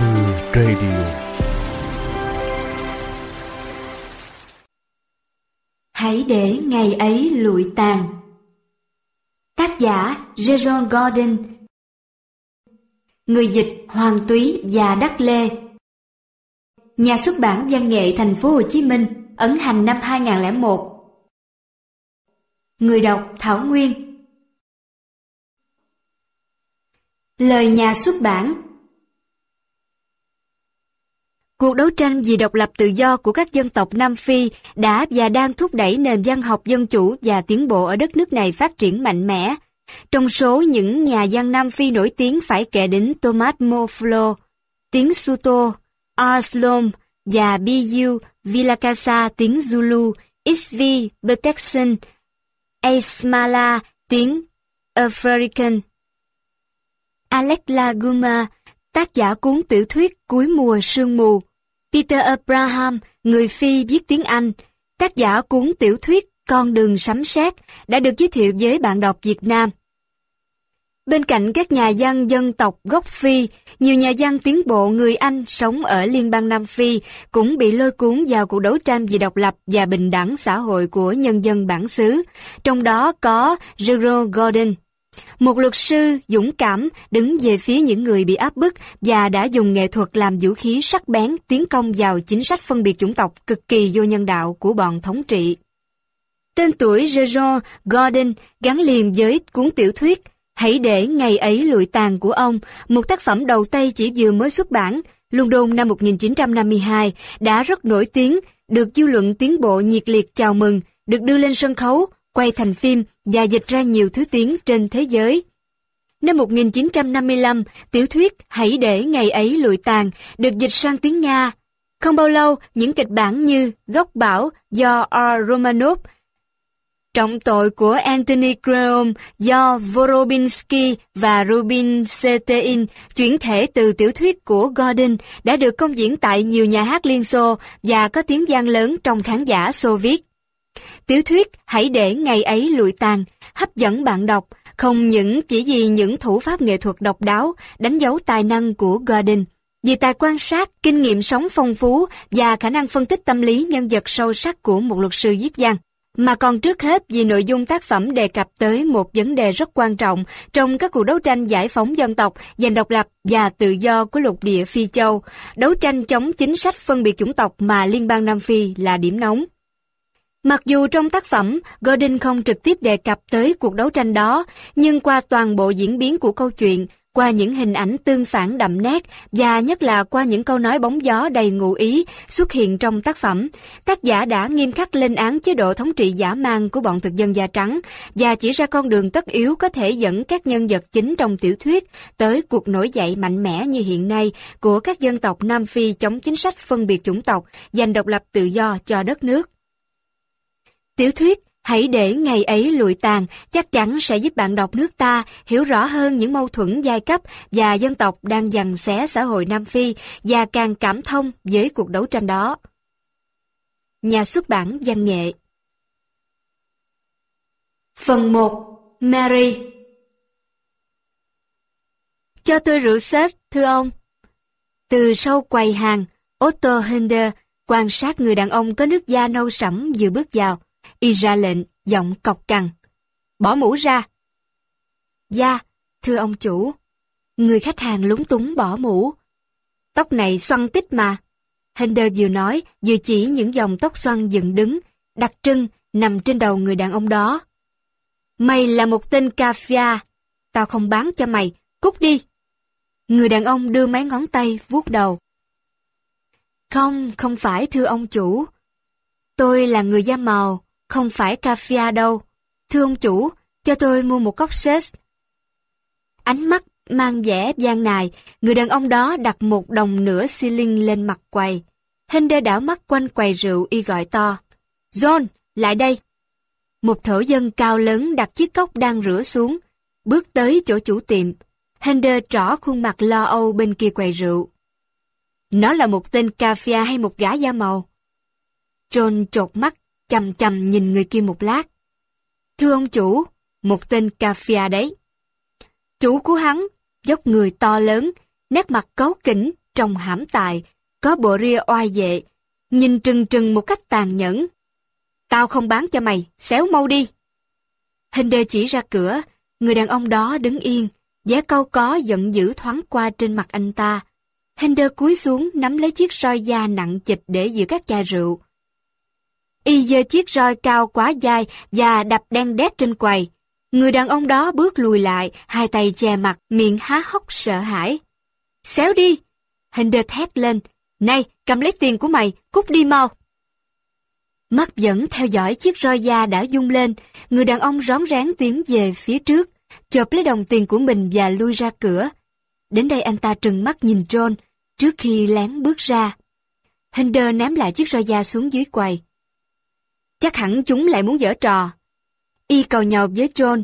Mưa Radio Hãy để ngày ấy lụi tàn Tác giả Jerome Gordon Người dịch Hoàng Túy và Đắc Lê Nhà xuất bản văn nghệ thành phố Hồ Chí Minh ấn hành năm 2001 Người đọc Thảo Nguyên Lời nhà xuất bản Cuộc đấu tranh vì độc lập tự do của các dân tộc Nam Phi đã và đang thúc đẩy nền văn học dân chủ và tiến bộ ở đất nước này phát triển mạnh mẽ. Trong số những nhà văn Nam Phi nổi tiếng phải kể đến Thomas Moflo, tiếng Suto, Arslom và Biu Vilakasa tiếng Zulu, XV Bertekson, Esmala tiếng African. Alex Laguma, tác giả cuốn tiểu thuyết Cuối mùa sương mù. Peter Abraham, người Phi viết tiếng Anh, tác giả cuốn tiểu thuyết Con đường sấm sét đã được giới thiệu với bạn đọc Việt Nam. Bên cạnh các nhà văn dân tộc gốc Phi, nhiều nhà văn tiến bộ người Anh sống ở Liên bang Nam Phi cũng bị lôi cuốn vào cuộc đấu tranh vì độc lập và bình đẳng xã hội của nhân dân bản xứ, trong đó có Jerome Gordon. Một luật sư dũng cảm đứng về phía những người bị áp bức và đã dùng nghệ thuật làm vũ khí sắc bén tiến công vào chính sách phân biệt chủng tộc cực kỳ vô nhân đạo của bọn thống trị. Tên tuổi Jerome Gordon gắn liền với cuốn tiểu thuyết Hãy để ngày ấy lụi tàn của ông, một tác phẩm đầu tay chỉ vừa mới xuất bản, London năm 1952, đã rất nổi tiếng, được dư luận tiến bộ nhiệt liệt chào mừng, được đưa lên sân khấu, quay thành phim và dịch ra nhiều thứ tiếng trên thế giới. Năm 1955, tiểu thuyết Hãy để ngày ấy lụi tàn được dịch sang tiếng Nga. Không bao lâu, những kịch bản như Góc Bảo do R. Romanov Trọng tội của Anthony Graham do Vorobinsky và Rubin Setein chuyển thể từ tiểu thuyết của Gordon đã được công diễn tại nhiều nhà hát Liên Xô và có tiếng vang lớn trong khán giả Xô Viết. Tiểu thuyết Hãy để ngày ấy lụi tàn, hấp dẫn bạn đọc, không những chỉ vì những thủ pháp nghệ thuật độc đáo đánh dấu tài năng của Gordon, vì tài quan sát, kinh nghiệm sống phong phú và khả năng phân tích tâm lý nhân vật sâu sắc của một luật sư giết giang mà còn trước hết vì nội dung tác phẩm đề cập tới một vấn đề rất quan trọng trong các cuộc đấu tranh giải phóng dân tộc, giành độc lập và tự do của lục địa Phi Châu, đấu tranh chống chính sách phân biệt chủng tộc mà Liên bang Nam Phi là điểm nóng. Mặc dù trong tác phẩm, Gordon không trực tiếp đề cập tới cuộc đấu tranh đó, nhưng qua toàn bộ diễn biến của câu chuyện, qua những hình ảnh tương phản đậm nét và nhất là qua những câu nói bóng gió đầy ngụ ý xuất hiện trong tác phẩm, tác giả đã nghiêm khắc lên án chế độ thống trị giả mang của bọn thực dân da trắng và chỉ ra con đường tất yếu có thể dẫn các nhân vật chính trong tiểu thuyết tới cuộc nổi dậy mạnh mẽ như hiện nay của các dân tộc Nam Phi chống chính sách phân biệt chủng tộc, giành độc lập tự do cho đất nước. Tiểu thuyết Hãy để ngày ấy lụi tàn chắc chắn sẽ giúp bạn đọc nước ta hiểu rõ hơn những mâu thuẫn giai cấp và dân tộc đang dằn xé xã hội Nam Phi và càng cảm thông với cuộc đấu tranh đó. Nhà xuất bản văn nghệ Phần 1 Mary Cho tôi rượu sết, thưa ông. Từ sau quầy hàng, Otto Hinder quan sát người đàn ông có nước da nâu sẫm vừa bước vào. Y ra lệnh, giọng cọc cằn. Bỏ mũ ra. Dạ, thưa ông chủ. Người khách hàng lúng túng bỏ mũ. Tóc này xoăn tít mà. Hender vừa nói, vừa chỉ những dòng tóc xoăn dựng đứng, đặc trưng, nằm trên đầu người đàn ông đó. Mày là một tên cafia. Tao không bán cho mày, cút đi. Người đàn ông đưa mấy ngón tay vuốt đầu. Không, không phải thưa ông chủ. Tôi là người da màu, không phải cafia đâu. Thưa ông chủ, cho tôi mua một cốc sết. Ánh mắt mang vẻ gian nài, người đàn ông đó đặt một đồng nửa xi linh lên mặt quầy. Hinder đảo mắt quanh quầy rượu y gọi to. John, lại đây. Một thổ dân cao lớn đặt chiếc cốc đang rửa xuống, bước tới chỗ chủ tiệm. Hinder trỏ khuôn mặt lo âu bên kia quầy rượu. Nó là một tên cafia hay một gã da màu? John trột mắt, chầm chầm nhìn người kia một lát. Thưa ông chủ, một tên cafia đấy. Chủ của hắn, dốc người to lớn, nét mặt cấu kỉnh, trông hãm tài, có bộ ria oai vệ, nhìn trừng trừng một cách tàn nhẫn. Tao không bán cho mày, xéo mau đi. Hinder chỉ ra cửa, người đàn ông đó đứng yên, vẻ câu có giận dữ thoáng qua trên mặt anh ta. Hinder cúi xuống nắm lấy chiếc roi da nặng chịch để giữ các chai rượu. Y giơ chiếc roi cao quá dài và đập đen đét trên quầy. Người đàn ông đó bước lùi lại, hai tay che mặt, miệng há hốc sợ hãi. Xéo đi! Hinder thét lên. Này, cầm lấy tiền của mày, cút đi mau. Mắt vẫn theo dõi chiếc roi da đã dung lên, người đàn ông rón rén tiến về phía trước, chộp lấy đồng tiền của mình và lui ra cửa. Đến đây anh ta trừng mắt nhìn John, trước khi lén bước ra. Hinder ném lại chiếc roi da xuống dưới quầy. Chắc hẳn chúng lại muốn giở trò. Y cầu nhau với John,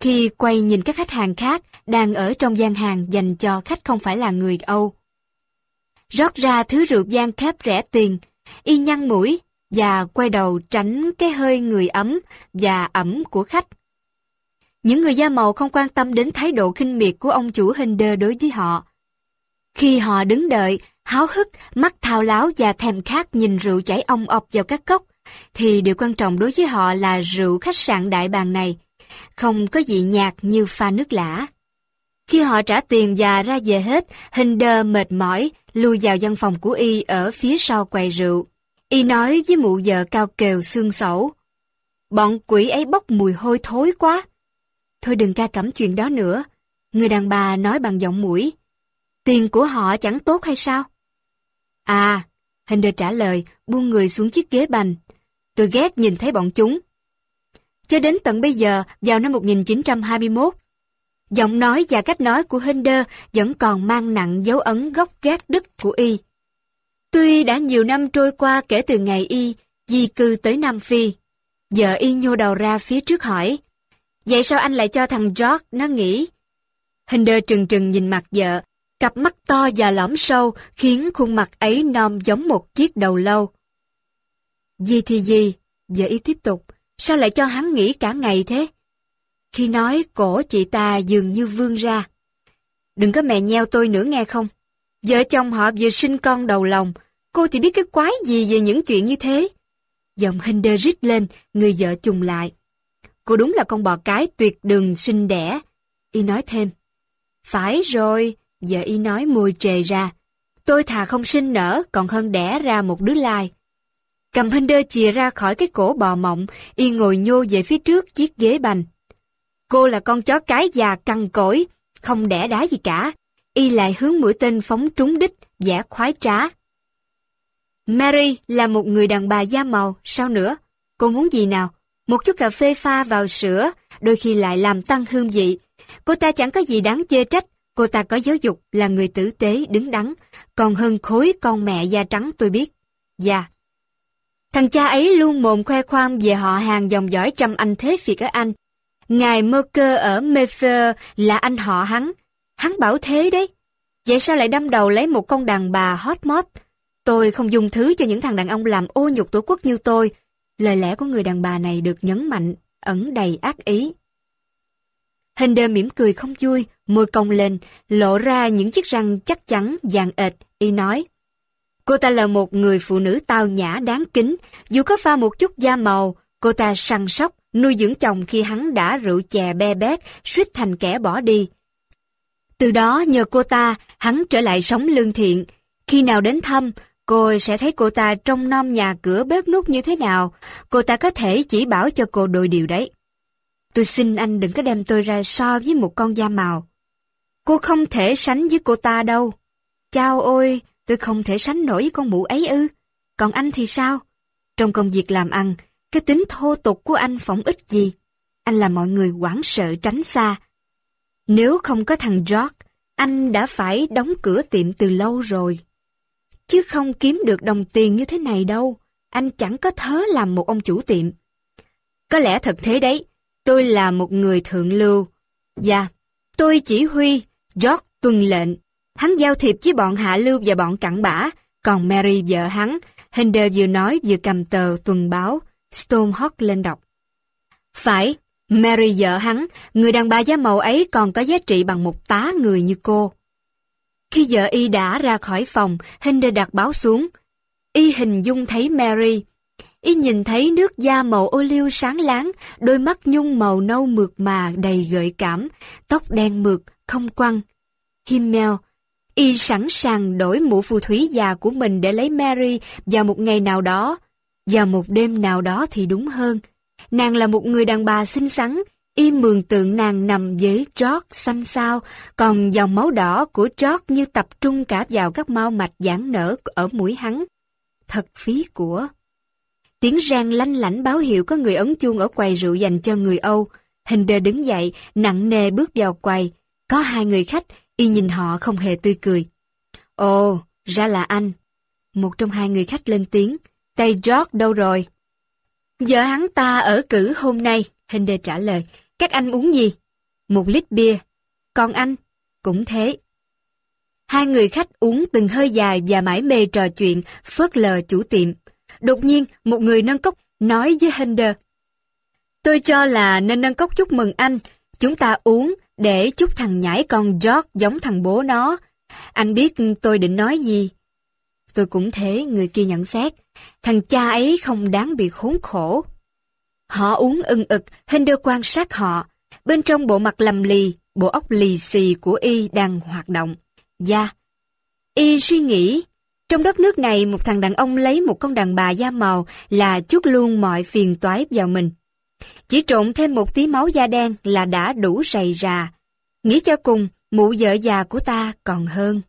khi quay nhìn các khách hàng khác đang ở trong gian hàng dành cho khách không phải là người Âu. Rót ra thứ rượu gian khép rẻ tiền, y nhăn mũi và quay đầu tránh cái hơi người ấm và ẩm của khách. Những người da màu không quan tâm đến thái độ khinh miệt của ông chủ Hinder đối với họ. Khi họ đứng đợi, háo hức, mắt thao láo và thèm khát nhìn rượu chảy ong ọc vào các cốc, thì điều quan trọng đối với họ là rượu khách sạn đại bàn này, không có vị nhạt như pha nước lã. Khi họ trả tiền và ra về hết, Hinder mệt mỏi, lui vào văn phòng của Y ở phía sau quầy rượu. Y nói với mụ vợ cao kèo xương sẩu. Bọn quỷ ấy bốc mùi hôi thối quá. Thôi đừng ca cẩm chuyện đó nữa. Người đàn bà nói bằng giọng mũi. Tiền của họ chẳng tốt hay sao? À, Hinder trả lời, buông người xuống chiếc ghế bành. Tôi ghét nhìn thấy bọn chúng. Cho đến tận bây giờ, vào năm 1921, giọng nói và cách nói của Hinder vẫn còn mang nặng dấu ấn gốc gác đức của y. Tuy đã nhiều năm trôi qua kể từ ngày y di cư tới Nam Phi, vợ y nhô đầu ra phía trước hỏi, Vậy sao anh lại cho thằng George nó nghĩ? Hinder trừng trừng nhìn mặt vợ, cặp mắt to và lõm sâu khiến khuôn mặt ấy nom giống một chiếc đầu lâu. Gì thì gì, vợ y tiếp tục, sao lại cho hắn nghĩ cả ngày thế? Khi nói cổ chị ta dường như vươn ra. Đừng có mè nheo tôi nữa nghe không? Vợ chồng họ vừa sinh con đầu lòng, cô thì biết cái quái gì về những chuyện như thế? Giọng Hinder rít lên, người vợ trùng lại. Cô đúng là con bò cái tuyệt đường sinh đẻ. Y nói thêm. Phải rồi, vợ y nói môi trề ra. Tôi thà không sinh nở còn hơn đẻ ra một đứa lai. Cầm Hinder chìa ra khỏi cái cổ bò mộng, y ngồi nhô về phía trước chiếc ghế bành. Cô là con chó cái già cằn cỗi, không đẻ đá gì cả. Y lại hướng mũi tên phóng trúng đích, giả khoái trá. Mary là một người đàn bà da màu, sao nữa? Cô muốn gì nào? Một chút cà phê pha vào sữa, đôi khi lại làm tăng hương vị. Cô ta chẳng có gì đáng chê trách, cô ta có giáo dục, là người tử tế, đứng đắn, còn hơn khối con mẹ da trắng tôi biết. Dạ. Thằng cha ấy luôn mồm khoe khoang về họ hàng dòng dõi trăm anh thế Việt ở Anh. Ngài mơ cơ ở Mayfair là anh họ hắn. Hắn bảo thế đấy. Vậy sao lại đâm đầu lấy một con đàn bà hot mod? Tôi không dùng thứ cho những thằng đàn ông làm ô nhục tổ quốc như tôi, Lời lẽ của người đàn bà này được nhấn mạnh, ẩn đầy ác ý. Hinder mỉm cười không vui, môi cong lên, lộ ra những chiếc răng chắc chắn, vàng ệt, y nói. Cô ta là một người phụ nữ tao nhã đáng kính, dù có pha một chút da màu, cô ta săn sóc, nuôi dưỡng chồng khi hắn đã rượu chè be bét, suýt thành kẻ bỏ đi. Từ đó nhờ cô ta, hắn trở lại sống lương thiện. Khi nào đến thăm, Cô sẽ thấy cô ta trong nom nhà cửa bếp nút như thế nào, cô ta có thể chỉ bảo cho cô đôi điều đấy. Tôi xin anh đừng có đem tôi ra so với một con da màu. Cô không thể sánh với cô ta đâu. Chao ôi, tôi không thể sánh nổi với con mụ ấy ư. Còn anh thì sao? Trong công việc làm ăn, cái tính thô tục của anh phỏng ích gì? Anh làm mọi người hoảng sợ tránh xa. Nếu không có thằng George, anh đã phải đóng cửa tiệm từ lâu rồi chứ không kiếm được đồng tiền như thế này đâu. Anh chẳng có thớ làm một ông chủ tiệm. Có lẽ thật thế đấy, tôi là một người thượng lưu. Dạ, tôi chỉ huy, George tuân lệnh. Hắn giao thiệp với bọn hạ lưu và bọn cặn bã, còn Mary vợ hắn, Hinder vừa nói vừa cầm tờ tuần báo, Stormhawk lên đọc. Phải, Mary vợ hắn, người đàn bà da màu ấy còn có giá trị bằng một tá người như cô. Khi vợ y đã ra khỏi phòng, Hinder đặt báo xuống. Y hình dung thấy Mary. Y nhìn thấy nước da màu ô liu sáng láng, đôi mắt nhung màu nâu mượt mà đầy gợi cảm, tóc đen mượt, không quăng. Himmel, y sẵn sàng đổi mũ phù thủy già của mình để lấy Mary vào một ngày nào đó, vào một đêm nào đó thì đúng hơn. Nàng là một người đàn bà xinh xắn, y mường tượng nàng nằm với trót xanh xao, còn dòng máu đỏ của trót như tập trung cả vào các mau mạch giãn nở ở mũi hắn. Thật phí của. Tiếng rang lanh lảnh báo hiệu có người ấn chuông ở quầy rượu dành cho người Âu. Hinder đứng dậy, nặng nề bước vào quầy. Có hai người khách, y nhìn họ không hề tươi cười. Ồ, ra là anh. Một trong hai người khách lên tiếng. Tay George đâu rồi? Giờ hắn ta ở cử hôm nay, Hinder trả lời. Các anh uống gì? Một lít bia. Còn anh? Cũng thế. Hai người khách uống từng hơi dài và mãi mê trò chuyện, phớt lờ chủ tiệm. Đột nhiên, một người nâng cốc nói với Hinder. Tôi cho là nên nâng cốc chúc mừng anh. Chúng ta uống để chúc thằng nhãi con George giống thằng bố nó. Anh biết tôi định nói gì? Tôi cũng thế, người kia nhận xét. Thằng cha ấy không đáng bị khốn khổ. Họ uống ưng ực, Hinder quan sát họ. Bên trong bộ mặt lầm lì, bộ óc lì xì của y đang hoạt động. Da. Y suy nghĩ, trong đất nước này một thằng đàn ông lấy một con đàn bà da màu là chút luôn mọi phiền toái vào mình. Chỉ trộn thêm một tí máu da đen là đã đủ rầy rà. Nghĩ cho cùng, mụ vợ già của ta còn hơn.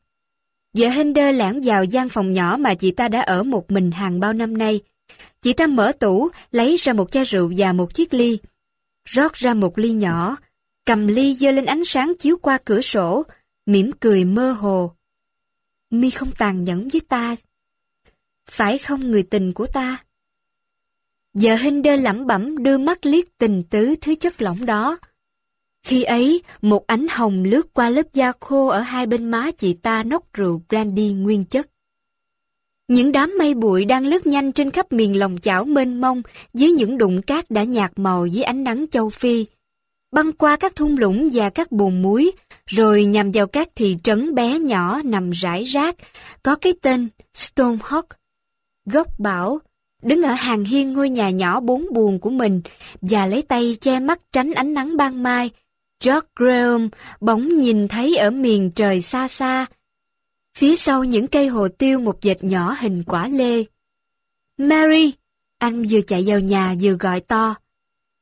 Vợ Hinder lãng vào gian phòng nhỏ mà chị ta đã ở một mình hàng bao năm nay. Chị ta mở tủ, lấy ra một chai rượu và một chiếc ly. Rót ra một ly nhỏ, cầm ly dơ lên ánh sáng chiếu qua cửa sổ, mỉm cười mơ hồ. Mi không tàn nhẫn với ta. Phải không người tình của ta? Giờ Hinder lẩm bẩm đưa mắt liếc tình tứ thứ chất lỏng đó. Khi ấy, một ánh hồng lướt qua lớp da khô ở hai bên má chị ta nốc rượu brandy nguyên chất. Những đám mây bụi đang lướt nhanh trên khắp miền lòng chảo mênh mông dưới những đụng cát đã nhạt màu dưới ánh nắng châu Phi. Băng qua các thung lũng và các bồn muối, rồi nhằm vào các thị trấn bé nhỏ nằm rải rác, có cái tên Stonehawk. Gốc bảo, đứng ở hàng hiên ngôi nhà nhỏ bốn buồn của mình và lấy tay che mắt tránh ánh nắng ban mai, George Graham bỗng nhìn thấy ở miền trời xa xa, Phía sau những cây hồ tiêu một vệt nhỏ hình quả lê. Mary! Anh vừa chạy vào nhà vừa gọi to.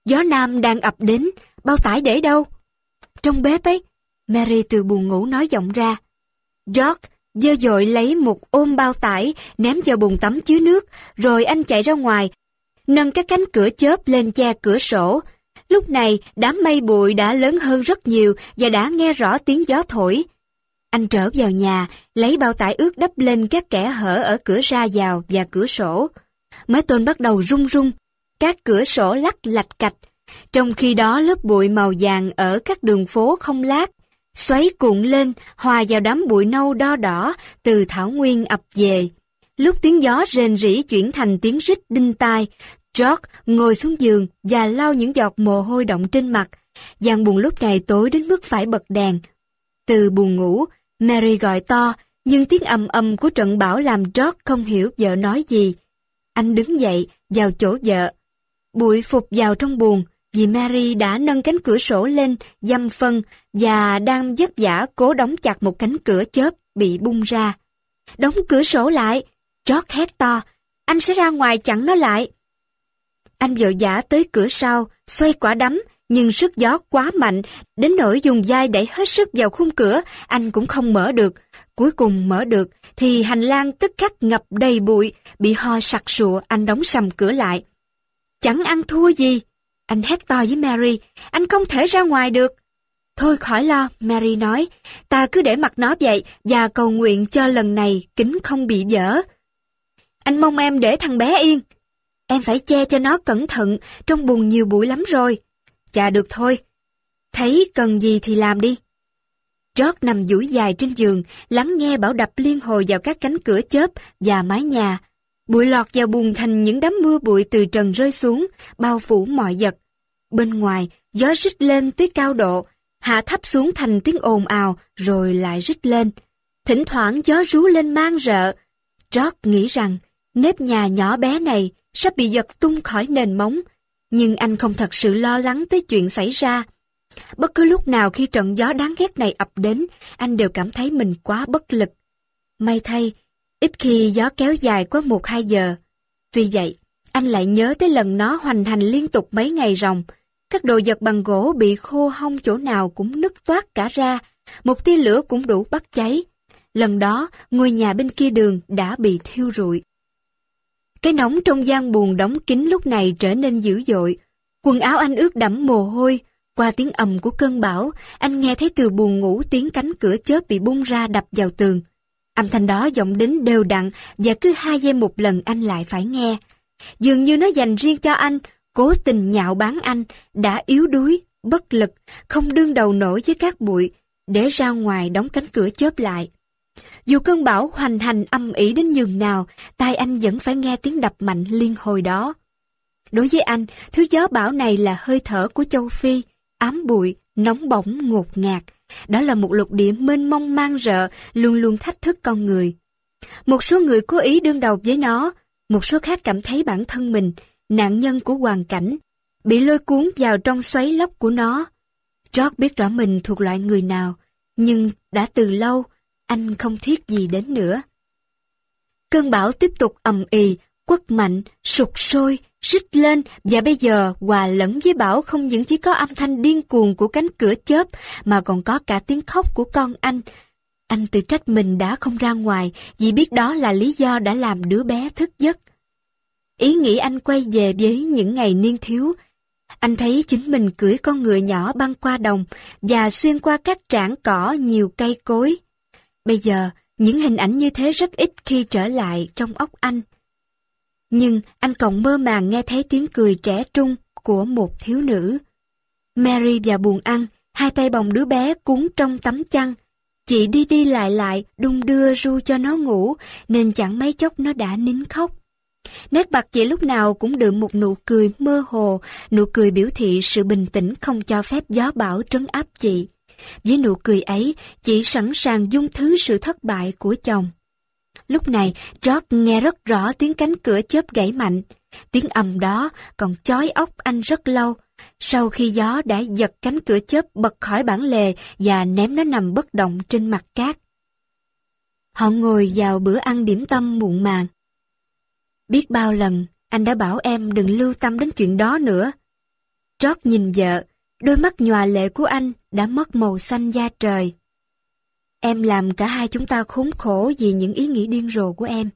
Gió nam đang ập đến, bao tải để đâu? Trong bếp ấy, Mary từ buồn ngủ nói giọng ra. George dơ dội lấy một ôm bao tải ném vào bồn tắm chứa nước, rồi anh chạy ra ngoài, nâng các cánh cửa chớp lên che cửa sổ. Lúc này, đám mây bụi đã lớn hơn rất nhiều và đã nghe rõ tiếng gió thổi. Anh trở vào nhà, lấy bao tải ướt đắp lên các kẻ hở ở cửa ra vào và cửa sổ. Mái tôn bắt đầu rung rung, các cửa sổ lắc lạch cạch. Trong khi đó lớp bụi màu vàng ở các đường phố không lát, xoáy cuộn lên, hòa vào đám bụi nâu đo đỏ từ thảo nguyên ập về. Lúc tiếng gió rền rỉ chuyển thành tiếng rít đinh tai, George ngồi xuống giường và lau những giọt mồ hôi động trên mặt. Giang buồn lúc này tối đến mức phải bật đèn. Từ buồn ngủ, Mary gọi to, nhưng tiếng ầm ầm của trận bão làm George không hiểu vợ nói gì. Anh đứng dậy, vào chỗ vợ. Bụi phục vào trong buồng, vì Mary đã nâng cánh cửa sổ lên, dăm phân, và đang vất vả cố đóng chặt một cánh cửa chớp bị bung ra. Đóng cửa sổ lại! George hét to, anh sẽ ra ngoài chặn nó lại. Anh vội vã tới cửa sau, xoay quả đấm, nhưng sức gió quá mạnh, đến nỗi dùng dai đẩy hết sức vào khung cửa, anh cũng không mở được. Cuối cùng mở được, thì hành lang tức khắc ngập đầy bụi, bị ho sặc sụa, anh đóng sầm cửa lại. Chẳng ăn thua gì. Anh hét to với Mary, anh không thể ra ngoài được. Thôi khỏi lo, Mary nói, ta cứ để mặt nó vậy và cầu nguyện cho lần này kính không bị dở. Anh mong em để thằng bé yên. Em phải che cho nó cẩn thận, trong bùn nhiều bụi lắm rồi. Chà được thôi. Thấy cần gì thì làm đi. George nằm duỗi dài trên giường, lắng nghe bảo đập liên hồi vào các cánh cửa chớp và mái nhà. Bụi lọt vào buồn thành những đám mưa bụi từ trần rơi xuống, bao phủ mọi vật. Bên ngoài, gió rít lên tới cao độ, hạ thấp xuống thành tiếng ồn ào, rồi lại rít lên. Thỉnh thoảng gió rú lên mang rợ. Trót nghĩ rằng nếp nhà nhỏ bé này sắp bị giật tung khỏi nền móng, nhưng anh không thật sự lo lắng tới chuyện xảy ra. Bất cứ lúc nào khi trận gió đáng ghét này ập đến, anh đều cảm thấy mình quá bất lực. May thay, ít khi gió kéo dài quá một hai giờ. Tuy vậy, anh lại nhớ tới lần nó hoành hành liên tục mấy ngày ròng. Các đồ vật bằng gỗ bị khô hong chỗ nào cũng nứt toát cả ra, một tia lửa cũng đủ bắt cháy. Lần đó, ngôi nhà bên kia đường đã bị thiêu rụi. Cái nóng trong gian buồn đóng kín lúc này trở nên dữ dội. Quần áo anh ướt đẫm mồ hôi. Qua tiếng ầm của cơn bão, anh nghe thấy từ buồn ngủ tiếng cánh cửa chớp bị bung ra đập vào tường. Âm thanh đó vọng đến đều đặn và cứ hai giây một lần anh lại phải nghe. Dường như nó dành riêng cho anh, cố tình nhạo báng anh, đã yếu đuối, bất lực, không đương đầu nổi với các bụi, để ra ngoài đóng cánh cửa chớp lại. Dù cơn bão hoành hành âm ỉ đến nhường nào, tai anh vẫn phải nghe tiếng đập mạnh liên hồi đó. Đối với anh, thứ gió bão này là hơi thở của châu Phi, ám bụi, nóng bỏng, ngột ngạt. Đó là một lục địa mênh mông mang rợ, luôn luôn thách thức con người. Một số người cố ý đương đầu với nó, một số khác cảm thấy bản thân mình, nạn nhân của hoàn cảnh, bị lôi cuốn vào trong xoáy lốc của nó. George biết rõ mình thuộc loại người nào, nhưng đã từ lâu, anh không thiết gì đến nữa. Cơn bão tiếp tục ầm ì, quất mạnh, sụt sôi, rít lên và bây giờ hòa lẫn với bão không những chỉ có âm thanh điên cuồng của cánh cửa chớp mà còn có cả tiếng khóc của con anh. Anh tự trách mình đã không ra ngoài vì biết đó là lý do đã làm đứa bé thức giấc. Ý nghĩ anh quay về với những ngày niên thiếu. Anh thấy chính mình cưỡi con ngựa nhỏ băng qua đồng và xuyên qua các trảng cỏ nhiều cây cối. Bây giờ, những hình ảnh như thế rất ít khi trở lại trong óc anh. Nhưng anh còn mơ màng nghe thấy tiếng cười trẻ trung của một thiếu nữ. Mary và buồn ăn, hai tay bồng đứa bé cuốn trong tấm chăn. Chị đi đi lại lại, đung đưa ru cho nó ngủ, nên chẳng mấy chốc nó đã nín khóc. Nét mặt chị lúc nào cũng đượm một nụ cười mơ hồ, nụ cười biểu thị sự bình tĩnh không cho phép gió bão trấn áp chị. Với nụ cười ấy, chị sẵn sàng dung thứ sự thất bại của chồng. Lúc này, George nghe rất rõ tiếng cánh cửa chớp gãy mạnh. Tiếng ầm đó còn chói óc anh rất lâu. Sau khi gió đã giật cánh cửa chớp bật khỏi bản lề và ném nó nằm bất động trên mặt cát. Họ ngồi vào bữa ăn điểm tâm muộn màng. Biết bao lần, anh đã bảo em đừng lưu tâm đến chuyện đó nữa. Trót nhìn vợ, đôi mắt nhòa lệ của anh đã mất màu xanh da trời. Em làm cả hai chúng ta khốn khổ vì những ý nghĩ điên rồ của em.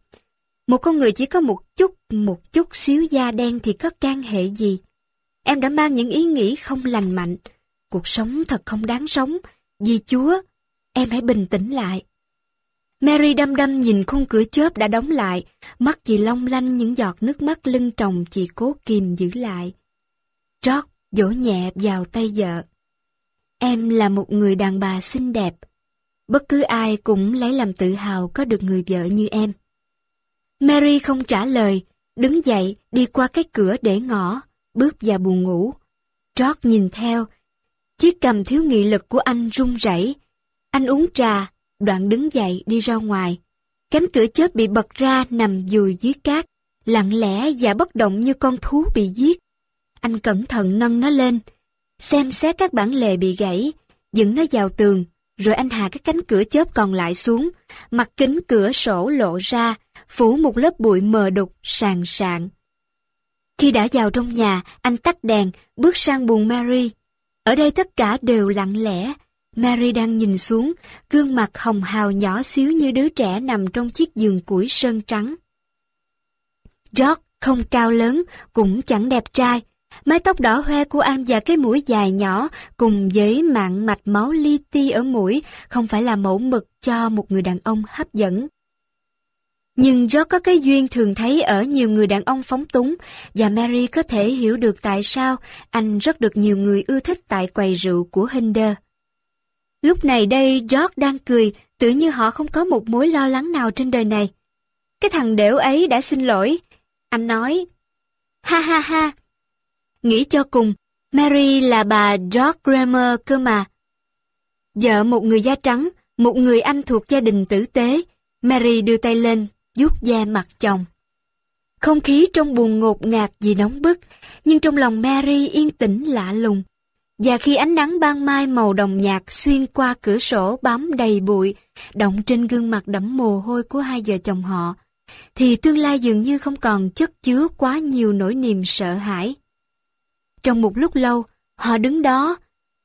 Một con người chỉ có một chút, một chút xíu da đen thì có can hệ gì. Em đã mang những ý nghĩ không lành mạnh. Cuộc sống thật không đáng sống. Vì Chúa, em hãy bình tĩnh lại. Mary đăm đăm nhìn khung cửa chớp đã đóng lại, mắt chị long lanh những giọt nước mắt lưng tròng chị cố kìm giữ lại. George vỗ nhẹ vào tay vợ. Em là một người đàn bà xinh đẹp. Bất cứ ai cũng lấy làm tự hào có được người vợ như em. Mary không trả lời, đứng dậy đi qua cái cửa để ngõ, bước vào buồn ngủ. George nhìn theo, chiếc cầm thiếu nghị lực của anh run rẩy. Anh uống trà, đoạn đứng dậy đi ra ngoài. Cánh cửa chớp bị bật ra nằm dùi dưới cát, lặng lẽ và bất động như con thú bị giết. Anh cẩn thận nâng nó lên, xem xét các bản lề bị gãy, dựng nó vào tường, rồi anh hạ các cánh cửa chớp còn lại xuống, mặt kính cửa sổ lộ ra, phủ một lớp bụi mờ đục, sàn sạn. Khi đã vào trong nhà, anh tắt đèn, bước sang buồng Mary. Ở đây tất cả đều lặng lẽ. Mary đang nhìn xuống, gương mặt hồng hào nhỏ xíu như đứa trẻ nằm trong chiếc giường củi sơn trắng. George không cao lớn, cũng chẳng đẹp trai, Mái tóc đỏ hoe của anh và cái mũi dài nhỏ cùng với mạng mạch máu li ti ở mũi không phải là mẫu mực cho một người đàn ông hấp dẫn. Nhưng George có cái duyên thường thấy ở nhiều người đàn ông phóng túng và Mary có thể hiểu được tại sao anh rất được nhiều người ưa thích tại quầy rượu của Hinder. Lúc này đây George đang cười, tự như họ không có một mối lo lắng nào trên đời này. Cái thằng đểu ấy đã xin lỗi. Anh nói, ha ha ha, Nghĩ cho cùng, Mary là bà George Grammer cơ mà. Vợ một người da trắng, một người anh thuộc gia đình tử tế, Mary đưa tay lên, vuốt da mặt chồng. Không khí trong buồn ngột ngạt vì nóng bức, nhưng trong lòng Mary yên tĩnh lạ lùng. Và khi ánh nắng ban mai màu đồng nhạt xuyên qua cửa sổ bám đầy bụi, động trên gương mặt đẫm mồ hôi của hai vợ chồng họ, thì tương lai dường như không còn chất chứa quá nhiều nỗi niềm sợ hãi. Trong một lúc lâu, họ đứng đó,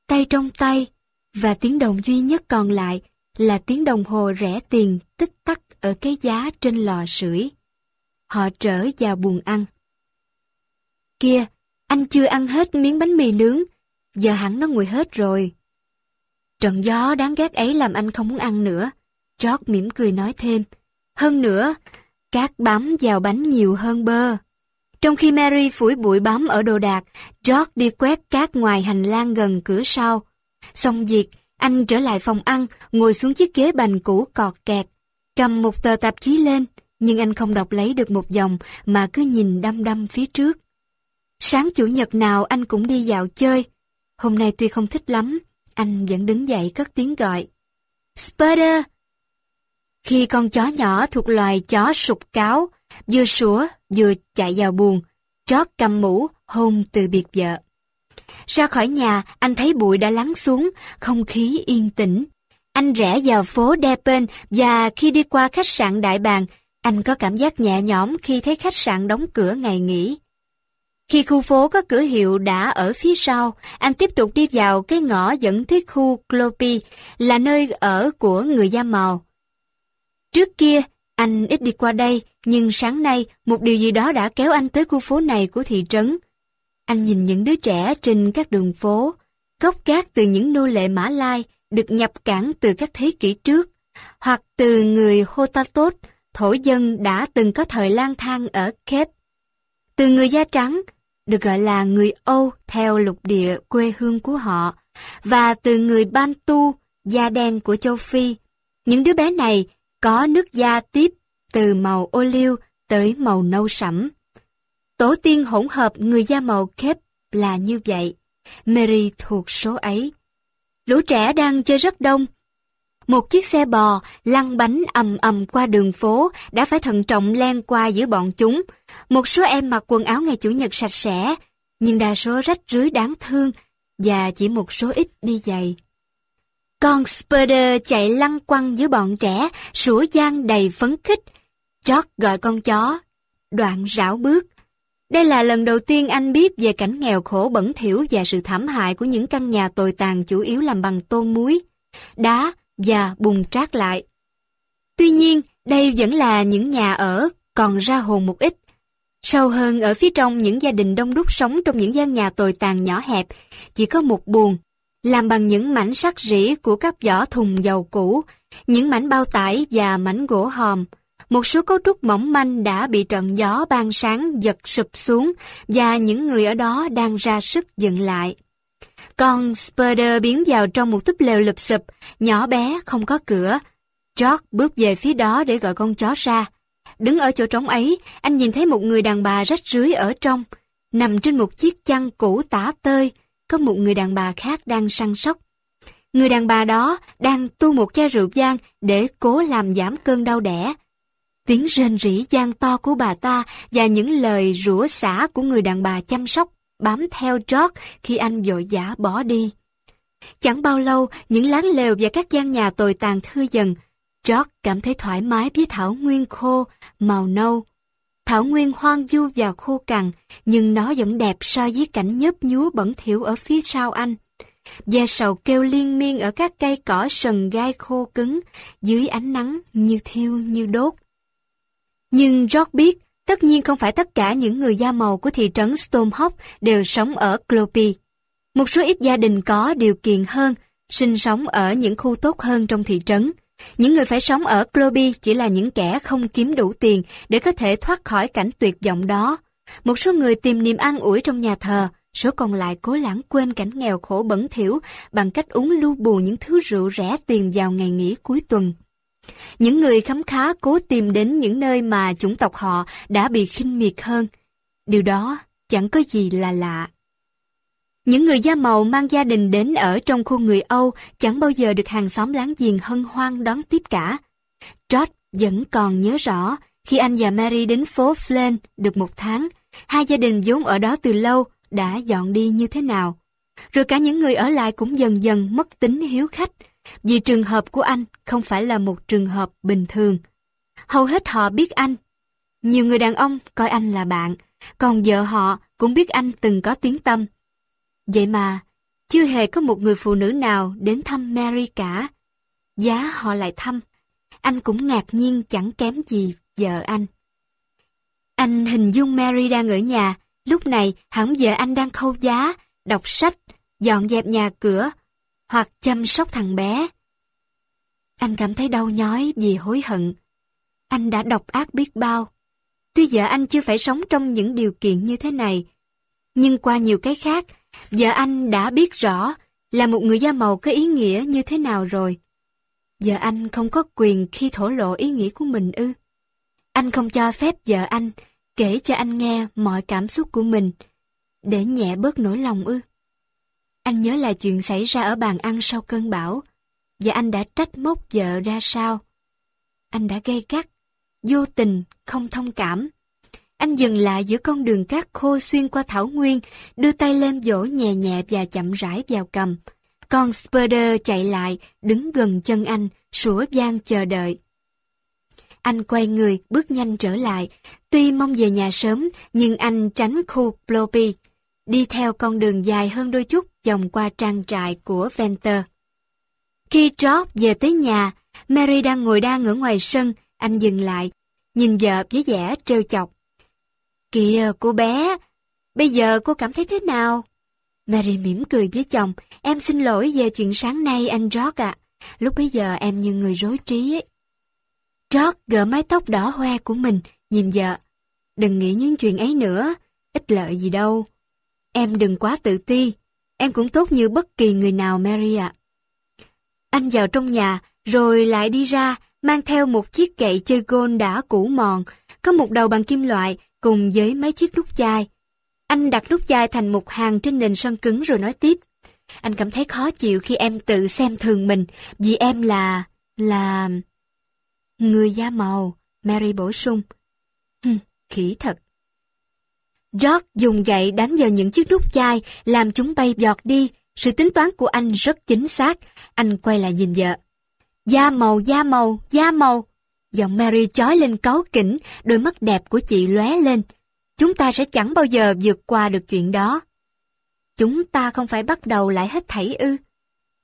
tay trong tay, và tiếng đồng duy nhất còn lại là tiếng đồng hồ rẻ tiền tích tắc ở cái giá trên lò sưởi. Họ trở vào buồng ăn. Kia, anh chưa ăn hết miếng bánh mì nướng, giờ hẳn nó nguội hết rồi. Trận gió đáng ghét ấy làm anh không muốn ăn nữa. George mỉm cười nói thêm. Hơn nữa, cát bám vào bánh nhiều hơn bơ. Trong khi Mary phủi bụi bám ở đồ đạc, George đi quét cát ngoài hành lang gần cửa sau. Xong việc, anh trở lại phòng ăn, ngồi xuống chiếc ghế bành cũ cọt kẹt, cầm một tờ tạp chí lên, nhưng anh không đọc lấy được một dòng mà cứ nhìn đăm đăm phía trước. Sáng chủ nhật nào anh cũng đi dạo chơi. Hôm nay tuy không thích lắm, anh vẫn đứng dậy cất tiếng gọi. Spider! Khi con chó nhỏ thuộc loài chó sụp cáo, vừa sủa vừa chạy vào buồng, trót cầm mũ, hôn từ biệt vợ. Ra khỏi nhà, anh thấy bụi đã lắng xuống, không khí yên tĩnh. Anh rẽ vào phố Depen và khi đi qua khách sạn Đại Bàng, anh có cảm giác nhẹ nhõm khi thấy khách sạn đóng cửa ngày nghỉ. Khi khu phố có cửa hiệu đã ở phía sau, anh tiếp tục đi vào cái ngõ dẫn tới khu Clopi, là nơi ở của người da màu. Trước kia, anh ít đi qua đây, nhưng sáng nay một điều gì đó đã kéo anh tới khu phố này của thị trấn. Anh nhìn những đứa trẻ trên các đường phố, gốc gác từ những nô lệ Mã Lai được nhập cảng từ các thế kỷ trước, hoặc từ người Hottentot, thổ dân đã từng có thời lang thang ở Cape. Từ người da trắng, được gọi là người Âu theo lục địa quê hương của họ, và từ người Bantu, da đen của châu Phi. Những đứa bé này có nước da tiếp từ màu ô liu tới màu nâu sẫm. Tổ tiên hỗn hợp người da màu kép là như vậy. Mary thuộc số ấy. Lũ trẻ đang chơi rất đông. Một chiếc xe bò lăn bánh ầm ầm qua đường phố đã phải thận trọng len qua giữa bọn chúng. Một số em mặc quần áo ngày Chủ nhật sạch sẽ, nhưng đa số rách rưới đáng thương và chỉ một số ít đi giày. Con Spider chạy lăn quăng giữa bọn trẻ, sủa gian đầy phấn khích. George gọi con chó, đoạn rảo bước. Đây là lần đầu tiên anh biết về cảnh nghèo khổ bẩn thỉu và sự thảm hại của những căn nhà tồi tàn chủ yếu làm bằng tôn muối, đá và bùng trát lại. Tuy nhiên, đây vẫn là những nhà ở còn ra hồn một ít. Sâu hơn ở phía trong những gia đình đông đúc sống trong những gian nhà tồi tàn nhỏ hẹp, chỉ có một buồng, làm bằng những mảnh sắt rỉ của các vỏ thùng dầu cũ, những mảnh bao tải và mảnh gỗ hòm. Một số cấu trúc mỏng manh đã bị trận gió ban sáng giật sụp xuống và những người ở đó đang ra sức dựng lại. Con Spider biến vào trong một túp lều lụp sụp, nhỏ bé, không có cửa. George bước về phía đó để gọi con chó ra. Đứng ở chỗ trống ấy, anh nhìn thấy một người đàn bà rách rưới ở trong, nằm trên một chiếc chăn cũ tả tơi, có một người đàn bà khác đang săn sóc. Người đàn bà đó đang tu một chai rượu vang để cố làm giảm cơn đau đẻ. Tiếng rên rỉ gian to của bà ta và những lời rủa xả của người đàn bà chăm sóc bám theo George khi anh vội vã bỏ đi. Chẳng bao lâu, những láng lều và các gian nhà tồi tàn thưa dần. George cảm thấy thoải mái với thảo nguyên khô, màu nâu. Thảo nguyên hoang vu và khô cằn, nhưng nó vẫn đẹp so với cảnh nhớp nhúa bẩn thỉu ở phía sau anh. Gia sầu kêu liên miên ở các cây cỏ sần gai khô cứng, dưới ánh nắng như thiêu như đốt. Nhưng George biết, tất nhiên không phải tất cả những người da màu của thị trấn Stormhawk đều sống ở Cloppy. Một số ít gia đình có điều kiện hơn, sinh sống ở những khu tốt hơn trong thị trấn. Những người phải sống ở Cloby chỉ là những kẻ không kiếm đủ tiền để có thể thoát khỏi cảnh tuyệt vọng đó. Một số người tìm niềm an ủi trong nhà thờ, số còn lại cố lãng quên cảnh nghèo khổ bẩn thỉu bằng cách uống lưu bù những thứ rượu rẻ tiền vào ngày nghỉ cuối tuần. Những người khám khá cố tìm đến những nơi mà chủng tộc họ đã bị khinh miệt hơn. Điều đó chẳng có gì là lạ. Những người da màu mang gia đình đến ở trong khu người Âu chẳng bao giờ được hàng xóm láng giềng hân hoan đón tiếp cả. George vẫn còn nhớ rõ khi anh và Mary đến phố Flint được một tháng, hai gia đình vốn ở đó từ lâu đã dọn đi như thế nào. Rồi cả những người ở lại cũng dần dần mất tính hiếu khách, vì trường hợp của anh không phải là một trường hợp bình thường. Hầu hết họ biết anh. Nhiều người đàn ông coi anh là bạn, còn vợ họ cũng biết anh từng có tiếng tâm. Vậy mà, chưa hề có một người phụ nữ nào đến thăm Mary cả. Giá họ lại thăm. Anh cũng ngạc nhiên chẳng kém gì vợ anh. Anh hình dung Mary đang ở nhà, lúc này hẳn vợ anh đang khâu giá, đọc sách, dọn dẹp nhà cửa, hoặc chăm sóc thằng bé. Anh cảm thấy đau nhói vì hối hận. Anh đã độc ác biết bao. Tuy vợ anh chưa phải sống trong những điều kiện như thế này, nhưng qua nhiều cái khác, vợ anh đã biết rõ là một người da màu có ý nghĩa như thế nào rồi. Vợ anh không có quyền khi thổ lộ ý nghĩa của mình ư. Anh không cho phép vợ anh kể cho anh nghe mọi cảm xúc của mình, để nhẹ bớt nỗi lòng ư. Anh nhớ lại chuyện xảy ra ở bàn ăn sau cơn bão, và anh đã trách móc vợ ra sao. Anh đã gây gắt, vô tình, không thông cảm. Anh dừng lại giữa con đường cát khô xuyên qua thảo nguyên, đưa tay lên vỗ nhẹ nhẹ và chậm rãi vào cầm. Con Spider chạy lại, đứng gần chân anh, sủa vang chờ đợi. Anh quay người, bước nhanh trở lại. Tuy mong về nhà sớm, nhưng anh tránh khu Ploppy, đi theo con đường dài hơn đôi chút vòng qua trang trại của Venter. Khi George về tới nhà, Mary đang ngồi đang ở ngoài sân, anh dừng lại, nhìn vợ với vẻ trêu chọc. Kìa cô bé, bây giờ cô cảm thấy thế nào? Mary mỉm cười với chồng, em xin lỗi về chuyện sáng nay anh George ạ. Lúc bấy giờ em như người rối trí ấy. George gỡ mái tóc đỏ hoe của mình, nhìn vợ. Đừng nghĩ những chuyện ấy nữa, ít lợi gì đâu. Em đừng quá tự ti, em cũng tốt như bất kỳ người nào Mary ạ. Anh vào trong nhà, rồi lại đi ra, mang theo một chiếc kệ chơi gôn đã cũ mòn, có một đầu bằng kim loại cùng với mấy chiếc nút chai. Anh đặt nút chai thành một hàng trên nền sân cứng rồi nói tiếp. Anh cảm thấy khó chịu khi em tự xem thường mình, vì em là... là... Người da màu, Mary bổ sung. Hừm, khỉ thật. George dùng gậy đánh vào những chiếc nút chai, làm chúng bay giọt đi. Sự tính toán của anh rất chính xác. Anh quay lại nhìn vợ. Da màu, da màu, da màu. Giọng Mary chói lên cáu kỉnh, đôi mắt đẹp của chị lóe lên. Chúng ta sẽ chẳng bao giờ vượt qua được chuyện đó. Chúng ta không phải bắt đầu lại hết thảy ư.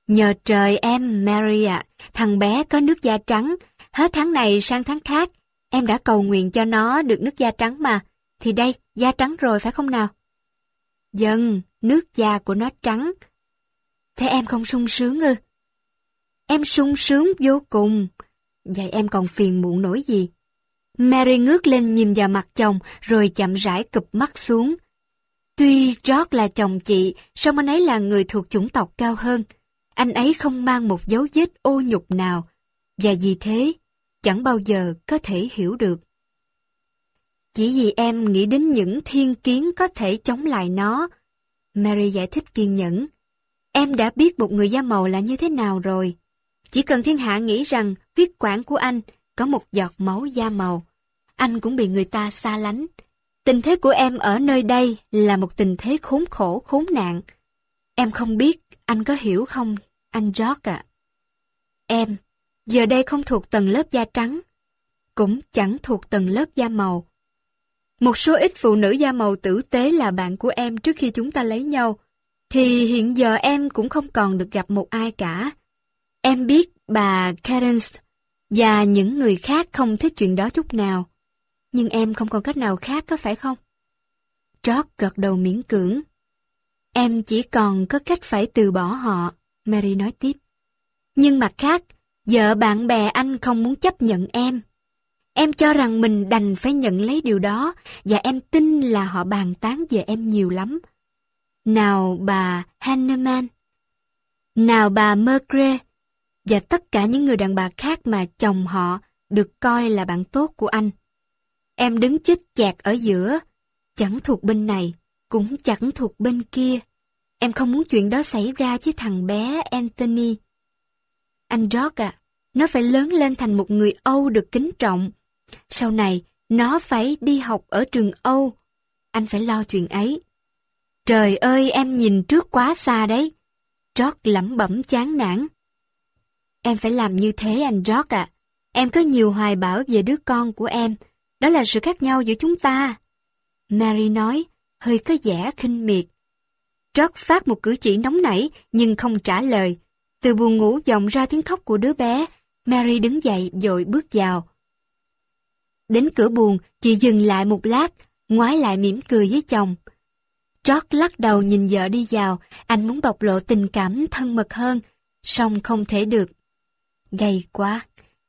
Nhờ trời em, Mary ạ, thằng bé có nước da trắng. Hết tháng này sang tháng khác, em đã cầu nguyện cho nó được nước da trắng mà. Thì đây, da trắng rồi phải không nào? Dần, nước da của nó trắng. Thế em không sung sướng ư? Em sung sướng vô cùng. Vậy em còn phiền muộn nổi gì? Mary ngước lên nhìn vào mặt chồng rồi chậm rãi cụp mắt xuống. Tuy George là chồng chị, song anh ấy là người thuộc chủng tộc cao hơn. Anh ấy không mang một dấu vết ô nhục nào, và vì thế, chẳng bao giờ có thể hiểu được. Chỉ vì em nghĩ đến những thiên kiến có thể chống lại nó. Mary giải thích kiên nhẫn. Em đã biết một người da màu là như thế nào rồi. Chỉ cần thiên hạ nghĩ rằng huyết quản của anh có một giọt máu da màu, anh cũng bị người ta xa lánh. Tình thế của em ở nơi đây là một tình thế khốn khổ, khốn nạn. Em không biết, anh có hiểu không, anh George ạ? Em, giờ đây không thuộc tầng lớp da trắng, cũng chẳng thuộc tầng lớp da màu. Một số ít phụ nữ da màu tử tế là bạn của em trước khi chúng ta lấy nhau, thì hiện giờ em cũng không còn được gặp một ai cả. Em biết bà Cadence và những người khác không thích chuyện đó chút nào. Nhưng em không còn cách nào khác có phải không? George gật đầu miễn cưỡng. Em chỉ còn có cách phải từ bỏ họ, Mary nói tiếp. Nhưng mặt khác, vợ bạn bè anh không muốn chấp nhận em. Em cho rằng mình đành phải nhận lấy điều đó và em tin là họ bàn tán về em nhiều lắm. Nào bà Hanneman, nào bà Mercre và tất cả những người đàn bà khác mà chồng họ được coi là bạn tốt của anh. Em đứng chích chẹt ở giữa, chẳng thuộc bên này, cũng chẳng thuộc bên kia. Em không muốn chuyện đó xảy ra với thằng bé Anthony. Anh George à, nó phải lớn lên thành một người Âu được kính trọng. Sau này, nó phải đi học ở trường Âu. Anh phải lo chuyện ấy. Trời ơi, em nhìn trước quá xa đấy. George lẩm bẩm chán nản. Em phải làm như thế anh George ạ. Em có nhiều hoài bão về đứa con của em. Đó là sự khác nhau giữa chúng ta. Mary nói, hơi có vẻ khinh miệt. George phát một cử chỉ nóng nảy nhưng không trả lời. Từ buồn ngủ vọng ra tiếng khóc của đứa bé. Mary đứng dậy dội bước vào. Đến cửa buồn, chị dừng lại một lát, ngoái lại mỉm cười với chồng. George lắc đầu nhìn vợ đi vào, anh muốn bộc lộ tình cảm thân mật hơn, song không thể được. Gay quá,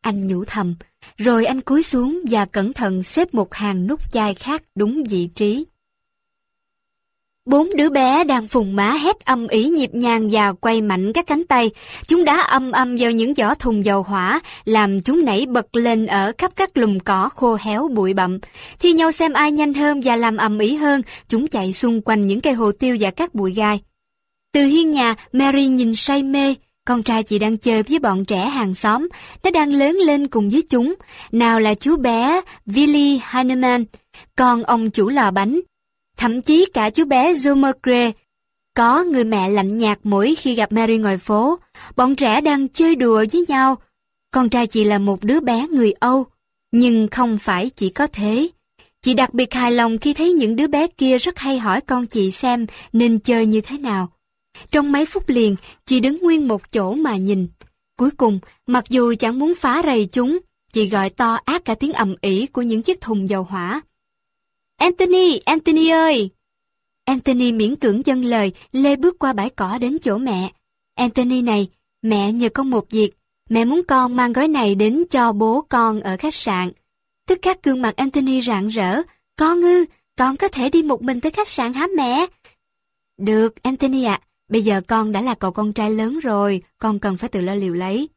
anh nhủ thầm, rồi anh cúi xuống và cẩn thận xếp một hàng nút chai khác đúng vị trí. Bốn đứa bé đang phùng má hét âm ý nhịp nhàng và quay mạnh các cánh tay. Chúng đá âm âm vào những giỏ thùng dầu hỏa, làm chúng nảy bật lên ở khắp các lùm cỏ khô héo bụi bặm. Thi nhau xem ai nhanh hơn và làm âm ý hơn, chúng chạy xung quanh những cây hồ tiêu và các bụi gai. Từ hiên nhà, Mary nhìn say mê. Con trai chị đang chơi với bọn trẻ hàng xóm. Nó đang lớn lên cùng với chúng. Nào là chú bé willie Heinemann, con ông chủ lò bánh, Thậm chí cả chú bé Zoomer Gray có người mẹ lạnh nhạt mỗi khi gặp Mary ngoài phố. Bọn trẻ đang chơi đùa với nhau. Con trai chị là một đứa bé người Âu. Nhưng không phải chỉ có thế. Chị đặc biệt hài lòng khi thấy những đứa bé kia rất hay hỏi con chị xem nên chơi như thế nào. Trong mấy phút liền, chị đứng nguyên một chỗ mà nhìn. Cuối cùng, mặc dù chẳng muốn phá rầy chúng, chị gọi to ác cả tiếng ầm ĩ của những chiếc thùng dầu hỏa. Anthony, Anthony ơi! Anthony miễn cưỡng dâng lời, lê bước qua bãi cỏ đến chỗ mẹ. Anthony này, mẹ nhờ con một việc. Mẹ muốn con mang gói này đến cho bố con ở khách sạn. Tức khắc gương mặt Anthony rạng rỡ. Con ư, con có thể đi một mình tới khách sạn hả mẹ? Được, Anthony ạ. bây giờ con đã là cậu con trai lớn rồi, con cần phải tự lo liệu lấy.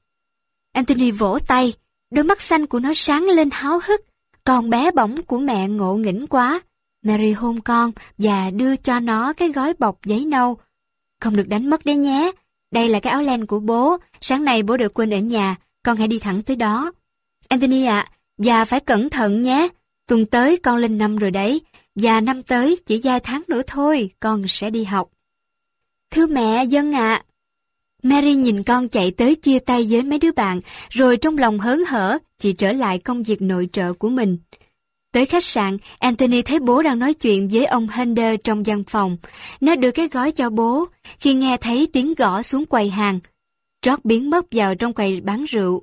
Anthony vỗ tay, đôi mắt xanh của nó sáng lên háo hức. Con bé bỏng của mẹ ngộ nghĩnh quá. Mary hôn con và đưa cho nó cái gói bọc giấy nâu. Không được đánh mất đấy nhé. Đây là cái áo len của bố. Sáng nay bố được quên ở nhà. Con hãy đi thẳng tới đó. Anthony ạ, và phải cẩn thận nhé. Tuần tới con lên năm rồi đấy. Và năm tới chỉ vài tháng nữa thôi, con sẽ đi học. Thưa mẹ, dân ạ. Mary nhìn con chạy tới chia tay với mấy đứa bạn, rồi trong lòng hớn hở, chị trở lại công việc nội trợ của mình. Tới khách sạn, Anthony thấy bố đang nói chuyện với ông Hender trong văn phòng. Nó đưa cái gói cho bố, khi nghe thấy tiếng gõ xuống quầy hàng. Trót biến mất vào trong quầy bán rượu.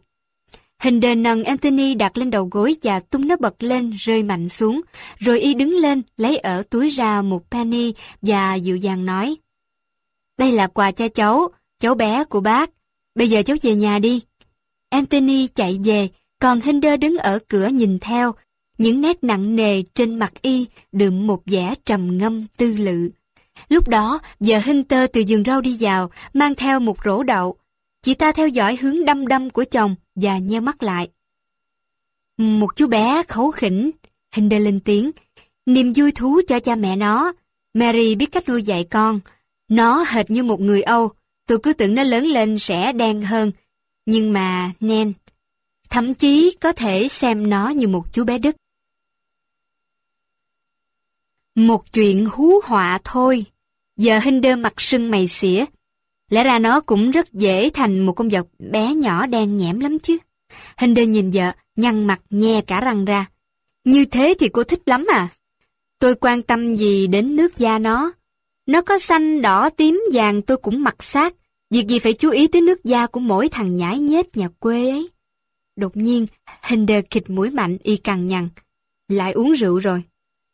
Hender nâng Anthony đặt lên đầu gối và tung nó bật lên rơi mạnh xuống, rồi y đứng lên lấy ở túi ra một penny và dịu dàng nói. Đây là quà cho cháu, cháu bé của bác. Bây giờ cháu về nhà đi. Anthony chạy về, còn Hinder đứng ở cửa nhìn theo, những nét nặng nề trên mặt y đượm một vẻ trầm ngâm tư lự. Lúc đó, vợ Hinder từ giường rau đi vào, mang theo một rổ đậu. Chị ta theo dõi hướng đâm đâm của chồng và nheo mắt lại. Một chú bé khấu khỉnh, Hinder lên tiếng, niềm vui thú cho cha mẹ nó. Mary biết cách nuôi dạy con. Nó hệt như một người Âu, tôi cứ tưởng nó lớn lên sẽ đen hơn. Nhưng mà, Nen, thậm chí có thể xem nó như một chú bé Đức. Một chuyện hú họa thôi. Giờ hình đơ mặt sưng mày xỉa. Lẽ ra nó cũng rất dễ thành một con vật bé nhỏ đen nhẽm lắm chứ. Hình đơ nhìn vợ, nhăn mặt nhe cả răng ra. Như thế thì cô thích lắm à? Tôi quan tâm gì đến nước da nó. Nó có xanh, đỏ, tím, vàng tôi cũng mặc sát. Việc gì phải chú ý tới nước da của mỗi thằng nhãi nhết nhà quê ấy. Đột nhiên, Hinder khịt mũi mạnh y cằn nhằn. Lại uống rượu rồi.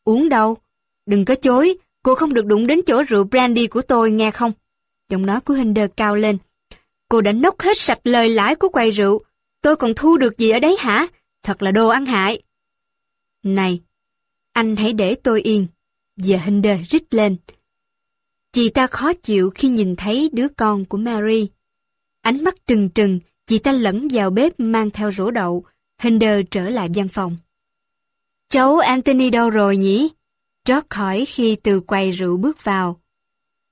Uống đâu? Đừng có chối, cô không được đụng đến chỗ rượu brandy của tôi nghe không? Giọng nói của Hinder cao lên. Cô đã nốc hết sạch lời lãi của quầy rượu. Tôi còn thu được gì ở đấy hả? Thật là đồ ăn hại. Này, anh hãy để tôi yên. Giờ Hinder rít lên. Chị ta khó chịu khi nhìn thấy đứa con của Mary. Ánh mắt trừng trừng, chị ta lẫn vào bếp mang theo rổ đậu. Hinder trở lại văn phòng. Cháu Anthony đâu rồi nhỉ? George hỏi khi từ quầy rượu bước vào.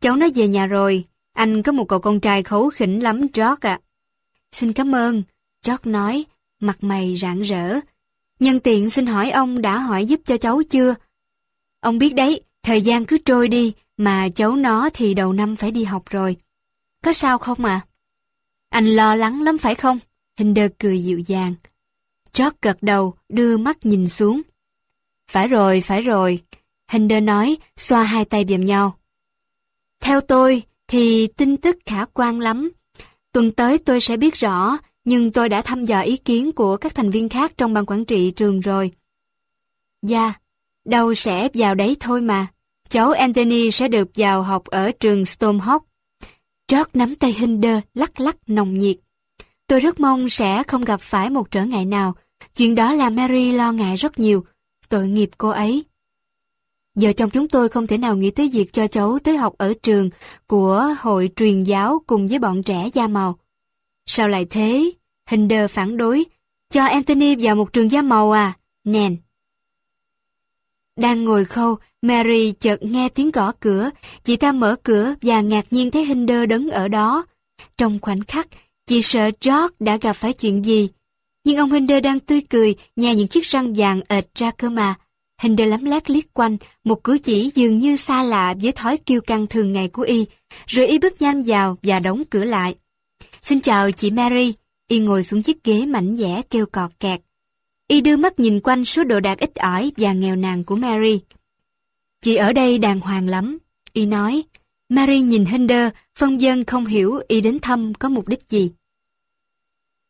cháu nó về nhà rồi. Anh có một cậu con trai khấu khỉnh lắm, George ạ. Xin cảm ơn, George nói, mặt mày rạng rỡ. Nhân tiện xin hỏi ông đã hỏi giúp cho cháu chưa? Ông biết đấy, thời gian cứ trôi đi, mà cháu nó thì đầu năm phải đi học rồi. Có sao không ạ? À? Anh lo lắng lắm phải không? Hinder cười dịu dàng. George gật đầu, đưa mắt nhìn xuống. Phải rồi, phải rồi. Hinder nói, xoa hai tay vào nhau. Theo tôi, thì tin tức khả quan lắm. Tuần tới tôi sẽ biết rõ, nhưng tôi đã thăm dò ý kiến của các thành viên khác trong ban quản trị trường rồi. Dạ, đâu sẽ vào đấy thôi mà. Cháu Anthony sẽ được vào học ở trường Stormhawk. George nắm tay Hinder lắc lắc nồng nhiệt. Tôi rất mong sẽ không gặp phải một trở ngại nào. Chuyện đó là Mary lo ngại rất nhiều. Tội nghiệp cô ấy. Giờ chồng chúng tôi không thể nào nghĩ tới việc cho cháu tới học ở trường của hội truyền giáo cùng với bọn trẻ da màu. Sao lại thế? Hinder phản đối. Cho Anthony vào một trường da màu à? Nèn. Đang ngồi khâu, Mary chợt nghe tiếng gõ cửa. Chị ta mở cửa và ngạc nhiên thấy Hinder đứng ở đó. Trong khoảnh khắc, chị sợ George đã gặp phải chuyện gì. Nhưng ông Hinder đang tươi cười, nhà những chiếc răng vàng ệt ra cơ mà. Hinder lắm lát liếc quanh, một cử chỉ dường như xa lạ với thói kiêu căng thường ngày của y, rồi y bước nhanh vào và đóng cửa lại. Xin chào chị Mary, y ngồi xuống chiếc ghế mảnh vẽ kêu cọt kẹt. Y đưa mắt nhìn quanh số đồ đạc ít ỏi và nghèo nàn của Mary. Chị ở đây đàng hoàng lắm, y nói. Mary nhìn Hinder, phân dân không hiểu y đến thăm có mục đích gì.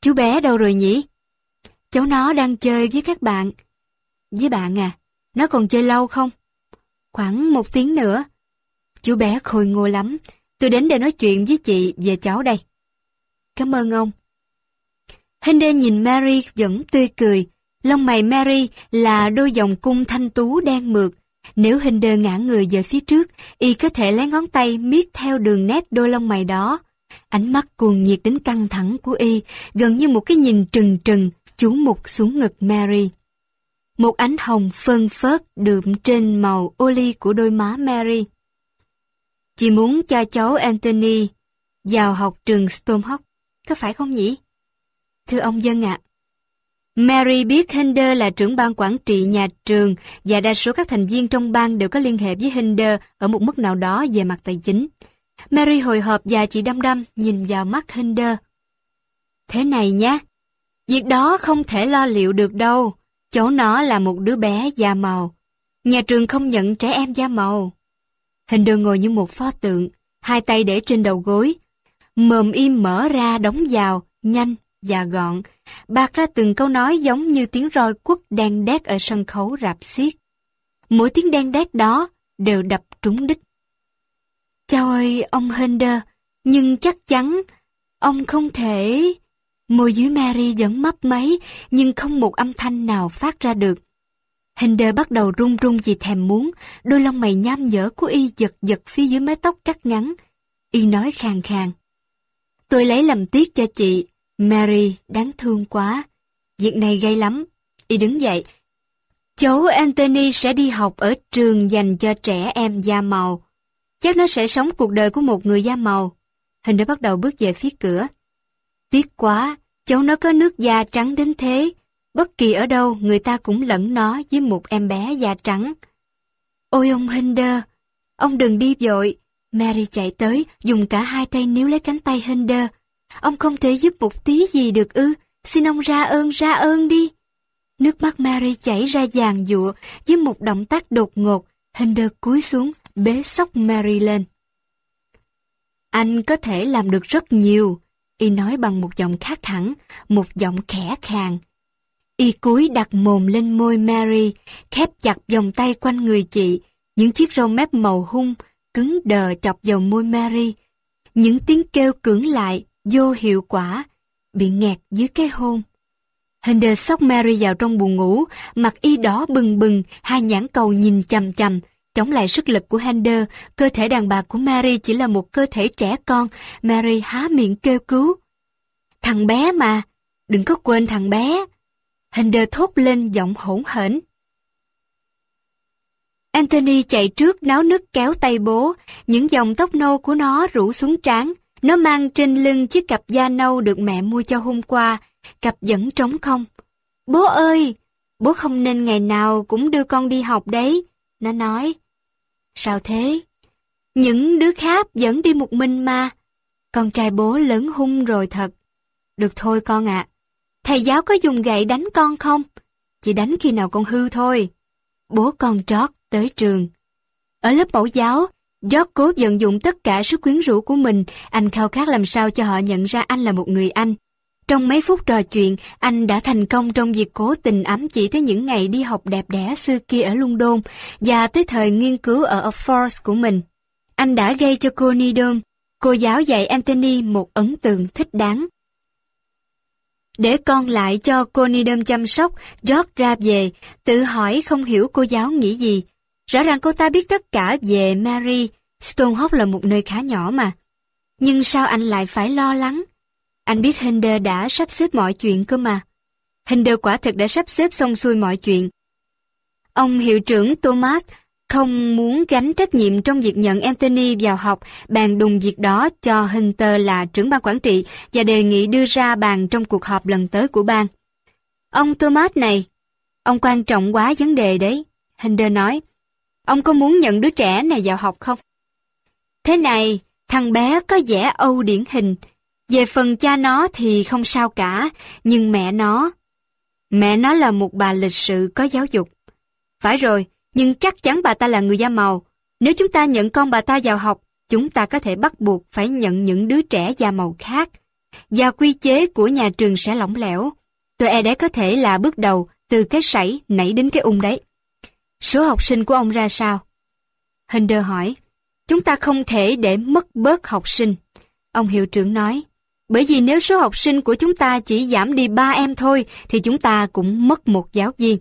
Chú bé đâu rồi nhỉ? Cháu nó đang chơi với các bạn. Với bạn à? Nó còn chơi lâu không? Khoảng một tiếng nữa. Chú bé khôi ngô lắm. Tôi đến để nói chuyện với chị về cháu đây. Cảm ơn ông. Hinder nhìn Mary vẫn tươi cười. Lông mày Mary là đôi dòng cung thanh tú đen mượt. Nếu Hinder ngã người về phía trước, y có thể lấy ngón tay miết theo đường nét đôi lông mày đó. Ánh mắt cuồng nhiệt đến căng thẳng của y, gần như một cái nhìn trừng trừng, chú mục xuống ngực Mary. Một ánh hồng phân phớt đượm trên màu ô ly của đôi má Mary. Chị muốn cho cháu Anthony vào học trường Stormhawk, có phải không nhỉ? Thưa ông dân ạ, Mary biết Hinder là trưởng ban quản trị nhà trường và đa số các thành viên trong ban đều có liên hệ với Hinder ở một mức nào đó về mặt tài chính. Mary hồi hộp và chị đăm đăm nhìn vào mắt Hinder. Thế này nhé, việc đó không thể lo liệu được đâu. Cháu nó là một đứa bé da màu. Nhà trường không nhận trẻ em da màu. Hinder ngồi như một pho tượng, hai tay để trên đầu gối. Mồm im mở ra đóng vào, nhanh và gọn, bạc ra từng câu nói giống như tiếng roi quất đen đét ở sân khấu rạp xiết. Mỗi tiếng đen đét đó đều đập trúng đích. Chào ơi, ông Hender, nhưng chắc chắn ông không thể... Môi dưới Mary vẫn mấp máy, nhưng không một âm thanh nào phát ra được. Hinder bắt đầu run run vì thèm muốn, đôi lông mày nham nhở của y giật giật phía dưới mái tóc cắt ngắn. Y nói khàn khàn. Tôi lấy làm tiếc cho chị, Mary, đáng thương quá. Việc này gây lắm. Y đứng dậy. Cháu Anthony sẽ đi học ở trường dành cho trẻ em da màu. Chắc nó sẽ sống cuộc đời của một người da màu. Hinder bắt đầu bước về phía cửa. Tiếc quá, cháu nó có nước da trắng đến thế. Bất kỳ ở đâu người ta cũng lẫn nó với một em bé da trắng. Ôi ông Hinder, ông đừng đi vội. Mary chạy tới, dùng cả hai tay níu lấy cánh tay Hinder. Ông không thể giúp một tí gì được ư, xin ông ra ơn ra ơn đi. Nước mắt Mary chảy ra dàn dụa với một động tác đột ngột, Hinder cúi xuống, bế sóc Mary lên. Anh có thể làm được rất nhiều, Y nói bằng một giọng khác hẳn, một giọng khẽ khàng. Y cúi đặt mồm lên môi Mary, khép chặt vòng tay quanh người chị, những chiếc râu mép màu hung, cứng đờ chọc vào môi Mary. Những tiếng kêu cưỡng lại, vô hiệu quả, bị nghẹt dưới cái hôn. Hinder sóc Mary vào trong buồn ngủ, mặt y đỏ bừng bừng, hai nhãn cầu nhìn chầm chầm, chống lại sức lực của Hinder, cơ thể đàn bà của Mary chỉ là một cơ thể trẻ con. Mary há miệng kêu cứu. Thằng bé mà, đừng có quên thằng bé. Hinder thốt lên giọng hỗn hển. Anthony chạy trước náo nức kéo tay bố, những dòng tóc nâu của nó rủ xuống trán. Nó mang trên lưng chiếc cặp da nâu được mẹ mua cho hôm qua, cặp vẫn trống không. Bố ơi, bố không nên ngày nào cũng đưa con đi học đấy, nó nói. Sao thế? Những đứa khác vẫn đi một mình mà. Con trai bố lớn hung rồi thật. Được thôi con ạ. Thầy giáo có dùng gậy đánh con không? Chỉ đánh khi nào con hư thôi. Bố con trót tới trường. Ở lớp mẫu giáo, George cố vận dụng tất cả sức quyến rũ của mình, anh khao khát làm sao cho họ nhận ra anh là một người Anh. Trong mấy phút trò chuyện, anh đã thành công trong việc cố tình ám chỉ tới những ngày đi học đẹp đẽ xưa kia ở London và tới thời nghiên cứu ở Oxford của mình. Anh đã gây cho cô Needham, cô giáo dạy Anthony một ấn tượng thích đáng. Để con lại cho cô Needham chăm sóc, George ra về, tự hỏi không hiểu cô giáo nghĩ gì. Rõ ràng cô ta biết tất cả về Mary, Stonehenge là một nơi khá nhỏ mà. Nhưng sao anh lại phải lo lắng? Anh biết Hinder đã sắp xếp mọi chuyện cơ mà. Hinder quả thực đã sắp xếp xong xuôi mọi chuyện. Ông hiệu trưởng Thomas không muốn gánh trách nhiệm trong việc nhận Anthony vào học, bàn đùng việc đó cho Hunter là trưởng ban quản trị và đề nghị đưa ra bàn trong cuộc họp lần tới của ban. Ông Thomas này, ông quan trọng quá vấn đề đấy, Hunter nói. Ông có muốn nhận đứa trẻ này vào học không? Thế này, thằng bé có vẻ Âu điển hình. Về phần cha nó thì không sao cả, nhưng mẹ nó... Mẹ nó là một bà lịch sự có giáo dục. Phải rồi, nhưng chắc chắn bà ta là người da màu. Nếu chúng ta nhận con bà ta vào học, chúng ta có thể bắt buộc phải nhận những đứa trẻ da màu khác. Và quy chế của nhà trường sẽ lỏng lẻo. Tôi e đấy có thể là bước đầu từ cái sảy nảy đến cái ung đấy. Số học sinh của ông ra sao? Hinder hỏi. Chúng ta không thể để mất bớt học sinh. Ông hiệu trưởng nói. Bởi vì nếu số học sinh của chúng ta chỉ giảm đi ba em thôi, thì chúng ta cũng mất một giáo viên.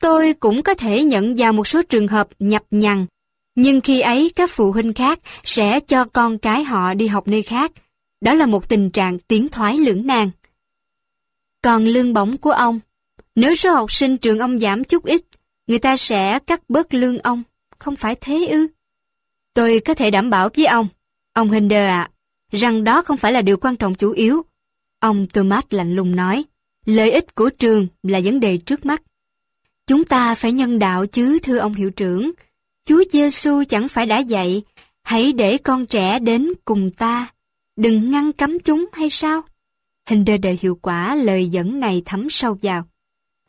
Tôi cũng có thể nhận vào một số trường hợp nhập nhằn, nhưng khi ấy các phụ huynh khác sẽ cho con cái họ đi học nơi khác. Đó là một tình trạng tiến thoái lưỡng nan. Còn lương bổng của ông, nếu số học sinh trường ông giảm chút ít, người ta sẽ cắt bớt lương ông, không phải thế ư? Tôi có thể đảm bảo với ông, ông Hinder ạ, rằng đó không phải là điều quan trọng chủ yếu. Ông Thomas lạnh lùng nói, lợi ích của trường là vấn đề trước mắt. Chúng ta phải nhân đạo chứ thưa ông hiệu trưởng. Chúa Giêsu chẳng phải đã dạy, hãy để con trẻ đến cùng ta, đừng ngăn cấm chúng hay sao? Hinder đời hiệu quả lời dẫn này thấm sâu vào.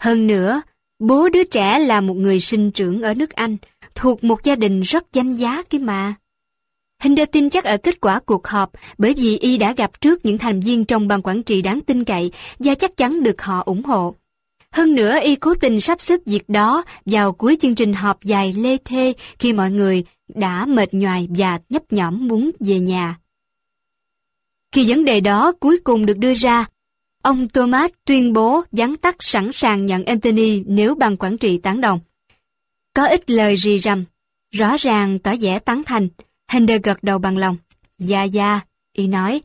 Hơn nữa, bố đứa trẻ là một người sinh trưởng ở nước Anh, thuộc một gia đình rất danh giá kia mà. Hinder tin chắc ở kết quả cuộc họp bởi vì y đã gặp trước những thành viên trong ban quản trị đáng tin cậy và chắc chắn được họ ủng hộ. Hơn nữa y cố tình sắp xếp việc đó vào cuối chương trình họp dài lê thê khi mọi người đã mệt nhoài và nhấp nhõm muốn về nhà. Khi vấn đề đó cuối cùng được đưa ra, ông Thomas tuyên bố gián tắt sẵn sàng nhận Anthony nếu ban quản trị tán đồng. Có ít lời rì rầm, rõ ràng tỏ vẻ tán thành, Hinder gật đầu bằng lòng. Dạ dạ, y nói,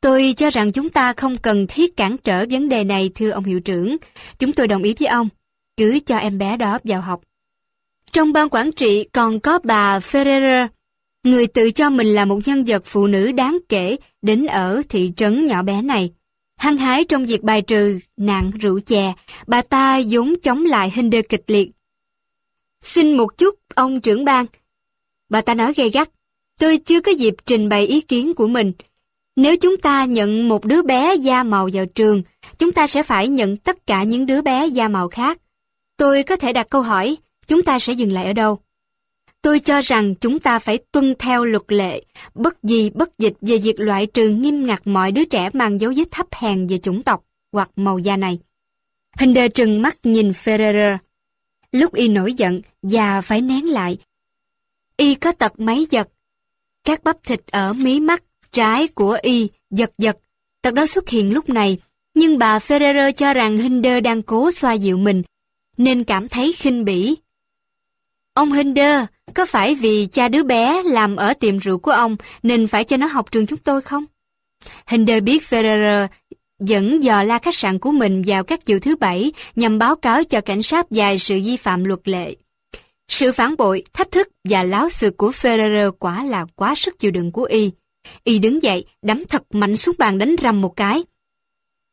Tôi cho rằng chúng ta không cần thiết cản trở vấn đề này thưa ông hiệu trưởng. Chúng tôi đồng ý với ông. Cứ cho em bé đó vào học. Trong ban quản trị còn có bà Ferreira, người tự cho mình là một nhân vật phụ nữ đáng kể đến ở thị trấn nhỏ bé này. Hăng hái trong việc bài trừ nạn rượu chè, bà ta vốn chống lại Hinder kịch liệt. Xin một chút, ông trưởng ban. Bà ta nói gay gắt, tôi chưa có dịp trình bày ý kiến của mình, nếu chúng ta nhận một đứa bé da màu vào trường, chúng ta sẽ phải nhận tất cả những đứa bé da màu khác. Tôi có thể đặt câu hỏi, chúng ta sẽ dừng lại ở đâu? Tôi cho rằng chúng ta phải tuân theo luật lệ, bất gì bất dịch về việc loại trừ nghiêm ngặt mọi đứa trẻ mang dấu vết thấp hèn về chủng tộc hoặc màu da này. Hinder trừng mắt nhìn Ferrer. Lúc y nổi giận, già phải nén lại. Y có tật máy giật. Các bắp thịt ở mí mắt trái của y giật giật. Tật đó xuất hiện lúc này, nhưng bà Ferrer cho rằng Hinder đang cố xoa dịu mình, nên cảm thấy khinh bỉ. Ông Hinder, có phải vì cha đứa bé làm ở tiệm rượu của ông nên phải cho nó học trường chúng tôi không? Hinder biết Ferrer dẫn dò la khách sạn của mình vào các chiều thứ bảy nhằm báo cáo cho cảnh sát dài sự vi phạm luật lệ. Sự phản bội, thách thức và láo xược của Ferrer quả là quá sức chịu đựng của y. Y đứng dậy, đấm thật mạnh xuống bàn đánh rầm một cái.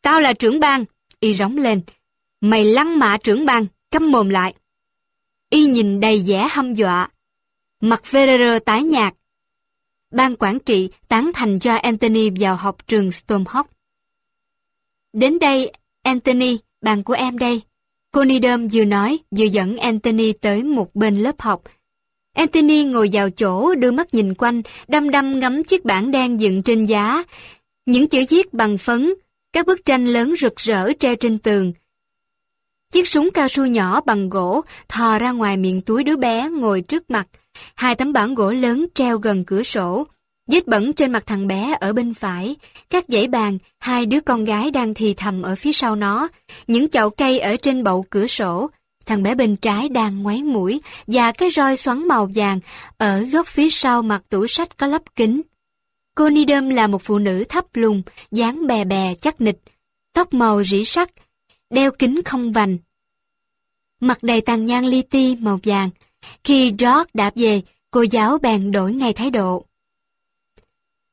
Tao là trưởng ban, y rống lên. Mày lăng mạ trưởng ban, câm mồm lại. Y nhìn đầy vẻ hâm dọa. Mặt Federer tái nhạc. Ban quản trị tán thành cho Anthony vào học trường Stormhawk. Đến đây, Anthony, bạn của em đây. Cô Needham vừa nói, vừa dẫn Anthony tới một bên lớp học. Anthony ngồi vào chỗ, đưa mắt nhìn quanh, đăm đăm ngắm chiếc bảng đen dựng trên giá. Những chữ viết bằng phấn, các bức tranh lớn rực rỡ treo trên tường. Chiếc súng cao su nhỏ bằng gỗ thò ra ngoài miệng túi đứa bé ngồi trước mặt. Hai tấm bảng gỗ lớn treo gần cửa sổ. Vết bẩn trên mặt thằng bé ở bên phải, các dãy bàn, hai đứa con gái đang thì thầm ở phía sau nó, những chậu cây ở trên bậu cửa sổ, thằng bé bên trái đang ngoáy mũi và cái roi xoắn màu vàng ở góc phía sau mặt tủ sách có lắp kính. Cô Nidom là một phụ nữ thấp lùn, dáng bè bè chắc nịch, tóc màu rỉ sắt, đeo kính không vành. Mặt đầy tàn nhang li ti màu vàng. Khi George đạp về, cô giáo bèn đổi ngay thái độ.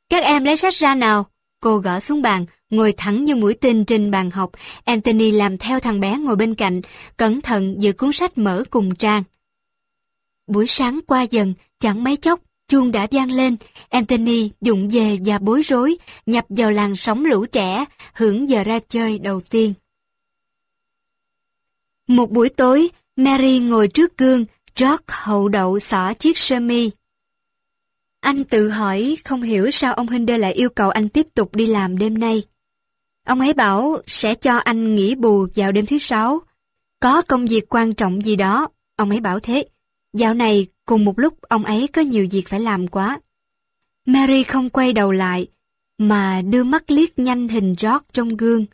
Các em lấy sách ra nào. Cô gõ xuống bàn, ngồi thẳng như mũi tên trên bàn học. Anthony làm theo thằng bé ngồi bên cạnh, cẩn thận giữ cuốn sách mở cùng trang. Buổi sáng qua dần, chẳng mấy chốc, chuông đã vang lên. Anthony dụng về và bối rối, nhập vào làn sóng lũ trẻ, hưởng giờ ra chơi đầu tiên. Một buổi tối, Mary ngồi trước gương, George hậu đậu xỏ chiếc sơ mi. Anh tự hỏi không hiểu sao ông Hinder lại yêu cầu anh tiếp tục đi làm đêm nay. Ông ấy bảo sẽ cho anh nghỉ bù vào đêm thứ sáu. Có công việc quan trọng gì đó, ông ấy bảo thế. Dạo này, cùng một lúc ông ấy có nhiều việc phải làm quá. Mary không quay đầu lại, mà đưa mắt liếc nhanh hình George trong gương.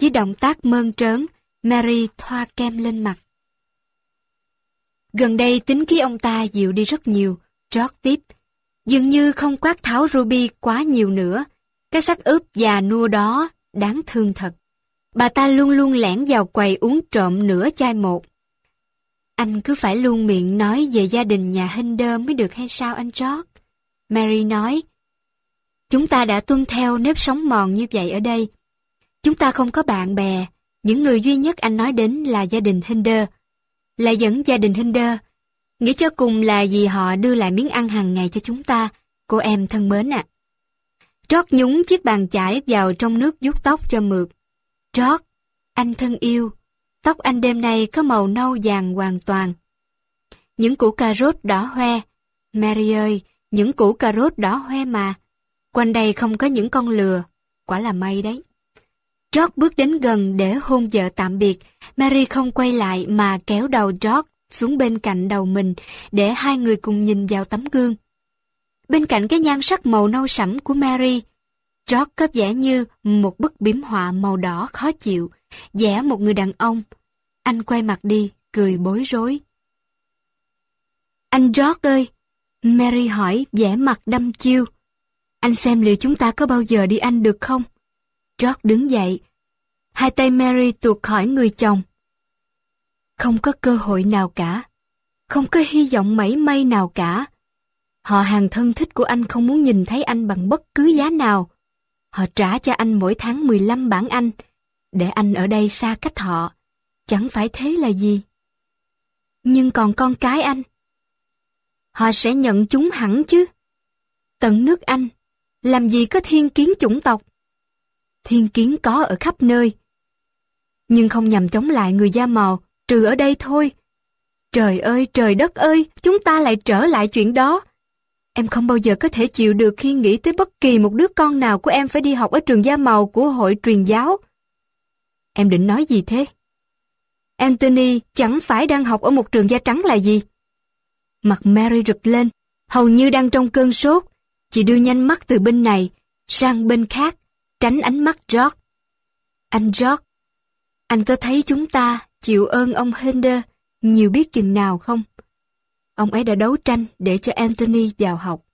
Với động tác mơn trớn, Mary thoa kem lên mặt. Gần đây tính khí ông ta dịu đi rất nhiều, George tiếp. Dường như không quát tháo Ruby quá nhiều nữa. Cái xác ướp già nua đó đáng thương thật. Bà ta luôn luôn lẻn vào quầy uống trộm nửa chai một. Anh cứ phải luôn miệng nói về gia đình nhà Hinder mới được hay sao anh George? Mary nói, Chúng ta đã tuân theo nếp sống mòn như vậy ở đây. Chúng ta không có bạn bè. Những người duy nhất anh nói đến là gia đình Hinder. Là dẫn gia đình Hinder Nghĩ cho cùng là vì họ đưa lại miếng ăn hàng ngày cho chúng ta, cô em thân mến ạ. À. Trót nhúng chiếc bàn chải vào trong nước vuốt tóc cho mượt. Trót, anh thân yêu, tóc anh đêm nay có màu nâu vàng hoàn toàn. Những củ cà rốt đỏ hoe. Mary ơi, những củ cà rốt đỏ hoe mà. Quanh đây không có những con lừa. Quả là may đấy. George bước đến gần để hôn vợ tạm biệt. Mary không quay lại mà kéo đầu George xuống bên cạnh đầu mình để hai người cùng nhìn vào tấm gương. Bên cạnh cái nhan sắc màu nâu sẫm của Mary, George có vẻ như một bức biếm họa màu đỏ khó chịu, vẽ một người đàn ông. Anh quay mặt đi, cười bối rối. Anh George ơi! Mary hỏi vẻ mặt đâm chiêu. Anh xem liệu chúng ta có bao giờ đi Anh được không? George đứng dậy. Hai tay Mary tuột khỏi người chồng. Không có cơ hội nào cả. Không có hy vọng mảy may nào cả. Họ hàng thân thích của anh không muốn nhìn thấy anh bằng bất cứ giá nào. Họ trả cho anh mỗi tháng 15 bảng Anh, để anh ở đây xa cách họ. Chẳng phải thế là gì. Nhưng còn con cái anh? Họ sẽ nhận chúng hẳn chứ. Tận nước Anh, làm gì có thiên kiến chủng tộc? Thiên kiến có ở khắp nơi. Nhưng không nhằm chống lại người da màu trừ ở đây thôi. Trời ơi, trời đất ơi, chúng ta lại trở lại chuyện đó. Em không bao giờ có thể chịu được khi nghĩ tới bất kỳ một đứa con nào của em phải đi học ở trường da màu của hội truyền giáo. Em định nói gì thế? Anthony chẳng phải đang học ở một trường da trắng là gì? Mặt Mary rực lên, hầu như đang trong cơn sốt. Chị đưa nhanh mắt từ bên này sang bên khác, tránh ánh mắt George. Anh George, anh có thấy chúng ta chịu ơn ông Hinder nhiều biết chừng nào không? Ông ấy đã đấu tranh để cho Anthony vào học.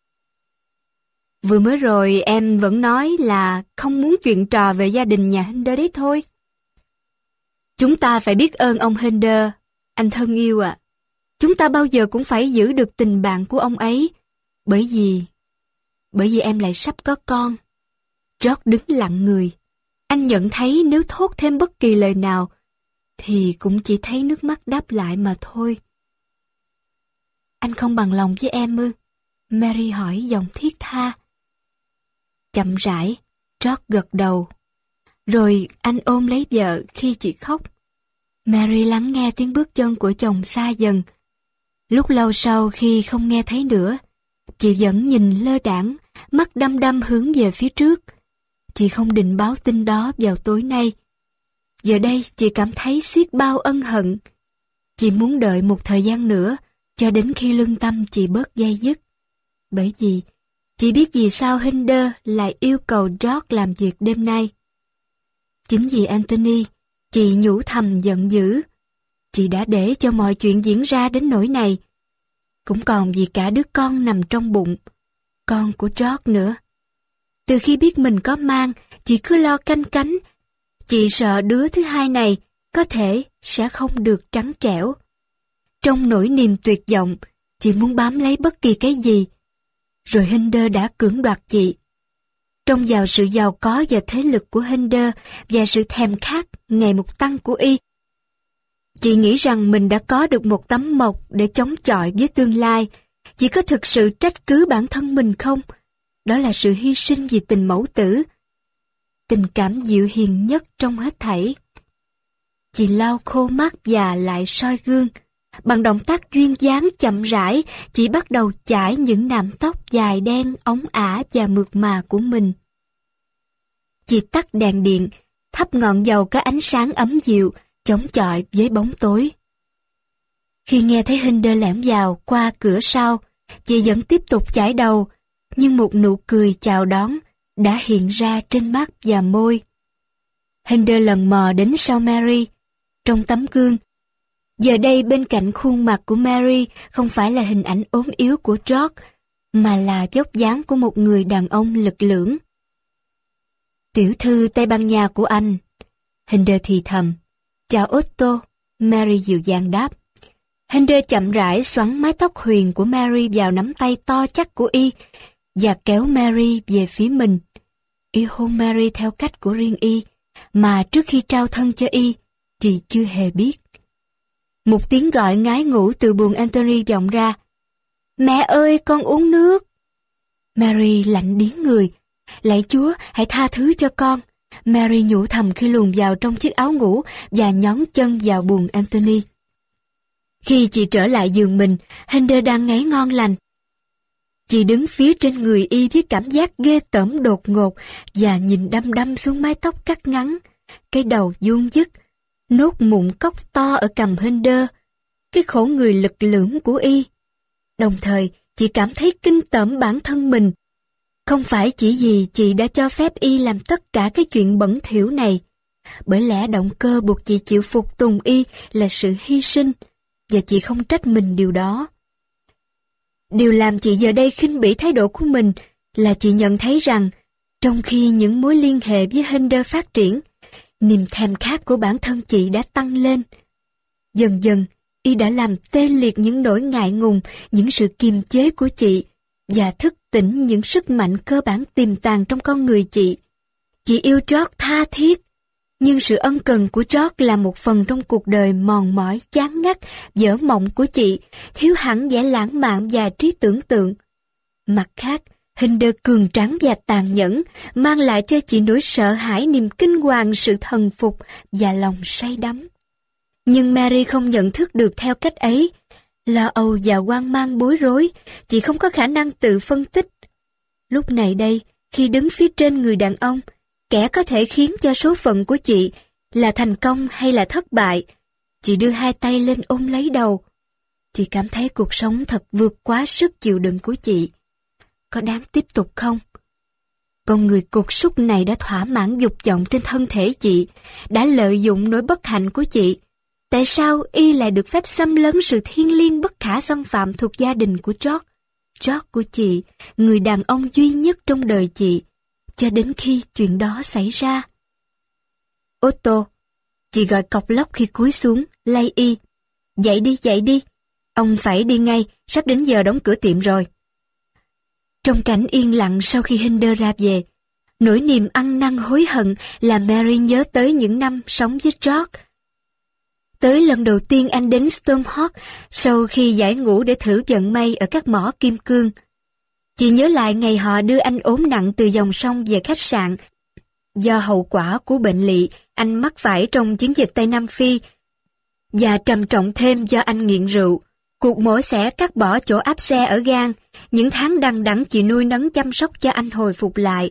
Vừa mới rồi em vẫn nói là không muốn chuyện trò về gia đình nhà Hinder đấy thôi. Chúng ta phải biết ơn ông Hinder, anh thân yêu ạ. chúng ta bao giờ cũng phải giữ được tình bạn của ông ấy. Bởi vì... Bởi vì em lại sắp có con. George đứng lặng người. Anh nhận thấy nếu thốt thêm bất kỳ lời nào, thì cũng chỉ thấy nước mắt đáp lại mà thôi. Anh không bằng lòng với em ư? Mary hỏi giọng thiết tha. Chậm rãi, George gật đầu. Rồi anh ôm lấy vợ khi chị khóc. Mary lắng nghe tiếng bước chân của chồng xa dần. Lúc lâu sau khi không nghe thấy nữa, chị vẫn nhìn lơ đảng, mắt đăm đăm hướng về phía trước. Chị không định báo tin đó vào tối nay. Giờ đây chị cảm thấy xiết bao ân hận. Chị muốn đợi một thời gian nữa, cho đến khi lương tâm chị bớt dây dứt. Bởi vì, chị biết vì sao Hinder lại yêu cầu George làm việc đêm nay. Chính vì Anthony, chị nhủ thầm giận dữ. Chị đã để cho mọi chuyện diễn ra đến nỗi này. Cũng còn vì cả đứa con nằm trong bụng. Con của George nữa. Từ khi biết mình có mang, chị cứ lo canh cánh. Chị sợ đứa thứ hai này có thể sẽ không được trắng trẻo. Trong nỗi niềm tuyệt vọng, chị muốn bám lấy bất kỳ cái gì. Rồi Hinder đã cưỡng đoạt chị. Trong vào sự giàu có và thế lực của Hinder và sự thèm khát ngày một tăng của y, chị nghĩ rằng mình đã có được một tấm mộc để chống chọi với tương lai. Chị có thực sự trách cứ bản thân mình không? Đó là sự hy sinh vì tình mẫu tử. Tình cảm dịu hiền nhất trong hết thảy. Chị lau khô mắt và lại soi gương. Bằng động tác duyên dáng chậm rãi, chị bắt đầu chải những nạm tóc dài đen, ống ả và mượt mà của mình. Chị tắt đèn điện, thắp ngọn dầu có ánh sáng ấm dịu, chống chọi với bóng tối. Khi nghe thấy hình đơ lẻm vào qua cửa sau, chị vẫn tiếp tục chải đầu, nhưng một nụ cười chào đón đã hiện ra trên mắt và môi. Hinder lần mò đến sau Mary. Trong tấm gương, Giờ đây bên cạnh khuôn mặt của Mary không phải là hình ảnh ốm yếu của George, mà là dốc dáng của một người đàn ông lực lưỡng. Tiểu thư Tây Ban Nha của anh. Hinder thì thầm. Chào Otto. Mary dịu dàng đáp. Hinder chậm rãi xoắn mái tóc huyền của Mary vào nắm tay to chắc của y và kéo Mary về phía mình. Y hôn Mary theo cách của riêng y, mà trước khi trao thân cho y, chị chưa hề biết. Một tiếng gọi ngái ngủ từ buồng Anthony vọng ra. Mẹ ơi, con uống nước. Mary lạnh điếng người. Lạy Chúa, hãy tha thứ cho con. Mary nhủ thầm khi luồn vào trong chiếc áo ngủ và nhón chân vào buồng Anthony. Khi chị trở lại giường mình, Hinder đang ngáy ngon lành. Chị đứng phía trên người y với cảm giác ghê tởm đột ngột và nhìn đăm đăm xuống mái tóc cắt ngắn. Cái đầu vuông dứt, nốt mụn cốc to ở cầm Hinder, cái khổ người lực lưỡng của y. Đồng thời, chị cảm thấy kinh tởm bản thân mình. Không phải chỉ vì chị đã cho phép y làm tất cả cái chuyện bẩn thỉu này, bởi lẽ động cơ buộc chị chịu phục tùng y là sự hy sinh, và chị không trách mình điều đó. Điều làm chị giờ đây khinh bỉ thái độ của mình là chị nhận thấy rằng, trong khi những mối liên hệ với Hinder phát triển, niềm thèm khát của bản thân chị đã tăng lên. Dần dần, y đã làm tê liệt những nỗi ngại ngùng, những sự kiềm chế của chị và thức tỉnh những sức mạnh cơ bản tiềm tàng trong con người chị. Chị yêu George tha thiết, nhưng sự ân cần của George là một phần trong cuộc đời mòn mỏi, chán ngắt, dở mộng của chị, thiếu hẳn vẻ lãng mạn và trí tưởng tượng. Mặt khác, Hình đơ cường trắng và tàn nhẫn, mang lại cho chị nỗi sợ hãi niềm kinh hoàng sự thần phục và lòng say đắm. Nhưng Mary không nhận thức được theo cách ấy. Lo âu và hoang mang bối rối, chị không có khả năng tự phân tích. Lúc này đây, khi đứng phía trên người đàn ông, kẻ có thể khiến cho số phận của chị là thành công hay là thất bại, chị đưa hai tay lên ôm lấy đầu. Chị cảm thấy cuộc sống thật vượt quá sức chịu đựng của chị có đáng tiếp tục không? Con người cục súc này đã thỏa mãn dục vọng trên thân thể chị, đã lợi dụng nỗi bất hạnh của chị. Tại sao y lại được phép xâm lấn sự thiên liêng bất khả xâm phạm thuộc gia đình của George? George của chị, người đàn ông duy nhất trong đời chị, cho đến khi chuyện đó xảy ra. Otto, chị gọi cọc lóc khi cúi xuống, lay y. Dậy đi, dậy đi. Ông phải đi ngay, sắp đến giờ đóng cửa tiệm rồi. Trong cảnh yên lặng sau khi Hinder ra về, nỗi niềm ăn năn hối hận làm Mary nhớ tới những năm sống với George. Tới lần đầu tiên anh đến Stormhawk sau khi giải ngũ để thử vận may ở các mỏ kim cương. Chị nhớ lại ngày họ đưa anh ốm nặng từ dòng sông về khách sạn. Do hậu quả của bệnh lị, anh mắc phải trong chiến dịch Tây Nam Phi và trầm trọng thêm do anh nghiện rượu. Cuộc mổ xẻ cắt bỏ chỗ áp xe ở gan, những tháng đằng đẵng chị nuôi nấng chăm sóc cho anh hồi phục lại.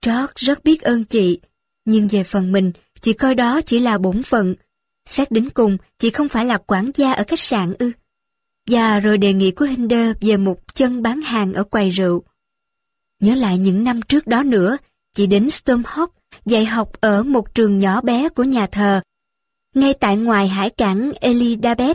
trót rất biết ơn chị, nhưng về phần mình, chị coi đó chỉ là bổn phận. Xét đến cùng, chị không phải là quản gia ở khách sạn ư. Và rồi đề nghị của Hinder về một chân bán hàng ở quầy rượu. Nhớ lại những năm trước đó nữa, chị đến Stormhawk dạy học ở một trường nhỏ bé của nhà thờ, ngay tại ngoài hải cảng Elizabeth.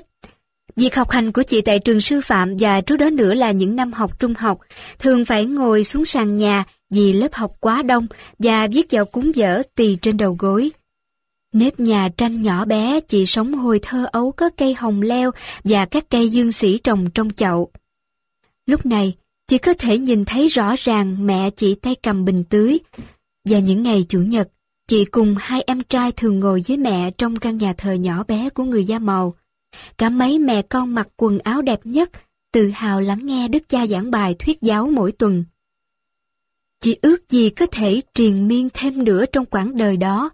Việc học hành của chị tại trường sư phạm và trước đó nữa là những năm học trung học, thường phải ngồi xuống sàn nhà vì lớp học quá đông và viết vào cúng dở tì trên đầu gối. Nếp nhà tranh nhỏ bé chị sống hồi thơ ấu có cây hồng leo và các cây dương sĩ trồng trong chậu. Lúc này, chị có thể nhìn thấy rõ ràng mẹ chị tay cầm bình tưới. Và những ngày Chủ nhật, chị cùng hai em trai thường ngồi với mẹ trong căn nhà thờ nhỏ bé của người da màu. Cả mấy mẹ con mặc quần áo đẹp nhất, tự hào lắng nghe đức cha giảng bài thuyết giáo mỗi tuần. Chị ước gì có thể triền miên thêm nữa trong quãng đời đó,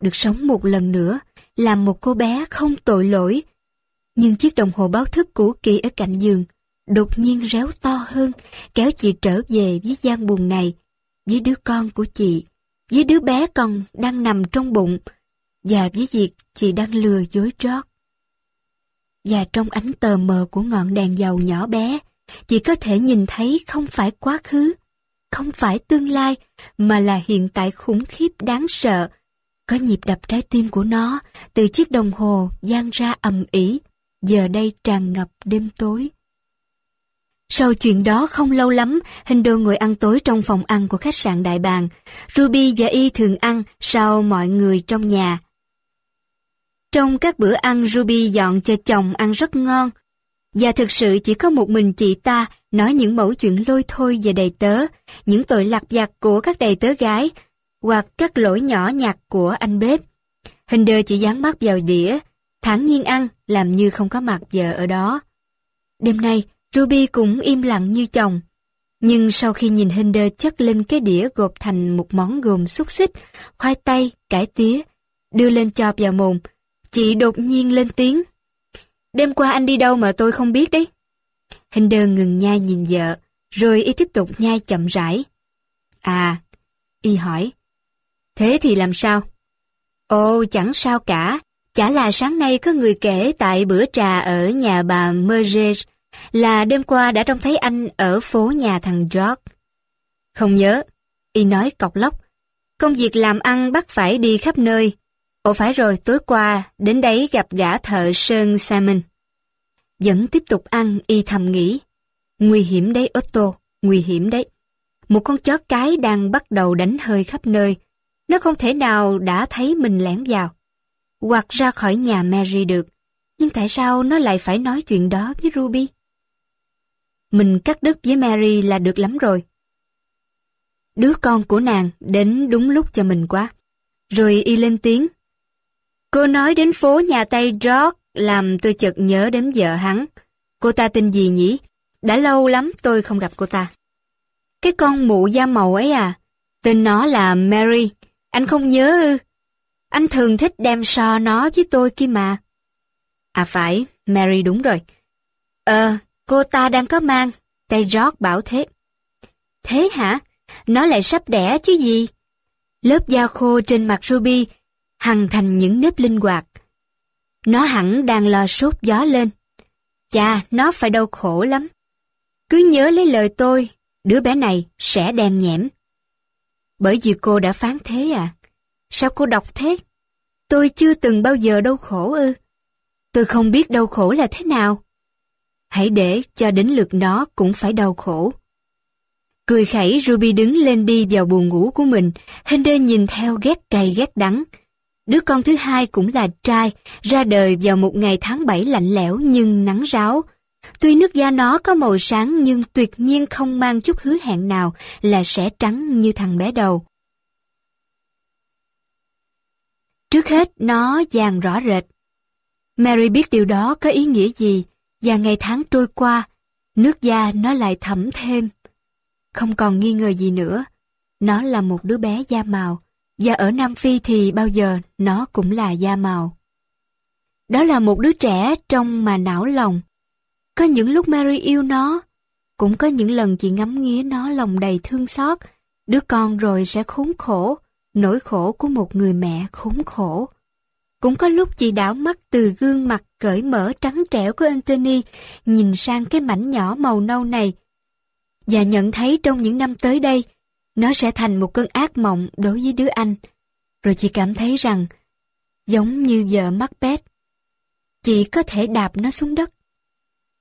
được sống một lần nữa, làm một cô bé không tội lỗi. Nhưng chiếc đồng hồ báo thức cũ kỹ ở cạnh giường, đột nhiên réo to hơn, kéo chị trở về với gian buồn này, với đứa con của chị, với đứa bé còn đang nằm trong bụng, và với việc chị đang lừa dối trót. Và trong ánh tờ mờ của ngọn đèn dầu nhỏ bé, chị có thể nhìn thấy không phải quá khứ, không phải tương lai, mà là hiện tại khủng khiếp đáng sợ. Có nhịp đập trái tim của nó từ chiếc đồng hồ gian ra ầm ỉ, giờ đây tràn ngập đêm tối. Sau chuyện đó không lâu lắm, hình Hindo ngồi ăn tối trong phòng ăn của khách sạn Đại Bàng. Ruby và Y thường ăn sau mọi người trong nhà. Trong các bữa ăn, Ruby dọn cho chồng ăn rất ngon. Và thực sự chỉ có một mình chị ta nói những mẫu chuyện lôi thôi về đầy tớ, những tội lặt vặt của các đầy tớ gái, hoặc các lỗi nhỏ nhặt của anh bếp. Hinder chỉ dán mắt vào đĩa, thản nhiên ăn, làm như không có mặt vợ ở đó. Đêm nay, Ruby cũng im lặng như chồng. Nhưng sau khi nhìn Hinder chất lên cái đĩa gộp thành một món gồm xúc xích, khoai tây, cải tía, đưa lên cho vào mồm, chị đột nhiên lên tiếng. Đêm qua anh đi đâu mà tôi không biết đấy. Hinder ngừng nhai nhìn vợ, rồi y tiếp tục nhai chậm rãi. À, y hỏi. Thế thì làm sao? Ồ, chẳng sao cả. Chả là sáng nay có người kể tại bữa trà ở nhà bà Merges là đêm qua đã trông thấy anh ở phố nhà thằng George. Không nhớ, y nói cọc lóc. Công việc làm ăn bắt phải đi khắp nơi. Ồ phải rồi, tối qua đến đấy gặp gã thợ sơn Simon. Vẫn tiếp tục ăn, y thầm nghĩ. Nguy hiểm đấy Otto, nguy hiểm đấy. Một con chó cái đang bắt đầu đánh hơi khắp nơi. Nó không thể nào đã thấy mình lẻn vào. Hoặc ra khỏi nhà Mary được. Nhưng tại sao nó lại phải nói chuyện đó với Ruby? Mình cắt đứt với Mary là được lắm rồi. Đứa con của nàng đến đúng lúc cho mình quá. Rồi y lên tiếng. Cô nói đến phố nhà Tây George làm tôi chợt nhớ đến vợ hắn. Cô ta tên gì nhỉ? Đã lâu lắm tôi không gặp cô ta. Cái con mụ da màu ấy à? Tên nó là Mary. Anh không nhớ ư? Anh thường thích đem so nó với tôi kia mà. À phải, Mary đúng rồi. Ờ, cô ta đang có mang. Tay George bảo thế. Thế hả? Nó lại sắp đẻ chứ gì? Lớp da khô trên mặt Ruby hằng thành những nếp linh hoạt. Nó hẳn đang lo sốt gió lên. Chà, nó phải đau khổ lắm. Cứ nhớ lấy lời tôi, đứa bé này sẽ đen nhẽm. Bởi vì cô đã phán thế à? Sao cô đọc thế? Tôi chưa từng bao giờ đau khổ ư? Tôi không biết đau khổ là thế nào. Hãy để cho đến lượt nó cũng phải đau khổ. Cười khẩy Ruby đứng lên đi vào buồn ngủ của mình, Hinder nhìn theo ghét cay ghét đắng. Đứa con thứ hai cũng là trai, ra đời vào một ngày tháng bảy lạnh lẽo nhưng nắng ráo. Tuy nước da nó có màu sáng nhưng tuyệt nhiên không mang chút hứa hẹn nào là sẽ trắng như thằng bé đầu. Trước hết, nó vàng rõ rệt. Mary biết điều đó có ý nghĩa gì, và ngày tháng trôi qua, nước da nó lại thẩm thêm. Không còn nghi ngờ gì nữa, nó là một đứa bé da màu, và ở Nam Phi thì bao giờ nó cũng là da màu. Đó là một đứa trẻ trong mà não lòng. Có những lúc Mary yêu nó, cũng có những lần chị ngắm nghía nó lòng đầy thương xót, đứa con rồi sẽ khốn khổ, nỗi khổ của một người mẹ khốn khổ. Cũng có lúc chị đảo mắt từ gương mặt cởi mở trắng trẻo của Anthony, nhìn sang cái mảnh nhỏ màu nâu này, và nhận thấy trong những năm tới đây, nó sẽ thành một cơn ác mộng đối với đứa anh. Rồi chị cảm thấy rằng, giống như vợ Macbeth, chị có thể đạp nó xuống đất.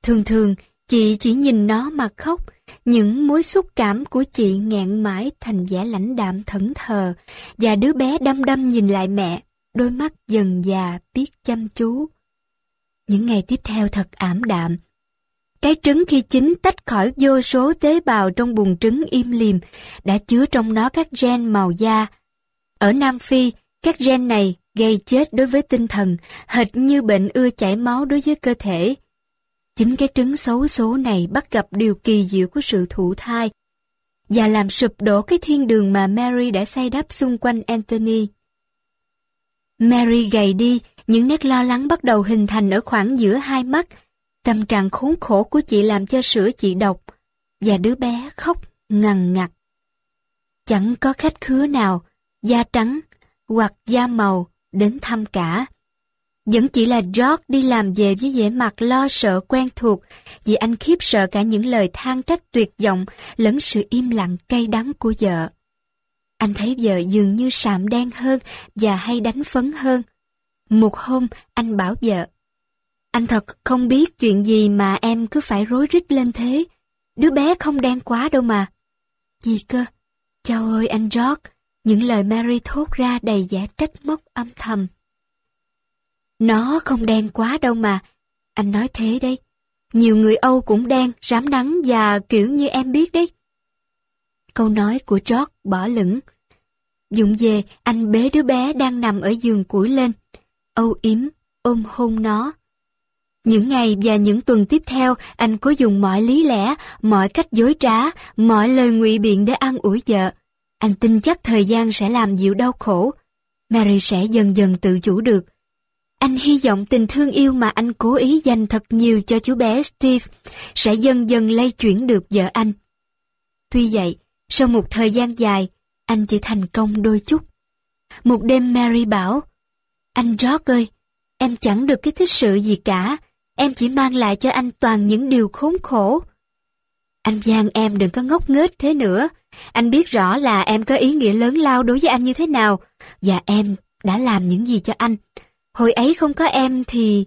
Thường thường, chị chỉ nhìn nó mà khóc, những mối xúc cảm của chị nghẹn mãi thành vẻ lãnh đạm thẫn thờ, và đứa bé đăm đăm nhìn lại mẹ, đôi mắt dần già biết chăm chú. Những ngày tiếp theo thật ảm đạm. Cái trứng khi chín tách khỏi vô số tế bào trong buồng trứng im lìm, đã chứa trong nó các gen màu da. Ở Nam Phi, các gen này gây chết đối với tinh thần, hệt như bệnh ưa chảy máu đối với cơ thể. Chính cái trứng xấu số này bắt gặp điều kỳ diệu của sự thụ thai và làm sụp đổ cái thiên đường mà Mary đã xây đắp xung quanh Anthony. Mary gầy đi, những nét lo lắng bắt đầu hình thành ở khoảng giữa hai mắt. Tâm trạng khốn khổ của chị làm cho sữa chị độc, và đứa bé khóc ngằn ngặt. Chẳng có khách khứa nào, da trắng hoặc da màu đến thăm cả. Vẫn chỉ là George đi làm về với vẻ mặt lo sợ quen thuộc, vì anh khiếp sợ cả những lời than trách tuyệt vọng lẫn sự im lặng cay đắng của vợ. Anh thấy vợ dường như sạm đen hơn và hay đánh phấn hơn. Một hôm, anh bảo vợ, anh thật không biết chuyện gì mà em cứ phải rối rít lên thế. Đứa bé không đen quá đâu mà. Gì cơ? Chào ơi anh George, những lời Mary thốt ra đầy vẻ trách móc âm thầm. Nó không đen quá đâu mà. Anh nói thế đấy. Nhiều người Âu cũng đen, rám nắng và kiểu như em biết đấy. Câu nói của George bỏ lửng. Dụng về, anh bế đứa bé đang nằm ở giường củi lên. Âu yếm, ôm hôn nó. Những ngày và những tuần tiếp theo, anh cố dùng mọi lý lẽ, mọi cách dối trá, mọi lời ngụy biện để an ủi vợ. Anh tin chắc thời gian sẽ làm dịu đau khổ. Mary sẽ dần dần tự chủ được. Anh hy vọng tình thương yêu mà anh cố ý dành thật nhiều cho chú bé Steve sẽ dần dần lây chuyển được vợ anh. Tuy vậy, sau một thời gian dài, anh chỉ thành công đôi chút. Một đêm Mary bảo, anh George ơi, em chẳng được cái thích sự gì cả, em chỉ mang lại cho anh toàn những điều khốn khổ. Anh Giang em đừng có ngốc nghếch thế nữa, anh biết rõ là em có ý nghĩa lớn lao đối với anh như thế nào, và em đã làm những gì cho anh. Hồi ấy không có em thì...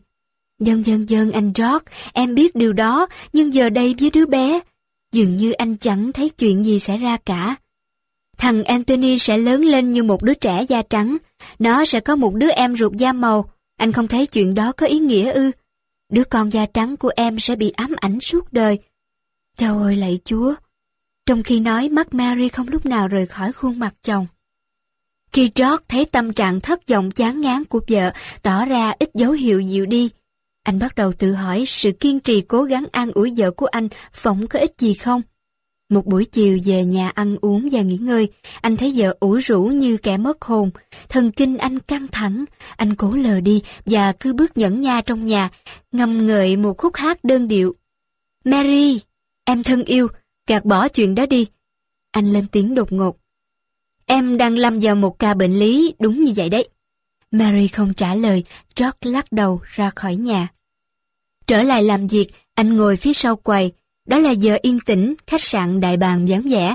Dân dân dân anh George, em biết điều đó, nhưng giờ đây với đứa bé, dường như anh chẳng thấy chuyện gì xảy ra cả. Thằng Anthony sẽ lớn lên như một đứa trẻ da trắng, nó sẽ có một đứa em ruột da màu, anh không thấy chuyện đó có ý nghĩa ư. Đứa con da trắng của em sẽ bị ám ảnh suốt đời. Trời ơi lạy chúa! Trong khi nói mắt Mary không lúc nào rời khỏi khuôn mặt chồng. Khi George thấy tâm trạng thất vọng chán ngán của vợ tỏ ra ít dấu hiệu dịu đi, anh bắt đầu tự hỏi sự kiên trì cố gắng an ủi vợ của anh phỏng có ích gì không? Một buổi chiều về nhà ăn uống và nghỉ ngơi, anh thấy vợ ủ rũ như kẻ mất hồn. Thần kinh anh căng thẳng, anh cố lờ đi và cứ bước nhẫn nha trong nhà, ngâm ngợi một khúc hát đơn điệu. Mary, em thân yêu, gạt bỏ chuyện đó đi. Anh lên tiếng đột ngột. Em đang lâm vào một ca bệnh lý, đúng như vậy đấy. Mary không trả lời, George lắc đầu ra khỏi nhà. Trở lại làm việc, anh ngồi phía sau quầy. Đó là giờ yên tĩnh, khách sạn đại bàng vắng vẻ.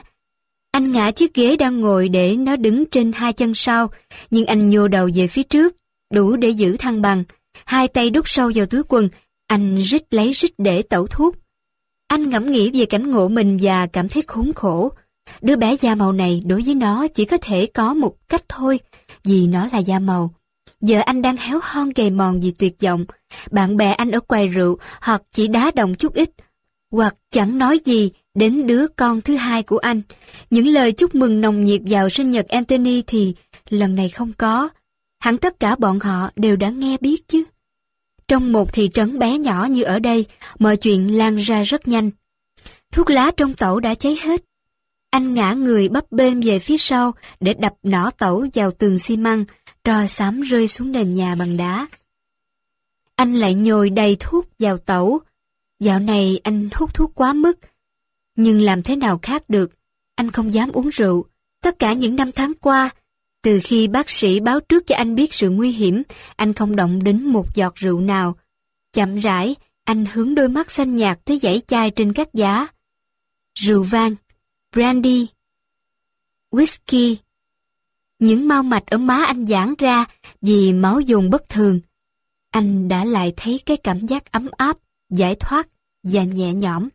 Anh ngã chiếc ghế đang ngồi để nó đứng trên hai chân sau, nhưng anh nhô đầu về phía trước, đủ để giữ thăng bằng. Hai tay đút sâu vào túi quần, anh rít lấy rít để tẩu thuốc. Anh ngẫm nghĩ về cảnh ngộ mình và cảm thấy khốn khổ. Đứa bé da màu này đối với nó chỉ có thể có một cách thôi, vì nó là da màu. Giờ anh đang héo hon gầy mòn vì tuyệt vọng. Bạn bè anh ở quầy rượu hoặc chỉ đá đồng chút ít, hoặc chẳng nói gì đến đứa con thứ hai của anh. Những lời chúc mừng nồng nhiệt vào sinh nhật Anthony thì lần này không có. Hẳn tất cả bọn họ đều đã nghe biết chứ. Trong một thị trấn bé nhỏ như ở đây, mọi chuyện lan ra rất nhanh. Thuốc lá trong tẩu đã cháy hết. Anh ngã người bắp bên về phía sau để đập nỏ tẩu vào tường xi măng, trò xám rơi xuống nền nhà bằng đá. Anh lại nhồi đầy thuốc vào tẩu. Dạo này anh hút thuốc quá mức. Nhưng làm thế nào khác được, anh không dám uống rượu. Tất cả những năm tháng qua, từ khi bác sĩ báo trước cho anh biết sự nguy hiểm, anh không động đến một giọt rượu nào. Chậm rãi, anh hướng đôi mắt xanh nhạt tới dãy chai trên các giá. Rượu vang, brandy, whisky. Những mau mạch ở má anh giãn ra vì máu dồn bất thường. Anh đã lại thấy cái cảm giác ấm áp, giải thoát và nhẹ nhõm.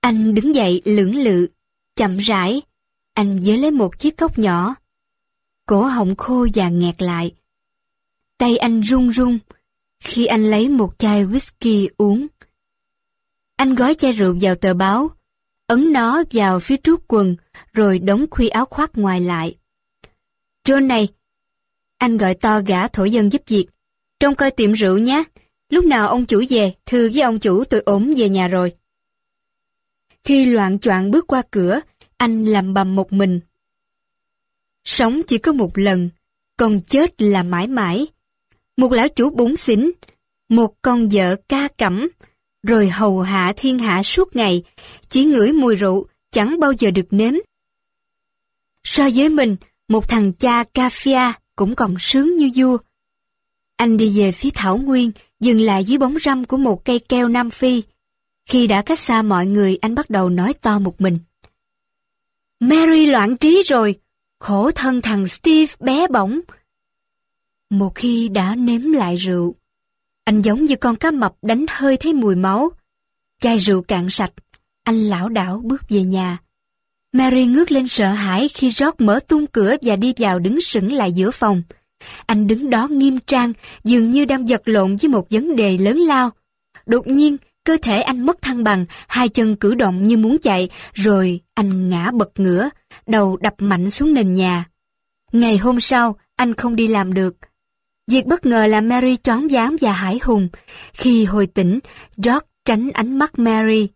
Anh đứng dậy lưỡng lự, chậm rãi. Anh dớ lấy một chiếc cốc nhỏ. Cổ họng khô và nghẹt lại. Tay anh run run khi anh lấy một chai whisky uống. Anh gói chai rượu vào tờ báo, ấn nó vào phía trước quần, rồi đóng khuy áo khoác ngoài lại. John này, anh gọi to gã thổ dân giúp việc. Trông coi tiệm rượu nhé, lúc nào ông chủ về, thư với ông chủ tôi ổn về nhà rồi. Khi loạn choạng bước qua cửa, anh làm bầm một mình. Sống chỉ có một lần, còn chết là mãi mãi. Một lão chủ bún xỉn, một con vợ ca cẩm, rồi hầu hạ thiên hạ suốt ngày, chỉ ngửi mùi rượu, chẳng bao giờ được nếm. So với mình, một thằng cha Cafia cũng còn sướng như vua. Anh đi về phía Thảo Nguyên, dừng lại dưới bóng râm của một cây keo Nam Phi. Khi đã cách xa mọi người, anh bắt đầu nói to một mình. Mary loạn trí rồi, khổ thân thằng Steve bé bỏng. Một khi đã nếm lại rượu, anh giống như con cá mập đánh hơi thấy mùi máu. Chai rượu cạn sạch, anh lão đảo bước về nhà. Mary ngước lên sợ hãi khi George mở tung cửa và đi vào đứng sững lại giữa phòng. Anh đứng đó nghiêm trang, dường như đang giật lộn với một vấn đề lớn lao. Đột nhiên, cơ thể anh mất thăng bằng, hai chân cử động như muốn chạy, rồi anh ngã bật ngửa, đầu đập mạnh xuống nền nhà. Ngày hôm sau, anh không đi làm được. Việc bất ngờ là Mary choáng váng và hải hùng. Khi hồi tỉnh, George tránh ánh mắt Mary.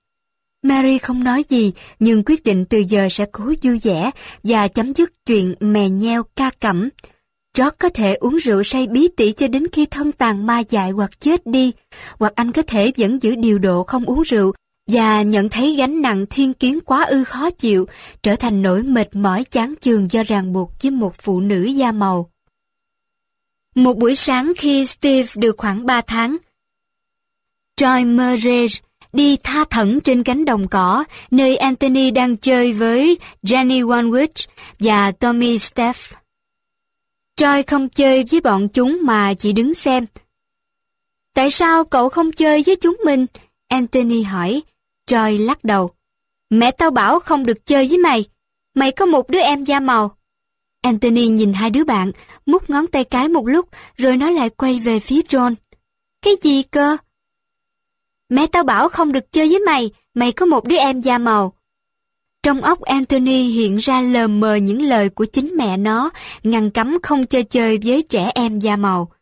Mary không nói gì, nhưng quyết định từ giờ sẽ cố vui vẻ và chấm dứt chuyện mè nheo ca cẩm. George có thể uống rượu say bí tỉ cho đến khi thân tàn ma dại hoặc chết đi, hoặc anh có thể vẫn giữ điều độ không uống rượu và nhận thấy gánh nặng thiên kiến quá ư khó chịu, trở thành nỗi mệt mỏi chán chường do ràng buộc với một phụ nữ da màu. Một buổi sáng khi Steve được khoảng 3 tháng, Joy Murray đi tha thẩn trên cánh đồng cỏ, nơi Anthony đang chơi với Jenny Wanwich và Tommy Steph. Troy không chơi với bọn chúng mà chỉ đứng xem. Tại sao cậu không chơi với chúng mình? Anthony hỏi. Troy lắc đầu. Mẹ tao bảo không được chơi với mày. Mày có một đứa em da màu. Anthony nhìn hai đứa bạn, mút ngón tay cái một lúc, rồi nó lại quay về phía John. Cái gì cơ? Mẹ tao bảo không được chơi với mày, mày có một đứa em da màu. Trong óc Anthony hiện ra lờ mờ những lời của chính mẹ nó, ngăn cấm không chơi chơi với trẻ em da màu.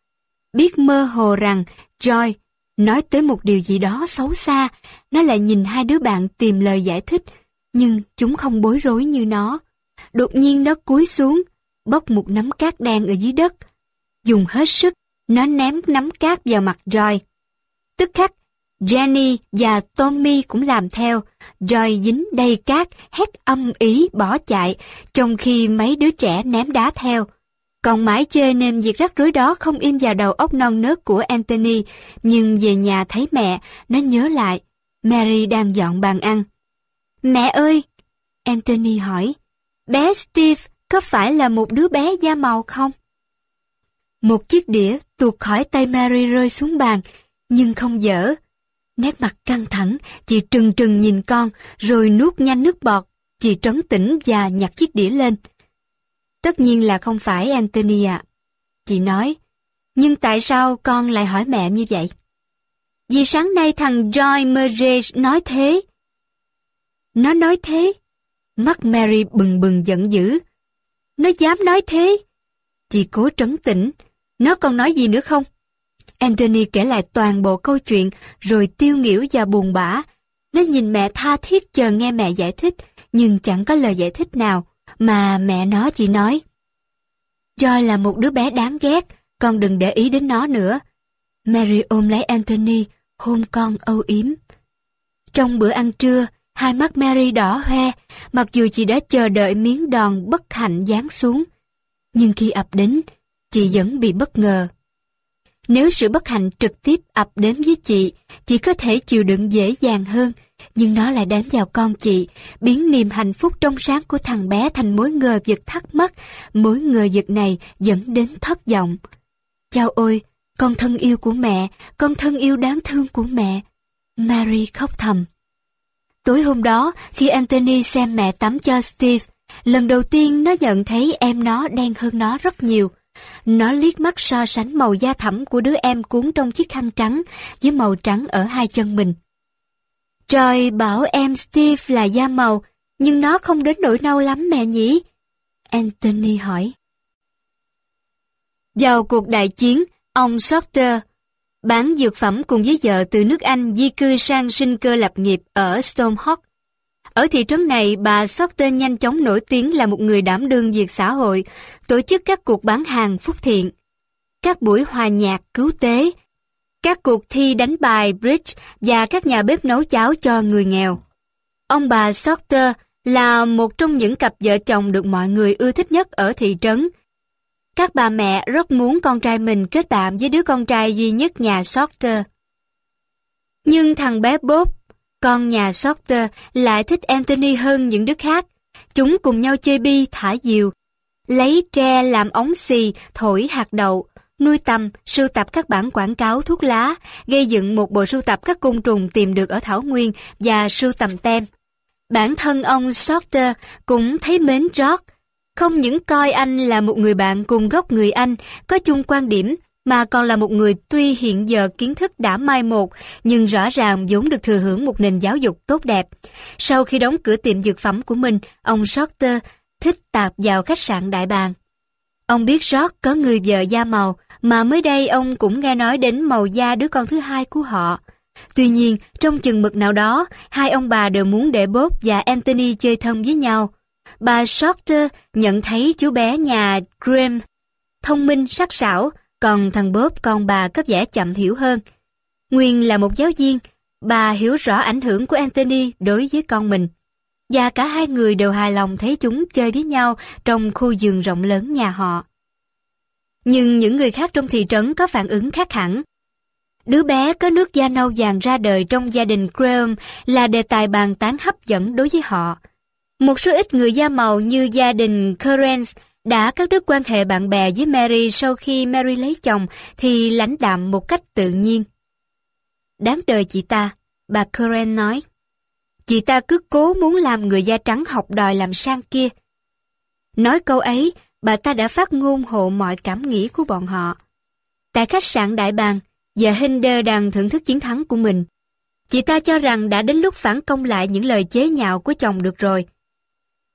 Biết mơ hồ rằng Joy nói tới một điều gì đó xấu xa, nó lại nhìn hai đứa bạn tìm lời giải thích, nhưng chúng không bối rối như nó. Đột nhiên nó cúi xuống, bốc một nắm cát đen ở dưới đất. Dùng hết sức, nó ném nắm cát vào mặt Joy. Tức khắc, Jenny và Tommy cũng làm theo. Joy dính đầy cát, hét âm ý bỏ chạy, trong khi mấy đứa trẻ ném đá theo. Còn mãi chơi nên việc rắc rối đó không im vào đầu óc non nớt của Anthony, nhưng về nhà thấy mẹ, nó nhớ lại. Mary đang dọn bàn ăn. Mẹ ơi! Anthony hỏi. Bé Steve có phải là một đứa bé da màu không? Một chiếc đĩa tuột khỏi tay Mary rơi xuống bàn, nhưng không dở. Nét mặt căng thẳng, chị trừng trừng nhìn con, rồi nuốt nhanh nước bọt. Chị trấn tĩnh và nhặt chiếc đĩa lên. Tất nhiên là không phải Anthony ạ. Chị nói, Nhưng tại sao con lại hỏi mẹ như vậy? Vì sáng nay thằng Joy Murray nói thế. Nó nói thế. Mắt Mary bừng bừng giận dữ. Nó dám nói thế. Chị cố trấn tĩnh. Nó còn nói gì nữa không? Anthony kể lại toàn bộ câu chuyện rồi tiêu nghỉu và buồn bã. Nó nhìn mẹ tha thiết chờ nghe mẹ giải thích, nhưng chẳng có lời giải thích nào, mà mẹ nó chỉ nói. Joy là một đứa bé đáng ghét, con đừng để ý đến nó nữa. Mary ôm lấy Anthony, hôn con âu yếm. Trong bữa ăn trưa, hai mắt Mary đỏ hoe, mặc dù chị đã chờ đợi miếng đòn bất hạnh giáng xuống. Nhưng khi ập đến, chị vẫn bị bất ngờ. Nếu sự bất hạnh trực tiếp ập đến với chị, chị có thể chịu đựng dễ dàng hơn, nhưng nó lại đánh vào con chị, biến niềm hạnh phúc trong sáng của thằng bé thành mối ngờ vực thắc mắc, mối ngờ vực này dẫn đến thất vọng. Chao ôi, con thân yêu của mẹ, con thân yêu đáng thương của mẹ. Mary khóc thầm. Tối hôm đó, khi Anthony xem mẹ tắm cho Steve, lần đầu tiên nó nhận thấy em nó đen hơn nó rất nhiều. Nó liếc mắt so sánh màu da thẳm của đứa em cuốn trong chiếc khăn trắng với màu trắng ở hai chân mình. Trời bảo em Steve là da màu, nhưng nó không đến nỗi nâu lắm mẹ nhỉ? Anthony hỏi. Vào cuộc đại chiến, ông Shorter bán dược phẩm cùng với vợ từ nước Anh di cư sang sinh cơ lập nghiệp ở Stonehawk. Ở thị trấn này, bà Sorten nhanh chóng nổi tiếng là một người đảm đương việc xã hội, tổ chức các cuộc bán hàng phúc thiện, các buổi hòa nhạc cứu tế, các cuộc thi đánh bài bridge và các nhà bếp nấu cháo cho người nghèo. Ông bà Sorter là một trong những cặp vợ chồng được mọi người ưa thích nhất ở thị trấn. Các bà mẹ rất muốn con trai mình kết bạn với đứa con trai duy nhất nhà Sorter. Nhưng thằng bé Bob, con nhà Shorter lại thích Anthony hơn những đứa khác. Chúng cùng nhau chơi bi thả diều, lấy tre làm ống xì, thổi hạt đậu, nuôi tầm, sưu tập các bản quảng cáo thuốc lá, gây dựng một bộ sưu tập các côn trùng tìm được ở Thảo Nguyên và sưu tầm tem. Bản thân ông Shorter cũng thấy mến George, không những coi anh là một người bạn cùng gốc người Anh, có chung quan điểm, mà còn là một người tuy hiện giờ kiến thức đã mai một, nhưng rõ ràng vốn được thừa hưởng một nền giáo dục tốt đẹp. Sau khi đóng cửa tiệm dược phẩm của mình, ông Shorter thích tạp vào khách sạn Đại Bàng. Ông biết rót có người vợ da màu, mà mới đây ông cũng nghe nói đến màu da đứa con thứ hai của họ. Tuy nhiên, trong chừng mực nào đó, hai ông bà đều muốn để Bob và Anthony chơi thân với nhau. Bà Shorter nhận thấy chú bé nhà Graham thông minh sắc sảo, còn thằng Bob con bà có vẻ chậm hiểu hơn. Nguyên là một giáo viên, bà hiểu rõ ảnh hưởng của Anthony đối với con mình. Và cả hai người đều hài lòng thấy chúng chơi với nhau trong khu vườn rộng lớn nhà họ. Nhưng những người khác trong thị trấn có phản ứng khác hẳn. Đứa bé có nước da nâu vàng ra đời trong gia đình Graham là đề tài bàn tán hấp dẫn đối với họ. Một số ít người da màu như gia đình Currens đã cắt đứt quan hệ bạn bè với Mary sau khi Mary lấy chồng thì lãnh đạm một cách tự nhiên. Đáng đời chị ta, bà Curran nói. Chị ta cứ cố muốn làm người da trắng học đòi làm sang kia. Nói câu ấy, bà ta đã phát ngôn hộ mọi cảm nghĩ của bọn họ. Tại khách sạn Đại Bàng, giờ Hinder đang thưởng thức chiến thắng của mình. Chị ta cho rằng đã đến lúc phản công lại những lời chế nhạo của chồng được rồi.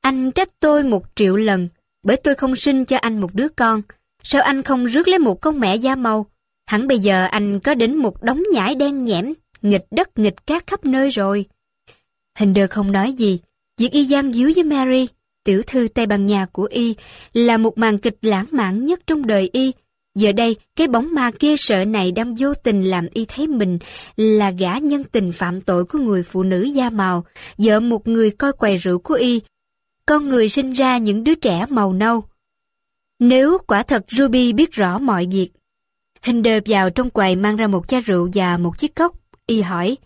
Anh trách tôi một triệu lần, bởi tôi không sinh cho anh một đứa con. Sao anh không rước lấy một con mẹ da màu? Hẳn bây giờ anh có đến một đống nhãi đen nhẽm, nghịch đất nghịch cát khắp nơi rồi. hình đơ không nói gì. Việc y gian díu với Mary, tiểu thư Tây Ban Nha của y, là một màn kịch lãng mạn nhất trong đời y. Giờ đây, cái bóng ma kia sợ này đang vô tình làm y thấy mình là gã nhân tình phạm tội của người phụ nữ da màu, vợ một người coi quầy rượu của y. Con người sinh ra những đứa trẻ màu nâu. Nếu quả thật Ruby biết rõ mọi việc. Hinder vào trong quầy mang ra một chai rượu và một chiếc cốc. Y hỏi,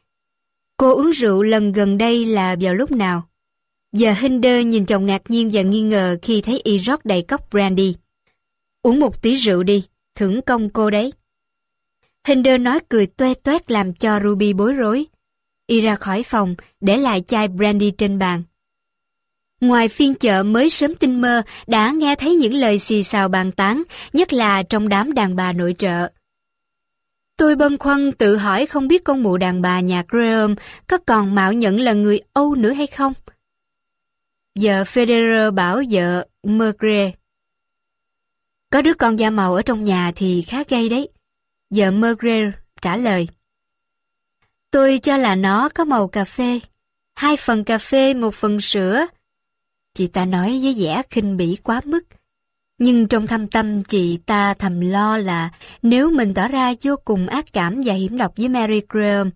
cô uống rượu lần gần đây là vào lúc nào? Giờ Hinder nhìn chồng ngạc nhiên và nghi ngờ khi thấy y rót đầy cốc brandy. Uống một tí rượu đi, thưởng công cô đấy. Hinder nói cười toe toét làm cho Ruby bối rối. Y ra khỏi phòng, để lại chai brandy trên bàn. Ngoài phiên chợ mới sớm tinh mơ đã nghe thấy những lời xì xào bàn tán, nhất là trong đám đàn bà nội trợ. Tôi bâng khoăn tự hỏi không biết con mụ đàn bà nhà Graham có còn mạo nhận là người Âu nữa hay không? Vợ Federer bảo vợ Mergre. Có đứa con da màu ở trong nhà thì khá gay đấy. Vợ Mergre trả lời. Tôi cho là nó có màu cà phê. Hai phần cà phê, một phần sữa. Chị ta nói với vẻ khinh bỉ quá mức. Nhưng trong thâm tâm chị ta thầm lo là nếu mình tỏ ra vô cùng ác cảm và hiểm độc với Mary Graham,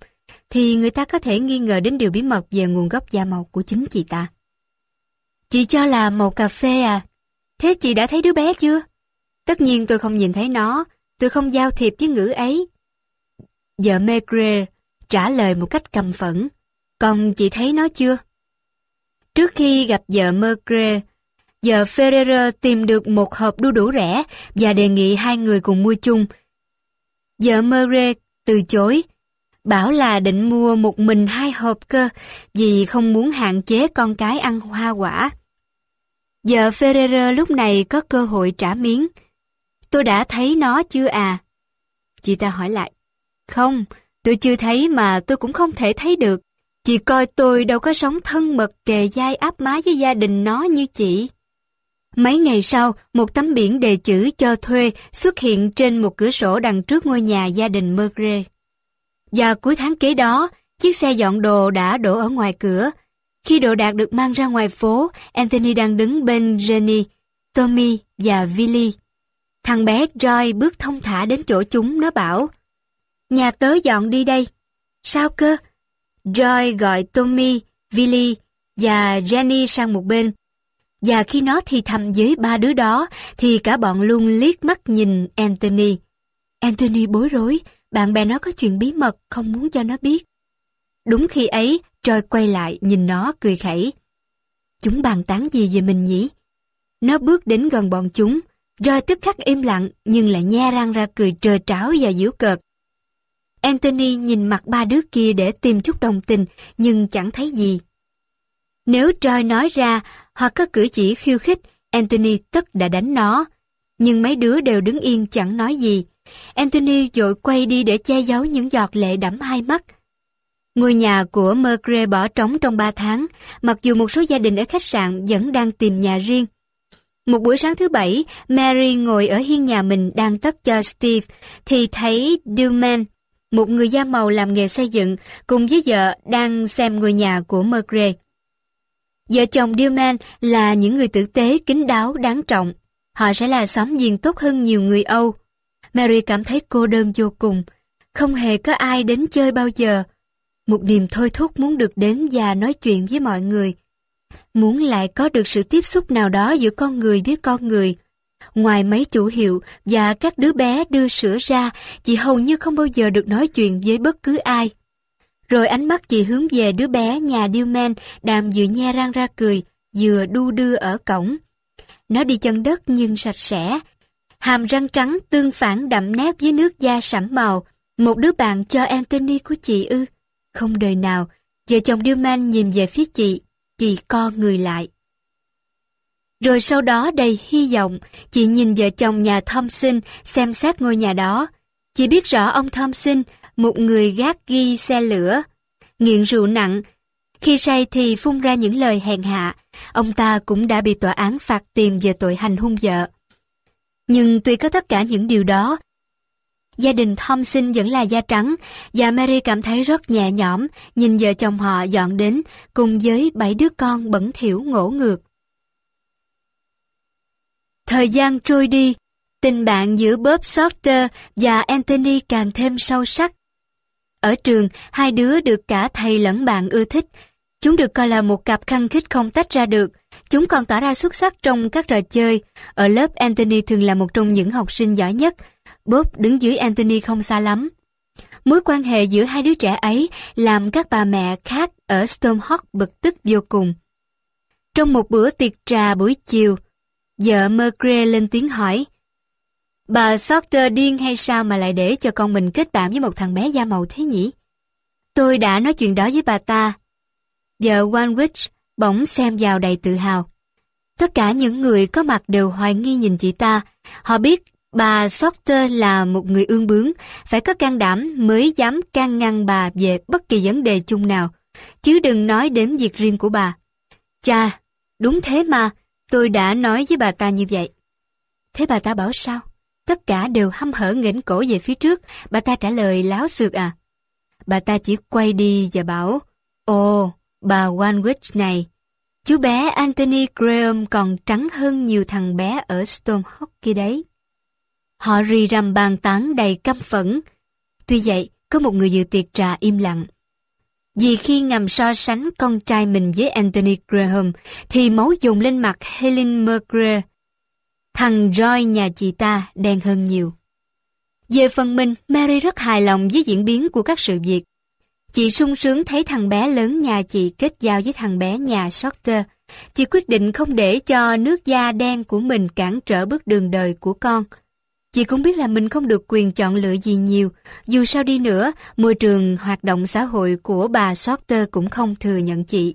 thì người ta có thể nghi ngờ đến điều bí mật về nguồn gốc da màu của chính chị ta. Chị cho là màu cà phê à? Thế chị đã thấy đứa bé chưa? Tất nhiên tôi không nhìn thấy nó, tôi không giao thiệp với ngữ ấy. Vợ Megre trả lời một cách cầm phẫn. Còn chị thấy nó chưa? Trước khi gặp vợ Mercre, vợ Ferrer tìm được một hộp đu đủ rẻ và đề nghị hai người cùng mua chung. Vợ Mercre từ chối, bảo là định mua một mình hai hộp cơ vì không muốn hạn chế con cái ăn hoa quả. Vợ Ferrer lúc này có cơ hội trả miếng. Tôi đã thấy nó chưa à? Chị ta hỏi lại. Không, tôi chưa thấy mà tôi cũng không thể thấy được. Chị coi tôi đâu có sống thân mật kề dai áp má với gia đình nó như chị. Mấy ngày sau, một tấm biển đề chữ cho thuê xuất hiện trên một cửa sổ đằng trước ngôi nhà gia đình Mergre. Và cuối tháng kế đó, chiếc xe dọn đồ đã đổ ở ngoài cửa. Khi đồ đạc được mang ra ngoài phố, Anthony đang đứng bên Jenny, Tommy và Billy. Thằng bé Joy bước thông thả đến chỗ chúng, nó bảo Nhà tớ dọn đi đây. Sao cơ? Joy gọi Tommy, Billy và Jenny sang một bên. Và khi nó thì thầm với ba đứa đó, thì cả bọn luôn liếc mắt nhìn Anthony. Anthony bối rối, bạn bè nó có chuyện bí mật, không muốn cho nó biết. Đúng khi ấy, Joy quay lại, nhìn nó, cười khẩy. Chúng bàn tán gì về mình nhỉ? Nó bước đến gần bọn chúng, Joy tức khắc im lặng, nhưng lại nhe răng ra cười trơ tráo và giễu cợt. Anthony nhìn mặt ba đứa kia để tìm chút đồng tình, nhưng chẳng thấy gì. Nếu Troy nói ra hoặc có cử chỉ khiêu khích, Anthony tất đã đánh nó. Nhưng mấy đứa đều đứng yên chẳng nói gì. Anthony dội quay đi để che giấu những giọt lệ đẫm hai mắt. Ngôi nhà của Mercury bỏ trống trong ba tháng, mặc dù một số gia đình ở khách sạn vẫn đang tìm nhà riêng. Một buổi sáng thứ bảy, Mary ngồi ở hiên nhà mình đang tất cho Steve, thì thấy Dillman, một người da màu làm nghề xây dựng, cùng với vợ đang xem ngôi nhà của Mergre. Vợ chồng Dillman là những người tử tế, kính đáo, đáng trọng. Họ sẽ là xóm giềng tốt hơn nhiều người Âu. Mary cảm thấy cô đơn vô cùng. Không hề có ai đến chơi bao giờ. Một niềm thôi thúc muốn được đến và nói chuyện với mọi người. Muốn lại có được sự tiếp xúc nào đó giữa con người với con người. Ngoài mấy chủ hiệu và các đứa bé đưa sữa ra, chị hầu như không bao giờ được nói chuyện với bất cứ ai. Rồi ánh mắt chị hướng về đứa bé nhà điêu men đang vừa nhe răng ra cười, vừa đu đưa ở cổng. Nó đi chân đất nhưng sạch sẽ. Hàm răng trắng tương phản đậm nét với nước da sẫm màu. Một đứa bạn cho Anthony của chị ư. Không đời nào, vợ chồng Dillman nhìn về phía chị, chị co người lại. Rồi sau đó đầy hy vọng, chị nhìn vợ chồng nhà Thompson xem xét ngôi nhà đó. Chị biết rõ ông Thompson, một người gác ghi xe lửa, nghiện rượu nặng. Khi say thì phun ra những lời hèn hạ, ông ta cũng đã bị tòa án phạt tiền về tội hành hung vợ. Nhưng tuy có tất cả những điều đó, gia đình Thompson vẫn là da trắng và Mary cảm thấy rất nhẹ nhõm nhìn vợ chồng họ dọn đến cùng với bảy đứa con bẩn thỉu ngỗ ngược. Thời gian trôi đi, tình bạn giữa Bob Sorter và Anthony càng thêm sâu sắc. Ở trường, hai đứa được cả thầy lẫn bạn ưa thích. Chúng được coi là một cặp khăng khít không tách ra được. Chúng còn tỏ ra xuất sắc trong các trò chơi. Ở lớp, Anthony thường là một trong những học sinh giỏi nhất. Bob đứng dưới Anthony không xa lắm. Mối quan hệ giữa hai đứa trẻ ấy làm các bà mẹ khác ở Stormhawk bực tức vô cùng. Trong một bữa tiệc trà buổi chiều, vợ Mercury lên tiếng hỏi Bà Sorter điên hay sao mà lại để cho con mình kết bạn với một thằng bé da màu thế nhỉ? Tôi đã nói chuyện đó với bà ta. Vợ Wanwich bỗng xem vào đầy tự hào. Tất cả những người có mặt đều hoài nghi nhìn chị ta. Họ biết bà Sorter là một người ương bướng, phải có can đảm mới dám can ngăn bà về bất kỳ vấn đề chung nào, chứ đừng nói đến việc riêng của bà. Cha, đúng thế mà, tôi đã nói với bà ta như vậy. Thế bà ta bảo sao? Tất cả đều hăm hở nghỉnh cổ về phía trước, bà ta trả lời láo xược à. Bà ta chỉ quay đi và bảo, Ồ, bà Wanwich này, chú bé Anthony Graham còn trắng hơn nhiều thằng bé ở Stormhawk kia đấy. Họ rì rầm bàn tán đầy căm phẫn. Tuy vậy, có một người dự tiệc trà im lặng. Vì khi ngầm so sánh con trai mình với Anthony Graham, thì máu dùng lên mặt Helen Mercury. Thằng Joy nhà chị ta đen hơn nhiều. Về phần mình, Mary rất hài lòng với diễn biến của các sự việc. Chị sung sướng thấy thằng bé lớn nhà chị kết giao với thằng bé nhà Shorter. Chị quyết định không để cho nước da đen của mình cản trở bước đường đời của con. Chị cũng biết là mình không được quyền chọn lựa gì nhiều. Dù sao đi nữa, môi trường hoạt động xã hội của bà Sorter cũng không thừa nhận chị.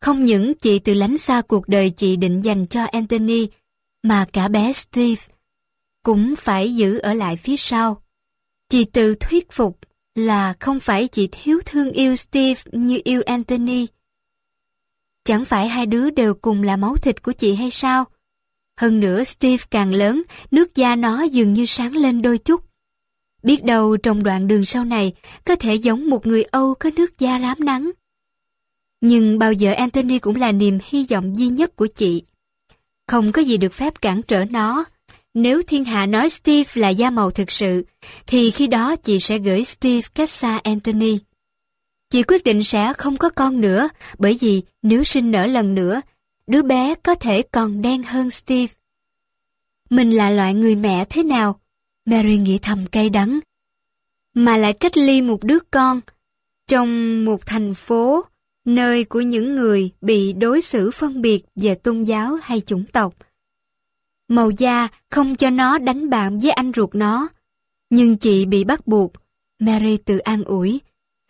Không những chị từ lánh xa cuộc đời chị định dành cho Anthony, mà cả bé Steve cũng phải giữ ở lại phía sau. Chị tự thuyết phục là không phải chị thiếu thương yêu Steve như yêu Anthony. Chẳng phải hai đứa đều cùng là máu thịt của chị hay sao? Hơn nữa Steve càng lớn, nước da nó dường như sáng lên đôi chút. Biết đâu trong đoạn đường sau này có thể giống một người Âu có nước da rám nắng. Nhưng bao giờ Anthony cũng là niềm hy vọng duy nhất của chị. Không có gì được phép cản trở nó. Nếu thiên hạ nói Steve là da màu thực sự, thì khi đó chị sẽ gửi Steve cách xa Anthony. Chị quyết định sẽ không có con nữa, bởi vì nếu sinh nở lần nữa, đứa bé có thể còn đen hơn Steve. Mình là loại người mẹ thế nào? Mary nghĩ thầm cay đắng. Mà lại cách ly một đứa con trong một thành phố, nơi của những người bị đối xử phân biệt về tôn giáo hay chủng tộc. Màu da không cho nó đánh bạn với anh ruột nó. Nhưng chị bị bắt buộc. Mary tự an ủi,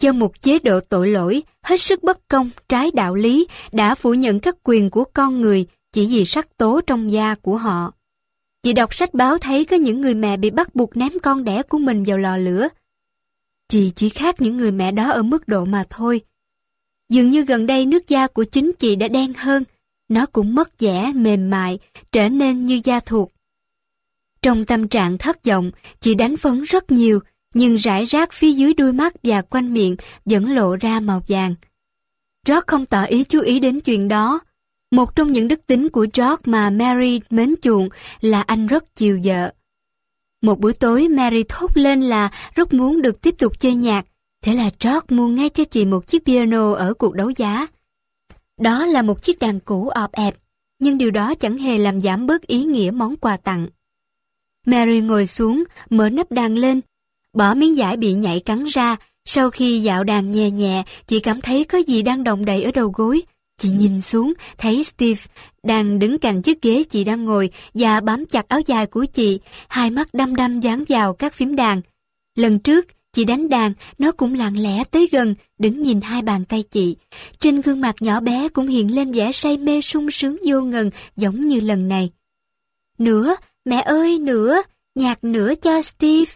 do một chế độ tội lỗi hết sức bất công, trái đạo lý đã phủ nhận các quyền của con người chỉ vì sắc tố trong da của họ. Chị đọc sách báo thấy có những người mẹ bị bắt buộc ném con đẻ của mình vào lò lửa. Chị chỉ khác những người mẹ đó ở mức độ mà thôi. Dường như gần đây nước da của chính chị đã đen hơn, nó cũng mất vẻ mềm mại, trở nên như da thuộc. Trong tâm trạng thất vọng, chị đánh phấn rất nhiều, nhưng rải rác phía dưới đuôi mắt và quanh miệng vẫn lộ ra màu vàng. George không tỏ ý chú ý đến chuyện đó. Một trong những đức tính của George mà Mary mến chuộng là anh rất chiều vợ. Một buổi tối Mary thốt lên là rất muốn được tiếp tục chơi nhạc, thế là George mua ngay cho chị một chiếc piano ở cuộc đấu giá. Đó là một chiếc đàn cũ ọp ẹp, nhưng điều đó chẳng hề làm giảm bớt ý nghĩa món quà tặng. Mary ngồi xuống, mở nắp đàn lên, bỏ miếng giải bị nhảy cắn ra. Sau khi dạo đàn nhẹ nhẹ, chị cảm thấy có gì đang động đậy ở đầu gối. Chị nhìn xuống, thấy Steve đang đứng cạnh chiếc ghế chị đang ngồi và bám chặt áo dài của chị, hai mắt đăm đăm dán vào các phím đàn. Lần trước, Chị đánh đàn, nó cũng lặng lẽ tới gần, đứng nhìn hai bàn tay chị. Trên gương mặt nhỏ bé cũng hiện lên vẻ say mê sung sướng vô ngần, giống như lần này. Nữa, mẹ ơi, nữa, nhạc nữa cho Steve.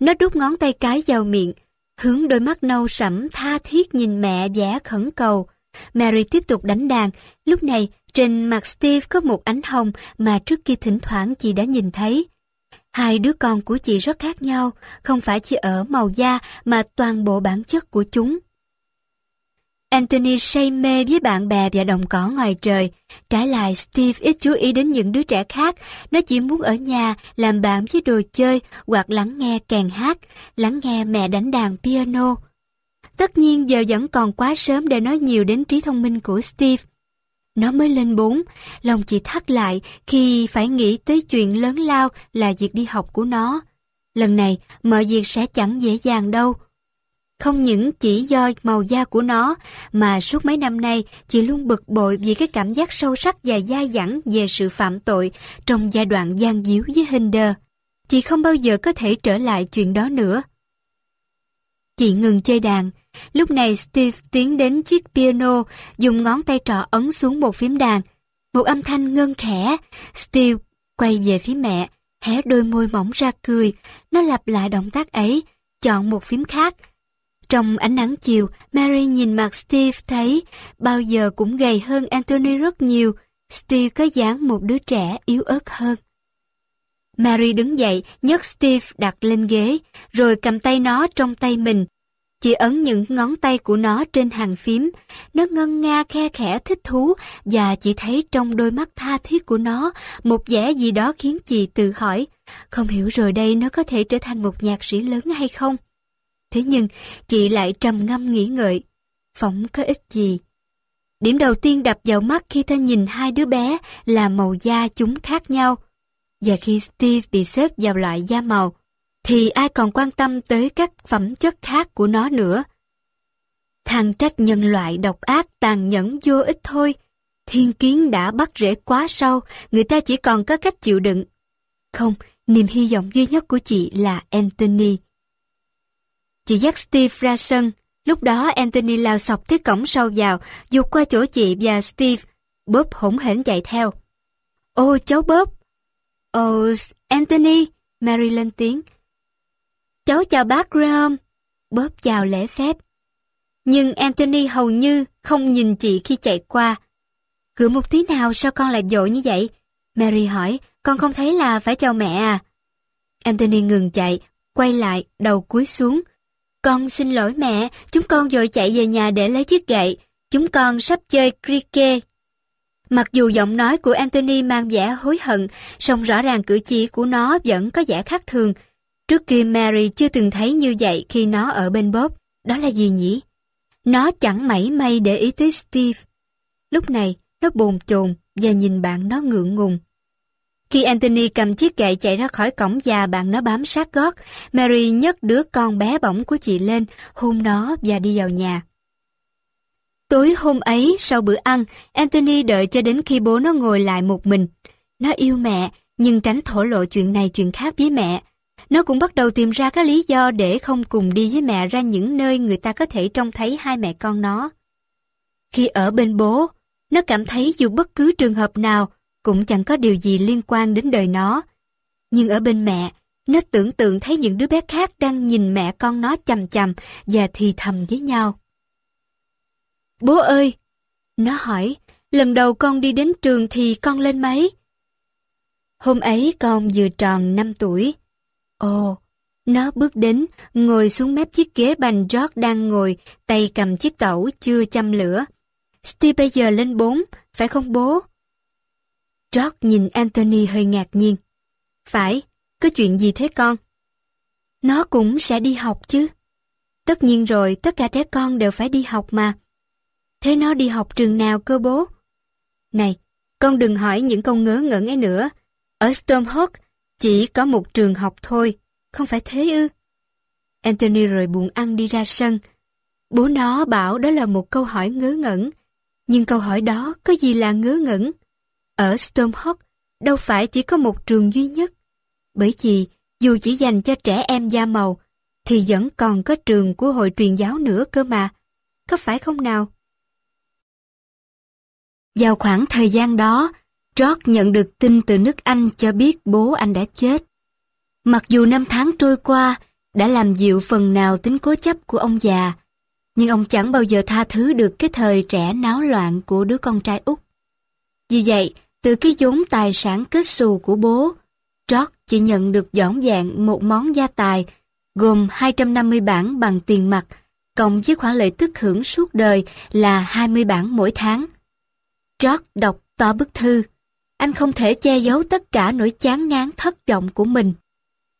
Nó đút ngón tay cái vào miệng, hướng đôi mắt nâu sẫm tha thiết nhìn mẹ vẻ khẩn cầu. Mary tiếp tục đánh đàn, lúc này trên mặt Steve có một ánh hồng mà trước kia thỉnh thoảng chị đã nhìn thấy. Hai đứa con của chị rất khác nhau, không phải chỉ ở màu da mà toàn bộ bản chất của chúng. Anthony say mê với bạn bè và đồng cỏ ngoài trời. Trái lại, Steve ít chú ý đến những đứa trẻ khác. Nó chỉ muốn ở nhà, làm bạn với đồ chơi hoặc lắng nghe kèn hát, lắng nghe mẹ đánh đàn piano. Tất nhiên giờ vẫn còn quá sớm để nói nhiều đến trí thông minh của Steve. Nó mới lên bốn, lòng chị thắt lại khi phải nghĩ tới chuyện lớn lao là việc đi học của nó. Lần này, mọi việc sẽ chẳng dễ dàng đâu. Không những chỉ do màu da của nó, mà suốt mấy năm nay chị luôn bực bội vì cái cảm giác sâu sắc và dai dẳng về sự phạm tội trong giai đoạn gian díu với Hinder. Chị không bao giờ có thể trở lại chuyện đó nữa. Chị ngừng chơi đàn. Lúc này Steve tiến đến chiếc piano, dùng ngón tay trỏ ấn xuống một phím đàn. Một âm thanh ngân khẽ. Steve quay về phía mẹ, hé đôi môi mỏng ra cười. Nó lặp lại động tác ấy, chọn một phím khác. Trong ánh nắng chiều, Mary nhìn mặt Steve thấy bao giờ cũng gầy hơn Anthony rất nhiều. Steve có dáng một đứa trẻ yếu ớt hơn. Mary đứng dậy, nhấc Steve đặt lên ghế, rồi cầm tay nó trong tay mình. Chị ấn những ngón tay của nó trên hàng phím. Nó ngân nga khe khẽ thích thú và chị thấy trong đôi mắt tha thiết của nó một vẻ gì đó khiến chị tự hỏi. Không hiểu rồi đây nó có thể trở thành một nhạc sĩ lớn hay không? Thế nhưng chị lại trầm ngâm nghĩ ngợi. Phỏng có ích gì? Điểm đầu tiên đập vào mắt khi ta nhìn hai đứa bé là màu da chúng khác nhau. Và khi Steve bị xếp vào loại da màu, thì ai còn quan tâm tới các phẩm chất khác của nó nữa. Thằng trách nhân loại độc ác tàn nhẫn vô ích thôi. Thiên kiến đã bắt rễ quá sâu, người ta chỉ còn có cách chịu đựng. Không, niềm hy vọng duy nhất của chị là Anthony. Chị dắt Steve ra sân, lúc đó Anthony lao sọc tới cổng sau vào, dục qua chỗ chị và Steve. Bob hỗn hển chạy theo. Ô cháu Bob, Ồ, Anthony, Mary lên tiếng. Cháu chào bác Graham. Bob chào lễ phép. Nhưng Anthony hầu như không nhìn chị khi chạy qua. Cửa một tí nào sao con lại vội như vậy? Mary hỏi, con không thấy là phải chào mẹ à? Anthony ngừng chạy, quay lại, đầu cúi xuống. Con xin lỗi mẹ, chúng con vội chạy về nhà để lấy chiếc gậy. Chúng con sắp chơi cricket. Mặc dù giọng nói của Anthony mang vẻ hối hận, song rõ ràng cử chỉ của nó vẫn có vẻ khác thường. Trước kia Mary chưa từng thấy như vậy khi nó ở bên Bob. Đó là gì nhỉ? Nó chẳng mảy may để ý tới Steve. Lúc này, nó bồn chồn và nhìn bạn nó ngượng ngùng. Khi Anthony cầm chiếc kệ chạy ra khỏi cổng và bạn nó bám sát gót, Mary nhấc đứa con bé bỏng của chị lên, hôn nó và đi vào nhà. Tối hôm ấy, sau bữa ăn, Anthony đợi cho đến khi bố nó ngồi lại một mình. Nó yêu mẹ, nhưng tránh thổ lộ chuyện này chuyện khác với mẹ. Nó cũng bắt đầu tìm ra các lý do để không cùng đi với mẹ ra những nơi người ta có thể trông thấy hai mẹ con nó. Khi ở bên bố, nó cảm thấy dù bất cứ trường hợp nào cũng chẳng có điều gì liên quan đến đời nó. Nhưng ở bên mẹ, nó tưởng tượng thấy những đứa bé khác đang nhìn mẹ con nó chầm chầm và thì thầm với nhau. Bố ơi! Nó hỏi, lần đầu con đi đến trường thì con lên mấy? Hôm ấy con vừa tròn 5 tuổi. Ồ, nó bước đến, ngồi xuống mép chiếc ghế bành George đang ngồi, tay cầm chiếc tẩu chưa châm lửa. Steve bây giờ lên 4, phải không bố? George nhìn Anthony hơi ngạc nhiên. Phải, có chuyện gì thế con? Nó cũng sẽ đi học chứ. Tất nhiên rồi, tất cả trẻ con đều phải đi học mà. Thế nó đi học trường nào cơ bố? Này, con đừng hỏi những câu ngớ ngẩn ấy nữa. Ở Stormhawk chỉ có một trường học thôi, không phải thế ư? Anthony rồi buồn ăn đi ra sân. Bố nó bảo đó là một câu hỏi ngớ ngẩn. Nhưng câu hỏi đó có gì là ngớ ngẩn? Ở Stormhawk đâu phải chỉ có một trường duy nhất. Bởi vì dù chỉ dành cho trẻ em da màu, thì vẫn còn có trường của hội truyền giáo nữa cơ mà. Có phải không nào? Vào khoảng thời gian đó, George nhận được tin từ nước Anh cho biết bố anh đã chết. Mặc dù năm tháng trôi qua, đã làm dịu phần nào tính cố chấp của ông già, nhưng ông chẳng bao giờ tha thứ được cái thời trẻ náo loạn của đứa con trai út. Vì vậy, từ cái vốn tài sản kết xù của bố, George chỉ nhận được dõn dạng một món gia tài gồm 250 bảng bằng tiền mặt, cộng với khoản lợi tức hưởng suốt đời là 20 bảng mỗi tháng. George đọc to bức thư. Anh không thể che giấu tất cả nỗi chán ngán thất vọng của mình.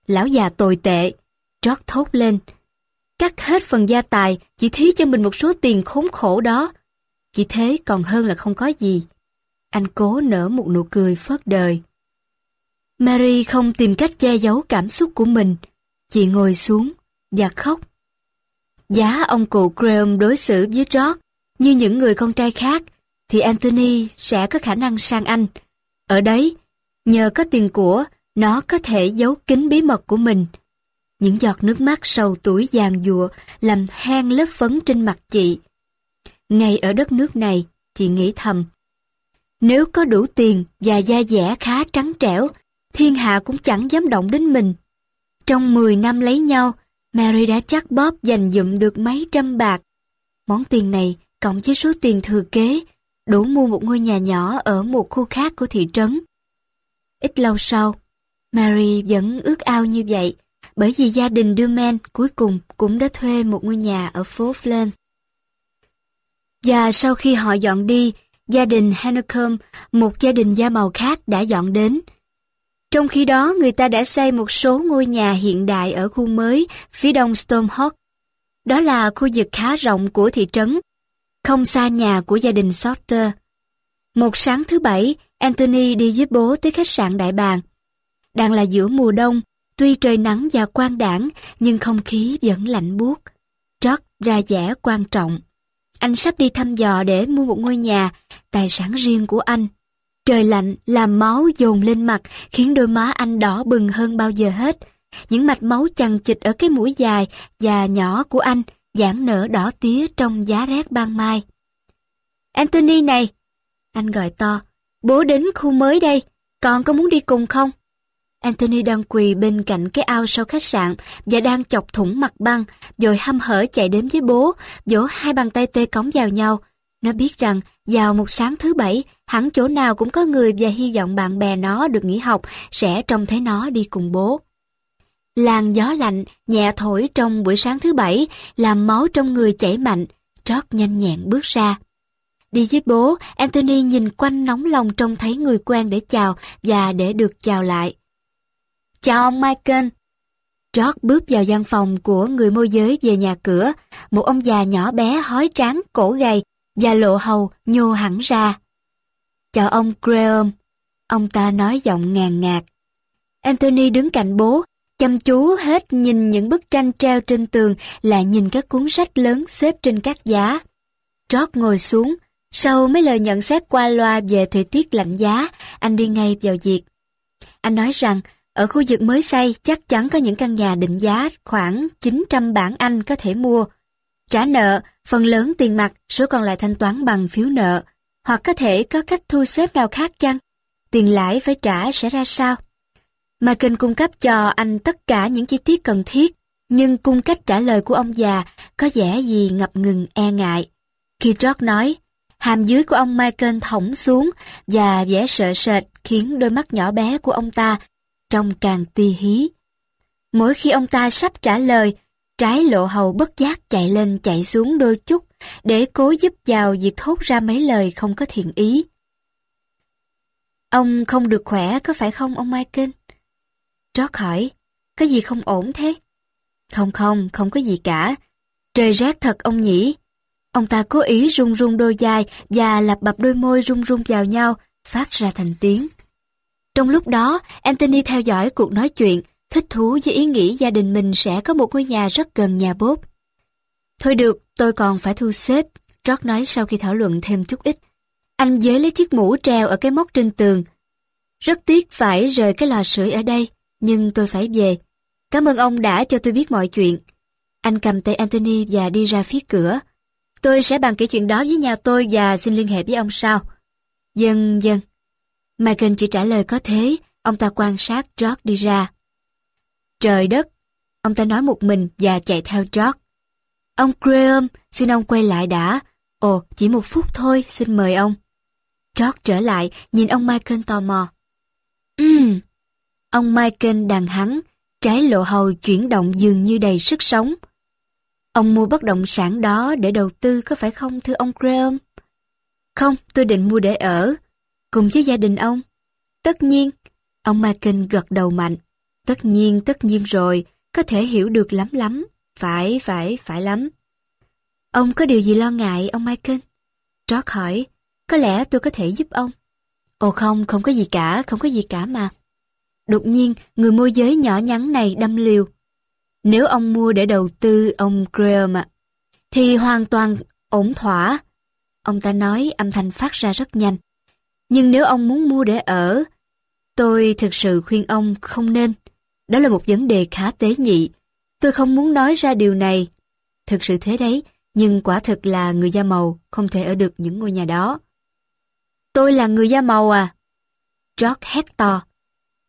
Lão già tồi tệ. George thốt lên. Cắt hết phần gia tài, chỉ thí cho mình một số tiền khốn khổ đó. Chỉ thế còn hơn là không có gì. Anh cố nở một nụ cười phớt đời. Mary không tìm cách che giấu cảm xúc của mình. Chị ngồi xuống và khóc. Giá ông cụ Graham đối xử với George như những người con trai khác thì Anthony sẽ có khả năng sang Anh. Ở đấy, nhờ có tiền của, nó có thể giấu kín bí mật của mình. Những giọt nước mắt sầu tuổi vàng dụa làm hen lớp phấn trên mặt chị. Ngay ở đất nước này, chị nghĩ thầm. Nếu có đủ tiền và da dẻ khá trắng trẻo, thiên hạ cũng chẳng dám động đến mình. Trong 10 năm lấy nhau, Mary đã chắc bóp dành dụm được mấy trăm bạc. Món tiền này cộng với số tiền thừa kế đủ mua một ngôi nhà nhỏ ở một khu khác của thị trấn. Ít lâu sau, Mary vẫn ước ao như vậy, bởi vì gia đình Duman cuối cùng cũng đã thuê một ngôi nhà ở phố Flint. Và sau khi họ dọn đi, gia đình Hanekom, một gia đình da màu khác đã dọn đến. Trong khi đó, người ta đã xây một số ngôi nhà hiện đại ở khu mới phía đông Stormhawk. Đó là khu vực khá rộng của thị trấn, không xa nhà của gia đình Sorter. Một sáng thứ bảy, Anthony đi với bố tới khách sạn Đại Bàng. Đang là giữa mùa đông, tuy trời nắng và quang đảng, nhưng không khí vẫn lạnh buốt. Trót ra vẻ quan trọng. Anh sắp đi thăm dò để mua một ngôi nhà, tài sản riêng của anh. Trời lạnh làm máu dồn lên mặt khiến đôi má anh đỏ bừng hơn bao giờ hết. Những mạch máu chằng chịt ở cái mũi dài và nhỏ của anh giãn nở đỏ tía trong giá rét ban mai. Anthony này! Anh gọi to. Bố đến khu mới đây, con có muốn đi cùng không? Anthony đang quỳ bên cạnh cái ao sau khách sạn và đang chọc thủng mặt băng, rồi hăm hở chạy đến với bố, vỗ hai bàn tay tê cống vào nhau. Nó biết rằng vào một sáng thứ bảy, hẳn chỗ nào cũng có người và hy vọng bạn bè nó được nghỉ học sẽ trông thấy nó đi cùng bố. Làn gió lạnh, nhẹ thổi trong buổi sáng thứ bảy, làm máu trong người chảy mạnh, trót nhanh nhẹn bước ra. Đi với bố, Anthony nhìn quanh nóng lòng trông thấy người quen để chào và để được chào lại. Chào ông Michael. George bước vào văn phòng của người môi giới về nhà cửa, một ông già nhỏ bé hói trắng, cổ gầy và lộ hầu nhô hẳn ra. Chào ông Graham, ông ta nói giọng ngàn ngạt. Anthony đứng cạnh bố, chăm chú hết nhìn những bức tranh treo trên tường là nhìn các cuốn sách lớn xếp trên các giá. George ngồi xuống, sau mấy lời nhận xét qua loa về thời tiết lạnh giá, anh đi ngay vào việc. Anh nói rằng, ở khu vực mới xây chắc chắn có những căn nhà định giá khoảng 900 bảng Anh có thể mua. Trả nợ, phần lớn tiền mặt, số còn lại thanh toán bằng phiếu nợ. Hoặc có thể có cách thu xếp nào khác chăng? Tiền lãi phải trả sẽ ra sao? Mà kênh cung cấp cho anh tất cả những chi tiết cần thiết, nhưng cung cách trả lời của ông già có vẻ gì ngập ngừng e ngại. Khi George nói, hàm dưới của ông Michael thõng xuống và vẻ sợ sệt khiến đôi mắt nhỏ bé của ông ta trông càng ti hí. Mỗi khi ông ta sắp trả lời, trái lộ hầu bất giác chạy lên chạy xuống đôi chút để cố giúp vào việc thốt ra mấy lời không có thiện ý. Ông không được khỏe có phải không ông Michael? Trót hỏi, có gì không ổn thế? Không không, không có gì cả. Trời rét thật ông nhỉ? Ông ta cố ý rung rung đôi vai và lặp bập đôi môi rung rung vào nhau, phát ra thành tiếng. Trong lúc đó, Anthony theo dõi cuộc nói chuyện, thích thú với ý nghĩ gia đình mình sẽ có một ngôi nhà rất gần nhà bốp. Thôi được, tôi còn phải thu xếp, George nói sau khi thảo luận thêm chút ít. Anh giới lấy chiếc mũ treo ở cái móc trên tường. Rất tiếc phải rời cái lò sưởi ở đây, nhưng tôi phải về. Cảm ơn ông đã cho tôi biết mọi chuyện. Anh cầm tay Anthony và đi ra phía cửa. Tôi sẽ bàn kỹ chuyện đó với nhà tôi và xin liên hệ với ông sau. Dân dân. Michael chỉ trả lời có thế, ông ta quan sát George đi ra. Trời đất! Ông ta nói một mình và chạy theo George. Ông Graham, xin ông quay lại đã. Ồ, chỉ một phút thôi, xin mời ông. George trở lại, nhìn ông Michael tò mò. Ừm. Ông Michael đàn hắn, trái lộ hầu chuyển động dường như đầy sức sống. Ông mua bất động sản đó để đầu tư có phải không thưa ông Graham? Không, tôi định mua để ở. Cùng với gia đình ông? Tất nhiên. Ông Markin gật đầu mạnh. Tất nhiên, tất nhiên rồi. Có thể hiểu được lắm lắm. Phải, phải, phải lắm. Ông có điều gì lo ngại, ông Michael? trót hỏi, có lẽ tôi có thể giúp ông. Ồ không, không có gì cả, không có gì cả mà. Đột nhiên, người môi giới nhỏ nhắn này đâm liều. Nếu ông mua để đầu tư ông Graham ạ, thì hoàn toàn ổn thỏa. Ông ta nói âm thanh phát ra rất nhanh. Nhưng nếu ông muốn mua để ở, tôi thực sự khuyên ông không nên. Đó là một vấn đề khá tế nhị. Tôi không muốn nói ra điều này. Thực sự thế đấy, nhưng quả thực là người da màu không thể ở được những ngôi nhà đó. Tôi là người da màu à? George hét to.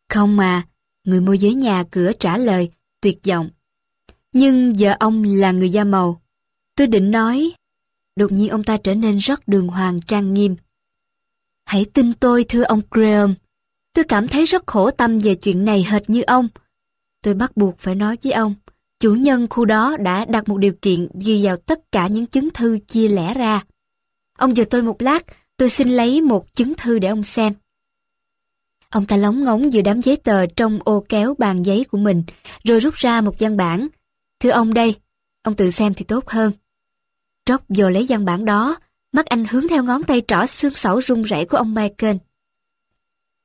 Không mà, người môi giới nhà cửa trả lời, tuyệt vọng. Nhưng vợ ông là người da màu. Tôi định nói. Đột nhiên ông ta trở nên rất đường hoàng trang nghiêm. Hãy tin tôi thưa ông Graham. Tôi cảm thấy rất khổ tâm về chuyện này hệt như ông. Tôi bắt buộc phải nói với ông. Chủ nhân khu đó đã đặt một điều kiện ghi vào tất cả những chứng thư chia lẻ ra. Ông chờ tôi một lát, tôi xin lấy một chứng thư để ông xem. Ông ta lóng ngóng giữa đám giấy tờ trong ô kéo bàn giấy của mình, rồi rút ra một văn bản. Thưa ông đây, ông tự xem thì tốt hơn. Tróc vô lấy văn bản đó, mắt anh hướng theo ngón tay trỏ xương sẩu run rẩy của ông Michael.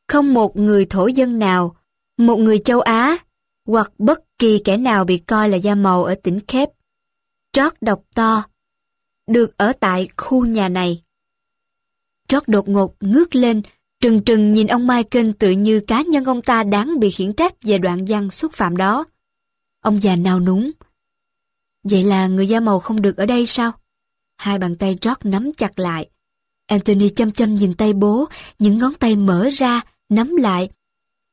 Không một người thổ dân nào, một người châu Á, hoặc bất kỳ kẻ nào bị coi là da màu ở tỉnh Kép. Trót độc to, được ở tại khu nhà này. Trót đột ngột ngước lên, trừng trừng nhìn ông Michael tự như cá nhân ông ta đáng bị khiển trách về đoạn văn xúc phạm đó. Ông già nào núng. Vậy là người da màu không được ở đây sao? Hai bàn tay George nắm chặt lại. Anthony chăm chăm nhìn tay bố, những ngón tay mở ra, nắm lại.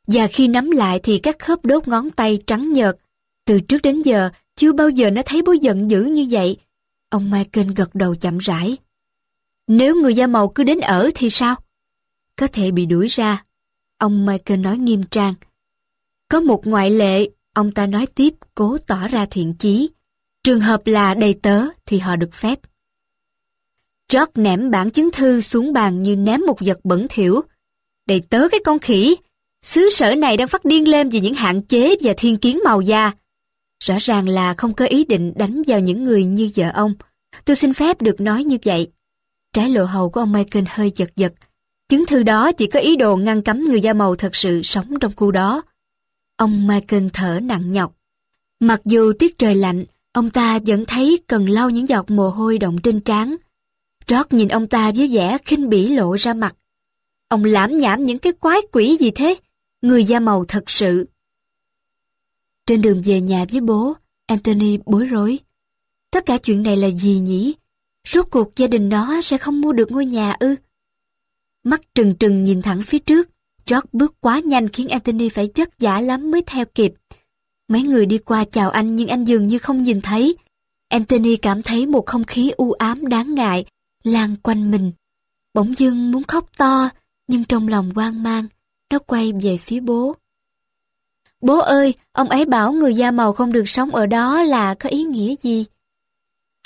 Và khi nắm lại thì các khớp đốt ngón tay trắng nhợt. Từ trước đến giờ, chưa bao giờ nó thấy bố giận dữ như vậy. Ông Michael gật đầu chậm rãi. Nếu người da màu cứ đến ở thì sao? Có thể bị đuổi ra. Ông Michael nói nghiêm trang. Có một ngoại lệ, ông ta nói tiếp cố tỏ ra thiện chí. Trường hợp là đầy tớ thì họ được phép. George ném bản chứng thư xuống bàn như ném một vật bẩn thỉu. Đầy tớ cái con khỉ, xứ sở này đang phát điên lên vì những hạn chế và thiên kiến màu da. Rõ ràng là không có ý định đánh vào những người như vợ ông. Tôi xin phép được nói như vậy. Trái lộ hầu của ông Michael hơi giật giật. Chứng thư đó chỉ có ý đồ ngăn cấm người da màu thật sự sống trong khu đó. Ông Michael thở nặng nhọc. Mặc dù tiết trời lạnh, ông ta vẫn thấy cần lau những giọt mồ hôi động trên trán trót nhìn ông ta với vẻ khinh bỉ lộ ra mặt. Ông lãm nhảm những cái quái quỷ gì thế? Người da màu thật sự. Trên đường về nhà với bố, Anthony bối rối. Tất cả chuyện này là gì nhỉ? Rốt cuộc gia đình nó sẽ không mua được ngôi nhà ư? Mắt trừng trừng nhìn thẳng phía trước, George bước quá nhanh khiến Anthony phải vất vả lắm mới theo kịp. Mấy người đi qua chào anh nhưng anh dường như không nhìn thấy. Anthony cảm thấy một không khí u ám đáng ngại lan quanh mình. Bỗng dưng muốn khóc to, nhưng trong lòng hoang mang, nó quay về phía bố. Bố ơi, ông ấy bảo người da màu không được sống ở đó là có ý nghĩa gì?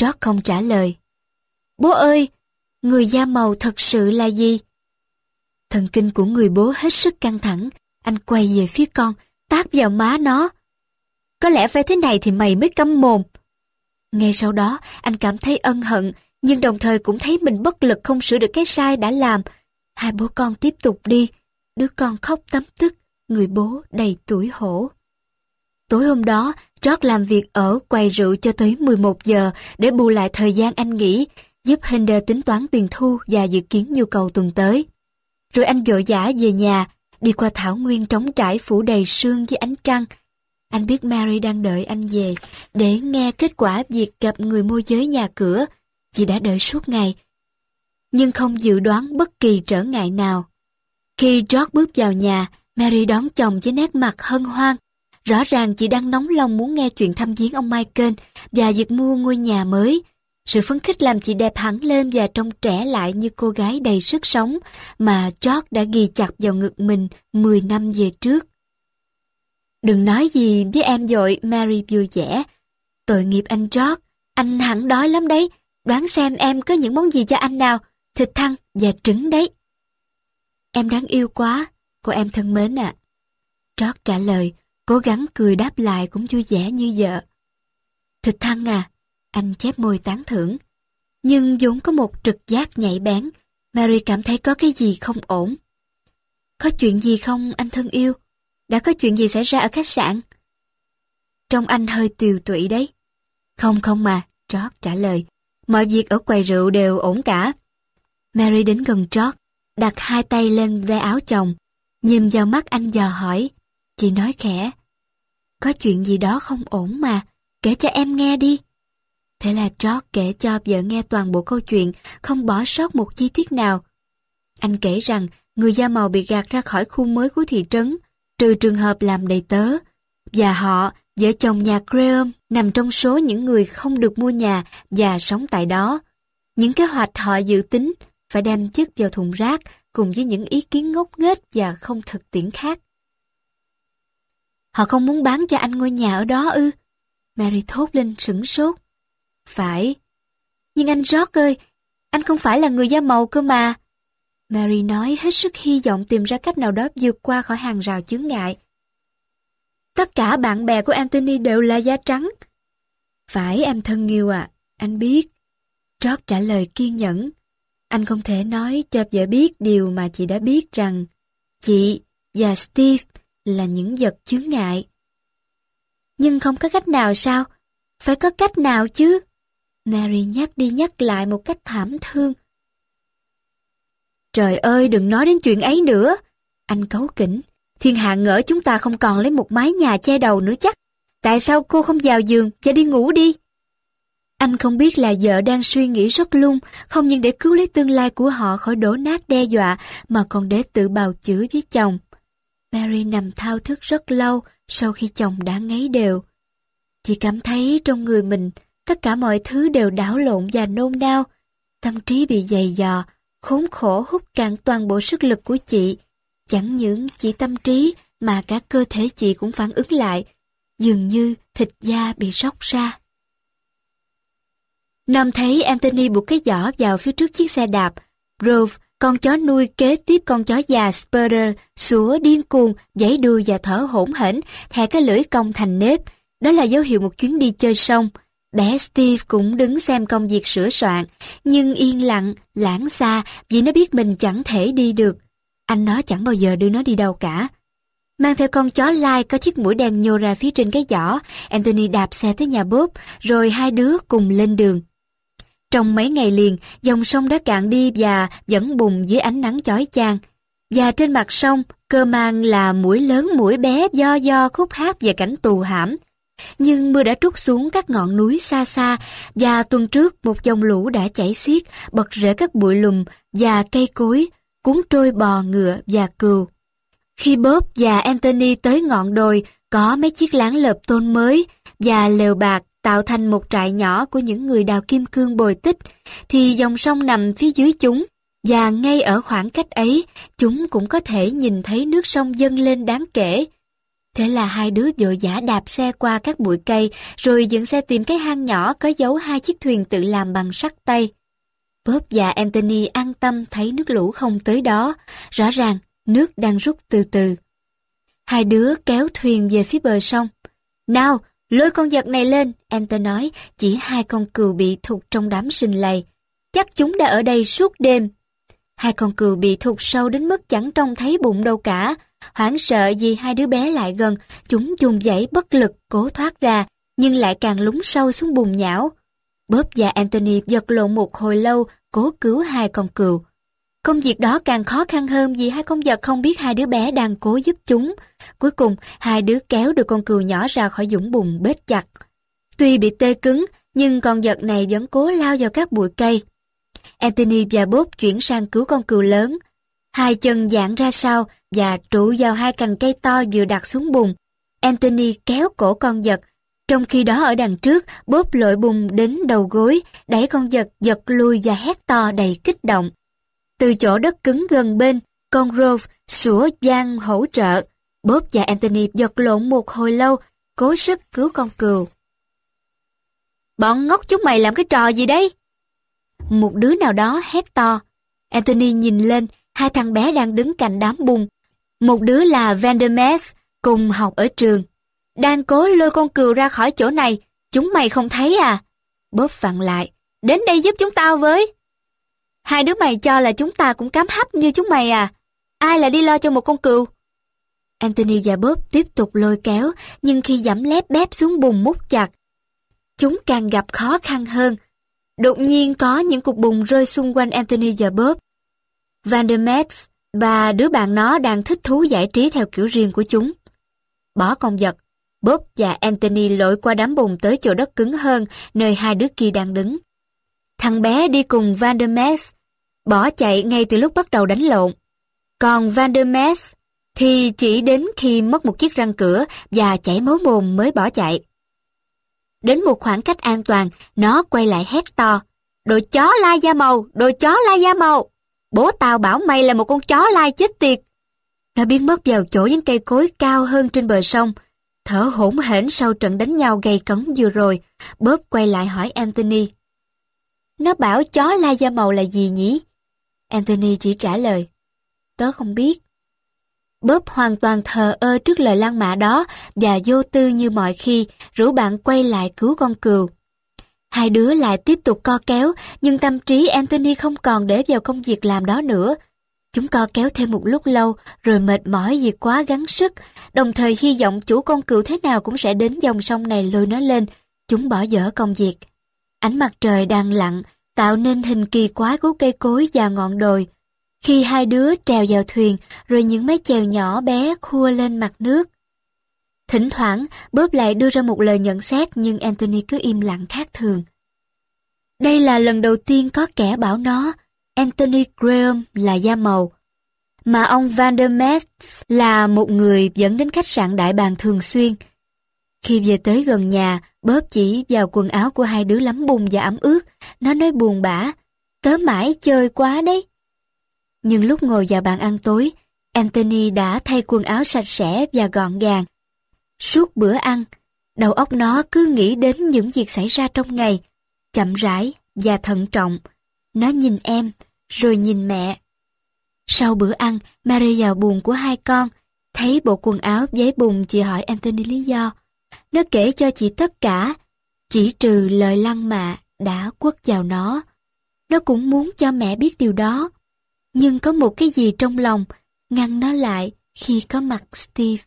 trót không trả lời. Bố ơi, người da màu thật sự là gì? Thần kinh của người bố hết sức căng thẳng, anh quay về phía con, tát vào má nó. Có lẽ phải thế này thì mày mới câm mồm. Ngay sau đó, anh cảm thấy ân hận, nhưng đồng thời cũng thấy mình bất lực không sửa được cái sai đã làm. Hai bố con tiếp tục đi, đứa con khóc tấm tức, người bố đầy tuổi hổ. Tối hôm đó, George làm việc ở quầy rượu cho tới 11 giờ để bù lại thời gian anh nghỉ, giúp Hinder tính toán tiền thu và dự kiến nhu cầu tuần tới. Rồi anh vội vã về nhà, đi qua thảo nguyên trống trải phủ đầy sương với ánh trăng. Anh biết Mary đang đợi anh về để nghe kết quả việc gặp người môi giới nhà cửa. Chị đã đợi suốt ngày, nhưng không dự đoán bất kỳ trở ngại nào. Khi George bước vào nhà, Mary đón chồng với nét mặt hân hoan. Rõ ràng chị đang nóng lòng muốn nghe chuyện thăm viếng ông Michael và việc mua ngôi nhà mới. Sự phấn khích làm chị đẹp hẳn lên và trông trẻ lại như cô gái đầy sức sống mà George đã ghi chặt vào ngực mình 10 năm về trước. Đừng nói gì với em dội, Mary vui vẻ. Tội nghiệp anh George, anh hẳn đói lắm đấy. Đoán xem em có những món gì cho anh nào, thịt thăng và trứng đấy. Em đáng yêu quá, cô em thân mến ạ. À. trót trả lời, cố gắng cười đáp lại cũng vui vẻ như vợ. Thịt thăng à, anh chép môi tán thưởng. Nhưng vốn có một trực giác nhạy bén, Mary cảm thấy có cái gì không ổn. Có chuyện gì không anh thân yêu? Đã có chuyện gì xảy ra ở khách sạn? Trong anh hơi tiều tụy đấy. Không không mà, trót trả lời. Mọi việc ở quầy rượu đều ổn cả. Mary đến gần George, đặt hai tay lên ve áo chồng, nhìn vào mắt anh dò hỏi. Chị nói khẽ. Có chuyện gì đó không ổn mà, kể cho em nghe đi. Thế là George kể cho vợ nghe toàn bộ câu chuyện, không bỏ sót một chi tiết nào. Anh kể rằng người da màu bị gạt ra khỏi khu mới của thị trấn, trừ trường hợp làm đầy tớ, và họ, vợ chồng nhà Graham, nằm trong số những người không được mua nhà và sống tại đó. Những kế hoạch họ dự tính phải đem chất vào thùng rác cùng với những ý kiến ngốc nghếch và không thực tiễn khác. Họ không muốn bán cho anh ngôi nhà ở đó ư? Mary thốt lên sửng sốt. Phải. Nhưng anh George ơi, anh không phải là người da màu cơ mà. Mary nói hết sức hy vọng tìm ra cách nào đó vượt qua khỏi hàng rào chướng ngại. Tất cả bạn bè của Anthony đều là da trắng. Phải em thân yêu à, anh biết. Trót trả lời kiên nhẫn. Anh không thể nói cho vợ biết điều mà chị đã biết rằng chị và Steve là những vật chướng ngại. Nhưng không có cách nào sao? Phải có cách nào chứ? Mary nhắc đi nhắc lại một cách thảm thương. Trời ơi, đừng nói đến chuyện ấy nữa. Anh cấu kỉnh. Thiên hạ ngỡ chúng ta không còn lấy một mái nhà che đầu nữa chắc. Tại sao cô không vào giường và đi ngủ đi? Anh không biết là vợ đang suy nghĩ rất lung, không những để cứu lấy tương lai của họ khỏi đổ nát đe dọa, mà còn để tự bào chữa với chồng. Mary nằm thao thức rất lâu sau khi chồng đã ngáy đều. Chị cảm thấy trong người mình tất cả mọi thứ đều đảo lộn và nôn nao. Tâm trí bị dày dò, khốn khổ hút cạn toàn bộ sức lực của chị. Chẳng những chỉ tâm trí mà cả cơ thể chị cũng phản ứng lại, dường như thịt da bị róc ra. Nam thấy Anthony buộc cái giỏ vào phía trước chiếc xe đạp. Rove, con chó nuôi kế tiếp con chó già Spurder, sủa điên cuồng, giãy đuôi và thở hổn hển, thè cái lưỡi cong thành nếp. Đó là dấu hiệu một chuyến đi chơi xong. Bé Steve cũng đứng xem công việc sửa soạn, nhưng yên lặng, lãng xa vì nó biết mình chẳng thể đi được. Anh nó chẳng bao giờ đưa nó đi đâu cả. Mang theo con chó lai có chiếc mũi đèn nhô ra phía trên cái giỏ, Anthony đạp xe tới nhà Bob, rồi hai đứa cùng lên đường. Trong mấy ngày liền, dòng sông đã cạn đi và vẫn bùng dưới ánh nắng chói chang. Và trên mặt sông, cơ mang là mũi lớn mũi bé do do khúc hát về cảnh tù hãm. Nhưng mưa đã trút xuống các ngọn núi xa xa và tuần trước một dòng lũ đã chảy xiết, bật rễ các bụi lùm và cây cối, cuốn trôi bò ngựa và cừu. Khi Bob và Anthony tới ngọn đồi, có mấy chiếc láng lợp tôn mới và lều bạc tạo thành một trại nhỏ của những người đào kim cương bồi tích, thì dòng sông nằm phía dưới chúng, và ngay ở khoảng cách ấy, chúng cũng có thể nhìn thấy nước sông dâng lên đáng kể. Thế là hai đứa vội vã đạp xe qua các bụi cây, rồi dựng xe tìm cái hang nhỏ có dấu hai chiếc thuyền tự làm bằng sắt tay. Bob và Anthony an tâm thấy nước lũ không tới đó, rõ ràng nước đang rút từ từ. Hai đứa kéo thuyền về phía bờ sông. Nào, Lôi con vật này lên, Anthony nói, chỉ hai con cừu bị thụt trong đám sinh lầy. Chắc chúng đã ở đây suốt đêm. Hai con cừu bị thụt sâu đến mức chẳng trông thấy bụng đâu cả. Hoảng sợ vì hai đứa bé lại gần, chúng dùng dãy bất lực cố thoát ra, nhưng lại càng lún sâu xuống bùn nhão. Bob và Anthony giật lộn một hồi lâu, cố cứu hai con cừu. Công việc đó càng khó khăn hơn vì hai con vật không biết hai đứa bé đang cố giúp chúng. Cuối cùng, hai đứa kéo được con cừu nhỏ ra khỏi dũng bùn bết chặt. Tuy bị tê cứng, nhưng con vật này vẫn cố lao vào các bụi cây. Anthony và Bob chuyển sang cứu con cừu lớn. Hai chân giãn ra sau và trụ vào hai cành cây to vừa đặt xuống bùn. Anthony kéo cổ con vật. Trong khi đó ở đằng trước, Bob lội bùng đến đầu gối, đẩy con vật giật lui và hét to đầy kích động. Từ chỗ đất cứng gần bên, con Rove sủa gian hỗ trợ. Bob và Anthony giật lộn một hồi lâu, cố sức cứu con cừu. Bọn ngốc chúng mày làm cái trò gì đấy? Một đứa nào đó hét to. Anthony nhìn lên, hai thằng bé đang đứng cạnh đám bùn. Một đứa là Vandermeer, cùng học ở trường. Đang cố lôi con cừu ra khỏi chỗ này, chúng mày không thấy à? Bóp vặn lại. Đến đây giúp chúng tao với. Hai đứa mày cho là chúng ta cũng cám hấp như chúng mày à? Ai là đi lo cho một con cừu? Anthony và Bob tiếp tục lôi kéo, nhưng khi dẫm lép bép xuống bùn mút chặt, chúng càng gặp khó khăn hơn. Đột nhiên có những cục bùn rơi xung quanh Anthony và Bob. Vandermeer và đứa bạn nó đang thích thú giải trí theo kiểu riêng của chúng. Bỏ con vật, Bob và Anthony lội qua đám bùn tới chỗ đất cứng hơn, nơi hai đứa kia đang đứng. Thằng bé đi cùng Vandermeer, bỏ chạy ngay từ lúc bắt đầu đánh lộn. Còn Vandermeer thì chỉ đến khi mất một chiếc răng cửa và chảy máu mồm mới bỏ chạy. Đến một khoảng cách an toàn, nó quay lại hét to. Đồ chó lai da màu, đồ chó lai da màu. Bố tao bảo mày là một con chó lai chết tiệt. Nó biến mất vào chỗ những cây cối cao hơn trên bờ sông. Thở hổn hển sau trận đánh nhau gay cấn vừa rồi, Bob quay lại hỏi Anthony. Nó bảo chó lai da màu là gì nhỉ? Anthony chỉ trả lời. Tớ không biết. Bob hoàn toàn thờ ơ trước lời lan mạ đó và vô tư như mọi khi, rủ bạn quay lại cứu con cừu. Hai đứa lại tiếp tục co kéo, nhưng tâm trí Anthony không còn để vào công việc làm đó nữa. Chúng co kéo thêm một lúc lâu, rồi mệt mỏi vì quá gắng sức, đồng thời hy vọng chủ con cừu thế nào cũng sẽ đến dòng sông này lôi nó lên. Chúng bỏ dở công việc. Ánh mặt trời đang lặn, tạo nên hình kỳ quái của cây cối và ngọn đồi. Khi hai đứa trèo vào thuyền, rồi những mái chèo nhỏ bé khua lên mặt nước. Thỉnh thoảng, Bob lại đưa ra một lời nhận xét nhưng Anthony cứ im lặng khác thường. Đây là lần đầu tiên có kẻ bảo nó, Anthony Graham là da màu, mà ông Van der Met là một người dẫn đến khách sạn đại bàng thường xuyên. Khi về tới gần nhà, bóp chỉ vào quần áo của hai đứa lắm bùn và ẩm ướt, nó nói buồn bã, tớ mãi chơi quá đấy. Nhưng lúc ngồi vào bàn ăn tối, Anthony đã thay quần áo sạch sẽ và gọn gàng. Suốt bữa ăn, đầu óc nó cứ nghĩ đến những việc xảy ra trong ngày, chậm rãi và thận trọng. Nó nhìn em, rồi nhìn mẹ. Sau bữa ăn, Mary vào buồn của hai con, thấy bộ quần áo giấy bùn chị hỏi Anthony lý do. Nó kể cho chị tất cả, chỉ trừ lời lăng mạ đã quất vào nó. Nó cũng muốn cho mẹ biết điều đó. Nhưng có một cái gì trong lòng ngăn nó lại khi có mặt Steve.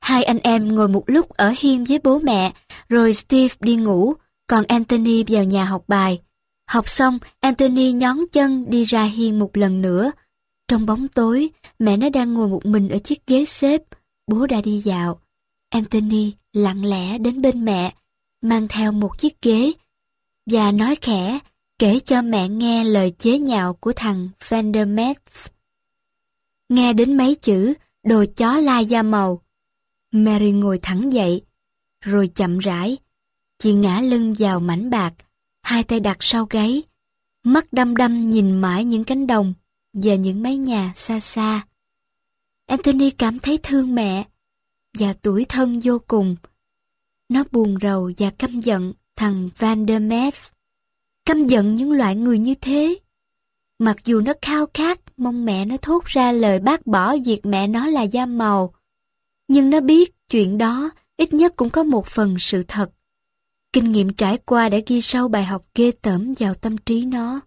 Hai anh em ngồi một lúc ở hiên với bố mẹ, rồi Steve đi ngủ, còn Anthony vào nhà học bài. Học xong, Anthony nhón chân đi ra hiên một lần nữa. Trong bóng tối, mẹ nó đang ngồi một mình ở chiếc ghế xếp, bố đã đi dạo. Anthony lặng lẽ đến bên mẹ, mang theo một chiếc ghế, và nói khẽ, kể cho mẹ nghe lời chế nhạo của thằng Vandermeer. Nghe đến mấy chữ, đồ chó la da màu. Mary ngồi thẳng dậy, rồi chậm rãi. Chị ngã lưng vào mảnh bạc, hai tay đặt sau gáy, mắt đăm đăm nhìn mãi những cánh đồng và những mái nhà xa xa. Anthony cảm thấy thương mẹ và tuổi thân vô cùng. Nó buồn rầu và căm giận thằng Vandermeer căm giận những loại người như thế. Mặc dù nó khao khát mong mẹ nó thốt ra lời bác bỏ việc mẹ nó là da màu, nhưng nó biết chuyện đó ít nhất cũng có một phần sự thật. Kinh nghiệm trải qua đã ghi sâu bài học ghê tởm vào tâm trí nó.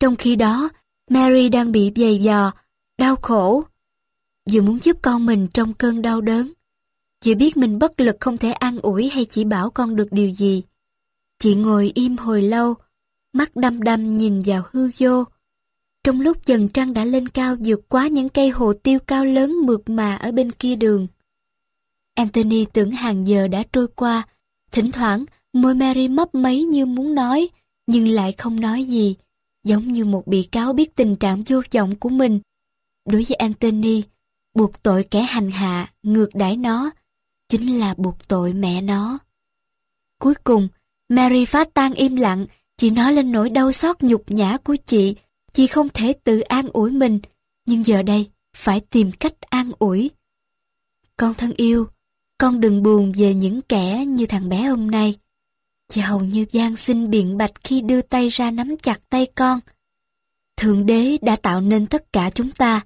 Trong khi đó, Mary đang bị dày dò, đau khổ. Vừa muốn giúp con mình trong cơn đau đớn, vừa biết mình bất lực không thể an ủi hay chỉ bảo con được điều gì. Chị ngồi im hồi lâu, mắt đăm đăm nhìn vào hư vô. Trong lúc dần trăng đã lên cao vượt quá những cây hồ tiêu cao lớn mượt mà ở bên kia đường. Anthony tưởng hàng giờ đã trôi qua, thỉnh thoảng môi Mary mấp mấy như muốn nói, nhưng lại không nói gì, giống như một bị cáo biết tình trạng vô vọng của mình. Đối với Anthony, buộc tội kẻ hành hạ, ngược đãi nó, chính là buộc tội mẹ nó. Cuối cùng, Mary phá tan im lặng, chị nói lên nỗi đau xót nhục nhã của chị. Chị không thể tự an ủi mình, nhưng giờ đây phải tìm cách an ủi. Con thân yêu, con đừng buồn về những kẻ như thằng bé hôm nay. Chị hầu như gian xin biện bạch khi đưa tay ra nắm chặt tay con. Thượng đế đã tạo nên tất cả chúng ta.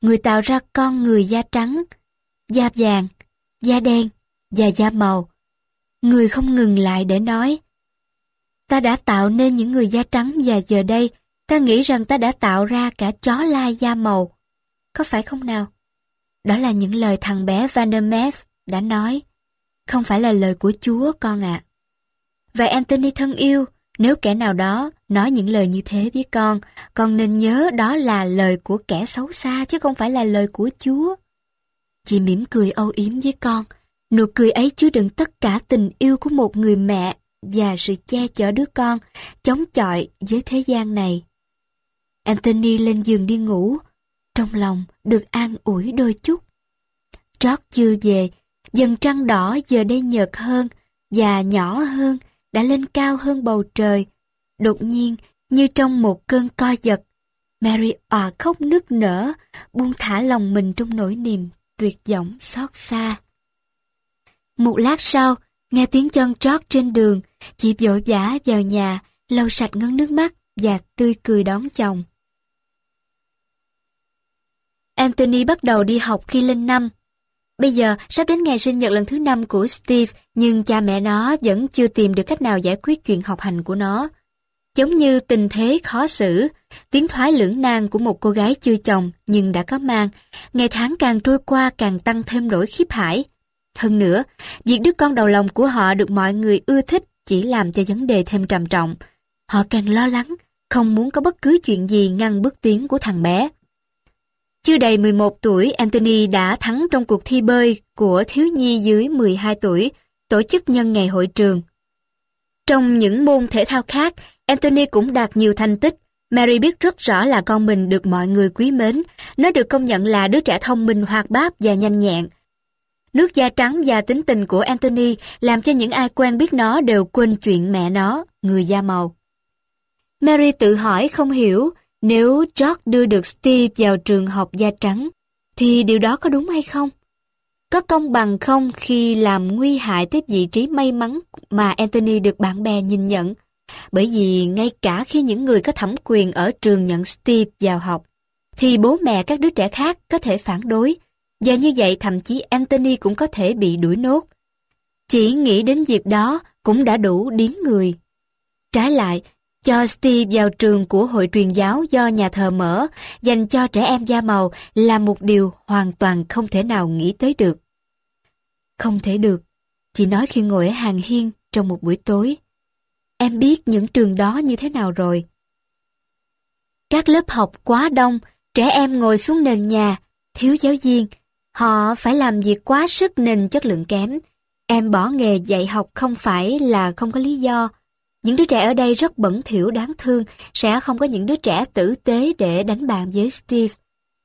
Người tạo ra con người da trắng, da vàng, da đen và da màu Người không ngừng lại để nói. Ta đã tạo nên những người da trắng và giờ đây ta nghĩ rằng ta đã tạo ra cả chó lai da màu. Có phải không nào? Đó là những lời thằng bé Vandermeer đã nói. Không phải là lời của Chúa con ạ. À. Vậy Anthony thân yêu, nếu kẻ nào đó nói những lời như thế với con, con nên nhớ đó là lời của kẻ xấu xa chứ không phải là lời của Chúa. Chị mỉm cười âu yếm với con. Nụ cười ấy chứa đựng tất cả tình yêu của một người mẹ và sự che chở đứa con, chống chọi với thế gian này. Anthony lên giường đi ngủ, trong lòng được an ủi đôi chút. Trót chưa về, dần trăng đỏ giờ đây nhợt hơn và nhỏ hơn, đã lên cao hơn bầu trời. Đột nhiên, như trong một cơn co giật, Mary òa khóc nức nở, buông thả lòng mình trong nỗi niềm tuyệt vọng xót xa. Một lát sau, nghe tiếng chân trót trên đường, chị vội vã vào nhà, lau sạch ngấn nước mắt và tươi cười đón chồng. Anthony bắt đầu đi học khi lên năm. Bây giờ sắp đến ngày sinh nhật lần thứ năm của Steve, nhưng cha mẹ nó vẫn chưa tìm được cách nào giải quyết chuyện học hành của nó. Giống như tình thế khó xử, tiếng thoái lưỡng nan của một cô gái chưa chồng nhưng đã có mang, ngày tháng càng trôi qua càng tăng thêm nỗi khiếp hải. Hơn nữa, việc đứa con đầu lòng của họ được mọi người ưa thích chỉ làm cho vấn đề thêm trầm trọng. Họ càng lo lắng, không muốn có bất cứ chuyện gì ngăn bước tiến của thằng bé. Chưa đầy 11 tuổi, Anthony đã thắng trong cuộc thi bơi của thiếu nhi dưới 12 tuổi, tổ chức nhân ngày hội trường. Trong những môn thể thao khác, Anthony cũng đạt nhiều thành tích. Mary biết rất rõ là con mình được mọi người quý mến. Nó được công nhận là đứa trẻ thông minh hoạt bát và nhanh nhẹn. Nước da trắng và tính tình của Anthony làm cho những ai quen biết nó đều quên chuyện mẹ nó, người da màu. Mary tự hỏi không hiểu nếu George đưa được Steve vào trường học da trắng, thì điều đó có đúng hay không? Có công bằng không khi làm nguy hại tới vị trí may mắn mà Anthony được bạn bè nhìn nhận? Bởi vì ngay cả khi những người có thẩm quyền ở trường nhận Steve vào học, thì bố mẹ các đứa trẻ khác có thể phản đối, và như vậy thậm chí Anthony cũng có thể bị đuổi nốt. Chỉ nghĩ đến việc đó cũng đã đủ điến người. Trái lại, cho Steve vào trường của hội truyền giáo do nhà thờ mở dành cho trẻ em da màu là một điều hoàn toàn không thể nào nghĩ tới được. Không thể được, chị nói khi ngồi ở hàng hiên trong một buổi tối. Em biết những trường đó như thế nào rồi. Các lớp học quá đông, trẻ em ngồi xuống nền nhà, thiếu giáo viên. Họ phải làm việc quá sức nên chất lượng kém. Em bỏ nghề dạy học không phải là không có lý do. Những đứa trẻ ở đây rất bẩn thỉu đáng thương, sẽ không có những đứa trẻ tử tế để đánh bạn với Steve.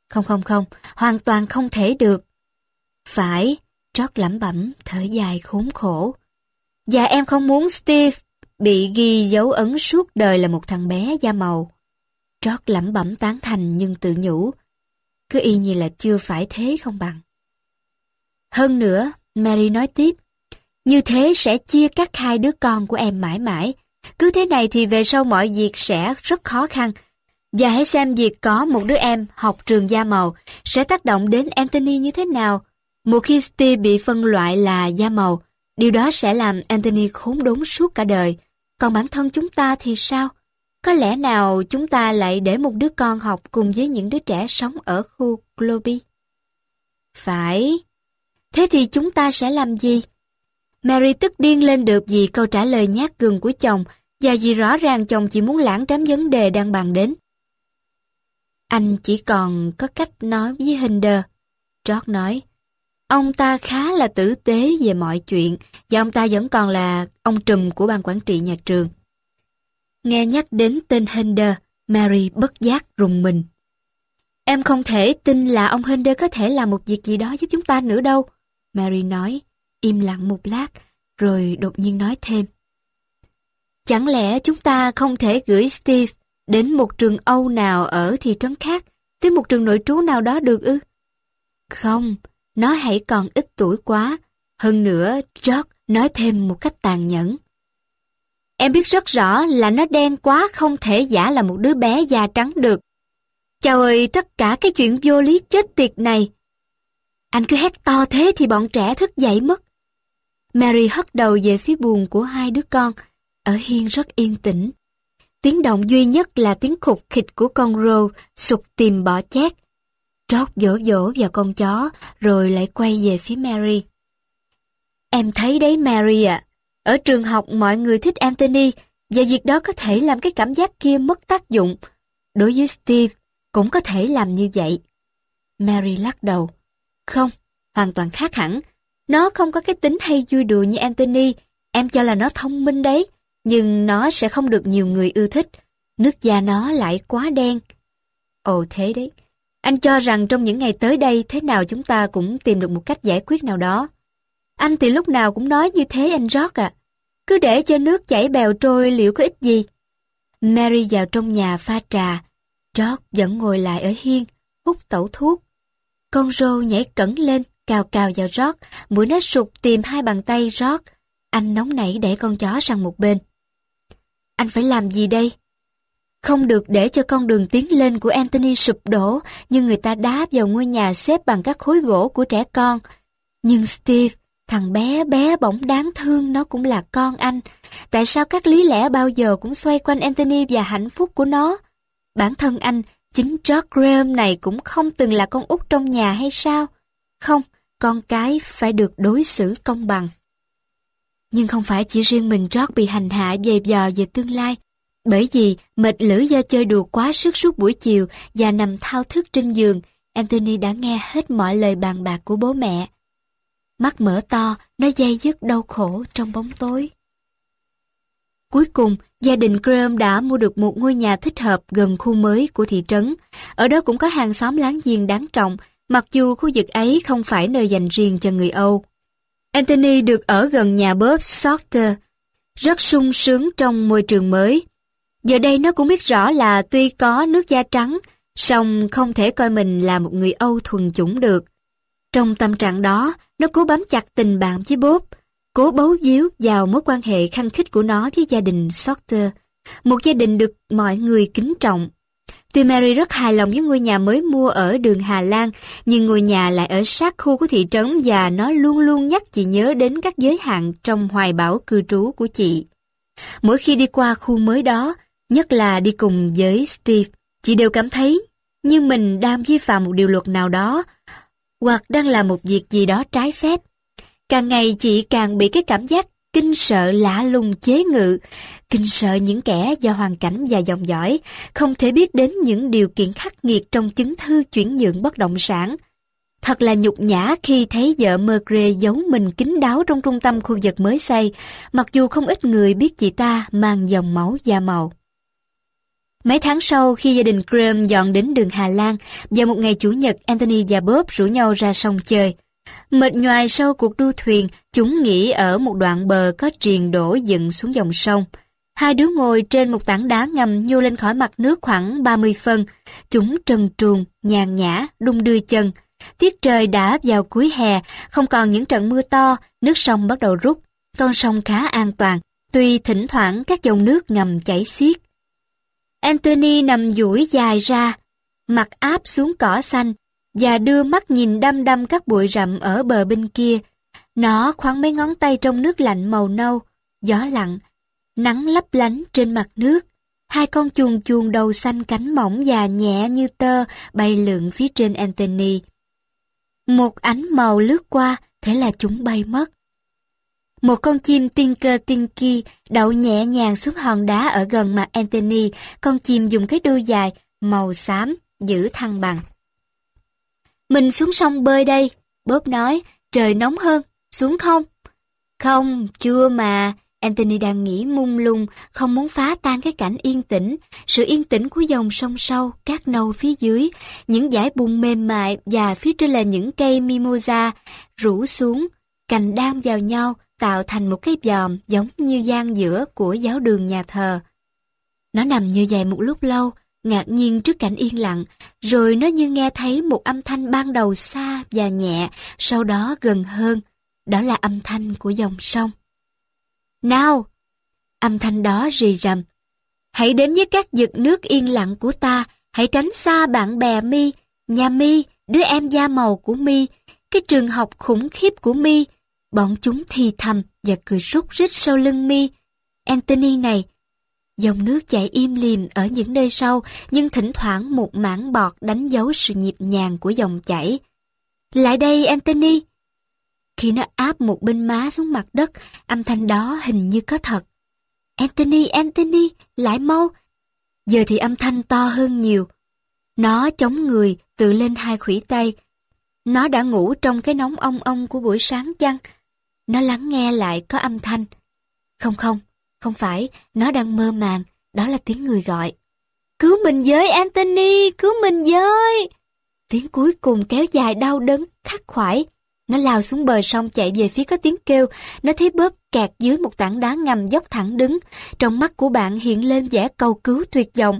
Không không không, hoàn toàn không thể được. Phải, Trót lẩm bẩm, thở dài khốn khổ. Và em không muốn Steve bị ghi dấu ấn suốt đời là một thằng bé da màu. Trót lẩm bẩm tán thành nhưng tự nhủ. Cứ y như là chưa phải thế không bằng. Hơn nữa, Mary nói tiếp, như thế sẽ chia cắt hai đứa con của em mãi mãi. Cứ thế này thì về sau mọi việc sẽ rất khó khăn. Và hãy xem việc có một đứa em học trường da màu sẽ tác động đến Anthony như thế nào. Một khi Steve bị phân loại là da màu, điều đó sẽ làm Anthony khốn đốn suốt cả đời. Còn bản thân chúng ta thì sao? Có lẽ nào chúng ta lại để một đứa con học cùng với những đứa trẻ sống ở khu Globi? Phải. Thế thì chúng ta sẽ làm gì? Mary tức điên lên được vì câu trả lời nhát gừng của chồng và vì rõ ràng chồng chỉ muốn lãng tránh vấn đề đang bàn đến. Anh chỉ còn có cách nói với Hinder. George nói, ông ta khá là tử tế về mọi chuyện và ông ta vẫn còn là ông trùm của ban quản trị nhà trường. Nghe nhắc đến tên Hinder, Mary bất giác rùng mình. Em không thể tin là ông Hinder có thể làm một việc gì đó giúp chúng ta nữa đâu. Mary nói, im lặng một lát, rồi đột nhiên nói thêm. Chẳng lẽ chúng ta không thể gửi Steve đến một trường Âu nào ở thị trấn khác, tới một trường nội trú nào đó được ư? Không, nó hãy còn ít tuổi quá. Hơn nữa, George nói thêm một cách tàn nhẫn. Em biết rất rõ là nó đen quá không thể giả là một đứa bé da trắng được. Chào ơi, tất cả cái chuyện vô lý chết tiệt này. Anh cứ hét to thế thì bọn trẻ thức dậy mất. Mary hất đầu về phía buồn của hai đứa con, ở hiên rất yên tĩnh. Tiếng động duy nhất là tiếng khục khịch của con rô sụt tìm bỏ chét. Trót dỗ dỗ vào con chó, rồi lại quay về phía Mary. Em thấy đấy Mary ạ, ở trường học mọi người thích Anthony, và việc đó có thể làm cái cảm giác kia mất tác dụng. Đối với Steve, cũng có thể làm như vậy. Mary lắc đầu. Không, hoàn toàn khác hẳn. Nó không có cái tính hay vui đùa như Anthony, em cho là nó thông minh đấy, nhưng nó sẽ không được nhiều người ưa thích. Nước da nó lại quá đen. Ồ thế đấy, anh cho rằng trong những ngày tới đây thế nào chúng ta cũng tìm được một cách giải quyết nào đó. Anh thì lúc nào cũng nói như thế anh rót ạ. Cứ để cho nước chảy bèo trôi liệu có ích gì. Mary vào trong nhà pha trà. George vẫn ngồi lại ở hiên, hút tẩu thuốc. Con rô nhảy cẩn lên, cào cào vào rót mũi nó sụt tìm hai bàn tay rót Anh nóng nảy để con chó sang một bên. Anh phải làm gì đây? Không được để cho con đường tiến lên của Anthony sụp đổ như người ta đá vào ngôi nhà xếp bằng các khối gỗ của trẻ con. Nhưng Steve, thằng bé bé bỗng đáng thương nó cũng là con anh. Tại sao các lý lẽ bao giờ cũng xoay quanh Anthony và hạnh phúc của nó? Bản thân anh, chính George Graham này cũng không từng là con út trong nhà hay sao? Không, con cái phải được đối xử công bằng. Nhưng không phải chỉ riêng mình trót bị hành hạ dày dò về tương lai, bởi vì mệt lử do chơi đùa quá sức suốt buổi chiều và nằm thao thức trên giường, Anthony đã nghe hết mọi lời bàn bạc của bố mẹ. Mắt mở to, nó dây dứt đau khổ trong bóng tối. Cuối cùng, gia đình Graham đã mua được một ngôi nhà thích hợp gần khu mới của thị trấn. Ở đó cũng có hàng xóm láng giềng đáng trọng, mặc dù khu vực ấy không phải nơi dành riêng cho người Âu. Anthony được ở gần nhà bóp Sorter, rất sung sướng trong môi trường mới. Giờ đây nó cũng biết rõ là tuy có nước da trắng, song không thể coi mình là một người Âu thuần chủng được. Trong tâm trạng đó, nó cố bám chặt tình bạn với bóp, cố bấu víu vào mối quan hệ khăng khít của nó với gia đình Sorter, một gia đình được mọi người kính trọng. Tuy Mary rất hài lòng với ngôi nhà mới mua ở đường Hà Lan, nhưng ngôi nhà lại ở sát khu của thị trấn và nó luôn luôn nhắc chị nhớ đến các giới hạn trong hoài bão cư trú của chị. Mỗi khi đi qua khu mới đó, nhất là đi cùng với Steve, chị đều cảm thấy như mình đang vi phạm một điều luật nào đó, hoặc đang làm một việc gì đó trái phép. Càng ngày chị càng bị cái cảm giác kinh sợ lạ lùng chế ngự, kinh sợ những kẻ do hoàn cảnh và dòng dõi, không thể biết đến những điều kiện khắc nghiệt trong chứng thư chuyển nhượng bất động sản. Thật là nhục nhã khi thấy vợ Mercury giấu mình kín đáo trong trung tâm khu vực mới xây, mặc dù không ít người biết chị ta mang dòng máu da màu. Mấy tháng sau khi gia đình Graham dọn đến đường Hà Lan, vào một ngày Chủ nhật Anthony và Bob rủ nhau ra sông chơi. Mệt nhoài sau cuộc đua thuyền, chúng nghỉ ở một đoạn bờ có triền đổ dựng xuống dòng sông. Hai đứa ngồi trên một tảng đá ngầm nhô lên khỏi mặt nước khoảng 30 phân. Chúng trần truồng, nhàn nhã, đung đưa chân. Tiết trời đã vào cuối hè, không còn những trận mưa to, nước sông bắt đầu rút. Con sông khá an toàn, tuy thỉnh thoảng các dòng nước ngầm chảy xiết. Anthony nằm duỗi dài ra, mặt áp xuống cỏ xanh, và đưa mắt nhìn đăm đăm các bụi rậm ở bờ bên kia. Nó khoáng mấy ngón tay trong nước lạnh màu nâu, gió lặng, nắng lấp lánh trên mặt nước. Hai con chuồn chuồn đầu xanh cánh mỏng và nhẹ như tơ bay lượn phía trên Anthony. Một ánh màu lướt qua, thế là chúng bay mất. Một con chim Tinker Tinky đậu nhẹ nhàng xuống hòn đá ở gần mặt Anthony, con chim dùng cái đuôi dài, màu xám, giữ thăng bằng. Mình xuống sông bơi đây, Bob nói, trời nóng hơn, xuống không? Không, chưa mà, Anthony đang nghĩ mung lung, không muốn phá tan cái cảnh yên tĩnh, sự yên tĩnh của dòng sông sâu, cát nâu phía dưới, những dải bùn mềm mại và phía trên là những cây mimosa rủ xuống, cành đan vào nhau, tạo thành một cái giòm giống như gian giữa của giáo đường nhà thờ. Nó nằm như vậy một lúc lâu, ngạc nhiên trước cảnh yên lặng, rồi nó như nghe thấy một âm thanh ban đầu xa và nhẹ, sau đó gần hơn. Đó là âm thanh của dòng sông. Nào! Âm thanh đó rì rầm. Hãy đến với các vực nước yên lặng của ta, hãy tránh xa bạn bè mi, nhà mi, đứa em da màu của mi, cái trường học khủng khiếp của mi. Bọn chúng thì thầm và cười rút rít sau lưng mi. Anthony này, Dòng nước chảy im lìm ở những nơi sâu, nhưng thỉnh thoảng một mảng bọt đánh dấu sự nhịp nhàng của dòng chảy. Lại đây, Anthony! Khi nó áp một bên má xuống mặt đất, âm thanh đó hình như có thật. Anthony, Anthony, lại mau! Giờ thì âm thanh to hơn nhiều. Nó chống người, tự lên hai khủy tay. Nó đã ngủ trong cái nóng ong ong của buổi sáng chăng? Nó lắng nghe lại có âm thanh. Không không, không phải, nó đang mơ màng, đó là tiếng người gọi. Cứu mình với Anthony, cứu mình với! Tiếng cuối cùng kéo dài đau đớn, khắc khoải. Nó lao xuống bờ sông chạy về phía có tiếng kêu, nó thấy bóp kẹt dưới một tảng đá ngầm dốc thẳng đứng. Trong mắt của bạn hiện lên vẻ cầu cứu tuyệt vọng.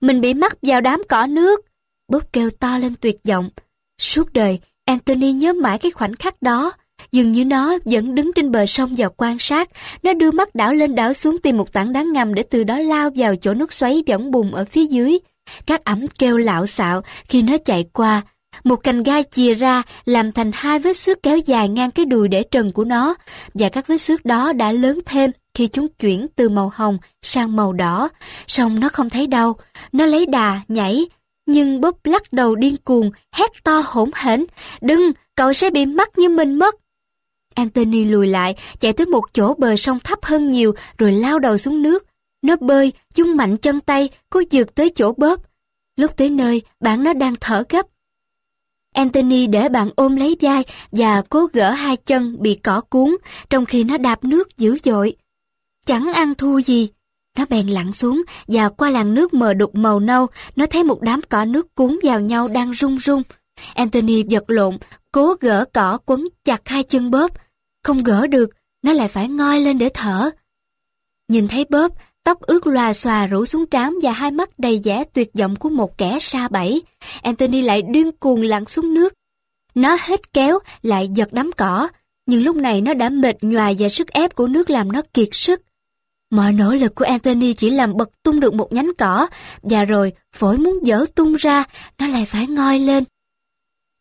Mình bị mắc vào đám cỏ nước. Bóp kêu to lên tuyệt vọng. Suốt đời, Anthony nhớ mãi cái khoảnh khắc đó. Dường như nó vẫn đứng trên bờ sông và quan sát. Nó đưa mắt đảo lên đảo xuống tìm một tảng đá ngầm để từ đó lao vào chỗ nước xoáy võng bùng ở phía dưới. Các ẩm kêu lạo xạo khi nó chạy qua. Một cành gai chìa ra làm thành hai vết xước kéo dài ngang cái đùi để trần của nó. Và các vết xước đó đã lớn thêm khi chúng chuyển từ màu hồng sang màu đỏ. song nó không thấy đau. Nó lấy đà, nhảy. Nhưng bóp lắc đầu điên cuồng, hét to hỗn hển. Đừng, cậu sẽ bị mắc như mình mất. Anthony lùi lại, chạy tới một chỗ bờ sông thấp hơn nhiều rồi lao đầu xuống nước. Nó bơi, dung mạnh chân tay, cố dược tới chỗ bớt. Lúc tới nơi, bạn nó đang thở gấp. Anthony để bạn ôm lấy vai và cố gỡ hai chân bị cỏ cuốn trong khi nó đạp nước dữ dội. Chẳng ăn thua gì. Nó bèn lặn xuống và qua làn nước mờ đục màu nâu, nó thấy một đám cỏ nước cuốn vào nhau đang rung rung. Anthony giật lộn, cố gỡ cỏ quấn chặt hai chân bóp. Không gỡ được, nó lại phải ngoi lên để thở. Nhìn thấy bóp, tóc ướt loà xòa rủ xuống trán và hai mắt đầy vẻ tuyệt vọng của một kẻ sa bẫy. Anthony lại điên cuồng lặn xuống nước. Nó hết kéo, lại giật đám cỏ, nhưng lúc này nó đã mệt nhoài và sức ép của nước làm nó kiệt sức. Mọi nỗ lực của Anthony chỉ làm bật tung được một nhánh cỏ, và rồi phổi muốn dở tung ra, nó lại phải ngoi lên.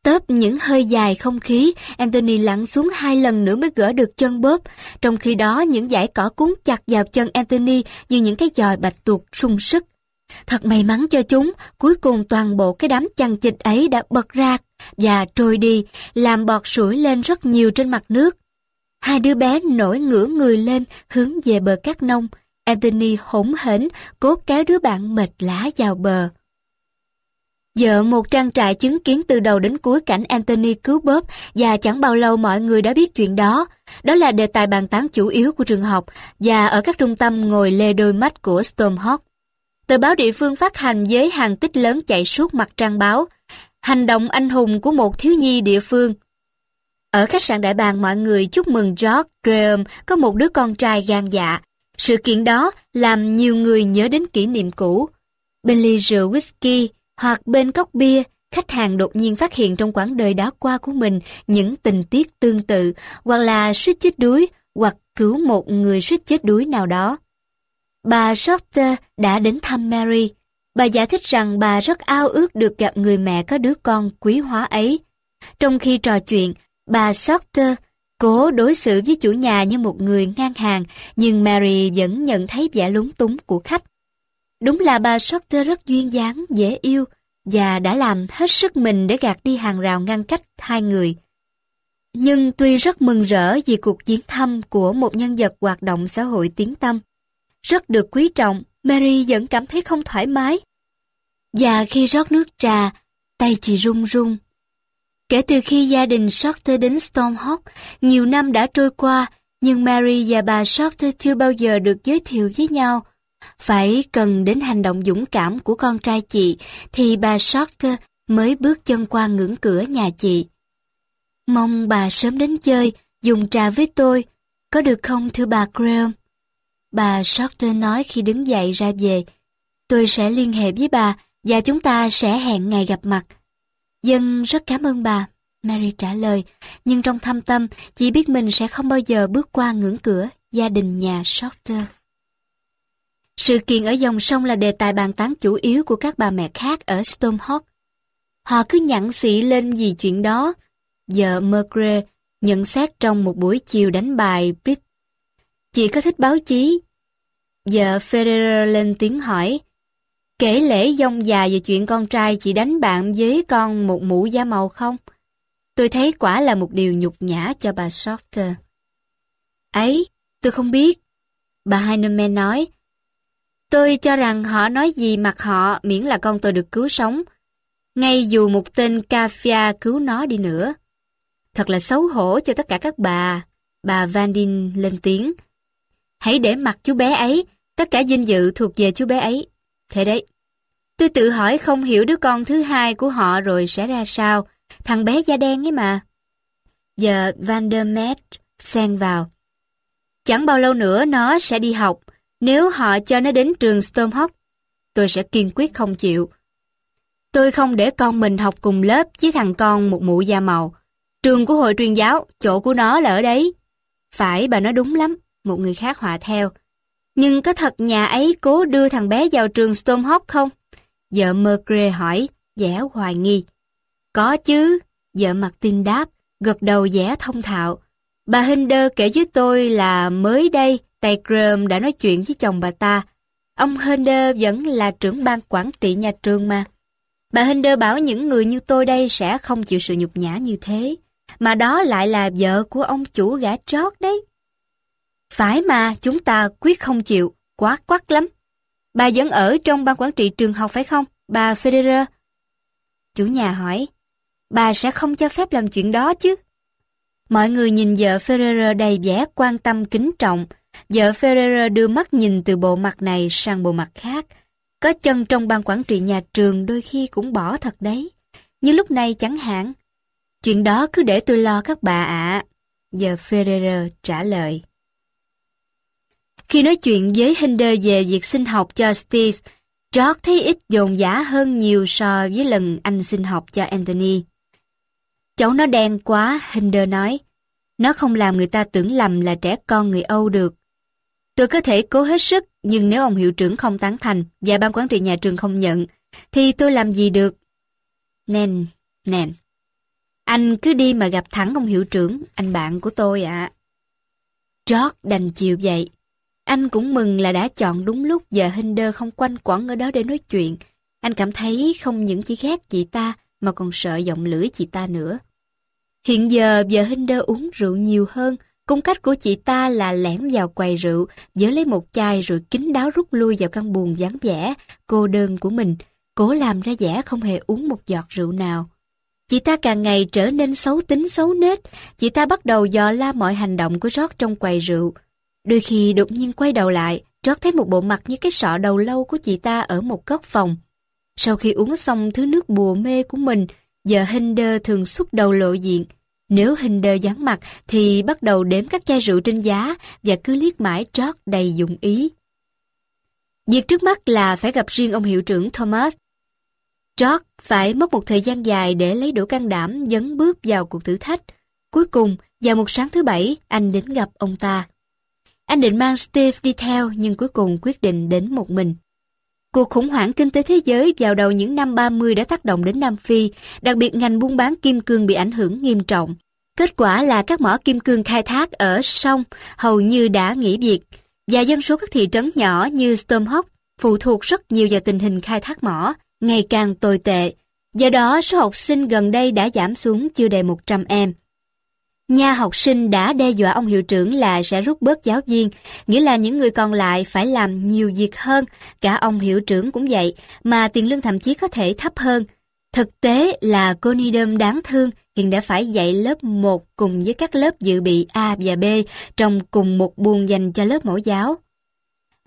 Tớp những hơi dài không khí, Anthony lặn xuống hai lần nữa mới gỡ được chân bóp. Trong khi đó, những dải cỏ cuốn chặt vào chân Anthony như những cái giòi bạch tuộc sung sức. Thật may mắn cho chúng, cuối cùng toàn bộ cái đám chằng chịch ấy đã bật ra và trôi đi, làm bọt sủi lên rất nhiều trên mặt nước. Hai đứa bé nổi ngửa người lên hướng về bờ cát nông. Anthony hỗn hển, cố kéo đứa bạn mệt lã vào bờ. Giờ một trang trại chứng kiến từ đầu đến cuối cảnh Anthony cứu bóp và chẳng bao lâu mọi người đã biết chuyện đó. Đó là đề tài bàn tán chủ yếu của trường học và ở các trung tâm ngồi lê đôi mắt của Stormhawk. Tờ báo địa phương phát hành với hàng tích lớn chạy suốt mặt trang báo. Hành động anh hùng của một thiếu nhi địa phương. Ở khách sạn đại bàng mọi người chúc mừng George Graham có một đứa con trai gan dạ. Sự kiện đó làm nhiều người nhớ đến kỷ niệm cũ. Bên ly rượu whisky, hoặc bên cốc bia, khách hàng đột nhiên phát hiện trong quãng đời đã qua của mình những tình tiết tương tự, hoặc là suýt chết đuối, hoặc cứu một người suýt chết đuối nào đó. Bà Shorter đã đến thăm Mary. Bà giải thích rằng bà rất ao ước được gặp người mẹ có đứa con quý hóa ấy. Trong khi trò chuyện, bà Shorter cố đối xử với chủ nhà như một người ngang hàng, nhưng Mary vẫn nhận thấy vẻ lúng túng của khách. Đúng là bà Shorter rất duyên dáng, dễ yêu và đã làm hết sức mình để gạt đi hàng rào ngăn cách hai người. Nhưng tuy rất mừng rỡ vì cuộc viếng thăm của một nhân vật hoạt động xã hội tiếng tâm, rất được quý trọng, Mary vẫn cảm thấy không thoải mái. Và khi rót nước trà, tay chị run run. Kể từ khi gia đình Shorter đến Stormhawk, nhiều năm đã trôi qua, nhưng Mary và bà Shorter chưa bao giờ được giới thiệu với nhau. Phải cần đến hành động dũng cảm của con trai chị thì bà Shorter mới bước chân qua ngưỡng cửa nhà chị. Mong bà sớm đến chơi, dùng trà với tôi. Có được không thưa bà Graham? Bà Shorter nói khi đứng dậy ra về. Tôi sẽ liên hệ với bà và chúng ta sẽ hẹn ngày gặp mặt. Dân rất cảm ơn bà, Mary trả lời, nhưng trong thâm tâm, chị biết mình sẽ không bao giờ bước qua ngưỡng cửa gia đình nhà Shorter. Sự kiện ở dòng sông là đề tài bàn tán chủ yếu của các bà mẹ khác ở Stormhawk. Họ cứ nhặn xị lên vì chuyện đó. Vợ Mercury nhận xét trong một buổi chiều đánh bài Brit. Chị có thích báo chí? Vợ Ferrer lên tiếng hỏi. Kể lễ dông dài về chuyện con trai chị đánh bạn với con một mũ da màu không? Tôi thấy quả là một điều nhục nhã cho bà Shorter. Ấy, tôi không biết. Bà Heinemann nói, Tôi cho rằng họ nói gì mặc họ miễn là con tôi được cứu sống. ngay dù một tên kafia cứu nó đi nữa. Thật là xấu hổ cho tất cả các bà. Bà Vandin lên tiếng. Hãy để mặt chú bé ấy, tất cả dinh dự thuộc về chú bé ấy. Thế đấy, tôi tự hỏi không hiểu đứa con thứ hai của họ rồi sẽ ra sao. Thằng bé da đen ấy mà. Giờ Van der xen vào. Chẳng bao lâu nữa nó sẽ đi học. Nếu họ cho nó đến trường Stormhawk, tôi sẽ kiên quyết không chịu. Tôi không để con mình học cùng lớp với thằng con một mụ da màu. Trường của hội truyền giáo, chỗ của nó là ở đấy. Phải bà nói đúng lắm, một người khác họa theo. Nhưng có thật nhà ấy cố đưa thằng bé vào trường Stormhawk không? Vợ Mercury hỏi, vẻ hoài nghi. Có chứ, vợ Martin đáp, gật đầu vẻ thông thạo. Bà Hinder kể với tôi là mới đây tay Graham đã nói chuyện với chồng bà ta. Ông Hinder vẫn là trưởng ban quản trị nhà trường mà. Bà Hinder bảo những người như tôi đây sẽ không chịu sự nhục nhã như thế, mà đó lại là vợ của ông chủ gã trót đấy. Phải mà, chúng ta quyết không chịu, quá quắc lắm. Bà vẫn ở trong ban quản trị trường học phải không, bà Federer? Chủ nhà hỏi, bà sẽ không cho phép làm chuyện đó chứ? Mọi người nhìn vợ Ferrer đầy vẻ quan tâm kính trọng. Vợ Ferrer đưa mắt nhìn từ bộ mặt này sang bộ mặt khác. Có chân trong ban quản trị nhà trường đôi khi cũng bỏ thật đấy. Như lúc này chẳng hạn. Chuyện đó cứ để tôi lo các bà ạ. À. Giờ Ferrer trả lời. Khi nói chuyện với Hinder về việc sinh học cho Steve, George thấy ít dồn dã hơn nhiều so với lần anh sinh học cho Anthony. Cháu nó đen quá, Hinder nói. Nó không làm người ta tưởng lầm là trẻ con người Âu được. Tôi có thể cố hết sức, nhưng nếu ông hiệu trưởng không tán thành và ban quản trị nhà trường không nhận, thì tôi làm gì được? Nèn, nèn. Anh cứ đi mà gặp thẳng ông hiệu trưởng, anh bạn của tôi ạ. À. George đành chịu vậy. Anh cũng mừng là đã chọn đúng lúc giờ Hinder không quanh quẩn ở đó để nói chuyện. Anh cảm thấy không những chỉ ghét chị ta mà còn sợ giọng lưỡi chị ta nữa. Hiện giờ giờ Hinder uống rượu nhiều hơn, cung cách của chị ta là lẻn vào quầy rượu, dỡ lấy một chai rồi kín đáo rút lui vào căn buồng vắng vẻ, cô đơn của mình, cố làm ra vẻ không hề uống một giọt rượu nào. Chị ta càng ngày trở nên xấu tính xấu nết, chị ta bắt đầu dò la mọi hành động của rót trong quầy rượu. Đôi khi đột nhiên quay đầu lại, rót thấy một bộ mặt như cái sọ đầu lâu của chị ta ở một góc phòng. Sau khi uống xong thứ nước bùa mê của mình, giờ Hinder thường xuất đầu lộ diện. Nếu Hinder dán mặt thì bắt đầu đếm các chai rượu trên giá và cứ liếc mãi trót đầy dụng ý. Việc trước mắt là phải gặp riêng ông hiệu trưởng Thomas. George phải mất một thời gian dài để lấy đủ can đảm dấn bước vào cuộc thử thách. Cuối cùng, vào một sáng thứ bảy, anh đến gặp ông ta. Anh định mang Steve đi theo nhưng cuối cùng quyết định đến một mình. Cuộc khủng hoảng kinh tế thế giới vào đầu những năm 30 đã tác động đến Nam Phi, đặc biệt ngành buôn bán kim cương bị ảnh hưởng nghiêm trọng. Kết quả là các mỏ kim cương khai thác ở sông hầu như đã nghỉ việc, và dân số các thị trấn nhỏ như Stormhawk phụ thuộc rất nhiều vào tình hình khai thác mỏ, ngày càng tồi tệ. Do đó, số học sinh gần đây đã giảm xuống chưa đầy 100 em. Nhà học sinh đã đe dọa ông hiệu trưởng là sẽ rút bớt giáo viên, nghĩa là những người còn lại phải làm nhiều việc hơn, cả ông hiệu trưởng cũng vậy, mà tiền lương thậm chí có thể thấp hơn. Thực tế là cô Nidom đáng thương hiện đã phải dạy lớp 1 cùng với các lớp dự bị A và B trong cùng một buồng dành cho lớp mẫu giáo.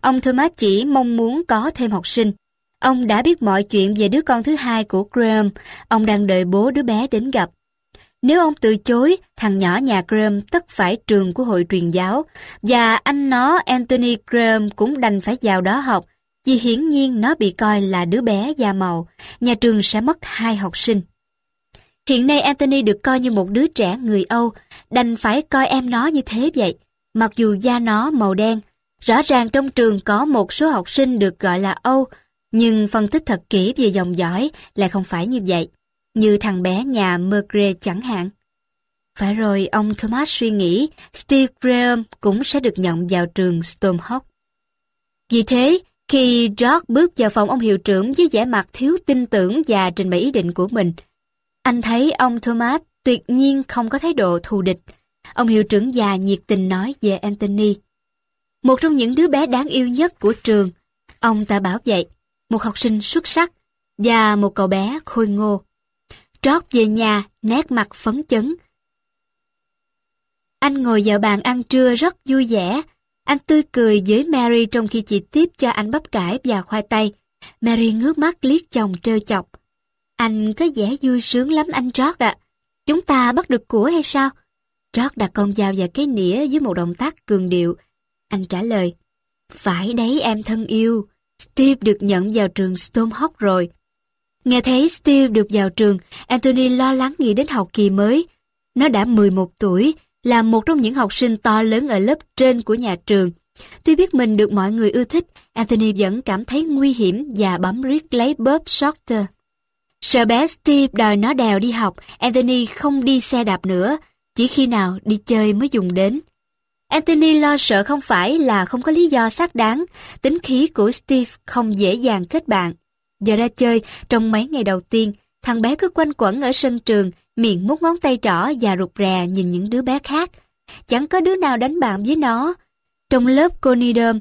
Ông Thomas chỉ mong muốn có thêm học sinh. Ông đã biết mọi chuyện về đứa con thứ hai của Graham. Ông đang đợi bố đứa bé đến gặp. Nếu ông từ chối, thằng nhỏ nhà Graham tất phải trường của hội truyền giáo, và anh nó Anthony Graham cũng đành phải vào đó học, vì hiển nhiên nó bị coi là đứa bé da màu, nhà trường sẽ mất hai học sinh. Hiện nay Anthony được coi như một đứa trẻ người Âu, đành phải coi em nó như thế vậy, mặc dù da nó màu đen. Rõ ràng trong trường có một số học sinh được gọi là Âu, nhưng phân tích thật kỹ về dòng dõi lại không phải như vậy như thằng bé nhà Mergre chẳng hạn. Phải rồi, ông Thomas suy nghĩ Steve Graham cũng sẽ được nhận vào trường Stormhawk. Vì thế, khi George bước vào phòng ông hiệu trưởng với vẻ mặt thiếu tin tưởng và trình bày ý định của mình, anh thấy ông Thomas tuyệt nhiên không có thái độ thù địch. Ông hiệu trưởng già nhiệt tình nói về Anthony. Một trong những đứa bé đáng yêu nhất của trường, ông ta bảo vậy, một học sinh xuất sắc, và một cậu bé khôi ngô. Trót về nhà, nét mặt phấn chấn. Anh ngồi vào bàn ăn trưa rất vui vẻ. Anh tươi cười với Mary trong khi chị tiếp cho anh bắp cải và khoai tây. Mary ngước mắt liếc chồng trêu chọc. Anh có vẻ vui sướng lắm anh Trót ạ. Chúng ta bắt được của hay sao? Trót đặt con dao và cái nĩa với một động tác cường điệu. Anh trả lời, phải đấy em thân yêu, Steve được nhận vào trường Stormhawk rồi. Nghe thấy Steve được vào trường, Anthony lo lắng nghĩ đến học kỳ mới. Nó đã 11 tuổi, là một trong những học sinh to lớn ở lớp trên của nhà trường. Tuy biết mình được mọi người ưa thích, Anthony vẫn cảm thấy nguy hiểm và bấm riết lấy Bob Shorter. Sợ bé Steve đòi nó đèo đi học, Anthony không đi xe đạp nữa, chỉ khi nào đi chơi mới dùng đến. Anthony lo sợ không phải là không có lý do xác đáng, tính khí của Steve không dễ dàng kết bạn. Giờ ra chơi, trong mấy ngày đầu tiên, thằng bé cứ quanh quẩn ở sân trường, miệng mút ngón tay trỏ và rụt rè nhìn những đứa bé khác. Chẳng có đứa nào đánh bạn với nó. Trong lớp Conidum,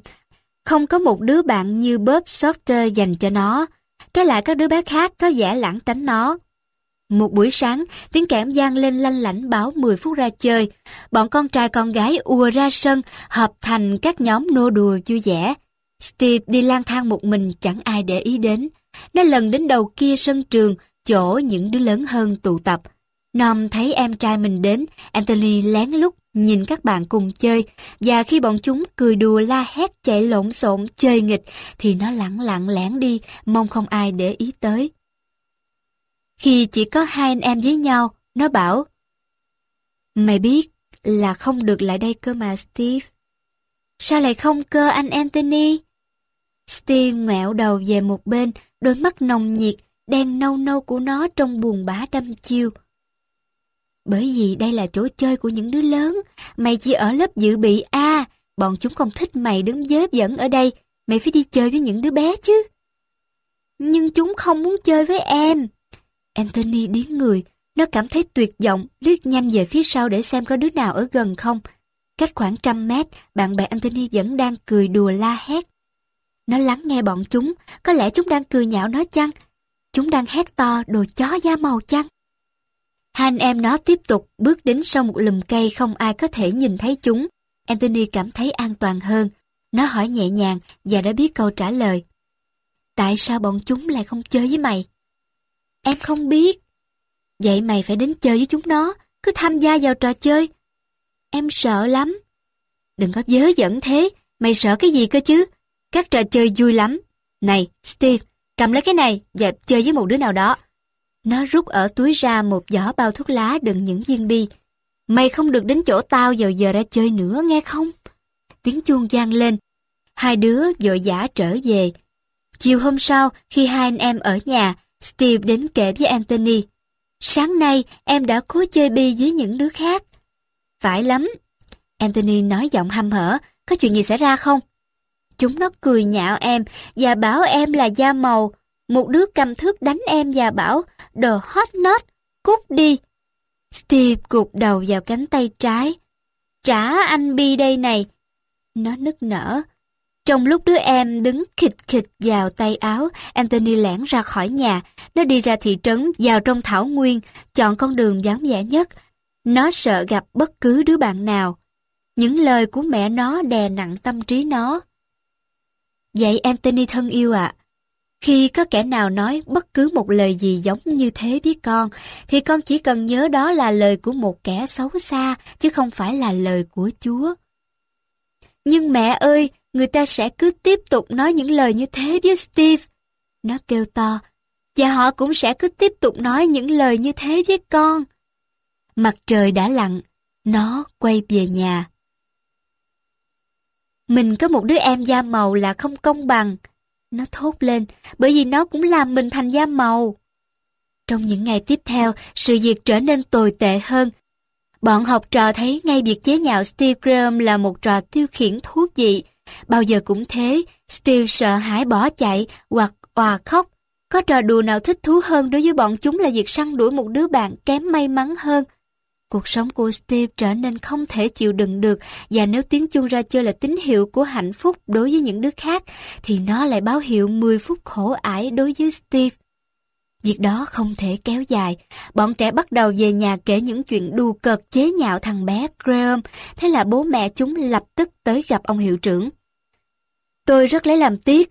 không có một đứa bạn như Bob Softer dành cho nó. Trái lại các đứa bé khác có vẻ lãng tránh nó. Một buổi sáng, tiếng kẽm gian lên lanh lảnh báo 10 phút ra chơi. Bọn con trai con gái ùa ra sân, hợp thành các nhóm nô đùa vui vẻ. Steve đi lang thang một mình chẳng ai để ý đến. Nó lần đến đầu kia sân trường, chỗ những đứa lớn hơn tụ tập. Nom thấy em trai mình đến, Anthony lén lút nhìn các bạn cùng chơi, và khi bọn chúng cười đùa la hét chạy lộn xộn chơi nghịch, thì nó lặng lặng lẻn đi, mong không ai để ý tới. Khi chỉ có hai anh em với nhau, nó bảo Mày biết là không được lại đây cơ mà Steve. Sao lại không cơ anh Anthony? Steve ngẹo đầu về một bên, đôi mắt nồng nhiệt, đen nâu nâu của nó trong buồn bã đâm chiêu. Bởi vì đây là chỗ chơi của những đứa lớn, mày chỉ ở lớp dự bị A, bọn chúng không thích mày đứng dếp dẫn ở đây, mày phải đi chơi với những đứa bé chứ. Nhưng chúng không muốn chơi với em. Anthony điếng người, nó cảm thấy tuyệt vọng, liếc nhanh về phía sau để xem có đứa nào ở gần không. Cách khoảng trăm mét, bạn bè Anthony vẫn đang cười đùa la hét. Nó lắng nghe bọn chúng, có lẽ chúng đang cười nhạo nó chăng? Chúng đang hét to đồ chó da màu chăng? Hai anh em nó tiếp tục bước đến sau một lùm cây không ai có thể nhìn thấy chúng. Anthony cảm thấy an toàn hơn. Nó hỏi nhẹ nhàng và đã biết câu trả lời. Tại sao bọn chúng lại không chơi với mày? Em không biết. Vậy mày phải đến chơi với chúng nó, cứ tham gia vào trò chơi. Em sợ lắm. Đừng có dớ dẫn thế, mày sợ cái gì cơ chứ? Các trò chơi vui lắm. Này, Steve, cầm lấy cái này và chơi với một đứa nào đó. Nó rút ở túi ra một giỏ bao thuốc lá đựng những viên bi. Mày không được đến chỗ tao vào giờ ra chơi nữa nghe không? Tiếng chuông gian lên. Hai đứa vội vã trở về. Chiều hôm sau, khi hai anh em ở nhà, Steve đến kể với Anthony. Sáng nay, em đã cố chơi bi với những đứa khác. Phải lắm. Anthony nói giọng hăm hở. Có chuyện gì xảy ra không? Chúng nó cười nhạo em và bảo em là da màu. Một đứa cầm thước đánh em và bảo đồ hot nut, cút đi. Steve gục đầu vào cánh tay trái. Trả anh Bi đây này. Nó nức nở. Trong lúc đứa em đứng khịch khịch vào tay áo, Anthony lẻn ra khỏi nhà. Nó đi ra thị trấn, vào trong thảo nguyên, chọn con đường vắng vẻ nhất. Nó sợ gặp bất cứ đứa bạn nào. Những lời của mẹ nó đè nặng tâm trí nó. Vậy Anthony thân yêu ạ, khi có kẻ nào nói bất cứ một lời gì giống như thế với con, thì con chỉ cần nhớ đó là lời của một kẻ xấu xa, chứ không phải là lời của Chúa. Nhưng mẹ ơi, người ta sẽ cứ tiếp tục nói những lời như thế với Steve. Nó kêu to, và họ cũng sẽ cứ tiếp tục nói những lời như thế với con. Mặt trời đã lặn, nó quay về nhà. Mình có một đứa em da màu là không công bằng. Nó thốt lên, bởi vì nó cũng làm mình thành da màu. Trong những ngày tiếp theo, sự việc trở nên tồi tệ hơn. Bọn học trò thấy ngay việc chế nhạo Steve Graham là một trò tiêu khiển thú vị. Bao giờ cũng thế, Steve sợ hãi bỏ chạy hoặc òa khóc. Có trò đùa nào thích thú hơn đối với bọn chúng là việc săn đuổi một đứa bạn kém may mắn hơn. Cuộc sống của Steve trở nên không thể chịu đựng được và nếu tiếng chuông ra chơi là tín hiệu của hạnh phúc đối với những đứa khác thì nó lại báo hiệu 10 phút khổ ải đối với Steve. Việc đó không thể kéo dài. Bọn trẻ bắt đầu về nhà kể những chuyện đùa cợt chế nhạo thằng bé Graham. Thế là bố mẹ chúng lập tức tới gặp ông hiệu trưởng. Tôi rất lấy làm tiếc,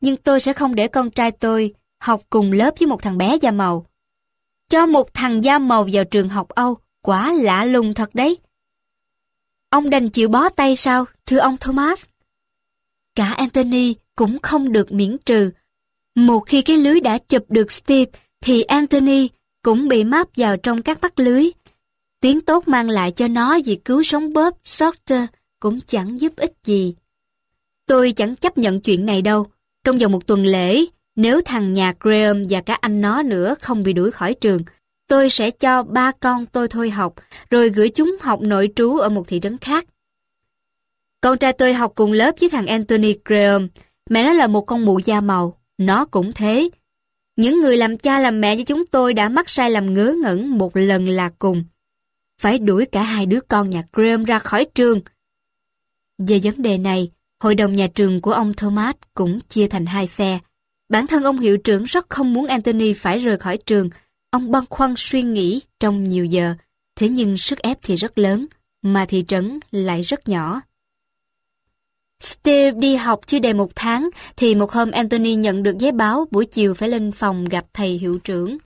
nhưng tôi sẽ không để con trai tôi học cùng lớp với một thằng bé da màu. Cho một thằng da màu vào trường học Âu, quả lạ lùng thật đấy. Ông đành chịu bó tay sao, thưa ông Thomas? Cả Anthony cũng không được miễn trừ. Một khi cái lưới đã chụp được Steve, thì Anthony cũng bị máp vào trong các bắt lưới. Tiếng tốt mang lại cho nó việc cứu sống Bob Sorter cũng chẳng giúp ích gì. Tôi chẳng chấp nhận chuyện này đâu. Trong vòng một tuần lễ, nếu thằng nhà Graham và cả anh nó nữa không bị đuổi khỏi trường, tôi sẽ cho ba con tôi thôi học, rồi gửi chúng học nội trú ở một thị trấn khác. Con trai tôi học cùng lớp với thằng Anthony Graham. Mẹ nó là một con mụ da màu. Nó cũng thế. Những người làm cha làm mẹ cho chúng tôi đã mắc sai lầm ngớ ngẩn một lần là cùng. Phải đuổi cả hai đứa con nhà Graham ra khỏi trường. Về vấn đề này, hội đồng nhà trường của ông Thomas cũng chia thành hai phe. Bản thân ông hiệu trưởng rất không muốn Anthony phải rời khỏi trường. Ông băn khoăn suy nghĩ trong nhiều giờ. Thế nhưng sức ép thì rất lớn, mà thị trấn lại rất nhỏ. Steve đi học chưa đầy một tháng thì một hôm Anthony nhận được giấy báo buổi chiều phải lên phòng gặp thầy hiệu trưởng.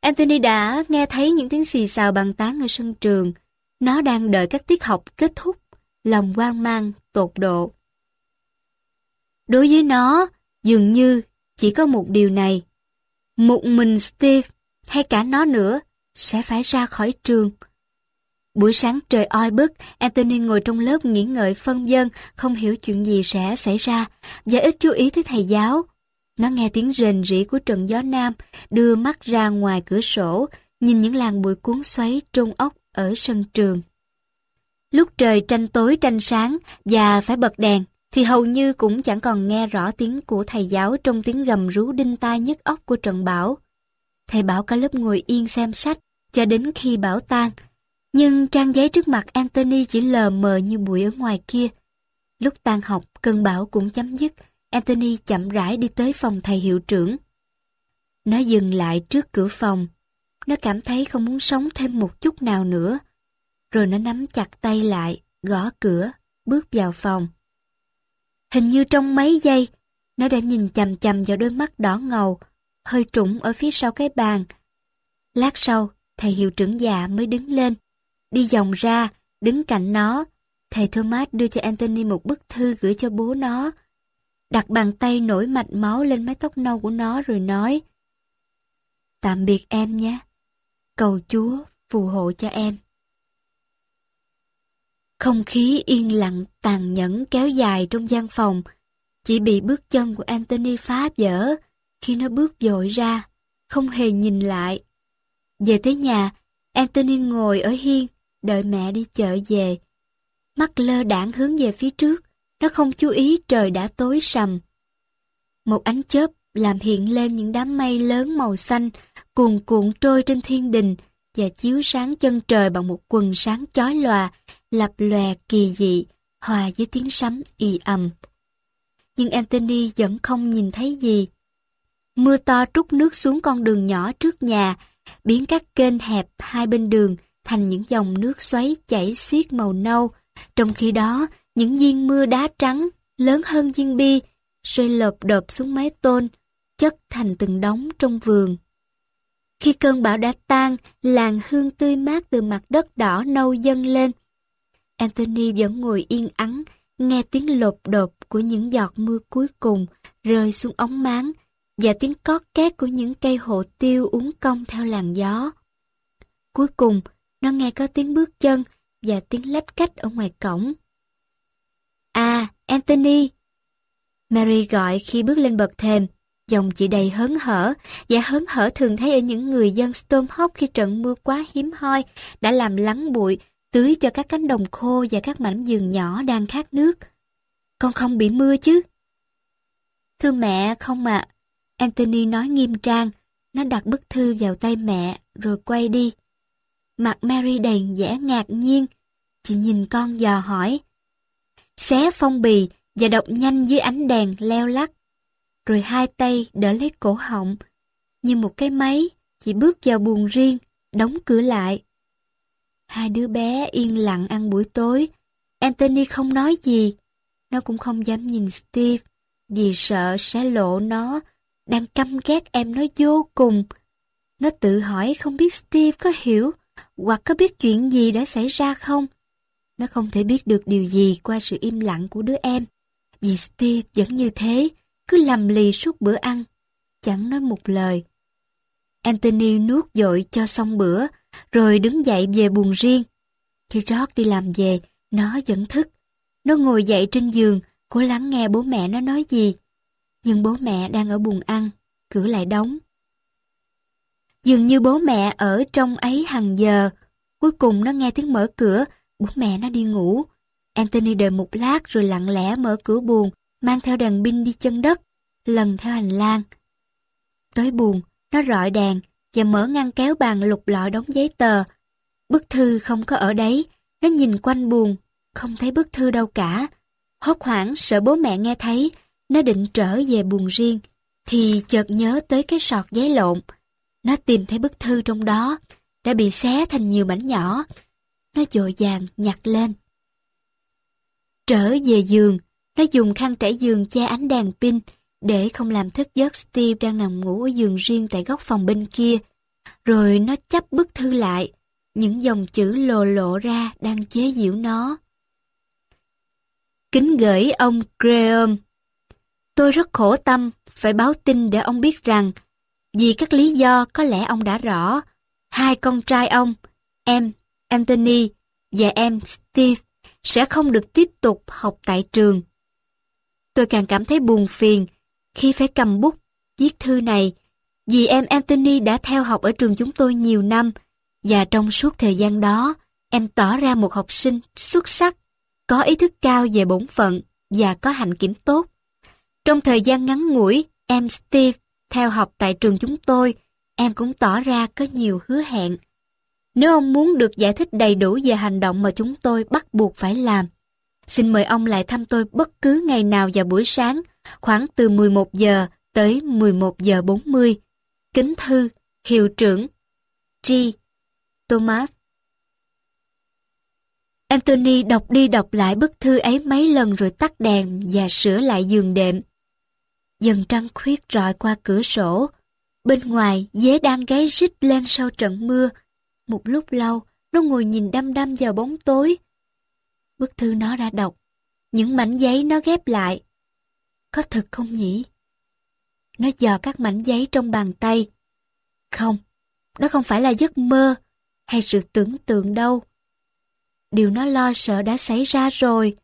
Anthony đã nghe thấy những tiếng xì xào bàn tán ở sân trường. Nó đang đợi các tiết học kết thúc, lòng hoang mang, tột độ. Đối với nó, dường như chỉ có một điều này. Một mình Steve, hay cả nó nữa, sẽ phải ra khỏi trường. Buổi sáng trời oi bức, Anthony ngồi trong lớp nghĩ ngợi phân dân, không hiểu chuyện gì sẽ xảy ra, và ít chú ý tới thầy giáo. Nó nghe tiếng rền rỉ của trận gió nam, đưa mắt ra ngoài cửa sổ, nhìn những làn bụi cuốn xoáy trung ốc ở sân trường. Lúc trời tranh tối tranh sáng và phải bật đèn, thì hầu như cũng chẳng còn nghe rõ tiếng của thầy giáo trong tiếng gầm rú đinh tai nhức óc của trận bão. Thầy bảo cả lớp ngồi yên xem sách, cho đến khi bảo tan, nhưng trang giấy trước mặt Anthony chỉ lờ mờ như bụi ở ngoài kia. Lúc tan học, cơn bão cũng chấm dứt, Anthony chậm rãi đi tới phòng thầy hiệu trưởng. Nó dừng lại trước cửa phòng. Nó cảm thấy không muốn sống thêm một chút nào nữa. Rồi nó nắm chặt tay lại, gõ cửa, bước vào phòng. Hình như trong mấy giây, nó đã nhìn chằm chằm vào đôi mắt đỏ ngầu, hơi trũng ở phía sau cái bàn. Lát sau, thầy hiệu trưởng già mới đứng lên. Đi vòng ra, đứng cạnh nó, thầy Thomas đưa cho Anthony một bức thư gửi cho bố nó. Đặt bàn tay nổi mạch máu lên mái tóc nâu của nó rồi nói Tạm biệt em nhé. Cầu Chúa phù hộ cho em. Không khí yên lặng tàn nhẫn kéo dài trong gian phòng, chỉ bị bước chân của Anthony phá vỡ khi nó bước dội ra, không hề nhìn lại. Về tới nhà, Anthony ngồi ở hiên, đợi mẹ đi chợ về. Mắt lơ đảng hướng về phía trước, nó không chú ý trời đã tối sầm. Một ánh chớp làm hiện lên những đám mây lớn màu xanh cuồn cuộn trôi trên thiên đình và chiếu sáng chân trời bằng một quần sáng chói lòa, lập lòe kỳ dị, hòa với tiếng sấm y ầm. Nhưng Anthony vẫn không nhìn thấy gì. Mưa to trút nước xuống con đường nhỏ trước nhà, biến các kênh hẹp hai bên đường thành những dòng nước xoáy chảy xiết màu nâu. Trong khi đó, những viên mưa đá trắng, lớn hơn viên bi, rơi lộp đột xuống mái tôn, chất thành từng đống trong vườn. Khi cơn bão đã tan, làn hương tươi mát từ mặt đất đỏ nâu dâng lên. Anthony vẫn ngồi yên ắng, nghe tiếng lột đột của những giọt mưa cuối cùng rơi xuống ống máng và tiếng cót két của những cây hồ tiêu uốn cong theo làn gió. Cuối cùng, nó nghe có tiếng bước chân và tiếng lách cách ở ngoài cổng. À, Anthony! Mary gọi khi bước lên bậc thềm, dòng chị đầy hớn hở, và hớn hở thường thấy ở những người dân Stormhawk khi trận mưa quá hiếm hoi đã làm lắng bụi, tưới cho các cánh đồng khô và các mảnh vườn nhỏ đang khát nước. Con không bị mưa chứ? Thưa mẹ, không ạ. Anthony nói nghiêm trang, nó đặt bức thư vào tay mẹ rồi quay đi. Mặt Mary đầy vẻ ngạc nhiên. Chị nhìn con dò hỏi. Xé phong bì và đọc nhanh dưới ánh đèn leo lắc. Rồi hai tay đỡ lấy cổ họng. Như một cái máy, chị bước vào buồng riêng, đóng cửa lại. Hai đứa bé yên lặng ăn buổi tối. Anthony không nói gì. Nó cũng không dám nhìn Steve, vì sợ sẽ lộ nó đang căm ghét em nó vô cùng. Nó tự hỏi không biết Steve có hiểu hoặc có biết chuyện gì đã xảy ra không. Nó không thể biết được điều gì qua sự im lặng của đứa em. Vì Steve vẫn như thế, cứ lầm lì suốt bữa ăn, chẳng nói một lời. Anthony nuốt dội cho xong bữa, rồi đứng dậy về buồn riêng. Khi George đi làm về, nó vẫn thức. Nó ngồi dậy trên giường, cố lắng nghe bố mẹ nó nói gì. Nhưng bố mẹ đang ở buồng ăn, cửa lại đóng. Dường như bố mẹ ở trong ấy hàng giờ. Cuối cùng nó nghe tiếng mở cửa, bố mẹ nó đi ngủ. Anthony đợi một lát rồi lặng lẽ mở cửa buồn, mang theo đèn pin đi chân đất, lần theo hành lang. Tới buồn, nó rọi đèn và mở ngăn kéo bàn lục lọi đóng giấy tờ. Bức thư không có ở đấy, nó nhìn quanh buồn, không thấy bức thư đâu cả. Hốt hoảng sợ bố mẹ nghe thấy, nó định trở về buồn riêng, thì chợt nhớ tới cái sọt giấy lộn. Nó tìm thấy bức thư trong đó, đã bị xé thành nhiều mảnh nhỏ. Nó dội vàng nhặt lên. Trở về giường, nó dùng khăn trải giường che ánh đèn pin để không làm thức giấc Steve đang nằm ngủ ở giường riêng tại góc phòng bên kia. Rồi nó chấp bức thư lại, những dòng chữ lồ lộ ra đang chế giễu nó. Kính gửi ông Graham. Tôi rất khổ tâm, phải báo tin để ông biết rằng, vì các lý do có lẽ ông đã rõ, hai con trai ông, em Anthony và em Steve sẽ không được tiếp tục học tại trường. Tôi càng cảm thấy buồn phiền khi phải cầm bút viết thư này vì em Anthony đã theo học ở trường chúng tôi nhiều năm và trong suốt thời gian đó em tỏ ra một học sinh xuất sắc, có ý thức cao về bổn phận và có hạnh kiểm tốt. Trong thời gian ngắn ngủi, em Steve theo học tại trường chúng tôi, em cũng tỏ ra có nhiều hứa hẹn. Nếu ông muốn được giải thích đầy đủ về hành động mà chúng tôi bắt buộc phải làm, xin mời ông lại thăm tôi bất cứ ngày nào vào buổi sáng, khoảng từ 11 giờ tới 11 giờ 40. Kính thư, hiệu trưởng, G. Thomas. Anthony đọc đi đọc lại bức thư ấy mấy lần rồi tắt đèn và sửa lại giường đệm. Dần trăng khuyết rọi qua cửa sổ. Bên ngoài, dế đang gáy rít lên sau trận mưa. Một lúc lâu, nó ngồi nhìn đăm đăm vào bóng tối. Bức thư nó đã đọc. Những mảnh giấy nó ghép lại. Có thật không nhỉ? Nó dò các mảnh giấy trong bàn tay. Không, đó không phải là giấc mơ hay sự tưởng tượng đâu. Điều nó lo sợ đã xảy ra rồi.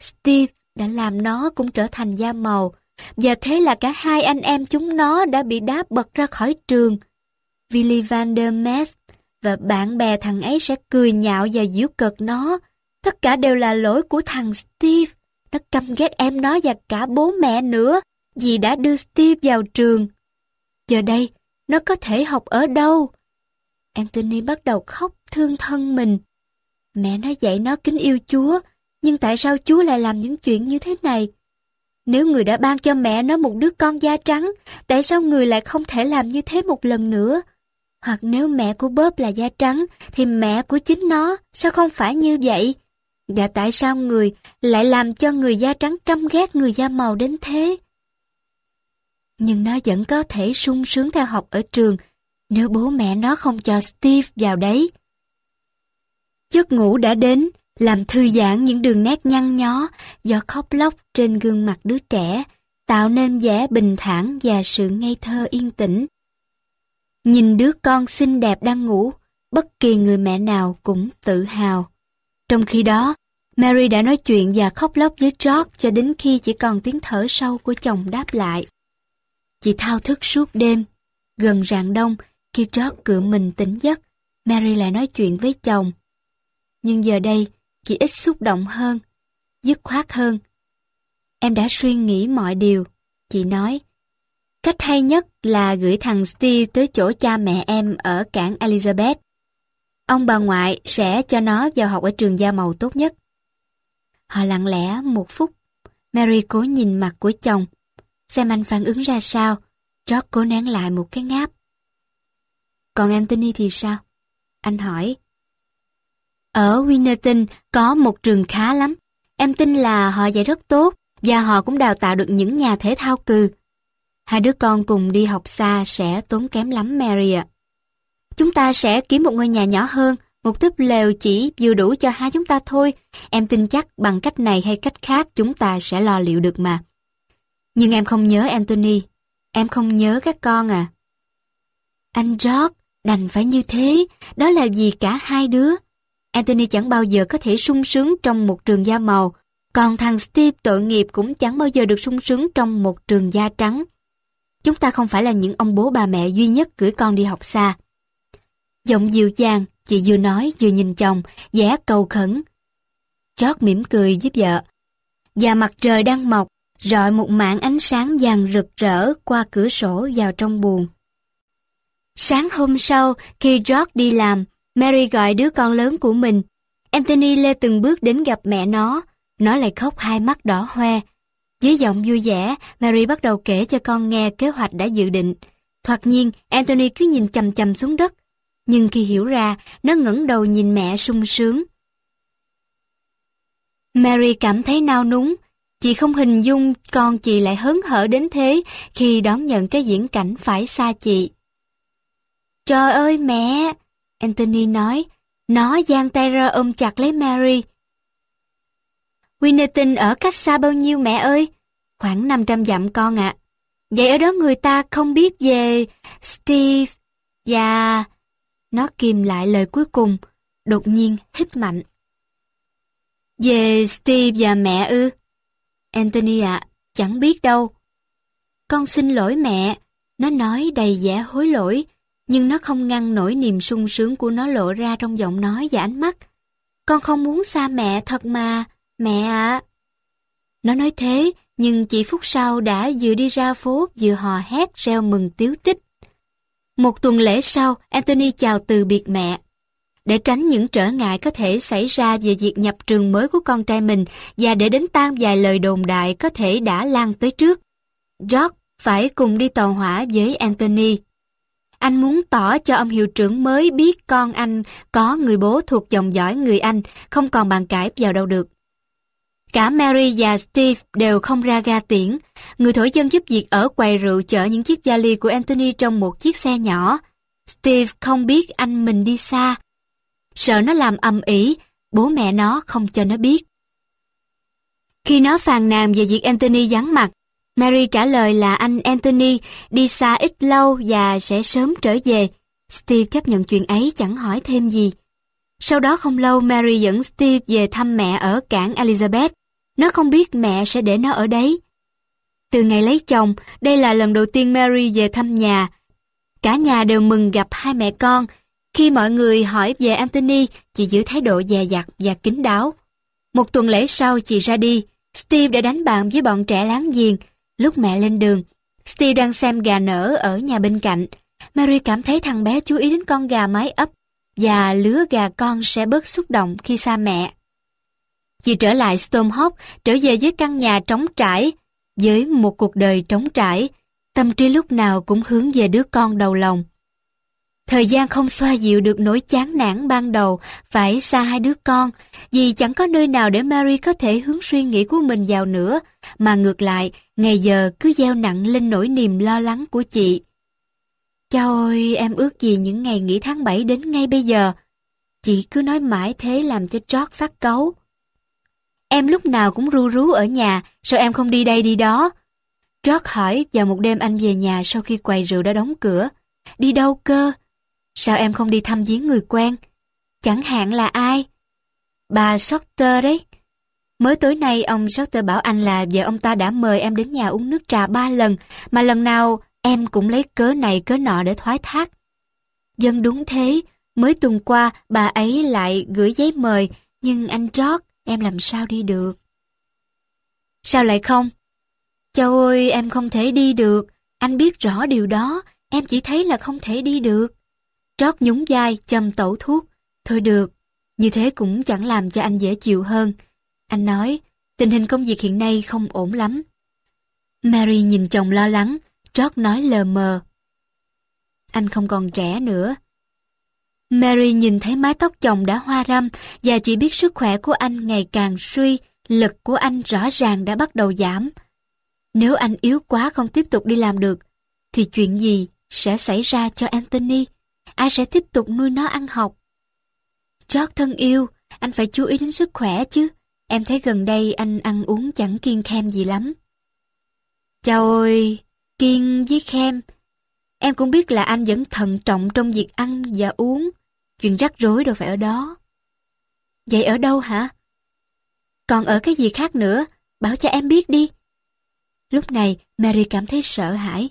Steve đã làm nó cũng trở thành da màu, và thế là cả hai anh em chúng nó đã bị đá bật ra khỏi trường. Willy van der Meth và bạn bè thằng ấy sẽ cười nhạo và giễu cợt nó. Tất cả đều là lỗi của thằng Steve. Nó căm ghét em nó và cả bố mẹ nữa vì đã đưa Steve vào trường. Giờ đây, nó có thể học ở đâu? Anthony bắt đầu khóc thương thân mình. Mẹ nó dạy nó kính yêu Chúa, nhưng tại sao Chúa lại làm những chuyện như thế này? Nếu người đã ban cho mẹ nó một đứa con da trắng, tại sao người lại không thể làm như thế một lần nữa? Hoặc nếu mẹ của Bob là da trắng, thì mẹ của chính nó sao không phải như vậy? Và tại sao người lại làm cho người da trắng căm ghét người da màu đến thế? Nhưng nó vẫn có thể sung sướng theo học ở trường nếu bố mẹ nó không cho Steve vào đấy. Giấc ngủ đã đến, làm thư giãn những đường nét nhăn nhó do khóc lóc trên gương mặt đứa trẻ, tạo nên vẻ bình thản và sự ngây thơ yên tĩnh. Nhìn đứa con xinh đẹp đang ngủ, bất kỳ người mẹ nào cũng tự hào. Trong khi đó, Mary đã nói chuyện và khóc lóc với George cho đến khi chỉ còn tiếng thở sâu của chồng đáp lại. Chị thao thức suốt đêm. Gần rạng đông, khi George cựa mình tỉnh giấc, Mary lại nói chuyện với chồng. Nhưng giờ đây, chị ít xúc động hơn, dứt khoát hơn. Em đã suy nghĩ mọi điều, chị nói. Cách hay nhất là gửi thằng Steve tới chỗ cha mẹ em ở cảng Elizabeth. Ông bà ngoại sẽ cho nó vào học ở trường da màu tốt nhất. Họ lặng lẽ một phút. Mary cố nhìn mặt của chồng, xem anh phản ứng ra sao. George cố nén lại một cái ngáp. còn Anthony thì sao? Anh hỏi. Ở Winnerton có một trường khá lắm. Em tin là họ dạy rất tốt và họ cũng đào tạo được những nhà thể thao cừ. Hai đứa con cùng đi học xa sẽ tốn kém lắm Mary ạ. Chúng ta sẽ kiếm một ngôi nhà nhỏ hơn, một túp lều chỉ vừa đủ cho hai chúng ta thôi. Em tin chắc bằng cách này hay cách khác chúng ta sẽ lo liệu được mà. Nhưng em không nhớ Anthony. Em không nhớ các con à. Anh George, đành phải như thế. Đó là vì cả hai đứa. Anthony chẳng bao giờ có thể sung sướng trong một trường da màu. Còn thằng Steve tội nghiệp cũng chẳng bao giờ được sung sướng trong một trường da trắng. Chúng ta không phải là những ông bố bà mẹ duy nhất gửi con đi học xa. Giọng dịu dàng, chị vừa nói vừa nhìn chồng, vẻ cầu khẩn. George mỉm cười giúp vợ. Và mặt trời đang mọc, rọi một mảng ánh sáng vàng rực rỡ qua cửa sổ vào trong buồng. Sáng hôm sau, khi George đi làm, Mary gọi đứa con lớn của mình. Anthony lê từng bước đến gặp mẹ nó, nó lại khóc hai mắt đỏ hoe. Với giọng vui vẻ, Mary bắt đầu kể cho con nghe kế hoạch đã dự định. Thoạt nhiên, Anthony cứ nhìn chầm chầm xuống đất. Nhưng khi hiểu ra, nó ngẩng đầu nhìn mẹ sung sướng. Mary cảm thấy nao núng, Chị không hình dung con chị lại hớn hở đến thế khi đón nhận cái diễn cảnh phải xa chị. Trời ơi mẹ! Anthony nói. Nó giang tay ra ôm chặt lấy Mary. Winneton ở cách xa bao nhiêu mẹ ơi? Khoảng 500 dặm con ạ. Vậy ở đó người ta không biết về Steve và... Nó kìm lại lời cuối cùng, đột nhiên hít mạnh. Về Steve và mẹ ư? Anthony ạ, chẳng biết đâu. Con xin lỗi mẹ, nó nói đầy vẻ hối lỗi, nhưng nó không ngăn nổi niềm sung sướng của nó lộ ra trong giọng nói và ánh mắt. Con không muốn xa mẹ thật mà, mẹ ạ. Nó nói thế, nhưng chỉ phút sau đã vừa đi ra phố vừa hò hét reo mừng tiếu tích. Một tuần lễ sau, Anthony chào từ biệt mẹ. Để tránh những trở ngại có thể xảy ra về việc nhập trường mới của con trai mình và để đến tan vài lời đồn đại có thể đã lan tới trước, George phải cùng đi tàu hỏa với Anthony. Anh muốn tỏ cho ông hiệu trưởng mới biết con anh có người bố thuộc dòng dõi người Anh, không còn bàn cãi vào đâu được. Cả Mary và Steve đều không ra ga tiễn. Người thổi dân giúp việc ở quầy rượu chở những chiếc vali của Anthony trong một chiếc xe nhỏ. Steve không biết anh mình đi xa, sợ nó làm âm ỉ, bố mẹ nó không cho nó biết. Khi nó phàn nàn về việc Anthony vắng mặt, Mary trả lời là anh Anthony đi xa ít lâu và sẽ sớm trở về. Steve chấp nhận chuyện ấy chẳng hỏi thêm gì. Sau đó không lâu Mary dẫn Steve về thăm mẹ ở cảng Elizabeth. Nó không biết mẹ sẽ để nó ở đấy. Từ ngày lấy chồng, đây là lần đầu tiên Mary về thăm nhà. Cả nhà đều mừng gặp hai mẹ con khi mọi người hỏi về Anthony, chị giữ thái độ dè dặt và kín đáo. Một tuần lễ sau chị ra đi, Steve đã đánh bạn với bọn trẻ láng giềng. Lúc mẹ lên đường, Steve đang xem gà nở ở nhà bên cạnh. Mary cảm thấy thằng bé chú ý đến con gà mái ấp và lứa gà con sẽ bớt xúc động khi xa mẹ. Chị trở lại Stormhawk, trở về với căn nhà trống trải, với một cuộc đời trống trải, tâm trí lúc nào cũng hướng về đứa con đầu lòng. Thời gian không xoa dịu được nỗi chán nản ban đầu, phải xa hai đứa con, vì chẳng có nơi nào để Mary có thể hướng suy nghĩ của mình vào nữa, mà ngược lại, ngày giờ cứ gieo nặng lên nỗi niềm lo lắng của chị. Chao ơi, em ước gì những ngày nghỉ tháng 7 đến ngay bây giờ. Chị cứ nói mãi thế làm cho trót phát cấu. Em lúc nào cũng ru rú ở nhà, sao em không đi đây đi đó? Trót hỏi vào một đêm anh về nhà sau khi quầy rượu đã đóng cửa. Đi đâu cơ? Sao em không đi thăm viếng người quen? Chẳng hạn là ai? Bà Sorter đấy. Mới tối nay ông Sorter bảo anh là vợ ông ta đã mời em đến nhà uống nước trà ba lần, mà lần nào em cũng lấy cớ này cớ nọ để thoái thác. Dân đúng thế, mới tuần qua bà ấy lại gửi giấy mời, nhưng anh Trót em làm sao đi được? Sao lại không? Châu ơi, em không thể đi được, anh biết rõ điều đó, em chỉ thấy là không thể đi được. Trót nhún vai, châm tẩu thuốc. Thôi được, như thế cũng chẳng làm cho anh dễ chịu hơn. Anh nói, tình hình công việc hiện nay không ổn lắm. Mary nhìn chồng lo lắng, Trót nói lờ mờ. Anh không còn trẻ nữa, Mary nhìn thấy mái tóc chồng đã hoa râm và chỉ biết sức khỏe của anh ngày càng suy, lực của anh rõ ràng đã bắt đầu giảm. Nếu anh yếu quá không tiếp tục đi làm được, thì chuyện gì sẽ xảy ra cho Anthony? Ai sẽ tiếp tục nuôi nó ăn học? George thân yêu, anh phải chú ý đến sức khỏe chứ. Em thấy gần đây anh ăn uống chẳng kiêng khem gì lắm. Chào ơi, kiêng với khem. Em cũng biết là anh vẫn thận trọng trong việc ăn và uống. Chuyện rắc rối đâu phải ở đó. Vậy ở đâu hả? Còn ở cái gì khác nữa, bảo cho em biết đi. Lúc này, Mary cảm thấy sợ hãi.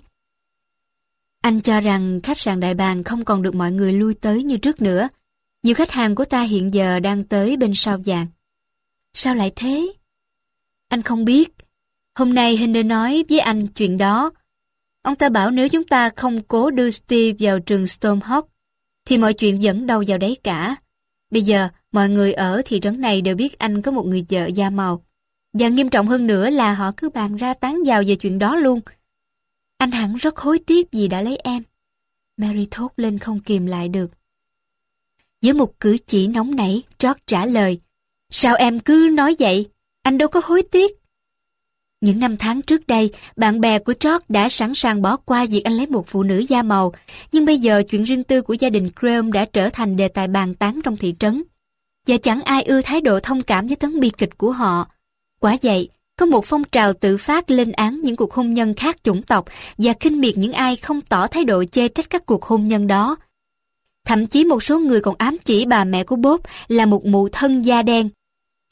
Anh cho rằng khách sạn đại bàng không còn được mọi người lui tới như trước nữa. Nhiều khách hàng của ta hiện giờ đang tới bên sau vàng. Sao lại thế? Anh không biết. Hôm nay Hinder nói với anh chuyện đó. Ông ta bảo nếu chúng ta không cố đưa Steve vào trường Stormhawk, thì mọi chuyện vẫn đâu vào đấy cả. Bây giờ, mọi người ở thị trấn này đều biết anh có một người vợ da màu. Và nghiêm trọng hơn nữa là họ cứ bàn ra tán vào về chuyện đó luôn. Anh hẳn rất hối tiếc vì đã lấy em. Mary thốt lên không kìm lại được. Với một cử chỉ nóng nảy, George trả lời. Sao em cứ nói vậy? Anh đâu có hối tiếc. Những năm tháng trước đây, bạn bè của George đã sẵn sàng bỏ qua việc anh lấy một phụ nữ da màu, nhưng bây giờ chuyện riêng tư của gia đình Graham đã trở thành đề tài bàn tán trong thị trấn. Và chẳng ai ưa thái độ thông cảm với tấn bi kịch của họ. Quả vậy, có một phong trào tự phát lên án những cuộc hôn nhân khác chủng tộc và khinh miệt những ai không tỏ thái độ chê trách các cuộc hôn nhân đó. Thậm chí một số người còn ám chỉ bà mẹ của Bob là một mụ thân da đen.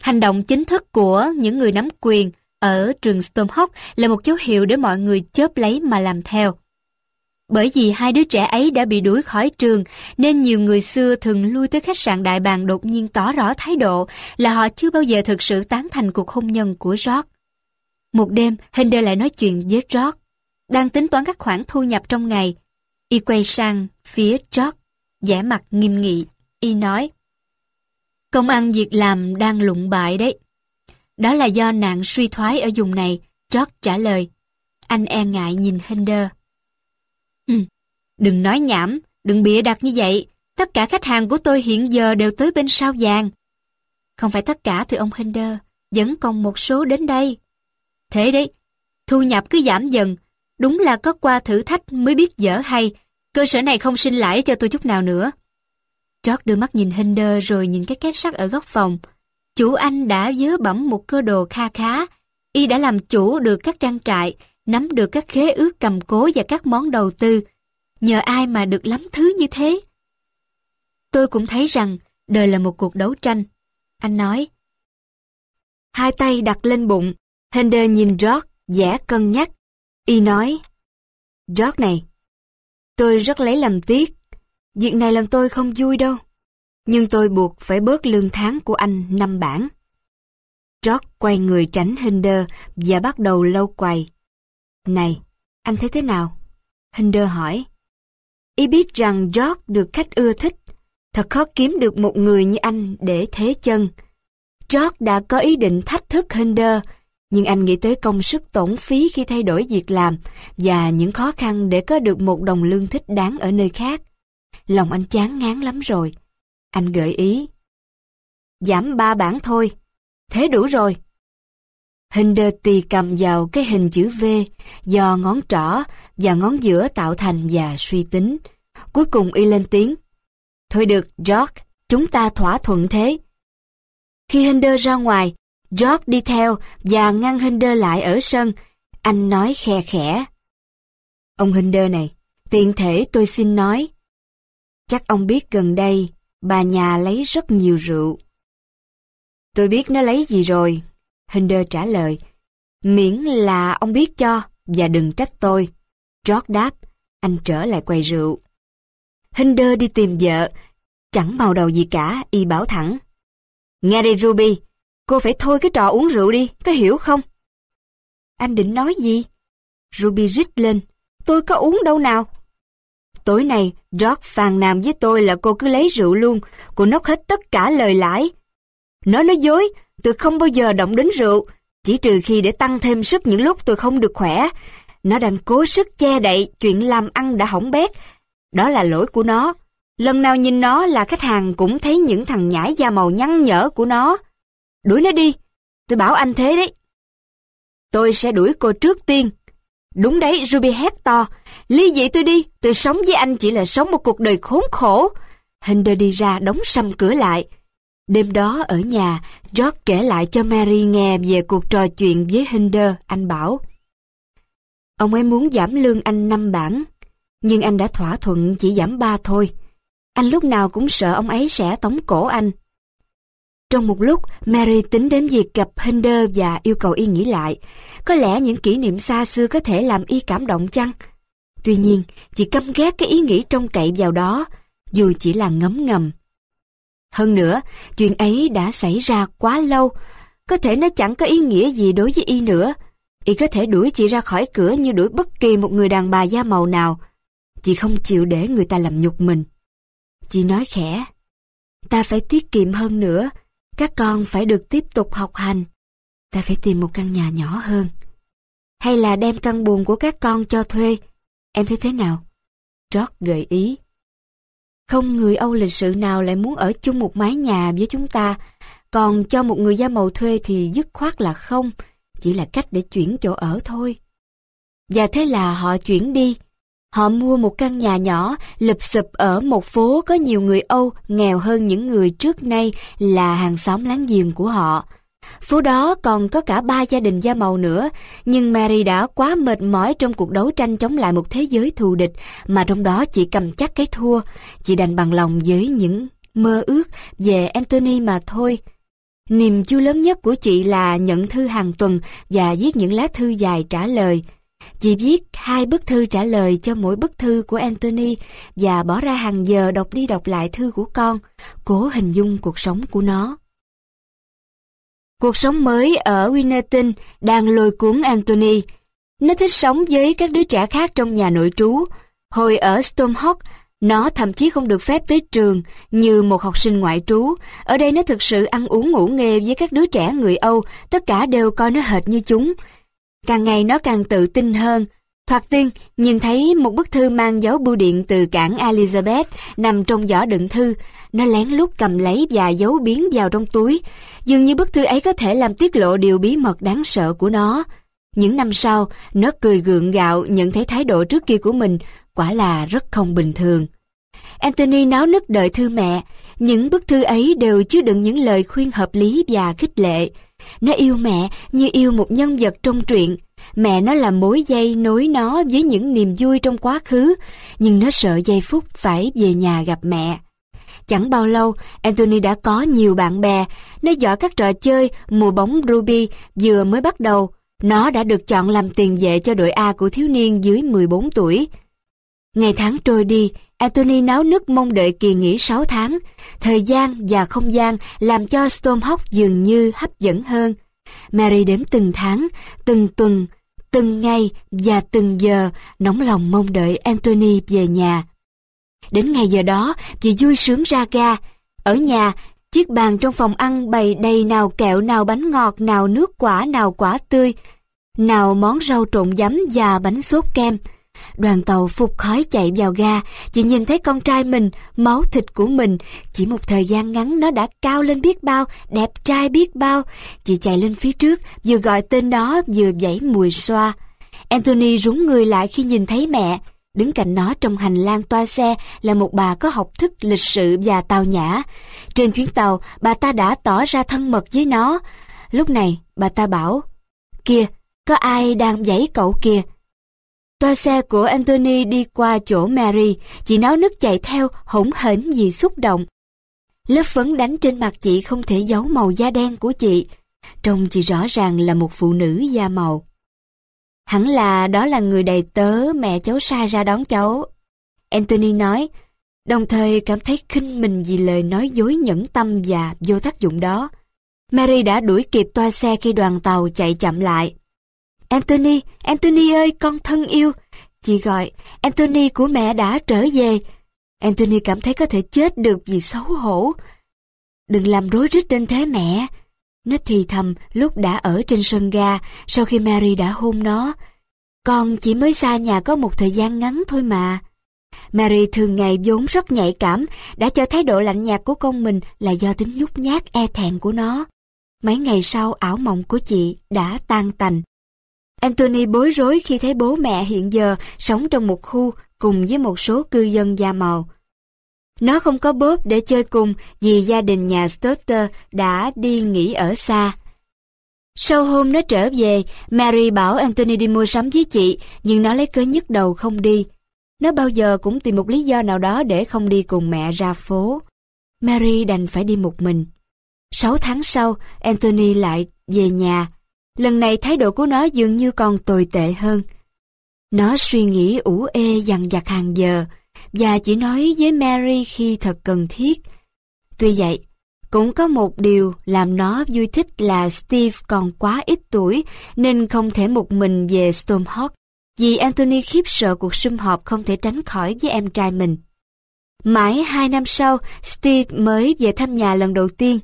Hành động chính thức của những người nắm quyền ở trường Stormhawk là một dấu hiệu để mọi người chớp lấy mà làm theo. Bởi vì hai đứa trẻ ấy đã bị đuổi khỏi trường, nên nhiều người xưa thường lui tới khách sạn đại bàng đột nhiên tỏ rõ thái độ là họ chưa bao giờ thực sự tán thành cuộc hôn nhân của George. Một đêm, Hinder lại nói chuyện với George. Đang tính toán các khoản thu nhập trong ngày. Y quay sang phía George, vẻ mặt nghiêm nghị. Y nói, Công ăn việc làm đang lụng bại đấy. Đó là do nạn suy thoái ở vùng này, George trả lời. Anh e ngại nhìn Hinder. Ừ, đừng nói nhảm, đừng bịa đặt như vậy. Tất cả khách hàng của tôi hiện giờ đều tới bên sao vàng. Không phải tất cả thưa ông Hinder, vẫn còn một số đến đây. Thế đấy, thu nhập cứ giảm dần, đúng là có qua thử thách mới biết dở hay, cơ sở này không sinh lãi cho tôi chút nào nữa. Trót đưa mắt nhìn Hinder rồi nhìn cái két sắt ở góc phòng. Chủ anh đã dớ bẩm một cơ đồ kha khá, y đã làm chủ được các trang trại, nắm được các khế ước cầm cố và các món đầu tư. Nhờ ai mà được lắm thứ như thế? Tôi cũng thấy rằng đời là một cuộc đấu tranh. Anh nói. Hai tay đặt lên bụng, Hender nhìn George, vẻ cân nhắc. Y nói, George này, tôi rất lấy làm tiếc. Việc này làm tôi không vui đâu. Nhưng tôi buộc phải bớt lương tháng của anh năm bảng. George quay người tránh Hinder và bắt đầu lâu quầy. Này, anh thấy thế nào? Hinder hỏi. Y biết rằng George được khách ưa thích. Thật khó kiếm được một người như anh để thế chân. George đã có ý định thách thức Hinder nhưng anh nghĩ tới công sức tổn phí khi thay đổi việc làm và những khó khăn để có được một đồng lương thích đáng ở nơi khác. Lòng anh chán ngán lắm rồi. Anh gợi ý. Giảm ba bảng thôi. Thế đủ rồi. Hinder tì cầm vào cái hình chữ V do ngón trỏ và ngón giữa tạo thành và suy tính. Cuối cùng y lên tiếng. Thôi được, George, chúng ta thỏa thuận thế. Khi Hinder ra ngoài, George đi theo và ngăn Hinder lại ở sân. Anh nói khe khẽ. Ông Hinder này, tiện thể tôi xin nói. Chắc ông biết gần đây, bà nhà lấy rất nhiều rượu. Tôi biết nó lấy gì rồi. Hinder trả lời. Miễn là ông biết cho, và đừng trách tôi. George đáp, anh trở lại quầy rượu. Hinder đi tìm vợ, chẳng màu đầu gì cả, y bảo thẳng. Nghe đây Ruby, Cô phải thôi cái trò uống rượu đi, có hiểu không? Anh định nói gì? Ruby rít lên. Tôi có uống đâu nào? Tối nay, George phàn nàn với tôi là cô cứ lấy rượu luôn, cô nốc hết tất cả lời lãi. Nó nói dối, tôi không bao giờ động đến rượu, chỉ trừ khi để tăng thêm sức những lúc tôi không được khỏe. Nó đang cố sức che đậy chuyện làm ăn đã hỏng bét. Đó là lỗi của nó. Lần nào nhìn nó là khách hàng cũng thấy những thằng nhãi da màu nhăn nhở của nó. Đuổi nó đi, tôi bảo anh thế đấy. Tôi sẽ đuổi cô trước tiên. Đúng đấy, Ruby hét to. Ly dị tôi đi, tôi sống với anh chỉ là sống một cuộc đời khốn khổ. Hinder đi ra đóng sầm cửa lại. Đêm đó ở nhà, George kể lại cho Mary nghe về cuộc trò chuyện với Hinder, anh bảo. Ông ấy muốn giảm lương anh 5 bảng, nhưng anh đã thỏa thuận chỉ giảm 3 thôi. Anh lúc nào cũng sợ ông ấy sẽ tống cổ anh. Trong một lúc, Mary tính đến việc gặp Hinder và yêu cầu y nghĩ lại. Có lẽ những kỷ niệm xa xưa có thể làm y cảm động chăng? Tuy nhiên, chị căm ghét cái ý nghĩ trông cậy vào đó, dù chỉ là ngấm ngầm. Hơn nữa, chuyện ấy đã xảy ra quá lâu, có thể nó chẳng có ý nghĩa gì đối với y nữa. Y có thể đuổi chị ra khỏi cửa như đuổi bất kỳ một người đàn bà da màu nào. Chị không chịu để người ta làm nhục mình. Chị nói khẽ, ta phải tiết kiệm hơn nữa, các con phải được tiếp tục học hành. Ta phải tìm một căn nhà nhỏ hơn. Hay là đem căn buồn của các con cho thuê. Em thấy thế nào? George gợi ý. Không người Âu lịch sự nào lại muốn ở chung một mái nhà với chúng ta, còn cho một người da màu thuê thì dứt khoát là không, chỉ là cách để chuyển chỗ ở thôi. Và thế là họ chuyển đi. Họ mua một căn nhà nhỏ, lụp xụp ở một phố có nhiều người Âu nghèo hơn những người trước nay là hàng xóm láng giềng của họ. Phố đó còn có cả ba gia đình da màu nữa, nhưng Mary đã quá mệt mỏi trong cuộc đấu tranh chống lại một thế giới thù địch mà trong đó chỉ cầm chắc cái thua, chỉ đành bằng lòng với những mơ ước về Anthony mà thôi. Niềm vui lớn nhất của chị là nhận thư hàng tuần và viết những lá thư dài trả lời. Chị viết hai bức thư trả lời cho mỗi bức thư của Anthony và bỏ ra hàng giờ đọc đi đọc lại thư của con, cố hình dung cuộc sống của nó. Cuộc sống mới ở Winneton đang lôi cuốn Anthony. Nó thích sống với các đứa trẻ khác trong nhà nội trú. Hồi ở Stormhawk, nó thậm chí không được phép tới trường như một học sinh ngoại trú. Ở đây nó thực sự ăn uống ngủ nghề với các đứa trẻ người Âu, tất cả đều coi nó hệt như chúng. Càng ngày nó càng tự tin hơn. Thoạt tiên, nhìn thấy một bức thư mang dấu bưu điện từ cảng Elizabeth nằm trong giỏ đựng thư. Nó lén lút cầm lấy và giấu biến vào trong túi. Dường như bức thư ấy có thể làm tiết lộ điều bí mật đáng sợ của nó. Những năm sau, nó cười gượng gạo nhận thấy thái độ trước kia của mình quả là rất không bình thường. Anthony náo nức đợi thư mẹ, những bức thư ấy đều chứa đựng những lời khuyên hợp lý và khích lệ. Nó yêu mẹ như yêu một nhân vật trong truyện. Mẹ nó là mối dây nối nó với những niềm vui trong quá khứ, nhưng nó sợ giây phút phải về nhà gặp mẹ. Chẳng bao lâu, Anthony đã có nhiều bạn bè. Nó giỏi các trò chơi, mùa bóng Ruby vừa mới bắt đầu. Nó đã được chọn làm tiền vệ cho đội A của thiếu niên dưới 14 tuổi. Ngày tháng trôi đi, Anthony náo nức mong đợi kỳ nghỉ 6 tháng. Thời gian và không gian làm cho Stormhawk dường như hấp dẫn hơn. Mary đếm từng tháng, từng tuần, từng ngày và từng giờ nóng lòng mong đợi Anthony về nhà. Đến ngày giờ đó, chị vui sướng ra ga. Ở nhà, chiếc bàn trong phòng ăn bày đầy nào kẹo nào bánh ngọt nào nước quả nào quả tươi, nào món rau trộn giấm và bánh sốt kem. Đoàn tàu phục khói chạy vào ga, chị nhìn thấy con trai mình, máu thịt của mình. Chỉ một thời gian ngắn nó đã cao lên biết bao, đẹp trai biết bao. Chị chạy lên phía trước, vừa gọi tên nó, vừa vẫy mùi xoa. Anthony rúng người lại khi nhìn thấy mẹ. Đứng cạnh nó trong hành lang toa xe là một bà có học thức lịch sự và tào nhã. Trên chuyến tàu, bà ta đã tỏ ra thân mật với nó. Lúc này, bà ta bảo, Kìa, có ai đang giãy cậu kìa? Toa xe của Anthony đi qua chỗ Mary, chị náo nức chạy theo, hỗn hển vì xúc động. Lớp phấn đánh trên mặt chị không thể giấu màu da đen của chị. Trông chị rõ ràng là một phụ nữ da màu. Hẳn là đó là người đầy tớ mẹ cháu sai ra đón cháu. Anthony nói, đồng thời cảm thấy khinh mình vì lời nói dối nhẫn tâm và vô tác dụng đó. Mary đã đuổi kịp toa xe khi đoàn tàu chạy chậm lại. Anthony, Anthony ơi, con thân yêu. Chị gọi, Anthony của mẹ đã trở về. Anthony cảm thấy có thể chết được vì xấu hổ. Đừng làm rối rít đến thế mẹ. Nó thì thầm lúc đã ở trên sân ga sau khi Mary đã hôn nó. Con chỉ mới xa nhà có một thời gian ngắn thôi mà. Mary thường ngày vốn rất nhạy cảm, đã cho thái độ lạnh nhạt của con mình là do tính nhút nhát e thẹn của nó. Mấy ngày sau ảo mộng của chị đã tan tành. Anthony bối rối khi thấy bố mẹ hiện giờ sống trong một khu cùng với một số cư dân da màu. Nó không có bóp để chơi cùng vì gia đình nhà Stotter đã đi nghỉ ở xa. Sau hôm nó trở về, Mary bảo Anthony đi mua sắm với chị, nhưng nó lấy cớ nhức đầu không đi. Nó bao giờ cũng tìm một lý do nào đó để không đi cùng mẹ ra phố. Mary đành phải đi một mình. Sáu tháng sau, Anthony lại về nhà. Lần này thái độ của nó dường như còn tồi tệ hơn. Nó suy nghĩ ủ ê dằn vặt hàng giờ, và chỉ nói với Mary khi thật cần thiết. Tuy vậy, cũng có một điều làm nó vui thích là Steve còn quá ít tuổi nên không thể một mình về Stormhawk vì Anthony khiếp sợ cuộc sum họp không thể tránh khỏi với em trai mình. Mãi hai năm sau, Steve mới về thăm nhà lần đầu tiên.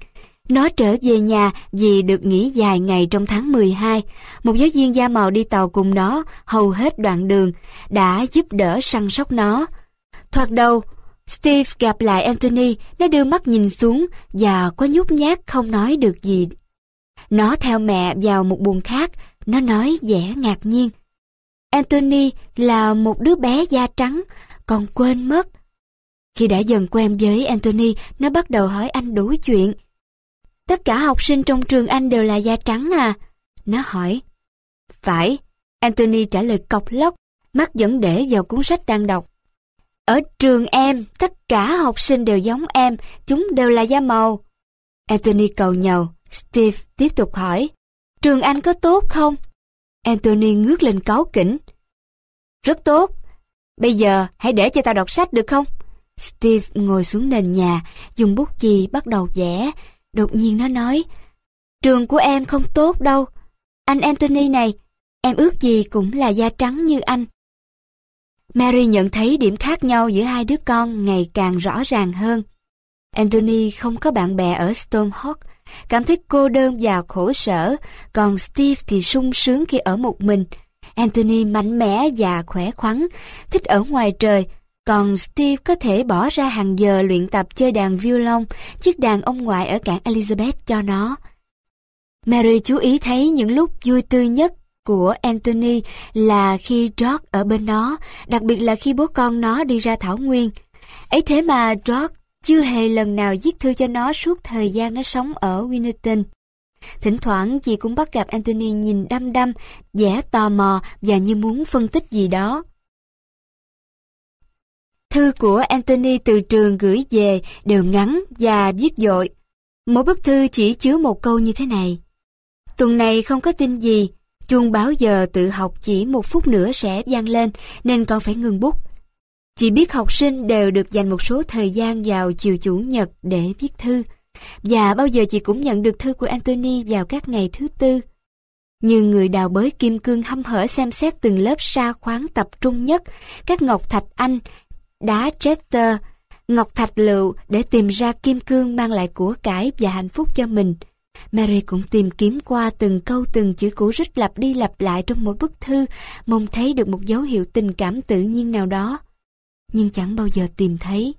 Nó trở về nhà vì được nghỉ dài ngày trong tháng 12. Một giáo viên da màu đi tàu cùng nó hầu hết đoạn đường, đã giúp đỡ săn sóc nó. Thoạt đầu, Steve gặp lại Anthony, nó đưa mắt nhìn xuống và có nhút nhát không nói được gì. Nó theo mẹ vào một buồng khác, nó nói vẻ ngạc nhiên. Anthony là một đứa bé da trắng, còn quên mất. Khi đã dần quen với Anthony, nó bắt đầu hỏi anh đủ chuyện. Tất cả học sinh trong trường anh đều là da trắng à? Nó hỏi. Phải, Anthony trả lời cọc lóc, mắt vẫn để vào cuốn sách đang đọc. Ở trường em, tất cả học sinh đều giống em, chúng đều là da màu. Anthony cầu nhầu, Steve tiếp tục hỏi. Trường anh có tốt không? Anthony ngước lên cáu kỉnh. Rất tốt. Bây giờ hãy để cho tao đọc sách được không? Steve ngồi xuống nền nhà, dùng bút chì bắt đầu vẽ. Đột nhiên nó nói, trường của em không tốt đâu. Anh Anthony này, em ước gì cũng là da trắng như anh. Mary nhận thấy điểm khác nhau giữa hai đứa con ngày càng rõ ràng hơn. Anthony không có bạn bè ở Stormhawk, cảm thấy cô đơn và khổ sở, còn Steve thì sung sướng khi ở một mình. Anthony mạnh mẽ và khỏe khoắn, thích ở ngoài trời, còn Steve có thể bỏ ra hàng giờ luyện tập chơi đàn violon, chiếc đàn ông ngoại ở cảng Elizabeth cho nó. Mary chú ý thấy những lúc vui tươi nhất của Anthony là khi George ở bên nó, đặc biệt là khi bố con nó đi ra thảo nguyên. Ấy thế mà George chưa hề lần nào viết thư cho nó suốt thời gian nó sống ở Winneton Thỉnh thoảng chị cũng bắt gặp Anthony nhìn đăm đăm, vẻ tò mò và như muốn phân tích gì đó. Thư của Anthony từ trường gửi về đều ngắn và viết dội. Mỗi bức thư chỉ chứa một câu như thế này. Tuần này không có tin gì, chuông báo giờ tự học chỉ một phút nữa sẽ vang lên nên con phải ngừng bút. Chị biết học sinh đều được dành một số thời gian vào chiều chủ nhật để viết thư. Và bao giờ chị cũng nhận được thư của Anthony vào các ngày thứ tư. nhưng người đào bới kim cương hâm hở xem xét từng lớp sa khoáng tập trung nhất, các ngọc thạch anh, đá Chester, ngọc thạch lựu để tìm ra kim cương mang lại của cải và hạnh phúc cho mình. Mary cũng tìm kiếm qua từng câu từng chữ cũ rít lặp đi lặp lại trong mỗi bức thư, mong thấy được một dấu hiệu tình cảm tự nhiên nào đó. Nhưng chẳng bao giờ tìm thấy.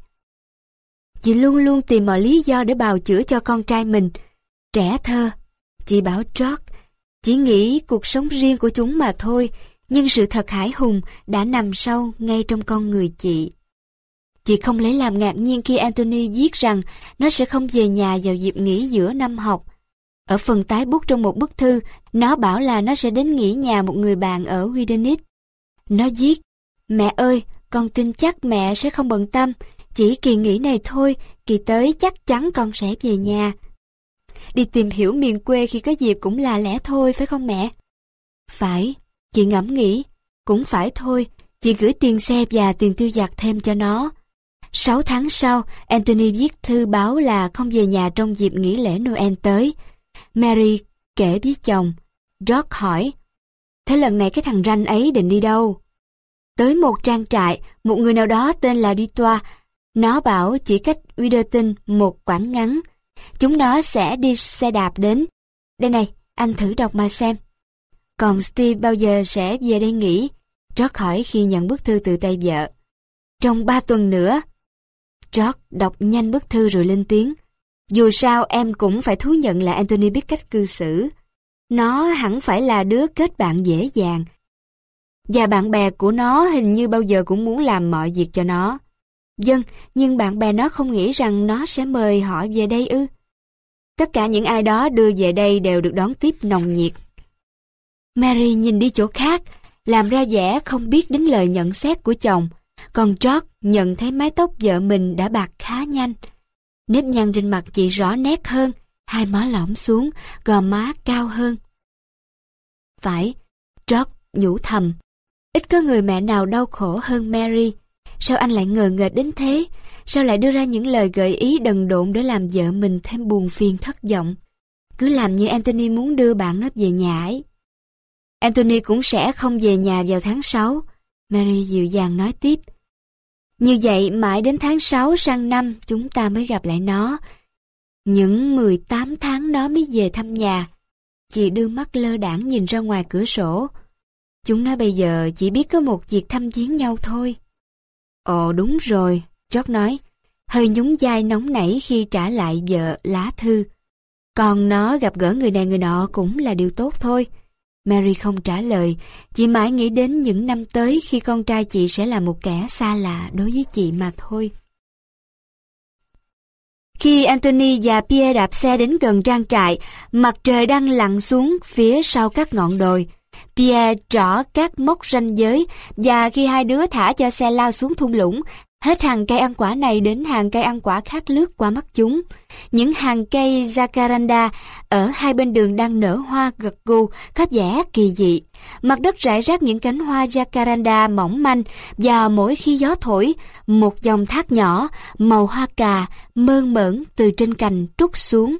Chị luôn luôn tìm mọi lý do để bào chữa cho con trai mình. Trẻ thơ, chị bảo George, chỉ nghĩ cuộc sống riêng của chúng mà thôi, nhưng sự thật hải hùng đã nằm sâu ngay trong con người chị. Chị không lấy làm ngạc nhiên khi Anthony viết rằng nó sẽ không về nhà vào dịp nghỉ giữa năm học. Ở phần tái bút trong một bức thư, nó bảo là nó sẽ đến nghỉ nhà một người bạn ở Widenit. Nó viết, Mẹ ơi, con tin chắc mẹ sẽ không bận tâm, chỉ kỳ nghỉ này thôi, kỳ tới chắc chắn con sẽ về nhà. Đi tìm hiểu miền quê khi có dịp cũng là lẽ thôi, phải không mẹ? Phải, chị ngẫm nghĩ, cũng phải thôi, chị gửi tiền xe và tiền tiêu vặt thêm cho nó. Sáu tháng sau, Anthony viết thư báo là không về nhà trong dịp nghỉ lễ Noel tới. Mary kể với chồng. George hỏi, thế lần này cái thằng ranh ấy định đi đâu? Tới một trang trại, một người nào đó tên là Dutois, nó bảo chỉ cách Widerton một quãng ngắn. Chúng nó sẽ đi xe đạp đến. Đây này, anh thử đọc mà xem. Còn Steve bao giờ sẽ về đây nghỉ? George hỏi khi nhận bức thư từ tay vợ. Trong ba tuần nữa. George đọc nhanh bức thư rồi lên tiếng. Dù sao em cũng phải thú nhận là Anthony biết cách cư xử. Nó hẳn phải là đứa kết bạn dễ dàng. Và bạn bè của nó hình như bao giờ cũng muốn làm mọi việc cho nó. Dân, nhưng bạn bè nó không nghĩ rằng nó sẽ mời họ về đây ư. Tất cả những ai đó đưa về đây đều được đón tiếp nồng nhiệt. Mary nhìn đi chỗ khác, làm ra vẻ không biết đến lời nhận xét của chồng. Còn George nhận thấy mái tóc vợ mình đã bạc khá nhanh. Nếp nhăn trên mặt chị rõ nét hơn, hai má lõm xuống, gò má cao hơn. Phải, George nhủ thầm. Ít có người mẹ nào đau khổ hơn Mary. Sao anh lại ngờ ngờ đến thế? Sao lại đưa ra những lời gợi ý đần độn để làm vợ mình thêm buồn phiền thất vọng? Cứ làm như Anthony muốn đưa bạn nó về nhà ấy. Anthony cũng sẽ không về nhà vào tháng 6. Mary dịu dàng nói tiếp. Như vậy mãi đến tháng 6 sang năm chúng ta mới gặp lại nó. Những 18 tháng nó mới về thăm nhà. Chị đưa mắt lơ đảng nhìn ra ngoài cửa sổ. Chúng nó bây giờ chỉ biết có một việc thăm viếng nhau thôi. Ồ đúng rồi, George nói, hơi nhún vai nóng nảy khi trả lại vợ lá thư. Còn nó gặp gỡ người này người nọ cũng là điều tốt thôi. Mary không trả lời, chỉ mãi nghĩ đến những năm tới khi con trai chị sẽ là một kẻ xa lạ đối với chị mà thôi. Khi Anthony và Pierre đạp xe đến gần trang trại, mặt trời đang lặn xuống phía sau các ngọn đồi. Pierre trỏ các mốc ranh giới và khi hai đứa thả cho xe lao xuống thung lũng, hết hàng cây ăn quả này đến hàng cây ăn quả khác lướt qua mắt chúng. Những hàng cây jacaranda ở hai bên đường đang nở hoa gật gù, khắp vẻ kỳ dị. Mặt đất rải rác những cánh hoa jacaranda mỏng manh và mỗi khi gió thổi, một dòng thác nhỏ, màu hoa cà, mơn mởn từ trên cành trút xuống.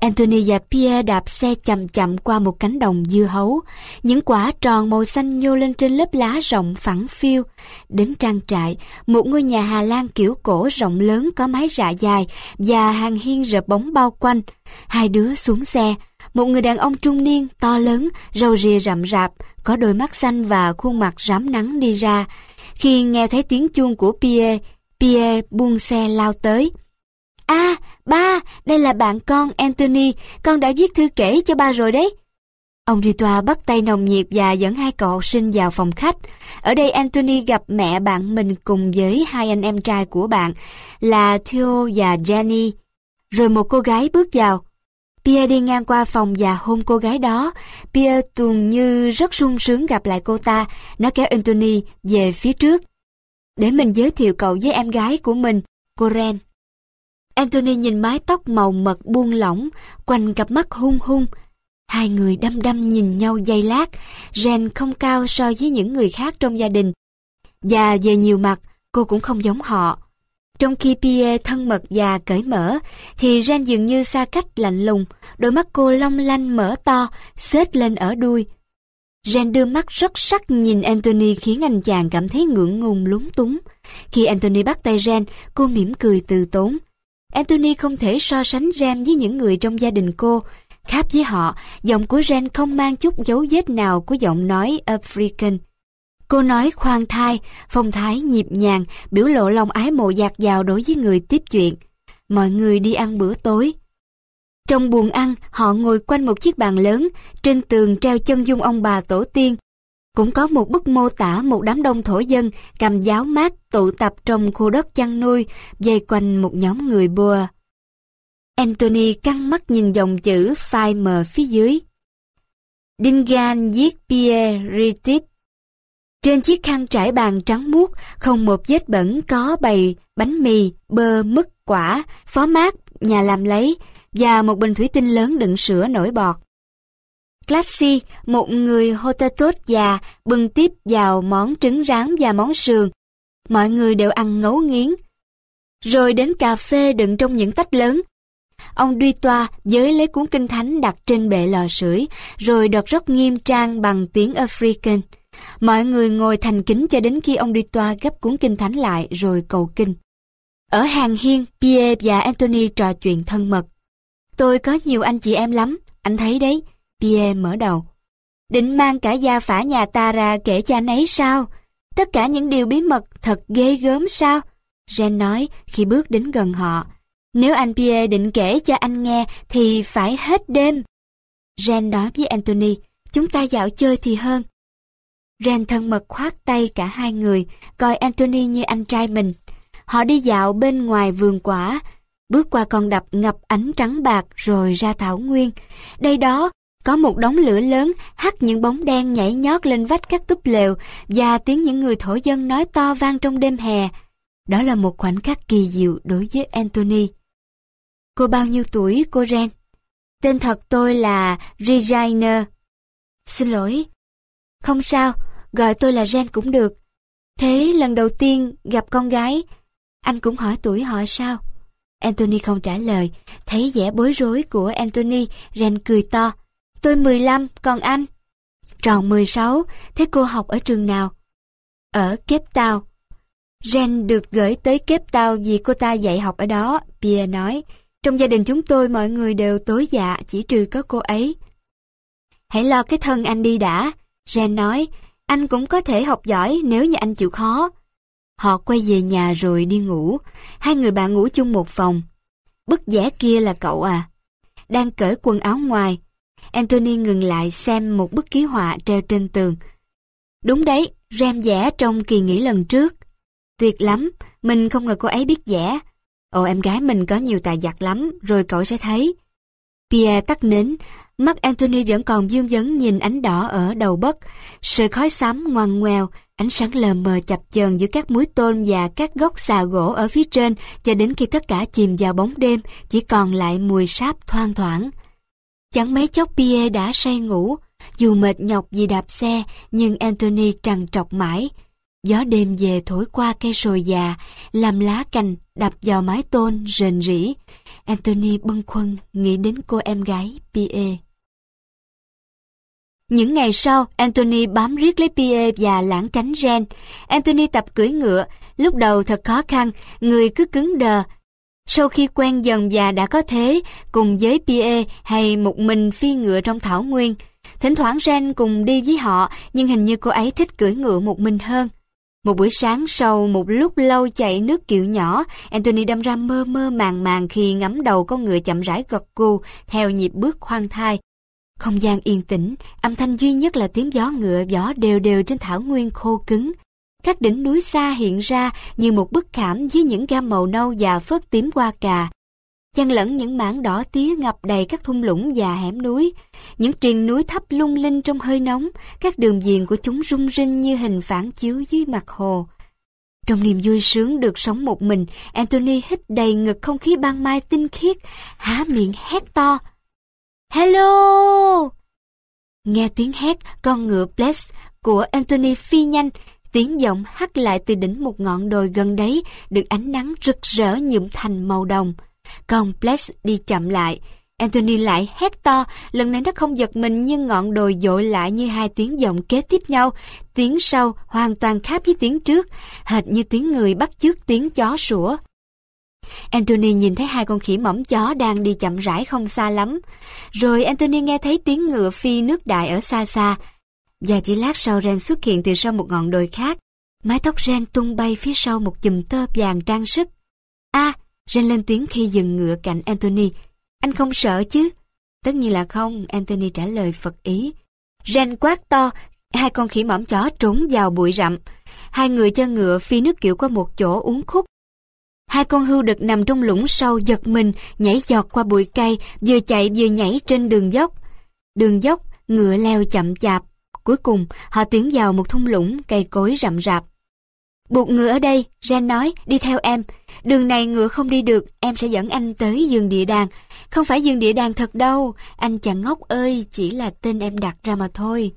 Anthony và Pierre đạp xe chậm chậm qua một cánh đồng dưa hấu. Những quả tròn màu xanh nhô lên trên lớp lá rộng phẳng phiêu. Đến trang trại, một ngôi nhà Hà Lan kiểu cổ rộng lớn có mái rạ dài và hàng hiên rợp bóng bao quanh. Hai đứa xuống xe. Một người đàn ông trung niên, to lớn, râu rìa rậm rạp, có đôi mắt xanh và khuôn mặt rám nắng đi ra. Khi nghe thấy tiếng chuông của Pierre, Pierre buông xe lao tới. À, ba, đây là bạn con Anthony, con đã viết thư kể cho ba rồi đấy. Ông Ritoa bắt tay nồng nhiệt và dẫn hai cậu học sinh vào phòng khách. Ở đây Anthony gặp mẹ bạn mình cùng với hai anh em trai của bạn là Theo và Jenny. Rồi một cô gái bước vào. Pierre đi ngang qua phòng và hôn cô gái đó. Pierre tuồng như rất sung sướng gặp lại cô ta. Nó kéo Anthony về phía trước. Để mình giới thiệu cậu với em gái của mình, cô Ren. Anthony nhìn mái tóc màu mật buông lỏng, quanh cặp mắt hung hung. Hai người đăm đăm nhìn nhau dây lát, Jen không cao so với những người khác trong gia đình. Và về nhiều mặt, cô cũng không giống họ. Trong khi Pierre thân mật và cởi mở, thì Jen dường như xa cách lạnh lùng, đôi mắt cô long lanh mở to, xết lên ở đuôi. Jen đưa mắt rất sắc nhìn Anthony khiến anh chàng cảm thấy ngượng ngùng lúng túng. Khi Anthony bắt tay Jen, cô mỉm cười từ tốn. Anthony không thể so sánh Ren với những người trong gia đình cô. Khác với họ, giọng của Ren không mang chút dấu vết nào của giọng nói African. Cô nói khoan thai, phong thái nhịp nhàng, biểu lộ lòng ái mộ dạt dào đối với người tiếp chuyện. Mọi người đi ăn bữa tối. Trong buồng ăn, họ ngồi quanh một chiếc bàn lớn, trên tường treo chân dung ông bà tổ tiên, cũng có một bức mô tả một đám đông thổ dân cầm giáo mát tụ tập trong khu đất chăn nuôi, dây quanh một nhóm người bùa. Anthony căng mắt nhìn dòng chữ phai mờ phía dưới. Dingan giết Pierre Ritip. Trên chiếc khăn trải bàn trắng muốt, không một vết bẩn có bày bánh mì, bơ, mứt, quả, phó mát, nhà làm lấy, và một bình thủy tinh lớn đựng sữa nổi bọt. Classy, một người hotatot già, bưng tiếp vào món trứng rán và món sườn. Mọi người đều ăn ngấu nghiến. Rồi đến cà phê đựng trong những tách lớn. Ông Duy Toa giới lấy cuốn kinh thánh đặt trên bệ lò sưởi, rồi đọc rất nghiêm trang bằng tiếng African. Mọi người ngồi thành kính cho đến khi ông Duy Toa gấp cuốn kinh thánh lại rồi cầu kinh. Ở hàng hiên, Pierre và Anthony trò chuyện thân mật. Tôi có nhiều anh chị em lắm, anh thấy đấy. Pierre mở đầu. Định mang cả gia phả nhà ta ra kể cho anh ấy sao? Tất cả những điều bí mật thật ghê gớm sao? Ren nói khi bước đến gần họ. Nếu anh Pierre định kể cho anh nghe thì phải hết đêm. Ren nói với Anthony, chúng ta dạo chơi thì hơn. Ren thân mật khoát tay cả hai người, coi Anthony như anh trai mình. Họ đi dạo bên ngoài vườn quả, bước qua con đập ngập ánh trắng bạc rồi ra thảo nguyên. Đây đó, có một đống lửa lớn hắt những bóng đen nhảy nhót lên vách các túp lều và tiếng những người thổ dân nói to vang trong đêm hè. Đó là một khoảnh khắc kỳ diệu đối với Anthony. Cô bao nhiêu tuổi cô Ren? Tên thật tôi là Regina. Xin lỗi. Không sao, gọi tôi là Ren cũng được. Thế lần đầu tiên gặp con gái, anh cũng hỏi tuổi họ sao? Anthony không trả lời, thấy vẻ bối rối của Anthony, Ren cười to. Tôi 15, còn anh? Tròn 16, thế cô học ở trường nào? Ở Cape Town. Ren được gửi tới Cape Town vì cô ta dạy học ở đó, Pierre nói. Trong gia đình chúng tôi mọi người đều tối dạ, chỉ trừ có cô ấy. Hãy lo cái thân anh đi đã, Ren nói. Anh cũng có thể học giỏi nếu như anh chịu khó. Họ quay về nhà rồi đi ngủ. Hai người bạn ngủ chung một phòng. Bức vẽ kia là cậu à? Đang cởi quần áo ngoài. Anthony ngừng lại xem một bức ký họa treo trên tường. Đúng đấy, Rem vẽ trong kỳ nghỉ lần trước. Tuyệt lắm, mình không ngờ cô ấy biết vẽ. Ồ em gái mình có nhiều tài giặc lắm, rồi cậu sẽ thấy. Pierre tắt nến, mắt Anthony vẫn còn dương vấn nhìn ánh đỏ ở đầu bất. Sợi khói xám ngoằn ngoèo, ánh sáng lờ mờ chập chờn giữa các mũi tôn và các gốc xà gỗ ở phía trên cho đến khi tất cả chìm vào bóng đêm, chỉ còn lại mùi sáp thoang thoảng. Chẳng mấy chốc Pierre đã say ngủ, dù mệt nhọc vì đạp xe, nhưng Anthony trằn trọc mãi. Gió đêm về thổi qua cây sồi già, làm lá cành đập vào mái tôn rền rỉ. Anthony bâng khuâng nghĩ đến cô em gái Pierre. Những ngày sau, Anthony bám riết lấy Pierre và lãng tránh Ren. Anthony tập cưỡi ngựa, lúc đầu thật khó khăn, người cứ cứng đờ. Sau khi quen dần và đã có thế, cùng với Pierre hay một mình phi ngựa trong thảo nguyên, thỉnh thoảng Ren cùng đi với họ, nhưng hình như cô ấy thích cưỡi ngựa một mình hơn. Một buổi sáng sau một lúc lâu chạy nước kiệu nhỏ, Anthony đâm ra mơ mơ màng màng khi ngắm đầu con ngựa chậm rãi gật gù theo nhịp bước khoan thai. Không gian yên tĩnh, âm thanh duy nhất là tiếng gió ngựa gió đều đều trên thảo nguyên khô cứng. Các đỉnh núi xa hiện ra như một bức khảm với những gam màu nâu và phớt tím hoa cà Chăn lẫn những mảng đỏ tía ngập đầy các thung lũng và hẻm núi. Những triền núi thấp lung linh trong hơi nóng, các đường viền của chúng rung rinh như hình phản chiếu dưới mặt hồ. Trong niềm vui sướng được sống một mình, Anthony hít đầy ngực không khí ban mai tinh khiết, há miệng hét to. Hello! Nghe tiếng hét, con ngựa Bless của Anthony phi nhanh, tiếng giọng hắt lại từ đỉnh một ngọn đồi gần đấy, được ánh nắng rực rỡ nhuộm thành màu đồng. Còn Bless đi chậm lại. Anthony lại hét to, lần này nó không giật mình nhưng ngọn đồi dội lại như hai tiếng giọng kế tiếp nhau. Tiếng sau hoàn toàn khác với tiếng trước, hệt như tiếng người bắt chước tiếng chó sủa. Anthony nhìn thấy hai con khỉ mỏng chó đang đi chậm rãi không xa lắm. Rồi Anthony nghe thấy tiếng ngựa phi nước đại ở xa xa. Và chỉ lát sau Ren xuất hiện từ sau một ngọn đồi khác. Mái tóc Ren tung bay phía sau một chùm tơ vàng trang sức. a Ren lên tiếng khi dừng ngựa cạnh Anthony. Anh không sợ chứ? Tất nhiên là không, Anthony trả lời Phật ý. Ren quát to, hai con khỉ mõm chó trốn vào bụi rậm. Hai người cho ngựa phi nước kiệu qua một chỗ uống khúc. Hai con hưu đực nằm trong lũng sâu giật mình, nhảy giọt qua bụi cây, vừa chạy vừa nhảy trên đường dốc. Đường dốc, ngựa leo chậm chạp. Cuối cùng, họ tiến vào một thung lũng cây cối rậm rạp. Buộc ngựa ở đây, Ren nói, đi theo em. Đường này ngựa không đi được, em sẽ dẫn anh tới giường địa đàng. Không phải giường địa đàng thật đâu, anh chàng ngốc ơi, chỉ là tên em đặt ra mà thôi.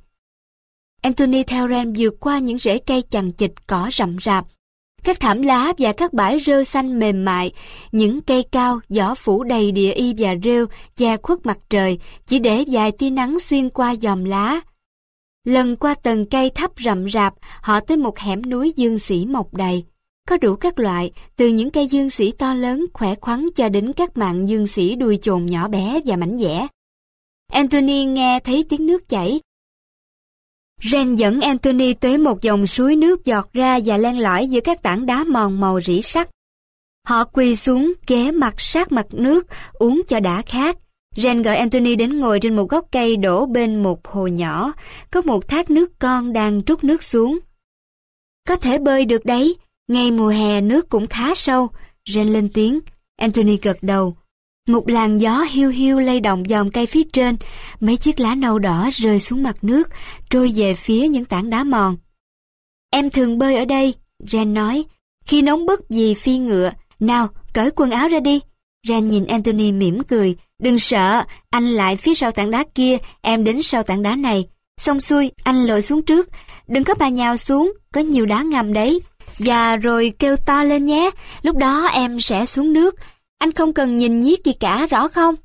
Anthony theo Ren vượt qua những rễ cây chằng chịt cỏ rậm rạp. Các thảm lá và các bãi rêu xanh mềm mại, những cây cao, gió phủ đầy địa y và rêu, che khuất mặt trời, chỉ để vài tia nắng xuyên qua dòm lá. Lần qua tầng cây thấp rậm rạp, họ tới một hẻm núi dương sĩ mọc đầy. Có đủ các loại, từ những cây dương sĩ to lớn, khỏe khoắn cho đến các mạng dương sĩ đuôi chồn nhỏ bé và mảnh dẻ. Anthony nghe thấy tiếng nước chảy. Ren dẫn Anthony tới một dòng suối nước giọt ra và len lỏi giữa các tảng đá mòn màu rỉ sắt. Họ quỳ xuống, ghé mặt sát mặt nước, uống cho đã khát. Ren gọi Anthony đến ngồi trên một gốc cây đổ bên một hồ nhỏ, có một thác nước con đang trút nước xuống. Có thể bơi được đấy, ngay mùa hè nước cũng khá sâu. Ren lên tiếng, Anthony gật đầu. Một làn gió hiu hiu lay động dòng cây phía trên, mấy chiếc lá nâu đỏ rơi xuống mặt nước, trôi về phía những tảng đá mòn. Em thường bơi ở đây, Ren nói. Khi nóng bức vì phi ngựa, nào, cởi quần áo ra đi. Ren nhìn Anthony mỉm cười. Đừng sợ, anh lại phía sau tảng đá kia, em đến sau tảng đá này. Xong xuôi, anh lội xuống trước. Đừng có bà nhào xuống, có nhiều đá ngầm đấy. Và rồi kêu to lên nhé, lúc đó em sẽ xuống nước. Anh không cần nhìn nhiếc gì cả, rõ không?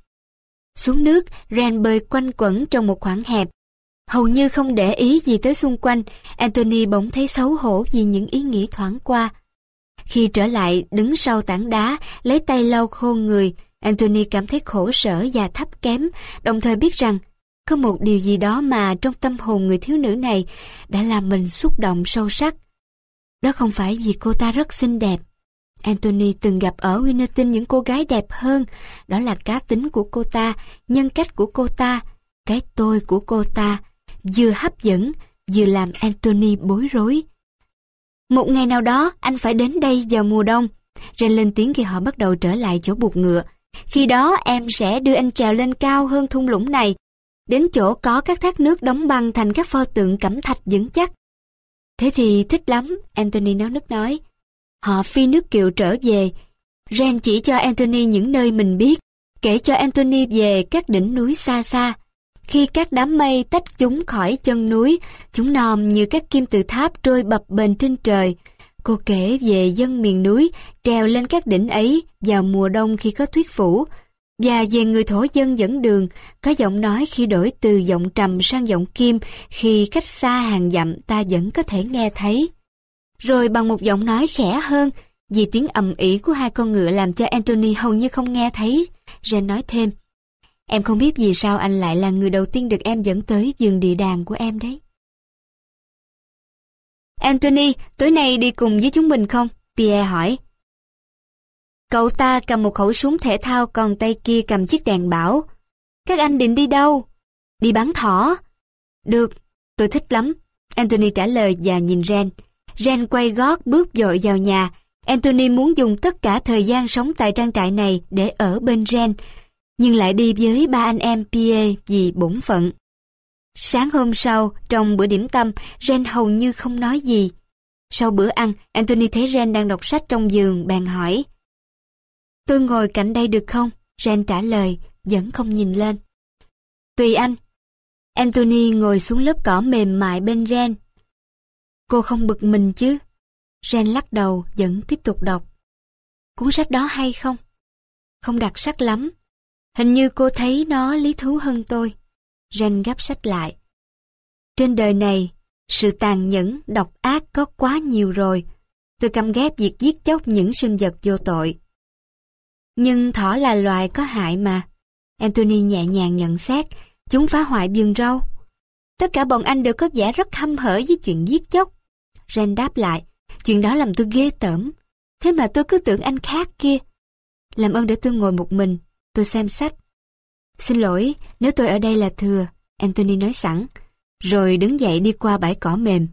Xuống nước, Ren bơi quanh quẩn trong một khoảng hẹp. Hầu như không để ý gì tới xung quanh, Anthony bỗng thấy xấu hổ vì những ý nghĩ thoáng qua. Khi trở lại đứng sau tảng đá, lấy tay lau khô người, Anthony cảm thấy khổ sở và thấp kém, đồng thời biết rằng có một điều gì đó mà trong tâm hồn người thiếu nữ này đã làm mình xúc động sâu sắc. Đó không phải vì cô ta rất xinh đẹp. Anthony từng gặp ở Winnerton những cô gái đẹp hơn, đó là cá tính của cô ta, nhân cách của cô ta, cái tôi của cô ta, vừa hấp dẫn, vừa làm Anthony bối rối. Một ngày nào đó, anh phải đến đây vào mùa đông. Ren lên tiếng khi họ bắt đầu trở lại chỗ buộc ngựa. Khi đó em sẽ đưa anh trèo lên cao hơn thung lũng này, đến chỗ có các thác nước đóng băng thành các pho tượng cẩm thạch vững chắc. Thế thì thích lắm, Anthony náo nức nói. Họ phi nước kiệu trở về. Ren chỉ cho Anthony những nơi mình biết, kể cho Anthony về các đỉnh núi xa xa. Khi các đám mây tách chúng khỏi chân núi, chúng nòm như các kim tự tháp trôi bập bềnh trên trời. Cô kể về dân miền núi trèo lên các đỉnh ấy vào mùa đông khi có tuyết phủ, và về người thổ dân dẫn đường, có giọng nói khi đổi từ giọng trầm sang giọng kim, khi cách xa hàng dặm ta vẫn có thể nghe thấy. Rồi bằng một giọng nói khẽ hơn, vì tiếng ầm ĩ của hai con ngựa làm cho Anthony hầu như không nghe thấy, Ren nói thêm. Em không biết vì sao anh lại là người đầu tiên được em dẫn tới vườn địa đàng của em đấy. Anthony, tối nay đi cùng với chúng mình không? Pierre hỏi. Cậu ta cầm một khẩu súng thể thao còn tay kia cầm chiếc đèn bảo. Các anh định đi đâu? Đi bắn thỏ. Được, tôi thích lắm. Anthony trả lời và nhìn Ren. Ren quay gót bước dội vào nhà. Anthony muốn dùng tất cả thời gian sống tại trang trại này để ở bên Ren, nhưng lại đi với ba anh em Pierre vì bổn phận. Sáng hôm sau, trong bữa điểm tâm, Ren hầu như không nói gì. Sau bữa ăn, Anthony thấy Ren đang đọc sách trong giường, bèn hỏi. Tôi ngồi cạnh đây được không? Ren trả lời, vẫn không nhìn lên. Tùy anh. Anthony ngồi xuống lớp cỏ mềm mại bên Ren. Cô không bực mình chứ? Ren lắc đầu, vẫn tiếp tục đọc. Cuốn sách đó hay không? Không đặc sắc lắm. Hình như cô thấy nó lý thú hơn tôi. Ren gấp sách lại. Trên đời này, sự tàn nhẫn, độc ác có quá nhiều rồi. Tôi căm ghét việc giết chóc những sinh vật vô tội. Nhưng thỏ là loài có hại mà. Anthony nhẹ nhàng nhận xét, chúng phá hoại vườn rau. Tất cả bọn anh đều có vẻ rất hâm hở với chuyện giết chóc. Ren đáp lại, chuyện đó làm tôi ghê tởm. Thế mà tôi cứ tưởng anh khác kia. Làm ơn để tôi ngồi một mình, tôi xem sách. Xin lỗi, nếu tôi ở đây là thừa, Anthony nói sẵn. Rồi đứng dậy đi qua bãi cỏ mềm.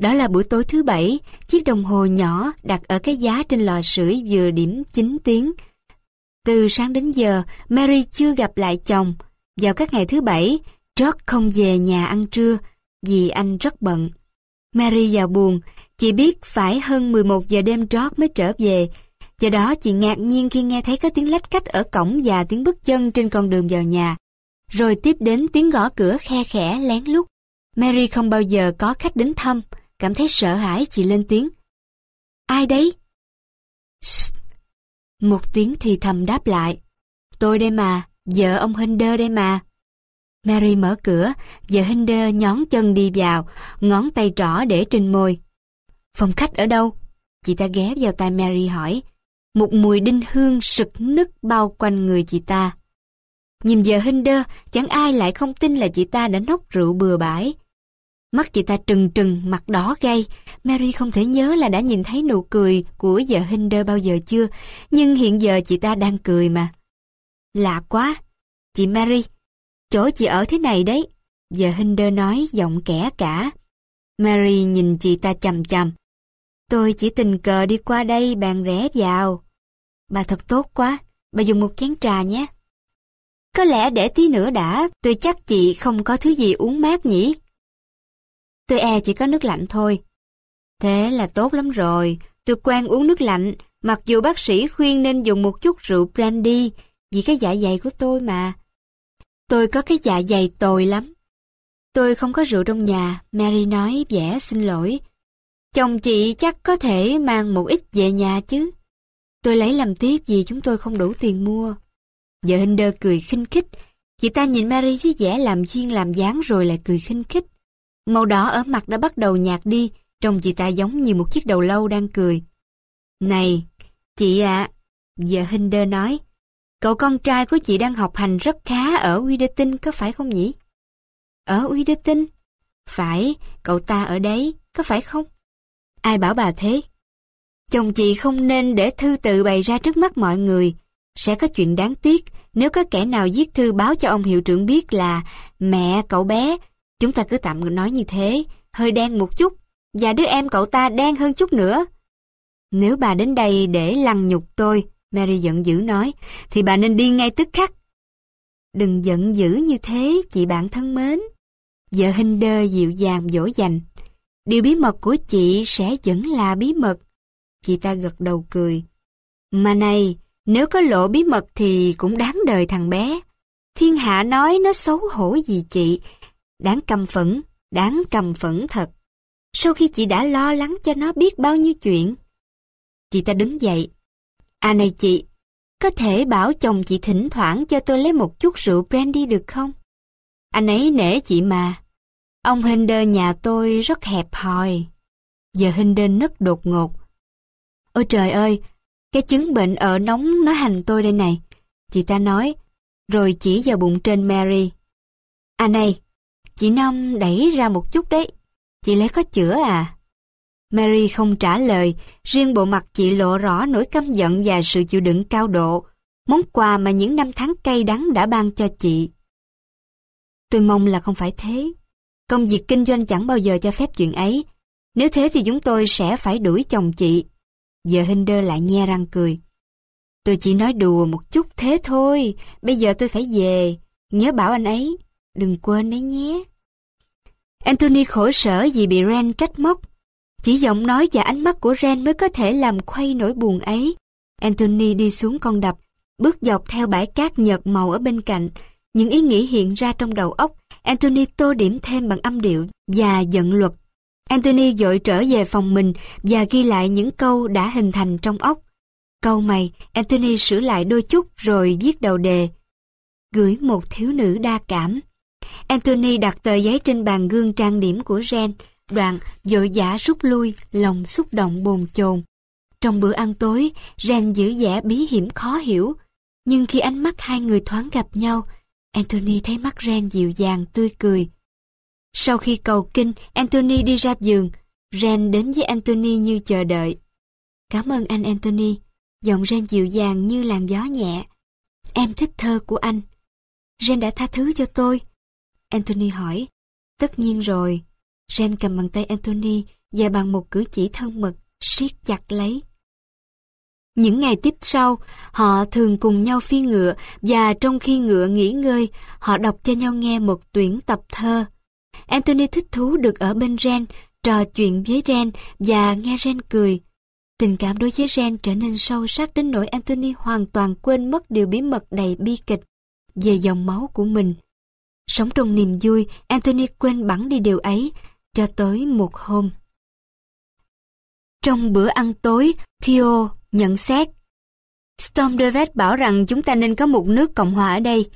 Đó là buổi tối thứ bảy, chiếc đồng hồ nhỏ đặt ở cái giá trên lò sưởi vừa điểm 9 tiếng. Từ sáng đến giờ, Mary chưa gặp lại chồng. Vào các ngày thứ bảy, George không về nhà ăn trưa vì anh rất bận. Mary vào buồn, chị biết phải hơn 11 giờ đêm George mới trở về. Do đó chị ngạc nhiên khi nghe thấy có tiếng lách cách ở cổng và tiếng bước chân trên con đường vào nhà. Rồi tiếp đến tiếng gõ cửa khe khẽ lén lút. Mary không bao giờ có khách đến thăm, cảm thấy sợ hãi chị lên tiếng. Ai đấy? Một tiếng thì thầm đáp lại. Tôi đây mà, vợ ông Hinder đây mà. Mary mở cửa, vợ Hinder nhón chân đi vào, ngón tay trỏ để trên môi. Phòng khách ở đâu? Chị ta ghé vào tai Mary hỏi. Một mùi đinh hương sực nức bao quanh người chị ta. Nhìn giờ Hinder, chẳng ai lại không tin là chị ta đã nốc rượu bừa bãi. Mắt chị ta trừng trừng, mặt đỏ gay. Mary không thể nhớ là đã nhìn thấy nụ cười của vợ Hinder bao giờ chưa, nhưng hiện giờ chị ta đang cười mà. Lạ quá. Chị Mary, chỗ chị ở thế này đấy. Vợ Hinder nói giọng kẻ cả. Mary nhìn chị ta chầm chầm. Tôi chỉ tình cờ đi qua đây bàn rẽ vào. Bà thật tốt quá, bà dùng một chén trà nhé. Có lẽ để tí nữa đã, tôi chắc chị không có thứ gì uống mát nhỉ? Tôi e chỉ có nước lạnh thôi. Thế là tốt lắm rồi, tôi quen uống nước lạnh, mặc dù bác sĩ khuyên nên dùng một chút rượu brandy, vì cái dạ dày của tôi mà. Tôi có cái dạ dày tồi lắm. Tôi không có rượu trong nhà, Mary nói vẻ xin lỗi. Chồng chị chắc có thể mang một ít về nhà chứ. Tôi lấy làm tiếp vì chúng tôi không đủ tiền mua. Vợ Hinder cười khinh khích. Chị ta nhìn Mary với vẻ làm duyên làm dáng rồi lại cười khinh khích. Màu đỏ ở mặt đã bắt đầu nhạt đi, trông chị ta giống như một chiếc đầu lâu đang cười. Này, chị ạ, à, vợ Hinder nói, cậu con trai của chị đang học hành rất khá ở Uy Đê Tinh có phải không nhỉ? Ở Uy Đê Tinh? Phải, cậu ta ở đấy, có phải không? Ai bảo bà thế? Chồng chị không nên để thư tự bày ra trước mắt mọi người. Sẽ có chuyện đáng tiếc nếu có kẻ nào viết thư báo cho ông hiệu trưởng biết là mẹ cậu bé, chúng ta cứ tạm nói như thế, hơi đen một chút, và đứa em cậu ta đen hơn chút nữa. Nếu bà đến đây để lăng nhục tôi, Mary giận dữ nói, thì bà nên đi ngay tức khắc. Đừng giận dữ như thế, chị bạn thân mến. Vợ Hinder dịu dàng dỗ dành. Điều bí mật của chị sẽ vẫn là bí mật. Chị ta gật đầu cười. Mà này, nếu có lộ bí mật thì cũng đáng đời thằng bé. Thiên hạ nói nó xấu hổ gì chị. Đáng căm phẫn, đáng căm phẫn thật. Sau khi chị đã lo lắng cho nó biết bao nhiêu chuyện. Chị ta đứng dậy. À này chị, có thể bảo chồng chị thỉnh thoảng cho tôi lấy một chút rượu brandy được không? Anh ấy nể chị mà. Ông Hinder nhà tôi rất hẹp hòi. Giờ Hinder nấc đột ngột. Ôi trời ơi, cái chứng bệnh ở nóng nó hành tôi đây này. Chị ta nói, rồi chỉ vào bụng trên Mary. À này, chị Năm đẩy ra một chút đấy. Chị lấy có chữa à? Mary không trả lời, riêng bộ mặt chị lộ rõ nỗi căm giận và sự chịu đựng cao độ, món quà mà những năm tháng cay đắng đã ban cho chị. Tôi mong là không phải thế. Công việc kinh doanh chẳng bao giờ cho phép chuyện ấy. Nếu thế thì chúng tôi sẽ phải đuổi chồng chị. Giờ Hinder lại nhe răng cười. Tôi chỉ nói đùa một chút thế thôi, bây giờ tôi phải về, nhớ bảo anh ấy, đừng quên đấy nhé. Anthony khổ sở vì bị Ren trách móc. Chỉ giọng nói và ánh mắt của Ren mới có thể làm khuây nỗi buồn ấy. Anthony đi xuống con đập, bước dọc theo bãi cát nhợt màu ở bên cạnh. Những ý nghĩ hiện ra trong đầu óc, Anthony tô điểm thêm bằng âm điệu và giận luật Anthony dội trở về phòng mình và ghi lại những câu đã hình thành trong óc. Câu mày, Anthony sửa lại đôi chút rồi viết đầu đề. Gửi một thiếu nữ đa cảm. Anthony đặt tờ giấy trên bàn gương trang điểm của Jen, đoạn dội dã rút lui, lòng xúc động bồn chồn. Trong bữa ăn tối, Jen giữ vẻ bí hiểm khó hiểu, nhưng khi ánh mắt hai người thoáng gặp nhau, Anthony thấy mắt Ren dịu dàng, tươi cười. Sau khi cầu kinh, Anthony đi ra giường. Ren đến với Anthony như chờ đợi. Cảm ơn anh Anthony. Giọng Ren dịu dàng như làn gió nhẹ. Em thích thơ của anh. Ren đã tha thứ cho tôi. Anthony hỏi. Tất nhiên rồi. Ren cầm bàn tay Anthony và bằng một cử chỉ thân mật, siết chặt lấy. Những ngày tiếp sau, họ thường cùng nhau phi ngựa và trong khi ngựa nghỉ ngơi, họ đọc cho nhau nghe một tuyển tập thơ. Anthony thích thú được ở bên Ren, trò chuyện với Ren và nghe Ren cười. Tình cảm đối với Ren trở nên sâu sắc đến nỗi Anthony hoàn toàn quên mất điều bí mật đầy bi kịch về dòng máu của mình. Sống trong niềm vui, Anthony quên bẵng đi điều ấy, cho tới một hôm. Trong bữa ăn tối, Theo nhận xét Storm Devet bảo rằng chúng ta nên có một nước Cộng hòa ở đây.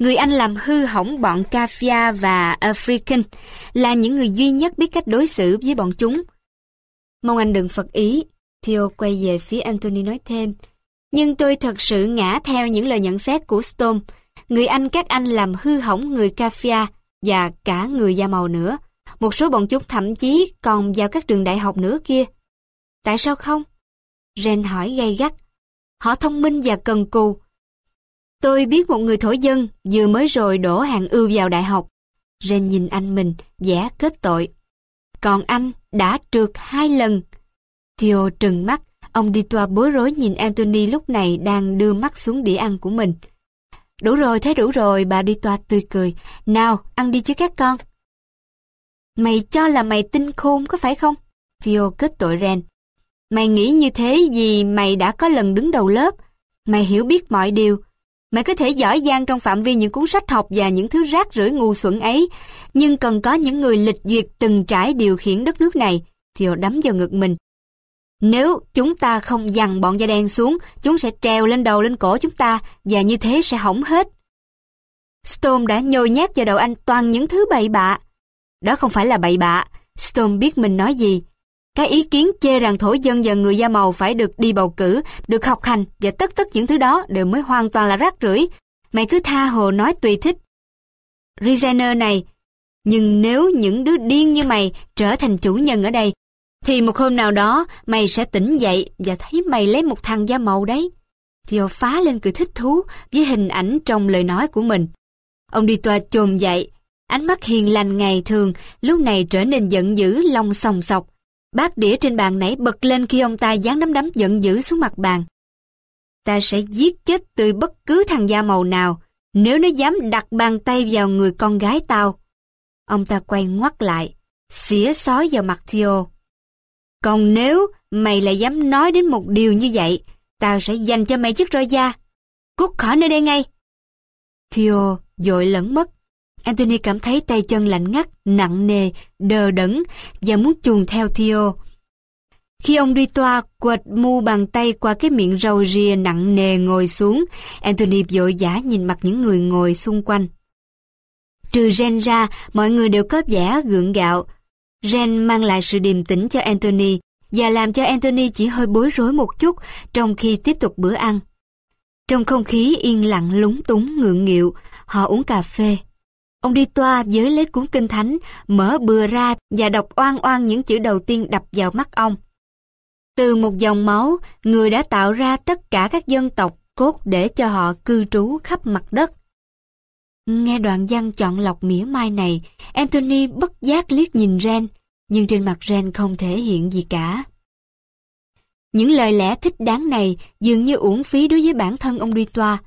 Người Anh làm hư hỏng bọn Kafia và African là những người duy nhất biết cách đối xử với bọn chúng. Mong anh đừng phật ý. Theo quay về phía Anthony nói thêm. Nhưng tôi thật sự ngã theo những lời nhận xét của Storm. Người Anh các anh làm hư hỏng người Kafia và cả người da màu nữa. một số bọn chúng thậm chí còn vào các trường đại học nữa kia. Tại sao không? Ren hỏi gay gắt. Họ thông minh và cần cù. Tôi biết một người thổ dân vừa mới rồi đổ hàng ưu vào đại học. Ren nhìn anh mình, giả kết tội. Còn anh đã trượt hai lần. Theo trừng mắt, ông đi toa bối rối nhìn Anthony lúc này đang đưa mắt xuống đĩa ăn của mình. Đủ rồi, thế đủ rồi, bà đi toa tươi cười. Nào, ăn đi chứ các con. Mày cho là mày tinh khôn có phải không? Theo kết tội Ren. Mày nghĩ như thế vì mày đã có lần đứng đầu lớp. Mày hiểu biết mọi điều. Mẹ có thể giỏi giang trong phạm vi những cuốn sách học và những thứ rác rưởi ngu xuẩn ấy, nhưng cần có những người lịch duyệt từng trải điều khiển đất nước này, thì họ đấm vào ngực mình. Nếu chúng ta không dằn bọn da đen xuống, chúng sẽ treo lên đầu lên cổ chúng ta, và như thế sẽ hỏng hết. Storm đã nhồi nhét vào đầu anh toàn những thứ bậy bạ. Đó không phải là bậy bạ, Storm biết mình nói gì, cái ý kiến chê rằng thổ dân và người da màu phải được đi bầu cử, được học hành và tất tất những thứ đó đều mới hoàn toàn là rác rưởi. Mày cứ tha hồ nói tùy thích. Resigner này, nhưng nếu những đứa điên như mày trở thành chủ nhân ở đây, thì một hôm nào đó mày sẽ tỉnh dậy và thấy mày lấy một thằng da màu đấy. Theo phá lên cười thích thú với hình ảnh trong lời nói của mình. Ông đi tòa chồm dậy, ánh mắt hiền lành ngày thường lúc này trở nên giận dữ long sòng sọc Bát đĩa trên bàn nãy bật lên khi ông ta giáng nắm đấm giận dữ xuống mặt bàn. Ta sẽ giết chết tươi bất cứ thằng da màu nào nếu nó dám đặt bàn tay vào người con gái tao. Ông ta quay ngoắt lại, xỉa sói vào mặt Theo. Còn nếu mày lại dám nói đến một điều như vậy, tao sẽ dành cho mày chiếc roi da. Cút khỏi nơi đây ngay. Theo dội lẫn mất. Anthony cảm thấy tay chân lạnh ngắt, nặng nề, đờ đẫn và muốn chuồn theo Theo. Khi ông đi toa quệt mu bàn tay qua cái miệng râu ria nặng nề ngồi xuống, Anthony vội vã nhìn mặt những người ngồi xung quanh. Trừ Jen ra, mọi người đều có vẻ gượng gạo. Jen mang lại sự điềm tĩnh cho Anthony và làm cho Anthony chỉ hơi bối rối một chút trong khi tiếp tục bữa ăn. Trong không khí yên lặng lúng túng ngượng nghịu, họ uống cà phê. Ông đi toa với lấy cuốn kinh thánh, mở bừa ra và đọc oan oan những chữ đầu tiên đập vào mắt ông. Từ một dòng máu, người đã tạo ra tất cả các dân tộc cốt để cho họ cư trú khắp mặt đất. Nghe đoạn văn chọn lọc mỉa mai này, Anthony bất giác liếc nhìn Ren, nhưng trên mặt Ren không thể hiện gì cả. Những lời lẽ thích đáng này dường như uổng phí đối với bản thân ông đi toa,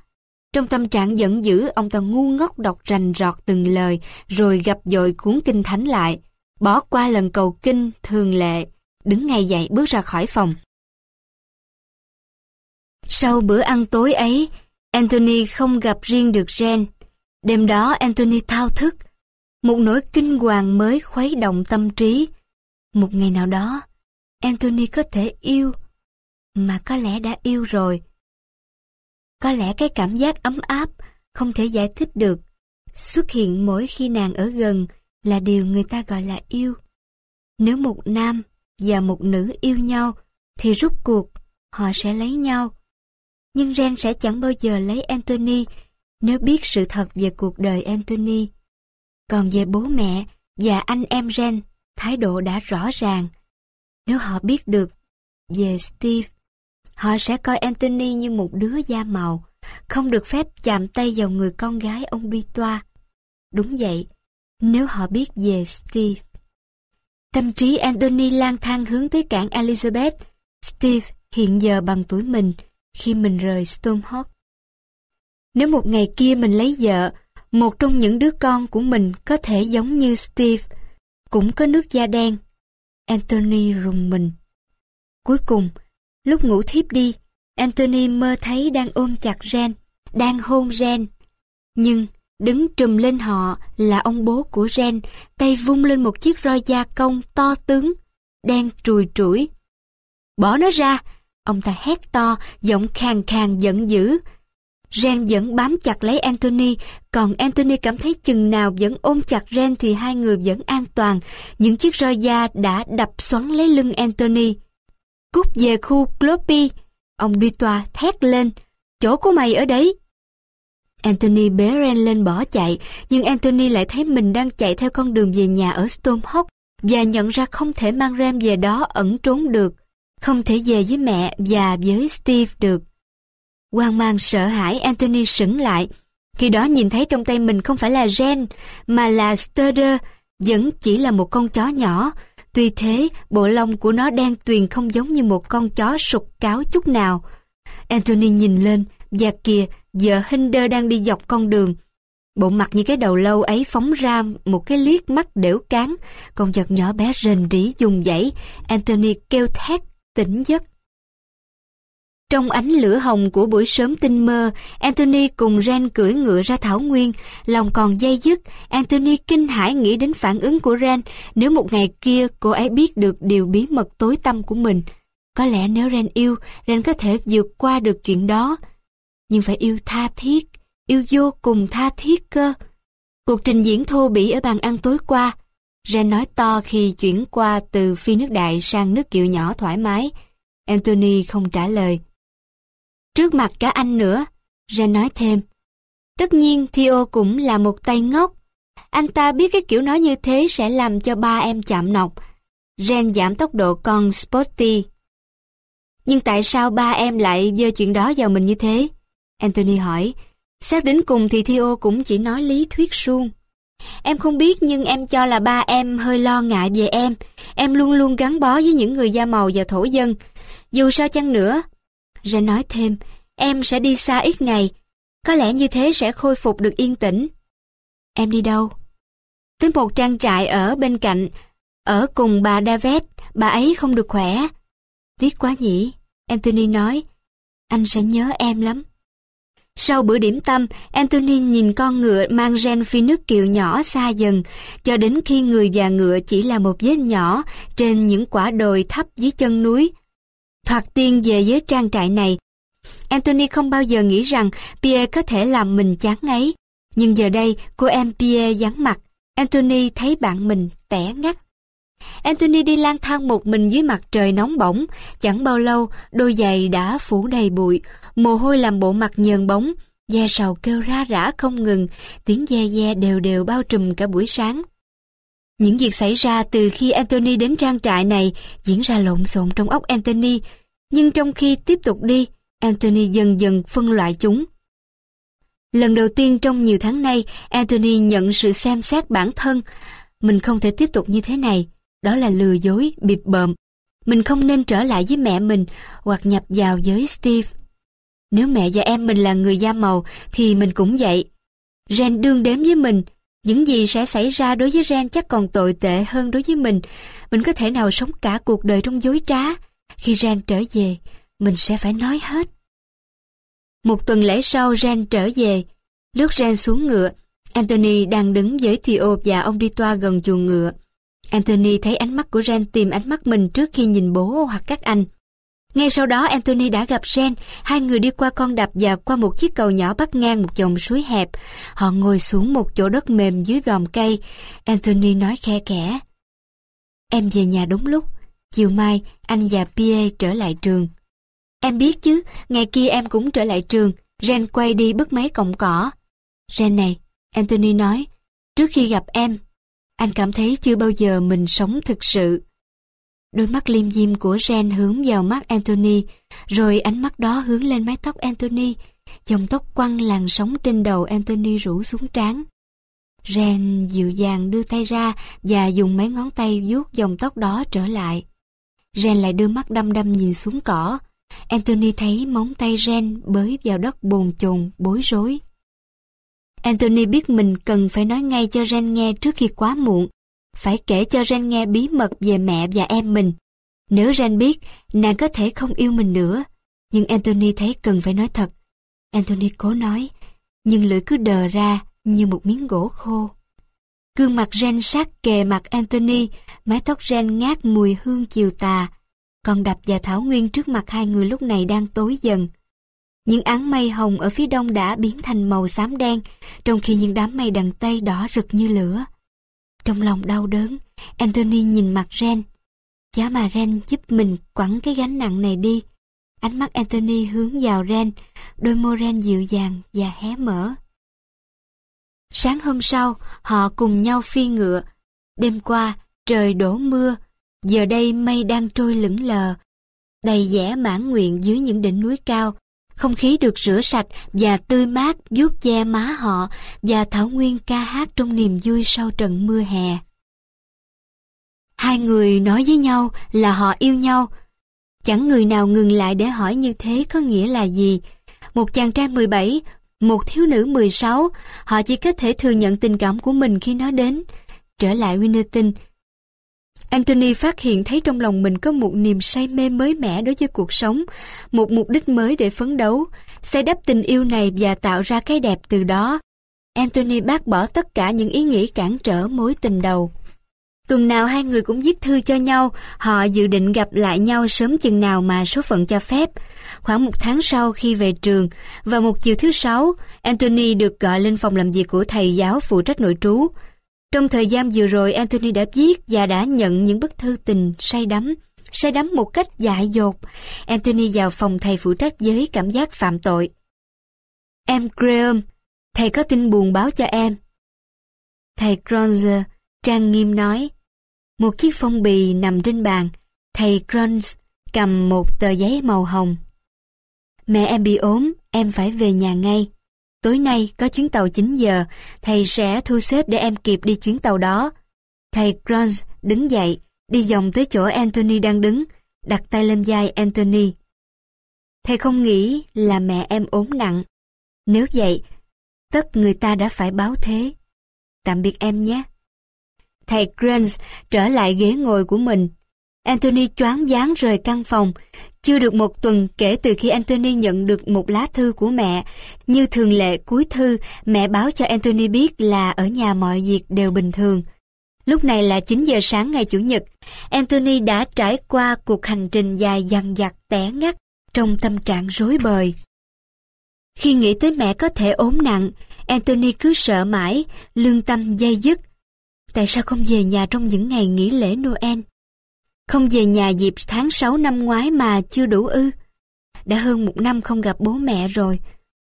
trong tâm trạng giận dữ, ông ta ngu ngốc đọc rành rọt từng lời, rồi gặp dội cuốn kinh thánh lại, bỏ qua lần cầu kinh thường lệ, đứng ngay dậy bước ra khỏi phòng. Sau bữa ăn tối ấy, Anthony không gặp riêng được Jen. Đêm đó Anthony thao thức. Một nỗi kinh hoàng mới khuấy động tâm trí. Một ngày nào đó, Anthony có thể yêu, mà có lẽ đã yêu rồi. Có lẽ cái cảm giác ấm áp, không thể giải thích được, xuất hiện mỗi khi nàng ở gần là điều người ta gọi là yêu. Nếu một nam và một nữ yêu nhau, thì rút cuộc họ sẽ lấy nhau. Nhưng Ren sẽ chẳng bao giờ lấy Anthony nếu biết sự thật về cuộc đời Anthony. Còn về bố mẹ và anh em Ren, thái độ đã rõ ràng. Nếu họ biết được về Steve, Họ sẽ coi Anthony như một đứa da màu, không được phép chạm tay vào người con gái ông Bitoa. Đúng vậy, nếu họ biết về Steve. Tâm trí Anthony lang thang hướng tới cảng Elizabeth. Steve hiện giờ bằng tuổi mình khi mình rời Stormhawk. Nếu một ngày kia mình lấy vợ, một trong những đứa con của mình có thể giống như Steve, cũng có nước da đen. Anthony rùng mình. Cuối cùng, Lúc ngủ thiếp đi, Anthony mơ thấy đang ôm chặt Ren, đang hôn Ren. Nhưng đứng trùm lên họ là ông bố của Ren, tay vung lên một chiếc roi da công to tướng, đen trùi trũi. Bỏ nó ra! Ông ta hét to, giọng khàn khàn giận dữ. Ren vẫn bám chặt lấy Anthony, còn Anthony cảm thấy chừng nào vẫn ôm chặt Ren thì hai người vẫn an toàn. Những chiếc roi da đã đập xoắn lấy lưng Anthony. Cút về khu Cloppy. Ông đi tòa thét lên. Chỗ của mày ở đấy. Anthony bế Ren lên bỏ chạy, nhưng Anthony lại thấy mình đang chạy theo con đường về nhà ở Stormhawk và nhận ra không thể mang Ren về đó ẩn trốn được, không thể về với mẹ và với Steve được. Hoang mang sợ hãi Anthony sững lại, khi đó nhìn thấy trong tay mình không phải là Ren, mà là Studer, vẫn chỉ là một con chó nhỏ. Tuy thế, bộ lông của nó đen tuyền không giống như một con chó sụt cáo chút nào. Anthony nhìn lên, và kìa, vợ Hinder đang đi dọc con đường. Bộ mặt như cái đầu lâu ấy phóng ra một cái liếc mắt đểu cán, con vật nhỏ bé rền rỉ dùng dãy, Anthony kêu thét, tỉnh giấc. Trong ánh lửa hồng của buổi sớm tinh mơ, Anthony cùng Ren cưỡi ngựa ra thảo nguyên, lòng còn dây dứt, Anthony kinh hãi nghĩ đến phản ứng của Ren nếu một ngày kia cô ấy biết được điều bí mật tối tâm của mình. Có lẽ nếu Ren yêu, Ren có thể vượt qua được chuyện đó. Nhưng phải yêu tha thiết, yêu vô cùng tha thiết cơ. Cuộc trình diễn thô bỉ ở bàn ăn tối qua, Ren nói to khi chuyển qua từ phi nước đại sang nước kiệu nhỏ thoải mái. Anthony không trả lời. Trước mặt cả anh nữa, Ren nói thêm. Tất nhiên Theo cũng là một tay ngốc. Anh ta biết cái kiểu nói như thế sẽ làm cho ba em chạm nọc. Ren giảm tốc độ con Sporty. Nhưng tại sao ba em lại dơ chuyện đó vào mình như thế? Anthony hỏi. Xét đến cùng thì Theo cũng chỉ nói lý thuyết suông. Em không biết nhưng em cho là ba em hơi lo ngại về em. Em luôn luôn gắn bó với những người da màu và thổ dân. Dù sao chăng nữa, Ren nói thêm, em sẽ đi xa ít ngày, có lẽ như thế sẽ khôi phục được yên tĩnh. Em đi đâu? Tới một trang trại ở bên cạnh, ở cùng bà David, bà ấy không được khỏe. Tiếc quá nhỉ, Anthony nói, anh sẽ nhớ em lắm. Sau bữa điểm tâm, Anthony nhìn con ngựa mang ren phi nước kiệu nhỏ xa dần, cho đến khi người và ngựa chỉ là một vết nhỏ trên những quả đồi thấp dưới chân núi, Thoạt tiên về với trang trại này, Anthony không bao giờ nghĩ rằng Pierre có thể làm mình chán ngấy. Nhưng giờ đây, cô em Pierre vắng mặt, Anthony thấy bạn mình tẻ ngắt. Anthony đi lang thang một mình dưới mặt trời nóng bỏng, chẳng bao lâu đôi giày đã phủ đầy bụi, mồ hôi làm bộ mặt nhờn bóng, da sầu kêu ra rã không ngừng, tiếng ve ve đều đều bao trùm cả buổi sáng. Những việc xảy ra từ khi Anthony đến trang trại này diễn ra lộn xộn trong óc Anthony, nhưng trong khi tiếp tục đi, Anthony dần dần phân loại chúng. Lần đầu tiên trong nhiều tháng nay, Anthony nhận sự xem xét bản thân. Mình không thể tiếp tục như thế này. Đó là lừa dối, bịp bợm. Mình không nên trở lại với mẹ mình hoặc nhập vào với Steve. Nếu mẹ và em mình là người da màu thì mình cũng vậy. Ren đương đếm với mình, những gì sẽ xảy ra đối với Ren chắc còn tồi tệ hơn đối với mình. Mình có thể nào sống cả cuộc đời trong dối trá. Khi Ren trở về, mình sẽ phải nói hết. Một tuần lễ sau Ren trở về. Lúc Ren xuống ngựa, Anthony đang đứng với Theo và ông đi toa gần chuồng ngựa. Anthony thấy ánh mắt của Ren tìm ánh mắt mình trước khi nhìn bố hoặc các anh. Ngay sau đó Anthony đã gặp ren hai người đi qua con đập và qua một chiếc cầu nhỏ bắt ngang một dòng suối hẹp. Họ ngồi xuống một chỗ đất mềm dưới vòm cây. Anthony nói khe khẽ. Em về nhà đúng lúc. Chiều mai, anh và Pierre trở lại trường. Em biết chứ, ngày kia em cũng trở lại trường. Ren quay đi bứt mấy cọng cỏ. Ren này, Anthony nói, trước khi gặp em, anh cảm thấy chưa bao giờ mình sống thực sự. Đôi mắt liêm diêm của Ren hướng vào mắt Anthony, rồi ánh mắt đó hướng lên mái tóc Anthony, dòng tóc quăng làn sóng trên đầu Anthony rủ xuống trán. Ren dịu dàng đưa tay ra và dùng mấy ngón tay vuốt dòng tóc đó trở lại. Ren lại đưa mắt đăm đăm nhìn xuống cỏ. Anthony thấy móng tay Ren bới vào đất bồn chồn, bối rối. Anthony biết mình cần phải nói ngay cho Ren nghe trước khi quá muộn, phải kể cho Ren nghe bí mật về mẹ và em mình. Nếu Ren biết, nàng có thể không yêu mình nữa. Nhưng Anthony thấy cần phải nói thật. Anthony cố nói, nhưng lưỡi cứ đờ ra như một miếng gỗ khô. Gương mặt Ren sát kề mặt Anthony, mái tóc Ren ngát mùi hương chiều tà. Còn đập và Thảo Nguyên trước mặt hai người lúc này đang tối dần. Những áng mây hồng ở phía đông đã biến thành màu xám đen, trong khi những đám mây đằng Tây đỏ rực như lửa. Trong lòng đau đớn, Anthony nhìn mặt Ren. Giá mà Ren giúp mình quẳng cái gánh nặng này đi. Ánh mắt Anthony hướng vào Ren, đôi môi Ren dịu dàng và hé mở. Sáng hôm sau, họ cùng nhau phi ngựa. Đêm qua, trời đổ mưa, giờ đây mây đang trôi lững lờ. Đầy vẻ mãn nguyện dưới những đỉnh núi cao, không khí được rửa sạch và tươi mát vuốt ve má họ và Thảo Nguyên ca hát trong niềm vui sau trận mưa hè. Hai người nói với nhau là họ yêu nhau. Chẳng người nào ngừng lại để hỏi như thế có nghĩa là gì. Một chàng trai 17, một thiếu nữ 16, họ chỉ có thể thừa nhận tình cảm của mình khi nó đến. Trở lại Winnerton, Anthony phát hiện thấy trong lòng mình có một niềm say mê mới mẻ đối với cuộc sống, một mục đích mới để phấn đấu, xây đắp tình yêu này và tạo ra cái đẹp từ đó. Anthony bác bỏ tất cả những ý nghĩ cản trở mối tình đầu. Tuần nào hai người cũng viết thư cho nhau, họ dự định gặp lại nhau sớm chừng nào mà số phận cho phép. Khoảng một tháng sau khi về trường, vào một chiều thứ sáu, Anthony được gọi lên phòng làm việc của thầy giáo phụ trách nội trú. Trong thời gian vừa rồi, Anthony đã viết và đã nhận những bức thư tình say đắm, say đắm một cách dại dột. Anthony vào phòng thầy phụ trách với cảm giác phạm tội. Em Graham, thầy có tin buồn báo cho em. Thầy Gronzer trang nghiêm nói, một chiếc phong bì nằm trên bàn, thầy Crunch cầm một tờ giấy màu hồng. Mẹ em bị ốm, em phải về nhà ngay. Tối nay có chuyến tàu 9 giờ, thầy sẽ thu xếp để em kịp đi chuyến tàu đó. Thầy Crunch đứng dậy, đi vòng tới chỗ Anthony đang đứng, đặt tay lên vai Anthony. Thầy không nghĩ là mẹ em ốm nặng. Nếu vậy, tất người ta đã phải báo thế. Tạm biệt em nhé. Thầy Grant trở lại ghế ngồi của mình. Anthony choáng váng rời căn phòng. Chưa được một tuần kể từ khi Anthony nhận được một lá thư của mẹ. Như thường lệ cuối thư, mẹ báo cho Anthony biết là ở nhà mọi việc đều bình thường. Lúc này là 9 giờ sáng ngày Chủ nhật, Anthony đã trải qua cuộc hành trình dài dằn vặt té ngắt trong tâm trạng rối bời. Khi nghĩ tới mẹ có thể ốm nặng, Anthony cứ sợ mãi, lương tâm dây dứt. Tại sao không về nhà trong những ngày nghỉ lễ Noel? Không về nhà dịp tháng 6 năm ngoái mà chưa đủ ư. Đã hơn một năm không gặp bố mẹ rồi.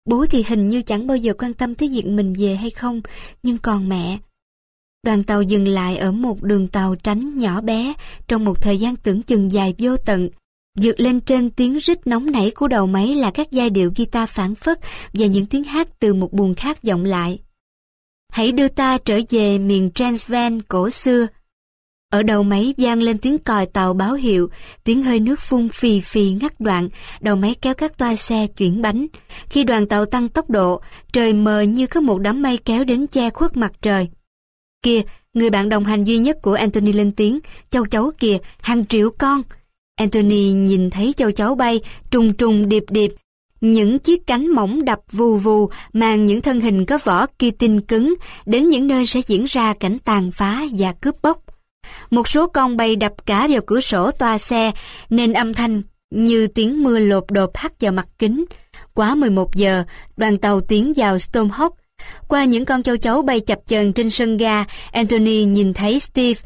Bố thì hình như chẳng bao giờ quan tâm tới việc mình về hay không, nhưng còn mẹ. Đoàn tàu dừng lại ở một đường tàu tránh nhỏ bé trong một thời gian tưởng chừng dài vô tận. Dược lên trên tiếng rít nóng nảy của đầu máy là các giai điệu guitar phản phất và những tiếng hát từ một buồng khác vọng lại. Hãy đưa ta trở về miền Transvan cổ xưa, ở đầu máy vang lên tiếng còi tàu báo hiệu, tiếng hơi nước phun phì phì ngắt đoạn, đầu máy kéo các toa xe chuyển bánh. Khi đoàn tàu tăng tốc độ, trời mờ như có một đám mây kéo đến che khuất mặt trời. Kìa, người bạn đồng hành duy nhất của Anthony lên tiếng, châu chấu kìa, hàng triệu con. Anthony nhìn thấy châu chấu bay, trùng trùng điệp điệp, những chiếc cánh mỏng đập vù vù mang những thân hình có vỏ kitin cứng đến những nơi sẽ diễn ra cảnh tàn phá và cướp bóc. Một số con bay đập cả vào cửa sổ toa xe, nên âm thanh như tiếng mưa lột đột hắt vào mặt kính. Quá 11 giờ, đoàn tàu tiến vào Stormhawk. Qua những con châu chấu bay chập chờn trên sân ga, Anthony nhìn thấy Steve,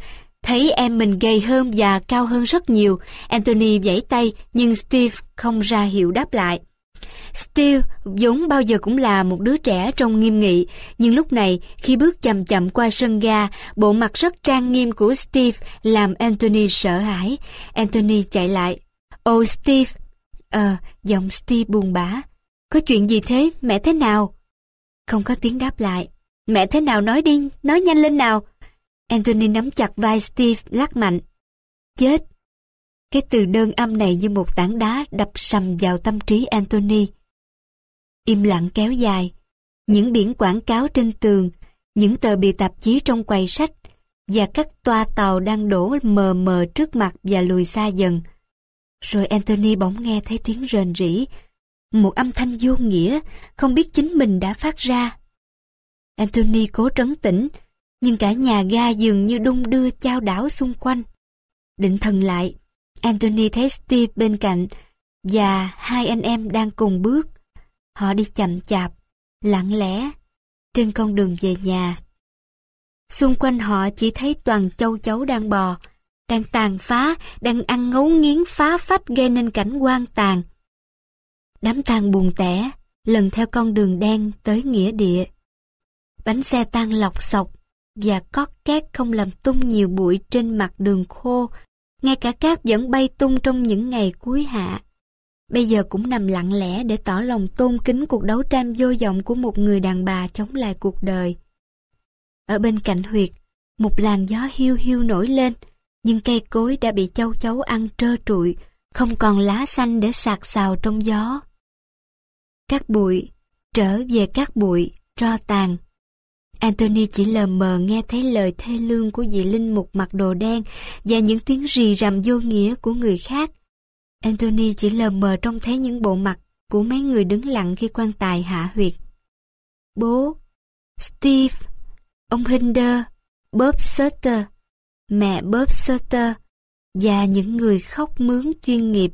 thấy em mình gầy hơn và cao hơn rất nhiều. Anthony vẫy tay, nhưng Steve không ra hiệu đáp lại. Steve vốn bao giờ cũng là một đứa trẻ trông nghiêm nghị, nhưng lúc này khi bước chậm chậm qua sân ga, bộ mặt rất trang nghiêm của Steve làm Anthony sợ hãi. Anthony chạy lại. Ô oh, Steve! Ờ, giọng Steve buồn bã. Có chuyện gì thế? Mẹ thế nào? Không có tiếng đáp lại. Mẹ thế nào nói đi, nói nhanh lên nào. Anthony nắm chặt vai Steve lắc mạnh. Chết! Cái từ đơn âm này như một tảng đá đập sầm vào tâm trí Anthony. Im lặng kéo dài, những biển quảng cáo trên tường, những tờ bìa tạp chí trong quầy sách và các toa tàu đang đổ mờ mờ trước mặt và lùi xa dần. Rồi Anthony bỗng nghe thấy tiếng rền rỉ, một âm thanh vô nghĩa, không biết chính mình đã phát ra. Anthony cố trấn tĩnh, nhưng cả nhà ga dường như đung đưa chao đảo xung quanh. Định thần lại, Anthony thấy Steve bên cạnh và hai anh em đang cùng bước. Họ đi chậm chạp, lặng lẽ, trên con đường về nhà. Xung quanh họ chỉ thấy toàn châu chấu đang bò, đang tàn phá, đang ăn ngấu nghiến phá phách gây nên cảnh quan tàn. Đám tàn buồn tẻ, lần theo con đường đen tới nghĩa địa. Bánh xe tan lọc sọc và cót cát không làm tung nhiều bụi trên mặt đường khô. Ngay cả cát vẫn bay tung trong những ngày cuối hạ. Bây giờ cũng nằm lặng lẽ để tỏ lòng tôn kính cuộc đấu tranh vô vọng của một người đàn bà chống lại cuộc đời. Ở bên cạnh huyệt, một làn gió hiu hiu nổi lên, nhưng cây cối đã bị châu chấu ăn trơ trụi, không còn lá xanh để sạc xào trong gió. Các bụi, trở về các bụi, tro tàn. Anthony chỉ lờ mờ nghe thấy lời thê lương của vị linh mục mặc đồ đen và những tiếng rì rầm vô nghĩa của người khác. Anthony chỉ lờ mờ trông thấy những bộ mặt của mấy người đứng lặng khi quan tài hạ huyệt. Bố, Steve, ông Hinder, Bob Sutter, mẹ Bob Sutter và những người khóc mướn chuyên nghiệp.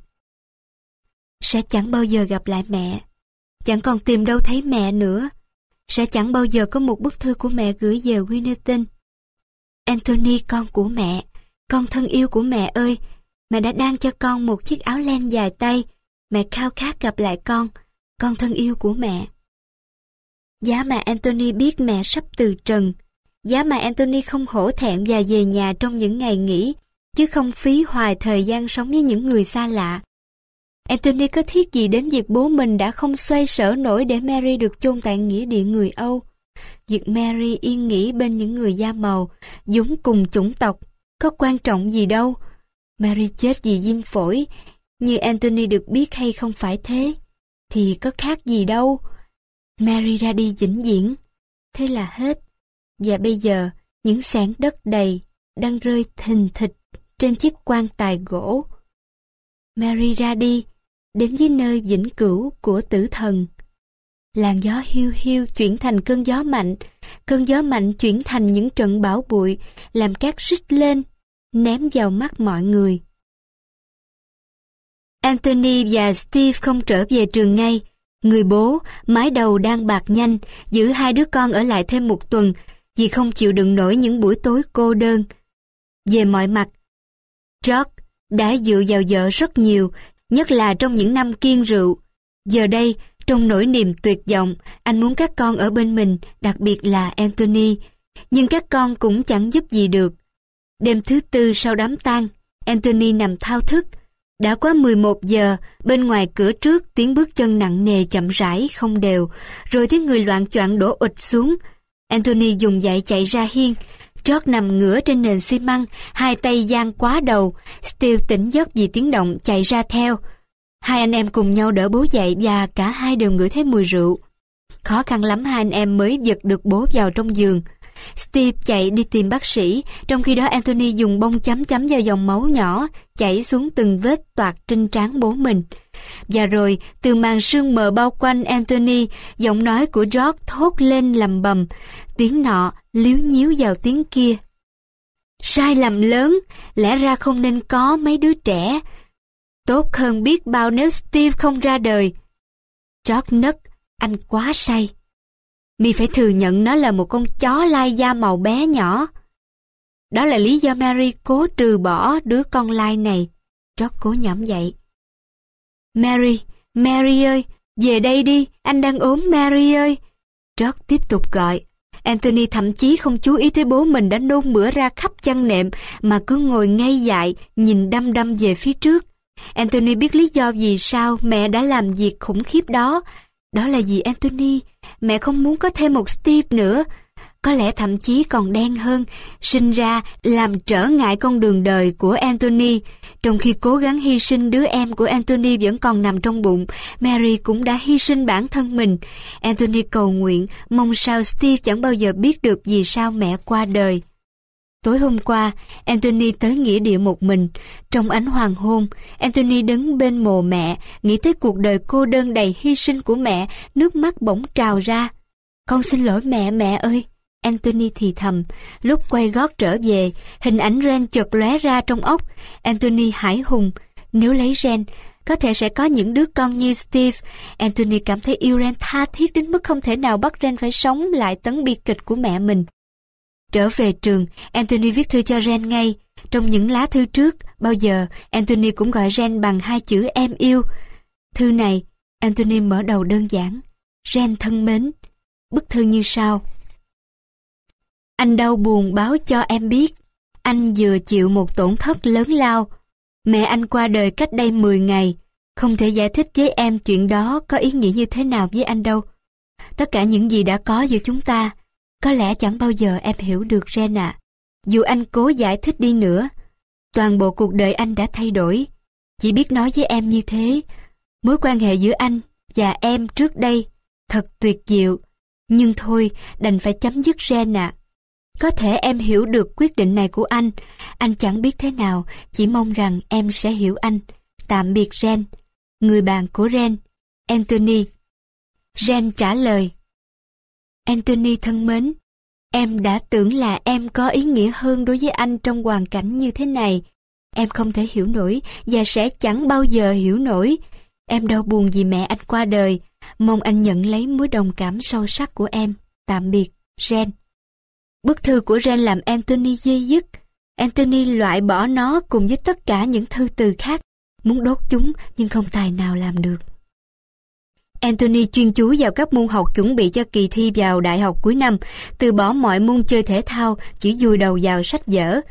Sẽ chẳng bao giờ gặp lại mẹ, chẳng còn tìm đâu thấy mẹ nữa, sẽ chẳng bao giờ có một bức thư của mẹ gửi về Winneton. Anthony con của mẹ, con thân yêu của mẹ ơi, mẹ đã đan cho con một chiếc áo len dài tay, mẹ khao khát gặp lại con, con thân yêu của mẹ. Giá mà Anthony biết mẹ sắp từ trần, giá mà Anthony không hổ thẹn và về nhà trong những ngày nghỉ, chứ không phí hoài thời gian sống với những người xa lạ. Anthony có thiết gì đến việc bố mình đã không xoay sở nổi để Mary được chôn tại nghĩa địa người Âu. Việc Mary yên nghỉ bên những người da màu, giống cùng chủng tộc, có quan trọng gì đâu. Mary chết vì viêm phổi, như Anthony được biết hay không phải thế, thì có khác gì đâu. Mary ra đi vĩnh viễn, thế là hết. Và bây giờ, những sản đất đầy đang rơi thình thịch trên chiếc quan tài gỗ. Mary ra đi, đến với nơi vĩnh cửu của tử thần. Làn gió hiu hiu chuyển thành cơn gió mạnh, cơn gió mạnh chuyển thành những trận bão bụi, làm cát rít lên, ném vào mắt mọi người. Anthony và Steve không trở về trường ngay. Người bố, mái đầu đang bạc nhanh, giữ hai đứa con ở lại thêm một tuần, vì không chịu đựng nổi những buổi tối cô đơn. Về mọi mặt, George đã dựa vào vợ rất nhiều, nhất là trong những năm kiên rượu. Giờ đây, trong nỗi niềm tuyệt vọng, anh muốn các con ở bên mình, đặc biệt là Anthony. Nhưng các con cũng chẳng giúp gì được. Đêm thứ tư sau đám tang, Anthony nằm thao thức. Đã quá 11 giờ, bên ngoài cửa trước tiếng bước chân nặng nề chậm rãi, không đều, rồi tiếng người loạn choạng đổ ụt xuống. Anthony dùng dậy chạy ra hiên, George nằm ngửa trên nền xi măng, hai tay giang quá đầu. Steve tỉnh giấc vì tiếng động chạy ra theo. Hai anh em cùng nhau đỡ bố dậy và cả hai đều ngửi thấy mùi rượu. Khó khăn lắm hai anh em mới giật được bố vào trong giường. Steve chạy đi tìm bác sĩ, trong khi đó Anthony dùng bông chấm chấm vào dòng máu nhỏ, chảy xuống từng vết toạc trên trán bố mình. Và rồi, từ màn sương mờ bao quanh Anthony, giọng nói của George thốt lên lầm bầm, tiếng nọ liếu nhíu vào tiếng kia. Sai lầm lớn, lẽ ra không nên có mấy đứa trẻ. Tốt hơn biết bao nếu Steve không ra đời. George nấc, anh quá say. Mi phải thừa nhận nó là một con chó lai da màu bé nhỏ. Đó là lý do Mary cố trừ bỏ đứa con lai này. George cố nhõm dậy. Mary, Mary ơi, về đây đi, anh đang ốm Mary ơi. George tiếp tục gọi. Anthony thậm chí không chú ý tới bố mình đã nôn mửa ra khắp chăn nệm mà cứ ngồi ngay dại, nhìn đăm đăm về phía trước. Anthony biết lý do vì sao mẹ đã làm việc khủng khiếp đó. Đó là vì Anthony, mẹ không muốn có thêm một Steve nữa. Có lẽ thậm chí còn đen hơn, sinh ra làm trở ngại con đường đời của Anthony. Trong khi cố gắng hy sinh đứa em của Anthony vẫn còn nằm trong bụng, Mary cũng đã hy sinh bản thân mình. Anthony cầu nguyện, mong sao Steve chẳng bao giờ biết được vì sao mẹ qua đời. Tối hôm qua, Anthony tới nghĩa địa một mình. Trong ánh hoàng hôn, Anthony đứng bên mồ mẹ, nghĩ tới cuộc đời cô đơn đầy hy sinh của mẹ, nước mắt bỗng trào ra. Con xin lỗi mẹ, mẹ ơi. Anthony thì thầm, lúc quay gót trở về, hình ảnh Ren chợt lóe ra trong óc. Anthony hải hùng, nếu lấy Ren, có thể sẽ có những đứa con như Steve. Anthony cảm thấy yêu Ren tha thiết đến mức không thể nào bắt Ren phải sống lại tấn bi kịch của mẹ mình. Trở về trường, Anthony viết thư cho Ren ngay. Trong những lá thư trước, bao giờ Anthony cũng gọi Ren bằng hai chữ em yêu. Thư này, Anthony mở đầu đơn giản. Ren thân mến. Bức thư như sau. Anh đau buồn báo cho em biết. Anh vừa chịu một tổn thất lớn lao. Mẹ anh qua đời cách đây 10 ngày. Không thể giải thích với em chuyện đó có ý nghĩa như thế nào với anh đâu. Tất cả những gì đã có giữa chúng ta, có lẽ chẳng bao giờ em hiểu được Ren ạ. Dù anh cố giải thích đi nữa, toàn bộ cuộc đời anh đã thay đổi. Chỉ biết nói với em như thế, mối quan hệ giữa anh và em trước đây thật tuyệt diệu. Nhưng thôi, đành phải chấm dứt Ren ạ. Có thể em hiểu được quyết định này của anh. Anh chẳng biết thế nào, chỉ mong rằng em sẽ hiểu anh. Tạm biệt Ren. Người bạn của Ren, Anthony. Ren trả lời. Anthony thân mến, em đã tưởng là em có ý nghĩa hơn đối với anh trong hoàn cảnh như thế này. Em không thể hiểu nổi và sẽ chẳng bao giờ hiểu nổi. Em đau buồn vì mẹ anh qua đời. Mong anh nhận lấy mối đồng cảm sâu sắc của em. Tạm biệt, Ren. Bức thư của Ren làm Anthony dây dứt. Anthony loại bỏ nó cùng với tất cả những thư từ khác, muốn đốt chúng nhưng không tài nào làm được. Anthony chuyên chú vào các môn học chuẩn bị cho kỳ thi vào đại học cuối năm, từ bỏ mọi môn chơi thể thao, chỉ vùi đầu vào sách vở.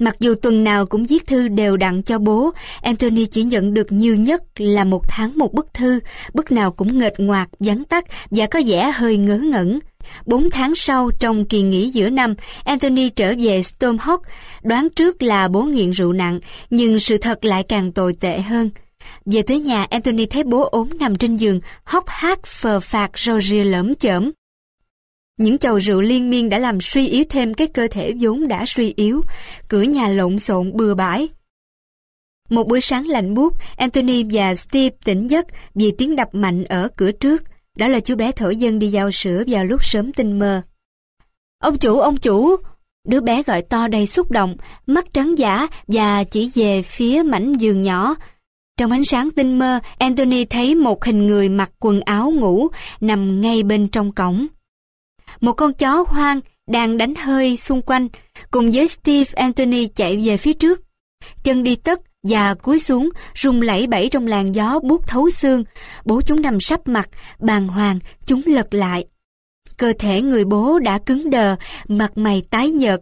Mặc dù tuần nào cũng viết thư đều đặn cho bố, Anthony chỉ nhận được nhiều nhất là một tháng một bức thư, bức nào cũng nghệt ngoạc, vắn tắt và có vẻ hơi ngớ ngẩn. Bốn tháng sau, trong kỳ nghỉ giữa năm, Anthony trở về Stormhawk, đoán trước là bố nghiện rượu nặng, nhưng sự thật lại càng tồi tệ hơn. Về tới nhà, Anthony thấy bố ốm nằm trên giường, hốc hác phờ phạt râu ria lởm chởm. Những chầu rượu liên miên đã làm suy yếu thêm cái cơ thể vốn đã suy yếu, cửa nhà lộn xộn bừa bãi. Một buổi sáng lạnh buốt, Anthony và Steve tỉnh giấc vì tiếng đập mạnh ở cửa trước. Đó là chú bé thổi dân đi giao sữa vào lúc sớm tinh mơ. Ông chủ, ông chủ! Đứa bé gọi to đầy xúc động, mắt trắng giả và chỉ về phía mảnh giường nhỏ. Trong ánh sáng tinh mơ, Anthony thấy một hình người mặc quần áo ngủ nằm ngay bên trong cổng. Một con chó hoang đang đánh hơi xung quanh, cùng với Steve Anthony chạy về phía trước. Chân đi tất và cúi xuống, rung lẩy bẩy trong làn gió buốt thấu xương. Bố chúng nằm sắp mặt, bàng hoàng, chúng lật lại. Cơ thể người bố đã cứng đờ, mặt mày tái nhợt.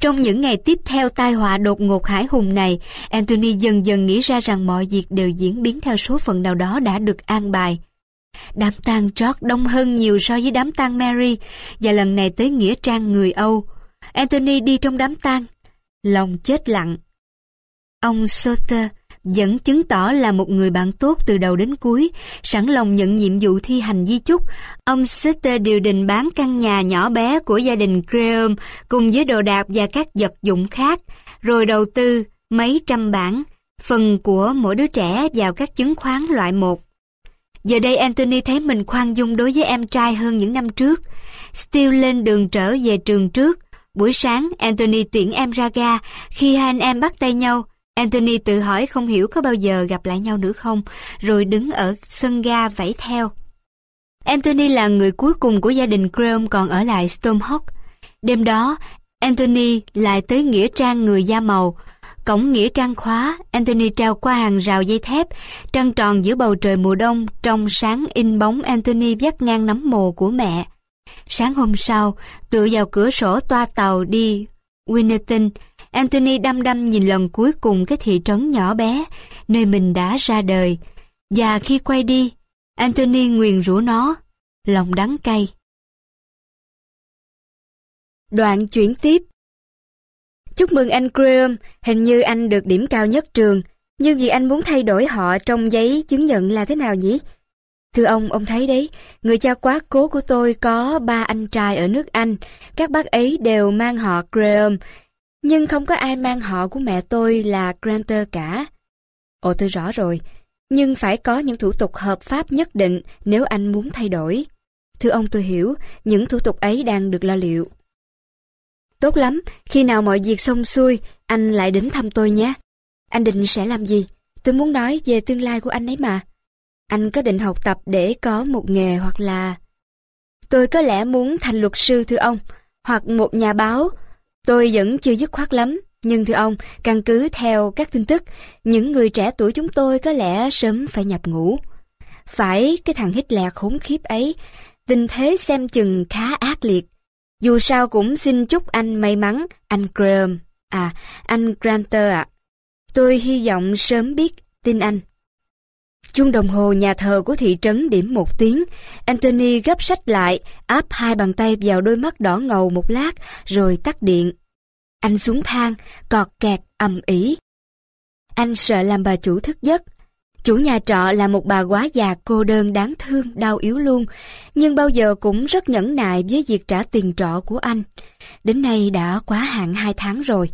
Trong những ngày tiếp theo tai họa đột ngột hải hùng này, Anthony dần dần nghĩ ra rằng mọi việc đều diễn biến theo số phận nào đó đã được an bài. Đám tang George đông hơn nhiều so với đám tang Mary, và lần này tới Nghĩa Trang người Âu. Anthony đi trong đám tang, lòng chết lặng. Ông soter vẫn chứng tỏ là một người bạn tốt từ đầu đến cuối, sẵn lòng nhận nhiệm vụ thi hành di chúc. Ông Sutter điều đình bán căn nhà nhỏ bé của gia đình Graham cùng với đồ đạc và các vật dụng khác, rồi đầu tư mấy trăm bảng phần của mỗi đứa trẻ vào các chứng khoán loại một. Giờ đây Anthony thấy mình khoan dung đối với em trai hơn những năm trước. Steele lên đường trở về trường trước. Buổi sáng, Anthony tiễn em ra ga. Khi hai anh em bắt tay nhau, Anthony tự hỏi không hiểu có bao giờ gặp lại nhau nữa không, rồi đứng ở sân ga vẫy theo. Anthony là người cuối cùng của gia đình Graham còn ở lại Stormhawk. Đêm đó, Anthony lại tới Nghĩa Trang người da màu. Cổng Nghĩa Trang khóa, Anthony treo qua hàng rào dây thép, trăng tròn giữa bầu trời mùa đông, trong sáng in bóng Anthony vắt ngang nắm mồ của mẹ. Sáng hôm sau, tựa vào cửa sổ toa tàu đi Winneton, Anthony đăm đăm nhìn lần cuối cùng cái thị trấn nhỏ bé, nơi mình đã ra đời. Và khi quay đi, Anthony nguyền rủa nó, lòng đắng cay. Đoạn chuyển tiếp Chúc mừng anh Graham, hình như anh được điểm cao nhất trường, nhưng vì anh muốn thay đổi họ trong giấy chứng nhận là thế nào nhỉ? Thưa ông, ông thấy đấy, người cha quá cố của tôi có ba anh trai ở nước Anh, các bác ấy đều mang họ Graham, nhưng không có ai mang họ của mẹ tôi là Granter cả. Ồ tôi rõ rồi, nhưng phải có những thủ tục hợp pháp nhất định nếu anh muốn thay đổi. Thưa ông tôi hiểu, những thủ tục ấy đang được lo liệu. Tốt lắm, khi nào mọi việc xong xuôi, anh lại đến thăm tôi nhé. Anh định sẽ làm gì? Tôi muốn nói về tương lai của anh ấy mà. Anh có định học tập để có một nghề hoặc là... Tôi có lẽ muốn thành luật sư thưa ông, hoặc một nhà báo. Tôi vẫn chưa dứt khoát lắm, nhưng thưa ông, căn cứ theo các tin tức, những người trẻ tuổi chúng tôi có lẽ sớm phải nhập ngũ. Phải cái thằng hít Hitler khốn khiếp ấy, tình thế xem chừng khá ác liệt. Dù sao cũng xin chúc anh may mắn, anh Graham. À, anh Granter ạ. Tôi hy vọng sớm biết tin anh. Chuông đồng hồ nhà thờ của thị trấn điểm một tiếng. Anthony gấp sách lại, áp hai bàn tay vào đôi mắt đỏ ngầu một lát, rồi tắt điện. Anh xuống thang, cọt kẹt, ầm ý. Anh sợ làm bà chủ thức giấc. Chủ nhà trọ là một bà quá già cô đơn đáng thương, đau yếu luôn, nhưng bao giờ cũng rất nhẫn nại với việc trả tiền trọ của anh. Đến nay đã quá hạn hai tháng rồi.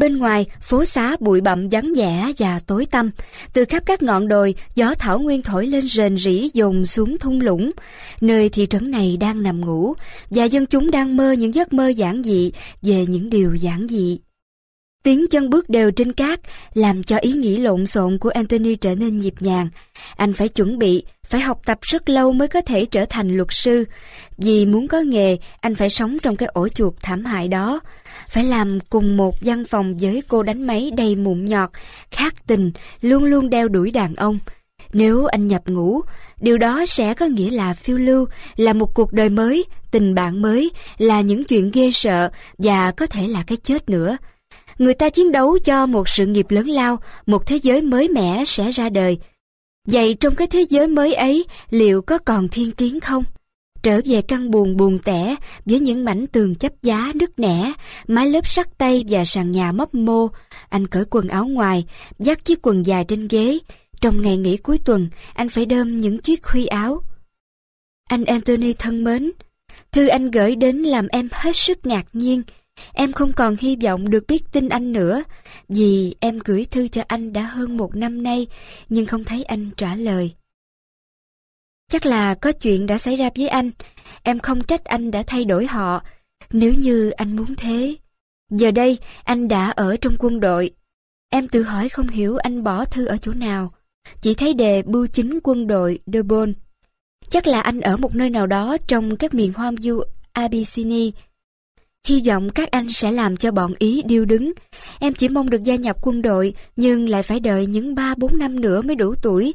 Bên ngoài, phố xá bụi bặm vắng vẻ và tối tăm. Từ khắp các ngọn đồi, gió thảo nguyên thổi lên rền rỉ dồn xuống thung lũng. Nơi thị trấn này đang nằm ngủ, và dân chúng đang mơ những giấc mơ giản dị về những điều giản dị. Tiếng chân bước đều trên cát làm cho ý nghĩ lộn xộn của Anthony trở nên nhịp nhàng. Anh phải chuẩn bị, phải học tập rất lâu mới có thể trở thành luật sư. Vì muốn có nghề, anh phải sống trong cái ổ chuột thảm hại đó. Phải làm cùng một văn phòng với cô đánh máy đầy mụn nhọt, khát tình, luôn luôn đeo đuổi đàn ông. Nếu anh nhập ngũ, điều đó sẽ có nghĩa là phiêu lưu, là một cuộc đời mới, tình bạn mới, là những chuyện ghê sợ và có thể là cái chết nữa. Người ta chiến đấu cho một sự nghiệp lớn lao, một thế giới mới mẻ sẽ ra đời. Vậy trong cái thế giới mới ấy, liệu có còn thiên kiến không? Trở về căn buồn buồn tẻ với những mảnh tường chấp giá nứt nẻ, mái lớp sắt tay và sàn nhà mấp mô. Anh cởi quần áo ngoài, dắt chiếc quần dài trên ghế. Trong ngày nghỉ cuối tuần, anh phải đơm những chiếc khuy áo. Anh Anthony thân mến, thư anh gửi đến làm em hết sức ngạc nhiên. Em không còn hy vọng được biết tin anh nữa, vì em gửi thư cho anh đã hơn một năm nay, nhưng không thấy anh trả lời. Chắc là có chuyện đã xảy ra với anh, em không trách anh đã thay đổi họ, nếu như anh muốn thế. Giờ đây, anh đã ở trong quân đội. Em tự hỏi không hiểu anh bỏ thư ở chỗ nào, chỉ thấy đề bưu chính quân đội De Bon. Chắc là anh ở một nơi nào đó trong các miền hoang du Abyssinia Hy vọng các anh sẽ làm cho bọn Ý điêu đứng. Em chỉ mong được gia nhập quân đội, nhưng lại phải đợi những 3-4 năm nữa mới đủ tuổi.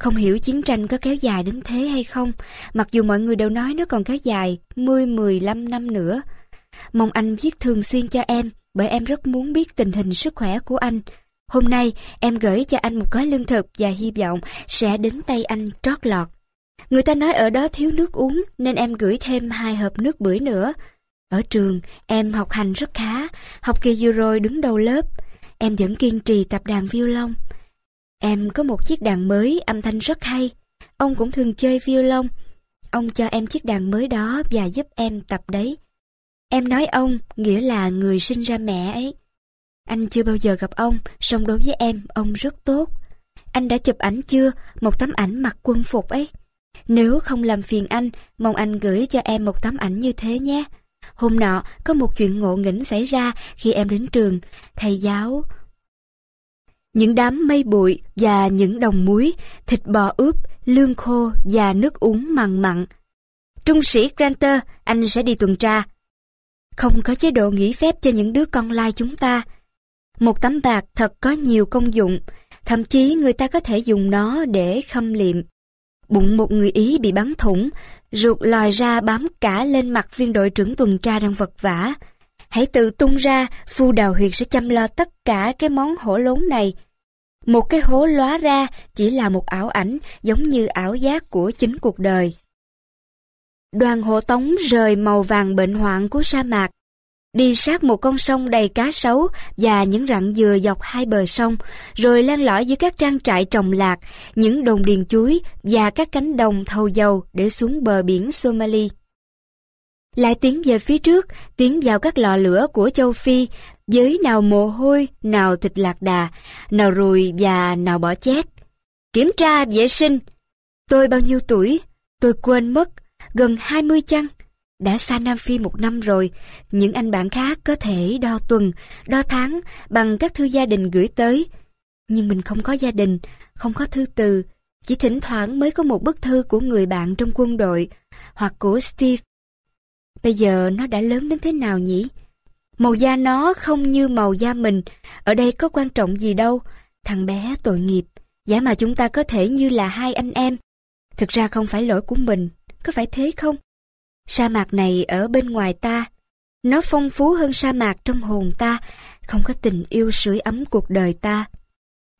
Không hiểu chiến tranh có kéo dài đến thế hay không, mặc dù mọi người đều nói nó còn kéo dài 10-15 năm nữa. Mong anh viết thường xuyên cho em, bởi em rất muốn biết tình hình sức khỏe của anh. Hôm nay, em gửi cho anh một gói lương thực và hy vọng sẽ đến tay anh trót lọt. Người ta nói ở đó thiếu nước uống, nên em gửi thêm hai hộp nước bưởi nữa. Ở trường, em học hành rất khá, học kỳ vừa rồi đứng đầu lớp. Em vẫn kiên trì tập đàn violon. Em có một chiếc đàn mới, âm thanh rất hay. Ông cũng thường chơi violon. Ông cho em chiếc đàn mới đó và giúp em tập đấy. Em nói ông, nghĩa là người sinh ra mẹ ấy. Anh chưa bao giờ gặp ông, song đối với em, ông rất tốt. Anh đã chụp ảnh chưa, một tấm ảnh mặc quân phục ấy. Nếu không làm phiền anh, mong anh gửi cho em một tấm ảnh như thế nhé. Hôm nọ, có một chuyện ngộ nghĩnh xảy ra khi em đến trường. Thầy giáo... Những đám mây bụi và những đồng muối, thịt bò ướp, lương khô và nước uống mặn mặn. Trung sĩ Granter, anh sẽ đi tuần tra. Không có chế độ nghỉ phép cho những đứa con lai chúng ta. Một tấm bạc thật có nhiều công dụng, thậm chí người ta có thể dùng nó để khâm liệm. Bụng một người Ý bị bắn thủng, ruột lòi ra bám cả lên mặt viên đội trưởng tuần tra đang vật vã. Hãy tự tung ra, phu đào huyệt sẽ chăm lo tất cả cái món hổ lốn này. Một cái hố lóa ra chỉ là một ảo ảnh giống như ảo giác của chính cuộc đời. Đoàn hộ tống rời màu vàng bệnh hoạn của sa mạc đi sát một con sông đầy cá sấu và những rặng dừa dọc hai bờ sông, rồi len lỏi giữa các trang trại trồng lạc, những đồng điền chuối và các cánh đồng thầu dầu để xuống bờ biển Somali. Lại tiến về phía trước, tiến vào các lò lửa của châu Phi, với nào mồ hôi, nào thịt lạc đà, nào ruồi và nào bỏ chét. Kiểm tra vệ sinh. Tôi bao nhiêu tuổi? Tôi quên mất, gần 20 chăng? Đã xa Nam Phi một năm rồi, những anh bạn khác có thể đo tuần, đo tháng bằng các thư gia đình gửi tới. Nhưng mình không có gia đình, không có thư từ, chỉ thỉnh thoảng mới có một bức thư của người bạn trong quân đội, hoặc của Steve. Bây giờ nó đã lớn đến thế nào nhỉ? Màu da nó không như màu da mình, ở đây có quan trọng gì đâu, thằng bé tội nghiệp, giả mà chúng ta có thể như là hai anh em. Thực ra không phải lỗi của mình, có phải thế không? Sa mạc này ở bên ngoài ta. Nó phong phú hơn sa mạc trong hồn ta, không có tình yêu sưởi ấm cuộc đời ta.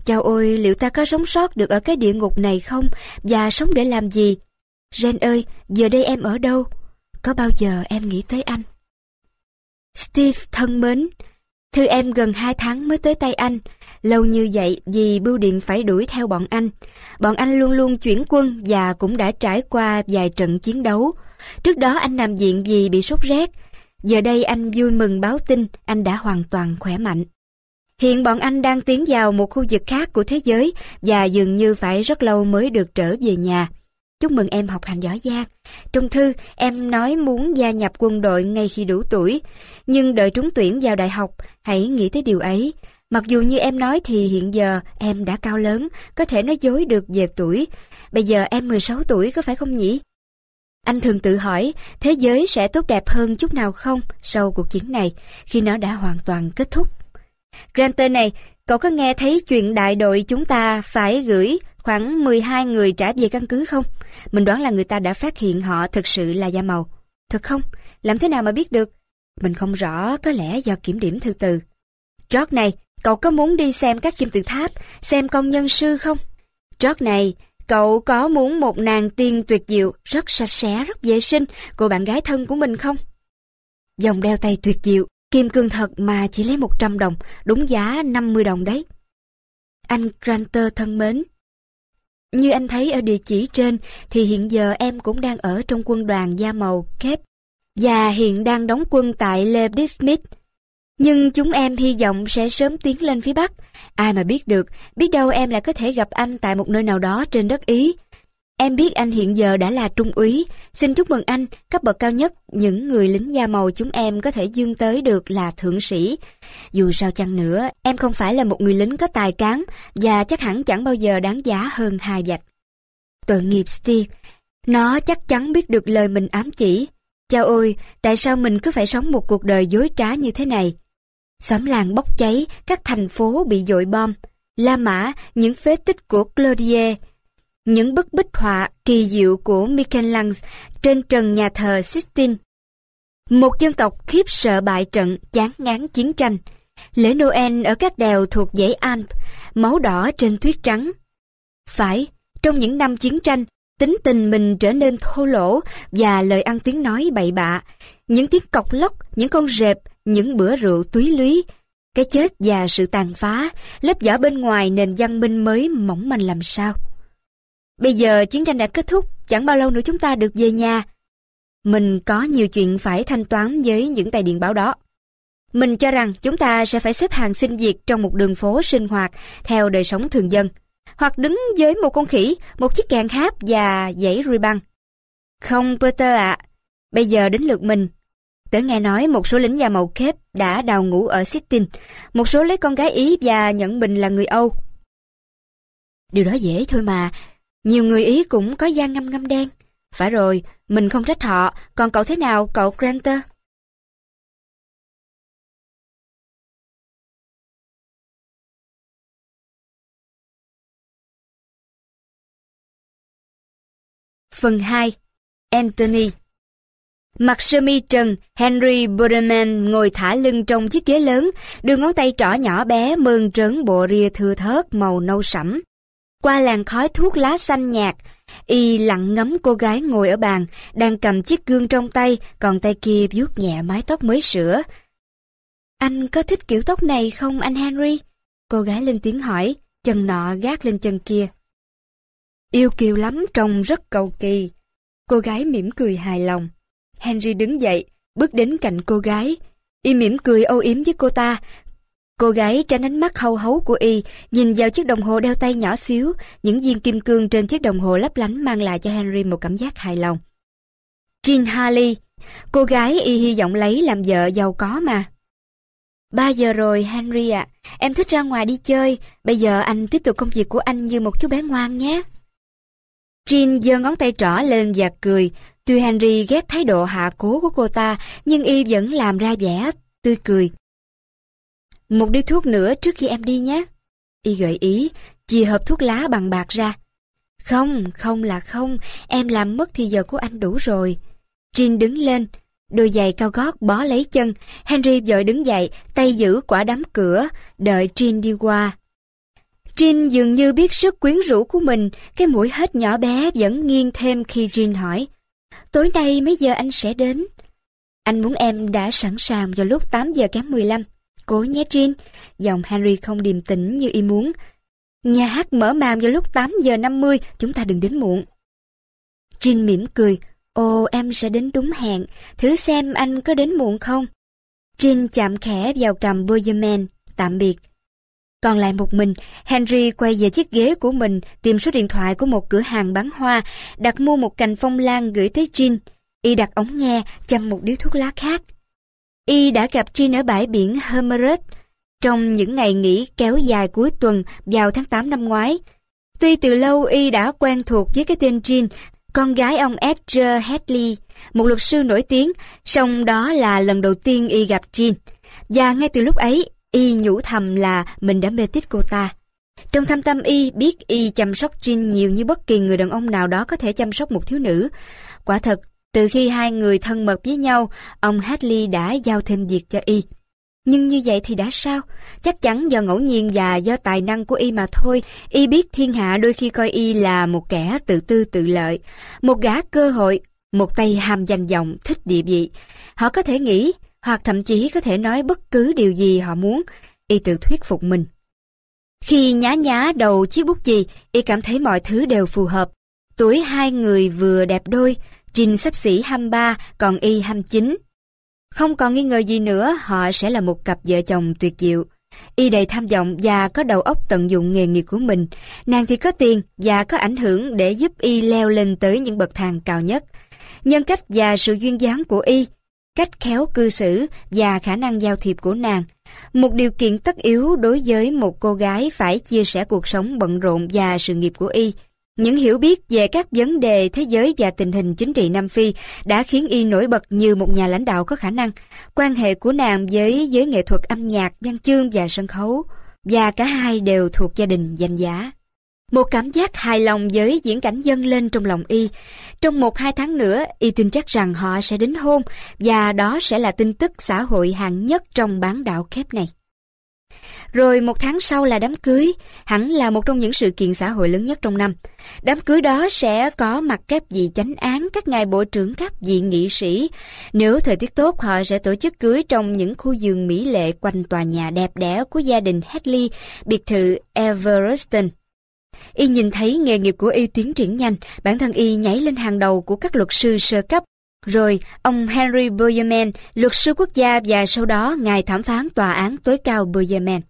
Chào ôi, liệu ta có sống sót được ở cái địa ngục này không? Và sống để làm gì? Ren ơi, giờ đây em ở đâu? Có bao giờ em nghĩ tới anh? Steve thân mến, thư em gần hai tháng mới tới tay anh. Lâu như vậy vì bưu điện phải đuổi theo bọn anh. Bọn anh luôn luôn chuyển quân và cũng đã trải qua vài trận chiến đấu. Trước đó anh nằm viện vì bị sốt rét. Giờ đây anh vui mừng báo tin anh đã hoàn toàn khỏe mạnh. Hiện bọn anh đang tiến vào một khu vực khác của thế giới và dường như phải rất lâu mới được trở về nhà. Chúc mừng em học hành giỏi giang. Trong thư, em nói muốn gia nhập quân đội ngay khi đủ tuổi, nhưng đợi trúng tuyển vào đại học, hãy nghĩ tới điều ấy. Mặc dù như em nói thì hiện giờ em đã cao lớn, có thể nói dối được về tuổi. Bây giờ em 16 tuổi có phải không nhỉ? Anh thường tự hỏi thế giới sẽ tốt đẹp hơn chút nào không sau cuộc chiến này khi nó đã hoàn toàn kết thúc. Granter này, cậu có nghe thấy chuyện đại đội chúng ta phải gửi khoảng 12 người trả về căn cứ không? Mình đoán là người ta đã phát hiện họ thực sự là da màu. Thật không? Làm thế nào mà biết được? Mình không rõ, có lẽ do kiểm điểm thư từ. George này, cậu có muốn đi xem các kim tự tháp, xem con nhân sư không? George này, cậu có muốn một nàng tiên tuyệt diệu, rất sạch sẽ, rất vệ sinh, cô bạn gái thân của mình không? Dòng đeo tay tuyệt diệu, kim cương thật mà chỉ lấy 100 đồng, đúng giá 50 đồng đấy. Anh Granter thân mến, như anh thấy ở địa chỉ trên thì hiện giờ em cũng đang ở trong quân đoàn da màu kép và hiện đang đóng quân tại Le Smith. Nhưng chúng em hy vọng sẽ sớm tiến lên phía Bắc. Ai mà biết được, biết đâu em lại có thể gặp anh tại một nơi nào đó trên đất Ý. Em biết anh hiện giờ đã là trung úy, xin chúc mừng anh, cấp bậc cao nhất, những người lính da màu chúng em có thể dương tới được là thượng sĩ. Dù sao chăng nữa, em không phải là một người lính có tài cán và chắc hẳn chẳng bao giờ đáng giá hơn hai vạch. Tội nghiệp Steve, nó chắc chắn biết được lời mình ám chỉ. Chao ôi, tại sao mình cứ phải sống một cuộc đời dối trá như thế này? Xóm làng bốc cháy, các thành phố bị dội bom. La Mã, những phế tích của Claudier, những bức bích họa kỳ diệu của Michelangelo trên trần nhà thờ Sistine. Một dân tộc khiếp sợ bại trận chán ngán chiến tranh. Lễ Noel ở các đèo thuộc dãy Alp, máu đỏ trên tuyết trắng. Phải, trong những năm chiến tranh, tính tình mình trở nên thô lỗ và lời ăn tiếng nói bậy bạ. Những tiếng cọc lóc, những con rệp, những bữa rượu túy lúy, cái chết và sự tàn phá, lớp vỏ bên ngoài nền văn minh mới mỏng manh làm sao. Bây giờ chiến tranh đã kết thúc, chẳng bao lâu nữa chúng ta được về nhà. Mình có nhiều chuyện phải thanh toán với những tài điện báo đó. Mình cho rằng chúng ta sẽ phải xếp hàng xin việc trong một đường phố sinh hoạt theo đời sống thường dân, hoặc đứng với một con khỉ, một chiếc kèn hát và dãy ruy băng. Không, Peter ạ, bây giờ đến lượt mình. Tớ nghe nói một số lính da màu kép đã đào ngũ ở Sittin, một số lấy con gái Ý và nhận mình là người Âu. Điều đó dễ thôi mà, nhiều người Ý cũng có da ngâm ngâm đen. Phải rồi, mình không trách họ, còn cậu thế nào, cậu Granter? Phần 2 Anthony Mặt sơ mi trần, Henry Burman ngồi thả lưng trong chiếc ghế lớn, đưa ngón tay trỏ nhỏ bé mơn trớn bộ ria thưa thớt màu nâu sẫm. Qua làn khói thuốc lá xanh nhạt, y lặng ngắm cô gái ngồi ở bàn, đang cầm chiếc gương trong tay, còn tay kia vuốt nhẹ mái tóc mới sửa. Anh có thích kiểu tóc này không anh Henry? Cô gái lên tiếng hỏi, chân nọ gác lên chân kia. Yêu kiều lắm, trông rất cầu kỳ. Cô gái mỉm cười hài lòng. Henry đứng dậy, bước đến cạnh cô gái. Y mỉm cười âu yếm với cô ta, Cô gái tránh ánh mắt hâu hấu của y, nhìn vào chiếc đồng hồ đeo tay nhỏ xíu, những viên kim cương trên chiếc đồng hồ lấp lánh mang lại cho Henry một cảm giác hài lòng. Jean Harley, cô gái y hy vọng lấy làm vợ giàu có mà. Ba giờ rồi Henry ạ, em thích ra ngoài đi chơi, bây giờ anh tiếp tục công việc của anh như một chú bé ngoan nhé. Jean giơ ngón tay trỏ lên và cười, tuy Henry ghét thái độ hạ cố của cô ta, nhưng y vẫn làm ra vẻ tươi cười. Một điếu thuốc nữa trước khi em đi nhé. Y gợi ý, chia hộp thuốc lá bằng bạc ra. Không, không là không, em làm mất thì giờ của anh đủ rồi. Jean đứng lên, đôi giày cao gót bó lấy chân. Henry vội đứng dậy, tay giữ quả đấm cửa, đợi Jean đi qua. Jean dường như biết sức quyến rũ của mình, cái mũi hết nhỏ bé vẫn nghiêng thêm khi Jean hỏi. Tối nay mấy giờ anh sẽ đến? Anh muốn em đã sẵn sàng vào lúc 8 giờ kém 15. Cố nhé Jean. Giọng Henry không điềm tĩnh như y muốn. Nhà hát mở màn vào lúc 8 giờ 50, chúng ta đừng đến muộn. Jean mỉm cười. Ồ, em sẽ đến đúng hẹn. Thử xem anh có đến muộn không? Jean chạm khẽ vào cầm Boyerman. Tạm biệt. Còn lại một mình, Henry quay về chiếc ghế của mình, tìm số điện thoại của một cửa hàng bán hoa, đặt mua một cành phong lan gửi tới Jean. Y đặt ống nghe, chăm một điếu thuốc lá khác. Y đã gặp Jean ở bãi biển Hermeret trong những ngày nghỉ kéo dài cuối tuần vào tháng 8 năm ngoái. Tuy từ lâu Y đã quen thuộc với cái tên Jean, con gái ông Edgar Hadley, một luật sư nổi tiếng, song đó là lần đầu tiên Y gặp Jean. Và ngay từ lúc ấy, Y nhủ thầm là mình đã mê tít cô ta. Trong thâm tâm Y biết Y chăm sóc Jean nhiều như bất kỳ người đàn ông nào đó có thể chăm sóc một thiếu nữ. Quả thật, từ khi hai người thân mật với nhau, ông Hadley đã giao thêm việc cho Y. Nhưng như vậy thì đã sao? Chắc chắn do ngẫu nhiên và do tài năng của Y mà thôi. Y biết thiên hạ đôi khi coi Y là một kẻ tự tư tự lợi, một gã cơ hội, một tay ham danh vọng, thích địa vị. Họ có thể nghĩ, hoặc thậm chí có thể nói bất cứ điều gì họ muốn. Y tự thuyết phục mình. Khi nhá nhá đầu chiếc bút chì, Y cảm thấy mọi thứ đều phù hợp. Tuổi hai người vừa đẹp đôi, Jin sắp xỉ 23, còn Y 29. Không còn nghi ngờ gì nữa, họ sẽ là một cặp vợ chồng tuyệt diệu. Y đầy tham vọng và có đầu óc tận dụng nghề nghiệp của mình. Nàng thì có tiền và có ảnh hưởng để giúp Y leo lên tới những bậc thang cao nhất. Nhân cách và sự duyên dáng của Y, cách khéo cư xử và khả năng giao thiệp của nàng. Một điều kiện tất yếu đối với một cô gái phải chia sẻ cuộc sống bận rộn và sự nghiệp của Y. Những hiểu biết về các vấn đề thế giới và tình hình chính trị Nam Phi đã khiến y nổi bật như một nhà lãnh đạo có khả năng. Quan hệ của nàng với giới nghệ thuật âm nhạc, văn chương và sân khấu, và cả hai đều thuộc gia đình danh giá. Một cảm giác hài lòng với diễn cảnh dâng lên trong lòng y. Trong một hai tháng nữa, y tin chắc rằng họ sẽ đến hôn, và đó sẽ là tin tức xã hội hạng nhất trong bán đảo kép này. Rồi một tháng sau là đám cưới, hẳn là một trong những sự kiện xã hội lớn nhất trong năm. Đám cưới đó sẽ có mặt các vị chánh án, các ngài bộ trưởng, các vị nghị sĩ. Nếu thời tiết tốt, họ sẽ tổ chức cưới trong những khu vườn mỹ lệ quanh tòa nhà đẹp đẽ của gia đình Hadley, biệt thự Evereston. Y nhìn thấy nghề nghiệp của Y tiến triển nhanh, bản thân Y nhảy lên hàng đầu của các luật sư sơ cấp. Rồi, ông Henry Boyerman, luật sư quốc gia và sau đó ngài thẩm phán tòa án tối cao Boyerman.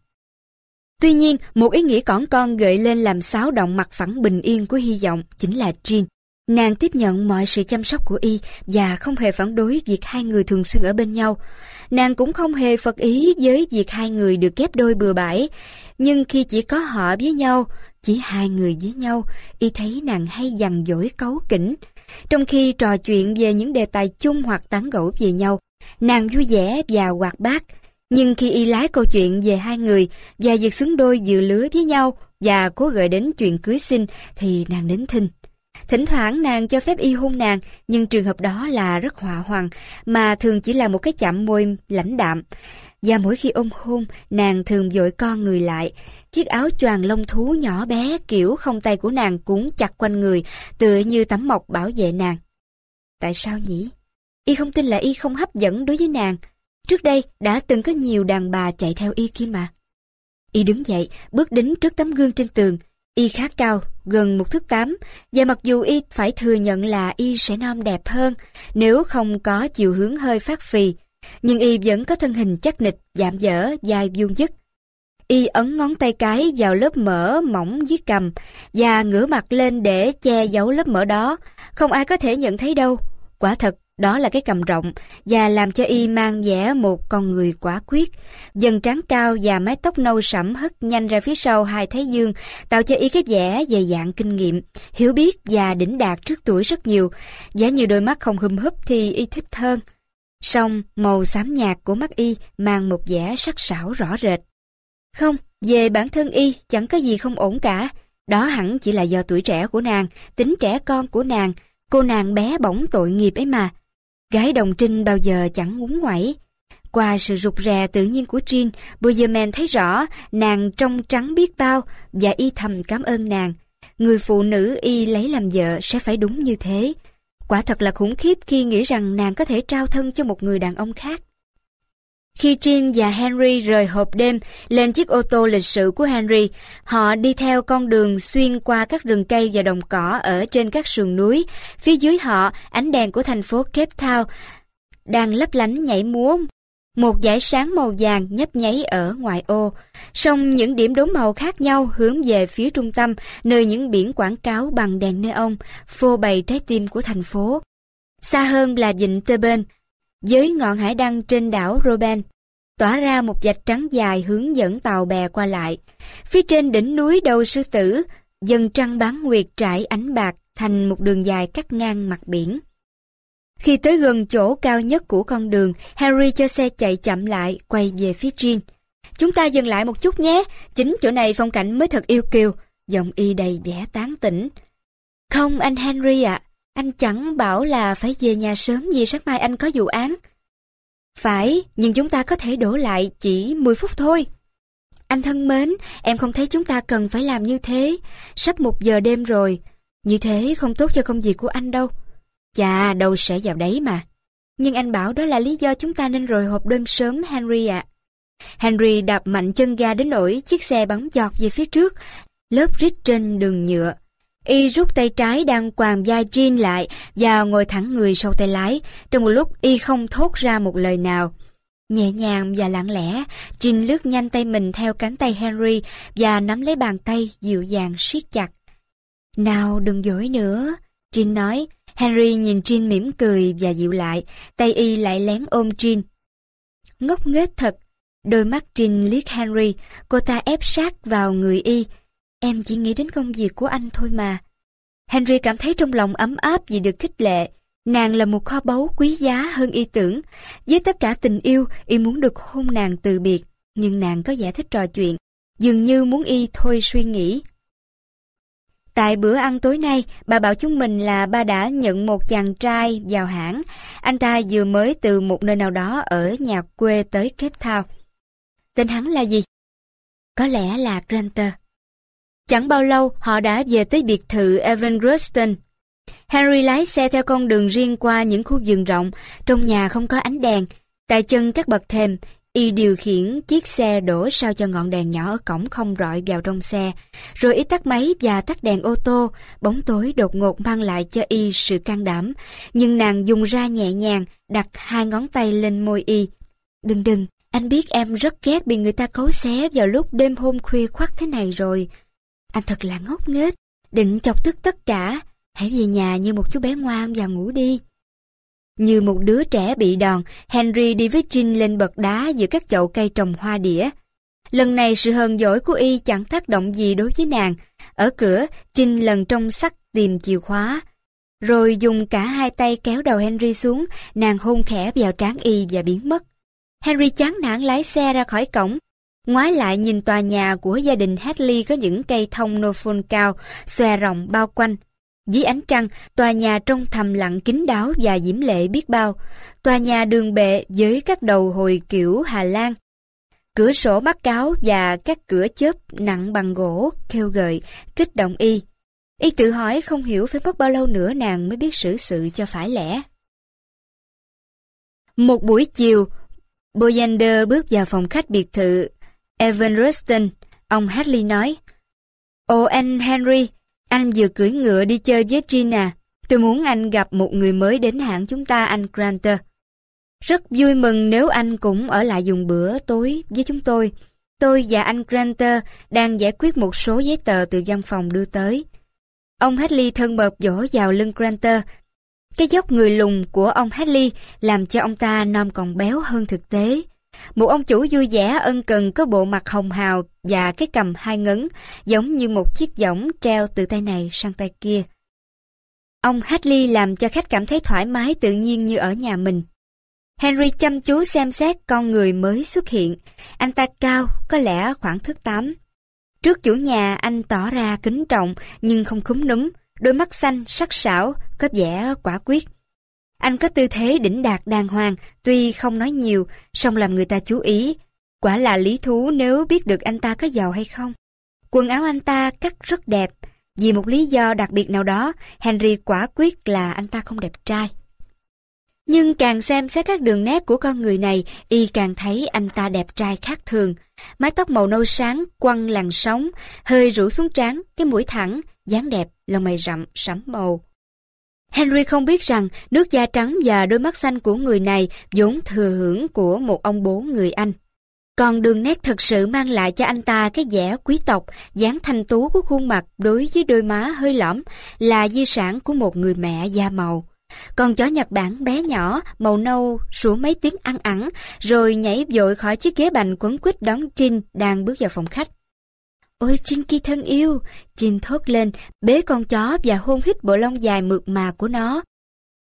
Tuy nhiên, một ý nghĩ cỏn con gợi lên làm xáo động mặt phẳng bình yên của hy vọng chính là Jean. Nàng tiếp nhận mọi sự chăm sóc của y và không hề phản đối việc hai người thường xuyên ở bên nhau. Nàng cũng không hề phật ý với việc hai người được ghép đôi bừa bãi. Nhưng khi chỉ có họ với nhau, chỉ hai người với nhau, y thấy nàng hay dằn dỗi cấu kỉnh. Trong khi trò chuyện về những đề tài chung hoặc tán gẫu về nhau, nàng vui vẻ và hoạt bát, nhưng khi y lái câu chuyện về hai người và việc xứng đôi dự lứa với nhau và cố gợi đến chuyện cưới sinh thì nàng đến thinh. Thỉnh thoảng nàng cho phép y hôn nàng, nhưng trường hợp đó là rất họa hoàng, mà thường chỉ là một cái chạm môi lãnh đạm. Và mỗi khi ôm hôn, nàng thường dội con người lại. Chiếc áo choàng lông thú nhỏ bé kiểu không tay của nàng cũng chặt quanh người, tựa như tấm mộc bảo vệ nàng. Tại sao nhỉ? Y không tin là y không hấp dẫn đối với nàng. Trước đây đã từng có nhiều đàn bà chạy theo y kia mà. Y đứng dậy, bước đến trước tấm gương trên tường. Y khá cao, gần một thước tám, và mặc dù y phải thừa nhận là y sẽ non đẹp hơn nếu không có chiều hướng hơi phát phì, nhưng y vẫn có thân hình chắc nịch, giảm dở, dài vuông dứt. Y ấn ngón tay cái vào lớp mỡ mỏng dưới cầm và ngửa mặt lên để che giấu lớp mỡ đó, không ai có thể nhận thấy đâu. Quả thật, đó là cái cầm rộng và làm cho y mang vẻ một con người quả quyết. Dần trán cao và mái tóc nâu sẫm hất nhanh ra phía sau hai thái dương, tạo cho y cái vẻ dày dạng kinh nghiệm, hiểu biết và đỉnh đạt trước tuổi rất nhiều. Giả như đôi mắt không hum húp thì y thích hơn. Song màu xám nhạt của mắt y mang một vẻ sắc sảo rõ rệt. Không, về bản thân y chẳng có gì không ổn cả. Đó hẳn chỉ là do tuổi trẻ của nàng, tính trẻ con của nàng, cô nàng bé bỏng tội nghiệp ấy mà. Gái đồng trinh bao giờ chẳng ngúng ngoảy. Qua sự rụt rè tự nhiên của Jean, Boyerman thấy rõ nàng trong trắng biết bao và y thầm cảm ơn nàng. Người phụ nữ y lấy làm vợ sẽ phải đúng như thế. Quả thật là khủng khiếp khi nghĩ rằng nàng có thể trao thân cho một người đàn ông khác. Khi Jean và Henry rời hộp đêm lên chiếc ô tô lịch sự của Henry, họ đi theo con đường xuyên qua các rừng cây và đồng cỏ ở trên các sườn núi. Phía dưới họ, ánh đèn của thành phố Cape Town đang lấp lánh nhảy múa. Một dải sáng màu vàng nhấp nháy ở ngoài ô. Song những điểm đốm màu khác nhau hướng về phía trung tâm, nơi những biển quảng cáo bằng đèn neon, phô bày trái tim của thành phố. Xa hơn là vịnh Tơ Bên, với ngọn hải đăng trên đảo Roben, tỏa ra một vạch trắng dài hướng dẫn tàu bè qua lại. Phía trên đỉnh núi đầu sư tử, dần trăng bán nguyệt trải ánh bạc thành một đường dài cắt ngang mặt biển. Khi tới gần chỗ cao nhất của con đường, Harry cho xe chạy chậm lại, quay về phía Jean. Chúng ta dừng lại một chút nhé, chính chỗ này phong cảnh mới thật yêu kiều. Giọng y đầy vẻ tán tỉnh. Không anh Henry ạ, anh chẳng bảo là phải về nhà sớm vì sáng mai anh có vụ án. Phải, nhưng chúng ta có thể đổ lại chỉ 10 phút thôi. Anh thân mến, em không thấy chúng ta cần phải làm như thế. Sắp một giờ đêm rồi. Như thế không tốt cho công việc của anh đâu. Chà, đâu sẽ vào đấy mà. Nhưng anh bảo đó là lý do chúng ta nên rời hộp đêm sớm Henry ạ. Henry đạp mạnh chân ga đến nỗi chiếc xe bắn giọt về phía trước, lớp rít trên đường nhựa. Y rút tay trái đang quàng vai Jean lại và ngồi thẳng người sau tay lái. Trong một lúc Y không thốt ra một lời nào. Nhẹ nhàng và lặng lẽ, Jean lướt nhanh tay mình theo cánh tay Henry và nắm lấy bàn tay dịu dàng siết chặt. Nào đừng dối nữa, Jean nói. Henry nhìn Jean mỉm cười và dịu lại, tay Y lại lén ôm Jean. Ngốc nghếch thật, đôi mắt Jean liếc Henry, cô ta ép sát vào người Y, Em chỉ nghĩ đến công việc của anh thôi mà. Henry cảm thấy trong lòng ấm áp vì được khích lệ. Nàng là một kho báu quý giá hơn y tưởng. Với tất cả tình yêu, y muốn được hôn nàng từ biệt. Nhưng nàng có vẻ thích trò chuyện. Dường như muốn y thôi suy nghĩ. Tại bữa ăn tối nay, bà bảo chúng mình là ba đã nhận một chàng trai vào hãng. Anh ta vừa mới từ một nơi nào đó ở nhà quê tới Cape Town. Tên hắn là gì? Có lẽ là Granter. Chẳng bao lâu họ đã về tới biệt thự Evan Ruston. Henry lái xe theo con đường riêng qua những khu vườn rộng, trong nhà không có ánh đèn. Tại chân các bậc thềm, y điều khiển chiếc xe đổ sao cho ngọn đèn nhỏ ở cổng không rọi vào trong xe. Rồi y tắt máy và tắt đèn ô tô, bóng tối đột ngột mang lại cho y sự can đảm. Nhưng nàng dùng ra nhẹ nhàng, đặt hai ngón tay lên môi y. Đừng đừng, anh biết em rất ghét bị người ta cấu xé vào lúc đêm hôm khuya khoắt thế này rồi. Anh thật là ngốc nghếch, định chọc tức tất cả. Hãy về nhà như một chú bé ngoan và ngủ đi. Như một đứa trẻ bị đòn, Henry đi với Jin lên bậc đá giữa các chậu cây trồng hoa đĩa. Lần này sự hờn dỗi của y chẳng tác động gì đối với nàng. Ở cửa, Trinh lần trong sắt tìm chìa khóa. Rồi dùng cả hai tay kéo đầu Henry xuống, nàng hôn khẽ vào trán y và biến mất. Henry chán nản lái xe ra khỏi cổng, Ngoái lại nhìn tòa nhà của gia đình Hadley có những cây thông nô cao, xòe rộng bao quanh. Dưới ánh trăng, tòa nhà trông thầm lặng kín đáo và diễm lệ biết bao. Tòa nhà đường bệ với các đầu hồi kiểu Hà Lan. Cửa sổ bắt cáo và các cửa chớp nặng bằng gỗ, kêu gợi, kích động y. Y tự hỏi không hiểu phải mất bao lâu nữa nàng mới biết xử sự cho phải lẽ. Một buổi chiều, Boyander bước vào phòng khách biệt thự Evan Ruston, ông Hadley nói, Ồ anh Henry, anh vừa cưỡi ngựa đi chơi với Gina. Tôi muốn anh gặp một người mới đến hãng chúng ta, anh Granter. Rất vui mừng nếu anh cũng ở lại dùng bữa tối với chúng tôi. Tôi và anh Granter đang giải quyết một số giấy tờ từ văn phòng đưa tới. Ông Hadley thân mật vỗ vào lưng Granter. Cái dốc người lùn của ông Hadley làm cho ông ta non còn béo hơn thực tế. Một ông chủ vui vẻ ân cần có bộ mặt hồng hào và cái cầm hai ngấn, giống như một chiếc võng treo từ tay này sang tay kia. Ông Hadley làm cho khách cảm thấy thoải mái tự nhiên như ở nhà mình. Henry chăm chú xem xét con người mới xuất hiện. Anh ta cao, có lẽ khoảng thước tám. Trước chủ nhà anh tỏ ra kính trọng nhưng không khúm núm, đôi mắt xanh sắc sảo, có vẻ quả quyết. Anh có tư thế đỉnh đạt đàng hoàng, tuy không nói nhiều, song làm người ta chú ý. Quả là lý thú nếu biết được anh ta có giàu hay không. Quần áo anh ta cắt rất đẹp. Vì một lý do đặc biệt nào đó, Henry quả quyết là anh ta không đẹp trai. Nhưng càng xem xét các đường nét của con người này, y càng thấy anh ta đẹp trai khác thường. Mái tóc màu nâu sáng, quăng làn sóng, hơi rủ xuống trán, cái mũi thẳng, dáng đẹp, lông mày rậm, sẫm màu. Henry không biết rằng nước da trắng và đôi mắt xanh của người này vốn thừa hưởng của một ông bố người Anh. Còn đường nét thật sự mang lại cho anh ta cái vẻ quý tộc, dáng thanh tú của khuôn mặt đối với đôi má hơi lõm là di sản của một người mẹ da màu. Con chó Nhật Bản bé nhỏ, màu nâu, sủa mấy tiếng ăn ẳng, rồi nhảy vội khỏi chiếc ghế bành quấn quýt đón Trinh đang bước vào phòng khách. Ôi Chinky thân yêu, Trinh thốt lên, bế con chó và hôn hít bộ lông dài mượt mà của nó.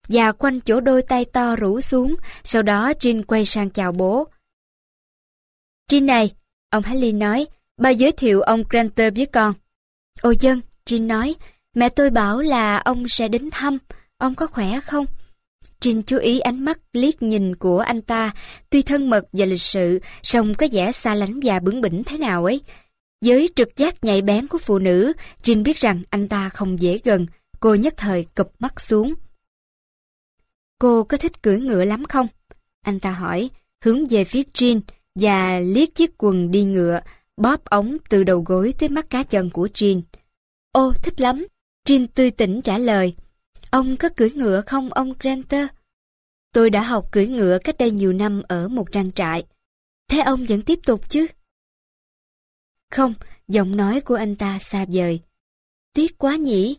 Và quanh chỗ đôi tay to rủ xuống, sau đó Trinh quay sang chào bố. Trinh này, ông Haley nói, ba giới thiệu ông Granter với con. Ôi dân, Trinh nói, mẹ tôi bảo là ông sẽ đến thăm, ông có khỏe không? Trinh chú ý ánh mắt liếc nhìn của anh ta, tuy thân mật và lịch sự, song có vẻ xa lánh và bướng bỉnh thế nào ấy. Với trực giác nhạy bén của phụ nữ, Jin biết rằng anh ta không dễ gần, cô nhất thời cụp mắt xuống. Cô có thích cưỡi ngựa lắm không? Anh ta hỏi, hướng về phía Jin và liếc chiếc quần đi ngựa, bóp ống từ đầu gối tới mắt cá chân của Jin. Ô, thích lắm. Jin tươi tỉnh trả lời. Ông có cưỡi ngựa không ông Granter? Tôi đã học cưỡi ngựa cách đây nhiều năm ở một trang trại. Thế ông vẫn tiếp tục chứ? Không, giọng nói của anh ta xa vời. Tiếc quá nhỉ?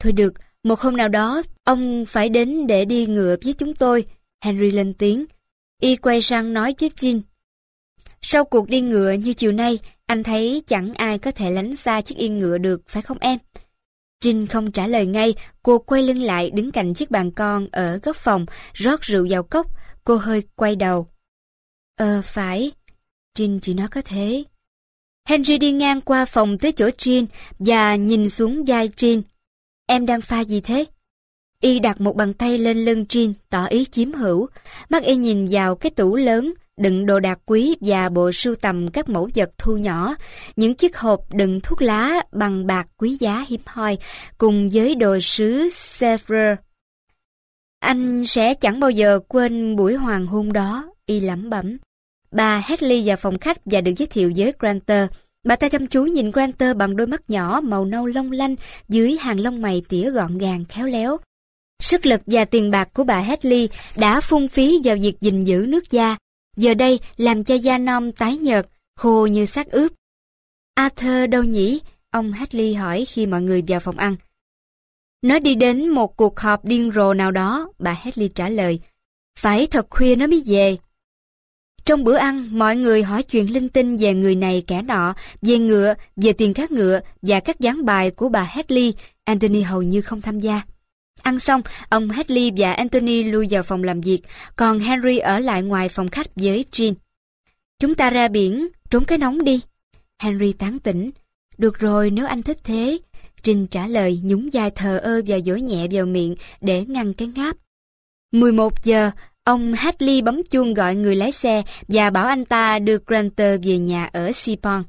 Thôi được, một hôm nào đó, ông phải đến để đi ngựa với chúng tôi. Henry lên tiếng. Y quay sang nói với Jean. Sau cuộc đi ngựa như chiều nay, anh thấy chẳng ai có thể lánh xa chiếc yên ngựa được, phải không em? Trinh không trả lời ngay, cô quay lưng lại đứng cạnh chiếc bàn con ở góc phòng, rót rượu vào cốc, cô hơi quay đầu. Ờ, phải. Trinh chỉ nói có thế. Henry đi ngang qua phòng tới chỗ Jean và nhìn xuống vai Jean. Em đang pha gì thế? Y đặt một bàn tay lên lưng Jean, tỏ ý chiếm hữu. Mắt y nhìn vào cái tủ lớn, đựng đồ đạc quý và bộ sưu tầm các mẫu vật thu nhỏ, những chiếc hộp đựng thuốc lá bằng bạc quý giá hiếm hoi, cùng với đồ sứ Sevres. Anh sẽ chẳng bao giờ quên buổi hoàng hôn đó, y lẩm bẩm. Bà Hedley vào phòng khách và được giới thiệu với Granter. Bà ta chăm chú nhìn Granter bằng đôi mắt nhỏ màu nâu long lanh dưới hàng lông mày tỉa gọn gàng khéo léo. Sức lực và tiền bạc của bà Hedley đã phung phí vào việc gìn giữ nước da, giờ đây làm cho da non tái nhợt, khô như xác ướp. Arthur đâu nhỉ? Ông Hedley hỏi khi mọi người vào phòng ăn. Nó đi đến một cuộc họp điên rồ nào đó, bà Hedley trả lời. Phải thật khuya nó mới về. Trong bữa ăn, mọi người hỏi chuyện linh tinh về người này kẻ nọ, về ngựa, về tiền các ngựa và các gián bài của bà Hadley. Anthony hầu như không tham gia. Ăn xong, ông Hadley và Anthony lui vào phòng làm việc, còn Henry ở lại ngoài phòng khách với Jean. Chúng ta ra biển, trốn cái nóng đi. Henry tán tỉnh. Được rồi nếu anh thích thế. Trinh trả lời nhúng vai thờ ơ và dối nhẹ vào miệng để ngăn cái ngáp. 11 giờ, ông Hadley bấm chuông gọi người lái xe và bảo anh ta đưa Granter về nhà ở Sipon.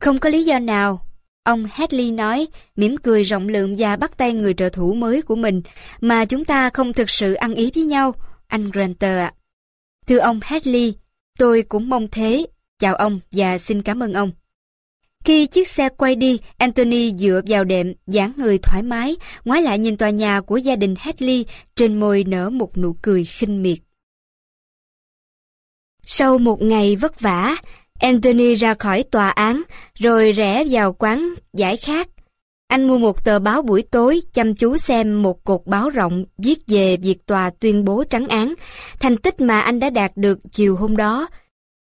Không có lý do nào, Ông Hadley nói, mỉm cười rộng lượng và bắt tay người trợ thủ mới của mình, mà chúng ta không thực sự ăn ý với nhau, anh Granter ạ. Thưa ông Hadley, tôi cũng mong thế. Chào ông và xin cảm ơn ông. Khi chiếc xe quay đi, Anthony dựa vào đệm, dáng người thoải mái, ngoái lại nhìn tòa nhà của gia đình Hadley, trên môi nở một nụ cười khinh miệt. Sau một ngày vất vả, Anthony ra khỏi tòa án, rồi rẽ vào quán giải khát. Anh mua một tờ báo buổi tối, chăm chú xem một cột báo rộng viết về việc tòa tuyên bố trắng án, thành tích mà anh đã đạt được chiều hôm đó,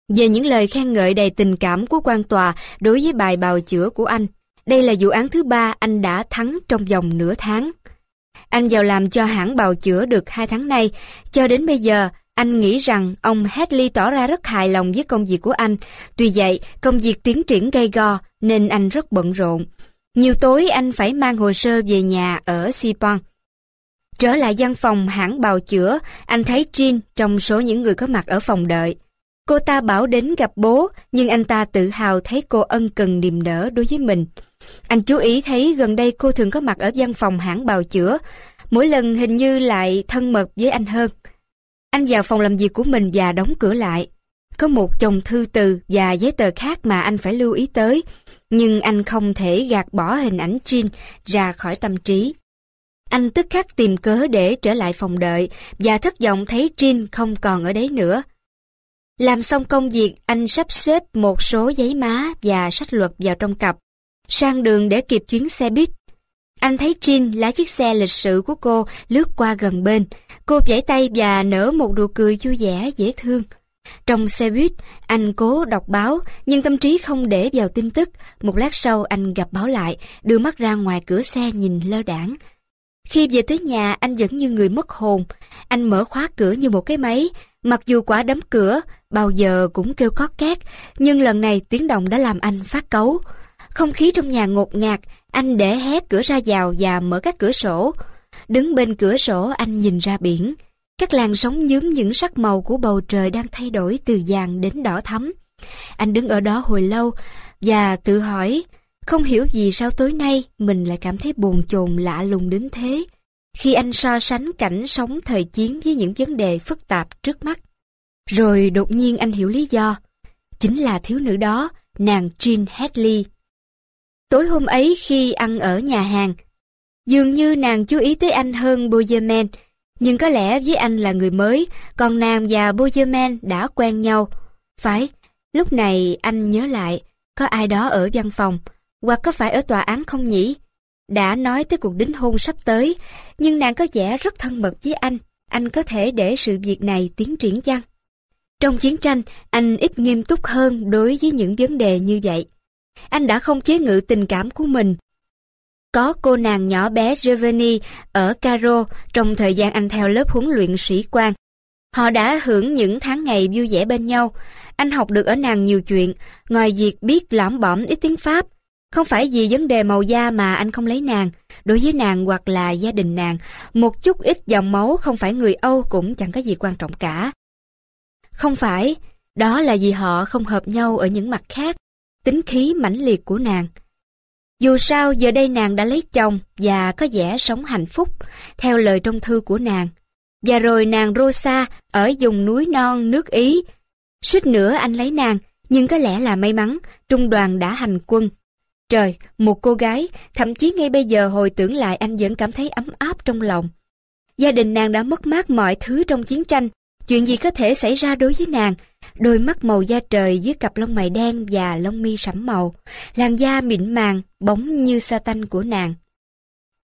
về những lời khen ngợi đầy tình cảm của quan tòa đối với bài bào chữa của anh. Đây là vụ án thứ ba anh đã thắng trong vòng nửa tháng. Anh vào làm cho hãng bào chữa được hai tháng nay, cho đến bây giờ anh nghĩ rằng ông Hadley tỏ ra rất hài lòng với công việc của anh. Tuy vậy, công việc tiến triển gay go nên anh rất bận rộn. Nhiều tối anh phải mang hồ sơ về nhà ở Sipon. Trở lại văn phòng hãng bào chữa, anh thấy Jean trong số những người có mặt ở phòng đợi. Cô ta bảo đến gặp bố, nhưng anh ta tự hào thấy cô ân cần niềm nở đối với mình. Anh chú ý thấy gần đây cô thường có mặt ở văn phòng hãng bào chữa, mỗi lần hình như lại thân mật với anh hơn. Anh vào phòng làm việc của mình và đóng cửa lại. Có một chồng thư từ và giấy tờ khác mà anh phải lưu ý tới, nhưng anh không thể gạt bỏ hình ảnh Jean ra khỏi tâm trí. Anh tức khắc tìm cớ để trở lại phòng đợi và thất vọng thấy Jean không còn ở đấy nữa. Làm xong công việc, anh sắp xếp một số giấy má và sách luật vào trong cặp, sang đường để kịp chuyến xe buýt. Anh thấy Jean lái chiếc xe lịch sự của cô lướt qua gần bên. Cô vẫy tay và nở một nụ cười vui vẻ, dễ thương. Trong xe buýt, anh cố đọc báo, nhưng tâm trí không để vào tin tức. Một lát sau anh gặp báo lại, đưa mắt ra ngoài cửa xe nhìn lơ đảng. Khi về tới nhà, anh vẫn như người mất hồn. Anh mở khóa cửa như một cái máy, mặc dù quả đấm cửa, bao giờ cũng kêu có két, nhưng lần này tiếng động đã làm anh phát cấu. Không khí trong nhà ngột ngạt, anh để hé cửa ra vào và mở các cửa sổ. Đứng bên cửa sổ anh nhìn ra biển. Các làn sóng nhúm những sắc màu của bầu trời đang thay đổi từ vàng đến đỏ thắm. Anh đứng ở đó hồi lâu và tự hỏi, không hiểu gì sao tối nay mình lại cảm thấy buồn chồn lạ lùng đến thế. Khi anh so sánh cảnh sống thời chiến với những vấn đề phức tạp trước mắt. Rồi đột nhiên anh hiểu lý do. Chính là thiếu nữ đó, nàng Jean Hadley. Tối hôm ấy khi ăn ở nhà hàng, dường như nàng chú ý tới anh hơn Bozeman, nhưng có lẽ với anh là người mới, còn nàng và Bozeman đã quen nhau. Phải, lúc này anh nhớ lại, có ai đó ở văn phòng, hoặc có phải ở tòa án không nhỉ? Đã nói tới cuộc đính hôn sắp tới, nhưng nàng có vẻ rất thân mật với anh. Anh có thể để sự việc này tiến triển chăng? Trong chiến tranh, anh ít nghiêm túc hơn đối với những vấn đề như vậy. Anh đã không chế ngự tình cảm của mình. Có cô nàng nhỏ bé Giovanni ở Caro trong thời gian anh theo lớp huấn luyện sĩ quan. Họ đã hưởng những tháng ngày vui vẻ bên nhau. Anh học được ở nàng nhiều chuyện, ngoài việc biết lõm bõm ít tiếng Pháp. Không phải vì vấn đề màu da mà anh không lấy nàng. Đối với nàng hoặc là gia đình nàng, một chút ít dòng máu không phải người Âu cũng chẳng có gì quan trọng cả. Không phải, đó là vì họ không hợp nhau ở những mặt khác, tính khí mãnh liệt của nàng. Dù sao giờ đây nàng đã lấy chồng và có vẻ sống hạnh phúc, theo lời trong thư của nàng. Và rồi nàng Rosa ở vùng núi non nước Ý. Suýt nữa anh lấy nàng, nhưng có lẽ là may mắn, trung đoàn đã hành quân. Trời, một cô gái, thậm chí ngay bây giờ hồi tưởng lại anh vẫn cảm thấy ấm áp trong lòng. Gia đình nàng đã mất mát mọi thứ trong chiến tranh, Chuyện gì có thể xảy ra đối với nàng? Đôi mắt màu da trời dưới cặp lông mày đen và lông mi sẫm màu, làn da mịn màng, bóng như sa tanh của nàng.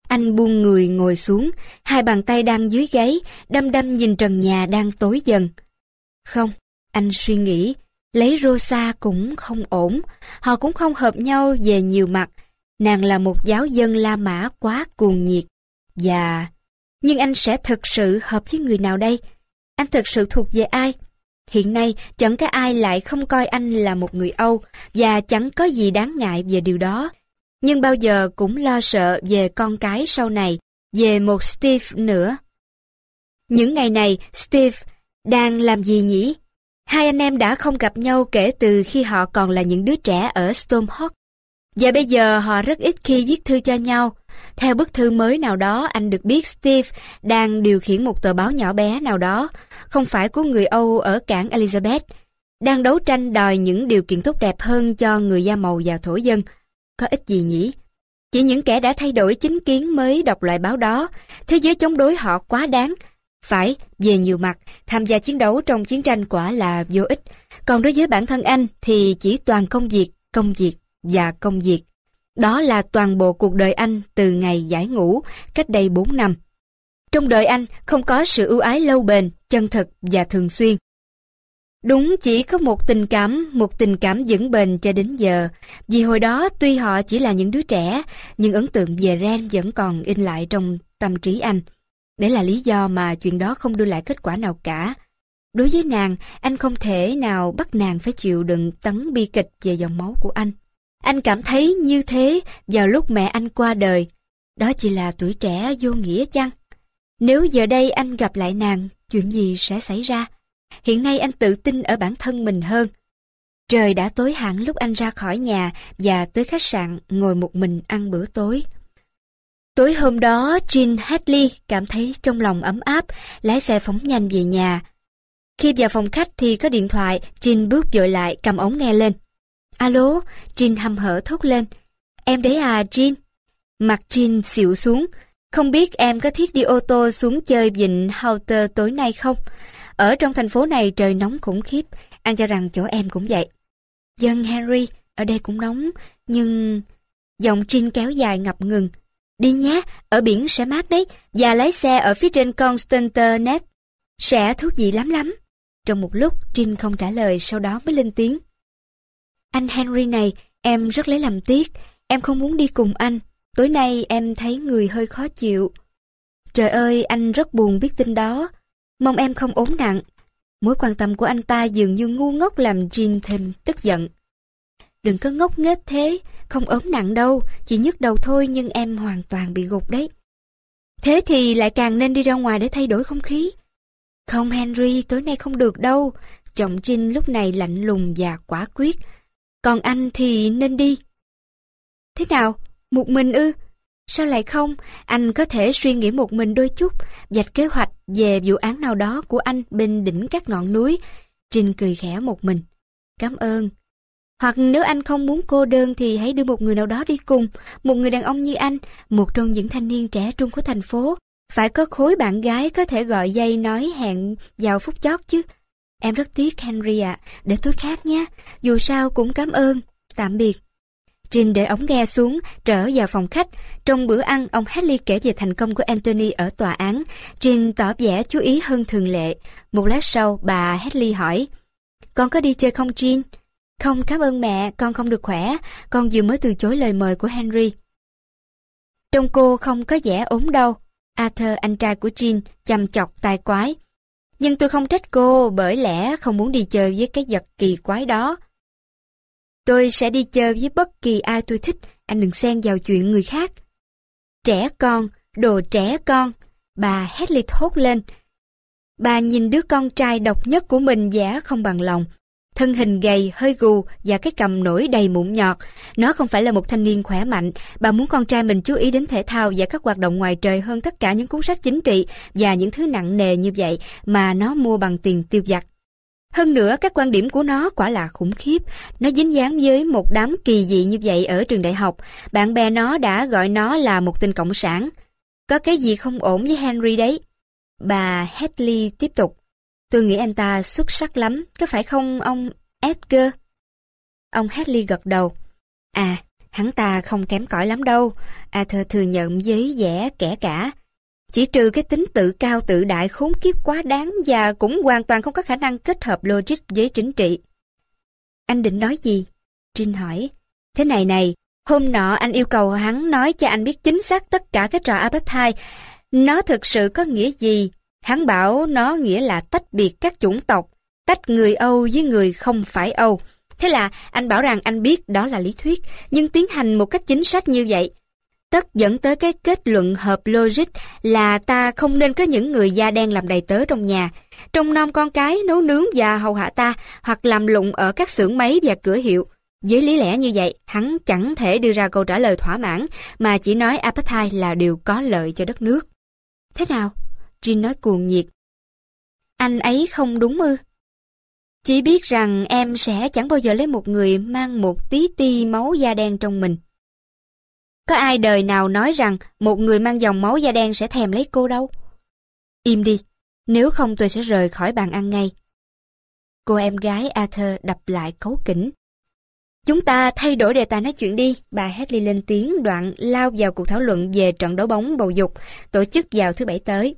Anh buông người ngồi xuống, hai bàn tay đang dưới gáy, đăm đăm nhìn trần nhà đang tối dần. Không, anh suy nghĩ, lấy Rosa cũng không ổn, họ cũng không hợp nhau về nhiều mặt. Nàng là một giáo dân La Mã quá cuồng nhiệt. Và... Nhưng anh sẽ thực sự hợp với người nào đây? Anh thực sự thuộc về ai? Hiện nay, chẳng có ai lại không coi anh là một người Âu và chẳng có gì đáng ngại về điều đó. Nhưng bao giờ cũng lo sợ về con cái sau này, về một Steve nữa. Những ngày này, Steve đang làm gì nhỉ? Hai anh em đã không gặp nhau kể từ khi họ còn là những đứa trẻ ở Stormhawk. Và bây giờ họ rất ít khi viết thư cho nhau. Theo bức thư mới nào đó, anh được biết Steve đang điều khiển một tờ báo nhỏ bé nào đó, không phải của người Âu ở cảng Elizabeth, đang đấu tranh đòi những điều kiện tốt đẹp hơn cho người da màu và thổ dân. Có ích gì nhỉ? Chỉ những kẻ đã thay đổi chính kiến mới đọc loại báo đó, thế giới chống đối họ quá đáng. Phải, về nhiều mặt, tham gia chiến đấu trong chiến tranh quả là vô ích. Còn đối với bản thân anh thì chỉ toàn công việc, công việc và công việc. Đó là toàn bộ cuộc đời anh từ ngày giải ngũ, cách đây 4 năm. Trong đời anh không có sự ưu ái lâu bền, chân thực và thường xuyên. Đúng chỉ có một tình cảm, một tình cảm vững bền cho đến giờ. Vì hồi đó tuy họ chỉ là những đứa trẻ, nhưng ấn tượng về Ren vẫn còn in lại trong tâm trí anh. Đấy là lý do mà chuyện đó không đưa lại kết quả nào cả. Đối với nàng, anh không thể nào bắt nàng phải chịu đựng tấn bi kịch về dòng máu của anh. Anh cảm thấy như thế vào lúc mẹ anh qua đời. Đó chỉ là tuổi trẻ vô nghĩa chăng? Nếu giờ đây anh gặp lại nàng, chuyện gì sẽ xảy ra? Hiện nay anh tự tin ở bản thân mình hơn. Trời đã tối hẳn lúc anh ra khỏi nhà và tới khách sạn ngồi một mình ăn bữa tối. Tối hôm đó, Jean Hadley cảm thấy trong lòng ấm áp, lái xe phóng nhanh về nhà. Khi vào phòng khách thì có điện thoại, Jean bước dội lại cầm ống nghe lên. Alo, Jean hăm hở thốt lên. Em đấy à, Jean? Mặt Jean xịu xuống. Không biết em có thiết đi ô tô xuống chơi vịnh Houter tối nay không? Ở trong thành phố này trời nóng khủng khiếp, anh cho rằng chỗ em cũng vậy. Dân Henry, ở đây cũng nóng, nhưng... Giọng Jean kéo dài ngập ngừng. Đi nhé, ở biển sẽ mát đấy, và lái xe ở phía trên Constanternet. Sẽ thú vị lắm lắm. Trong một lúc, Jean không trả lời, sau đó mới lên tiếng. Anh Henry này, em rất lấy làm tiếc, em không muốn đi cùng anh. Tối nay em thấy người hơi khó chịu. Trời ơi, anh rất buồn biết tin đó. Mong em không ốm nặng. Mối quan tâm của anh ta dường như ngu ngốc làm Jean thêm tức giận. Đừng có ngốc nghếch thế, không ốm nặng đâu, chỉ nhức đầu thôi nhưng em hoàn toàn bị gục đấy. Thế thì lại càng nên đi ra ngoài để thay đổi không khí. Không Henry, tối nay không được đâu. Trọng Trinh lúc này lạnh lùng và quả quyết. Còn anh thì nên đi. Thế nào? Một mình ư? Sao lại không? Anh có thể suy nghĩ một mình đôi chút, dạch kế hoạch về vụ án nào đó của anh bên đỉnh các ngọn núi. Trinh cười khẽ một mình. Cảm ơn. Hoặc nếu anh không muốn cô đơn thì hãy đưa một người nào đó đi cùng, một người đàn ông như anh, một trong những thanh niên trẻ trung của thành phố. Phải có khối bạn gái có thể gọi dây nói hẹn vào phút chót chứ. Em rất tiếc Henry ạ, để tối khác nhé. Dù sao cũng cảm ơn. Tạm biệt. Trinh để ống nghe xuống, trở vào phòng khách. Trong bữa ăn, ông Hadley kể về thành công của Anthony ở tòa án. Trinh tỏ vẻ chú ý hơn thường lệ. Một lát sau, bà Hadley hỏi, Con có đi chơi không Trinh? Không, cảm ơn mẹ, con không được khỏe. Con vừa mới từ chối lời mời của Henry. Trong cô không có vẻ ốm đâu. Arthur, anh trai của Jean, chăm chọc tai quái. Nhưng tôi không trách cô bởi lẽ không muốn đi chơi với cái vật kỳ quái đó. Tôi sẽ đi chơi với bất kỳ ai tôi thích, anh đừng xen vào chuyện người khác. Trẻ con, đồ trẻ con, bà Hedley thốt lên. Bà nhìn đứa con trai độc nhất của mình giả không bằng lòng, thân hình gầy, hơi gù và cái cầm nổi đầy mụn nhọt. Nó không phải là một thanh niên khỏe mạnh. Bà muốn con trai mình chú ý đến thể thao và các hoạt động ngoài trời hơn tất cả những cuốn sách chính trị và những thứ nặng nề như vậy mà nó mua bằng tiền tiêu vặt. Hơn nữa, các quan điểm của nó quả là khủng khiếp. Nó dính dáng với một đám kỳ dị như vậy ở trường đại học. Bạn bè nó đã gọi nó là một tên cộng sản. Có cái gì không ổn với Henry đấy. Bà Hedley tiếp tục. Tôi nghĩ anh ta xuất sắc lắm, có phải không ông Edgar? Ông Hadley gật đầu. À, hắn ta không kém cỏi lắm đâu. À, Arthur thừa nhận với vẻ kẻ cả. Chỉ trừ cái tính tự cao tự đại khốn kiếp quá đáng và cũng hoàn toàn không có khả năng kết hợp logic với chính trị. Anh định nói gì? Trinh hỏi. Thế này này, hôm nọ anh yêu cầu hắn nói cho anh biết chính xác tất cả cái trò apartheid. Nó thực sự có nghĩa gì Hắn bảo nó nghĩa là tách biệt các chủng tộc, tách người Âu với người không phải Âu. Thế là anh bảo rằng anh biết đó là lý thuyết, nhưng tiến hành một cách chính sách như vậy. Tất dẫn tới cái kết luận hợp logic là ta không nên có những người da đen làm đầy tớ trong nhà, trông nom con cái, nấu nướng và hầu hạ ta, hoặc làm lụng ở các xưởng máy và cửa hiệu. Với lý lẽ như vậy, hắn chẳng thể đưa ra câu trả lời thỏa mãn, mà chỉ nói apartheid là điều có lợi cho đất nước. Thế nào? Jin nói cuồng nhiệt. Anh ấy không đúng ư? Chỉ biết rằng em sẽ chẳng bao giờ lấy một người mang một tí ti máu da đen trong mình. Có ai đời nào nói rằng một người mang dòng máu da đen sẽ thèm lấy cô đâu? Im đi, nếu không tôi sẽ rời khỏi bàn ăn ngay. Cô em gái Arthur đập lại cấu kỉnh. Chúng ta thay đổi đề tài nói chuyện đi, bà Hedley lên tiếng đoạn lao vào cuộc thảo luận về trận đấu bóng bầu dục tổ chức vào thứ bảy tới.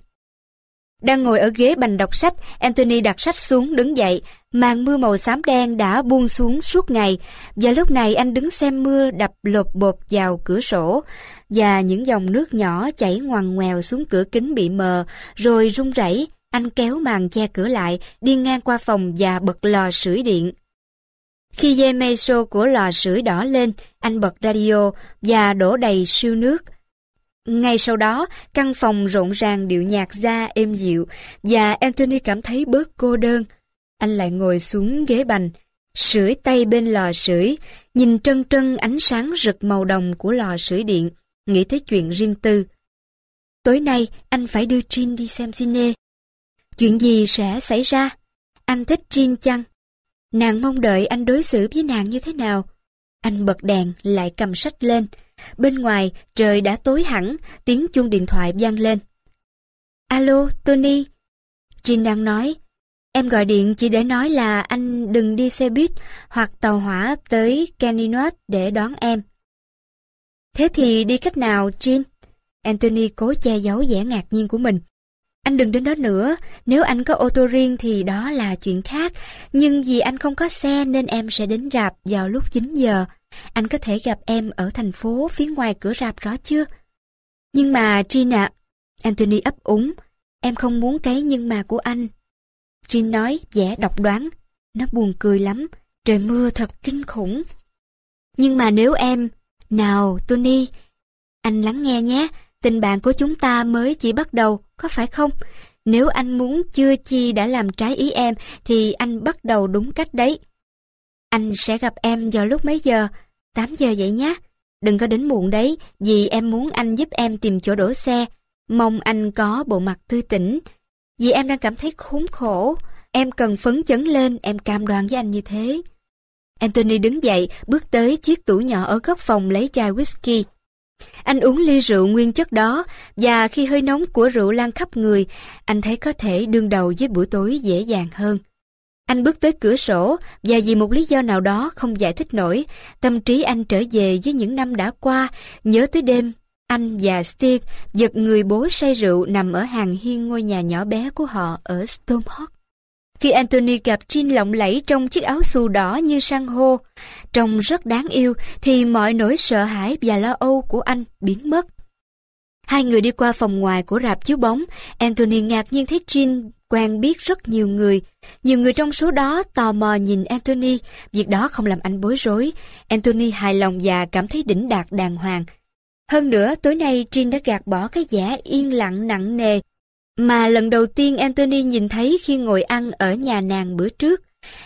Đang ngồi ở ghế bành đọc sách, Anthony đặt sách xuống đứng dậy. Màn mưa màu xám đen đã buông xuống suốt ngày. Và lúc này anh đứng xem mưa đập lột bột vào cửa sổ. Và những dòng nước nhỏ chảy ngoằn ngoèo xuống cửa kính bị mờ, rồi rung rẩy. Anh kéo màn che cửa lại, đi ngang qua phòng và bật lò sưởi điện. Khi dây meso của lò sưởi đỏ lên, anh bật radio và đổ đầy siêu nước. Ngay sau đó, căn phòng rộn ràng điệu nhạc ra êm dịu và Anthony cảm thấy bớt cô đơn. Anh lại ngồi xuống ghế bành, sưởi tay bên lò sưởi, nhìn trân trân ánh sáng rực màu đồng của lò sưởi điện, nghĩ tới chuyện riêng tư. Tối nay anh phải đưa Trinh đi xem cine. Chuyện gì sẽ xảy ra? Anh thích Trinh chăng? Nàng mong đợi anh đối xử với nàng như thế nào? Anh bật đèn lại cầm sách lên. Bên ngoài trời đã tối hẳn, tiếng chuông điện thoại vang lên. Alo, Tony. Trinh đang nói, em gọi điện chỉ để nói là anh đừng đi xe buýt hoặc tàu hỏa tới Kenilworth để đón em. Thế thì đi cách nào, Trinh? Anthony cố che giấu vẻ ngạc nhiên của mình. Anh đừng đến đó nữa, nếu anh có ô tô riêng thì đó là chuyện khác, nhưng vì anh không có xe nên em sẽ đến rạp vào lúc 9 giờ. Anh có thể gặp em ở thành phố phía ngoài cửa rạp rõ chưa? Nhưng mà Gina, Anthony ấp úng, em không muốn cái nhưng mà của anh. Jean nói vẻ độc đoán, nó buồn cười lắm, trời mưa thật kinh khủng. Nhưng mà nếu em... Nào, Tony, anh lắng nghe nhé, tình bạn của chúng ta mới chỉ bắt đầu, có phải không? Nếu anh muốn chưa chi đã làm trái ý em, thì anh bắt đầu đúng cách đấy. Anh sẽ gặp em vào lúc mấy giờ? 8 giờ vậy nhé. Đừng có đến muộn đấy, vì em muốn anh giúp em tìm chỗ đổ xe. Mong anh có bộ mặt tươi tỉnh. Vì em đang cảm thấy khốn khổ. Em cần phấn chấn lên, em cam đoan với anh như thế. Anthony đứng dậy, bước tới chiếc tủ nhỏ ở góc phòng lấy chai whisky. Anh uống ly rượu nguyên chất đó, và khi hơi nóng của rượu lan khắp người, anh thấy có thể đương đầu với buổi tối dễ dàng hơn. Anh bước tới cửa sổ, và vì một lý do nào đó không giải thích nổi, tâm trí anh trở về với những năm đã qua, nhớ tới đêm, anh và Steve giật người bố say rượu nằm ở hàng hiên ngôi nhà nhỏ bé của họ ở Stormhawk. Khi Anthony gặp Jean lộng lẫy trong chiếc áo xù đỏ như san hô, trông rất đáng yêu, thì mọi nỗi sợ hãi và lo âu của anh biến mất. Hai người đi qua phòng ngoài của rạp chiếu bóng, Anthony ngạc nhiên thấy Jean quen biết rất nhiều người. Nhiều người trong số đó tò mò nhìn Anthony, việc đó không làm anh bối rối. Anthony hài lòng và cảm thấy đỉnh đạt đàng hoàng. Hơn nữa, tối nay Jean đã gạt bỏ cái vẻ yên lặng nặng nề mà lần đầu tiên Anthony nhìn thấy khi ngồi ăn ở nhà nàng bữa trước.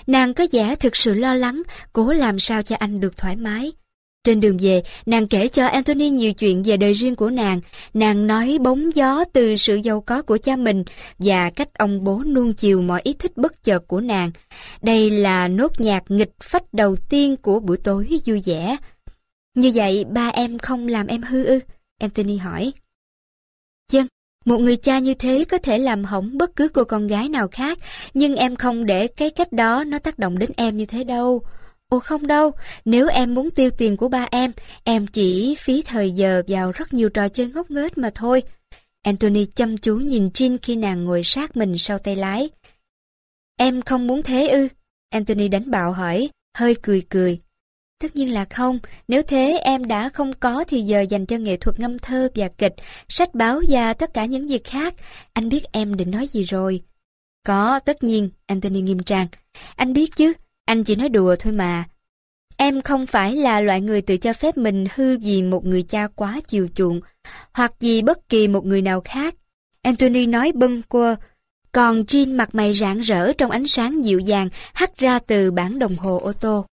Nàng có vẻ thực sự lo lắng, cố làm sao cho anh được thoải mái. Trên đường về, nàng kể cho Anthony nhiều chuyện về đời riêng của nàng. Nàng nói bóng gió từ sự giàu có của cha mình và cách ông bố nuông chiều mọi ý thích bất chợt của nàng. Đây là nốt nhạc nghịch phách đầu tiên của buổi tối vui vẻ. Như vậy ba em không làm em hư ư? Anthony hỏi. Dân, một người cha như thế có thể làm hỏng bất cứ cô con gái nào khác, nhưng em không để cái cách đó nó tác động đến em như thế đâu. Ồ không đâu, nếu em muốn tiêu tiền của ba em, em chỉ phí thời giờ vào rất nhiều trò chơi ngốc nghếch mà thôi. Anthony chăm chú nhìn Jean khi nàng ngồi sát mình sau tay lái. Em không muốn thế ư? Anthony đánh bạo hỏi, hơi cười cười. Tất nhiên là không, nếu thế em đã không có thì giờ dành cho nghệ thuật ngâm thơ và kịch, sách báo và tất cả những việc khác. Anh biết em định nói gì rồi. Có, tất nhiên, Anthony nghiêm trang. Anh biết chứ, anh chỉ nói đùa thôi mà. Em không phải là loại người tự cho phép mình hư vì một người cha quá chiều chuộng, hoặc vì bất kỳ một người nào khác. Anthony nói bâng quơ, còn Jean mặt mày rạng rỡ trong ánh sáng dịu dàng hắt ra từ bản đồng hồ ô tô.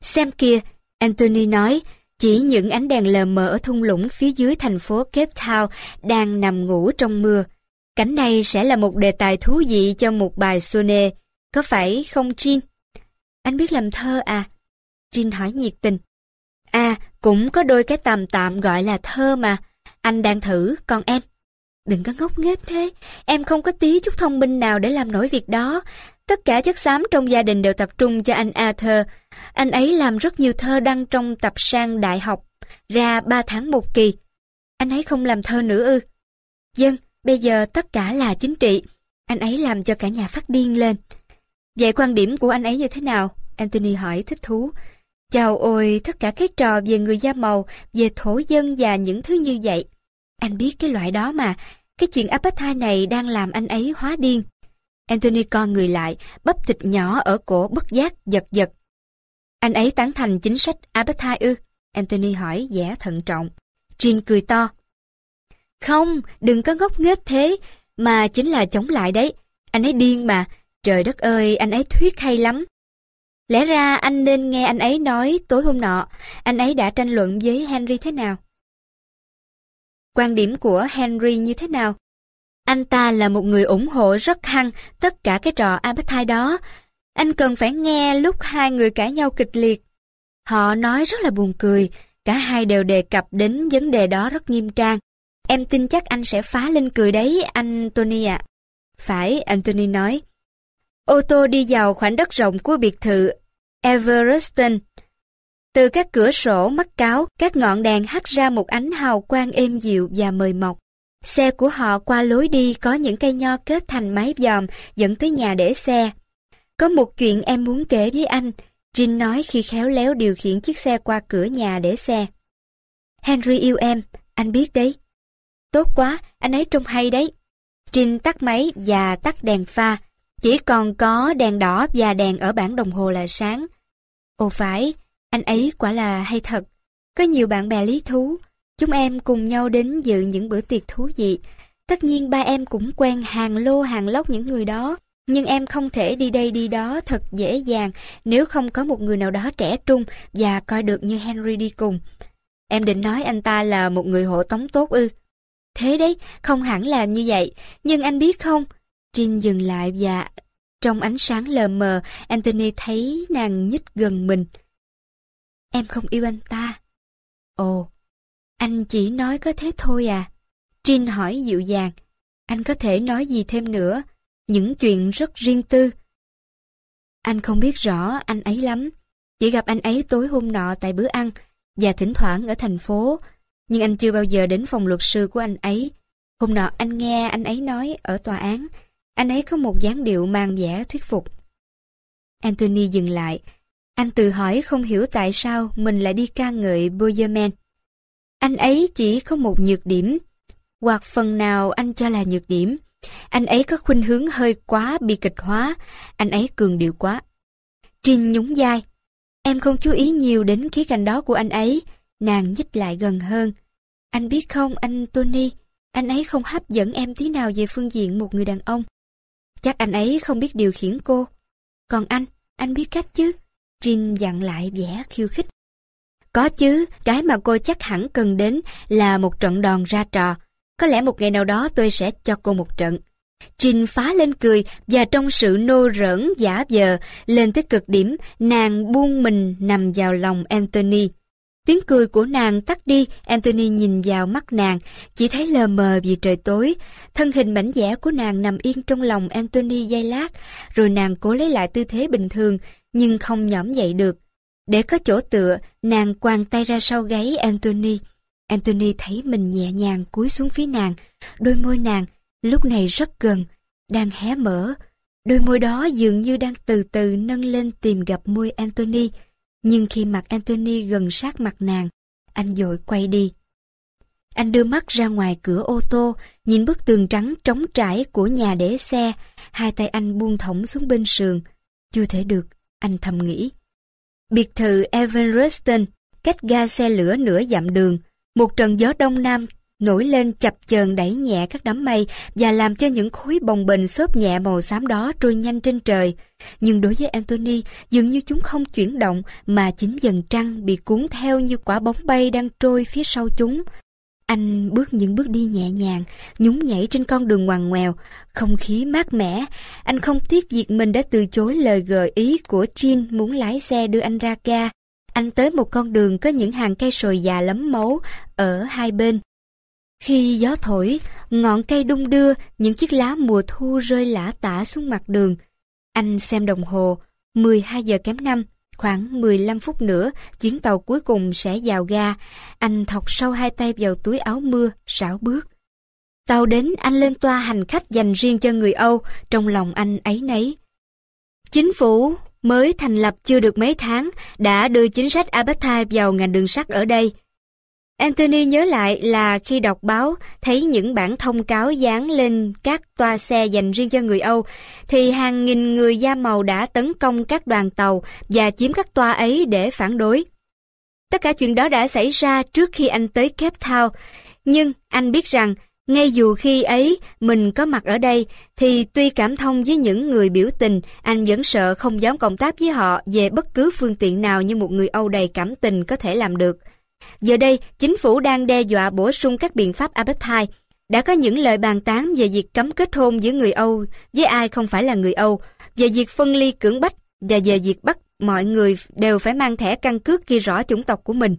Xem kia, Anthony nói, chỉ những ánh đèn lờ mờ ở thung lũng phía dưới thành phố Cape Town đang nằm ngủ trong mưa. Cảnh này sẽ là một đề tài thú vị cho một bài sonnet, có phải không Jean? Anh biết làm thơ à? Jean hỏi nhiệt tình. À, cũng có đôi cái tạm tạm gọi là thơ mà. Anh đang thử, còn em? Đừng có ngốc nghếch thế, em không có tí chút thông minh nào để làm nổi việc đó. Tất cả chất xám trong gia đình đều tập trung cho anh Arthur. Anh ấy làm rất nhiều thơ đăng trong tập sang đại học, ra ba tháng một kỳ. Anh ấy không làm thơ nữa ư? Dân, bây giờ tất cả là chính trị. Anh ấy làm cho cả nhà phát điên lên. Vậy quan điểm của anh ấy như thế nào? Anthony hỏi thích thú. Chào ôi, tất cả cái trò về người da màu, về thổ dân và những thứ như vậy. Anh biết cái loại đó mà, cái chuyện apartheid này đang làm anh ấy hóa điên. Anthony co người lại, bắp thịt nhỏ ở cổ bất giác, giật giật. Anh ấy tán thành chính sách apartheid ư? Anthony hỏi vẻ thận trọng. Jean cười to. Không, đừng có ngốc nghếch thế, mà chính là chống lại đấy. Anh ấy điên mà, trời đất ơi, anh ấy thuyết hay lắm. Lẽ ra anh nên nghe anh ấy nói tối hôm nọ, anh ấy đã tranh luận với Henry thế nào? Quan điểm của Henry như thế nào? Anh ta là một người ủng hộ rất hăng tất cả cái trò apartheid đó. Anh cần phải nghe lúc hai người cãi nhau kịch liệt. Họ nói rất là buồn cười, cả hai đều đề cập đến vấn đề đó rất nghiêm trang. Em tin chắc anh sẽ phá lên cười đấy, anh Tony ạ. Phải, Anthony nói. Ô tô đi vào khoảnh đất rộng của biệt thự Evereston. Từ các cửa sổ mắt cáo, các ngọn đèn hắt ra một ánh hào quang êm dịu và mời mọc. Xe của họ qua lối đi có những cây nho kết thành mái dòm dẫn tới nhà để xe. Có một chuyện em muốn kể với anh, Jin nói khi khéo léo điều khiển chiếc xe qua cửa nhà để xe. Henry yêu em, anh biết đấy. Tốt quá, anh ấy trông hay đấy. Jin tắt máy và tắt đèn pha. Chỉ còn có đèn đỏ và đèn ở bảng đồng hồ là sáng. Ồ phải, anh ấy quả là hay thật. Có nhiều bạn bè lý thú. Chúng em cùng nhau đến dự những bữa tiệc thú vị. Tất nhiên ba em cũng quen hàng lô hàng lốc những người đó. Nhưng em không thể đi đây đi đó thật dễ dàng nếu không có một người nào đó trẻ trung và coi được như Henry đi cùng. Em định nói anh ta là một người hộ tống tốt ư. Thế đấy, không hẳn là như vậy. Nhưng anh biết không? Trinh dừng lại và trong ánh sáng lờ mờ, Anthony thấy nàng nhích gần mình. Em không yêu anh ta. Ồ, anh chỉ nói có thế thôi à? Trinh hỏi dịu dàng. Anh có thể nói gì thêm nữa? Những chuyện rất riêng tư. Anh không biết rõ anh ấy lắm. Chỉ gặp anh ấy tối hôm nọ tại bữa ăn và thỉnh thoảng ở thành phố. Nhưng anh chưa bao giờ đến phòng luật sư của anh ấy. Hôm nọ anh nghe anh ấy nói ở tòa án. Anh ấy có một dáng điệu mang vẻ thuyết phục. Anthony dừng lại. Anh tự hỏi không hiểu tại sao mình lại đi ca ngợi Boyerman. Anh ấy chỉ có một nhược điểm, hoặc phần nào anh cho là nhược điểm. Anh ấy có khuynh hướng hơi quá bi kịch hóa, anh ấy cường điệu quá. Trinh nhún vai. Em không chú ý nhiều đến khía cạnh đó của anh ấy, nàng nhích lại gần hơn. Anh biết không anh Tony, anh ấy không hấp dẫn em tí nào về phương diện một người đàn ông. Chắc anh ấy không biết điều khiển cô. Còn anh, anh biết cách chứ? Trinh dặn lại vẻ khiêu khích. Có chứ, cái mà cô chắc hẳn cần đến là một trận đòn ra trò. Có lẽ một ngày nào đó tôi sẽ cho cô một trận. Trinh phá lên cười và trong sự nô rỡn giả vờ lên tới cực điểm, nàng buông mình nằm vào lòng Anthony. Tiếng cười của nàng tắt đi, Anthony nhìn vào mắt nàng, chỉ thấy lờ mờ vì trời tối. Thân hình mảnh vẽ của nàng nằm yên trong lòng Anthony giây lát, rồi nàng cố lấy lại tư thế bình thường, nhưng không nhõm dậy được. Để có chỗ tựa, nàng quàng tay ra sau gáy Anthony. Anthony thấy mình nhẹ nhàng cúi xuống phía nàng, đôi môi nàng lúc này rất gần, đang hé mở. Đôi môi đó dường như đang từ từ nâng lên tìm gặp môi Anthony. Nhưng khi mặt Anthony gần sát mặt nàng, anh dội quay đi. Anh đưa mắt ra ngoài cửa ô tô, nhìn bức tường trắng trống trải của nhà để xe, hai tay anh buông thõng xuống bên sườn. Chưa thể được, anh thầm nghĩ. Biệt thự Evereston, cách ga xe lửa nửa dặm đường, một trận gió đông nam nổi lên chập chờn đẩy nhẹ các đám mây và làm cho những khối bồng bềnh xốp nhẹ màu xám đó trôi nhanh trên trời. Nhưng đối với Anthony, dường như chúng không chuyển động mà chính dần trăng bị cuốn theo như quả bóng bay đang trôi phía sau chúng. Anh bước những bước đi nhẹ nhàng, nhún nhảy trên con đường ngoằn ngoèo, không khí mát mẻ. Anh không tiếc việc mình đã từ chối lời gợi ý của Jean muốn lái xe đưa anh ra ga. Anh tới một con đường có những hàng cây sồi già lấm máu ở hai bên. Khi gió thổi, ngọn cây đung đưa, những chiếc lá mùa thu rơi lả tả xuống mặt đường. Anh xem đồng hồ, 12 giờ kém 5, khoảng 15 phút nữa, chuyến tàu cuối cùng sẽ vào ga. Anh thọc sâu hai tay vào túi áo mưa, rảo bước. Tàu đến anh lên toa hành khách dành riêng cho người Âu, trong lòng anh ấy nấy. Chính phủ mới thành lập chưa được mấy tháng đã đưa chính sách apartheid vào ngành đường sắt ở đây. Anthony nhớ lại là khi đọc báo thấy những bản thông cáo dán lên các toa xe dành riêng cho người Âu, thì hàng nghìn người da màu đã tấn công các đoàn tàu và chiếm các toa ấy để phản đối. Tất cả chuyện đó đã xảy ra trước khi anh tới Cape Town, nhưng anh biết rằng Ngay dù khi ấy mình có mặt ở đây, thì tuy cảm thông với những người biểu tình, anh vẫn sợ không dám cộng tác với họ về bất cứ phương tiện nào như một người Âu đầy cảm tình có thể làm được. Giờ đây, chính phủ đang đe dọa bổ sung các biện pháp apartheid. Đã có những lời bàn tán về việc cấm kết hôn giữa người Âu với ai không phải là người Âu, về việc phân ly cưỡng bách và về việc bắt mọi người đều phải mang thẻ căn cước ghi rõ chủng tộc của mình.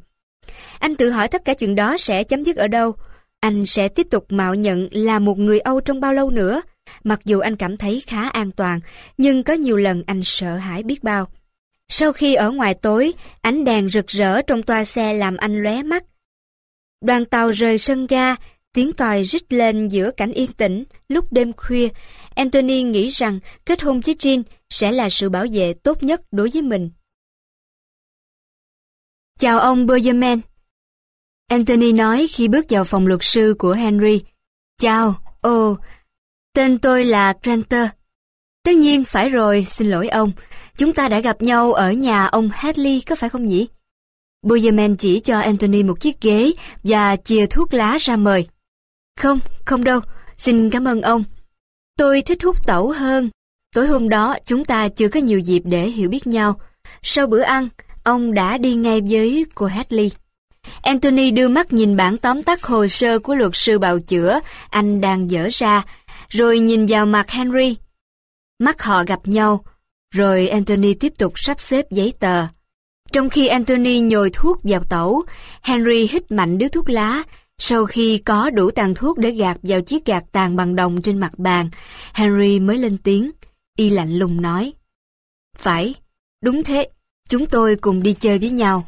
Anh tự hỏi tất cả chuyện đó sẽ chấm dứt ở đâu? Anh sẽ tiếp tục mạo nhận là một người Âu trong bao lâu nữa? Mặc dù anh cảm thấy khá an toàn, nhưng có nhiều lần anh sợ hãi biết bao. Sau khi ở ngoài tối, ánh đèn rực rỡ trong toa xe làm anh lóe mắt. Đoàn tàu rời sân ga, tiếng còi rít lên giữa cảnh yên tĩnh lúc đêm khuya. Anthony nghĩ rằng kết hôn với Jean sẽ là sự bảo vệ tốt nhất đối với mình. Chào ông Bergerman. Anthony nói khi bước vào phòng luật sư của Henry. Chào, ồ, tên tôi là Granter. Tất nhiên, phải rồi, xin lỗi ông. Chúng ta đã gặp nhau ở nhà ông Hadley, có phải không nhỉ? Boyerman chỉ cho Anthony một chiếc ghế và chia thuốc lá ra mời. Không, không đâu, xin cảm ơn ông. Tôi thích hút tẩu hơn. Tối hôm đó chúng ta chưa có nhiều dịp để hiểu biết nhau. Sau bữa ăn, ông đã đi ngay với cô Hadley. Anthony đưa mắt nhìn bản tóm tắt hồ sơ của luật sư bào chữa anh đang dở ra, rồi nhìn vào mặt Henry. Mắt họ gặp nhau, rồi Anthony tiếp tục sắp xếp giấy tờ. Trong khi Anthony nhồi thuốc vào tẩu, Henry hít mạnh điếu thuốc lá. Sau khi có đủ tàn thuốc để gạt vào chiếc gạt tàn bằng đồng trên mặt bàn, Henry mới lên tiếng. Y lạnh lùng nói. Phải, đúng thế, chúng tôi cùng đi chơi với nhau.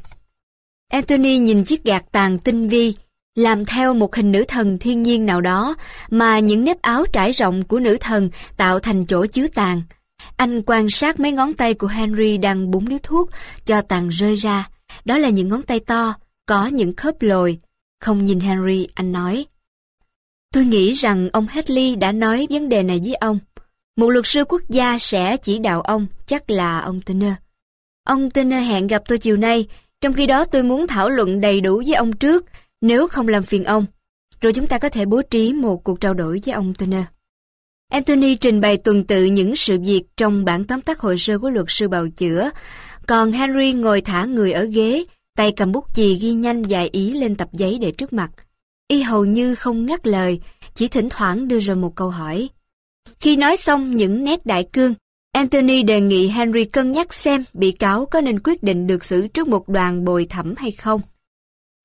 Anthony nhìn chiếc gạt tàn tinh vi, làm theo một hình nữ thần thiên nhiên nào đó mà những nếp áo trải rộng của nữ thần tạo thành chỗ chứa tàn. Anh quan sát mấy ngón tay của Henry đang búng điếu thuốc cho tàn rơi ra. Đó là những ngón tay to, có những khớp lồi. Không nhìn Henry, anh nói. Tôi nghĩ rằng ông Hadley đã nói vấn đề này với ông. Một luật sư quốc gia sẽ chỉ đạo ông, chắc là ông Turner. Ông Turner hẹn gặp tôi chiều nay, trong khi đó tôi muốn thảo luận đầy đủ với ông trước, nếu không làm phiền ông. Rồi chúng ta có thể bố trí một cuộc trao đổi với ông Turner. Anthony trình bày tuần tự những sự việc trong bản tóm tắt hồ sơ của luật sư bào chữa, còn Henry ngồi thả người ở ghế, tay cầm bút chì ghi nhanh vài ý lên tập giấy để trước mặt. Y hầu như không ngắt lời, chỉ thỉnh thoảng đưa ra một câu hỏi. Khi nói xong những nét đại cương, Anthony đề nghị Henry cân nhắc xem bị cáo có nên quyết định được xử trước một đoàn bồi thẩm hay không.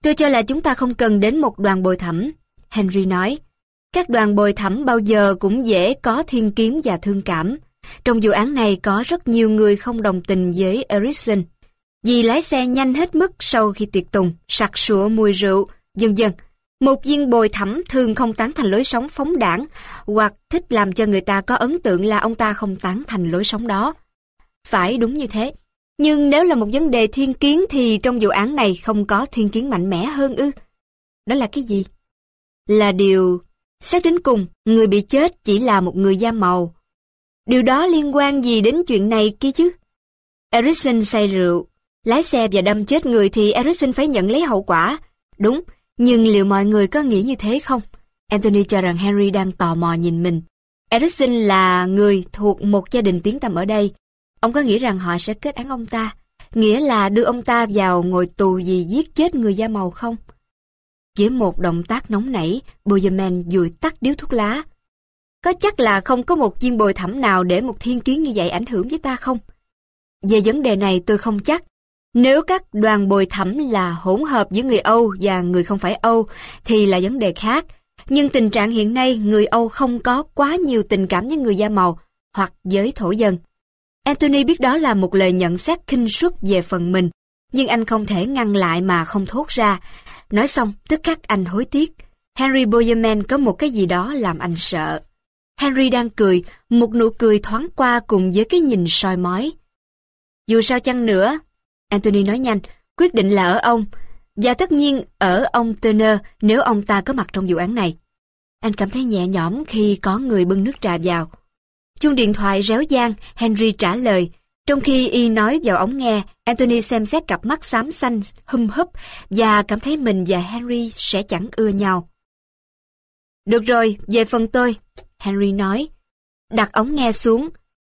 Tôi cho là chúng ta không cần đến một đoàn bồi thẩm, Henry nói. Các đoàn bồi thẩm bao giờ cũng dễ có thiên kiến và thương cảm. Trong vụ án này có rất nhiều người không đồng tình với ericsson Vì lái xe nhanh hết mức sau khi tiệc tùng, sặc sụa mùi rượu, dần dần. Một viên bồi thẩm thường không tán thành lối sống phóng đảng hoặc thích làm cho người ta có ấn tượng là ông ta không tán thành lối sống đó. Phải đúng như thế. Nhưng nếu là một vấn đề thiên kiến thì trong vụ án này không có thiên kiến mạnh mẽ hơn ư. Đó là cái gì? Là điều Xét đến cùng, người bị chết chỉ là một người da màu. Điều đó liên quan gì đến chuyện này kia chứ? Erickson say rượu, lái xe và đâm chết người thì Erickson phải nhận lấy hậu quả. Đúng, nhưng liệu mọi người có nghĩ như thế không? Anthony cho rằng Henry đang tò mò nhìn mình. Erickson là người thuộc một gia đình tiếng tăm ở đây. Ông có nghĩ rằng họ sẽ kết án ông ta? Nghĩa là đưa ông ta vào ngồi tù vì giết chết người da màu không? Với một động tác nóng nảy, Boyerman dùi tắt điếu thuốc lá. Có chắc là không có một viên bồi thẩm nào để một thiên kiến như vậy ảnh hưởng với ta không? Về vấn đề này tôi không chắc. Nếu các đoàn bồi thẩm là hỗn hợp giữa người Âu và người không phải Âu thì là vấn đề khác. Nhưng tình trạng hiện nay người Âu không có quá nhiều tình cảm với người da màu hoặc với thổ dân. Anthony biết đó là một lời nhận xét khinh suất về phần mình, nhưng anh không thể ngăn lại mà không thốt ra, Nói xong, tức khắc anh hối tiếc. Henry Boyerman có một cái gì đó làm anh sợ. Henry đang cười, một nụ cười thoáng qua cùng với cái nhìn soi mói. Dù sao chăng nữa, Anthony nói nhanh, quyết định là ở ông, và tất nhiên ở ông Turner nếu ông ta có mặt trong vụ án này. Anh cảm thấy nhẹ nhõm khi có người bưng nước trà vào. Chuông điện thoại réo gian, Henry trả lời, trong khi y nói vào ống nghe, Anthony xem xét cặp mắt xám xanh, hum húp và cảm thấy mình và Henry sẽ chẳng ưa nhau. Được rồi, về phần tôi, Henry nói. Đặt ống nghe xuống.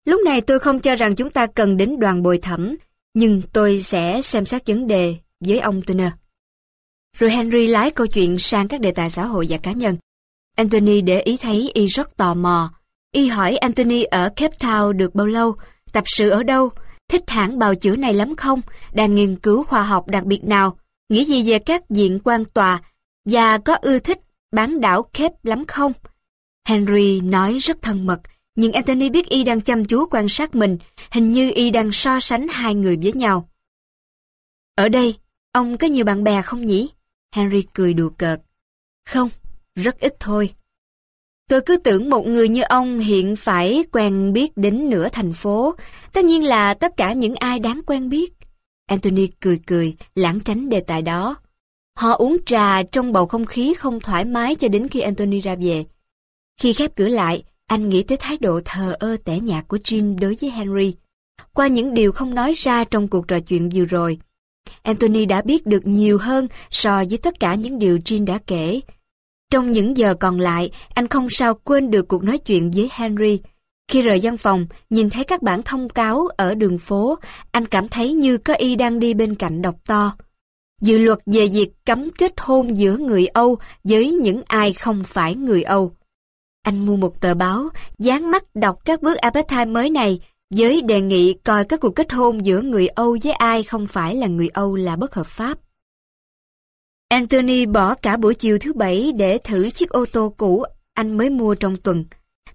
Lúc này tôi không cho rằng chúng ta cần đến đoàn bồi thẩm, nhưng tôi sẽ xem xét vấn đề với ông Turner. Rồi Henry lái câu chuyện sang các đề tài xã hội và cá nhân. Anthony để ý thấy y rất tò mò. Y hỏi Anthony ở Cape Town được bao lâu, tập sự ở đâu, thích hãng bào chữa này lắm không, đang nghiên cứu khoa học đặc biệt nào, nghĩ gì về các diện quan tòa, và có ưa thích bán đảo Cape lắm không? Henry nói rất thân mật, nhưng Anthony biết y đang chăm chú quan sát mình, hình như y đang so sánh hai người với nhau. Ở đây, ông có nhiều bạn bè không nhỉ? Henry cười đùa cợt. Không, rất ít thôi. Tôi cứ tưởng một người như ông hiện phải quen biết đến nửa thành phố, tất nhiên là tất cả những ai đáng quen biết. Anthony cười cười, lãng tránh đề tài đó. Họ uống trà trong bầu không khí không thoải mái cho đến khi Anthony ra về. Khi khép cửa lại, anh nghĩ tới thái độ thờ ơ tẻ nhạt của Jean đối với Henry. Qua những điều không nói ra trong cuộc trò chuyện vừa rồi, Anthony đã biết được nhiều hơn so với tất cả những điều Jean đã kể. Trong những giờ còn lại, anh không sao quên được cuộc nói chuyện với Henry. Khi rời văn phòng, nhìn thấy các bản thông cáo ở đường phố, anh cảm thấy như có y đang đi bên cạnh đọc to. Dự luật về việc cấm kết hôn giữa người Âu với những ai không phải người Âu. Anh mua một tờ báo, dán mắt đọc các bước apartheid mới này, với đề nghị coi các cuộc kết hôn giữa người Âu với ai không phải là người Âu là bất hợp pháp. Anthony bỏ cả buổi chiều thứ bảy để thử chiếc ô tô cũ anh mới mua trong tuần,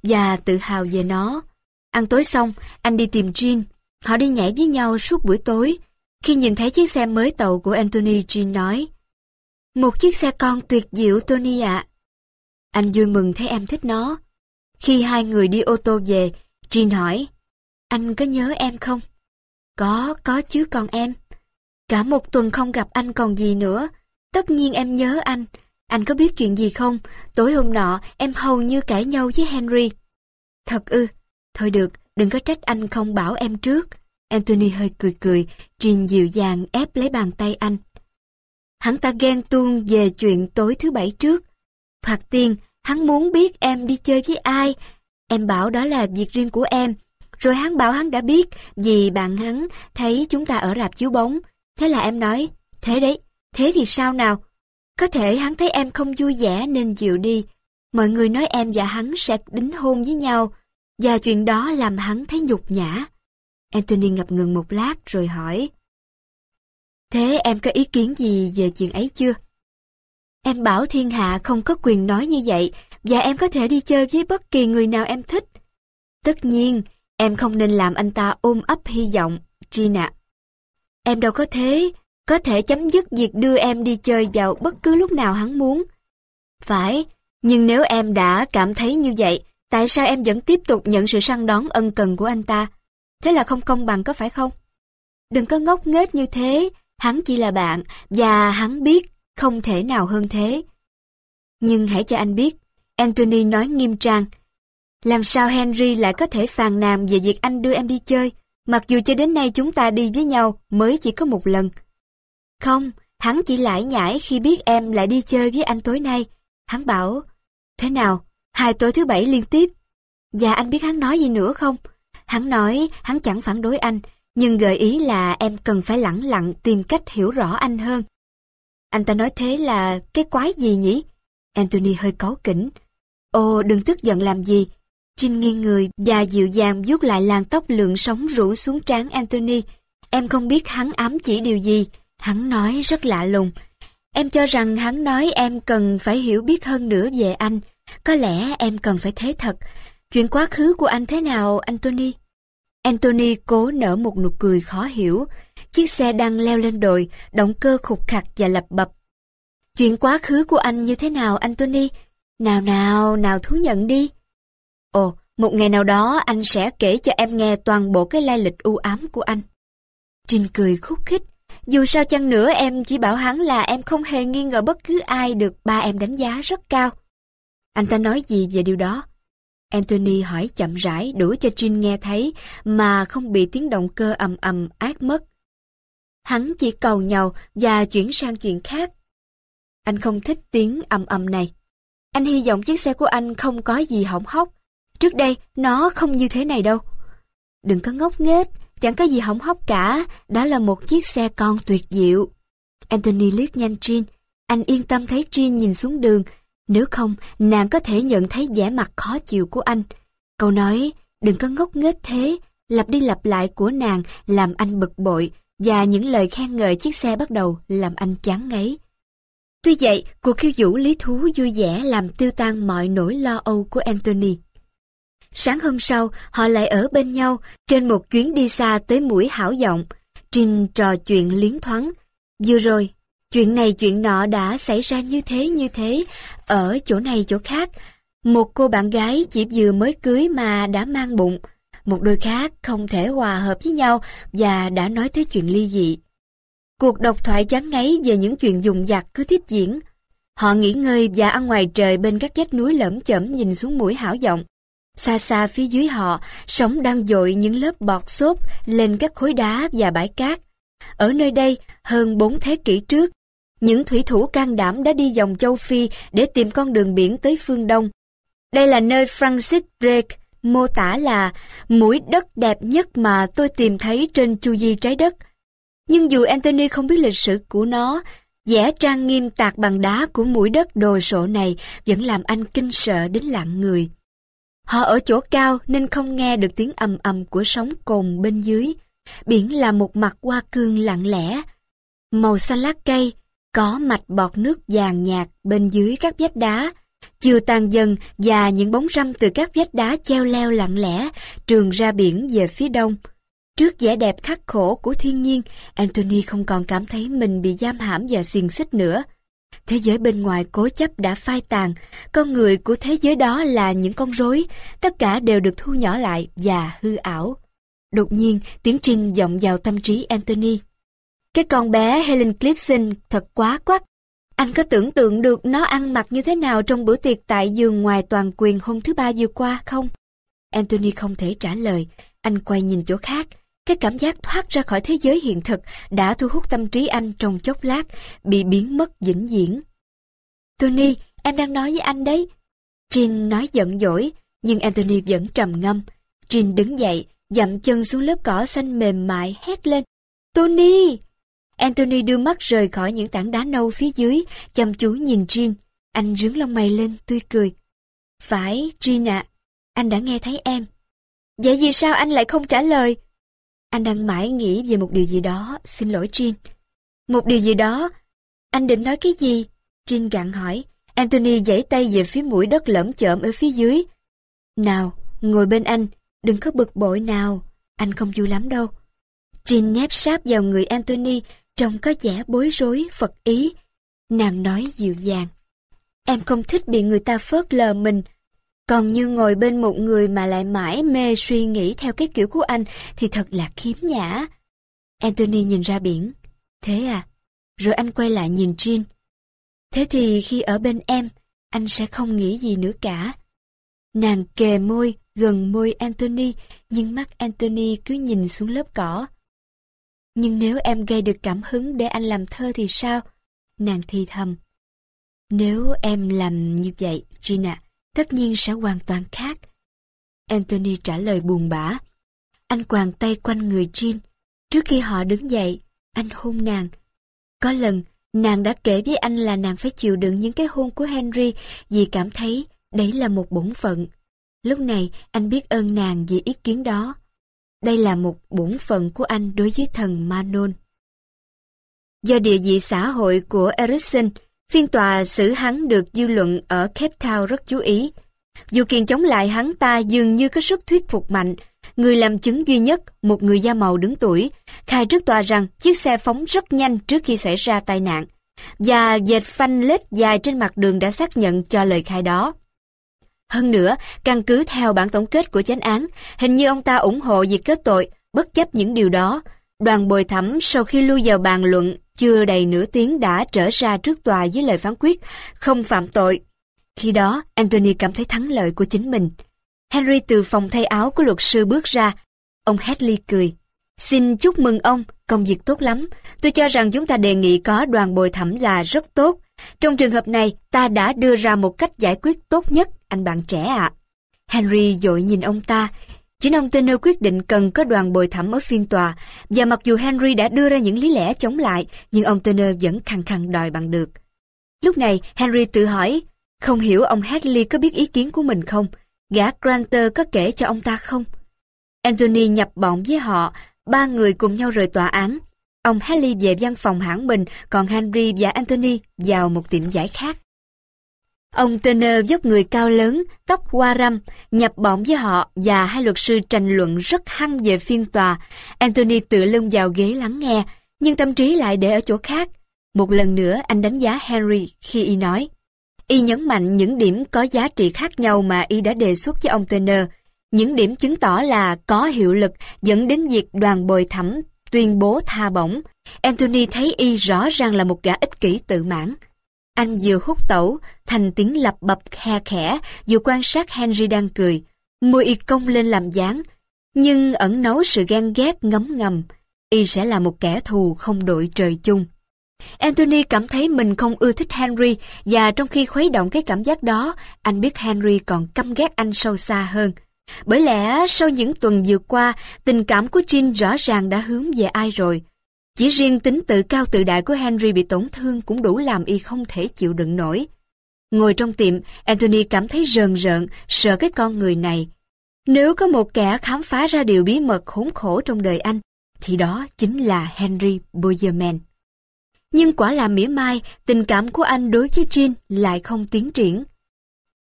và tự hào về nó. Ăn tối xong, anh đi tìm Jean. Họ đi nhảy với nhau suốt buổi tối. Khi nhìn thấy chiếc xe mới tàu của Anthony, Jean nói, Một chiếc xe con tuyệt diệu, Tony ạ. Anh vui mừng thấy em thích nó. Khi hai người đi ô tô về, Jean hỏi, Anh có nhớ em không? Có, có chứ con em. Cả một tuần không gặp anh còn gì nữa. Tất nhiên em nhớ anh. Anh có biết chuyện gì không? Tối hôm nọ em hầu như cãi nhau với Henry. Thật ư? Thôi được, đừng có trách anh không bảo em trước. Anthony hơi cười cười, Jean dịu dàng ép lấy bàn tay anh. Hắn ta ghen tuông về chuyện tối thứ bảy trước. Thoạt tiên, hắn muốn biết em đi chơi với ai. Em bảo đó là việc riêng của em. Rồi hắn bảo hắn đã biết vì bạn hắn thấy chúng ta ở rạp chiếu bóng. Thế là em nói, thế đấy, thế thì sao nào? Có thể hắn thấy em không vui vẻ nên dịu đi. Mọi người nói em và hắn sẽ đính hôn với nhau. Và chuyện đó làm hắn thấy nhục nhã. Anthony ngập ngừng một lát rồi hỏi. Thế em có ý kiến gì về chuyện ấy chưa? Em bảo thiên hạ không có quyền nói như vậy và em có thể đi chơi với bất kỳ người nào em thích. Tất nhiên, em không nên làm anh ta ôm ấp hy vọng, Gina. Em đâu có thế, có thể chấm dứt việc đưa em đi chơi vào bất cứ lúc nào hắn muốn. Phải, nhưng nếu em đã cảm thấy như vậy, tại sao em vẫn tiếp tục nhận sự săn đón ân cần của anh ta? Thế là không công bằng có phải không? Đừng có ngốc nghếch như thế, hắn chỉ là bạn, và hắn biết không thể nào hơn thế. Nhưng hãy cho anh biết, Anthony nói nghiêm trang, làm sao Henry lại có thể phàn nàn về việc anh đưa em đi chơi, mặc dù cho đến nay chúng ta đi với nhau mới chỉ có một lần. Không, hắn chỉ lải nhải khi biết em lại đi chơi với anh tối nay. Hắn bảo, thế nào, hai tối thứ bảy liên tiếp. Và anh biết hắn nói gì nữa không? Hắn nói hắn chẳng phản đối anh, nhưng gợi ý là em cần phải lẳng lặng tìm cách hiểu rõ anh hơn. Anh ta nói thế là cái quái gì nhỉ? Anthony hơi cáu kỉnh. ô đừng tức giận làm gì. Trinh nghiêng người và dịu dàng vuốt lại làn tóc lượng sóng rủ xuống trán Anthony. Em không biết hắn ám chỉ điều gì. Hắn nói rất lạ lùng. Em cho rằng hắn nói em cần phải hiểu biết hơn nữa về anh. Có lẽ em cần phải thế thật. Chuyện quá khứ của anh thế nào, Anthony? Anthony cố nở một nụ cười khó hiểu. Chiếc xe đang leo lên đồi, động cơ khục khặt và lập bập. Chuyện quá khứ của anh như thế nào, Anthony? Nào nào, nào thú nhận đi. Ồ, một ngày nào đó anh sẽ kể cho em nghe toàn bộ cái lai lịch u ám của anh. Trinh cười khúc khích. Dù sao chăng nữa em chỉ bảo hắn là em không hề nghi ngờ bất cứ ai được ba em đánh giá rất cao. Anh ta nói gì về điều đó? Anthony hỏi chậm rãi đủ cho Trinh nghe thấy mà không bị tiếng động cơ ầm ầm ác mất. Hắn chỉ cầu nhau và chuyển sang chuyện khác. Anh không thích tiếng ầm ầm này. Anh hy vọng chiếc xe của anh không có gì hỏng hóc. Trước đây, nó không như thế này đâu. Đừng có ngốc nghếch, chẳng có gì hỏng hóc cả, đó là một chiếc xe con tuyệt diệu. Anthony liếc nhanh Jean, anh yên tâm thấy Jean nhìn xuống đường, nếu không, nàng có thể nhận thấy vẻ mặt khó chịu của anh. Câu nói, đừng có ngốc nghếch thế, lặp đi lặp lại của nàng làm anh bực bội, và những lời khen ngợi chiếc xe bắt đầu làm anh chán ngấy. Tuy vậy, cuộc khiêu vũ lý thú vui vẻ làm tiêu tan mọi nỗi lo âu của Anthony. Sáng hôm sau, họ lại ở bên nhau trên một chuyến đi xa tới mũi hảo giọng. Trinh trò chuyện liến thoáng. Vừa rồi, chuyện này chuyện nọ đã xảy ra như thế như thế, ở chỗ này chỗ khác. Một cô bạn gái chỉ vừa mới cưới mà đã mang bụng. Một đôi khác không thể hòa hợp với nhau và đã nói tới chuyện ly dị. Cuộc độc thoại chán ngấy về những chuyện dùng dặt cứ tiếp diễn. Họ nghỉ ngơi và ăn ngoài trời bên các vách núi lởm chởm nhìn xuống mũi hảo giọng. Xa xa phía dưới họ, sóng đang dội những lớp bọt xốp lên các khối đá và bãi cát. Ở nơi đây, hơn bốn thế kỷ trước, những thủy thủ can đảm đã đi vòng châu Phi để tìm con đường biển tới phương Đông. Đây là nơi Francis Drake mô tả là mũi đất đẹp nhất mà tôi tìm thấy trên chu vi trái đất. Nhưng dù Anthony không biết lịch sử của nó, vẻ trang nghiêm tạc bằng đá của mũi đất đồ sộ này vẫn làm anh kinh sợ đến lặng người. Họ ở chỗ cao nên không nghe được tiếng ầm ầm của sóng cồn bên dưới. Biển là một mặt hoa cương lặng lẽ. Màu xanh lá cây, có mạch bọt nước vàng nhạt bên dưới các vách đá. Chưa tan dần và những bóng râm từ các vách đá treo leo lặng lẽ trường ra biển về phía đông. Trước vẻ đẹp khắc khổ của thiên nhiên, Anthony không còn cảm thấy mình bị giam hãm và xiềng xích nữa. Thế giới bên ngoài cố chấp đã phai tàn, con người của thế giới đó là những con rối, tất cả đều được thu nhỏ lại và hư ảo. Đột nhiên, tiếng trinh vọng vào tâm trí Anthony. Cái con bé Helen Clipson thật quá quắc. Anh có tưởng tượng được nó ăn mặc như thế nào trong bữa tiệc tại giường ngoài toàn quyền hôm thứ ba vừa qua không? Anthony không thể trả lời, anh quay nhìn chỗ khác, cái cảm giác thoát ra khỏi thế giới hiện thực đã thu hút tâm trí anh trong chốc lát, bị biến mất vĩnh viễn. Tony, em đang nói với anh đấy. Jean nói giận dỗi, nhưng Anthony vẫn trầm ngâm. Jean đứng dậy, dậm chân xuống lớp cỏ xanh mềm mại, hét lên. Tony! Anthony đưa mắt rời khỏi những tảng đá nâu phía dưới, chăm chú nhìn Jean. Anh rướng lông mày lên, tươi cười. Phải, Jean ạ, anh đã nghe thấy em. Vậy vì sao anh lại không trả lời? Anh đang mãi nghĩ về một điều gì đó, xin lỗi Jean. Một điều gì đó? Anh định nói cái gì? Jean gặn hỏi. Anthony giãy tay về phía mũi đất lởm chởm ở phía dưới. Nào, ngồi bên anh, đừng có bực bội nào, anh không vui lắm đâu. Jean nhép sáp vào người Anthony, trông có vẻ bối rối, phật ý. Nam nói dịu dàng. Em không thích bị người ta phớt lờ mình, còn như ngồi bên một người mà lại mãi mê suy nghĩ theo cái kiểu của anh thì thật là khiếm nhã. Anthony nhìn ra biển. Thế à? Rồi anh quay lại nhìn Jean. Thế thì khi ở bên em, anh sẽ không nghĩ gì nữa cả. Nàng kề môi, gần môi Anthony, nhưng mắt Anthony cứ nhìn xuống lớp cỏ. Nhưng nếu em gây được cảm hứng để anh làm thơ thì sao? Nàng thì thầm. Nếu em làm như vậy, Gina, tất nhiên sẽ hoàn toàn khác. Anthony trả lời buồn bã. Anh quàng tay quanh người Jean. Trước khi họ đứng dậy, anh hôn nàng. Có lần, nàng đã kể với anh là nàng phải chịu đựng những cái hôn của Henry vì cảm thấy đấy là một bổn phận. Lúc này, anh biết ơn nàng vì ý kiến đó. Đây là một bổn phận của anh đối với thần Manon. Do địa vị xã hội của Erickson, Phiên tòa xử hắn được dư luận ở Cape Town rất chú ý. Dù kiện chống lại hắn ta dường như có sức thuyết phục mạnh, người làm chứng duy nhất, một người da màu đứng tuổi, khai trước tòa rằng chiếc xe phóng rất nhanh trước khi xảy ra tai nạn, và dệt phanh lết dài trên mặt đường đã xác nhận cho lời khai đó. Hơn nữa, căn cứ theo bản tổng kết của chánh án, hình như ông ta ủng hộ việc kết tội, bất chấp những điều đó. Đoàn bồi thẩm sau khi lưu vào bàn luận chưa đầy nửa tiếng đã trở ra trước tòa với lời phán quyết, không phạm tội. Khi đó, Anthony cảm thấy thắng lợi của chính mình. Henry từ phòng thay áo của luật sư bước ra. Ông Hadley cười. Xin chúc mừng ông, công việc tốt lắm. Tôi cho rằng chúng ta đề nghị có đoàn bồi thẩm là rất tốt. Trong trường hợp này, ta đã đưa ra một cách giải quyết tốt nhất, anh bạn trẻ ạ. Henry dội nhìn ông ta. Chính ông Turner quyết định cần có đoàn bồi thẩm ở phiên tòa, và mặc dù Henry đã đưa ra những lý lẽ chống lại, nhưng ông Turner vẫn khăng khăng đòi bằng được. Lúc này, Henry tự hỏi, không hiểu ông Hadley có biết ý kiến của mình không? Gã Granter có kể cho ông ta không? Anthony nhập bọn với họ, ba người cùng nhau rời tòa án. Ông Hadley về văn phòng hãng mình, còn Henry và Anthony vào một tiệm giải khác. Ông Turner dốc người cao lớn, tóc hoa râm, nhập bọn với họ và hai luật sư tranh luận rất hăng về phiên tòa. Anthony tựa lưng vào ghế lắng nghe, nhưng tâm trí lại để ở chỗ khác. Một lần nữa anh đánh giá Henry khi y nói. Y nhấn mạnh những điểm có giá trị khác nhau mà y đã đề xuất với ông Turner. Những điểm chứng tỏ là có hiệu lực dẫn đến việc đoàn bồi thẩm tuyên bố tha bổng. Anthony thấy y rõ ràng là một gã ích kỷ tự mãn. Anh vừa hút tẩu, thành tiếng lập bập khe khẽ, vừa quan sát Henry đang cười. Môi y công lên làm dáng, nhưng ẩn nấu sự ghen ghét ngấm ngầm. Y sẽ là một kẻ thù không đội trời chung. Anthony cảm thấy mình không ưa thích Henry và trong khi khuấy động cái cảm giác đó, anh biết Henry còn căm ghét anh sâu xa hơn. Bởi lẽ sau những tuần vừa qua, tình cảm của Jean rõ ràng đã hướng về ai rồi. Chỉ riêng tính tự cao tự đại của Henry bị tổn thương cũng đủ làm y không thể chịu đựng nổi. Ngồi trong tiệm, Anthony cảm thấy rờn rợn, sợ cái con người này. Nếu có một kẻ khám phá ra điều bí mật khốn khổ trong đời anh, thì đó chính là Henry Boyerman. Nhưng quả là mỉa mai, tình cảm của anh đối với Jean lại không tiến triển.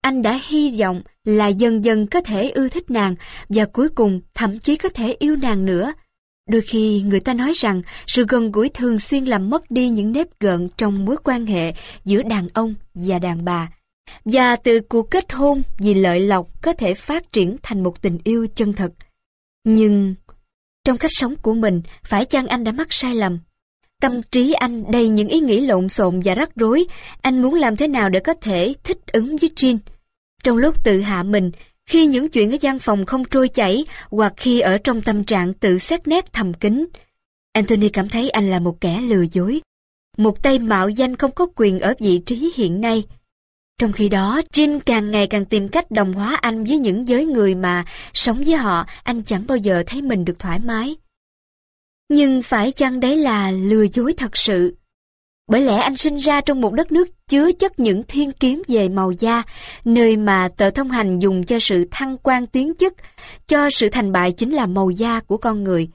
Anh đã hy vọng là dần dần có thể ưa thích nàng và cuối cùng thậm chí có thể yêu nàng nữa. Đôi khi người ta nói rằng sự gần gũi thường xuyên làm mất đi những nếp gợn trong mối quan hệ giữa đàn ông và đàn bà. Và từ cuộc kết hôn vì lợi lộc có thể phát triển thành một tình yêu chân thật. Nhưng trong cách sống của mình, phải chăng anh đã mắc sai lầm? Tâm trí anh đầy những ý nghĩ lộn xộn và rắc rối. Anh muốn làm thế nào để có thể thích ứng với Jean? Trong lúc tự hạ mình, khi những chuyện ở gian phòng không trôi chảy hoặc khi ở trong tâm trạng tự xét nét thầm kín, Anthony cảm thấy anh là một kẻ lừa dối. Một tay mạo danh không có quyền ở vị trí hiện nay. Trong khi đó, jin càng ngày càng tìm cách đồng hóa anh với những giới người mà sống với họ anh chẳng bao giờ thấy mình được thoải mái. Nhưng phải chăng đấy là lừa dối thật sự? Bởi lẽ anh sinh ra trong một đất nước chứa chất những thiên kiếm về màu da, nơi mà tờ thông hành dùng cho sự thăng quan tiến chức, cho sự thành bại chính là màu da của con người.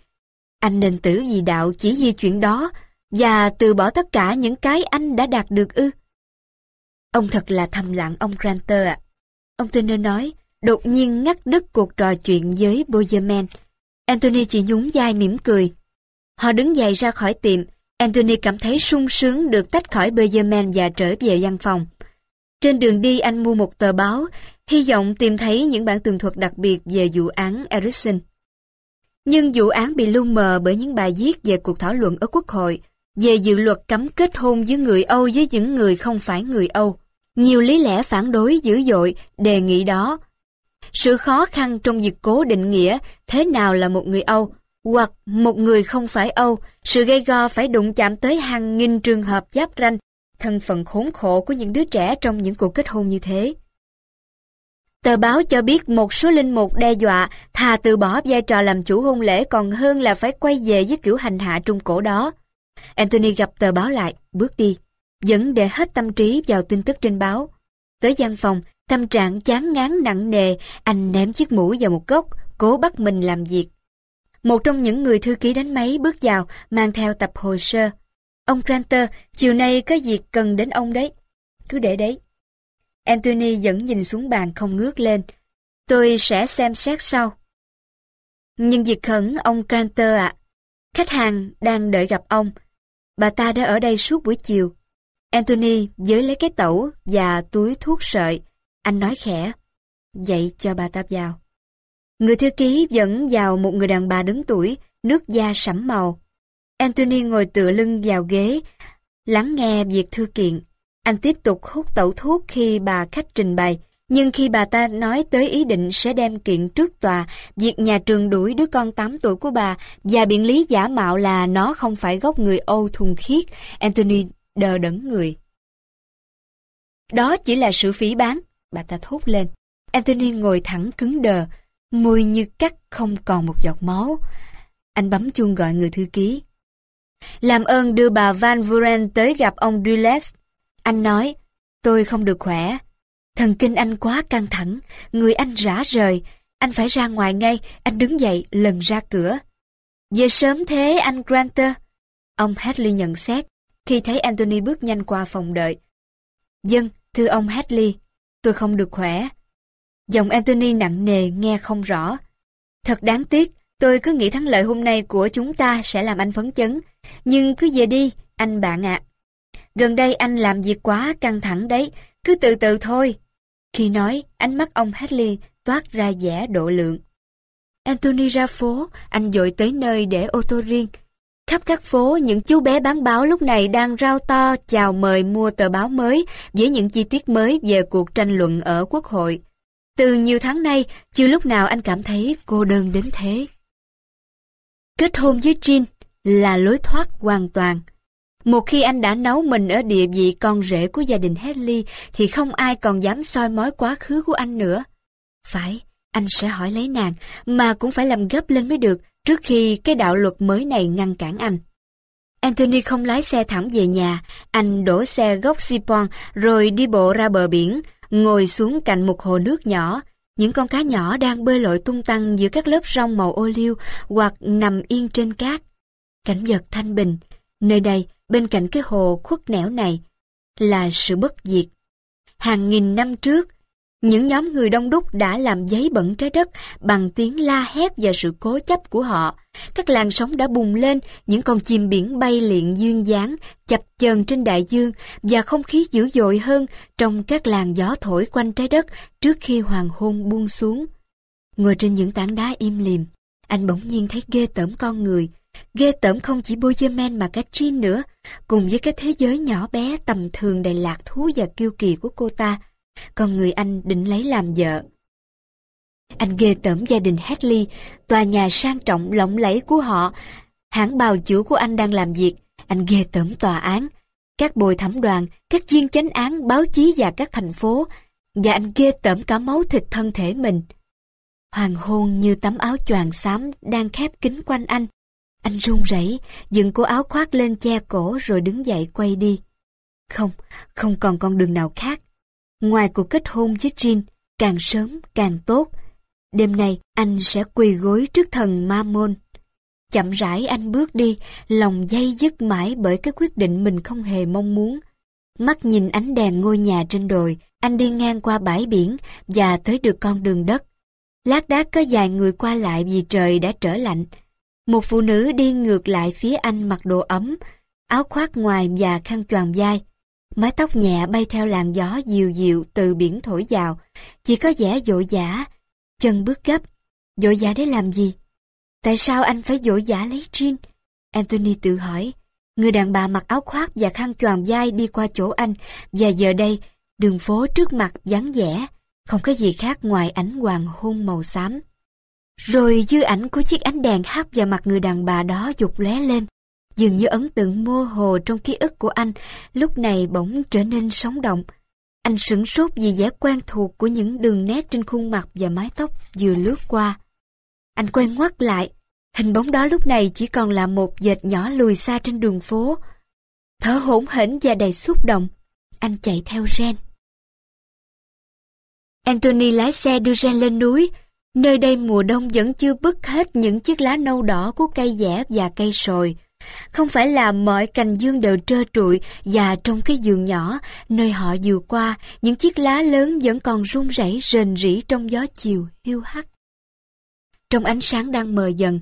Anh nên tử vì đạo chỉ vì chuyện đó, và từ bỏ tất cả những cái anh đã đạt được ư. Ông thật là thầm lặng ông Granter ạ. Ông Turner nói, đột nhiên ngắt đứt cuộc trò chuyện với Boyerman. Anthony chỉ nhún vai mỉm cười. Họ đứng dậy ra khỏi tiệm, Anthony cảm thấy sung sướng được tách khỏi Benjamin và trở về văn phòng. Trên đường đi anh mua một tờ báo, hy vọng tìm thấy những bản tường thuật đặc biệt về vụ án Erickson. Nhưng vụ án bị lu mờ bởi những bài viết về cuộc thảo luận ở Quốc hội về dự luật cấm kết hôn giữa người Âu với những người không phải người Âu. Nhiều lý lẽ phản đối dữ dội đề nghị đó. Sự khó khăn trong việc cố định nghĩa thế nào là một người Âu hoặc một người không phải Âu, sự gây go phải đụng chạm tới hàng nghìn trường hợp giáp ranh, thân phận khốn khổ của những đứa trẻ trong những cuộc kết hôn như thế. Tờ báo cho biết một số linh mục đe dọa thà từ bỏ vai trò làm chủ hôn lễ còn hơn là phải quay về với kiểu hành hạ trung cổ đó. Anthony gặp tờ báo lại, bước đi, vẫn để hết tâm trí vào tin tức trên báo. Tới gian phòng, tâm trạng chán ngán nặng nề, anh ném chiếc mũ vào một góc, cố bắt mình làm việc. Một trong những người thư ký đánh máy bước vào, mang theo tập hồ sơ. Ông Granter, chiều nay có việc cần đến ông đấy. Cứ để đấy. Anthony vẫn nhìn xuống bàn không ngước lên. Tôi sẽ xem xét sau. Nhưng việc khẩn ông Granter ạ. Khách hàng đang đợi gặp ông. Bà ta đã ở đây suốt buổi chiều. Anthony với lấy cái tẩu và túi thuốc sợi. Anh nói khẽ. Dậy cho bà ta vào. Người thư ký dẫn vào một người đàn bà đứng tuổi, nước da sẫm màu. Anthony ngồi tựa lưng vào ghế, lắng nghe việc thư kiện. Anh tiếp tục hút tẩu thuốc khi bà khách trình bày, nhưng khi bà ta nói tới ý định sẽ đem kiện trước tòa, việc nhà trường đuổi đứa con 8 tuổi của bà và biện lý giả mạo là nó không phải gốc người Âu thuần khiết, Anthony đờ đẫn người. Đó chỉ là sự phỉ bán, bà ta thốt lên. Anthony ngồi thẳng cứng đờ, môi như cắt không còn một giọt máu. Anh bấm chuông gọi người thư ký. Làm ơn đưa bà Van Vuren tới gặp ông Dulles. Anh nói, tôi không được khỏe. Thần kinh anh quá căng thẳng, người anh rã rời. Anh phải ra ngoài ngay, anh đứng dậy lần ra cửa. Về sớm thế anh Granter. Ông Hadley nhận xét, khi thấy Anthony bước nhanh qua phòng đợi. Dân, thưa ông Hadley, tôi không được khỏe. Giọng Anthony nặng nề nghe không rõ. Thật đáng tiếc, tôi cứ nghĩ thắng lợi hôm nay của chúng ta sẽ làm anh phấn chấn. Nhưng cứ về đi, anh bạn ạ. Gần đây anh làm việc quá căng thẳng đấy, cứ từ từ thôi. Khi nói, ánh mắt ông Hadley toát ra vẻ độ lượng. Anthony ra phố, anh dội tới nơi để ô tô riêng. Khắp các phố, những chú bé bán báo lúc này đang rao to chào mời mua tờ báo mới với những chi tiết mới về cuộc tranh luận ở Quốc hội. Từ nhiều tháng nay, chưa lúc nào anh cảm thấy cô đơn đến thế. Kết hôn với Jean là lối thoát hoàn toàn. Một khi anh đã nấu mình ở địa vị con rể của gia đình Hedley thì không ai còn dám soi mói quá khứ của anh nữa. Phải, anh sẽ hỏi lấy nàng, mà cũng phải làm gấp lên mới được trước khi cái đạo luật mới này ngăn cản anh. Anthony không lái xe thẳng về nhà, anh đổ xe gốc Sipon rồi đi bộ ra bờ biển, ngồi xuống cạnh một hồ nước nhỏ. Những con cá nhỏ đang bơi lội tung tăng giữa các lớp rong màu ô liu hoặc nằm yên trên cát. Cảnh vật thanh bình, nơi đây bên cạnh cái hồ khuất nẻo này là sự bất diệt. Hàng nghìn năm trước, những nhóm người đông đúc đã làm giấy bẩn trái đất bằng tiếng la hét và sự cố chấp của họ. Các làn sóng đã bùng lên, những con chim biển bay liện dương dáng, chập chờn trên đại dương và không khí dữ dội hơn trong các làn gió thổi quanh trái đất trước khi hoàng hôn buông xuống. Ngồi trên những tảng đá im lìm, anh bỗng nhiên thấy ghê tởm con người. Ghê tởm không chỉ Bozeman mà cả Jean nữa, cùng với cái thế giới nhỏ bé tầm thường đầy lạc thú và kiêu kỳ của cô ta con người anh định lấy làm vợ. Anh ghê tởm gia đình Hadley, tòa nhà sang trọng lộng lẫy của họ. Hãng bào chữa của anh đang làm việc, anh ghê tởm tòa án, các bồi thẩm đoàn, các chuyên chánh án, báo chí và các thành phố, và anh ghê tởm cả máu thịt thân thể mình. Hoàng hôn như tấm áo choàng xám đang khép kín quanh anh. Anh run rẩy, dựng cô áo khoác lên che cổ rồi đứng dậy quay đi. Không, không còn con đường nào khác. Ngoài cuộc kết hôn với Jean, càng sớm càng tốt. Đêm nay anh sẽ quỳ gối trước thần Ma Môn. Chậm rãi anh bước đi, lòng dây dứt mãi bởi cái quyết định mình không hề mong muốn. Mắt nhìn ánh đèn ngôi nhà trên đồi, anh đi ngang qua bãi biển và tới được con đường đất. Lát đác có vài người qua lại vì trời đã trở lạnh. Một phụ nữ đi ngược lại phía anh mặc đồ ấm, áo khoác ngoài và khăn choàng vai. Mái tóc nhẹ bay theo làn gió dịu dịu từ biển thổi vào, chỉ có vẻ dội vã, chân bước gấp. Dội vã để làm gì? Tại sao anh phải dội vã lấy Jean? Anthony tự hỏi. Người đàn bà mặc áo khoác và khăn choàng vai đi qua chỗ anh, và giờ đây, đường phố trước mặt vắng vẻ, không có gì khác ngoài ánh hoàng hôn màu xám. Rồi dư ảnh của chiếc ánh đèn hắt vào mặt người đàn bà đó dục lóe lên. Dường như ấn tượng mơ hồ trong ký ức của anh lúc này bỗng trở nên sống động. Anh sửng sốt vì vẻ quen thuộc của những đường nét trên khuôn mặt và mái tóc vừa lướt qua. Anh quay ngoắt lại, hình bóng đó lúc này chỉ còn là một dệt nhỏ lùi xa trên đường phố. Thở hổn hển và đầy xúc động, anh chạy theo Ren. Anthony lái xe đưa Ren lên núi, nơi đây mùa đông vẫn chưa bứt hết những chiếc lá nâu đỏ của cây dẻ và cây sồi. Không phải là mọi cành dương đều trơ trụi và trong cái giường nhỏ, nơi họ vừa qua, những chiếc lá lớn vẫn còn rung rẩy rền rỉ trong gió chiều hiu hắt. Trong ánh sáng đang mờ dần,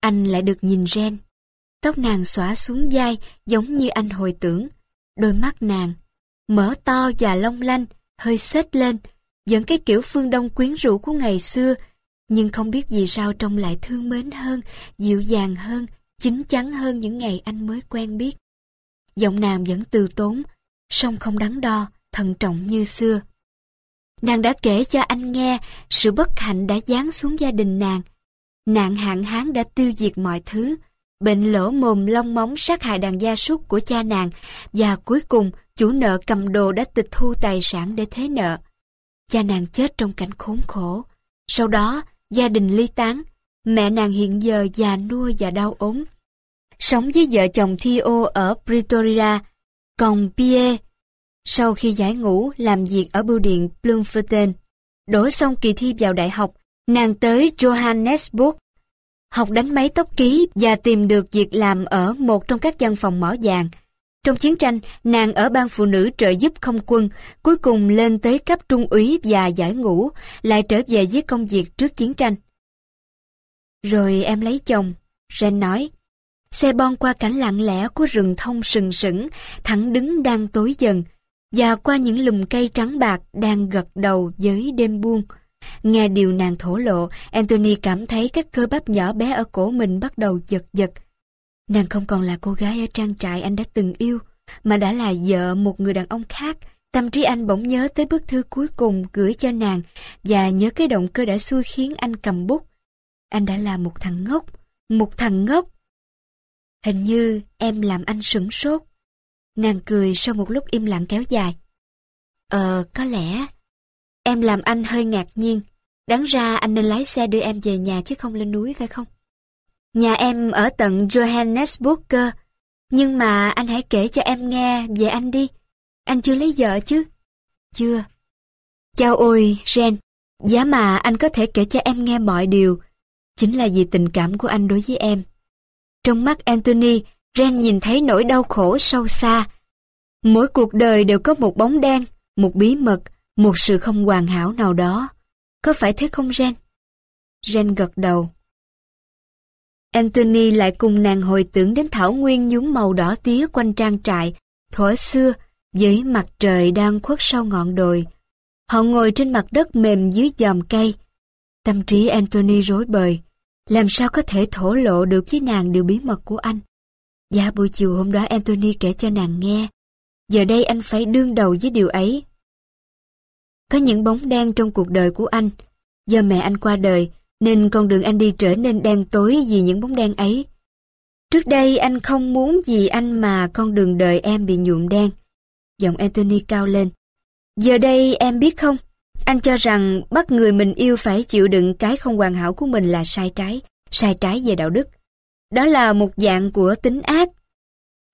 anh lại được nhìn Ren. Tóc nàng xõa xuống vai giống như anh hồi tưởng. Đôi mắt nàng, mở to và long lanh, hơi xết lên, vẫn cái kiểu phương đông quyến rũ của ngày xưa, nhưng không biết vì sao trông lại thương mến hơn, dịu dàng hơn, chín chắn hơn những ngày anh mới quen biết. Giọng nàng vẫn từ tốn, song không đắn đo, thận trọng như xưa. Nàng đã kể cho anh nghe sự bất hạnh đã giáng xuống gia đình nàng. Nạn hạn hán đã tiêu diệt mọi thứ. bệnh lỗ mồm long móng sát hại đàn gia súc của cha nàng và cuối cùng chủ nợ cầm đồ đã tịch thu tài sản để thế nợ. Cha nàng chết trong cảnh khốn khổ. Sau đó, gia đình ly tán, mẹ nàng hiện giờ già nua và đau ốm. Sống với vợ chồng Theo ở Pretoria, còn Pierre, sau khi giải ngũ làm việc ở bưu điện Bloemfontein, đổ xong kỳ thi vào đại học, nàng tới Johannesburg, học đánh máy tóc ký và tìm được việc làm ở một trong các văn phòng mỏ vàng. Trong chiến tranh, nàng ở ban phụ nữ trợ giúp không quân, cuối cùng lên tới cấp trung úy và giải ngũ, lại trở về với công việc trước chiến tranh. Rồi em lấy chồng, Ren nói. Xe bon qua cảnh lặng lẽ của rừng thông sừng sững, thẳng đứng đang tối dần, và qua những lùm cây trắng bạc đang gật đầu với đêm buông. Nghe điều nàng thổ lộ, Anthony cảm thấy các cơ bắp nhỏ bé ở cổ mình bắt đầu giật giật. Nàng không còn là cô gái ở trang trại anh đã từng yêu, mà đã là vợ một người đàn ông khác. Tâm trí anh bỗng nhớ tới bức thư cuối cùng gửi cho nàng và nhớ cái động cơ đã xui khiến anh cầm bút. Anh đã là một thằng ngốc, một thằng ngốc. Hình như em làm anh sửng sốt. Nàng cười sau một lúc im lặng kéo dài. Ờ, có lẽ. Em làm anh hơi ngạc nhiên. Đáng ra anh nên lái xe đưa em về nhà chứ không lên núi phải không? Nhà em ở tận Johannesburg cơ. Nhưng mà anh hãy kể cho em nghe về anh đi. Anh chưa lấy vợ chứ? Chưa. Chào ôi, Ren. Giá mà anh có thể kể cho em nghe mọi điều. Chính là vì tình cảm của anh đối với em. Trong mắt Anthony, Ren nhìn thấy nỗi đau khổ sâu xa. Mỗi cuộc đời đều có một bóng đen, một bí mật, một sự không hoàn hảo nào đó. Có phải thế không Ren? Ren gật đầu. Anthony lại cùng nàng hồi tưởng đến thảo nguyên nhúm màu đỏ tía quanh trang trại, thuở xưa, dưới mặt trời đang khuất sau ngọn đồi. Họ ngồi trên mặt đất mềm dưới dòm cây. Tâm trí Anthony rối bời. Làm sao có thể thổ lộ được với nàng điều bí mật của anh? Dạ buổi chiều hôm đó Anthony kể cho nàng nghe. Giờ đây anh phải đương đầu với điều ấy. Có những bóng đen trong cuộc đời của anh. Do mẹ anh qua đời, nên con đường anh đi trở nên đen tối vì những bóng đen ấy. Trước đây anh không muốn vì anh mà con đường đời em bị nhuộm đen. Giọng Anthony cao lên. Giờ đây em biết không, anh cho rằng bắt người mình yêu phải chịu đựng cái không hoàn hảo của mình là sai trái, sai trái về đạo đức. Đó là một dạng của tính ác.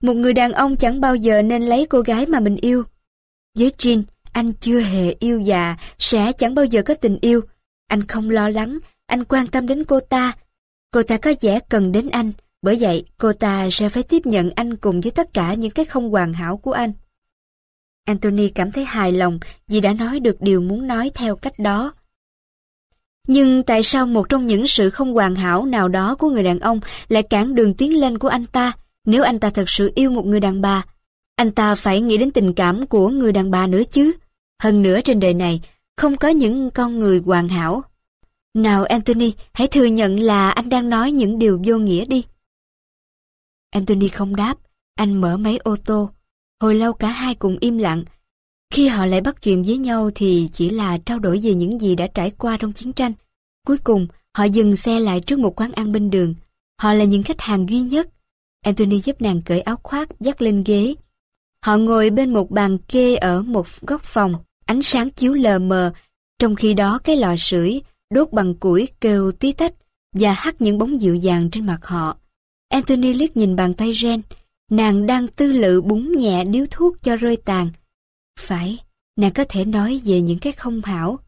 Một người đàn ông chẳng bao giờ nên lấy cô gái mà mình yêu. Với Jean, anh chưa hề yêu và sẽ chẳng bao giờ có tình yêu. Anh không lo lắng, anh quan tâm đến cô ta. Cô ta có vẻ cần đến anh, bởi vậy cô ta sẽ phải tiếp nhận anh cùng với tất cả những cái không hoàn hảo của anh. Anthony cảm thấy hài lòng vì đã nói được điều muốn nói theo cách đó. Nhưng tại sao một trong những sự không hoàn hảo nào đó của người đàn ông lại cản đường tiến lên của anh ta nếu anh ta thật sự yêu một người đàn bà? Anh ta phải nghĩ đến tình cảm của người đàn bà nữa chứ. Hơn nữa trên đời này, không có những con người hoàn hảo. Nào Anthony, hãy thừa nhận là anh đang nói những điều vô nghĩa đi. Anthony không đáp, anh mở máy ô tô. Hồi lâu cả hai cùng im lặng. Khi họ lại bắt chuyện với nhau thì chỉ là trao đổi về những gì đã trải qua trong chiến tranh. Cuối cùng, họ dừng xe lại trước một quán ăn bên đường. Họ là những khách hàng duy nhất. Anthony giúp nàng cởi áo khoác, dắt lên ghế. Họ ngồi bên một bàn kê ở một góc phòng, ánh sáng chiếu lờ mờ. Trong khi đó cái lò sưởi đốt bằng củi kêu tí tách và hắt những bóng dịu dàng trên mặt họ. Anthony liếc nhìn bàn tay Jen, nàng đang tư lự búng nhẹ điếu thuốc cho rơi tàn. Phải, nàng có thể nói về những cái không hảo.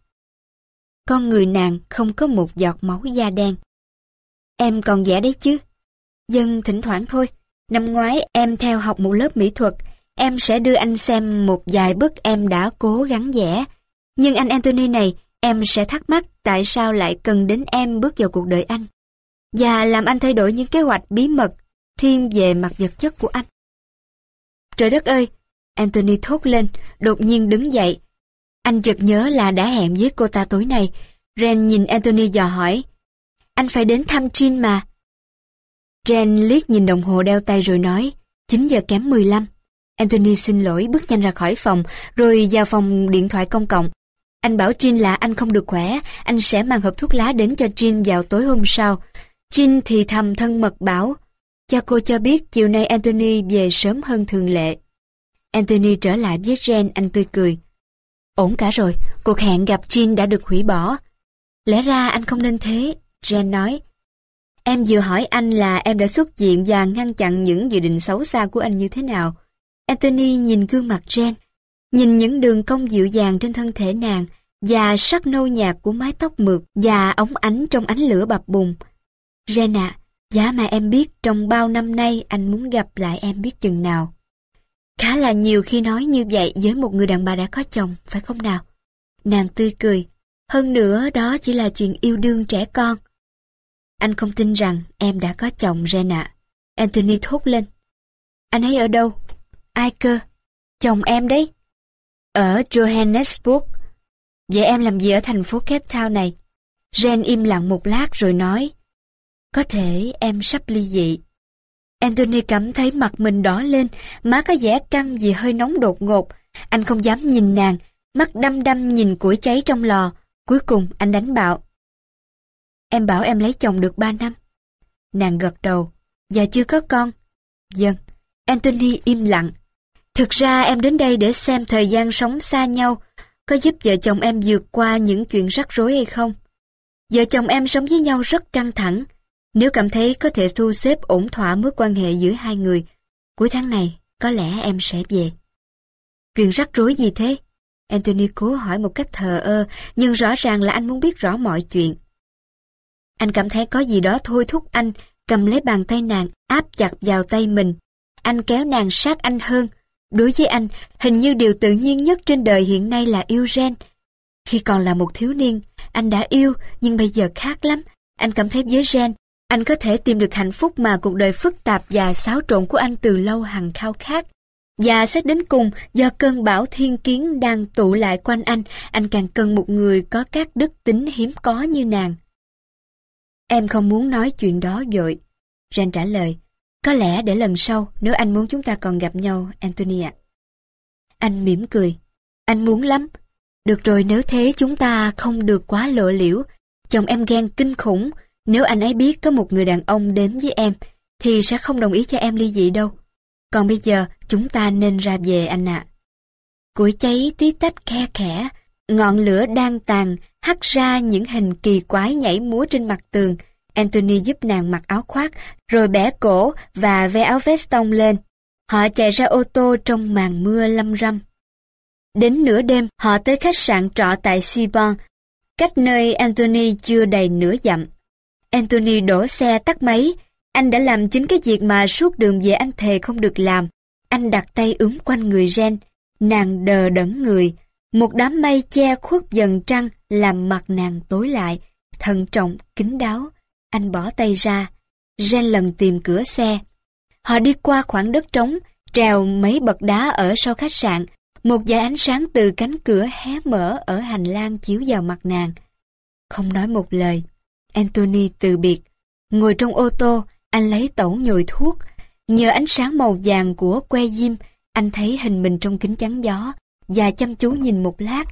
Con người nàng không có một giọt máu da đen. Em còn vẽ đấy chứ? Dân thỉnh thoảng thôi. Năm ngoái em theo học một lớp mỹ thuật, em sẽ đưa anh xem một vài bức em đã cố gắng vẽ. Nhưng anh Anthony này, em sẽ thắc mắc tại sao lại cần đến em bước vào cuộc đời anh. Và làm anh thay đổi những kế hoạch bí mật, thiên về mặt vật chất của anh. Trời đất ơi! Anthony thốt lên, đột nhiên đứng dậy. Anh chợt nhớ là đã hẹn với cô ta tối nay. Ren nhìn Anthony dò hỏi. Anh phải đến thăm Jean mà. ren liếc nhìn đồng hồ đeo tay rồi nói, 9 giờ kém 15. Anthony xin lỗi bước nhanh ra khỏi phòng, rồi vào phòng điện thoại công cộng. Anh bảo Jean là anh không được khỏe, anh sẽ mang hộp thuốc lá đến cho Jean vào tối hôm sau. Jean thì thầm thân mật bảo, Cha cô cho biết chiều nay Anthony về sớm hơn thường lệ. Anthony trở lại với Jen, anh tươi cười. Ổn cả rồi, cuộc hẹn gặp Jean đã được hủy bỏ. Lẽ ra anh không nên thế, Jen nói. Em vừa hỏi anh là em đã xuất diện và ngăn chặn những dự định xấu xa của anh như thế nào. Anthony nhìn gương mặt Jen, nhìn những đường cong dịu dàng trên thân thể nàng và sắc nâu nhạt của mái tóc mượt và ống ánh trong ánh lửa bập bùng. Jen ạ, à, giá mà em biết trong bao năm nay anh muốn gặp lại em biết chừng nào. Khá là nhiều khi nói như vậy với một người đàn bà đã có chồng, phải không nào? Nàng tươi cười. Hơn nữa đó chỉ là chuyện yêu đương trẻ con. Anh không tin rằng em đã có chồng Jen ạ. Anthony thốt lên. Anh ấy ở đâu? Ai cơ? Chồng em đấy. Ở Johannesburg. Vậy em làm gì ở thành phố Cape Town này? ren im lặng một lát rồi nói. Có thể em sắp ly dị. Anthony cảm thấy mặt mình đỏ lên, má có vẻ căng vì hơi nóng đột ngột. Anh không dám nhìn nàng, mắt đăm đăm nhìn củi cháy trong lò. Cuối cùng anh đánh bạo. Em bảo em lấy chồng được ba năm. Nàng gật đầu. Và chưa có con. Dân. Anthony im lặng. Thực ra em đến đây để xem thời gian sống xa nhau có giúp vợ chồng em vượt qua những chuyện rắc rối hay không. Vợ chồng em sống với nhau rất căng thẳng. Nếu cảm thấy có thể thu xếp ổn thỏa mối quan hệ giữa hai người, cuối tháng này có lẽ em sẽ về. Chuyện rắc rối gì thế? Anthony cố hỏi một cách thờ ơ, nhưng rõ ràng là anh muốn biết rõ mọi chuyện. Anh cảm thấy có gì đó thôi thúc anh cầm lấy bàn tay nàng áp chặt vào tay mình. Anh kéo nàng sát anh hơn. Đối với anh, hình như điều tự nhiên nhất trên đời hiện nay là yêu Jen. Khi còn là một thiếu niên, anh đã yêu, nhưng bây giờ khác lắm. Anh cảm thấy với Jen, anh có thể tìm được hạnh phúc mà cuộc đời phức tạp và xáo trộn của anh từ lâu hằng khao khát. Và xét đến cùng, do cơn bão thiên kiến đang tụ lại quanh anh, anh càng cần một người có các đức tính hiếm có như nàng. Em không muốn nói chuyện đó dội. Ren trả lời, có lẽ để lần sau nếu anh muốn chúng ta còn gặp nhau, Anthony ạ. Anh mỉm cười. Anh muốn lắm. Được rồi nếu thế chúng ta không được quá lộ liễu. Chồng em ghen kinh khủng. Nếu anh ấy biết có một người đàn ông đến với em, thì sẽ không đồng ý cho em ly dị đâu. Còn bây giờ chúng ta nên ra về anh ạ. À. Củi cháy tí tách khe khẽ, ngọn lửa đang tàn, hắt ra những hình kỳ quái nhảy múa trên mặt tường. Anthony giúp nàng mặc áo khoác, rồi bẻ cổ và ve áo vest tông lên. Họ chạy ra ô tô trong màn mưa lâm râm. Đến nửa đêm, họ tới khách sạn trọ tại Sibon, cách nơi Anthony chưa đầy nửa dặm. Anthony đổ xe tắt máy, anh đã làm chính cái việc mà suốt đường về anh thề không được làm. Anh đặt tay ướm quanh người Jen, nàng đờ đẫn người. Một đám mây che khuất dần trăng làm mặt nàng tối lại, thận trọng, kính đáo. Anh bỏ tay ra. Jen lần tìm cửa xe. Họ đi qua khoảng đất trống, trèo mấy bậc đá ở sau khách sạn. Một dải ánh sáng từ cánh cửa hé mở ở hành lang chiếu vào mặt nàng. Không nói một lời, Anthony từ biệt. Ngồi trong ô tô, anh lấy tẩu nhồi thuốc. Nhờ ánh sáng màu vàng của que diêm, anh thấy hình mình trong kính chắn gió và chăm chú nhìn một lát.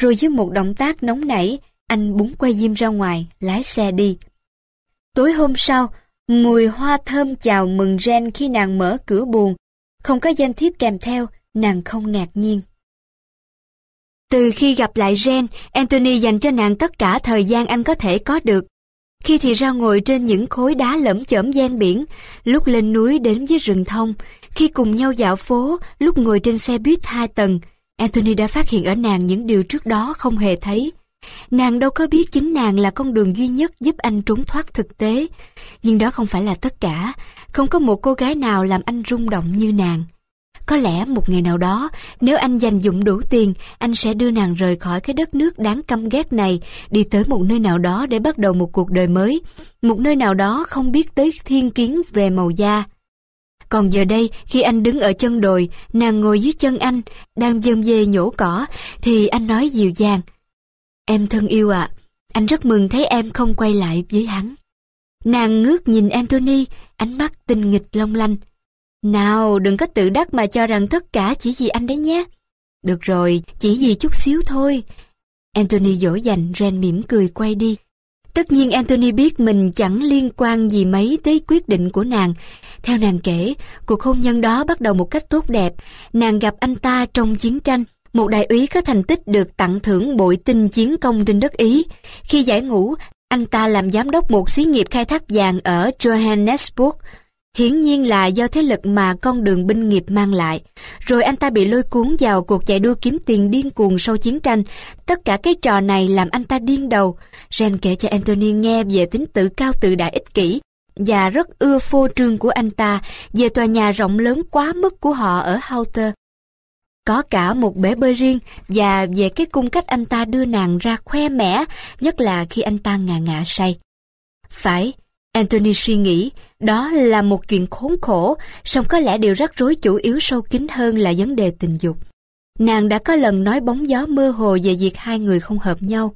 Rồi với một động tác nóng nảy, anh búng que diêm ra ngoài, lái xe đi. Tối hôm sau, mùi hoa thơm chào mừng Jen khi nàng mở cửa buồn. Không có danh thiếp kèm theo, nàng không ngạc nhiên. Từ khi gặp lại Jen, Anthony dành cho nàng tất cả thời gian anh có thể có được. Khi thì ra ngồi trên những khối đá lẫm chởm gian biển, lúc lên núi đến với rừng thông, khi cùng nhau dạo phố, lúc ngồi trên xe buýt hai tầng, Anthony đã phát hiện ở nàng những điều trước đó không hề thấy. Nàng đâu có biết chính nàng là con đường duy nhất giúp anh trốn thoát thực tế. Nhưng đó không phải là tất cả, không có một cô gái nào làm anh rung động như nàng. Có lẽ một ngày nào đó, nếu anh dành dụng đủ tiền, anh sẽ đưa nàng rời khỏi cái đất nước đáng căm ghét này, đi tới một nơi nào đó để bắt đầu một cuộc đời mới. Một nơi nào đó không biết tới thiên kiến về màu da. Còn giờ đây, khi anh đứng ở chân đồi, nàng ngồi dưới chân anh, đang dơm dê nhổ cỏ, thì anh nói dịu dàng. Em thân yêu ạ, anh rất mừng thấy em không quay lại với hắn. Nàng ngước nhìn Anthony, ánh mắt tinh nghịch long lanh. Nào, đừng có tự đắc mà cho rằng tất cả chỉ vì anh đấy nhé. Được rồi, chỉ vì chút xíu thôi. Anthony dỗ dành, Ren mỉm cười quay đi. Tất nhiên Anthony biết mình chẳng liên quan gì mấy tới quyết định của nàng. Theo nàng kể, cuộc hôn nhân đó bắt đầu một cách tốt đẹp. Nàng gặp anh ta trong chiến tranh. Một đại úy có thành tích được tặng thưởng bội tinh chiến công trên đất Ý. Khi giải ngũ, anh ta làm giám đốc một xí nghiệp khai thác vàng ở Johannesburg. Hiển nhiên là do thế lực mà con đường binh nghiệp mang lại. Rồi anh ta bị lôi cuốn vào cuộc chạy đua kiếm tiền điên cuồng sau chiến tranh. Tất cả cái trò này làm anh ta điên đầu. Ren kể cho Anthony nghe về tính tự cao tự đại ích kỷ và rất ưa phô trương của anh ta về tòa nhà rộng lớn quá mức của họ ở Halter. Có cả một bể bơi riêng và về cái cung cách anh ta đưa nàng ra khoe mẽ, nhất là khi anh ta ngà ngạ say. Phải, Anthony suy nghĩ, đó là một chuyện khốn khổ, song có lẽ điều rắc rối chủ yếu sâu kín hơn là vấn đề tình dục. Nàng đã có lần nói bóng gió mơ hồ về việc hai người không hợp nhau.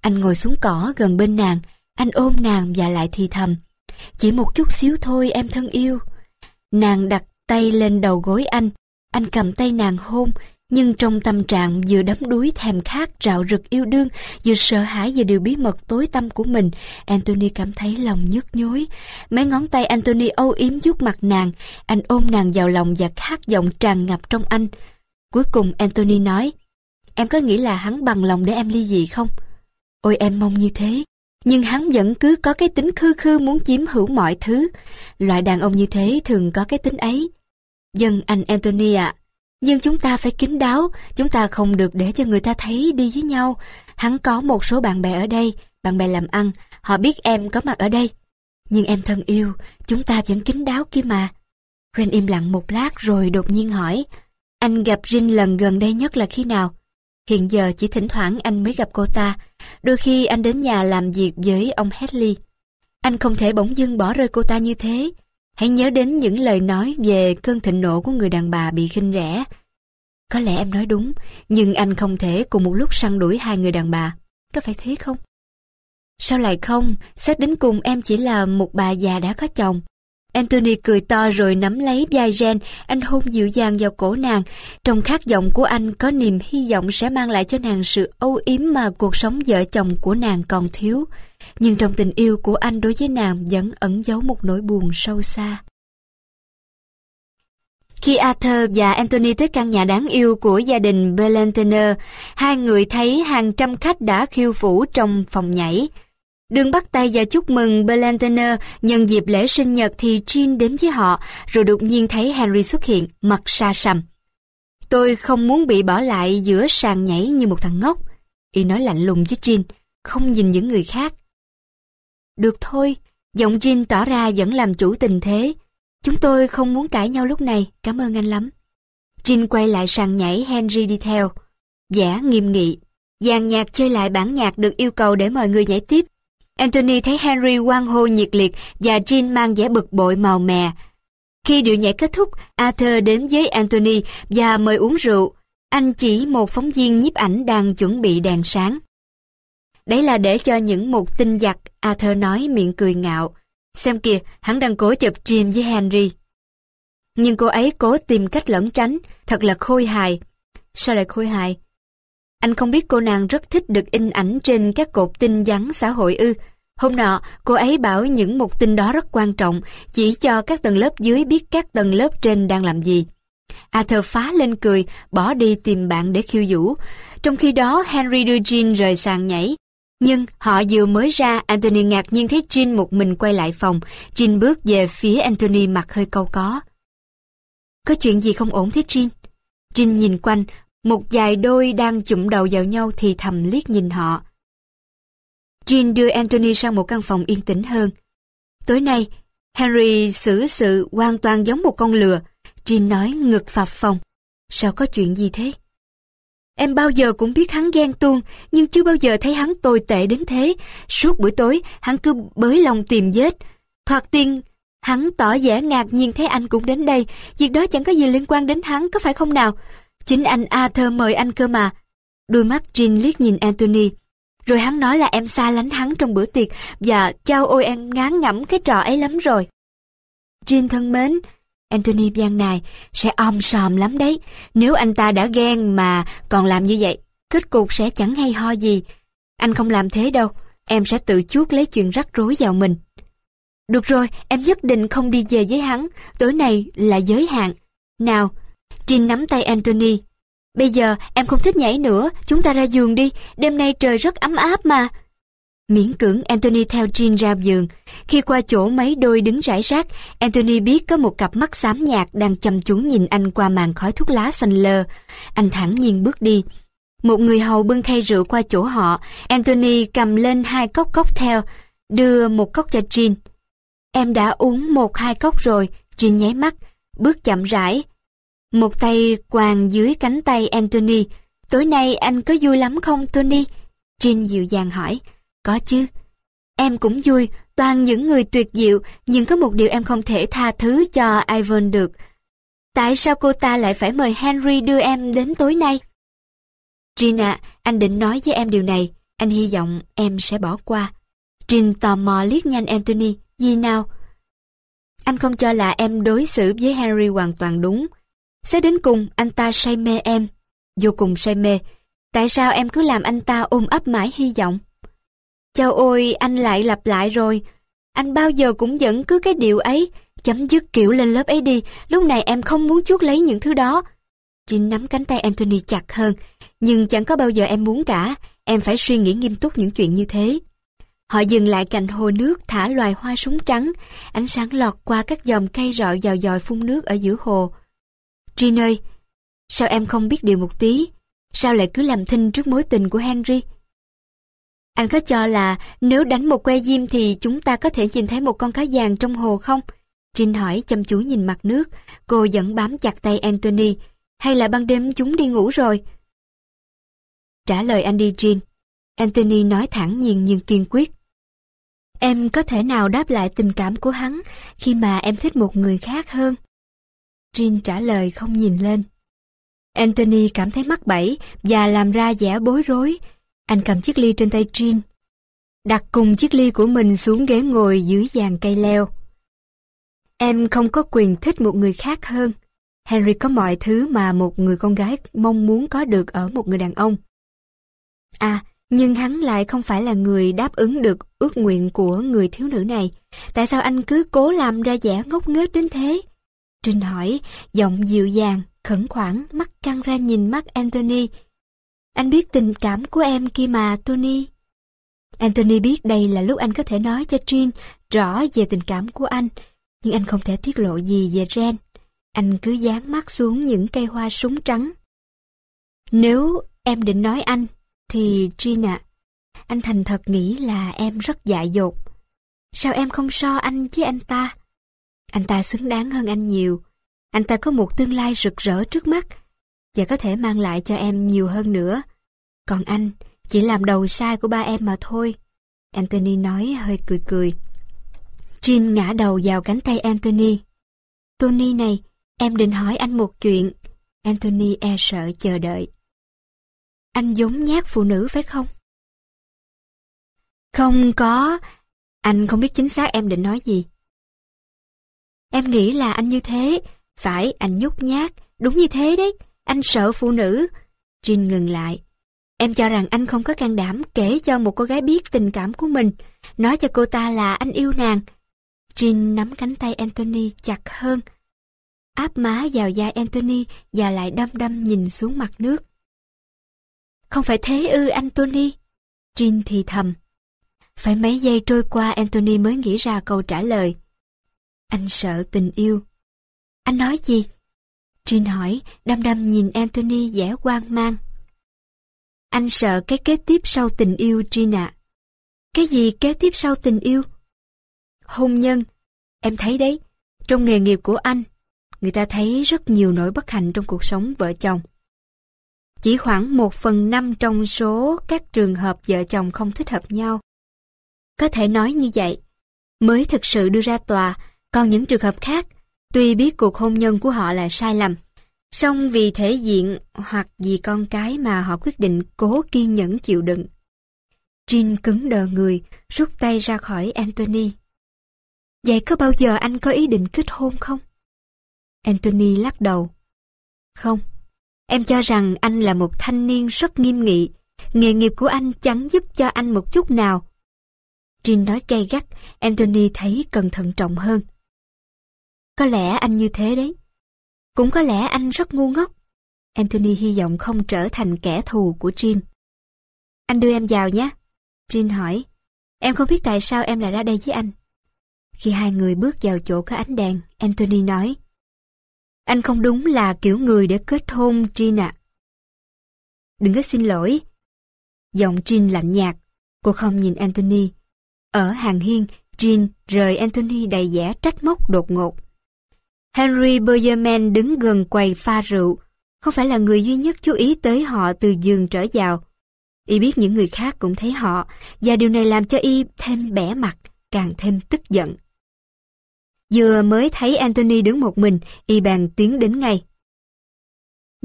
Anh ngồi xuống cỏ gần bên nàng, anh ôm nàng và lại thì thầm. Chỉ một chút xíu thôi em thân yêu. Nàng đặt tay lên đầu gối anh, anh cầm tay nàng hôn, nhưng trong tâm trạng vừa đắm đuối thèm khát rạo rực yêu đương, vừa sợ hãi về điều bí mật tối tâm của mình, Anthony cảm thấy lòng nhức nhối. Mấy ngón tay Anthony âu yếm vuốt mặt nàng, anh ôm nàng vào lòng và khát giọng tràn ngập trong anh. Cuối cùng Anthony nói, em có nghĩ là hắn bằng lòng để em ly dị không? Ôi em mong như thế, nhưng hắn vẫn cứ có cái tính khư khư muốn chiếm hữu mọi thứ. Loại đàn ông như thế thường có cái tính ấy. Dân anh Anthony ạ, nhưng chúng ta phải kín đáo, chúng ta không được để cho người ta thấy đi với nhau. Hắn có một số bạn bè ở đây, bạn bè làm ăn, họ biết em có mặt ở đây. Nhưng em thân yêu, chúng ta vẫn kín đáo kia mà. Ren im lặng một lát rồi đột nhiên hỏi, anh gặp Jin lần gần đây nhất là khi nào? Hiện giờ chỉ thỉnh thoảng anh mới gặp cô ta, đôi khi anh đến nhà làm việc với ông Hedley. Anh không thể bỗng dưng bỏ rơi cô ta như thế, Hãy nhớ đến những lời nói về cơn thịnh nộ của người đàn bà bị khinh rẻ. Có lẽ em nói đúng, nhưng anh không thể cùng một lúc săn đuổi hai người đàn bà. Có phải thế không? Sao lại không? Xét đến cùng em chỉ là một bà già đã có chồng. Anthony cười to rồi nắm lấy vai Jen, anh hôn dịu dàng vào cổ nàng. Trong khát vọng của anh có niềm hy vọng sẽ mang lại cho nàng sự âu yếm mà cuộc sống vợ chồng của nàng còn thiếu nhưng trong tình yêu của anh đối với nàng vẫn ẩn giấu một nỗi buồn sâu xa. Khi Arthur và Anthony tới căn nhà đáng yêu của gia đình Bellantener, hai người thấy hàng trăm khách đã khiêu vũ trong phòng nhảy. Đừng bắt tay và chúc mừng berlantiner nhân dịp lễ sinh nhật thì Jean đến với họ, rồi đột nhiên thấy Henry xuất hiện, mặt xa sầm. Tôi không muốn bị bỏ lại giữa sàn nhảy như một thằng ngốc. Y nói lạnh lùng với Jean, không nhìn những người khác. Được thôi, giọng Jin tỏ ra vẫn làm chủ tình thế. Chúng tôi không muốn cãi nhau lúc này, cảm ơn anh lắm. Jin quay lại sàn nhảy Henry đi theo. Giả nghiêm nghị. Dàn nhạc chơi lại bản nhạc được yêu cầu để mọi người nhảy tiếp. Anthony thấy Henry quang hô nhiệt liệt và Jin mang vẻ bực bội màu mè. Khi điệu nhảy kết thúc, Arthur đến với Anthony và mời uống rượu. Anh chỉ một phóng viên nhiếp ảnh đang chuẩn bị đèn sáng. Đấy là để cho những một tin giặc, Arthur nói miệng cười ngạo. Xem kìa, hắn đang cố chụp Jean với Henry. Nhưng cô ấy cố tìm cách lẩn tránh, thật là khôi hài. Sao lại khôi hài? Anh không biết cô nàng rất thích được in ảnh trên các cột tin nhắn xã hội ư. Hôm nọ, cô ấy bảo những mục tin đó rất quan trọng, chỉ cho các tầng lớp dưới biết các tầng lớp trên đang làm gì. Arthur phá lên cười, bỏ đi tìm bạn để khiêu vũ. Trong khi đó, Henry đưa Jean rời sàn nhảy. Nhưng họ vừa mới ra, Anthony ngạc nhiên thấy Jean một mình quay lại phòng. Jean bước về phía Anthony mặt hơi câu có. Có chuyện gì không ổn thế Jean? Jean nhìn quanh, một vài đôi đang chụm đầu vào nhau thì thầm liếc nhìn họ. Jean đưa Anthony sang một căn phòng yên tĩnh hơn. Tối nay, Henry xử sự hoàn toàn giống một con lừa. Jean nói ngực phập phòng. Sao có chuyện gì thế? Em bao giờ cũng biết hắn ghen tuông, nhưng chưa bao giờ thấy hắn tồi tệ đến thế. Suốt buổi tối, hắn cứ bới lòng tìm vết. Thoạt tiên, hắn tỏ vẻ ngạc nhiên thấy anh cũng đến đây. Việc đó chẳng có gì liên quan đến hắn, có phải không nào? Chính anh Arthur mời anh cơ mà. Đôi mắt Jean liếc nhìn Anthony. Rồi hắn nói là em xa lánh hắn trong bữa tiệc và chao ôi em ngán ngẩm cái trò ấy lắm rồi. Jean thân mến, Anthony gian này sẽ om sòm lắm đấy. Nếu anh ta đã ghen mà còn làm như vậy, kết cục sẽ chẳng hay ho gì. Anh không làm thế đâu. em sẽ tự chuốt lấy chuyện rắc rối vào mình. Được rồi, em nhất định không đi về với hắn, tối nay là giới hạn. Nào, Trinh nắm tay Anthony. Bây giờ em không thích nhảy nữa, chúng ta ra giường đi, đêm nay trời rất ấm áp mà. Miễn cưỡng Anthony theo Jean ra giường. Khi qua chỗ mấy đôi đứng rải rác, Anthony biết có một cặp mắt xám nhạt đang chăm chú nhìn anh qua màn khói thuốc lá xanh lơ. Anh thẳng nhiên bước đi. Một người hầu bưng khay rượu qua chỗ họ, Anthony cầm lên hai cốc cocktail, đưa một cốc cho Jean. Em đã uống một hai cốc rồi, Jean nháy mắt, bước chậm rãi. Một tay quàng dưới cánh tay Anthony. Tối nay anh có vui lắm không Tony? Jean dịu dàng hỏi. Có chứ. Em cũng vui, toàn những người tuyệt diệu, nhưng có một điều em không thể tha thứ cho Ivan được. Tại sao cô ta lại phải mời Henry đưa em đến tối nay? Gina, anh định nói với em điều này, anh hy vọng em sẽ bỏ qua. Trinh tò mò liếc nhanh Anthony, gì nào? Anh không cho là em đối xử với Henry hoàn toàn đúng. Sẽ đến cùng, anh ta say mê em. Vô cùng say mê. Tại sao em cứ làm anh ta ôm ấp mãi hy vọng? Chào ôi, anh lại lặp lại rồi. Anh bao giờ cũng vẫn cứ cái điều ấy. Chấm dứt kiểu lên lớp ấy đi, lúc này em không muốn chuốt lấy những thứ đó. Trinh nắm cánh tay Anthony chặt hơn, nhưng chẳng có bao giờ em muốn cả, em phải suy nghĩ nghiêm túc những chuyện như thế. Họ dừng lại cạnh hồ nước thả loài hoa súng trắng, ánh sáng lọt qua các dòng cây rọi vào dòi phun nước ở giữa hồ. Trinh ơi, sao em không biết điều một tí? Sao lại cứ làm thinh trước mối tình của Henry? Anh có cho là nếu đánh một que diêm thì chúng ta có thể nhìn thấy một con cá vàng trong hồ không? Trinh hỏi chăm chú nhìn mặt nước, cô vẫn bám chặt tay Anthony. Hay là ban đêm chúng đi ngủ rồi? Trả lời anh đi Trinh. Anthony nói thẳng nhiên nhưng kiên quyết. Em có thể nào đáp lại tình cảm của hắn khi mà em thích một người khác hơn? Jean trả lời không nhìn lên. Anthony cảm thấy mắc bẫy và làm ra vẻ bối rối, anh cầm chiếc ly trên tay Jean, đặt cùng chiếc ly của mình xuống ghế ngồi dưới dàn cây leo. Em không có quyền thích một người khác hơn. Henry có mọi thứ mà một người con gái mong muốn có được ở một người đàn ông. À, nhưng hắn lại không phải là người đáp ứng được ước nguyện của người thiếu nữ này. Tại sao anh cứ cố làm ra vẻ ngốc nghếch đến thế? Trinh hỏi, giọng dịu dàng, khẩn khoản, mắt căng ra nhìn mắt Anthony, anh biết tình cảm của em kia mà, Tony. Anthony biết đây là lúc anh có thể nói cho Trinh rõ về tình cảm của anh, nhưng anh không thể tiết lộ gì về Ren. Anh cứ dán mắt xuống những cây hoa súng trắng. Nếu em định nói anh, thì Trinh ạ, anh thành thật nghĩ là em rất dại dột. Sao em không so anh với anh ta? Anh ta xứng đáng hơn anh nhiều. Anh ta có một tương lai rực rỡ trước mắt và có thể mang lại cho em nhiều hơn nữa. Còn anh chỉ làm đầu sai của ba em mà thôi. Anthony nói hơi cười cười. Jean ngã đầu vào cánh tay Anthony. Tony này, em định hỏi anh một chuyện. Anthony e sợ chờ đợi. Anh giống nhát phụ nữ phải không? Không có. Anh không biết chính xác em định nói gì. Em nghĩ là anh như thế. Phải, anh nhút nhát. Đúng như thế đấy. Anh sợ phụ nữ. Jin ngừng lại. Em cho rằng anh không có can đảm kể cho một cô gái biết tình cảm của mình, nói cho cô ta là anh yêu nàng. Jin nắm cánh tay Anthony chặt hơn, áp má vào vai Anthony và lại đâm đâm nhìn xuống mặt nước. Không phải thế ư Anthony? Jin thì thầm. Phải mấy giây trôi qua Anthony mới nghĩ ra câu trả lời. Anh sợ tình yêu. Anh nói gì? trinh hỏi, đăm đăm nhìn Anthony vẻ quan mang. Anh sợ cái kế tiếp sau tình yêu Gina. Cái gì kế tiếp sau tình yêu? Hôn nhân. Em thấy đấy, trong nghề nghiệp của anh, người ta thấy rất nhiều nỗi bất hạnh trong cuộc sống vợ chồng. Chỉ khoảng một phần năm trong số các trường hợp vợ chồng không thích hợp nhau. Có thể nói như vậy, mới thực sự đưa ra tòa, còn những trường hợp khác, tuy biết cuộc hôn nhân của họ là sai lầm, song vì thể diện hoặc vì con cái mà họ quyết định cố kiên nhẫn chịu đựng. Jean cứng đờ người, rút tay ra khỏi Anthony. Vậy có bao giờ anh có ý định kết hôn không? Anthony lắc đầu. Không, em cho rằng anh là một thanh niên rất nghiêm nghị. Nghề nghiệp của anh chẳng giúp cho anh một chút nào. Jean nói gay gắt, Anthony thấy cần thận trọng hơn. Có lẽ anh như thế đấy. Cũng có lẽ anh rất ngu ngốc. Anthony hy vọng không trở thành kẻ thù của Jean. Anh đưa em vào nhé. Jean hỏi. Em không biết tại sao em lại ra đây với anh. Khi hai người bước vào chỗ có ánh đèn, Anthony nói. Anh không đúng là kiểu người để kết hôn, Jean ạ. Đừng có xin lỗi. Giọng Jean lạnh nhạt. Cô không nhìn Anthony. Ở hàng hiên, Jean rời Anthony đầy vẻ trách móc đột ngột. Henry Boyerman đứng gần quầy pha rượu, không phải là người duy nhất chú ý tới họ từ giường trở vào. Y biết những người khác cũng thấy họ, và điều này làm cho Y thêm bẻ mặt, càng thêm tức giận. Vừa mới thấy Anthony đứng một mình, Y bàn tiến đến ngay.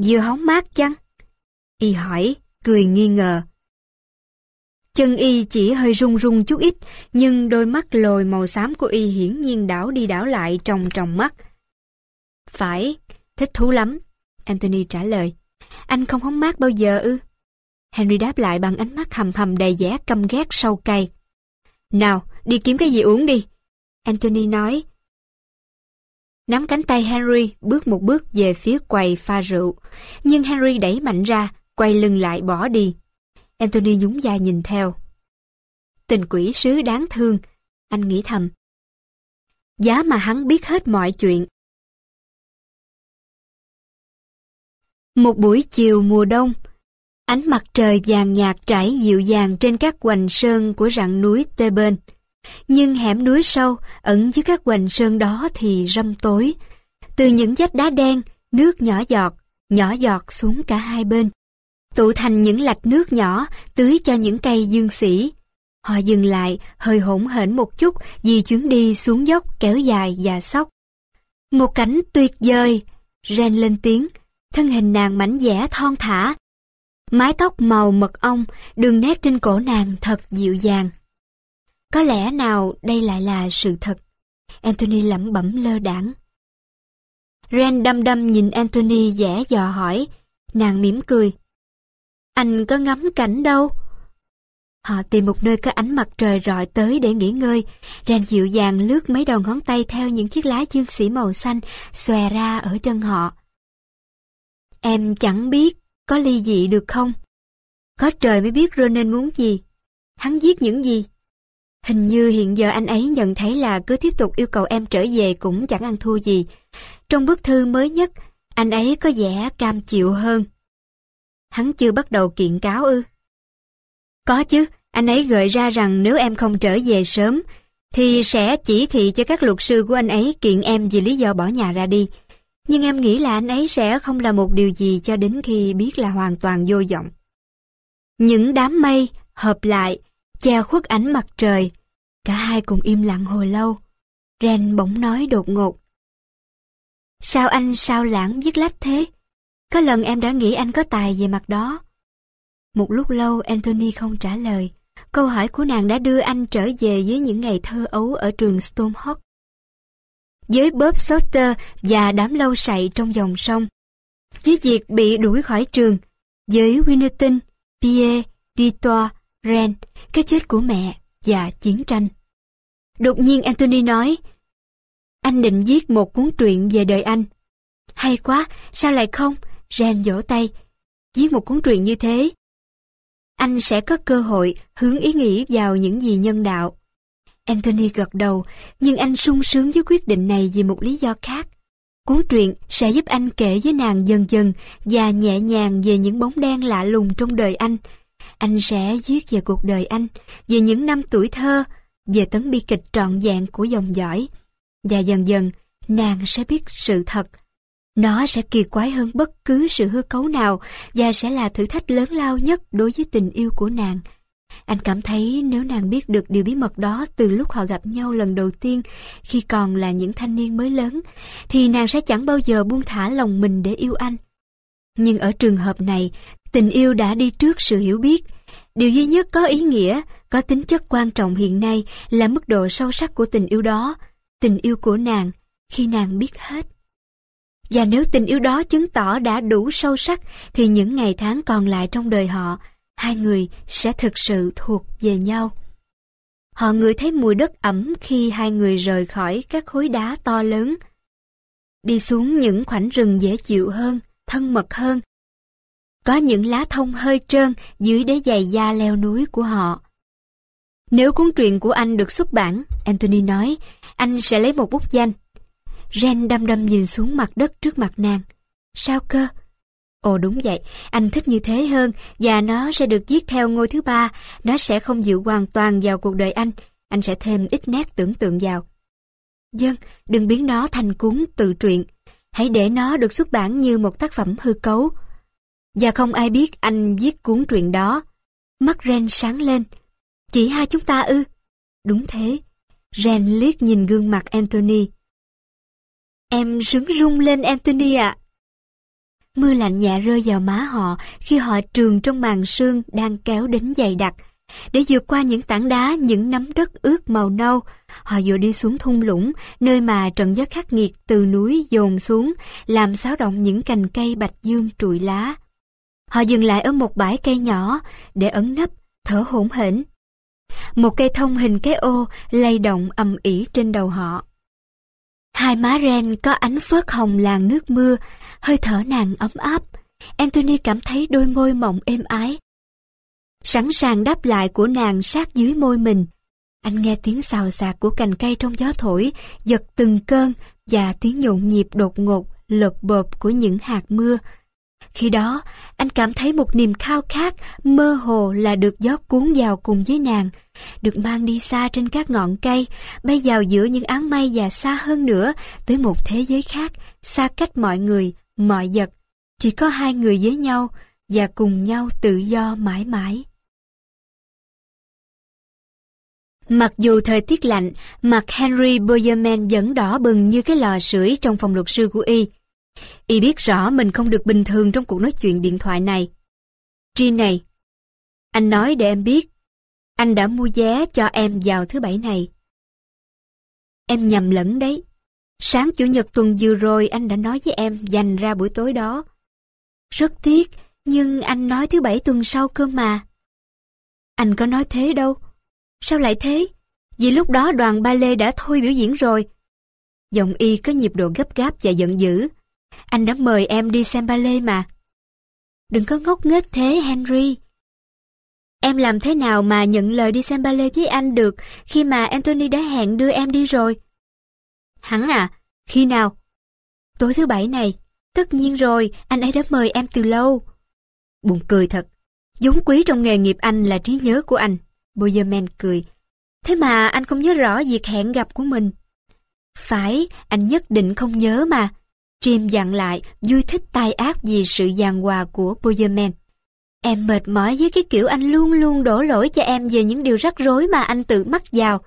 Vừa hóng mát chăng? Y hỏi, cười nghi ngờ. Chân Y chỉ hơi rung rung chút ít, nhưng đôi mắt lồi màu xám của Y hiển nhiên đảo đi đảo lại trong trong mắt. Phải, thích thú lắm. Anthony trả lời. Anh không hóng mát bao giờ ư? Henry đáp lại bằng ánh mắt hầm hầm đầy vẻ căm ghét sâu cay. Nào, đi kiếm cái gì uống đi. Anthony nói. Nắm cánh tay Henry bước một bước về phía quầy pha rượu. Nhưng Henry đẩy mạnh ra, quay lưng lại bỏ đi. Anthony nhún vai nhìn theo. Tình quỷ sứ đáng thương, anh nghĩ thầm. Giá mà hắn biết hết mọi chuyện. Một buổi chiều mùa đông, ánh mặt trời vàng nhạt trải dịu dàng trên các hoành sơn của rặng núi Tê Bên. Nhưng hẻm núi sâu, ẩn dưới các hoành sơn đó thì râm tối. Từ những vách đá đen, nước nhỏ giọt, nhỏ giọt xuống cả hai bên. Tụ thành những lạch nước nhỏ, tưới cho những cây dương sĩ. Họ dừng lại, hơi hỗn hển một chút vì chuyến đi xuống dốc kéo dài và sóc. Một cảnh tuyệt vời, Ren lên tiếng, thân hình nàng mảnh dẻ thon thả. Mái tóc màu mật ong, đường nét trên cổ nàng thật dịu dàng. Có lẽ nào đây lại là sự thật? Anthony lẩm bẩm lơ đãng. Ren đăm đăm nhìn Anthony dẻ dò hỏi, nàng mỉm cười. Anh có ngắm cảnh đâu? Họ tìm một nơi có ánh mặt trời rọi tới để nghỉ ngơi. Ren dịu dàng lướt mấy đầu ngón tay theo những chiếc lá dương sĩ màu xanh xòe ra ở chân họ. Em chẳng biết có ly dị được không? Có trời mới biết Ronan muốn gì. Hắn giết những gì? Hình như hiện giờ anh ấy nhận thấy là cứ tiếp tục yêu cầu em trở về cũng chẳng ăn thua gì. Trong bức thư mới nhất, anh ấy có vẻ cam chịu hơn. Hắn chưa bắt đầu kiện cáo ư? Có chứ, anh ấy gợi ra rằng nếu em không trở về sớm, thì sẽ chỉ thị cho các luật sư của anh ấy kiện em vì lý do bỏ nhà ra đi. Nhưng em nghĩ là anh ấy sẽ không là một điều gì cho đến khi biết là hoàn toàn vô vọng. Những đám mây hợp lại, che khuất ánh mặt trời. Cả hai cùng im lặng hồi lâu. Ren bỗng nói đột ngột. Sao anh sao lãng viết lách thế? Có lần em đã nghĩ anh có tài về mặt đó. Một lúc lâu Anthony không trả lời. Câu hỏi của nàng đã đưa anh trở về với những ngày thơ ấu ở trường Stormhawk với Bob Sotter và đám lâu sậy trong dòng sông. Với việc bị đuổi khỏi trường, với Winneton, Pierre, Victor, Ren, cái chết của mẹ và chiến tranh. Đột nhiên Anthony nói, anh định viết một cuốn truyện về đời anh. Hay quá, sao lại không? Ren vỗ tay. Viết một cuốn truyện như thế. Anh sẽ có cơ hội hướng ý nghĩ vào những gì nhân đạo. Anthony gật đầu, nhưng anh sung sướng với quyết định này vì một lý do khác. Cuốn truyện sẽ giúp anh kể với nàng dần dần và nhẹ nhàng về những bóng đen lạ lùng trong đời anh. Anh sẽ viết về cuộc đời anh, về những năm tuổi thơ, về tấn bi kịch trọn vẹn của dòng dõi. Và dần dần, nàng sẽ biết sự thật. Nó sẽ kỳ quái hơn bất cứ sự hư cấu nào và sẽ là thử thách lớn lao nhất đối với tình yêu của nàng. Anh cảm thấy nếu nàng biết được điều bí mật đó từ lúc họ gặp nhau lần đầu tiên khi còn là những thanh niên mới lớn, thì nàng sẽ chẳng bao giờ buông thả lòng mình để yêu anh. Nhưng ở trường hợp này, tình yêu đã đi trước sự hiểu biết. Điều duy nhất có ý nghĩa, có tính chất quan trọng hiện nay là mức độ sâu sắc của tình yêu đó, tình yêu của nàng, khi nàng biết hết. Và nếu tình yêu đó chứng tỏ đã đủ sâu sắc, thì những ngày tháng còn lại trong đời họ hai người sẽ thực sự thuộc về nhau. Họ ngửi thấy mùi đất ẩm khi hai người rời khỏi các khối đá to lớn. Đi xuống những khoảnh rừng dễ chịu hơn, thân mật hơn. Có những lá thông hơi trơn dưới đế giày da leo núi của họ. Nếu cuốn truyện của anh được xuất bản, Anthony nói, anh sẽ lấy một bút danh. Ren đăm đăm nhìn xuống mặt đất trước mặt nàng. Sao cơ? Ồ đúng vậy, anh thích như thế hơn và nó sẽ được viết theo ngôi thứ ba. Nó sẽ không dựa hoàn toàn vào cuộc đời anh. Anh sẽ thêm ít nét tưởng tượng vào. Dân, đừng biến nó thành cuốn tự truyện. Hãy để nó được xuất bản như một tác phẩm hư cấu. Và không ai biết anh viết cuốn truyện đó. Mắt Ren sáng lên. Chỉ hai chúng ta ư? Đúng thế. Ren liếc nhìn gương mặt Anthony. Em sướng rung lên Anthony ạ. Mưa lạnh nhẹ rơi vào má họ khi họ trường trong màn sương đang kéo đến dày đặc. Để vượt qua những tảng đá, những nắm đất ướt màu nâu, họ vừa đi xuống thung lũng, nơi mà trận gió khắc nghiệt từ núi dồn xuống, làm xáo động những cành cây bạch dương trụi lá. Họ dừng lại ở một bãi cây nhỏ, để ấn nấp, thở hổn hển. Một cây thông hình cái ô lay động ầm ỉ trên đầu họ. Hai má Ren có ánh phớt hồng làng nước mưa, hơi thở nàng ấm áp. Anthony cảm thấy đôi môi mộng êm ái. Sẵn sàng đáp lại của nàng sát dưới môi mình. Anh nghe tiếng xào xạc của cành cây trong gió thổi, giật từng cơn và tiếng nhộn nhịp đột ngột, lợp bợp của những hạt mưa. Khi đó, anh cảm thấy một niềm khao khát, mơ hồ là được gió cuốn vào cùng với nàng, được mang đi xa trên các ngọn cây, bay vào giữa những áng mây và xa hơn nữa, tới một thế giới khác, xa cách mọi người, mọi vật. Chỉ có hai người với nhau, và cùng nhau tự do mãi mãi. Mặc dù thời tiết lạnh, mặt Henry Boyerman vẫn đỏ bừng như cái lò sưởi trong phòng luật sư của y. Y biết rõ mình không được bình thường trong cuộc nói chuyện điện thoại này. Tri này, anh nói để em biết, anh đã mua vé cho em vào thứ bảy này. Em nhầm lẫn đấy. Sáng Chủ nhật tuần vừa rồi anh đã nói với em dành ra buổi tối đó. Rất tiếc, nhưng anh nói thứ bảy tuần sau cơ mà. Anh có nói thế đâu. Sao lại thế? Vì lúc đó đoàn ba lê đã thôi biểu diễn rồi. Giọng y có nhịp độ gấp gáp và giận dữ. Anh đã mời em đi xem ballet mà. Đừng có ngốc nghếch thế Henry. Em làm thế nào mà nhận lời đi xem ballet với anh được khi mà Anthony đã hẹn đưa em đi rồi? Hắn à, khi nào? Tối thứ bảy này. Tất nhiên rồi, anh ấy đã mời em từ lâu. Buồn cười thật. vốn quý trong nghề nghiệp anh là trí nhớ của anh. Boyerman cười. Thế mà anh không nhớ rõ việc hẹn gặp của mình. Phải, anh nhất định không nhớ mà. Jim dặn lại, vui thích tai ác vì sự giàn hòa của Boyerman. Em mệt mỏi với cái kiểu anh luôn luôn đổ lỗi cho em về những điều rắc rối mà anh tự mắc vào.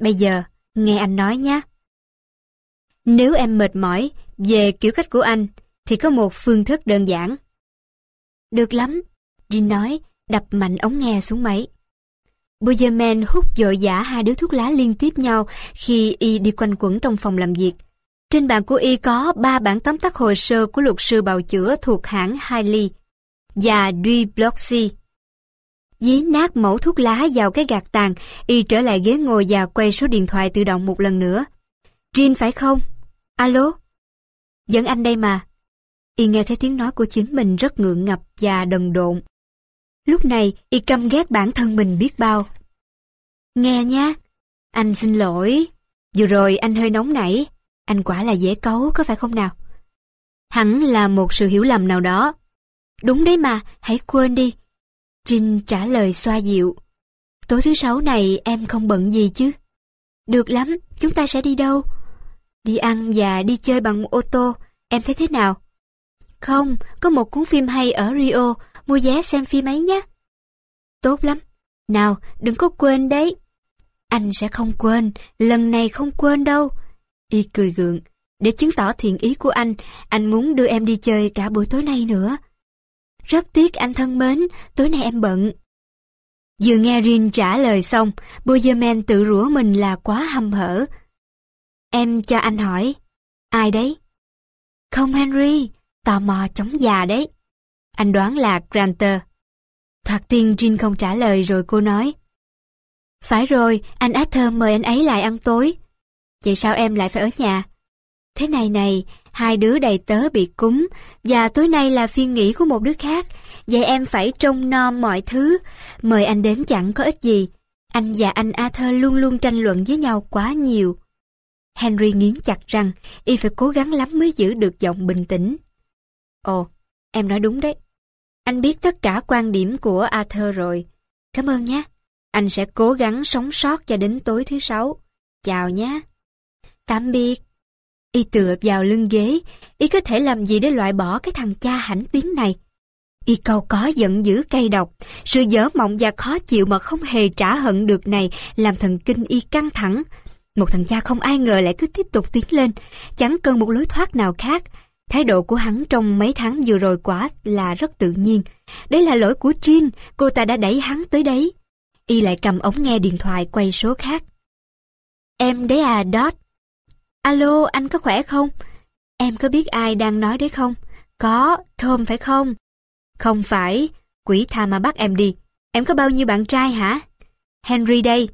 Bây giờ, nghe anh nói nhé. Nếu em mệt mỏi về kiểu cách của anh, thì có một phương thức đơn giản. Được lắm, Jim nói, đập mạnh ống nghe xuống máy. Boyerman hút dội dã hai điếu thuốc lá liên tiếp nhau khi y đi quanh quẩn trong phòng làm việc. Trên bàn của y có ba bản tóm tắt hồ sơ của luật sư bào chữa thuộc hãng Hailey và Duy Bloxy. Dí nát mẫu thuốc lá vào cái gạt tàn, y trở lại ghế ngồi và quay số điện thoại tự động một lần nữa. Jean phải không? Alo? Dẫn anh đây mà. Y nghe thấy tiếng nói của chính mình rất ngượng ngập và đần độn. Lúc này, y căm ghét bản thân mình biết bao. Nghe nha, anh xin lỗi. Vừa rồi anh hơi nóng nảy. Anh quả là dễ cấu, có phải không nào? Hẳn là một sự hiểu lầm nào đó. Đúng đấy mà, hãy quên đi. Trinh trả lời xoa dịu. Tối thứ sáu này em không bận gì chứ? Được lắm, chúng ta sẽ đi đâu? Đi ăn và đi chơi bằng ô tô, em thấy thế nào? Không, có một cuốn phim hay ở Rio, mua vé xem phim ấy nhé. Tốt lắm. Nào, đừng có quên đấy. Anh sẽ không quên, lần này không quên đâu. Y cười gượng. Để chứng tỏ thiện ý của anh, anh muốn đưa em đi chơi cả buổi tối nay nữa. Rất tiếc anh thân mến, tối nay em bận. Vừa nghe Rin trả lời xong, Boyerman tự rủa mình là quá hâm hở. Em cho anh hỏi, ai đấy? Không Henry, tò mò chống già đấy. Anh đoán là Granter. Thoạt tiên Jean không trả lời rồi cô nói. Phải rồi, anh Arthur mời anh ấy lại ăn tối. Vậy sao em lại phải ở nhà? Thế này này, hai đứa đầy tớ bị cúng và tối nay là phiên nghỉ của một đứa khác, vậy em phải trông nom mọi thứ. Mời anh đến chẳng có ích gì. Anh và anh Arthur luôn luôn tranh luận với nhau quá nhiều. Henry nghiến chặt răng, y phải cố gắng lắm mới giữ được giọng bình tĩnh. Ồ, em nói đúng đấy. Anh biết tất cả quan điểm của Arthur rồi. Cảm ơn nhé. Anh sẽ cố gắng sống sót cho đến tối thứ sáu. Chào nhé. Tạm biệt. Y tựa vào lưng ghế, y có thể làm gì để loại bỏ cái thằng cha hãnh tiếng này? Y câu có giận dữ cay độc, sự dở mộng và khó chịu mà không hề trả hận được này làm thần kinh y căng thẳng. Một thằng cha không ai ngờ lại cứ tiếp tục tiến lên, chẳng cần một lối thoát nào khác. Thái độ của hắn trong mấy tháng vừa rồi quả là rất tự nhiên. Đấy là lỗi của Jin, cô ta đã đẩy hắn tới đấy. Y lại cầm ống nghe điện thoại quay số khác. Em đấy à, Dot. Alo, anh có khỏe không? Em có biết ai đang nói đấy không? Có, Tom phải không? Không phải, quỷ tha mà bắt em đi. Em có bao nhiêu bạn trai hả? Henry đây.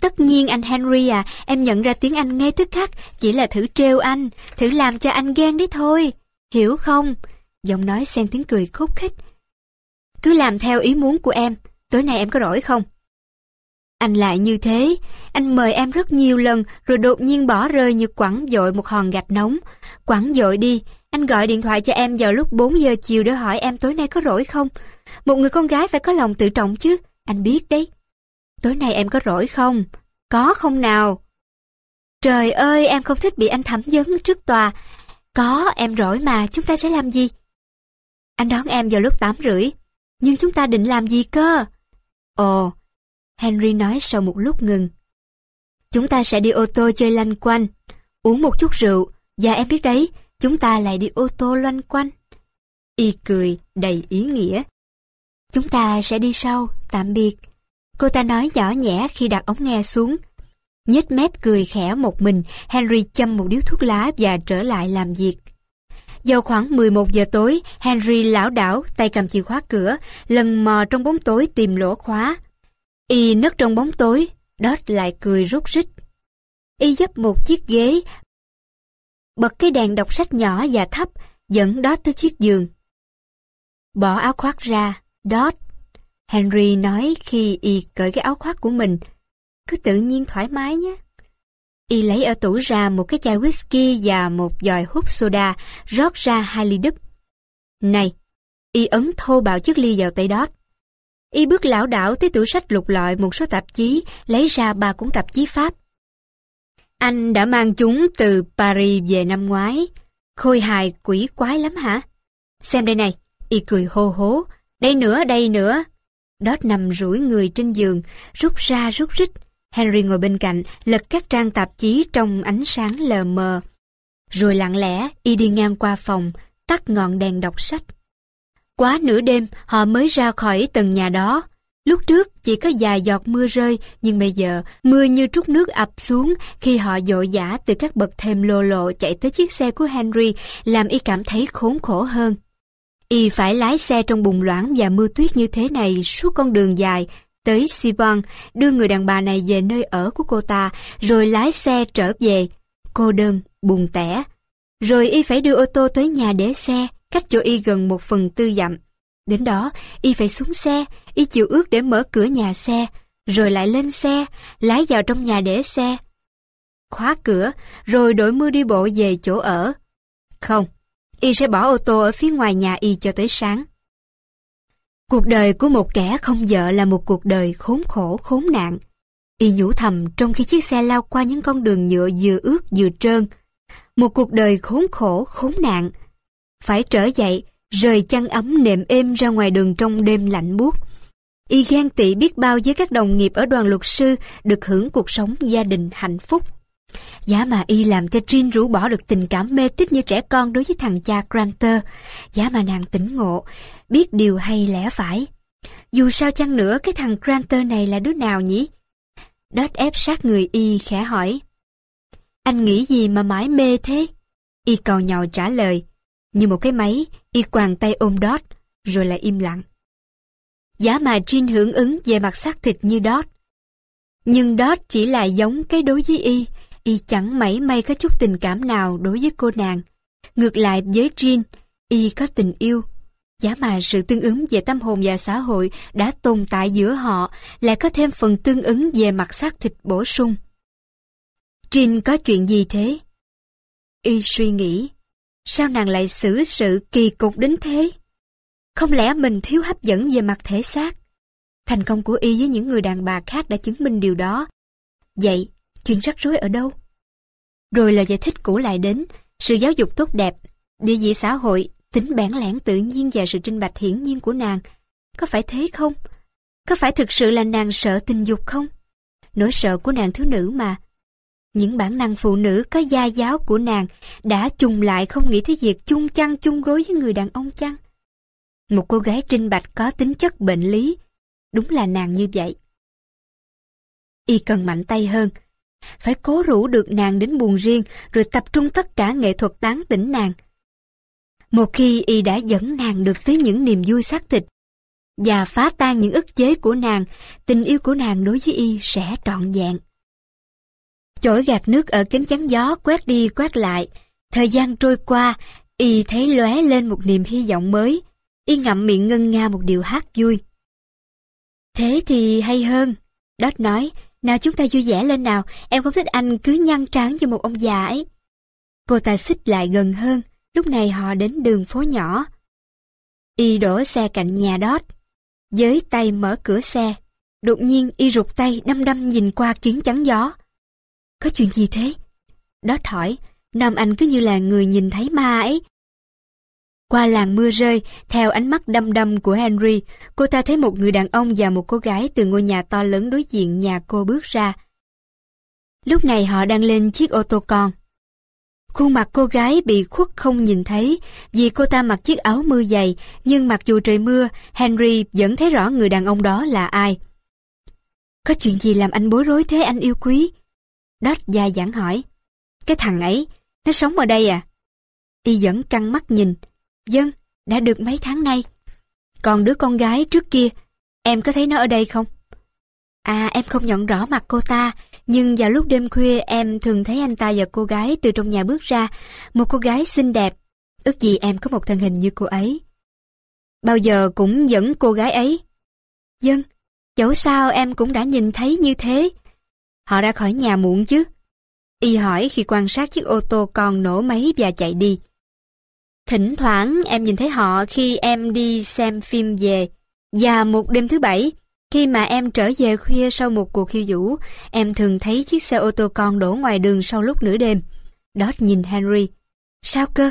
Tất nhiên anh Henry à, em nhận ra tiếng Anh ngay tức khắc, chỉ là thử trêu anh, thử làm cho anh ghen đấy thôi. Hiểu không? Giọng nói xen tiếng cười khúc khích. Cứ làm theo ý muốn của em, tối nay em có rỗi không? Anh lại như thế, anh mời em rất nhiều lần rồi đột nhiên bỏ rơi như quẳng dội một hòn gạch nóng. Quẳng dội đi, anh gọi điện thoại cho em vào lúc 4 giờ chiều để hỏi em tối nay có rỗi không? Một người con gái phải có lòng tự trọng chứ, anh biết đấy. Tối nay em có rỗi không? Có không nào? Trời ơi, em không thích bị anh thẩm vấn trước tòa. Có, em rỗi mà, chúng ta sẽ làm gì? Anh đón em vào lúc 8 rưỡi. Nhưng chúng ta định làm gì cơ? Ồ, Henry nói sau một lúc ngừng. Chúng ta sẽ đi ô tô chơi lanh quanh, uống một chút rượu, và em biết đấy, chúng ta lại đi ô tô loanh quanh. Y cười, đầy ý nghĩa. Chúng ta sẽ đi sau, tạm biệt. Cô ta nói nhỏ nhẹ khi đặt ống nghe xuống. Nhếch mép cười khẽ một mình, Henry châm một điếu thuốc lá và trở lại làm việc. Vào khoảng 11 giờ tối, Henry lão đảo, tay cầm chìa khóa cửa, lần mò trong bóng tối tìm lỗ khóa. Y nấp trong bóng tối, Đót lại cười rút rít. Y dấp một chiếc ghế, bật cái đèn đọc sách nhỏ và thấp, dẫn Đót tới chiếc giường. Bỏ áo khoác ra, Đót. Henry nói khi Y cởi cái áo khoác của mình. Cứ tự nhiên thoải mái nhé. Y lấy ở tủ ra một cái chai whisky và một giòi hút soda, rót ra hai ly đúp. Này, Y ấn thô bạo chiếc ly vào tay Đót. Y bước lão đảo tới tủ sách lục lọi một số tạp chí, lấy ra ba cuốn tạp chí Pháp. Anh đã mang chúng từ Paris về năm ngoái. Khôi hài quỷ quái lắm hả? Xem đây này, y cười hô hố. Đây nữa, đây nữa. Đót nằm rủi người trên giường, rút ra rút rít. Henry ngồi bên cạnh, lật các trang tạp chí trong ánh sáng lờ mờ. Rồi lặng lẽ, y đi ngang qua phòng, tắt ngọn đèn đọc sách. Quá nửa đêm, họ mới ra khỏi tầng nhà đó. Lúc trước chỉ có vài giọt mưa rơi, nhưng bây giờ mưa như trút nước ập xuống khi họ dội dã từ các bậc thềm lồ lộ chạy tới chiếc xe của Henry, làm y cảm thấy khốn khổ hơn. Y phải lái xe trong bùn loãng và mưa tuyết như thế này suốt con đường dài, tới Sibon, đưa người đàn bà này về nơi ở của cô ta, rồi lái xe trở về. Cô đơn, buồn tẻ. Rồi y phải đưa ô tô tới nhà để xe, cách chỗ y gần một phần tư dặm. Đến đó, y phải xuống xe, y chịu ước để mở cửa nhà xe, rồi lại lên xe, lái vào trong nhà để xe. Khóa cửa, rồi đổi mưa đi bộ về chỗ ở. Không, y sẽ bỏ ô tô ở phía ngoài nhà y cho tới sáng. Cuộc đời của một kẻ không vợ là một cuộc đời khốn khổ, khốn nạn. Y nhủ thầm trong khi chiếc xe lao qua những con đường nhựa vừa ướt vừa trơn. Một cuộc đời khốn khổ, khốn nạn, phải trở dậy, rời chăn ấm nệm êm ra ngoài đường trong đêm lạnh buốt. Y ghen tị biết bao với các đồng nghiệp ở đoàn luật sư được hưởng cuộc sống gia đình hạnh phúc. Giá mà Y làm cho Jean rũ bỏ được tình cảm mê tít như trẻ con đối với thằng cha Granter. Giá mà nàng tỉnh ngộ, biết điều hay lẽ phải. Dù sao chăng nữa cái thằng Granter này là đứa nào nhỉ? Đớt ép sát người Y khẽ hỏi. Anh nghĩ gì mà mãi mê thế? Y cầu nhào trả lời. Như một cái máy, y quàng tay ôm Dot, rồi lại im lặng. Giá mà Jean hưởng ứng về mặt xác thịt như Dot, Nhưng Dot chỉ là giống cái đối với y, y chẳng mảy may có chút tình cảm nào đối với cô nàng. Ngược lại với Jean, y có tình yêu. Giá mà sự tương ứng về tâm hồn và xã hội đã tồn tại giữa họ lại có thêm phần tương ứng về mặt xác thịt bổ sung. Jean có chuyện gì thế? Y suy nghĩ, sao nàng lại xử sự kỳ cục đến thế? Không lẽ mình thiếu hấp dẫn về mặt thể xác? Thành công của y với những người đàn bà khác đã chứng minh điều đó. Vậy, chuyện rắc rối ở đâu? Rồi là giải thích cũ lại đến, sự giáo dục tốt đẹp, địa vị xã hội, tính bản lãng tự nhiên và sự trinh bạch hiển nhiên của nàng. Có phải thế không? Có phải thực sự là nàng sợ tình dục không? Nỗi sợ của nàng thiếu nữ mà. Những bản năng phụ nữ có gia giáo của nàng đã chung lại không nghĩ tới việc chung chăn chung gối với người đàn ông chăng? Một cô gái trinh bạch có tính chất bệnh lý. Đúng là nàng như vậy. Y cần mạnh tay hơn. Phải cố rủ được nàng đến buồn riêng rồi tập trung tất cả nghệ thuật tán tỉnh nàng. Một khi Y đã dẫn nàng được tới những niềm vui xác thịt và phá tan những ức chế của nàng, tình yêu của nàng đối với Y sẽ trọn vẹn. Chổi gạt nước ở kính chắn gió quét đi quét lại. Thời gian trôi qua, Y thấy lóe lên một niềm hy vọng mới. Y ngậm miệng ngân nga một điều hát vui. Thế thì hay hơn. đót nói, nào chúng ta vui vẻ lên nào, em không thích anh cứ nhăn trán như một ông già ấy. Cô ta xích lại gần hơn, lúc này họ đến đường phố nhỏ. Y đổ xe cạnh nhà đót Với tay mở cửa xe, đột nhiên Y rụt tay đăm đăm nhìn qua kiến chắn gió. Có chuyện gì thế? đó hỏi, Nam Anh cứ như là người nhìn thấy ma ấy, qua làng mưa rơi, theo ánh mắt đăm đăm của Henry, cô ta thấy một người đàn ông và một cô gái từ ngôi nhà to lớn đối diện nhà cô bước ra. Lúc này họ đang lên chiếc ô tô con. Khuôn mặt cô gái bị khuất không nhìn thấy vì cô ta mặc chiếc áo mưa dày, nhưng mặc dù trời mưa, Henry vẫn thấy rõ người đàn ông đó là ai. Có chuyện gì làm anh bối rối thế anh yêu quý? Đốt dài dẳng hỏi. Cái thằng ấy, nó sống ở đây à? Y vẫn căng mắt nhìn, Dân, đã được mấy tháng nay. Còn đứa con gái trước kia, em có thấy nó ở đây không? À, em không nhận rõ mặt cô ta, nhưng vào lúc đêm khuya em thường thấy anh ta và cô gái từ trong nhà bước ra, một cô gái xinh đẹp. Ước gì em có một thân hình như cô ấy. Bao giờ cũng dẫn cô gái ấy. Dân, dẫu sao em cũng đã nhìn thấy như thế. Họ ra khỏi nhà muộn chứ. Y hỏi khi quan sát chiếc ô tô con nổ máy và chạy đi. Thỉnh thoảng em nhìn thấy họ khi em đi xem phim về. Và một đêm thứ bảy, khi mà em trở về khuya sau một cuộc khiêu vũ, em thường thấy chiếc xe ô tô con đổ ngoài đường sau lúc nửa đêm. Dot nhìn Henry. Sao cơ?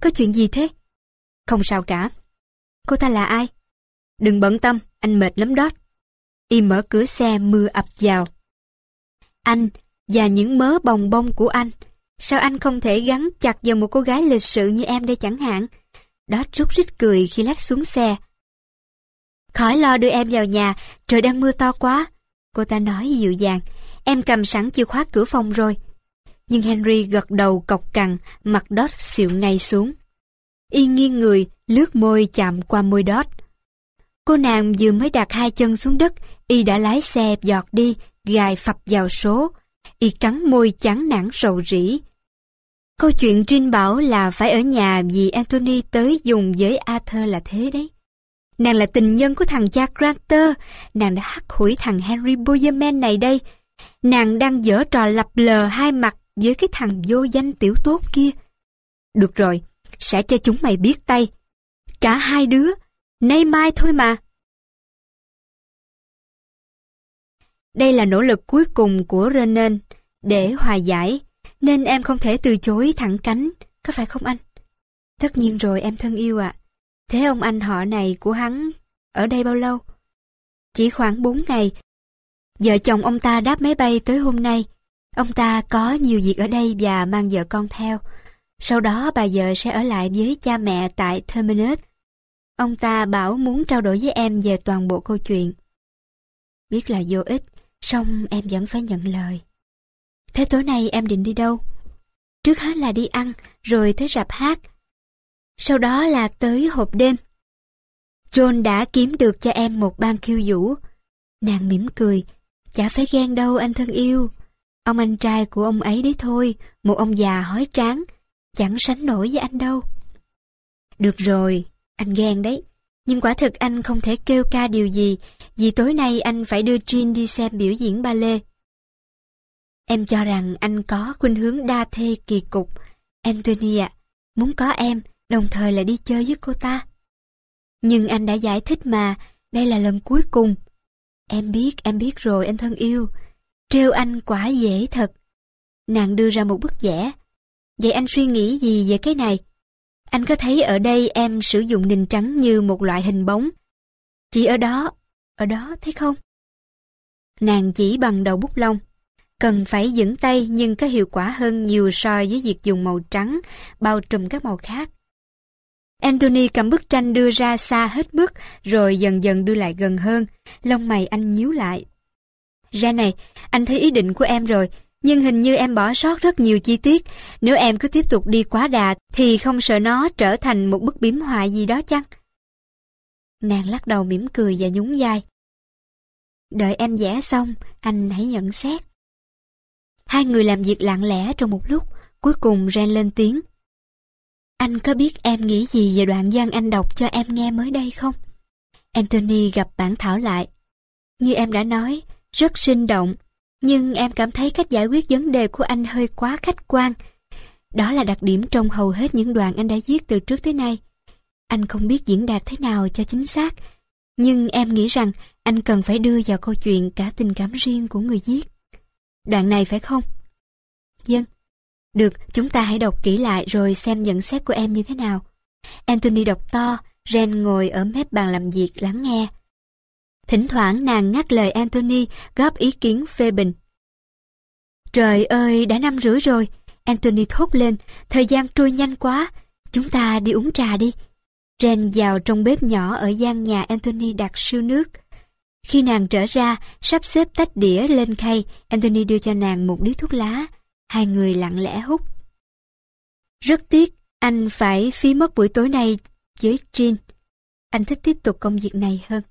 Có chuyện gì thế? Không sao cả. Cô ta là ai? Đừng bận tâm, anh mệt lắm Dot. Y mở cửa xe mưa ập vào. Anh và những mớ bồng bông của anh Sao anh không thể gắn chặt vào một cô gái lịch sự như em đây chẳng hạn? Đó rút rít cười khi lách xuống xe. Khỏi lo đưa em vào nhà, trời đang mưa to quá. Cô ta nói dịu dàng, em cầm sẵn chìa khóa cửa phòng rồi. Nhưng Henry gật đầu cọc cằn, mặt Dot xịu ngay xuống. Y nghiêng người, lướt môi chạm qua môi Dot. Cô nàng vừa mới đặt hai chân xuống đất, Y đã lái xe giọt đi, gài phập vào số. Y cắn môi chán nản rầu rĩ. Câu chuyện Trinh bảo là phải ở nhà vì Anthony tới dùng với Arthur là thế đấy. Nàng là tình nhân của thằng cha Granter, nàng đã hắt hủi thằng Henry Boyerman này đây. Nàng đang dở trò lập lờ hai mặt với cái thằng vô danh tiểu tốt kia. Được rồi, sẽ cho chúng mày biết tay. Cả hai đứa, nay mai thôi mà. Đây là nỗ lực cuối cùng của Renan để hòa giải nên em không thể từ chối thẳng cánh, có phải không anh? Tất nhiên rồi em thân yêu ạ. Thế ông anh họ này của hắn ở đây bao lâu? Chỉ khoảng 4 ngày. Vợ chồng ông ta đáp máy bay tới hôm nay. Ông ta có nhiều việc ở đây và mang vợ con theo. Sau đó bà vợ sẽ ở lại với cha mẹ tại Terminus. Ông ta bảo muốn trao đổi với em về toàn bộ câu chuyện. Biết là vô ích, song em vẫn phải nhận lời. Thế tối nay em định đi đâu? Trước hết là đi ăn, rồi tới rạp hát. Sau đó là tới hộp đêm. John đã kiếm được cho em một ban khiêu vũ. Nàng mỉm cười. Chả phải ghen đâu anh thân yêu. Ông anh trai của ông ấy đấy thôi, một ông già hói tráng, chẳng sánh nổi với anh đâu. Được rồi, anh ghen đấy. Nhưng quả thực anh không thể kêu ca điều gì, vì tối nay anh phải đưa Jean đi xem biểu diễn ba lê. Em cho rằng anh có khuynh hướng đa thê kỳ cục. Anthony ạ, muốn có em, đồng thời là đi chơi với cô ta. Nhưng anh đã giải thích mà, đây là lần cuối cùng. Em biết, em biết rồi anh thân yêu. Trêu anh quả dễ thật. Nàng đưa ra một bức vẽ. Vậy anh suy nghĩ gì về cái này? Anh có thấy ở đây em sử dụng nền trắng như một loại hình bóng. Chỉ ở đó, ở đó thấy không? Nàng chỉ bằng đầu bút lông. Cần phải dẫn tay nhưng có hiệu quả hơn nhiều so với việc dùng màu trắng, bao trùm các màu khác. Anthony cầm bức tranh đưa ra xa hết mức, rồi dần dần đưa lại gần hơn. Lông mày anh nhíu lại. Ra này, anh thấy ý định của em rồi, nhưng hình như em bỏ sót rất nhiều chi tiết. Nếu em cứ tiếp tục đi quá đà, thì không sợ nó trở thành một bức biếm họa gì đó chăng? Nàng lắc đầu mỉm cười và nhún vai. Đợi em vẽ xong, anh hãy nhận xét. Hai người làm việc lặng lẽ trong một lúc, cuối cùng Ren lên tiếng. Anh có biết em nghĩ gì về đoạn văn anh đọc cho em nghe mới đây không? Anthony gặp bản thảo lại. Như em đã nói, rất sinh động, nhưng em cảm thấy cách giải quyết vấn đề của anh hơi quá khách quan. Đó là đặc điểm trong hầu hết những đoạn anh đã viết từ trước tới nay. Anh không biết diễn đạt thế nào cho chính xác, nhưng em nghĩ rằng anh cần phải đưa vào câu chuyện cả tình cảm riêng của người viết. Đoạn này phải không? Dân. Được, chúng ta hãy đọc kỹ lại rồi xem nhận xét của em như thế nào. Anthony đọc to, Ren ngồi ở mép bàn làm việc lắng nghe. Thỉnh thoảng nàng ngắt lời Anthony góp ý kiến phê bình. Trời ơi, đã năm rưỡi rồi. Anthony thốt lên, thời gian trôi nhanh quá. Chúng ta đi uống trà đi. Ren vào trong bếp nhỏ ở gian nhà Anthony đặt siêu nước. Khi nàng trở ra, sắp xếp tách đĩa lên khay, Anthony đưa cho nàng một điếu thuốc lá. Hai người lặng lẽ hút. Rất tiếc, anh phải phí mất buổi tối nay với Jean. Anh thích tiếp tục công việc này hơn.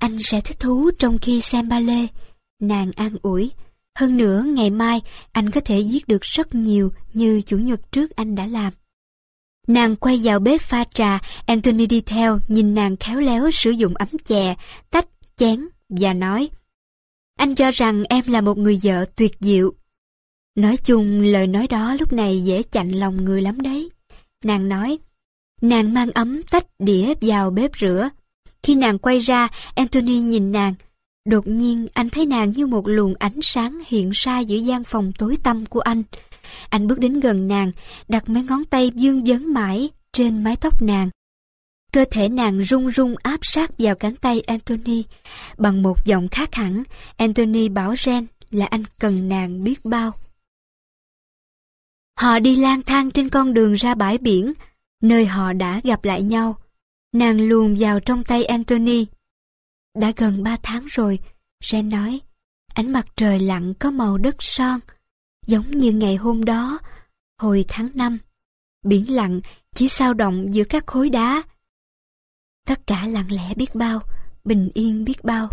Anh sẽ thích thú trong khi xem ba lê. Nàng an ủi. Hơn nữa, ngày mai anh có thể viết được rất nhiều như chủ nhật trước anh đã làm. Nàng quay vào bếp pha trà, Anthony đi theo, nhìn nàng khéo léo sử dụng ấm chè, tách, chén và nói Anh cho rằng em là một người vợ tuyệt diệu. Nói chung, lời nói đó lúc này dễ chạnh lòng người lắm đấy. Nàng nói, nàng mang ấm tách đĩa vào bếp rửa. Khi nàng quay ra, Anthony nhìn nàng. Đột nhiên, anh thấy nàng như một luồng ánh sáng hiện ra giữa gian phòng tối tăm của anh. Anh bước đến gần nàng, đặt mấy ngón tay dương vấn mãi trên mái tóc nàng. Cơ thể nàng run run áp sát vào cánh tay Anthony. Bằng một giọng khác hẳn, Anthony bảo Ren là anh cần nàng biết bao. Họ đi lang thang trên con đường ra bãi biển, nơi họ đã gặp lại nhau. Nàng luồn vào trong tay Anthony. Đã gần ba tháng rồi, Ren nói, ánh mặt trời lặn có màu đất son, giống như ngày hôm đó, hồi tháng năm. Biển lặng chỉ sao động giữa các khối đá. Tất cả lặng lẽ biết bao, bình yên biết bao,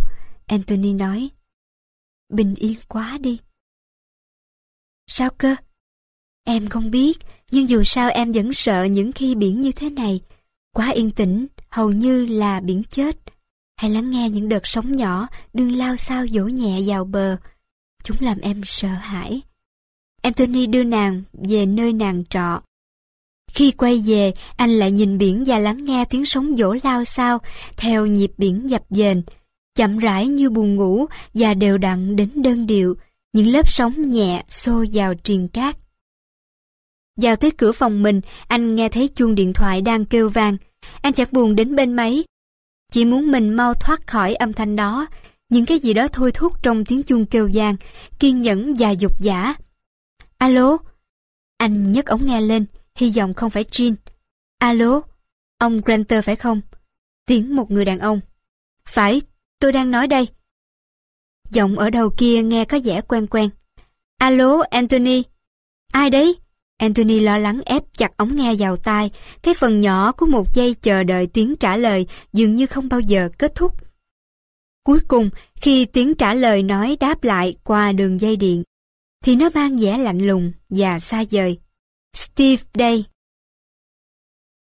Anthony nói. Bình yên quá đi. Sao cơ? Em không biết, nhưng dù sao em vẫn sợ những khi biển như thế này. Quá yên tĩnh, hầu như là biển chết. Hãy lắng nghe những đợt sóng nhỏ đừng lao sao dỗ nhẹ vào bờ. Chúng làm em sợ hãi. Anthony đưa nàng về nơi nàng trọ. Khi quay về, anh lại nhìn biển và lắng nghe tiếng sóng dỗ lao sao theo nhịp biển dập dềnh, chậm rãi như buồn ngủ và đều đặn đến đơn điệu, những lớp sóng nhẹ xô vào triền cát. Vào tới cửa phòng mình, anh nghe thấy chuông điện thoại đang kêu vang. Anh chặt buồn đến bên máy. Chỉ muốn mình mau thoát khỏi âm thanh đó. Những cái gì đó thôi thúc trong tiếng chuông kêu vang, kiên nhẫn và dục giả. Alo? Anh nhấc ống nghe lên, hy vọng không phải Jean. Alo? Ông Granter phải không? Tiếng một người đàn ông. Phải, tôi đang nói đây. Giọng ở đầu kia nghe có vẻ quen quen. Alo, Anthony? Ai đấy? Anthony lo lắng ép chặt ống nghe vào tai, cái phần nhỏ của một giây chờ đợi tiếng trả lời dường như không bao giờ kết thúc. Cuối cùng, khi tiếng trả lời nói đáp lại qua đường dây điện, thì nó mang vẻ lạnh lùng và xa vời. Steve đây.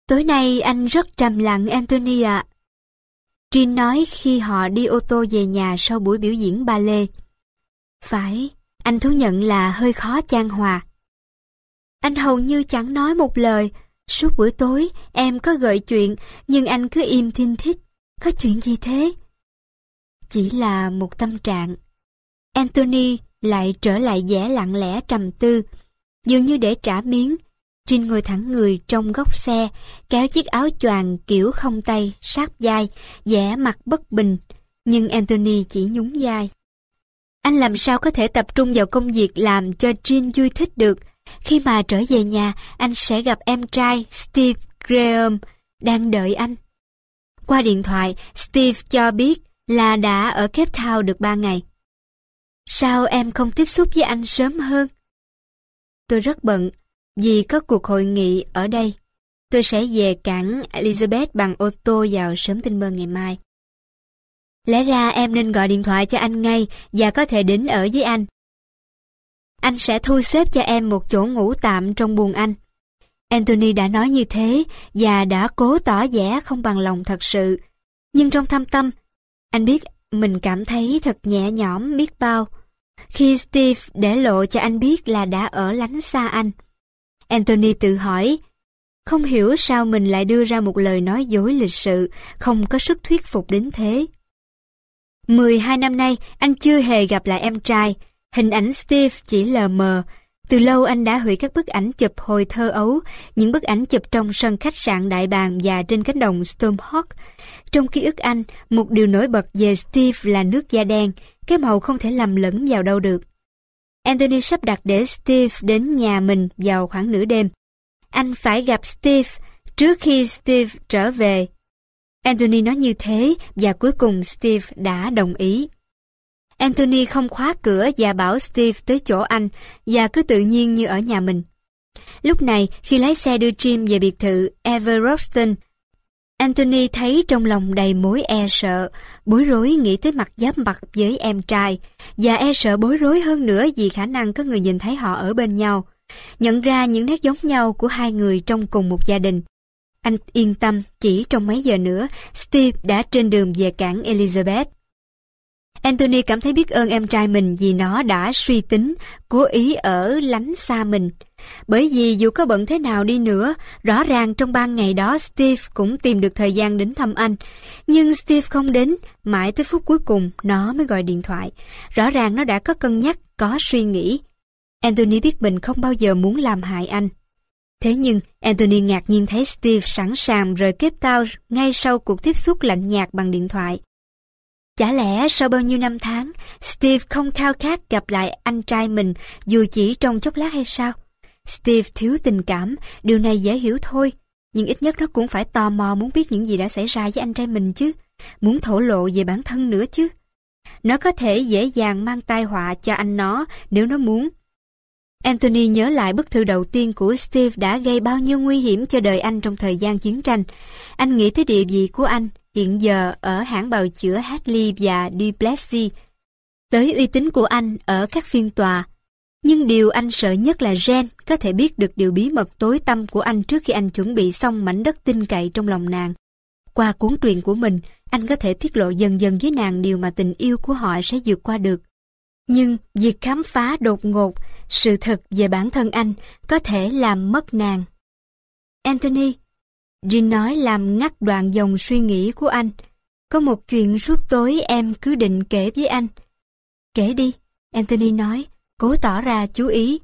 Tối nay anh rất trầm lặng Anthony ạ. Jean nói khi họ đi ô tô về nhà sau buổi biểu diễn ballet. Phải, anh thú nhận là hơi khó chan hòa. Anh hầu như chẳng nói một lời. Suốt buổi tối em có gợi chuyện nhưng anh cứ im thinh thích. Có chuyện gì thế? Chỉ là một tâm trạng. Anthony lại trở lại vẻ lặng lẽ trầm tư. Dường như để trả miếng, Trinh ngồi thẳng người trong góc xe, kéo chiếc áo choàng kiểu không tay, sát vai, vẻ mặt bất bình. Nhưng Anthony chỉ nhún vai. Anh làm sao có thể tập trung vào công việc làm cho jin vui thích được. Khi mà trở về nhà, anh sẽ gặp em trai Steve Graham đang đợi anh. Qua điện thoại, Steve cho biết là đã ở Cape Town được 3 ngày. Sao em không tiếp xúc với anh sớm hơn? Tôi rất bận, vì có cuộc hội nghị ở đây. Tôi sẽ về cảng Elizabeth bằng ô tô vào sớm tinh mơ ngày mai. Lẽ ra em nên gọi điện thoại cho anh ngay và có thể đến ở với anh. Anh sẽ thu xếp cho em một chỗ ngủ tạm trong buồng anh. Anthony đã nói như thế và đã cố tỏ vẻ không bằng lòng thật sự. Nhưng trong thâm tâm, anh biết mình cảm thấy thật nhẹ nhõm biết bao. Khi Steve để lộ cho anh biết là đã ở lánh xa anh. Anthony tự hỏi, không hiểu sao mình lại đưa ra một lời nói dối lịch sự, không có sức thuyết phục đến thế. 12 năm nay, anh chưa hề gặp lại em trai. Hình ảnh Steve chỉ lờ mờ. Từ lâu anh đã hủy các bức ảnh chụp hồi thơ ấu, những bức ảnh chụp trong sân khách sạn đại bàng và trên cánh đồng Stormhawk. Trong ký ức anh, một điều nổi bật về Steve là nước da đen, cái màu không thể lầm lẫn vào đâu được. Anthony sắp đặt để Steve đến nhà mình vào khoảng nửa đêm. Anh phải gặp Steve trước khi Steve trở về. Anthony nói như thế và cuối cùng Steve đã đồng ý. Anthony không khóa cửa và bảo Steve tới chỗ anh và cứ tự nhiên như ở nhà mình. Lúc này, khi lái xe đưa Jim về biệt thự Everoston, Anthony thấy trong lòng đầy mối e sợ, bối rối nghĩ tới mặt giáp mặt với em trai, và e sợ bối rối hơn nữa vì khả năng có người nhìn thấy họ ở bên nhau, nhận ra những nét giống nhau của hai người trong cùng một gia đình. Anh yên tâm, chỉ trong mấy giờ nữa, Steve đã trên đường về cảng Elizabeth. Anthony cảm thấy biết ơn em trai mình vì nó đã suy tính, cố ý ở lánh xa mình. Bởi vì dù có bận thế nào đi nữa, rõ ràng trong ban ngày đó Steve cũng tìm được thời gian đến thăm anh. Nhưng Steve không đến, mãi tới phút cuối cùng nó mới gọi điện thoại. Rõ ràng nó đã có cân nhắc, có suy nghĩ. Anthony biết mình không bao giờ muốn làm hại anh. Thế nhưng, Anthony ngạc nhiên thấy Steve sẵn sàng rời Cape Town ngay sau cuộc tiếp xúc lạnh nhạt bằng điện thoại. Chả lẽ sau bao nhiêu năm tháng, Steve không khao khát gặp lại anh trai mình dù chỉ trong chốc lát hay sao? Steve thiếu tình cảm, điều này dễ hiểu thôi. Nhưng ít nhất nó cũng phải tò mò muốn biết những gì đã xảy ra với anh trai mình chứ. Muốn thổ lộ về bản thân nữa chứ. Nó có thể dễ dàng mang tai họa cho anh nó nếu nó muốn. Anthony nhớ lại bức thư đầu tiên của Steve đã gây bao nhiêu nguy hiểm cho đời anh trong thời gian chiến tranh. Anh nghĩ tới địa vị của anh hiện giờ ở hãng bào chữa Hadley và Duplessis, tới uy tín của anh ở các phiên tòa. Nhưng điều anh sợ nhất là Jen có thể biết được điều bí mật tối tâm của anh trước khi anh chuẩn bị xong mảnh đất tin cậy trong lòng nàng. Qua cuốn truyện của mình, anh có thể tiết lộ dần dần với nàng điều mà tình yêu của họ sẽ vượt qua được. Nhưng việc khám phá đột ngột sự thật về bản thân anh có thể làm mất nàng. Anthony, Jin nói làm ngắt đoạn dòng suy nghĩ của anh. Có một chuyện suốt tối em cứ định kể với anh. Kể đi, Anthony nói, cố tỏ ra chú ý.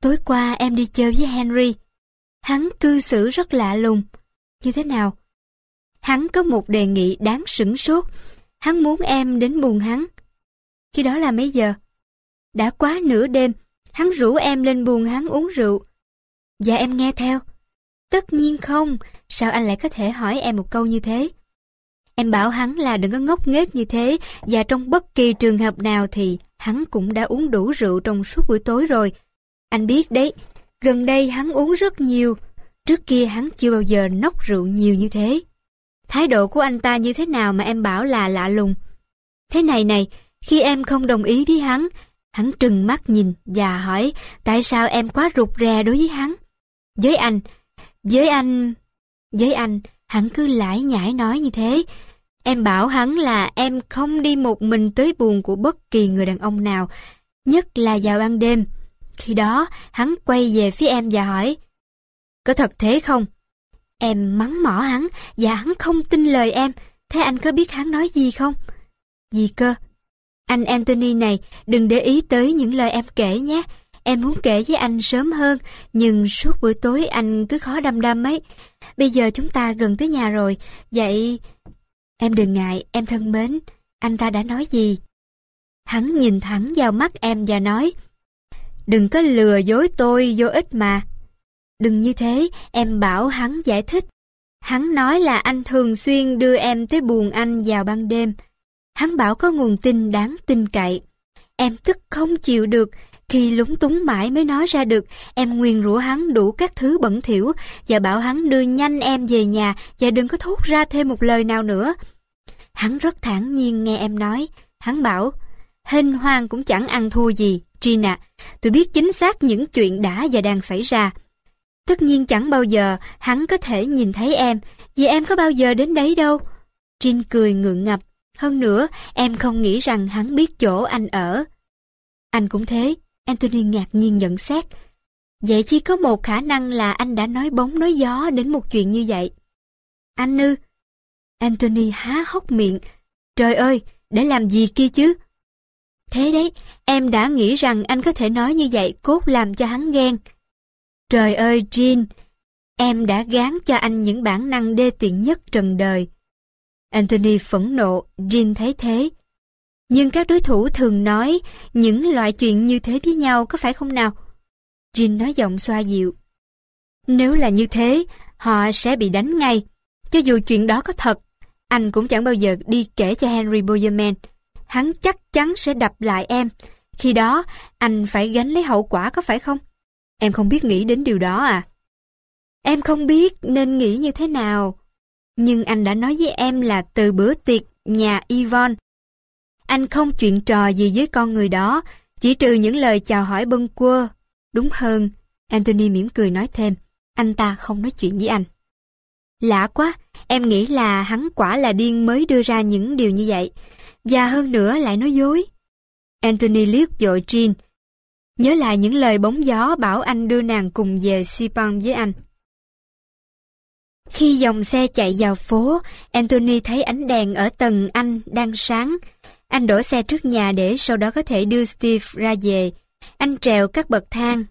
Tối qua em đi chơi với Henry. Hắn cư xử rất lạ lùng. Như thế nào? Hắn có một đề nghị đáng sửng sốt. Hắn muốn em đến buồn hắn. Khi đó là mấy giờ? Đã quá nửa đêm, hắn rủ em lên buồn hắn uống rượu. Và em nghe theo. Tất nhiên không, sao anh lại có thể hỏi em một câu như thế? Em bảo hắn là đừng có ngốc nghếch như thế và trong bất kỳ trường hợp nào thì hắn cũng đã uống đủ rượu trong suốt buổi tối rồi. Anh biết đấy, gần đây hắn uống rất nhiều, trước kia hắn chưa bao giờ nốc rượu nhiều như thế. Thái độ của anh ta như thế nào mà em bảo là lạ lùng? Thế này này, khi em không đồng ý với hắn, hắn trừng mắt nhìn và hỏi tại sao em quá rụt rè đối với hắn. Với anh, với anh, với anh, hắn cứ lải nhải nói như thế. Em bảo hắn là em không đi một mình tới buồn của bất kỳ người đàn ông nào, nhất là vào ban đêm. Khi đó, hắn quay về phía em và hỏi, có thật thế không? Em mắng mỏ hắn và hắn không tin lời em. Thế anh có biết hắn nói gì không? Gì cơ? Anh Anthony này, đừng để ý tới những lời em kể nhé. Em muốn kể với anh sớm hơn, nhưng suốt buổi tối anh cứ khó đăm đăm ấy. Bây giờ chúng ta gần tới nhà rồi, vậy... Em đừng ngại, em thân mến, anh ta đã nói gì? Hắn nhìn thẳng vào mắt em và nói, Đừng có lừa dối tôi vô ích mà. Đừng như thế, em bảo hắn giải thích. Hắn nói là anh thường xuyên đưa em tới buồn anh vào ban đêm. Hắn bảo có nguồn tin đáng tin cậy. Em tức không chịu được, khi lúng túng mãi mới nói ra được, em nguyền rủa hắn đủ các thứ bẩn thỉu và bảo hắn đưa nhanh em về nhà và đừng có thốt ra thêm một lời nào nữa. Hắn rất thản nhiên nghe em nói. Hắn bảo, hình hoang cũng chẳng ăn thua gì, Trina. Tôi biết chính xác những chuyện đã và đang xảy ra. Tất nhiên chẳng bao giờ hắn có thể nhìn thấy em, vì em có bao giờ đến đấy đâu. Trinh cười ngượng ngập. Hơn nữa, em không nghĩ rằng hắn biết chỗ anh ở. Anh cũng thế, Anthony ngạc nhiên nhận xét. Vậy chỉ có một khả năng là anh đã nói bóng nói gió đến một chuyện như vậy. Anh ư? Anthony há hốc miệng. Trời ơi, để làm gì kia chứ? Thế đấy, em đã nghĩ rằng anh có thể nói như vậy cốt làm cho hắn ghen. Trời ơi Jean, em đã gán cho anh những bản năng đê tiện nhất trần đời. Anthony phẫn nộ, Jean thấy thế. Nhưng các đối thủ thường nói những loại chuyện như thế với nhau có phải không nào? Jin nói giọng xoa dịu. Nếu là như thế, họ sẽ bị đánh ngay. Cho dù chuyện đó có thật, anh cũng chẳng bao giờ đi kể cho Henry Boyerman. Hắn chắc chắn sẽ đập lại em. Khi đó, anh phải gánh lấy hậu quả có phải không? Em không biết nghĩ đến điều đó à? Em không biết nên nghĩ như thế nào. Nhưng anh đã nói với em là từ bữa tiệc nhà Yvonne. Anh không chuyện trò gì với con người đó, chỉ trừ những lời chào hỏi bâng quơ. Đúng hơn, Anthony mỉm cười nói thêm, anh ta không nói chuyện với anh. Lạ quá, em nghĩ là hắn quả là điên mới đưa ra những điều như vậy. Và hơn nữa lại nói dối. Anthony liếc dội Jean, Nhớ lại những lời bóng gió bảo anh đưa nàng cùng về Sipon với anh. Khi dòng xe chạy vào phố, Anthony thấy ánh đèn ở tầng anh đang sáng. Anh đổ xe trước nhà để sau đó có thể đưa Steve ra về. Anh trèo các bậc thang,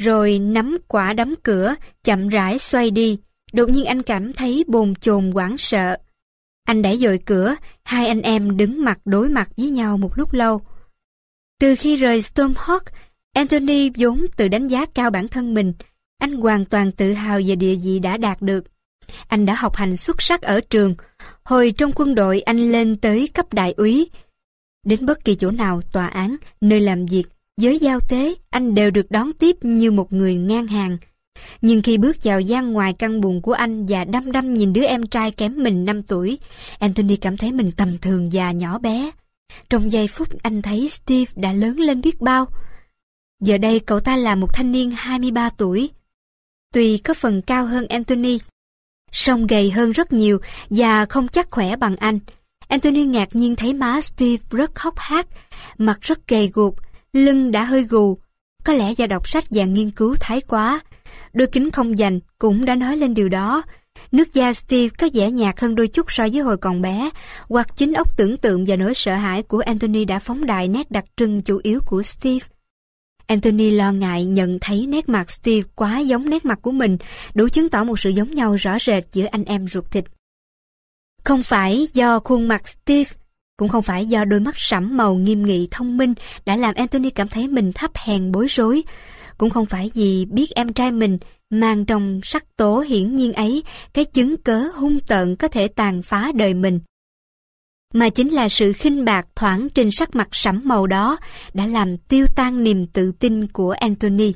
rồi nắm quả đấm cửa, chậm rãi xoay đi. Đột nhiên anh cảm thấy bồn chồn hoảng sợ. Anh đẩy dội cửa, hai anh em đứng mặt đối mặt với nhau một lúc lâu. Từ khi rời Stormhawk, Anthony vốn tự đánh giá cao bản thân mình. Anh hoàn toàn tự hào về địa vị đã đạt được. Anh đã học hành xuất sắc ở trường. Hồi trong quân đội anh lên tới cấp đại úy. Đến bất kỳ chỗ nào, tòa án, nơi làm việc, giới giao tế, anh đều được đón tiếp như một người ngang hàng. Nhưng khi bước vào gian ngoài căn buồn của anh và đăm đăm nhìn đứa em trai kém mình 5 tuổi, Anthony cảm thấy mình tầm thường và nhỏ bé. Trong giây phút anh thấy Steve đã lớn lên biết bao. Giờ đây cậu ta là một thanh niên 23 tuổi. Tuy có phần cao hơn Anthony, song gầy hơn rất nhiều và không chắc khỏe bằng anh. Anthony ngạc nhiên thấy má Steve rất hốc hác, mặt rất gầy guộc, lưng đã hơi gù. Có lẽ do đọc sách và nghiên cứu thái quá. Đôi kính không dành cũng đã nói lên điều đó. Nước da Steve có vẻ nhạt hơn đôi chút so với hồi còn bé, hoặc chính óc tưởng tượng và nỗi sợ hãi của Anthony đã phóng đại nét đặc trưng chủ yếu của Steve. Anthony lo ngại nhận thấy nét mặt Steve quá giống nét mặt của mình, đủ chứng tỏ một sự giống nhau rõ rệt giữa anh em ruột thịt. Không phải do khuôn mặt Steve, cũng không phải do đôi mắt sẫm màu nghiêm nghị thông minh đã làm Anthony cảm thấy mình thấp hèn bối rối, cũng không phải vì biết em trai mình mang trong sắc tố hiển nhiên ấy cái chứng cớ hung tợn có thể tàn phá đời mình mà chính là sự khinh bạc thoảng trên sắc mặt sẫm màu đó đã làm tiêu tan niềm tự tin của Anthony.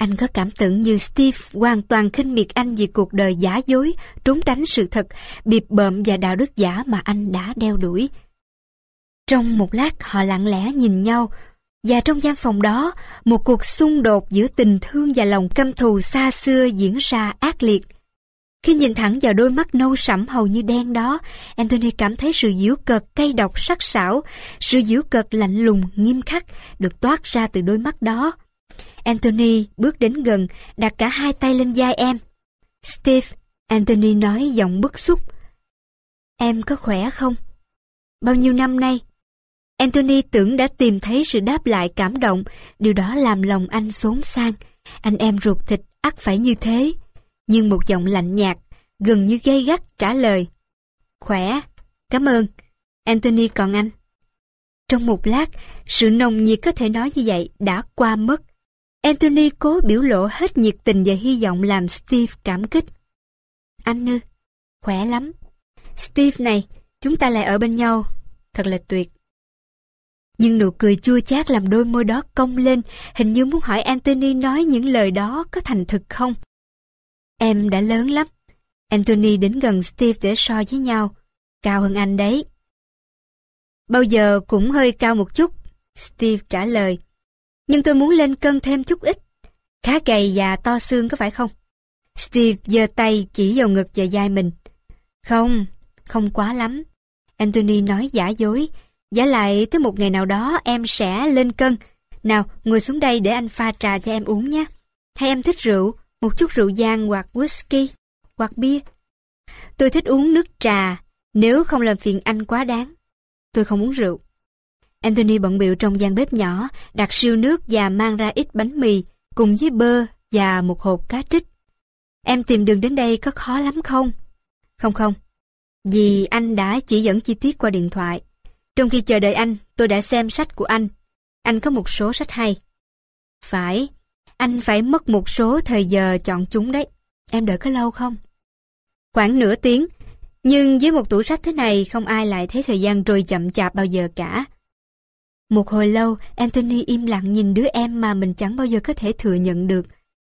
Anh có cảm tưởng như Steve hoàn toàn khinh miệt anh vì cuộc đời giả dối, trốn tránh sự thật, biệp bợm và đạo đức giả mà anh đã đeo đuổi. Trong một lát họ lặng lẽ nhìn nhau, và trong gian phòng đó, một cuộc xung đột giữa tình thương và lòng căm thù xa xưa diễn ra ác liệt. Khi nhìn thẳng vào đôi mắt nâu sẫm hầu như đen đó, Anthony cảm thấy sự giễu cợt cay độc sắc sảo, sự giễu cợt lạnh lùng, nghiêm khắc được toát ra từ đôi mắt đó. Anthony bước đến gần, đặt cả hai tay lên vai em. Steve, Anthony nói giọng bức xúc. Em có khỏe không? Bao nhiêu năm nay? Anthony tưởng đã tìm thấy sự đáp lại cảm động, điều đó làm lòng anh xốn sang. Anh em ruột thịt ắt phải như thế. Nhưng một giọng lạnh nhạt, gần như gay gắt trả lời. Khỏe, cảm ơn. Anthony còn anh. Trong một lát, sự nồng nhiệt có thể nói như vậy đã qua mất. Anthony cố biểu lộ hết nhiệt tình và hy vọng làm Steve cảm kích. Anh ư, khỏe lắm. Steve này, chúng ta lại ở bên nhau. Thật là tuyệt. Nhưng nụ cười chua chát làm đôi môi đó cong lên, hình như muốn hỏi Anthony nói những lời đó có thành thực không. Em đã lớn lắm. Anthony đến gần Steve để so với nhau. Cao hơn anh đấy. Bao giờ cũng hơi cao một chút, Steve trả lời. Nhưng tôi muốn lên cân thêm chút ít. Khá gầy và to xương có phải không? Steve giơ tay chỉ vào ngực và vai mình. Không, không quá lắm. Anthony nói giả dối. Giả lại tới một ngày nào đó em sẽ lên cân. Nào, ngồi xuống đây để anh pha trà cho em uống nhé. Hay em thích rượu, một chút rượu vang hoặc whisky, hoặc bia. Tôi thích uống nước trà, nếu không làm phiền anh quá đáng. Tôi không uống rượu. Anthony bận biệu trong gian bếp nhỏ, đặt siêu nước và mang ra ít bánh mì, cùng với bơ và một hộp cá trích. Em tìm đường đến đây có khó lắm không? Không không, vì anh đã chỉ dẫn chi tiết qua điện thoại. Trong khi chờ đợi anh, tôi đã xem sách của anh. Anh có một số sách hay. Phải, anh phải mất một số thời giờ chọn chúng đấy. Em đợi có lâu không? Khoảng nửa tiếng, nhưng với một tủ sách thế này không ai lại thấy thời gian trôi chậm chạp bao giờ cả. Một hồi lâu, Anthony im lặng nhìn đứa em mà mình chẳng bao giờ có thể thừa nhận được.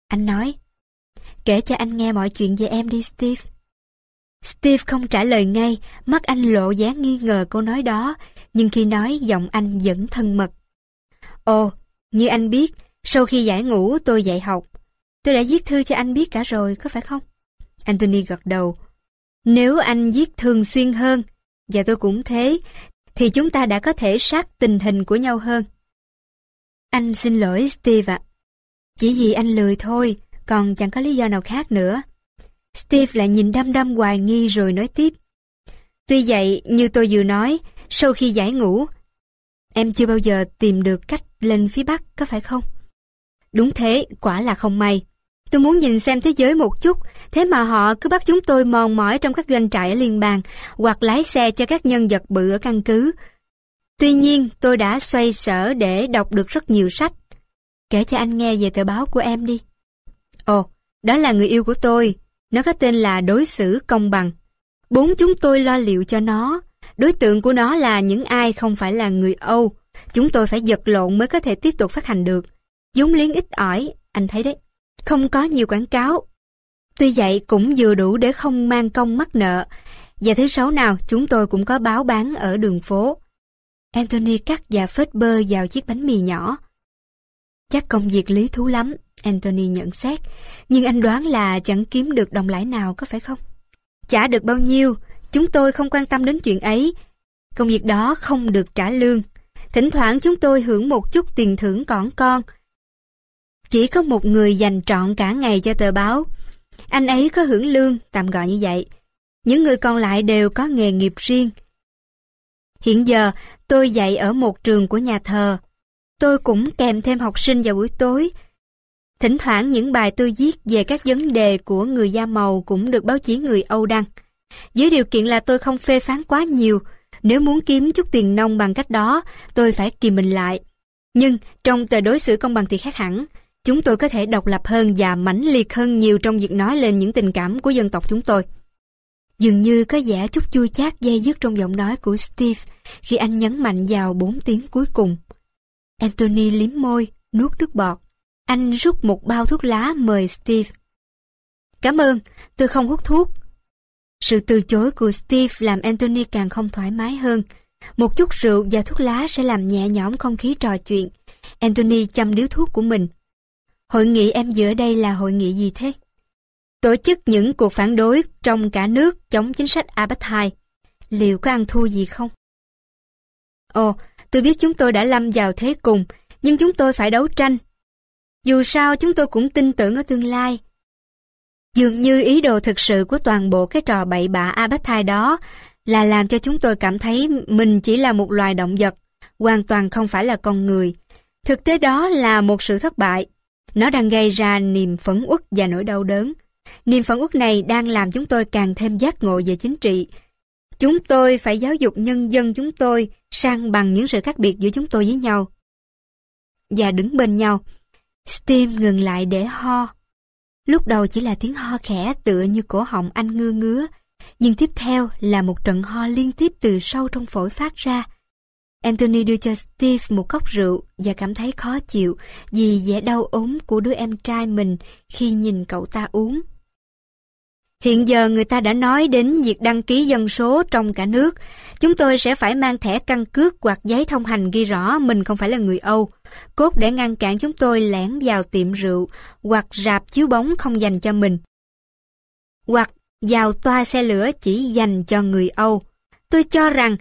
Anh nói, kể cho anh nghe mọi chuyện về em đi Steve. Steve không trả lời ngay, mắt anh lộ vẻ nghi ngờ câu nói đó, nhưng khi nói giọng anh vẫn thân mật. Ồ, như anh biết, sau khi giải ngũ tôi dạy học. Tôi đã viết thư cho anh biết cả rồi, có phải không? Anthony gật đầu. Nếu anh viết thường xuyên hơn, và tôi cũng thế, thì chúng ta đã có thể sát tình hình của nhau hơn. Anh xin lỗi Steve ạ. Chỉ vì anh lười thôi, còn chẳng có lý do nào khác nữa. Steve lại nhìn đăm đăm hoài nghi rồi nói tiếp. Tuy vậy, như tôi vừa nói, sau khi giải ngũ, em chưa bao giờ tìm được cách lên phía Bắc, có phải không? Đúng thế, quả là không may. Tôi muốn nhìn xem thế giới một chút, thế mà họ cứ bắt chúng tôi mòn mỏi trong các doanh trại ở liên bang, hoặc lái xe cho các nhân vật bự ở căn cứ. Tuy nhiên, tôi đã xoay sở để đọc được rất nhiều sách. Kể cho anh nghe về tờ báo của em đi. Ồ, đó là người yêu của tôi. Nó có tên là đối xử công bằng. Bốn chúng tôi lo liệu cho nó. Đối tượng của nó là những ai không phải là người Âu. Chúng tôi phải giật lộn mới có thể tiếp tục phát hành được. Giống liếng ít ỏi, anh thấy đấy. Không có nhiều quảng cáo. Tuy vậy cũng vừa đủ để không mang công mắc nợ. Và thứ sáu nào chúng tôi cũng có báo bán ở đường phố. Anthony cắt và phết bơ vào chiếc bánh mì nhỏ. Chắc công việc lý thú lắm, Anthony nhận xét. Nhưng anh đoán là chẳng kiếm được đồng lãi nào có phải không? Trả được bao nhiêu, chúng tôi không quan tâm đến chuyện ấy. Công việc đó không được trả lương. Thỉnh thoảng chúng tôi hưởng một chút tiền thưởng còn con. Chỉ có một người dành trọn cả ngày cho tờ báo. Anh ấy có hưởng lương, tạm gọi như vậy. Những người còn lại đều có nghề nghiệp riêng. Hiện giờ, tôi dạy ở một trường của nhà thờ. Tôi cũng kèm thêm học sinh vào buổi tối. Thỉnh thoảng những bài tôi viết về các vấn đề của người da màu cũng được báo chí người Âu đăng. Dưới điều kiện là tôi không phê phán quá nhiều, nếu muốn kiếm chút tiền nông bằng cách đó, tôi phải kìm mình lại. Nhưng trong tờ đối xử công bằng thì khác hẳn. Chúng tôi có thể độc lập hơn và mãnh liệt hơn nhiều trong việc nói lên những tình cảm của dân tộc chúng tôi. Dường như có vẻ chút chua chát dây dứt trong giọng nói của Steve khi anh nhấn mạnh vào bốn tiếng cuối cùng. Anthony liếm môi, nuốt nước bọt. Anh rút một bao thuốc lá mời Steve. Cảm ơn, tôi không hút thuốc. Sự từ chối của Steve làm Anthony càng không thoải mái hơn. Một chút rượu và thuốc lá sẽ làm nhẹ nhõm không khí trò chuyện. Anthony chăm điếu thuốc của mình. Hội nghị em giữa đây là hội nghị gì thế? Tổ chức những cuộc phản đối trong cả nước chống chính sách apartheid. Liệu có ăn thua gì không? Ồ, tôi biết chúng tôi đã lâm vào thế cùng, nhưng chúng tôi phải đấu tranh. Dù sao chúng tôi cũng tin tưởng ở tương lai. Dường như ý đồ thực sự của toàn bộ cái trò bậy bạ apartheid đó là làm cho chúng tôi cảm thấy mình chỉ là một loài động vật, hoàn toàn không phải là con người. Thực tế đó là một sự thất bại. Nó đang gây ra niềm phẫn uất và nỗi đau đớn. Niềm phẫn uất này đang làm chúng tôi càng thêm giác ngộ về chính trị. Chúng tôi phải giáo dục nhân dân chúng tôi sang bằng những sự khác biệt giữa chúng tôi với nhau. Và đứng bên nhau. steam ngừng lại để ho. Lúc đầu chỉ là tiếng ho khẽ tựa như cổ họng anh ngưa ngứa, nhưng tiếp theo là một trận ho liên tiếp từ sâu trong phổi phát ra. Anthony đưa cho Steve một cốc rượu và cảm thấy khó chịu vì vẻ đau ốm của đứa em trai mình khi nhìn cậu ta uống. Hiện giờ người ta đã nói đến việc đăng ký dân số trong cả nước. Chúng tôi sẽ phải mang thẻ căn cước hoặc giấy thông hành ghi rõ mình không phải là người Âu. Cốt để ngăn cản chúng tôi lẻn vào tiệm rượu hoặc rạp chiếu bóng không dành cho mình. Hoặc vào toa xe lửa chỉ dành cho người Âu. Tôi cho rằng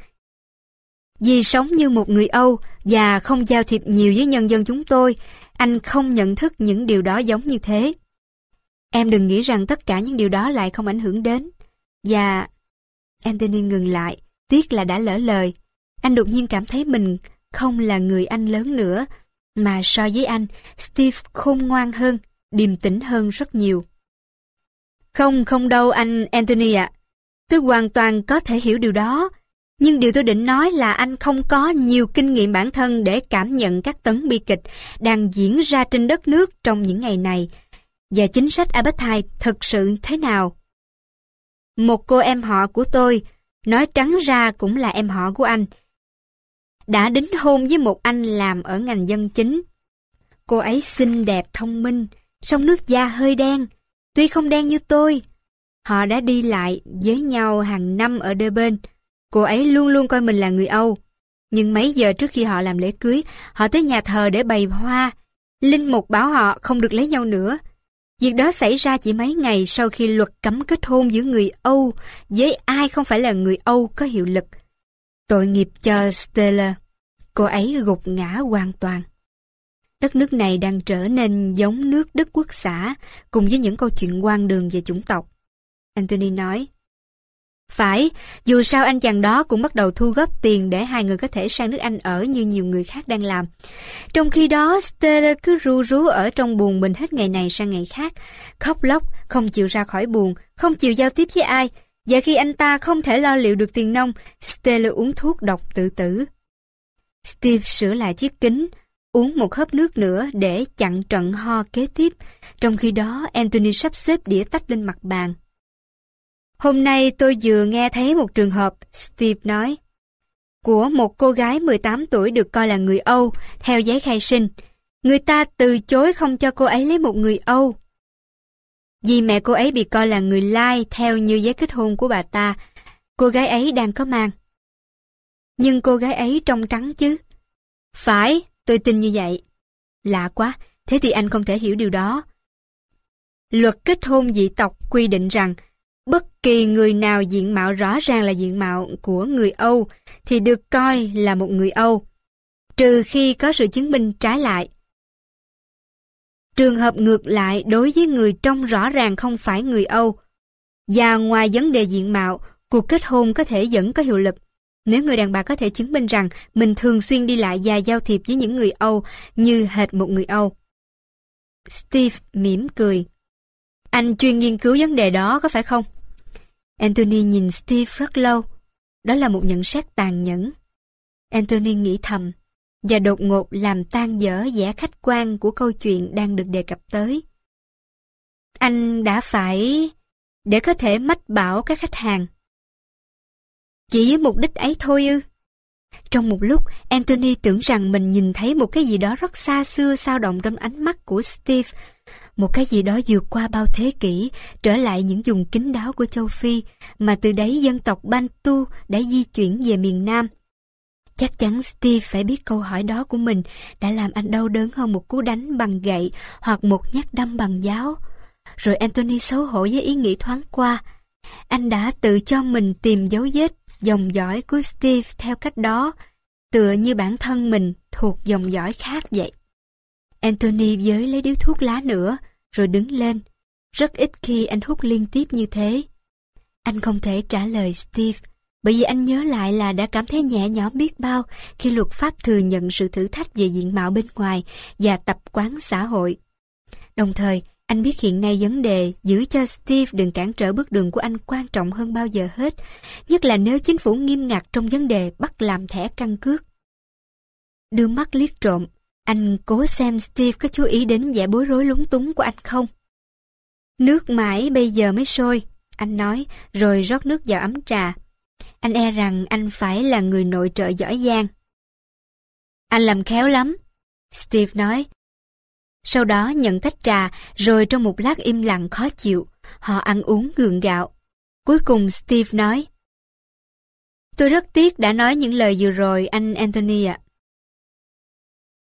vì sống như một người Âu và không giao thiệp nhiều với nhân dân chúng tôi, anh không nhận thức những điều đó giống như thế. Em đừng nghĩ rằng tất cả những điều đó lại không ảnh hưởng đến. Và... Anthony ngừng lại, tiếc là đã lỡ lời. Anh đột nhiên cảm thấy mình không là người anh lớn nữa, mà so với anh, Steve khôn ngoan hơn, điềm tĩnh hơn rất nhiều. Không, không đâu anh Anthony ạ. Tôi hoàn toàn có thể hiểu điều đó. Nhưng điều tôi định nói là anh không có nhiều kinh nghiệm bản thân để cảm nhận các tấn bi kịch đang diễn ra trên đất nước trong những ngày này và chính sách apartheid thực sự thế nào. Một cô em họ của tôi, nói trắng ra cũng là em họ của anh, đã đính hôn với một anh làm ở ngành dân chính. Cô ấy xinh đẹp, thông minh, sông nước da hơi đen, tuy không đen như tôi. Họ đã đi lại với nhau hàng năm ở đôi bên. Cô ấy luôn luôn coi mình là người Âu. Nhưng mấy giờ trước khi họ làm lễ cưới, họ tới nhà thờ để bày hoa. Linh mục bảo họ không được lấy nhau nữa, Việc đó xảy ra chỉ mấy ngày sau khi luật cấm kết hôn giữa người Âu với ai không phải là người Âu có hiệu lực. Tội nghiệp cho Stella. Cô ấy gục ngã hoàn toàn. Đất nước này đang trở nên giống nước Đức quốc xã cùng với những câu chuyện quan đường về chủng tộc. Anthony nói, phải, dù sao anh chàng đó cũng bắt đầu thu góp tiền để hai người có thể sang nước Anh ở như nhiều người khác đang làm. Trong khi đó, Stella cứ ru rú ở trong buồn mình hết ngày này sang ngày khác, khóc lóc, không chịu ra khỏi buồn, không chịu giao tiếp với ai. Và khi anh ta không thể lo liệu được tiền nông, Stella uống thuốc độc tự tử. Steve sửa lại chiếc kính, uống một hớp nước nữa để chặn trận ho kế tiếp. Trong khi đó, Anthony sắp xếp đĩa tách lên mặt bàn. Hôm nay tôi vừa nghe thấy một trường hợp, Steve nói, của một cô gái 18 tuổi được coi là người Âu, theo giấy khai sinh. Người ta từ chối không cho cô ấy lấy một người Âu. Vì mẹ cô ấy bị coi là người Lai theo như giấy kết hôn của bà ta, cô gái ấy đang có mang. Nhưng cô gái ấy trong trắng chứ. Phải, tôi tin như vậy. Lạ quá, thế thì anh không thể hiểu điều đó. Luật kết hôn dị tộc quy định rằng bất kỳ người nào diện mạo rõ ràng là diện mạo của người Âu thì được coi là một người Âu, trừ khi có sự chứng minh trái lại. Trường hợp ngược lại đối với người trông rõ ràng không phải người Âu, và ngoài vấn đề diện mạo, cuộc kết hôn có thể vẫn có hiệu lực. Nếu người đàn bà có thể chứng minh rằng mình thường xuyên đi lại và giao thiệp với những người Âu như hệt một người Âu. Steve mỉm cười. Anh chuyên nghiên cứu vấn đề đó có phải không? Anthony nhìn Steve rất lâu. Đó là một nhận xét tàn nhẫn. Anthony nghĩ thầm, và đột ngột làm tan dở vẻ khách quan của câu chuyện đang được đề cập tới. Anh đã phải... để có thể mách bảo các khách hàng. Chỉ với mục đích ấy thôi ư? Trong một lúc, Anthony tưởng rằng mình nhìn thấy một cái gì đó rất xa xưa sao động trong ánh mắt của Steve, một cái gì đó vượt qua bao thế kỷ, trở lại những vùng kín đáo của châu Phi, mà từ đấy dân tộc Bantu đã di chuyển về miền Nam. Chắc chắn Steve phải biết câu hỏi đó của mình đã làm anh đau đớn hơn một cú đánh bằng gậy hoặc một nhát đâm bằng giáo. Rồi Anthony xấu hổ với ý nghĩ thoáng qua. Anh đã tự cho mình tìm dấu vết dòng dõi của Steve theo cách đó, tựa như bản thân mình thuộc dòng dõi khác vậy. Anthony giới lấy điếu thuốc lá nữa, rồi đứng lên. Rất ít khi anh hút liên tiếp như thế. Anh không thể trả lời Steve, bởi vì anh nhớ lại là đã cảm thấy nhẹ nhõm biết bao khi luật pháp thừa nhận sự thử thách về diện mạo bên ngoài và tập quán xã hội. Đồng thời, anh biết hiện nay vấn đề giữ cho Steve đừng cản trở bước đường của anh quan trọng hơn bao giờ hết, nhất là nếu chính phủ nghiêm ngặt trong vấn đề bắt làm thẻ căn cước. Đưa mắt liếc trộm, anh cố xem Steve có chú ý đến vẻ bối rối lúng túng của anh không. Nước mãi bây giờ mới sôi, anh nói, rồi rót nước vào ấm trà. Anh e rằng anh phải là người nội trợ giỏi giang. Anh làm khéo lắm, Steve nói. Sau đó nhận tách trà, rồi trong một lát im lặng khó chịu, họ ăn uống gượng gạo. Cuối cùng Steve nói, Tôi rất tiếc đã nói những lời vừa rồi anh Anthony ạ.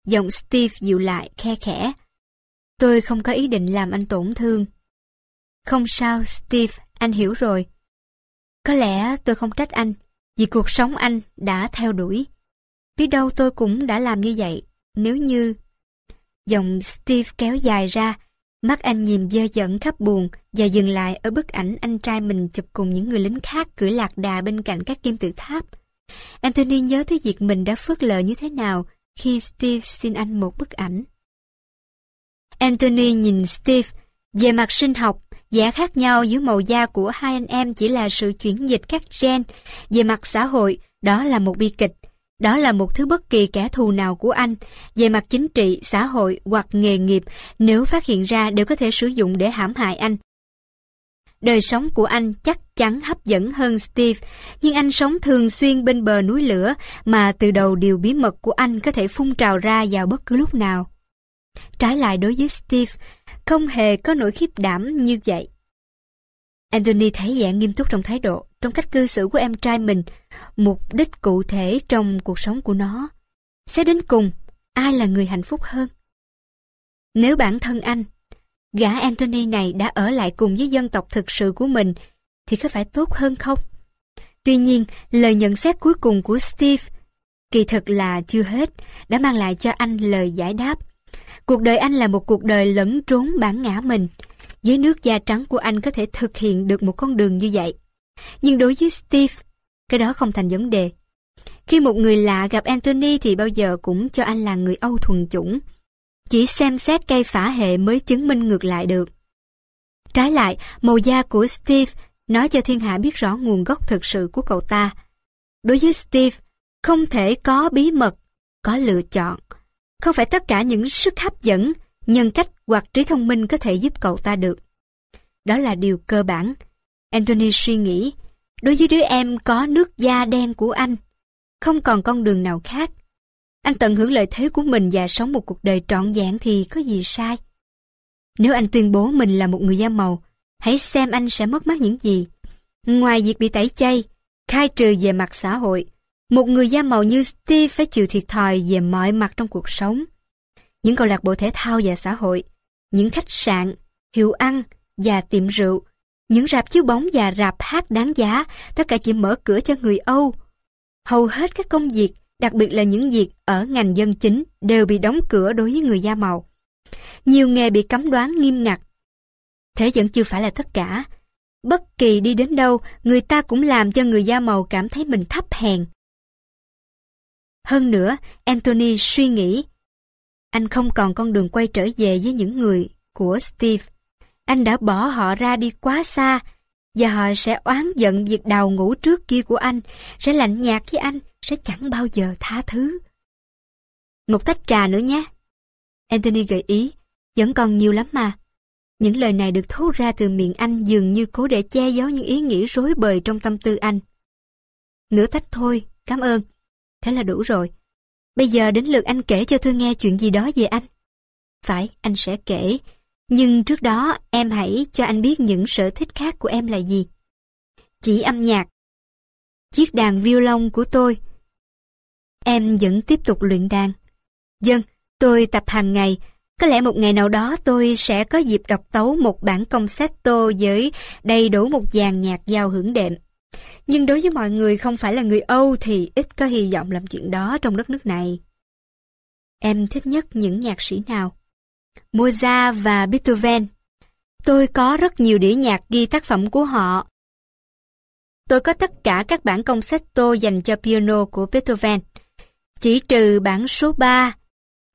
Giọng Steve dịu lại, khe khẽ. Tôi không có ý định làm anh tổn thương. Không sao, Steve, anh hiểu rồi. Có lẽ tôi không trách anh, vì cuộc sống anh đã theo đuổi. Biết đâu tôi cũng đã làm như vậy, nếu như... Dòng Steve kéo dài ra, mắt anh nhìn dơ dẫn khắp buồn và dừng lại ở bức ảnh anh trai mình chụp cùng những người lính khác cưỡi lạc đà bên cạnh các kim tự tháp. Anthony nhớ tới việc mình đã phớt lờ như thế nào khi Steve xin anh một bức ảnh. Anthony nhìn Steve, về mặt sinh học, vẻ khác nhau giữa màu da của hai anh em chỉ là sự chuyển dịch các gen. Về mặt xã hội, đó là một bi kịch. Đó là một thứ bất kỳ kẻ thù nào của anh. Về mặt chính trị, xã hội hoặc nghề nghiệp, nếu phát hiện ra đều có thể sử dụng để hãm hại anh. Đời sống của anh chắc chắn hấp dẫn hơn Steve, nhưng anh sống thường xuyên bên bờ núi lửa mà từ đầu điều bí mật của anh có thể phun trào ra vào bất cứ lúc nào. Trái lại đối với Steve, không hề có nỗi khiếp đảm như vậy. Anthony thấy vẻ nghiêm túc trong thái độ, trong cách cư xử của em trai mình, mục đích cụ thể trong cuộc sống của nó. Sẽ đến cùng, ai là người hạnh phúc hơn? Nếu bản thân anh, gã Anthony này đã ở lại cùng với dân tộc thực sự của mình, thì có phải tốt hơn không? Tuy nhiên, lời nhận xét cuối cùng của Steve, kỳ thực là chưa hết, đã mang lại cho anh lời giải đáp. Cuộc đời anh là một cuộc đời lẫn trốn bản ngã mình. Với nước da trắng của anh có thể thực hiện được một con đường như vậy. Nhưng đối với Steve, cái đó không thành vấn đề. Khi một người lạ gặp Anthony thì bao giờ cũng cho anh là người Âu thuần chủng. Chỉ xem xét cây phả hệ mới chứng minh ngược lại được. Trái lại, màu da của Steve nói cho thiên hạ biết rõ nguồn gốc thực sự của cậu ta. Đối với Steve, không thể có bí mật, có lựa chọn. Không phải tất cả những sức hấp dẫn, nhân cách hoặc trí thông minh có thể giúp cậu ta được. Đó là điều cơ bản. Anthony suy nghĩ, đối với đứa em có nước da đen của anh, không còn con đường nào khác. Anh tận hưởng lợi thế của mình và sống một cuộc đời trọn vẹn thì có gì sai. Nếu anh tuyên bố mình là một người da màu, hãy xem anh sẽ mất mát những gì. Ngoài việc bị tẩy chay, khai trừ về mặt xã hội, một người da màu như Steve phải chịu thiệt thòi về mọi mặt trong cuộc sống. Những câu lạc bộ thể thao và xã hội, những khách sạn, hiệu ăn và tiệm rượu, những rạp chiếu bóng và rạp hát đáng giá, tất cả chỉ mở cửa cho người Âu. Hầu hết các công việc, đặc biệt là những việc ở ngành dân chính, đều bị đóng cửa đối với người da màu. Nhiều nghề bị cấm đoán nghiêm ngặt. Thế vẫn chưa phải là tất cả. Bất kỳ đi đến đâu, người ta cũng làm cho người da màu cảm thấy mình thấp hèn. Hơn nữa, Anthony suy nghĩ, anh không còn con đường quay trở về với những người của Steve. Anh đã bỏ họ ra đi quá xa, và họ sẽ oán giận việc đào ngủ trước kia của anh, sẽ lạnh nhạt với anh, sẽ chẳng bao giờ tha thứ. Một tách trà nữa nhé. Anthony gợi ý, vẫn còn nhiều lắm mà. Những lời này được thốt ra từ miệng anh dường như cố để che giấu những ý nghĩ rối bời trong tâm tư anh. Nửa tách thôi, cảm ơn. Thế là đủ rồi. Bây giờ đến lượt anh kể cho tôi nghe chuyện gì đó về anh. Phải, anh sẽ kể. Nhưng trước đó em hãy cho anh biết những sở thích khác của em là gì. Chỉ âm nhạc. Chiếc đàn violon của tôi. Em vẫn tiếp tục luyện đàn. Dân, tôi tập hàng ngày. Có lẽ một ngày nào đó tôi sẽ có dịp đọc tấu một bản concerto với đầy đủ một dàn nhạc giao hưởng đệm. Nhưng đối với mọi người không phải là người Âu thì ít có hy vọng làm chuyện đó trong đất nước này. Em thích nhất những nhạc sĩ nào? Mozart và Beethoven. Tôi có rất nhiều đĩa nhạc ghi tác phẩm của họ. Tôi có tất cả các bản concerto dành cho piano của Beethoven, chỉ trừ bản số 3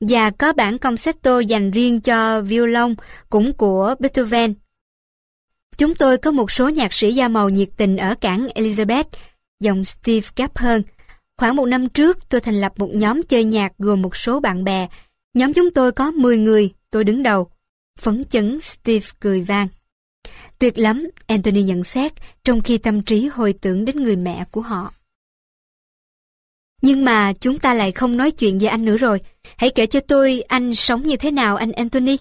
và có bản concerto dành riêng cho violon cũng của Beethoven. Chúng tôi có một số nhạc sĩ da màu nhiệt tình ở cảng Elizabeth, dòng Steve Gaphern. Khoảng một năm trước, tôi thành lập một nhóm chơi nhạc gồm một số bạn bè. Nhóm chúng tôi có 10 người, tôi đứng đầu. Phấn chấn Steve cười vang. Tuyệt lắm, Anthony nhận xét, trong khi tâm trí hồi tưởng đến người mẹ của họ. Nhưng mà chúng ta lại không nói chuyện về anh nữa rồi. Hãy kể cho tôi anh sống như thế nào anh Anthony.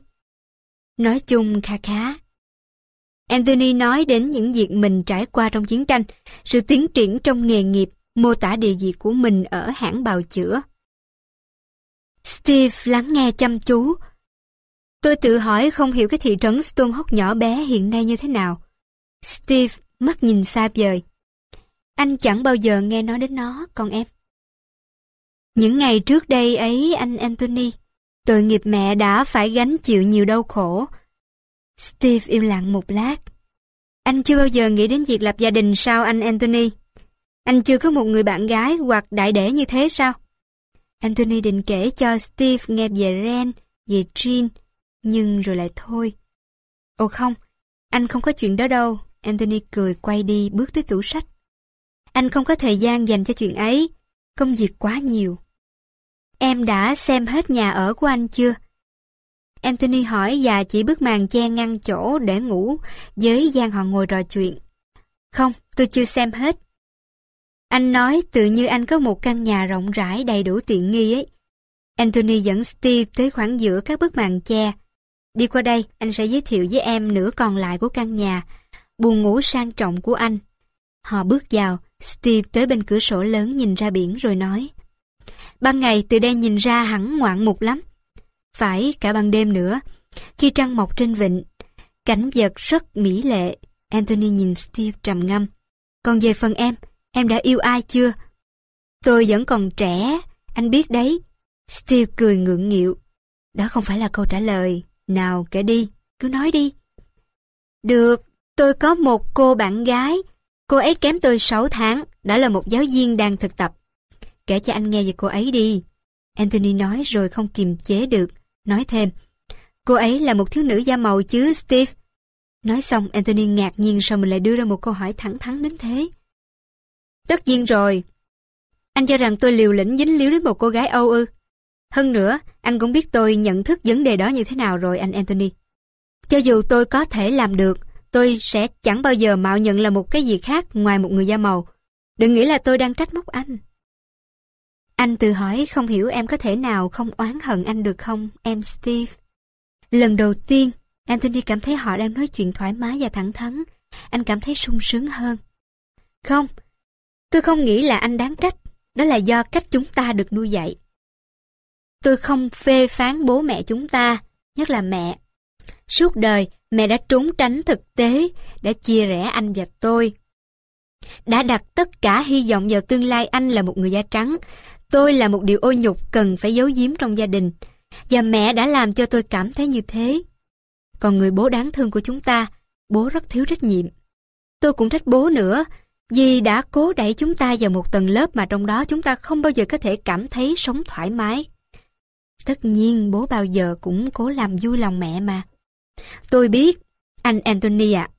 Nói chung khá khá. Anthony nói đến những việc mình trải qua trong chiến tranh, sự tiến triển trong nghề nghiệp, mô tả địa vị của mình ở hãng bào chữa. Steve lắng nghe chăm chú. Tôi tự hỏi không hiểu cái thị trấn Stonehawk nhỏ bé hiện nay như thế nào. Steve mắt nhìn xa vời. Anh chẳng bao giờ nghe nói đến nó, con em. Những ngày trước đây ấy anh Anthony, tội nghiệp mẹ đã phải gánh chịu nhiều đau khổ. Steve im lặng một lát. Anh chưa bao giờ nghĩ đến việc lập gia đình sao anh Anthony? Anh chưa có một người bạn gái hoặc đại đẻ như thế sao? Anthony định kể cho Steve nghe về Ren, về Jean, nhưng rồi lại thôi. Ồ không, anh không có chuyện đó đâu. Anthony cười quay đi bước tới tủ sách. Anh không có thời gian dành cho chuyện ấy. Công việc quá nhiều. Em đã xem hết nhà ở của anh chưa? Anthony hỏi và chỉ bước màn che ngăn chỗ để ngủ với gian họ ngồi trò chuyện. Không, tôi chưa xem hết. Anh nói tự như anh có một căn nhà rộng rãi đầy đủ tiện nghi ấy. Anthony dẫn Steve tới khoảng giữa các bức màn che. Đi qua đây, anh sẽ giới thiệu với em nửa còn lại của căn nhà, buồng ngủ sang trọng của anh. Họ bước vào, Steve tới bên cửa sổ lớn nhìn ra biển rồi nói. Ban ngày từ đây nhìn ra hẳn ngoạn mục lắm. Phải cả ban đêm nữa. Khi trăng mọc trên vịnh, cảnh vật rất mỹ lệ. Anthony nhìn Steve trầm ngâm. Còn về phần em, em đã yêu ai chưa? Tôi vẫn còn trẻ, anh biết đấy. Steve cười ngượng nghịu. Đó không phải là câu trả lời. Nào kể đi, cứ nói đi. Được, tôi có một cô bạn gái. Cô ấy kém tôi 6 tháng, đã là một giáo viên đang thực tập. Kể cho anh nghe về cô ấy đi. Anthony nói rồi không kiềm chế được. Nói thêm. Cô ấy là một thiếu nữ da màu chứ, Steve. Nói xong, Anthony ngạc nhiên sao mình lại đưa ra một câu hỏi thẳng thắn đến thế. Tất nhiên rồi. Anh cho rằng tôi liều lĩnh dính líu đến một cô gái Âu ư. Hơn nữa, anh cũng biết tôi nhận thức vấn đề đó như thế nào rồi anh Anthony. Cho dù tôi có thể làm được, tôi sẽ chẳng bao giờ mạo nhận là một cái gì khác ngoài một người da màu. Đừng nghĩ là tôi đang trách móc anh. Anh tự hỏi không hiểu em có thể nào không oán hận anh được không, em Steve. Lần đầu tiên, Anthony cảm thấy họ đang nói chuyện thoải mái và thẳng thắn. Anh cảm thấy sung sướng hơn. Không, tôi không nghĩ là anh đáng trách. Đó là do cách chúng ta được nuôi dạy. Tôi không phê phán bố mẹ chúng ta, nhất là mẹ. Suốt đời, mẹ đã trốn tránh thực tế, đã chia rẽ anh và tôi. Đã đặt tất cả hy vọng vào tương lai anh là một người da trắng, Tôi là một điều ô nhục cần phải giấu giếm trong gia đình, và mẹ đã làm cho tôi cảm thấy như thế. Còn người bố đáng thương của chúng ta, bố rất thiếu trách nhiệm. Tôi cũng trách bố nữa, vì đã cố đẩy chúng ta vào một tầng lớp mà trong đó chúng ta không bao giờ có thể cảm thấy sống thoải mái. Tất nhiên bố bao giờ cũng cố làm vui lòng mẹ mà. Tôi biết, anh Anthony ạ,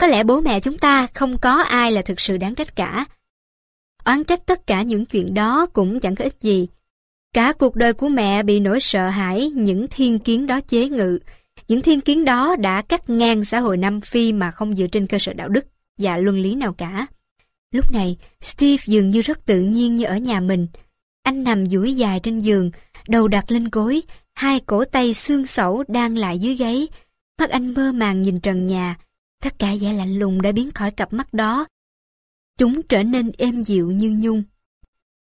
có lẽ bố mẹ chúng ta không có ai là thực sự đáng trách cả, Oán trách tất cả những chuyện đó cũng chẳng có ích gì. Cả cuộc đời của mẹ bị nỗi sợ hãi những thiên kiến đó chế ngự. Những thiên kiến đó đã cắt ngang xã hội Nam Phi mà không dựa trên cơ sở đạo đức và luân lý nào cả. Lúc này, Steve dường như rất tự nhiên như ở nhà mình. Anh nằm duỗi dài trên giường, đầu đặt lên gối, hai cổ tay xương sẩu đang lại dưới gáy. Mắt anh mơ màng nhìn trần nhà. Tất cả vẻ lạnh lùng đã biến khỏi cặp mắt đó Chúng trở nên êm dịu như nhung.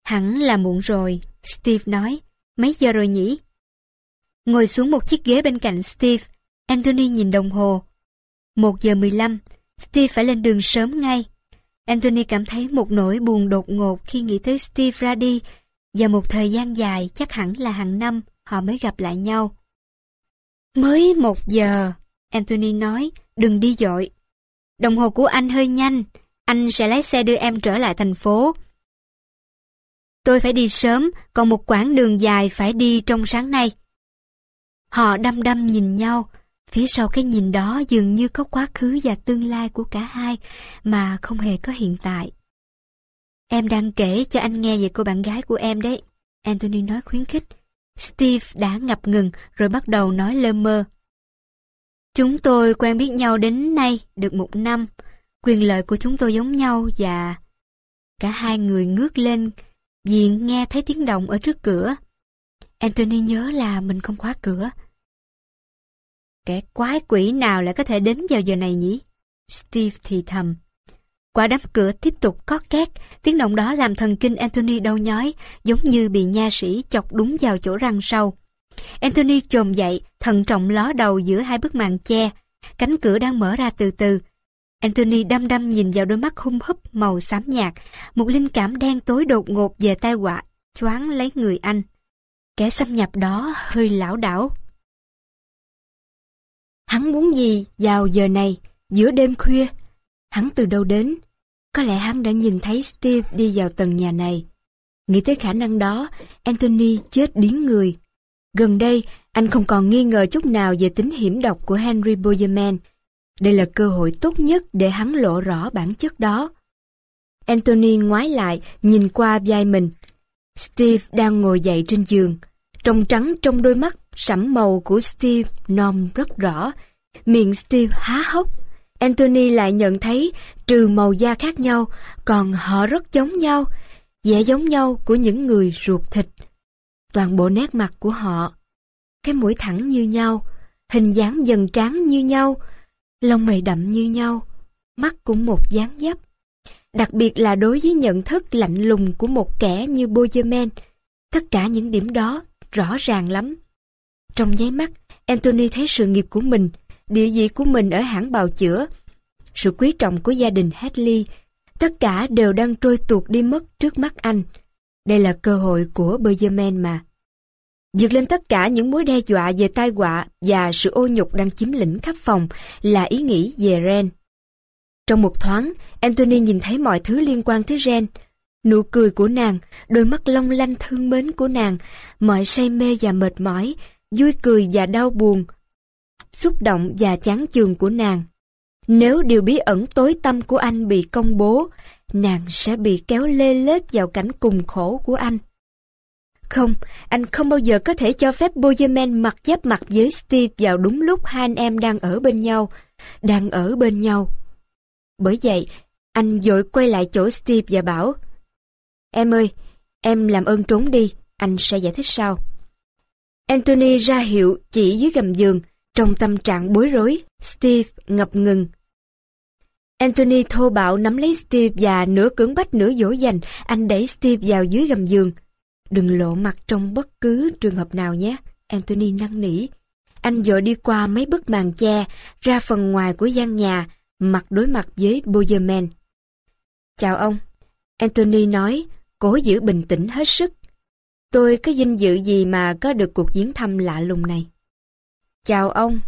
Hẳn là muộn rồi, Steve nói. Mấy giờ rồi nhỉ? Ngồi xuống một chiếc ghế bên cạnh Steve, Anthony nhìn đồng hồ. Một giờ mười lăm, Steve phải lên đường sớm ngay. Anthony cảm thấy một nỗi buồn đột ngột khi nghĩ tới Steve ra đi và một thời gian dài chắc hẳn là hàng năm họ mới gặp lại nhau. Mới một giờ, Anthony nói, đừng đi dội. Đồng hồ của anh hơi nhanh, anh sẽ lái xe đưa em trở lại thành phố. Tôi phải đi sớm, còn một quãng đường dài phải đi trong sáng nay. Họ đăm đăm nhìn nhau, phía sau cái nhìn đó dường như có quá khứ và tương lai của cả hai mà không hề có hiện tại. Em đang kể cho anh nghe về cô bạn gái của em đấy. Anthony nói khuyến khích. Steve đã ngập ngừng, rồi bắt đầu nói lơ mơ. Chúng tôi quen biết nhau đến nay được một năm. Quyền lợi của chúng tôi giống nhau và... Cả hai người ngước lên vì nghe thấy tiếng động ở trước cửa. Anthony nhớ là mình không khóa cửa. Kẻ quái quỷ nào lại có thể đến vào giờ này nhỉ? Steve thì thầm. Quả đám cửa tiếp tục có két, tiếng động đó làm thần kinh Anthony đau nhói, giống như bị nha sĩ chọc đúng vào chỗ răng sâu. Anthony chồm dậy, thận trọng ló đầu giữa hai bức màn che. Cánh cửa đang mở ra từ từ. Anthony đăm đăm nhìn vào đôi mắt hung húp màu xám nhạt, một linh cảm đen tối đột ngột về tai họa, choáng lấy người anh. Kẻ xâm nhập đó hơi lão đảo. Hắn muốn gì vào giờ này, giữa đêm khuya? Hắn từ đâu đến? Có lẽ hắn đã nhìn thấy Steve đi vào tầng nhà này. Nghĩ tới khả năng đó, Anthony chết điếng người. Gần đây, anh không còn nghi ngờ chút nào về tính hiểm độc của Henry Boyerman. Đây là cơ hội tốt nhất để hắn lộ rõ bản chất đó. Anthony ngoái lại, nhìn qua vai mình. Steve đang ngồi dậy trên giường. trong trắng trong đôi mắt sẫm màu của Steve non rất rõ. Miệng Steve há hốc. Anthony lại nhận thấy trừ màu da khác nhau, còn họ rất giống nhau, vẻ giống nhau của những người ruột thịt. Toàn bộ nét mặt của họ, cái mũi thẳng như nhau, hình dáng dần tráng như nhau, lông mày đậm như nhau, mắt cũng một dáng dấp. Đặc biệt là đối với nhận thức lạnh lùng của một kẻ như Bozeman, tất cả những điểm đó rõ ràng lắm. Trong nháy mắt, Anthony thấy sự nghiệp của mình, địa vị của mình ở hãng bào chữa, sự quý trọng của gia đình Hadley, tất cả đều đang trôi tuột đi mất trước mắt anh. Đây là cơ hội của Bergerman mà. Dược lên tất cả những mối đe dọa về tai họa và sự ô nhục đang chiếm lĩnh khắp phòng là ý nghĩ về Ren. Trong một thoáng, Anthony nhìn thấy mọi thứ liên quan tới Ren. Nụ cười của nàng, đôi mắt long lanh thương mến của nàng, mọi say mê và mệt mỏi, vui cười và đau buồn, xúc động và chán chường của nàng. Nếu điều bí ẩn tối tâm của anh bị công bố, nàng sẽ bị kéo lê lết vào cảnh cùng khổ của anh. Không, anh không bao giờ có thể cho phép Bozeman mặc giáp mặt với Steve vào đúng lúc hai anh em đang ở bên nhau, đang ở bên nhau. Bởi vậy, anh vội quay lại chỗ Steve và bảo Em ơi, em làm ơn trốn đi, anh sẽ giải thích sau. Anthony ra hiệu chỉ dưới gầm giường, trong tâm trạng bối rối, Steve ngập ngừng. Anthony thô bạo nắm lấy Steve và nửa cưỡng bách nửa dỗ dành, anh đẩy Steve vào dưới gầm giường. Đừng lộ mặt trong bất cứ trường hợp nào nhé, Anthony năn nỉ. Anh dội đi qua mấy bức màn che, ra phần ngoài của gian nhà, mặt đối mặt với Boyerman. Chào ông. Anthony nói, cố giữ bình tĩnh hết sức. Tôi có vinh dự gì mà có được cuộc viếng thăm lạ lùng này? Chào ông.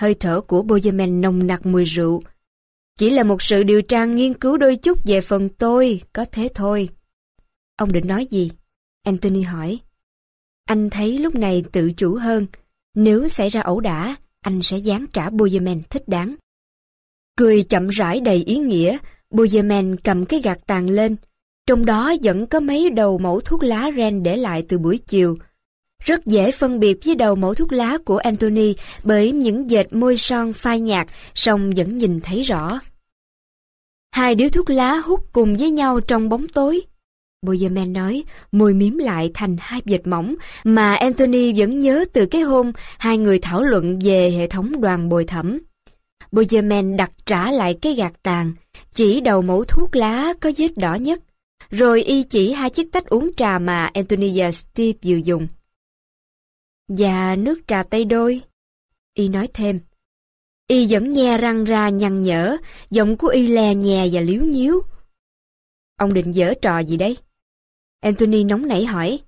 Hơi thở của Bozeman nồng nặc mùi rượu. Chỉ là một sự điều tra nghiên cứu đôi chút về phần tôi, có thế thôi. Ông định nói gì? Anthony hỏi. Anh thấy lúc này tự chủ hơn. Nếu xảy ra ẩu đả, anh sẽ dán trả Bozeman thích đáng. Cười chậm rãi đầy ý nghĩa, Bozeman cầm cái gạt tàn lên. Trong đó vẫn có mấy đầu mẫu thuốc lá ren để lại từ buổi chiều, rất dễ phân biệt với đầu mẫu thuốc lá của Anthony bởi những dệt môi son phai nhạt, song vẫn nhìn thấy rõ. Hai điếu thuốc lá hút cùng với nhau trong bóng tối. Boyerman nói, môi miếm lại thành hai vệt mỏng mà Anthony vẫn nhớ từ cái hôm hai người thảo luận về hệ thống đoàn bồi thẩm. Boyerman đặt trả lại cái gạt tàn, chỉ đầu mẫu thuốc lá có vết đỏ nhất. Rồi y chỉ hai chiếc tách uống trà mà Anthony và Steve vừa dùng. Và nước trà tây đôi. Y nói thêm. Y vẫn nhe răng ra nhăn nhở, giọng của Y le nhè và liếu nhíu. Ông định dở trò gì đấy? Anthony nóng nảy hỏi.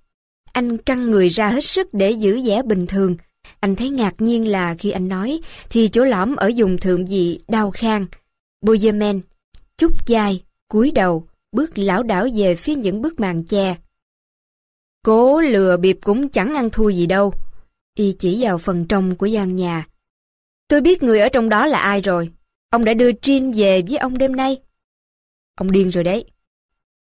Anh căng người ra hết sức để giữ vẻ bình thường. Anh thấy ngạc nhiên là khi anh nói thì chỗ lõm ở vùng thượng dị đau khang. Boyerman, chút dài, cúi đầu, bước lão đảo về phía những bức màn che. Cố lừa bịp cũng chẳng ăn thua gì đâu. Y chỉ vào phần trong của gian nhà. Tôi biết người ở trong đó là ai rồi. Ông đã đưa Jean về với ông đêm nay. Ông điên rồi đấy.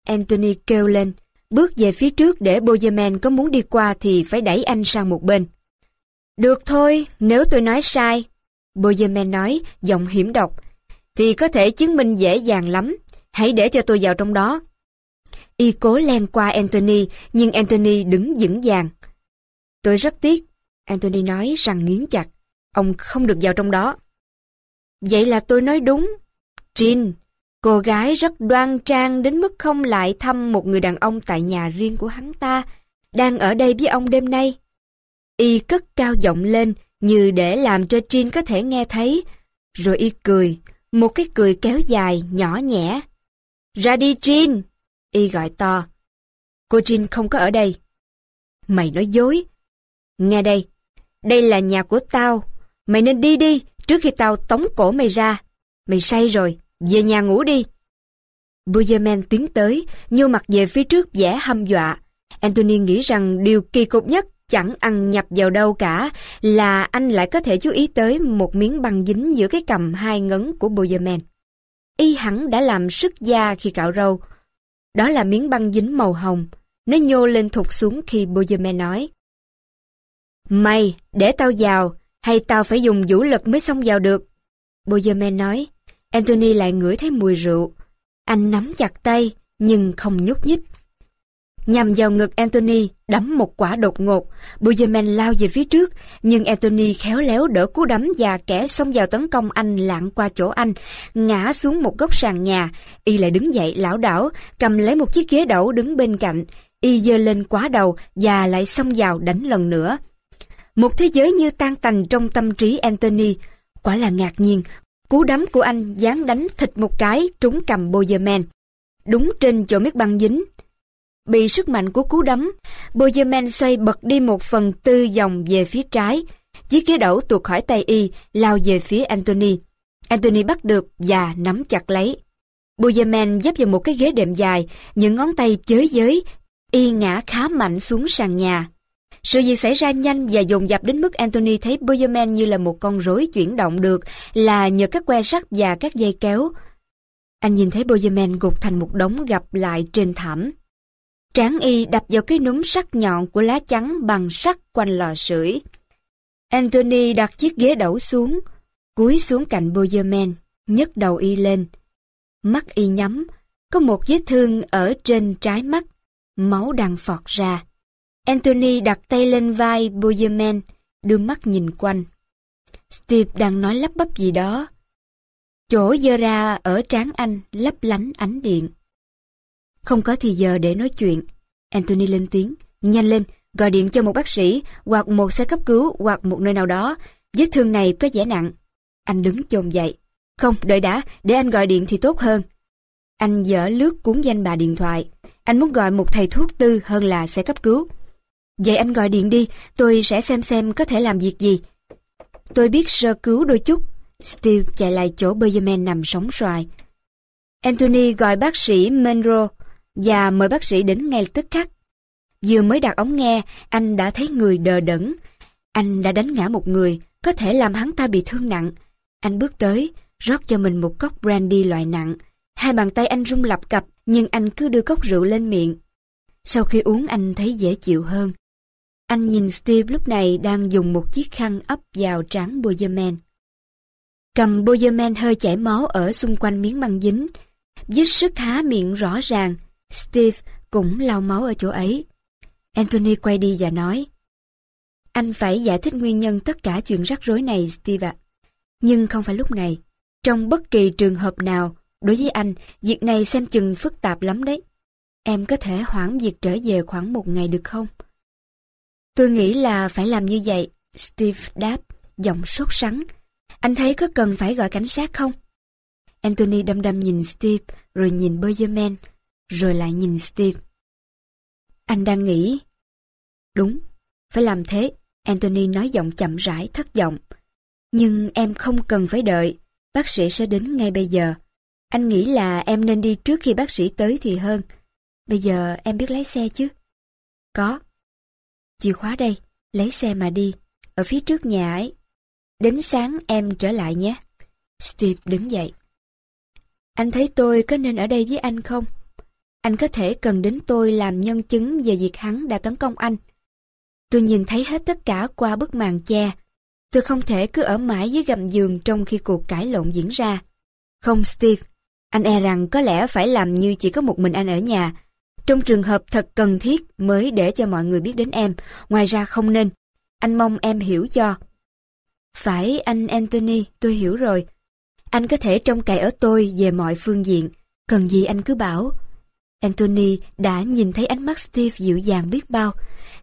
Anthony kêu lên, bước về phía trước để Bozeman có muốn đi qua thì phải đẩy anh sang một bên. Được thôi, nếu tôi nói sai. Bozeman nói, giọng hiểm độc, thì có thể chứng minh dễ dàng lắm. Hãy để cho tôi vào trong đó. Y cố len qua Anthony, nhưng Anthony đứng vững vàng. Tôi rất tiếc, Anthony nói rằng nghiến chặt. Ông không được vào trong đó. Vậy là tôi nói đúng. Jean, cô gái rất đoan trang đến mức không lại thăm một người đàn ông tại nhà riêng của hắn ta, đang ở đây với ông đêm nay. Y cất cao giọng lên như để làm cho Jean có thể nghe thấy, rồi y cười, một cái cười kéo dài, nhỏ nhẹ. Ra đi Jean! Y gọi to. Cô Jean không có ở đây. Mày nói dối. Nghe đây, đây là nhà của tao. Mày nên đi đi, trước khi tao tống cổ mày ra. Mày say rồi, về nhà ngủ đi. Buyerman tiến tới, nhô mặt về phía trước vẻ hăm dọa. Anthony nghĩ rằng điều kỳ cục nhất chẳng ăn nhập vào đâu cả là anh lại có thể chú ý tới một miếng băng dính giữa cái cầm hai ngấn của Buyerman. Y hẳn đã làm sức da khi cạo râu. Đó là miếng băng dính màu hồng. Nó nhô lên thụt xuống khi Buyerman nói. Mày, để tao vào, hay tao phải dùng vũ lực mới xông vào được? Bozeman nói. Anthony lại ngửi thấy mùi rượu. Anh nắm chặt tay, nhưng không nhúc nhích. Nhằm vào ngực Anthony, đấm một quả đột ngột. Bozeman lao về phía trước, nhưng Anthony khéo léo đỡ cú đấm và kẻ xông vào tấn công anh lạng qua chỗ anh, ngã xuống một góc sàn nhà. Y lại đứng dậy lão đảo, cầm lấy một chiếc ghế đẩu đứng bên cạnh. Y giơ lên quá đầu và lại xông vào đánh lần nữa. Một thế giới như tan tành trong tâm trí Anthony. Quả là ngạc nhiên, cú đấm của anh dán đánh thịt một cái trúng cầm Boyerman. Đúng trên chỗ miếng băng dính. Bị sức mạnh của cú đấm, Boyerman xoay bật đi một phần tư dòng về phía trái. Chiếc ghế đẩu tuột khỏi tay y, lao về phía Anthony. Anthony bắt được và nắm chặt lấy. Boyerman dấp vào một cái ghế đệm dài, những ngón tay chới giới, y ngã khá mạnh xuống sàn nhà. Sự việc xảy ra nhanh và dồn dập đến mức Anthony thấy Boyerman như là một con rối chuyển động được là nhờ các que sắt và các dây kéo. Anh nhìn thấy Boyerman gục thành một đống gặp lại trên thảm. Tráng y đập vào cái núm sắt nhọn của lá chắn bằng sắt quanh lò sưởi. Anthony đặt chiếc ghế đẩu xuống, cúi xuống cạnh Boyerman, nhấc đầu y lên. Mắt y nhắm, có một vết thương ở trên trái mắt, máu đang phọt ra. Anthony đặt tay lên vai Boyerman, đưa mắt nhìn quanh. Steve đang nói lắp bắp gì đó. Chỗ dơ ra ở trán anh lấp lánh ánh điện. Không có thì giờ để nói chuyện. Anthony lên tiếng. Nhanh lên, gọi điện cho một bác sĩ, hoặc một xe cấp cứu, hoặc một nơi nào đó. Vết thương này có vẻ nặng. Anh đứng chồm dậy. Không, đợi đã, để anh gọi điện thì tốt hơn. Anh dở lướt cuốn danh bà điện thoại. Anh muốn gọi một thầy thuốc tư hơn là xe cấp cứu. Vậy anh gọi điện đi, tôi sẽ xem xem có thể làm việc gì. Tôi biết sơ cứu đôi chút. Steve chạy lại chỗ Benjamin nằm sóng xoài. Anthony gọi bác sĩ Monroe và mời bác sĩ đến ngay tức khắc. Vừa mới đặt ống nghe, anh đã thấy người đờ đẫn. Anh đã đánh ngã một người, có thể làm hắn ta bị thương nặng. Anh bước tới, rót cho mình một cốc brandy loại nặng. Hai bàn tay anh rung lập cập, nhưng anh cứ đưa cốc rượu lên miệng. Sau khi uống anh thấy dễ chịu hơn. Anh nhìn Steve lúc này đang dùng một chiếc khăn ấp vào trán Boyerman. Cầm Boyerman hơi chảy máu ở xung quanh miếng băng dính. Vết sức há miệng rõ ràng. Steve cũng lau máu ở chỗ ấy. Anthony quay đi và nói Anh phải giải thích nguyên nhân tất cả chuyện rắc rối này, Steve ạ. Nhưng không phải lúc này. Trong bất kỳ trường hợp nào, đối với anh, việc này xem chừng phức tạp lắm đấy. Em có thể hoãn việc trở về khoảng một ngày được không? Tôi nghĩ là phải làm như vậy, Steve đáp, giọng sốt sắng. Anh thấy có cần phải gọi cảnh sát không? Anthony đăm đăm nhìn Steve, rồi nhìn Bergerman, rồi lại nhìn Steve. Anh đang nghĩ. Đúng, phải làm thế, Anthony nói giọng chậm rãi, thất vọng. Nhưng em không cần phải đợi, bác sĩ sẽ đến ngay bây giờ. Anh nghĩ là em nên đi trước khi bác sĩ tới thì hơn. Bây giờ em biết lái xe chứ? Có. Chìa khóa đây, lấy xe mà đi, ở phía trước nhà ấy. Đến sáng em trở lại nhé. Steve đứng dậy. Anh thấy tôi có nên ở đây với anh không? Anh có thể cần đến tôi làm nhân chứng về việc hắn đã tấn công anh. Tôi nhìn thấy hết tất cả qua bức màn che. Tôi không thể cứ ở mãi dưới gầm giường trong khi cuộc cãi lộn diễn ra. Không Steve, anh e rằng có lẽ phải làm như chỉ có một mình anh ở nhà. Trong trường hợp thật cần thiết mới để cho mọi người biết đến em, ngoài ra không nên. Anh mong em hiểu cho. Phải anh Anthony, tôi hiểu rồi. Anh có thể trông cậy ở tôi về mọi phương diện. Cần gì anh cứ bảo. Anthony đã nhìn thấy ánh mắt Steve dịu dàng biết bao.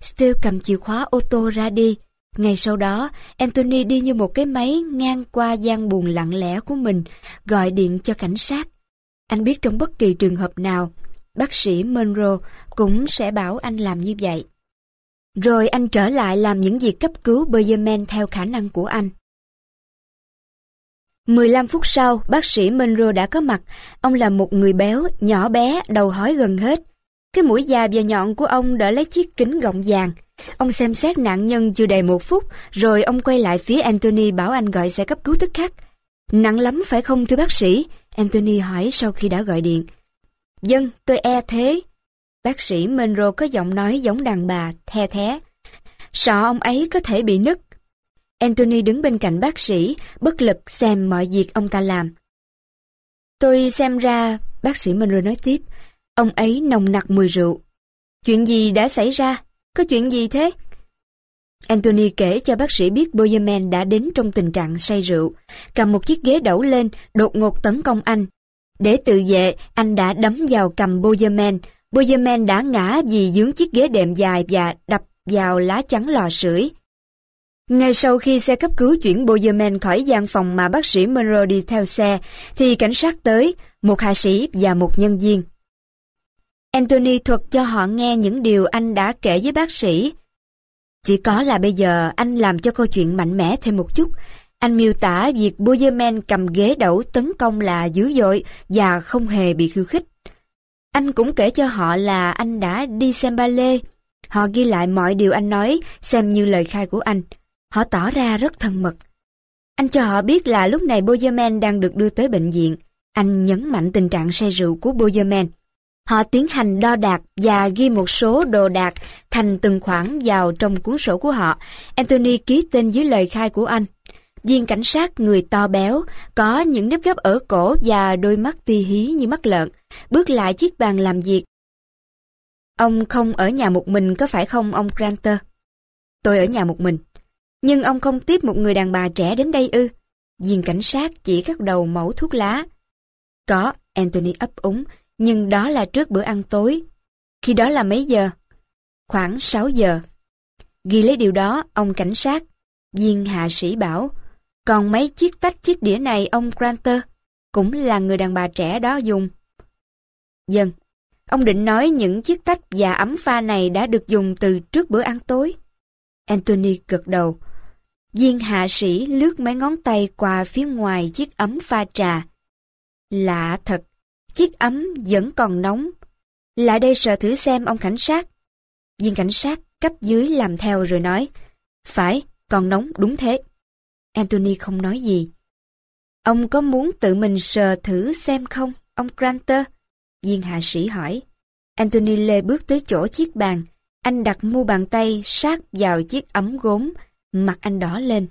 Steve cầm chìa khóa ô tô ra đi. Ngay sau đó, Anthony đi như một cái máy ngang qua gian buồn lặng lẽ của mình, gọi điện cho cảnh sát. Anh biết trong bất kỳ trường hợp nào, bác sĩ Monroe cũng sẽ bảo anh làm như vậy. Rồi anh trở lại làm những việc cấp cứu Bergerman theo khả năng của anh. 15 phút sau, bác sĩ Monroe đã có mặt. Ông là một người béo, nhỏ bé, đầu hói gần hết. Cái mũi già và nhọn của ông đỡ lấy chiếc kính gọng vàng. Ông xem xét nạn nhân chưa đầy một phút, rồi ông quay lại phía Anthony bảo anh gọi xe cấp cứu tức khắc. Nặng lắm phải không thưa bác sĩ? Anthony hỏi sau khi đã gọi điện. Dân, tôi e thế. Bác sĩ Monroe có giọng nói giống đàn bà, the thế. Sợ ông ấy có thể bị nứt. Anthony đứng bên cạnh bác sĩ, bất lực xem mọi việc ông ta làm. Tôi xem ra, bác sĩ Monroe nói tiếp, ông ấy nồng nặc mùi rượu. Chuyện gì đã xảy ra? Có chuyện gì thế? Anthony kể cho bác sĩ biết Boyerman đã đến trong tình trạng say rượu, cầm một chiếc ghế đẩu lên, đột ngột tấn công anh. Để tự vệ, anh đã đấm vào cầm Boyerman. Boyerman đã ngã vì dướng chiếc ghế đệm dài và đập vào lá chắn lò sưởi. Ngay sau khi xe cấp cứu chuyển Boyerman khỏi gian phòng mà bác sĩ Monroe đi theo xe, thì cảnh sát tới, một hạ sĩ và một nhân viên. Anthony thuật cho họ nghe những điều anh đã kể với bác sĩ. Chỉ có là bây giờ anh làm cho câu chuyện mạnh mẽ thêm một chút. Anh miêu tả việc Boyerman cầm ghế đẩu tấn công là dữ dội và không hề bị khiêu khích. Anh cũng kể cho họ là anh đã đi xem ba lê. Họ ghi lại mọi điều anh nói, xem như lời khai của anh. Họ tỏ ra rất thân mật. Anh cho họ biết là lúc này Boyerman đang được đưa tới bệnh viện. Anh nhấn mạnh tình trạng say rượu của Boyerman. Họ tiến hành đo đạc và ghi một số đồ đạc thành từng khoản vào trong cuốn sổ của họ. Anthony ký tên dưới lời khai của anh. Viên cảnh sát người to béo, có những nếp gấp ở cổ và đôi mắt ti hí như mắt lợn, bước lại chiếc bàn làm việc. Ông không ở nhà một mình có phải không ông Granter? Tôi ở nhà một mình. Nhưng ông không tiếp một người đàn bà trẻ đến đây ư? Viên cảnh sát chỉ các đầu mẫu thuốc lá. Có, Anthony ấp úng, nhưng đó là trước bữa ăn tối. Khi đó là mấy giờ? Khoảng 6 giờ. Ghi lấy điều đó, ông cảnh sát, viên hạ sĩ bảo, còn mấy chiếc tách chiếc đĩa này ông Granter, cũng là người đàn bà trẻ đó dùng. dần ông định nói những chiếc tách và ấm pha này đã được dùng từ trước bữa ăn tối. Anthony gật đầu. Viên hạ sĩ lướt mấy ngón tay qua phía ngoài chiếc ấm pha trà. Lạ thật, chiếc ấm vẫn còn nóng. Lại đây sợ thử xem ông cảnh sát. Viên cảnh sát cấp dưới làm theo rồi nói. Phải, còn nóng đúng thế. Anthony không nói gì. Ông có muốn tự mình sờ thử xem không, ông Granter? Viên hạ sĩ hỏi. Anthony lê bước tới chỗ chiếc bàn. Anh đặt mu bàn tay sát vào chiếc ấm gốm, mặt anh đỏ lên.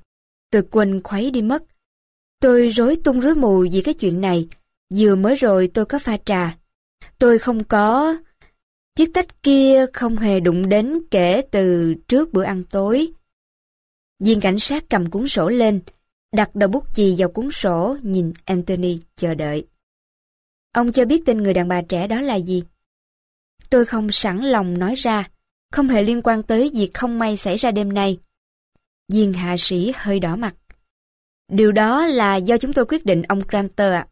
Tôi quên khuấy đi mất. Tôi rối tung rối mù vì cái chuyện này. Vừa mới rồi tôi có pha trà. Tôi không có... Chiếc tách kia không hề đụng đến kể từ trước bữa ăn tối. Viên cảnh sát cầm cuốn sổ lên, đặt đầu bút chì vào cuốn sổ, nhìn Anthony chờ đợi. Ông cho biết tên người đàn bà trẻ đó là gì? tôi không sẵn lòng nói ra, không hề liên quan tới việc không may xảy ra đêm nay. Viên hạ sĩ hơi đỏ mặt. Điều đó là do chúng tôi quyết định ông Granter ạ.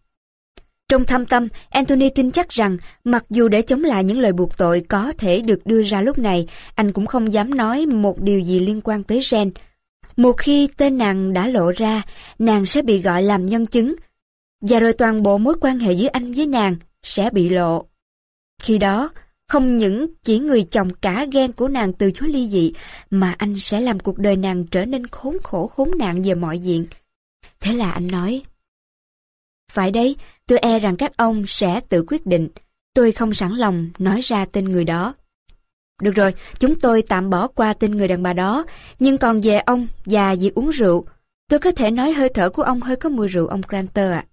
Trong thâm tâm, Anthony tin chắc rằng mặc dù để chống lại những lời buộc tội có thể được đưa ra lúc này, anh cũng không dám nói một điều gì liên quan tới Jen. Một khi tên nàng đã lộ ra, nàng sẽ bị gọi làm nhân chứng, và rồi toàn bộ mối quan hệ giữa anh với nàng sẽ bị lộ. Khi đó, không những chỉ người chồng cả ghen của nàng từ chối ly dị, mà anh sẽ làm cuộc đời nàng trở nên khốn khổ khốn nạn về mọi diện. Thế là anh nói, Phải đấy, tôi e rằng các ông sẽ tự quyết định. Tôi không sẵn lòng nói ra tên người đó. Được rồi, chúng tôi tạm bỏ qua tên người đàn bà đó, nhưng còn về ông và việc uống rượu, tôi có thể nói hơi thở của ông hơi có mùi rượu ông Granter ạ.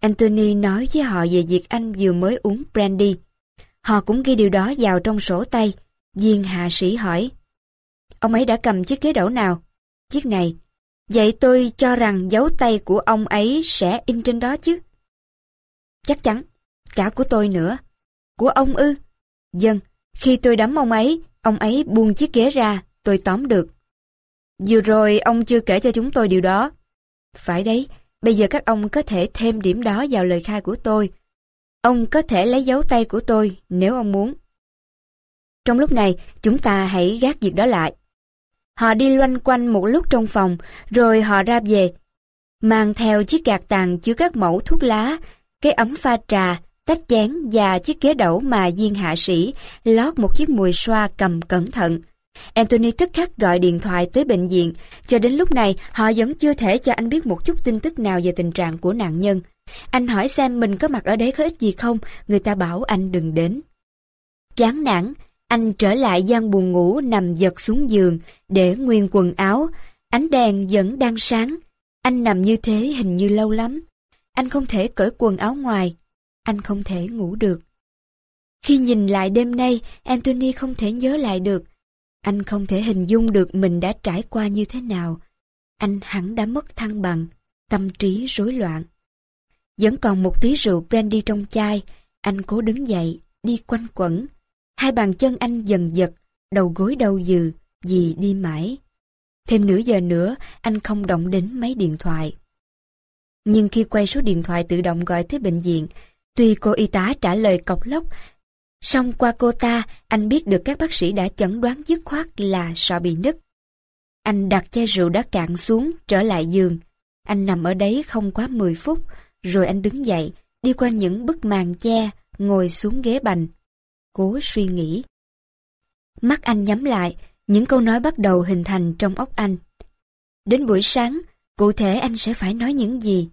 Anthony nói với họ về việc anh vừa mới uống brandy. Họ cũng ghi điều đó vào trong sổ tay. Viên hạ sĩ hỏi. Ông ấy đã cầm chiếc ghế đổ nào? Chiếc này. Vậy tôi cho rằng dấu tay của ông ấy sẽ in trên đó chứ? Chắc chắn. Cả của tôi nữa. Của ông ư? Dân, khi tôi đấm ông ấy, ông ấy buông chiếc ghế ra, tôi tóm được. Vừa rồi ông chưa kể cho chúng tôi điều đó. Phải đấy, bây giờ các ông có thể thêm điểm đó vào lời khai của tôi. Ông có thể lấy dấu tay của tôi nếu ông muốn. Trong lúc này, chúng ta hãy gác việc đó lại. Họ đi loanh quanh một lúc trong phòng, rồi họ ra về, mang theo chiếc gạt tàn chứa các mẫu thuốc lá, cái ấm pha trà, tách chén và chiếc ghế đẩu mà viên hạ sĩ lót một chiếc mùi xoa cầm cẩn thận. Anthony tức khắc gọi điện thoại tới bệnh viện. Cho đến lúc này, họ vẫn chưa thể cho anh biết một chút tin tức nào về tình trạng của nạn nhân. Anh hỏi xem mình có mặt ở đấy có ích gì không, người ta bảo anh đừng đến. Chán nản, anh trở lại gian buồn ngủ nằm giật xuống giường, để nguyên quần áo. Ánh đèn vẫn đang sáng. Anh nằm như thế hình như lâu lắm. Anh không thể cởi quần áo ngoài. Anh không thể ngủ được. Khi nhìn lại đêm nay, Anthony không thể nhớ lại được. Anh không thể hình dung được mình đã trải qua như thế nào. Anh hẳn đã mất thăng bằng, tâm trí rối loạn. Vẫn còn một tí rượu brandy trong chai, anh cố đứng dậy, đi quanh quẩn. Hai bàn chân anh dần giật, đầu gối đau dừ, vì đi mãi. Thêm nửa giờ nữa, anh không động đến máy điện thoại. Nhưng khi quay số điện thoại tự động gọi tới bệnh viện, tuy cô y tá trả lời cọc lóc, song qua cô ta, anh biết được các bác sĩ đã chẩn đoán dứt khoát là sọ bị nứt. Anh đặt chai rượu đã cạn xuống, trở lại giường. Anh nằm ở đấy không quá 10 phút, rồi anh đứng dậy, đi qua những bức màn che, ngồi xuống ghế bành. Cố suy nghĩ. Mắt anh nhắm lại, những câu nói bắt đầu hình thành trong óc anh. Đến buổi sáng, cụ thể anh sẽ phải nói những gì?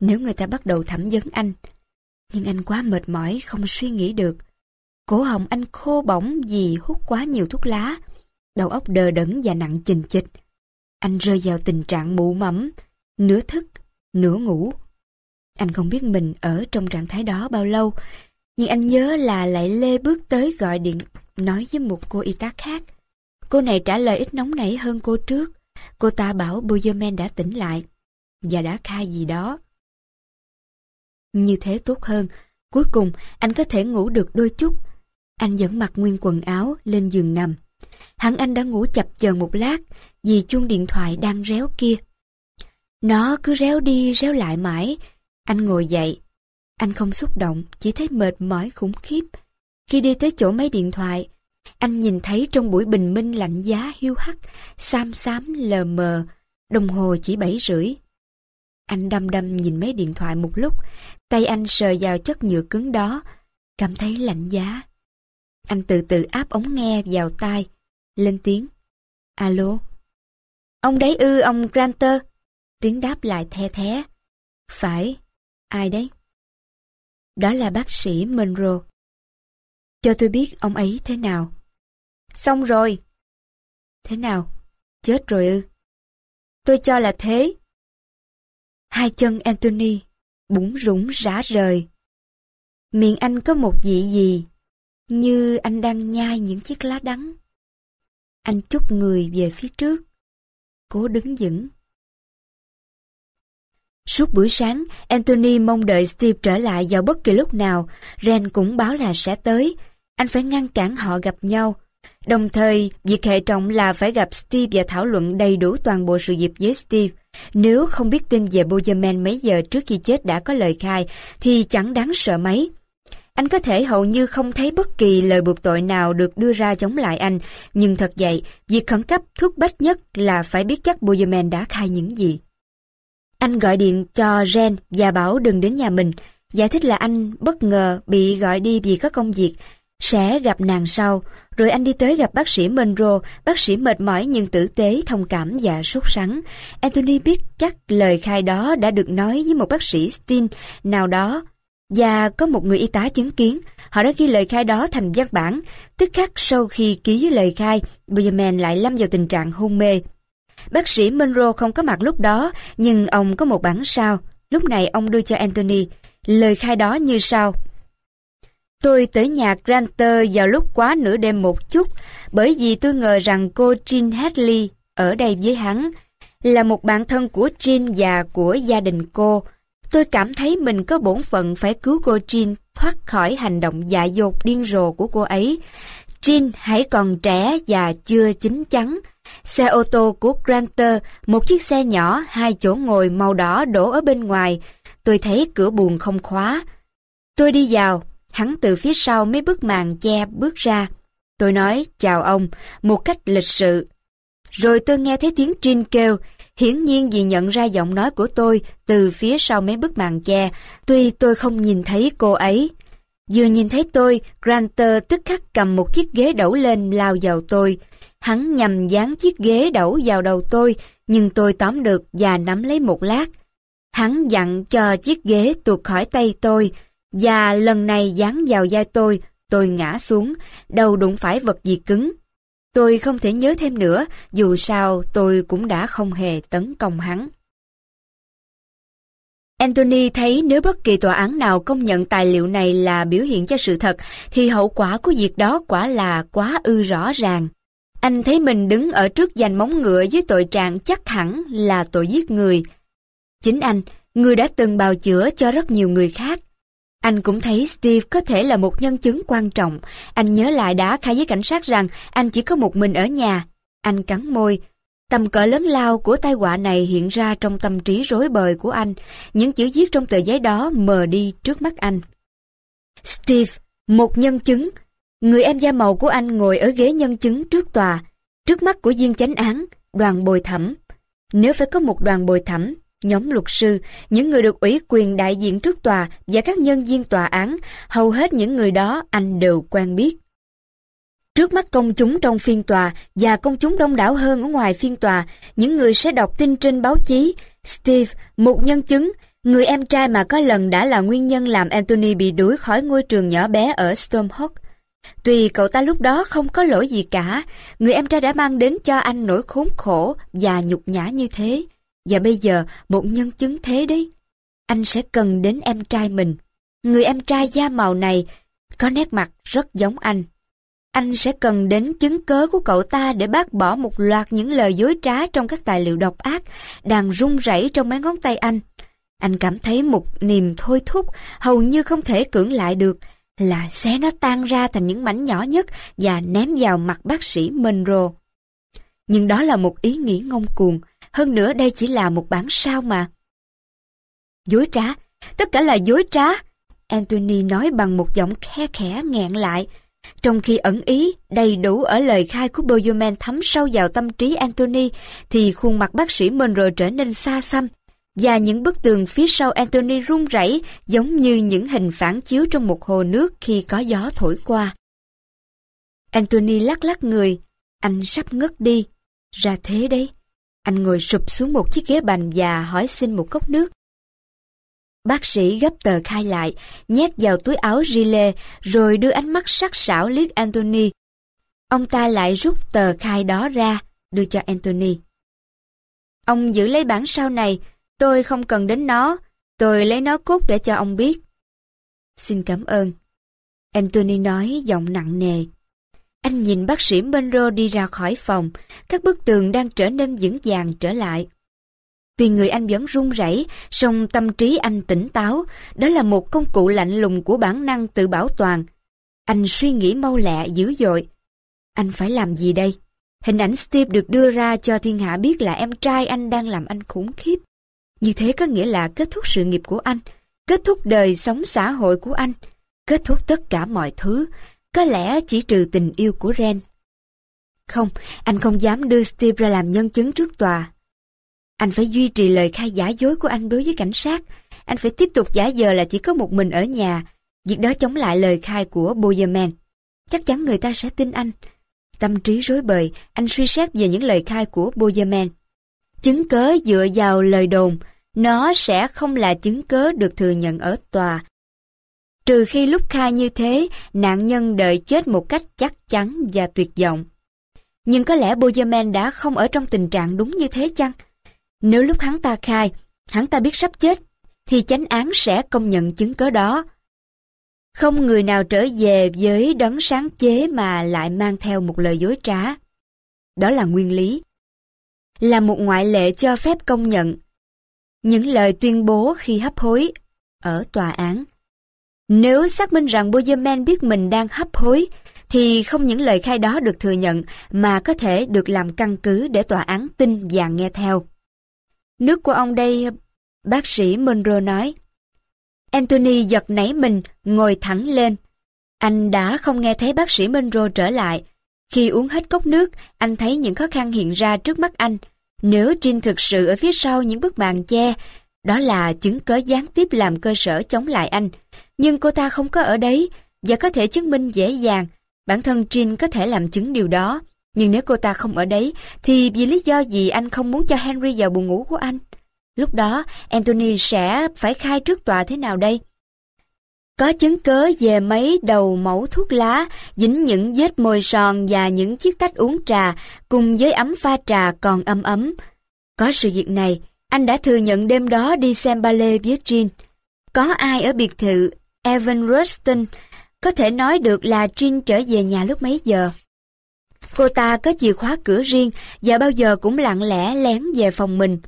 Nếu người ta bắt đầu thẩm vấn anh. Nhưng anh quá mệt mỏi, không suy nghĩ được. Cổ họng anh khô bỏng vì hút quá nhiều thuốc lá. Đầu óc đờ đẫn và nặng chình chịch. Anh rơi vào tình trạng mụ mẫm, nửa thức, nửa ngủ. Anh không biết mình ở trong trạng thái đó bao lâu, nhưng anh nhớ là lại lê bước tới gọi điện nói với một cô y tá khác. Cô này trả lời ít nóng nảy hơn cô trước. Cô ta bảo Boyerman đã tỉnh lại và đã khai gì đó. Như thế tốt hơn. Cuối cùng, anh có thể ngủ được đôi chút. Anh vẫn mặc nguyên quần áo lên giường nằm. Hẳn anh đã ngủ chập chờn một lát vì chuông điện thoại đang réo kia. Nó cứ réo đi réo lại mãi. Anh ngồi dậy. Anh không xúc động, chỉ thấy mệt mỏi khủng khiếp. Khi đi tới chỗ máy điện thoại, anh nhìn thấy trong buổi bình minh lạnh giá hiu hắt, xám xám lờ mờ, đồng hồ chỉ bảy rưỡi. Anh đăm đăm nhìn mấy điện thoại một lúc, tay anh sờ vào chất nhựa cứng đó, cảm thấy lạnh giá. Anh từ từ áp ống nghe vào tai, lên tiếng. Alo? Ông đấy ư, ông Granter? Tiếng đáp lại the thé. Phải, ai đấy? Đó là bác sĩ Monroe. Cho tôi biết ông ấy thế nào. Xong rồi. Thế nào? Chết rồi ư? Tôi cho là thế. Hai chân Anthony búng rúng rã rời. Miệng anh có một vị gì, như anh đang nhai những chiếc lá đắng. Anh chúc người về phía trước, cố đứng vững. Suốt buổi sáng, Anthony mong đợi Steve trở lại vào bất kỳ lúc nào. Ren cũng báo là sẽ tới. Anh phải ngăn cản họ gặp nhau. Đồng thời, việc hệ trọng là phải gặp Steve và thảo luận đầy đủ toàn bộ sự việc với Steve. Nếu không biết tin về Bozeman mấy giờ trước khi chết đã có lời khai, thì chẳng đáng sợ mấy. Anh có thể hầu như không thấy bất kỳ lời buộc tội nào được đưa ra chống lại anh, nhưng thật vậy, việc khẩn cấp thúc bách nhất là phải biết chắc Bozeman đã khai những gì. Anh gọi điện cho Jen và bảo đừng đến nhà mình, giải thích là anh bất ngờ bị gọi đi vì có công việc, sẽ gặp nàng sau, rồi anh đi tới gặp bác sĩ Monroe, bác sĩ mệt mỏi nhưng tử tế, thông cảm và sốt sắng. Anthony biết chắc lời khai đó đã được nói với một bác sĩ Steen nào đó, và có một người y tá chứng kiến, họ đã ghi lời khai đó thành văn bản. Tức khắc sau khi ký với lời khai, Benjamin lại lâm vào tình trạng hôn mê. Bác sĩ Monroe không có mặt lúc đó, nhưng ông có một bản sao. Lúc này ông đưa cho Anthony. Lời khai đó như sau. Tôi tới nhà Granter vào lúc quá nửa đêm một chút, bởi vì tôi ngờ rằng cô Jean Hadley ở đây với hắn, là một bạn thân của Jean và của gia đình cô. Tôi cảm thấy mình có bổn phận phải cứu cô Jean thoát khỏi hành động dại dột điên rồ của cô ấy. Jean hãy còn trẻ và chưa chín chắn. Xe ô tô của Granter, một chiếc xe nhỏ hai chỗ ngồi màu đỏ đổ ở bên ngoài. Tôi thấy cửa buồng không khóa. Tôi đi vào, hắn từ phía sau mấy bức màn che bước ra. Tôi nói chào ông, một cách lịch sự. Rồi tôi nghe thấy tiếng trinh kêu, hiển nhiên vì nhận ra giọng nói của tôi từ phía sau mấy bức màn che, tuy tôi không nhìn thấy cô ấy. Vừa nhìn thấy tôi, Granter tức khắc cầm một chiếc ghế đẩu lên lao vào tôi. Hắn nhằm dán chiếc ghế đẩu vào đầu tôi, nhưng tôi tóm được và nắm lấy một lát. Hắn dặn cho chiếc ghế tuột khỏi tay tôi, và lần này dán vào vai tôi, tôi ngã xuống, đầu đụng phải vật gì cứng. Tôi không thể nhớ thêm nữa, dù sao tôi cũng đã không hề tấn công hắn. Anthony thấy nếu bất kỳ tòa án nào công nhận tài liệu này là biểu hiện cho sự thật, thì hậu quả của việc đó quả là quá ư rõ ràng. Anh thấy mình đứng ở trước giành móng ngựa với tội trạng chắc hẳn là tội giết người. Chính anh, người đã từng bào chữa cho rất nhiều người khác. Anh cũng thấy Steve có thể là một nhân chứng quan trọng. Anh nhớ lại đã khai với cảnh sát rằng anh chỉ có một mình ở nhà. Anh cắn môi. Tầm cỡ lớn lao của tai họa này hiện ra trong tâm trí rối bời của anh. Những chữ viết trong tờ giấy đó mờ đi trước mắt anh. Steve, một nhân chứng. Người em da màu của anh ngồi ở ghế nhân chứng trước tòa, trước mắt của viên chánh án, đoàn bồi thẩm. Nếu phải có một đoàn bồi thẩm, nhóm luật sư, những người được ủy quyền đại diện trước tòa và các nhân viên tòa án, hầu hết những người đó anh đều quen biết. Trước mắt công chúng trong phiên tòa và công chúng đông đảo hơn ở ngoài phiên tòa, những người sẽ đọc tin trên báo chí. Steve, một nhân chứng, người em trai mà có lần đã là nguyên nhân làm Anthony bị đuổi khỏi ngôi trường nhỏ bé ở Stormhawk. Tuy cậu ta lúc đó không có lỗi gì cả, người em trai đã mang đến cho anh nỗi khốn khổ và nhục nhã như thế. Và bây giờ, một nhân chứng thế đấy. Anh sẽ cần đến em trai mình. Người em trai da màu này có nét mặt rất giống anh. Anh sẽ cần đến chứng cớ của cậu ta để bác bỏ một loạt những lời dối trá trong các tài liệu độc ác đang rung rẩy trong mấy ngón tay anh. Anh cảm thấy một niềm thôi thúc hầu như không thể cưỡng lại được là xé nó tan ra thành những mảnh nhỏ nhất và ném vào mặt bác sĩ Monroe. Nhưng đó là một ý nghĩ ngông cuồng, hơn nữa đây chỉ là một bản sao mà. Dối trá, tất cả là dối trá. Anthony nói bằng một giọng khe khẽ nghẹn lại. Trong khi ẩn ý đầy đủ ở lời khai của Boyoman thấm sâu vào tâm trí Anthony, thì khuôn mặt bác sĩ Monroe trở nên xa xăm, và những bức tường phía sau Anthony rung rẩy giống như những hình phản chiếu trong một hồ nước khi có gió thổi qua. Anthony lắc lắc người, anh sắp ngất đi. Ra thế đấy. Anh ngồi sụp xuống một chiếc ghế bành và hỏi xin một cốc nước. Bác sĩ gấp tờ khai lại, nhét vào túi áo gilet rồi đưa ánh mắt sắc sảo liếc Anthony. Ông ta lại rút tờ khai đó ra, đưa cho Anthony. Ông giữ lấy bản sao này, tôi không cần đến nó, tôi lấy nó cút để cho ông biết. Xin cảm ơn. Anthony nói giọng nặng nề. Anh nhìn bác sĩ Monroe đi ra khỏi phòng, các bức tường đang trở nên vững vàng trở lại. Tuy người anh vẫn run rẩy, song tâm trí anh tỉnh táo, đó là một công cụ lạnh lùng của bản năng tự bảo toàn. Anh suy nghĩ mau lẹ, dữ dội. Anh phải làm gì đây? Hình ảnh Steve được đưa ra cho thiên hạ biết là em trai anh đang làm anh khủng khiếp. Như thế có nghĩa là kết thúc sự nghiệp của anh, kết thúc đời sống xã hội của anh, kết thúc tất cả mọi thứ, có lẽ chỉ trừ tình yêu của Ren. Không, anh không dám đưa Steve ra làm nhân chứng trước tòa. Anh phải duy trì lời khai giả dối của anh đối với cảnh sát. Anh phải tiếp tục giả vờ là chỉ có một mình ở nhà. Việc đó chống lại lời khai của Boyerman. Chắc chắn người ta sẽ tin anh. Tâm trí rối bời, anh suy xét về những lời khai của Boyerman. Chứng cớ dựa vào lời đồn, nó sẽ không là chứng cớ được thừa nhận ở tòa. Trừ khi lúc khai như thế, nạn nhân đợi chết một cách chắc chắn và tuyệt vọng. Nhưng có lẽ Boyerman đã không ở trong tình trạng đúng như thế chăng? Nếu lúc hắn ta khai, hắn ta biết sắp chết, thì chánh án sẽ công nhận chứng cớ đó. Không người nào trở về với đấng sáng chế mà lại mang theo một lời dối trá. Đó là nguyên lý. Là một ngoại lệ cho phép công nhận. Những lời tuyên bố khi hấp hối ở tòa án. Nếu xác minh rằng Bozeman biết mình đang hấp hối, thì không những lời khai đó được thừa nhận mà có thể được làm căn cứ để tòa án tin và nghe theo. Nước của ông đây, bác sĩ Monroe nói. Anthony giật nảy mình, ngồi thẳng lên. Anh đã không nghe thấy bác sĩ Monroe trở lại. Khi uống hết cốc nước, anh thấy những khó khăn hiện ra trước mắt anh. Nếu Trinh thực sự ở phía sau những bức màn che, đó là chứng cớ gián tiếp làm cơ sở chống lại anh. Nhưng cô ta không có ở đấy, và có thể chứng minh dễ dàng. Bản thân Trinh có thể làm chứng điều đó. Nhưng nếu cô ta không ở đấy, thì vì lý do gì anh không muốn cho Henry vào buồng ngủ của anh? Lúc đó, Anthony sẽ phải khai trước tòa thế nào đây? Có chứng cớ về mấy đầu mẫu thuốc lá, dính những vết môi son và những chiếc tách uống trà, cùng với ấm pha trà còn ấm ấm. Có sự việc này, anh đã thừa nhận đêm đó đi xem ballet với Jean. Có ai ở biệt thự Evan Rustin, có thể nói được là Jean trở về nhà lúc mấy giờ? Cô ta có chìa khóa cửa riêng và bao giờ cũng lặng lẽ lén về phòng mình.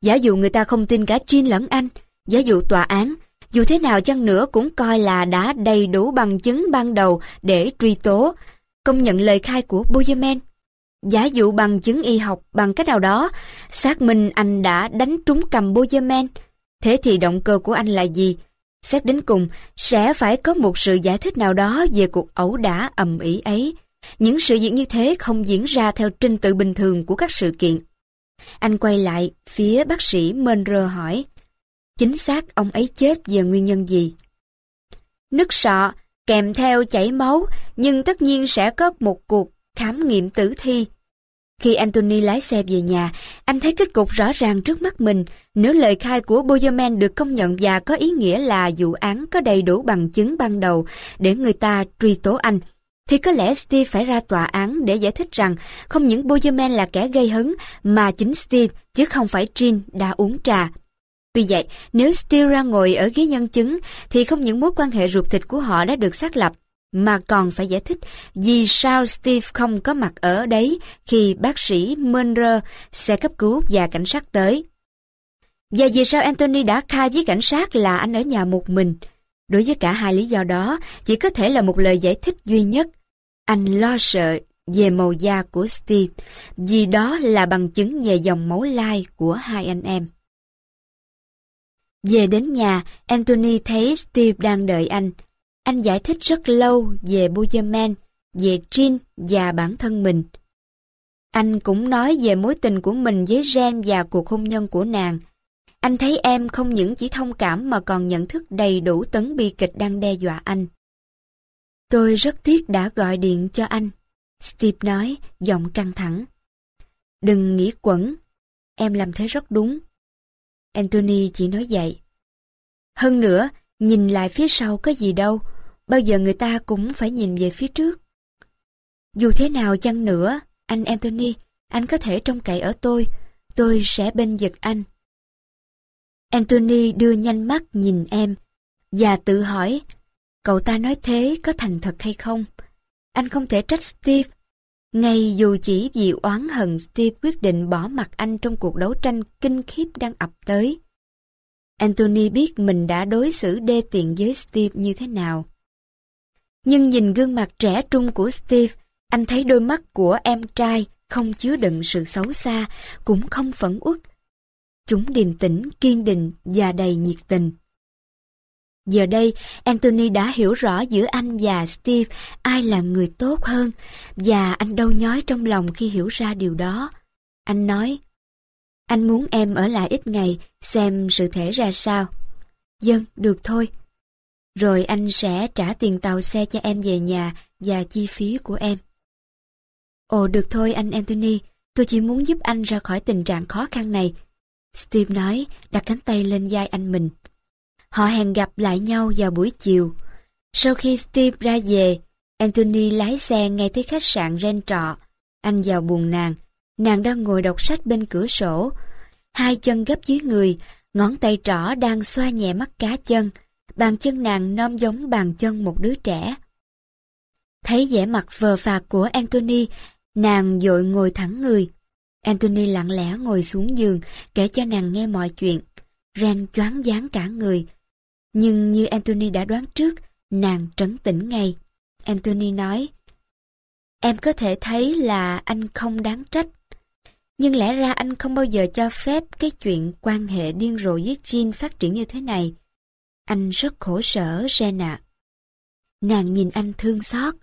Giả dụ người ta không tin cả Jean lẫn anh, giả dụ tòa án, dù thế nào chăng nữa cũng coi là đã đầy đủ bằng chứng ban đầu để truy tố, công nhận lời khai của Boyerman. Giả dụ bằng chứng y học bằng cách nào đó, xác minh anh đã đánh trúng cầm Boyerman. Thế thì động cơ của anh là gì? Xét đến cùng, sẽ phải có một sự giải thích nào đó về cuộc ẩu đả ầm ĩ ấy. Những sự việc như thế không diễn ra theo trình tự bình thường của các sự kiện. Anh quay lại, phía bác sĩ Monroe hỏi, chính xác ông ấy chết về nguyên nhân gì? Nứt sọ, kèm theo chảy máu, nhưng tất nhiên sẽ có một cuộc khám nghiệm tử thi. Khi Anthony lái xe về nhà, anh thấy kết cục rõ ràng trước mắt mình. Nếu lời khai của Boyerman được công nhận và có ý nghĩa là vụ án có đầy đủ bằng chứng ban đầu để người ta truy tố anh, thì có lẽ Steve phải ra tòa án để giải thích rằng không những Boyerman là kẻ gây hấn mà chính Steve chứ không phải Jean đã uống trà. Tuy vậy, nếu Steve ra ngồi ở ghế nhân chứng thì không những mối quan hệ ruột thịt của họ đã được xác lập mà còn phải giải thích vì sao Steve không có mặt ở đấy khi bác sĩ Munro, xe cấp cứu và cảnh sát tới. Và vì sao Anthony đã khai với cảnh sát là anh ở nhà một mình. Đối với cả hai lý do đó, chỉ có thể là một lời giải thích duy nhất. Anh lo sợ về màu da của Steve, vì đó là bằng chứng về dòng máu lai của hai anh em. Về đến nhà, Anthony thấy Steve đang đợi anh. Anh giải thích rất lâu về Boyerman, về Jean và bản thân mình. Anh cũng nói về mối tình của mình với Jen và cuộc hôn nhân của nàng. Anh thấy em không những chỉ thông cảm mà còn nhận thức đầy đủ tấn bi kịch đang đe dọa anh. Tôi rất tiếc đã gọi điện cho anh. Steve nói, giọng căng thẳng. Đừng nghĩ quẩn, em làm thế rất đúng. Anthony chỉ nói vậy. Hơn nữa, nhìn lại phía sau có gì đâu, bao giờ người ta cũng phải nhìn về phía trước. Dù thế nào chăng nữa, anh Anthony, anh có thể trông cậy ở tôi, tôi sẽ bên giật anh. Anthony đưa nhanh mắt nhìn em và tự hỏi cậu ta nói thế có thành thật hay không? Anh không thể trách Steve. Ngay dù chỉ vì oán hận Steve quyết định bỏ mặt anh trong cuộc đấu tranh kinh khiếp đang ập tới. Anthony biết mình đã đối xử đê tiện với Steve như thế nào. Nhưng nhìn gương mặt trẻ trung của Steve, anh thấy đôi mắt của em trai không chứa đựng sự xấu xa, cũng không phẫn uất. Chúng điềm tĩnh, kiên định và đầy nhiệt tình. Giờ đây, Anthony đã hiểu rõ giữa anh và Steve ai là người tốt hơn, và anh đau nhói trong lòng khi hiểu ra điều đó. Anh nói, anh muốn em ở lại ít ngày, xem sự thể ra sao. Dân, được thôi. Rồi anh sẽ trả tiền tàu xe cho em về nhà và chi phí của em. Ồ được thôi anh Anthony, tôi chỉ muốn giúp anh ra khỏi tình trạng khó khăn này. Steve nói, đặt cánh tay lên vai anh mình. Họ hẹn gặp lại nhau vào buổi chiều. Sau khi Steve ra về, Anthony lái xe ngay tới khách sạn ren trọ. Anh vào buồn nàng. Nàng đang ngồi đọc sách bên cửa sổ. Hai chân gấp dưới người, ngón tay trỏ đang xoa nhẹ mắt cá chân. Bàn chân nàng nom giống bàn chân một đứa trẻ. Thấy vẻ mặt vờ phạt của Anthony, nàng dội ngồi thẳng người. Anthony lặng lẽ ngồi xuống giường, kể cho nàng nghe mọi chuyện. Ren choáng váng cả người, nhưng như Anthony đã đoán trước, nàng trấn tĩnh ngay. Anthony nói, Em có thể thấy là anh không đáng trách. Nhưng lẽ ra anh không bao giờ cho phép cái chuyện quan hệ điên rồ với Jean phát triển như thế này. Anh rất khổ sở, Jenna. Nàng nhìn anh thương xót.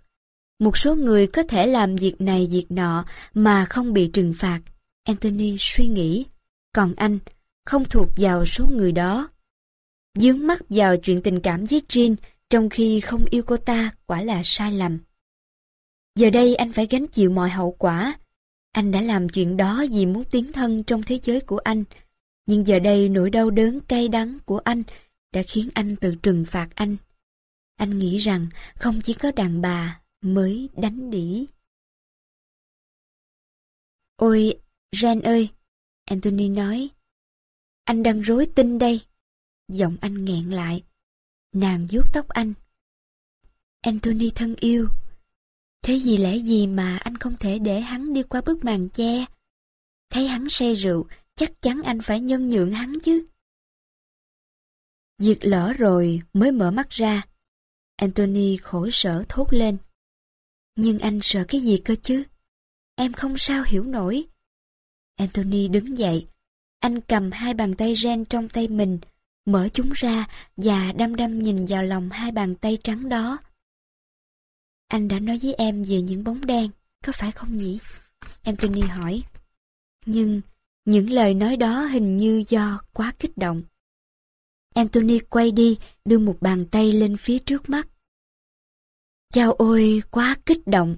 Một số người có thể làm việc này việc nọ mà không bị trừng phạt. Anthony suy nghĩ. Còn anh, không thuộc vào số người đó. Dướng mắt vào chuyện tình cảm với Jean trong khi không yêu cô ta quả là sai lầm. Giờ đây anh phải gánh chịu mọi hậu quả. Anh đã làm chuyện đó vì muốn tiến thân trong thế giới của anh. Nhưng giờ đây nỗi đau đớn cay đắng của anh đã khiến anh tự trừng phạt anh. Anh nghĩ rằng không chỉ có đàn bà mới đánh đỉ. Ôi, Ren ơi! Anthony nói. Anh đang rối tinh đây. Giọng anh nghẹn lại. Nàng vuốt tóc anh. Anthony thân yêu. Thế gì lẽ gì mà anh không thể để hắn đi qua bức màn che? Thấy hắn say rượu, chắc chắn anh phải nhân nhượng hắn chứ. Diệt lỡ rồi mới mở mắt ra. Anthony khổ sở thốt lên. Nhưng anh sợ cái gì cơ chứ? Em không sao hiểu nổi. Anthony đứng dậy. Anh cầm hai bàn tay ren trong tay mình, mở chúng ra và đăm đăm nhìn vào lòng hai bàn tay trắng đó. Anh đã nói với em về những bóng đen, có phải không nhỉ? Anthony hỏi. Nhưng những lời nói đó hình như do quá kích động. Anthony quay đi, đưa một bàn tay lên phía trước mắt. Chao ôi, quá kích động.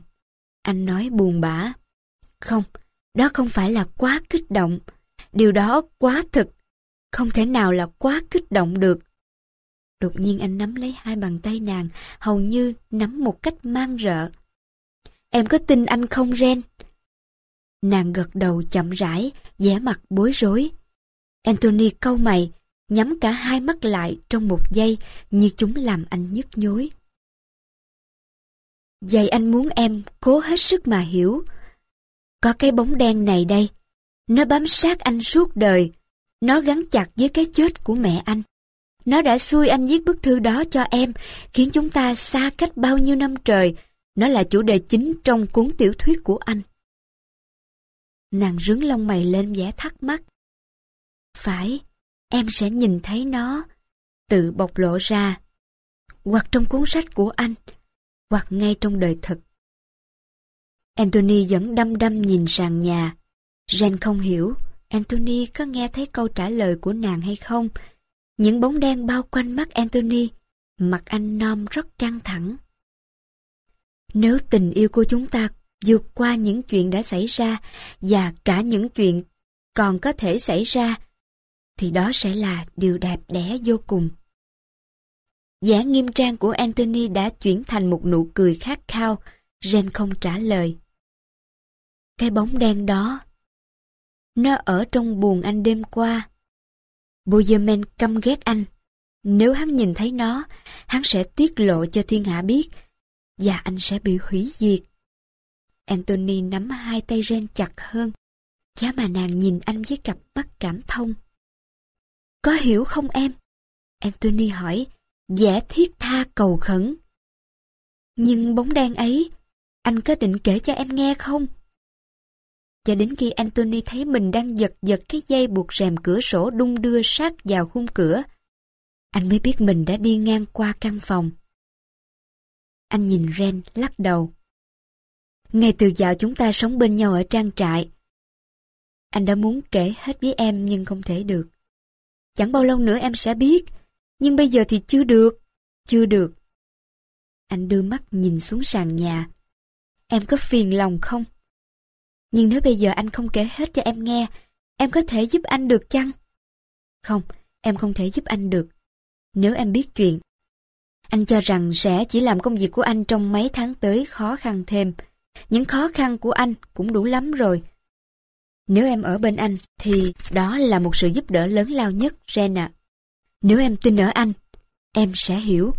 Anh nói buồn bã. Không, đó không phải là quá kích động. Điều đó quá thực không thể nào là quá kích động được. Đột nhiên anh nắm lấy hai bàn tay nàng, hầu như nắm một cách mang rợ. Em có tin anh không Ren? Nàng gật đầu chậm rãi, vẻ mặt bối rối. Anthony câu mày, nhắm cả hai mắt lại trong một giây như chúng làm anh nhức nhối. Vậy anh muốn em cố hết sức mà hiểu. Có cái bóng đen này đây, nó bám sát anh suốt đời, nó gắn chặt với cái chết của mẹ anh. Nó đã xui anh viết bức thư đó cho em, khiến chúng ta xa cách bao nhiêu năm trời. Nó là chủ đề chính trong cuốn tiểu thuyết của anh. Nàng rướng lông mày lên vẻ thắc mắc. Phải, em sẽ nhìn thấy nó, tự bộc lộ ra, hoặc trong cuốn sách của anh, hoặc ngay trong đời thực. Anthony vẫn đăm đăm nhìn sàn nhà. Jen không hiểu, Anthony có nghe thấy câu trả lời của nàng hay không? Những bóng đen bao quanh mắt Anthony, mặt anh Nom rất căng thẳng. Nếu tình yêu của chúng ta vượt qua những chuyện đã xảy ra và cả những chuyện còn có thể xảy ra, thì đó sẽ là điều đẹp đẽ vô cùng. Giả nghiêm trang của Anthony đã chuyển thành một nụ cười khát khao, Ren không trả lời. Cái bóng đen đó nó ở trong buồn anh đêm qua. Bozeman căm ghét anh. Nếu hắn nhìn thấy nó, hắn sẽ tiết lộ cho thiên hạ biết và anh sẽ bị hủy diệt. Anthony nắm hai tay Ren chặt hơn. Giá mà nàng nhìn anh với cặp mắt cảm thông. Có hiểu không em? Anthony hỏi, vẻ thiết tha cầu khẩn. Nhưng bóng đen ấy, anh có định kể cho em nghe không? Cho đến khi Anthony thấy mình đang giật giật cái dây buộc rèm cửa sổ đung đưa sát vào khung cửa, anh mới biết mình đã đi ngang qua căn phòng. Anh nhìn Ren lắc đầu. Ngay từ dạo chúng ta sống bên nhau ở trang trại, anh đã muốn kể hết với em nhưng không thể được. Chẳng bao lâu nữa em sẽ biết, nhưng bây giờ thì chưa được, chưa được. Anh đưa mắt nhìn xuống sàn nhà. Em có phiền lòng không? Nhưng nếu bây giờ anh không kể hết cho em nghe, em có thể giúp anh được chăng? Không, em không thể giúp anh được. Nếu em biết chuyện, anh cho rằng sẽ chỉ làm công việc của anh trong mấy tháng tới khó khăn thêm. Những khó khăn của anh cũng đủ lắm rồi. Nếu em ở bên anh, thì đó là một sự giúp đỡ lớn lao nhất, Ren ạ. Nếu em tin ở anh, em sẽ hiểu.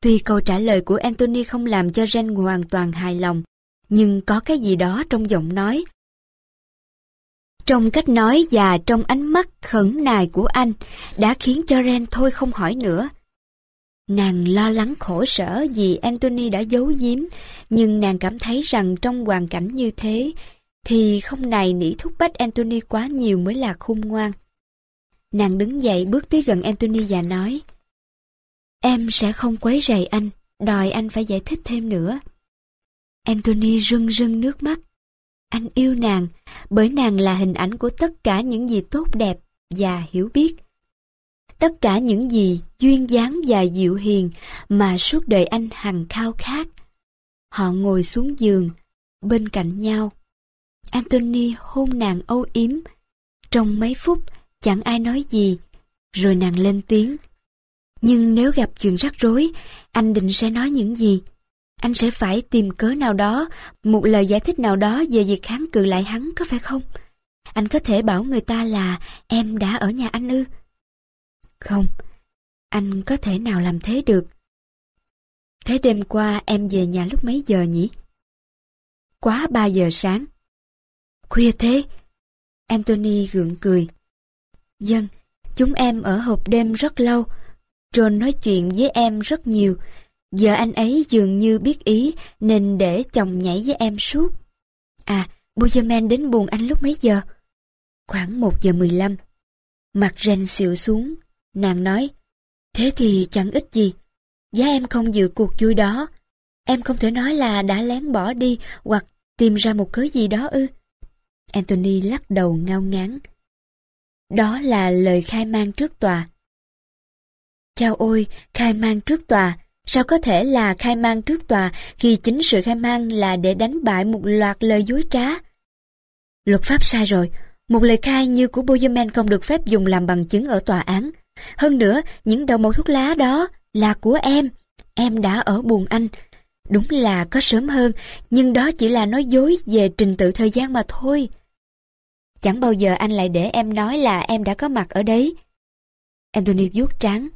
Tuy câu trả lời của Anthony không làm cho Ren hoàn toàn hài lòng, nhưng có cái gì đó trong giọng nói. Trong cách nói và trong ánh mắt khẩn nài của anh đã khiến cho Ren thôi không hỏi nữa. Nàng lo lắng khổ sở vì Anthony đã giấu giếm, nhưng nàng cảm thấy rằng trong hoàn cảnh như thế, thì không này nỉ thúc bách Anthony quá nhiều mới là khôn ngoan. Nàng đứng dậy bước tới gần Anthony và nói, Em sẽ không quấy rầy anh, đòi anh phải giải thích thêm nữa. Anthony rưng rưng nước mắt. Anh yêu nàng, bởi nàng là hình ảnh của tất cả những gì tốt đẹp và hiểu biết. Tất cả những gì duyên dáng và dịu hiền mà suốt đời anh hằng khao khát. Họ ngồi xuống giường, bên cạnh nhau. Anthony hôn nàng âu yếm. Trong mấy phút, chẳng ai nói gì, rồi nàng lên tiếng. Nhưng nếu gặp chuyện rắc rối, anh định sẽ nói những gì? Anh sẽ phải tìm cớ nào đó, một lời giải thích nào đó về việc kháng cự lại hắn, có phải không? Anh có thể bảo người ta là em đã ở nhà anh ư? Không, anh có thể nào làm thế được. Thế đêm qua em về nhà lúc mấy giờ nhỉ? Quá 3 giờ sáng. Khuya thế. Anthony gượng cười. Dân, chúng em ở hộp đêm rất lâu. John nói chuyện với em rất nhiều. Giờ anh ấy dường như biết ý nên để chồng nhảy với em suốt. À, Bujerman đến buồn anh lúc mấy giờ? Khoảng 1 giờ 15. Mặt Ren xịu xuống. Nàng nói, thế thì chẳng ít gì. Giá em không dự cuộc vui đó. Em không thể nói là đã lén bỏ đi hoặc tìm ra một cớ gì đó ư. Anthony lắc đầu ngao ngán. Đó là lời khai mang trước tòa. Chao ôi, khai mang trước tòa, sao có thể là khai mang trước tòa khi chính sự khai mang là để đánh bại một loạt lời dối trá? Luật pháp sai rồi, một lời khai như của Boyerman không được phép dùng làm bằng chứng ở tòa án. Hơn nữa, những đầu mẫu thuốc lá đó là của em. Em đã ở buồn anh. Đúng là có sớm hơn, nhưng đó chỉ là nói dối về trình tự thời gian mà thôi. Chẳng bao giờ anh lại để em nói là em đã có mặt ở đấy. Anthony vuốt trán.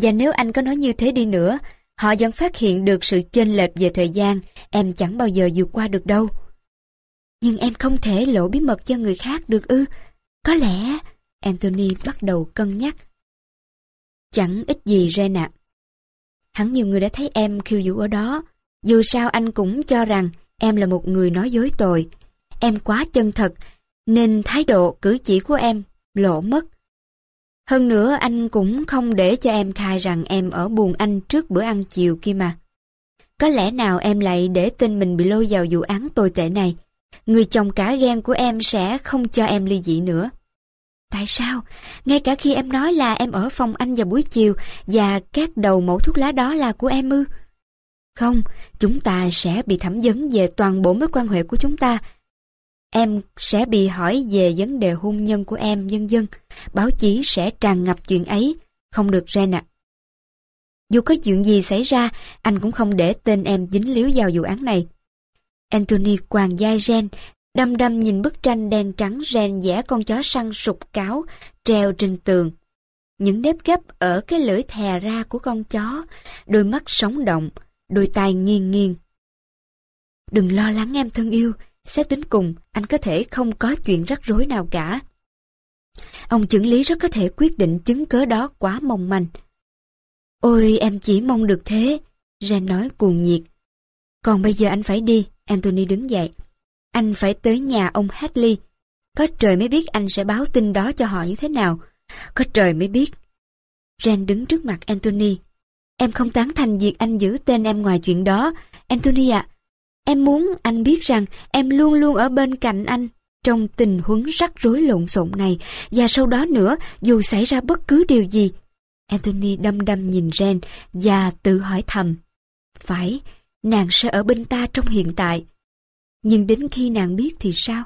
Và nếu anh có nói như thế đi nữa, họ vẫn phát hiện được sự chênh lệch về thời gian, em chẳng bao giờ vượt qua được đâu. Nhưng em không thể lộ bí mật cho người khác được ư. Có lẽ... Anthony bắt đầu cân nhắc. Chẳng ít gì Ren ạ. Hẳn nhiều người đã thấy em khiêu vũ ở đó. Dù sao anh cũng cho rằng em là một người nói dối tồi. Em quá chân thật, nên thái độ cử chỉ của em lộ mất. Hơn nữa anh cũng không để cho em khai rằng em ở buồn anh trước bữa ăn chiều kia mà. Có lẽ nào em lại để tin mình bị lôi vào vụ án tồi tệ này? Người chồng cả ghen của em sẽ không cho em ly dị nữa. Tại sao? Ngay cả khi em nói là em ở phòng anh vào buổi chiều và các đầu mẫu thuốc lá đó là của em ư? Không, chúng ta sẽ bị thẩm vấn về toàn bộ mối quan hệ của chúng ta. Em sẽ bị hỏi về vấn đề hôn nhân của em, dân dân. Báo chí sẽ tràn ngập chuyện ấy. Không được Ren ạ. Dù có chuyện gì xảy ra, anh cũng không để tên em dính líu vào vụ án này. Anthony quàng vai Ren đăm đăm nhìn bức tranh đen trắng ren vẽ con chó săn sụp cáo treo trên tường. Những nếp gấp ở cái lưỡi thè ra của con chó, đôi mắt sống động, đôi tai nghiêng nghiêng. Đừng lo lắng em thân yêu, xét đến cùng anh có thể không có chuyện rắc rối nào cả. Ông chứng lý rất có thể quyết định chứng cớ đó quá mong manh. Ôi em chỉ mong được thế. Jen nói cuồng nhiệt. Còn bây giờ anh phải đi, Anthony đứng dậy. Anh phải tới nhà ông Hadley. Có trời mới biết anh sẽ báo tin đó cho họ như thế nào. Có trời mới biết. Jen đứng trước mặt Anthony. Em không tán thành việc anh giữ tên em ngoài chuyện đó. Anthony ạ, em muốn anh biết rằng em luôn luôn ở bên cạnh anh trong tình huống rắc rối lộn xộn này và sau đó nữa dù xảy ra bất cứ điều gì. Anthony đâm đâm nhìn Ren và tự hỏi thầm. Phải, nàng sẽ ở bên ta trong hiện tại. Nhưng đến khi nàng biết thì sao?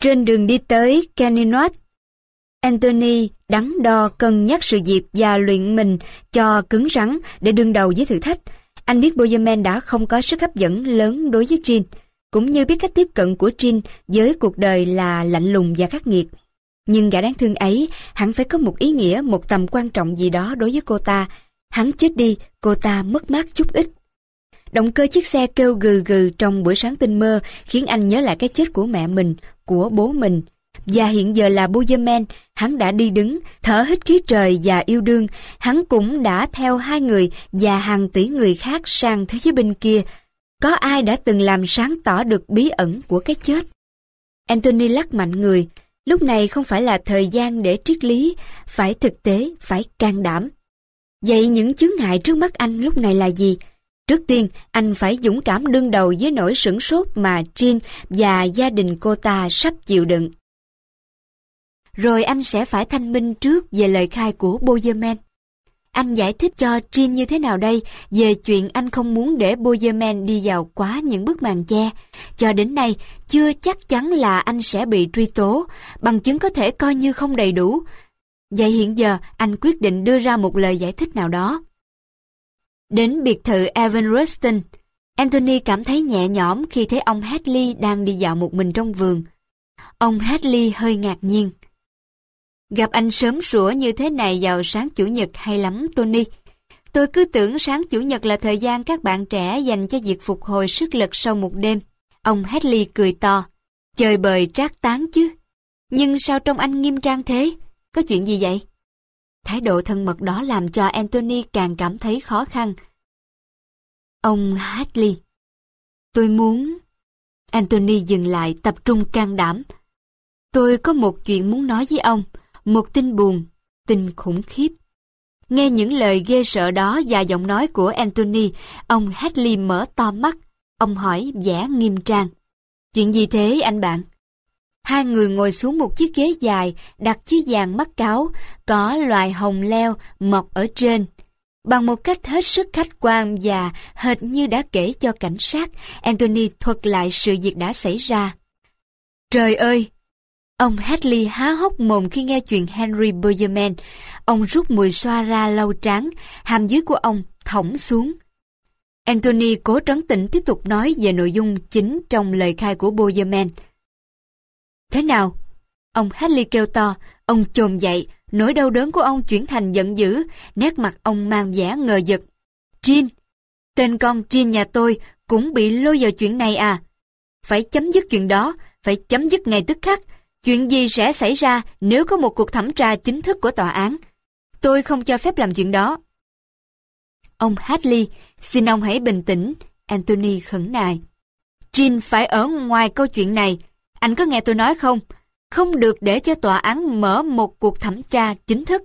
Trên đường đi tới Caninot, Anthony đắn đo cân nhắc sự việc và luyện mình cho cứng rắn để đương đầu với thử thách. Anh biết Boyerman đã không có sức hấp dẫn lớn đối với Jean, cũng như biết cách tiếp cận của Jean với cuộc đời là lạnh lùng và khắc nghiệt. Nhưng gã đáng thương ấy hẳn phải có một ý nghĩa, một tầm quan trọng gì đó đối với cô ta. Hắn chết đi, cô ta mất mát chút ít. Động cơ chiếc xe kêu gừ gừ trong buổi sáng tinh mơ khiến anh nhớ lại cái chết của mẹ mình, của bố mình. Và hiện giờ là Bozeman, hắn đã đi đứng, thở hít khí trời và yêu đương. Hắn cũng đã theo hai người và hàng tỷ người khác sang thế giới bên kia. Có ai đã từng làm sáng tỏ được bí ẩn của cái chết? Anthony lắc mạnh người. Lúc này không phải là thời gian để triết lý, phải thực tế, phải can đảm. Vậy những chướng ngại trước mắt anh lúc này là gì? Trước tiên, anh phải dũng cảm đương đầu với nỗi sửng sốt mà Jean và gia đình cô ta sắp chịu đựng. Rồi anh sẽ phải thanh minh trước về lời khai của Boyerman. Anh giải thích cho Jean như thế nào đây về chuyện anh không muốn để Boyerman đi vào quá những bức màn che. Cho đến nay, chưa chắc chắn là anh sẽ bị truy tố, bằng chứng có thể coi như không đầy đủ. Vậy hiện giờ, anh quyết định đưa ra một lời giải thích nào đó. Đến biệt thự Evan Rustin, Anthony cảm thấy nhẹ nhõm khi thấy ông Hadley đang đi dạo một mình trong vườn. Ông Hadley hơi ngạc nhiên. Gặp anh sớm sủa như thế này vào sáng Chủ nhật hay lắm Tony. Tôi cứ tưởng sáng Chủ nhật là thời gian các bạn trẻ dành cho việc phục hồi sức lực sau một đêm. Ông Hadley cười to. Chơi bời trác tán chứ. Nhưng sao trong anh nghiêm trang thế? Có chuyện gì vậy? Thái độ thân mật đó làm cho Anthony càng cảm thấy khó khăn. Ông Hadley. Tôi muốn... Anthony dừng lại tập trung can đảm. Tôi có một chuyện muốn nói với ông, một tin buồn, tin khủng khiếp. Nghe những lời ghê sợ đó và giọng nói của Anthony, ông Hadley mở to mắt. Ông hỏi vẻ nghiêm trang. Chuyện gì thế anh bạn? Hai người ngồi xuống một chiếc ghế dài, đặt chiếc vàng mắt cáo, có loài hồng leo mọc ở trên. Bằng một cách hết sức khách quan và hệt như đã kể cho cảnh sát, Anthony thuật lại sự việc đã xảy ra. Trời ơi! Ông Hadley há hốc mồm khi nghe chuyện Henry Bergerman. Ông rút mùi xoa ra lau trán, hàm dưới của ông thõng xuống. Anthony cố trấn tĩnh tiếp tục nói về nội dung chính trong lời khai của Bergerman. Thế nào? Ông Hadley kêu to, ông chồm dậy, nỗi đau đớn của ông chuyển thành giận dữ, nét mặt ông mang vẻ ngờ giật. Jean, tên con Jean nhà tôi cũng bị lôi vào chuyện này à? Phải chấm dứt chuyện đó, phải chấm dứt ngay tức khắc. Chuyện gì sẽ xảy ra nếu có một cuộc thẩm tra chính thức của tòa án? Tôi không cho phép làm chuyện đó. Ông Hadley, xin ông hãy bình tĩnh, Anthony khẩn nài. Jean phải ở ngoài câu chuyện này, anh có nghe tôi nói không? Không được để cho tòa án mở một cuộc thẩm tra chính thức.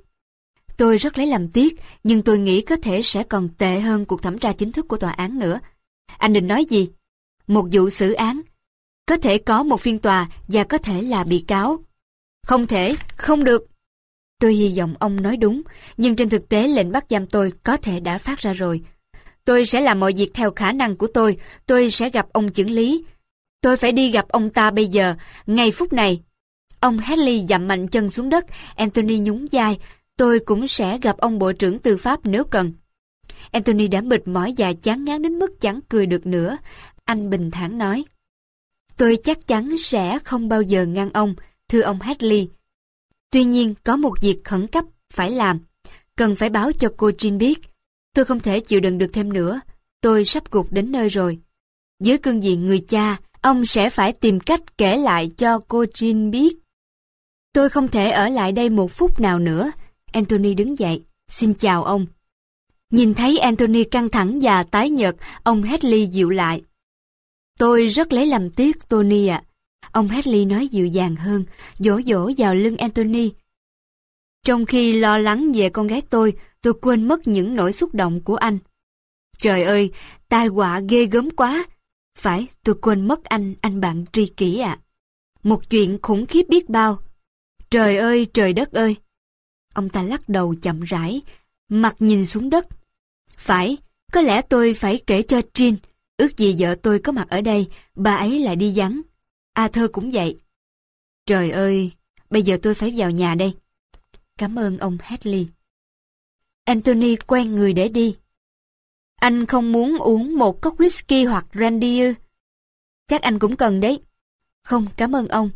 Tôi rất lấy làm tiếc, nhưng tôi nghĩ có thể sẽ còn tệ hơn cuộc thẩm tra chính thức của tòa án nữa. Anh định nói gì? Một vụ xử án. Có thể có một phiên tòa và có thể là bị cáo. Không thể, không được. Tôi hy vọng ông nói đúng, nhưng trên thực tế lệnh bắt giam tôi có thể đã phát ra rồi. Tôi sẽ làm mọi việc theo khả năng của tôi, tôi sẽ gặp ông chứng lý, Tôi phải đi gặp ông ta bây giờ, ngay phút này. Ông Hadley dặm mạnh chân xuống đất, Anthony nhún vai. Tôi cũng sẽ gặp ông Bộ trưởng Tư pháp nếu cần. Anthony đã mệt mỏi và chán ngán đến mức chẳng cười được nữa. Anh bình thản nói. Tôi chắc chắn sẽ không bao giờ ngăn ông, thưa ông Hadley. Tuy nhiên, có một việc khẩn cấp phải làm. Cần phải báo cho cô Jean biết. Tôi không thể chịu đựng được thêm nữa. Tôi sắp gục đến nơi rồi. Dưới cương diện người cha, Ông sẽ phải tìm cách kể lại cho cô Jean biết. Tôi không thể ở lại đây một phút nào nữa. Anthony đứng dậy. Xin chào ông. Nhìn thấy Anthony căng thẳng và tái nhợt, ông Hedley dịu lại. Tôi rất lấy làm tiếc, Tony ạ. Ông Hedley nói dịu dàng hơn, dỗ dỗ vào lưng Anthony. Trong khi lo lắng về con gái tôi, tôi quên mất những nỗi xúc động của anh. Trời ơi, tai họa ghê gớm quá. Phải, tôi quên mất anh, anh bạn tri kỷ ạ. Một chuyện khủng khiếp biết bao. Trời ơi, trời đất ơi. Ông ta lắc đầu chậm rãi, mặt nhìn xuống đất. Phải, có lẽ tôi phải kể cho Jean, ước gì vợ tôi có mặt ở đây, bà ấy lại đi vắng. A thơ cũng vậy. Trời ơi, bây giờ tôi phải vào nhà đây. Cảm ơn ông Hadley. Anthony quen người để đi. Anh không muốn uống một cốc whisky hoặc brandy ư? Chắc anh cũng cần đấy. Không, cảm ơn ông.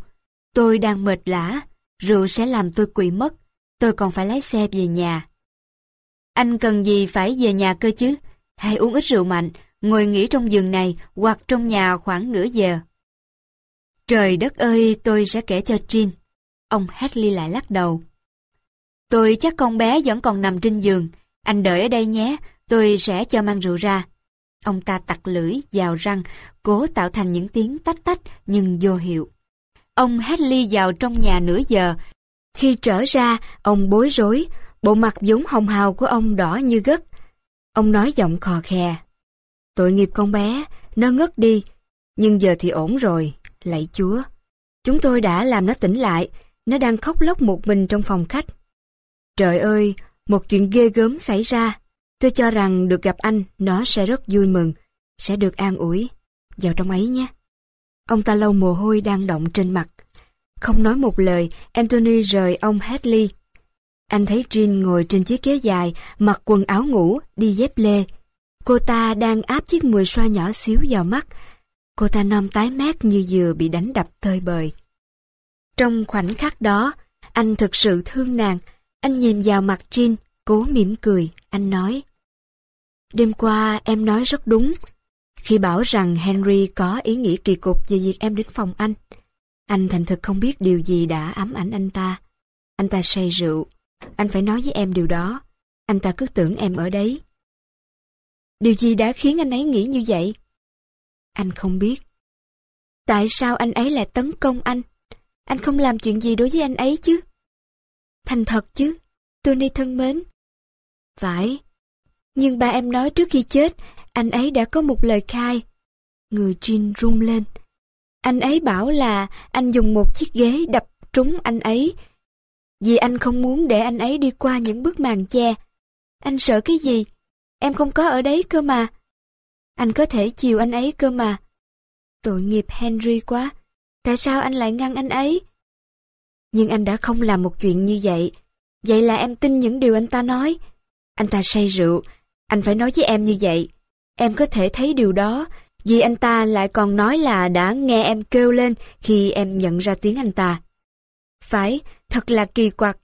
Tôi đang mệt lã, rượu sẽ làm tôi quỵ mất. Tôi còn phải lái xe về nhà. Anh cần gì phải về nhà cơ chứ? Hãy uống ít rượu mạnh, ngồi nghỉ trong giường này hoặc trong nhà khoảng nửa giờ. Trời đất ơi, tôi sẽ kể cho Jin. Ông Hadley lại lắc đầu. Tôi chắc con bé vẫn còn nằm trên giường. Anh đợi ở đây nhé, tôi sẽ cho mang rượu ra. Ông ta tặc lưỡi, vào răng, cố tạo thành những tiếng tách tách nhưng vô hiệu. Ông Hadley vào trong nhà nửa giờ. Khi trở ra, ông bối rối, bộ mặt vốn hồng hào của ông đỏ như gất. Ông nói giọng khò khè. Tội nghiệp con bé, nó ngất đi, nhưng giờ thì ổn rồi, lạy chúa. Chúng tôi đã làm nó tỉnh lại, nó đang khóc lóc một mình trong phòng khách. Trời ơi, một chuyện ghê gớm xảy ra. Tôi cho rằng được gặp anh, nó sẽ rất vui mừng, sẽ được an ủi. Vào trong ấy nhé. Ông ta lâu mồ hôi đang động trên mặt. Không nói một lời, Anthony rời ông Hadley. Anh thấy Jean ngồi trên chiếc ghế dài, mặc quần áo ngủ, đi dép lê. Cô ta đang áp chiếc mùi xoa nhỏ xíu vào mắt. Cô ta non tái mát như vừa bị đánh đập tơi bời. Trong khoảnh khắc đó, anh thực sự thương nàng. Anh nhìn vào mặt Jin, cố mỉm cười, anh nói. Đêm qua em nói rất đúng, khi bảo rằng Henry có ý nghĩ kỳ cục về việc em đến phòng anh. Anh thành thực không biết điều gì đã ám ảnh anh ta. Anh ta say rượu. Anh phải nói với em điều đó. Anh ta cứ tưởng em ở đấy. Điều gì đã khiến anh ấy nghĩ như vậy? Anh không biết. Tại sao anh ấy lại tấn công anh? Anh không làm chuyện gì đối với anh ấy chứ? Thành thật chứ, Tony thân mến. Phải, nhưng ba em nói trước khi chết, anh ấy đã có một lời khai. Người Jean rung lên. Anh ấy bảo là anh dùng một chiếc ghế đập trúng anh ấy. Vì anh không muốn để anh ấy đi qua những bức màn che. Anh sợ cái gì? Em không có ở đấy cơ mà. Anh có thể chiều anh ấy cơ mà. Tội nghiệp Henry quá. Tại sao anh lại ngăn anh ấy? Nhưng anh đã không làm một chuyện như vậy. Vậy là em tin những điều anh ta nói. Anh ta say rượu. Anh phải nói với em như vậy. Em có thể thấy điều đó, vì anh ta lại còn nói là đã nghe em kêu lên khi em nhận ra tiếng anh ta. Phải, thật là kỳ quặc.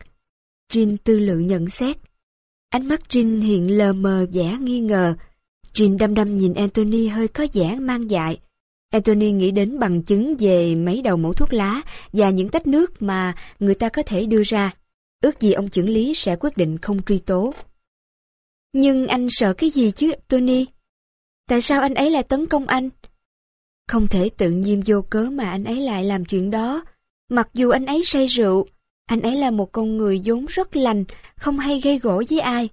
Jin tư lự nhận xét. Ánh mắt trinh hiện lờ mờ vẻ nghi ngờ. trinh đăm đăm nhìn Anthony hơi có vẻ mang dại. Anthony nghĩ đến bằng chứng về mấy đầu mẫu thuốc lá và những tách nước mà người ta có thể đưa ra. Ước gì ông trưởng lý sẽ quyết định không truy tố. Nhưng anh sợ cái gì chứ, Tony? Tại sao anh ấy lại tấn công anh? Không thể tự nhiên vô cớ mà anh ấy lại làm chuyện đó. Mặc dù anh ấy say rượu, anh ấy là một con người vốn rất lành, không hay gây gỗ với ai.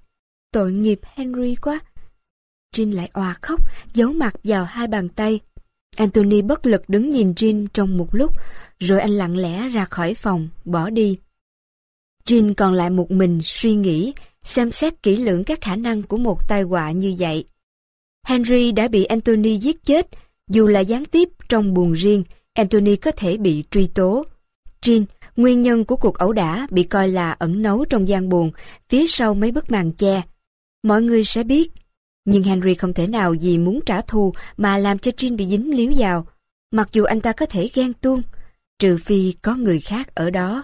Tội nghiệp Henry quá. Jean lại òa khóc, giấu mặt vào hai bàn tay. Anthony bất lực đứng nhìn Jean trong một lúc, rồi anh lặng lẽ ra khỏi phòng, bỏ đi. Jean còn lại một mình suy nghĩ, xem xét kỹ lưỡng các khả năng của một tai họa như vậy. Henry đã bị Anthony giết chết, dù là gián tiếp trong buồn riêng, Anthony có thể bị truy tố. Jean, nguyên nhân của cuộc ẩu đả bị coi là ẩn nấu trong gian buồn, phía sau mấy bức màn che. Mọi người sẽ biết, nhưng Henry không thể nào vì muốn trả thù mà làm cho Jean bị dính líu vào, mặc dù anh ta có thể ghen tuông, trừ phi có người khác ở đó.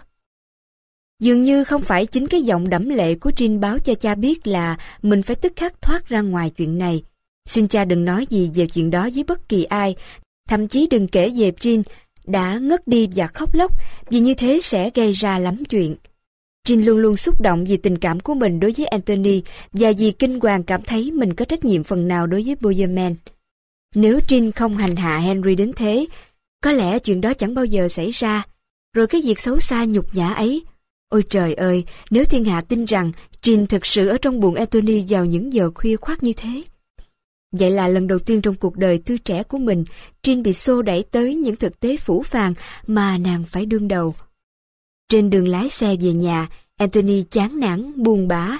Dường như không phải chính cái giọng đẫm lệ của Trinh báo cho cha biết là mình phải tức khắc thoát ra ngoài chuyện này. Xin cha đừng nói gì về chuyện đó với bất kỳ ai, thậm chí đừng kể về Trinh đã ngất đi và khóc lóc vì như thế sẽ gây ra lắm chuyện. Trinh luôn luôn xúc động vì tình cảm của mình đối với Anthony và vì kinh hoàng cảm thấy mình có trách nhiệm phần nào đối với Boyerman. Nếu Trinh không hành hạ Henry đến thế, có lẽ chuyện đó chẳng bao giờ xảy ra. Rồi cái việc xấu xa nhục nhã ấy. Ôi trời ơi, nếu thiên hạ tin rằng Trinh thực sự ở trong bụng Anthony vào những giờ khuya khoát như thế. Vậy là lần đầu tiên trong cuộc đời tươi trẻ của mình, Trinh bị xô đẩy tới những thực tế phủ phàng mà nàng phải đương đầu. Trên đường lái xe về nhà, Anthony chán nản, buồn bã,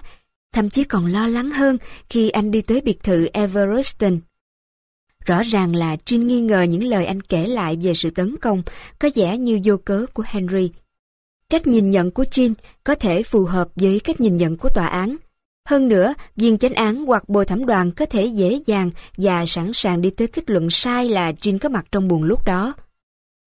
thậm chí còn lo lắng hơn khi anh đi tới biệt thự Evereston. Rõ ràng là Trinh nghi ngờ những lời anh kể lại về sự tấn công có vẻ như vô cớ của Henry. Cách nhìn nhận của Trinh có thể phù hợp với cách nhìn nhận của tòa án. Hơn nữa, viên chánh án hoặc bồi thẩm đoàn có thể dễ dàng và sẵn sàng đi tới kết luận sai là Jin có mặt trong buồn lúc đó.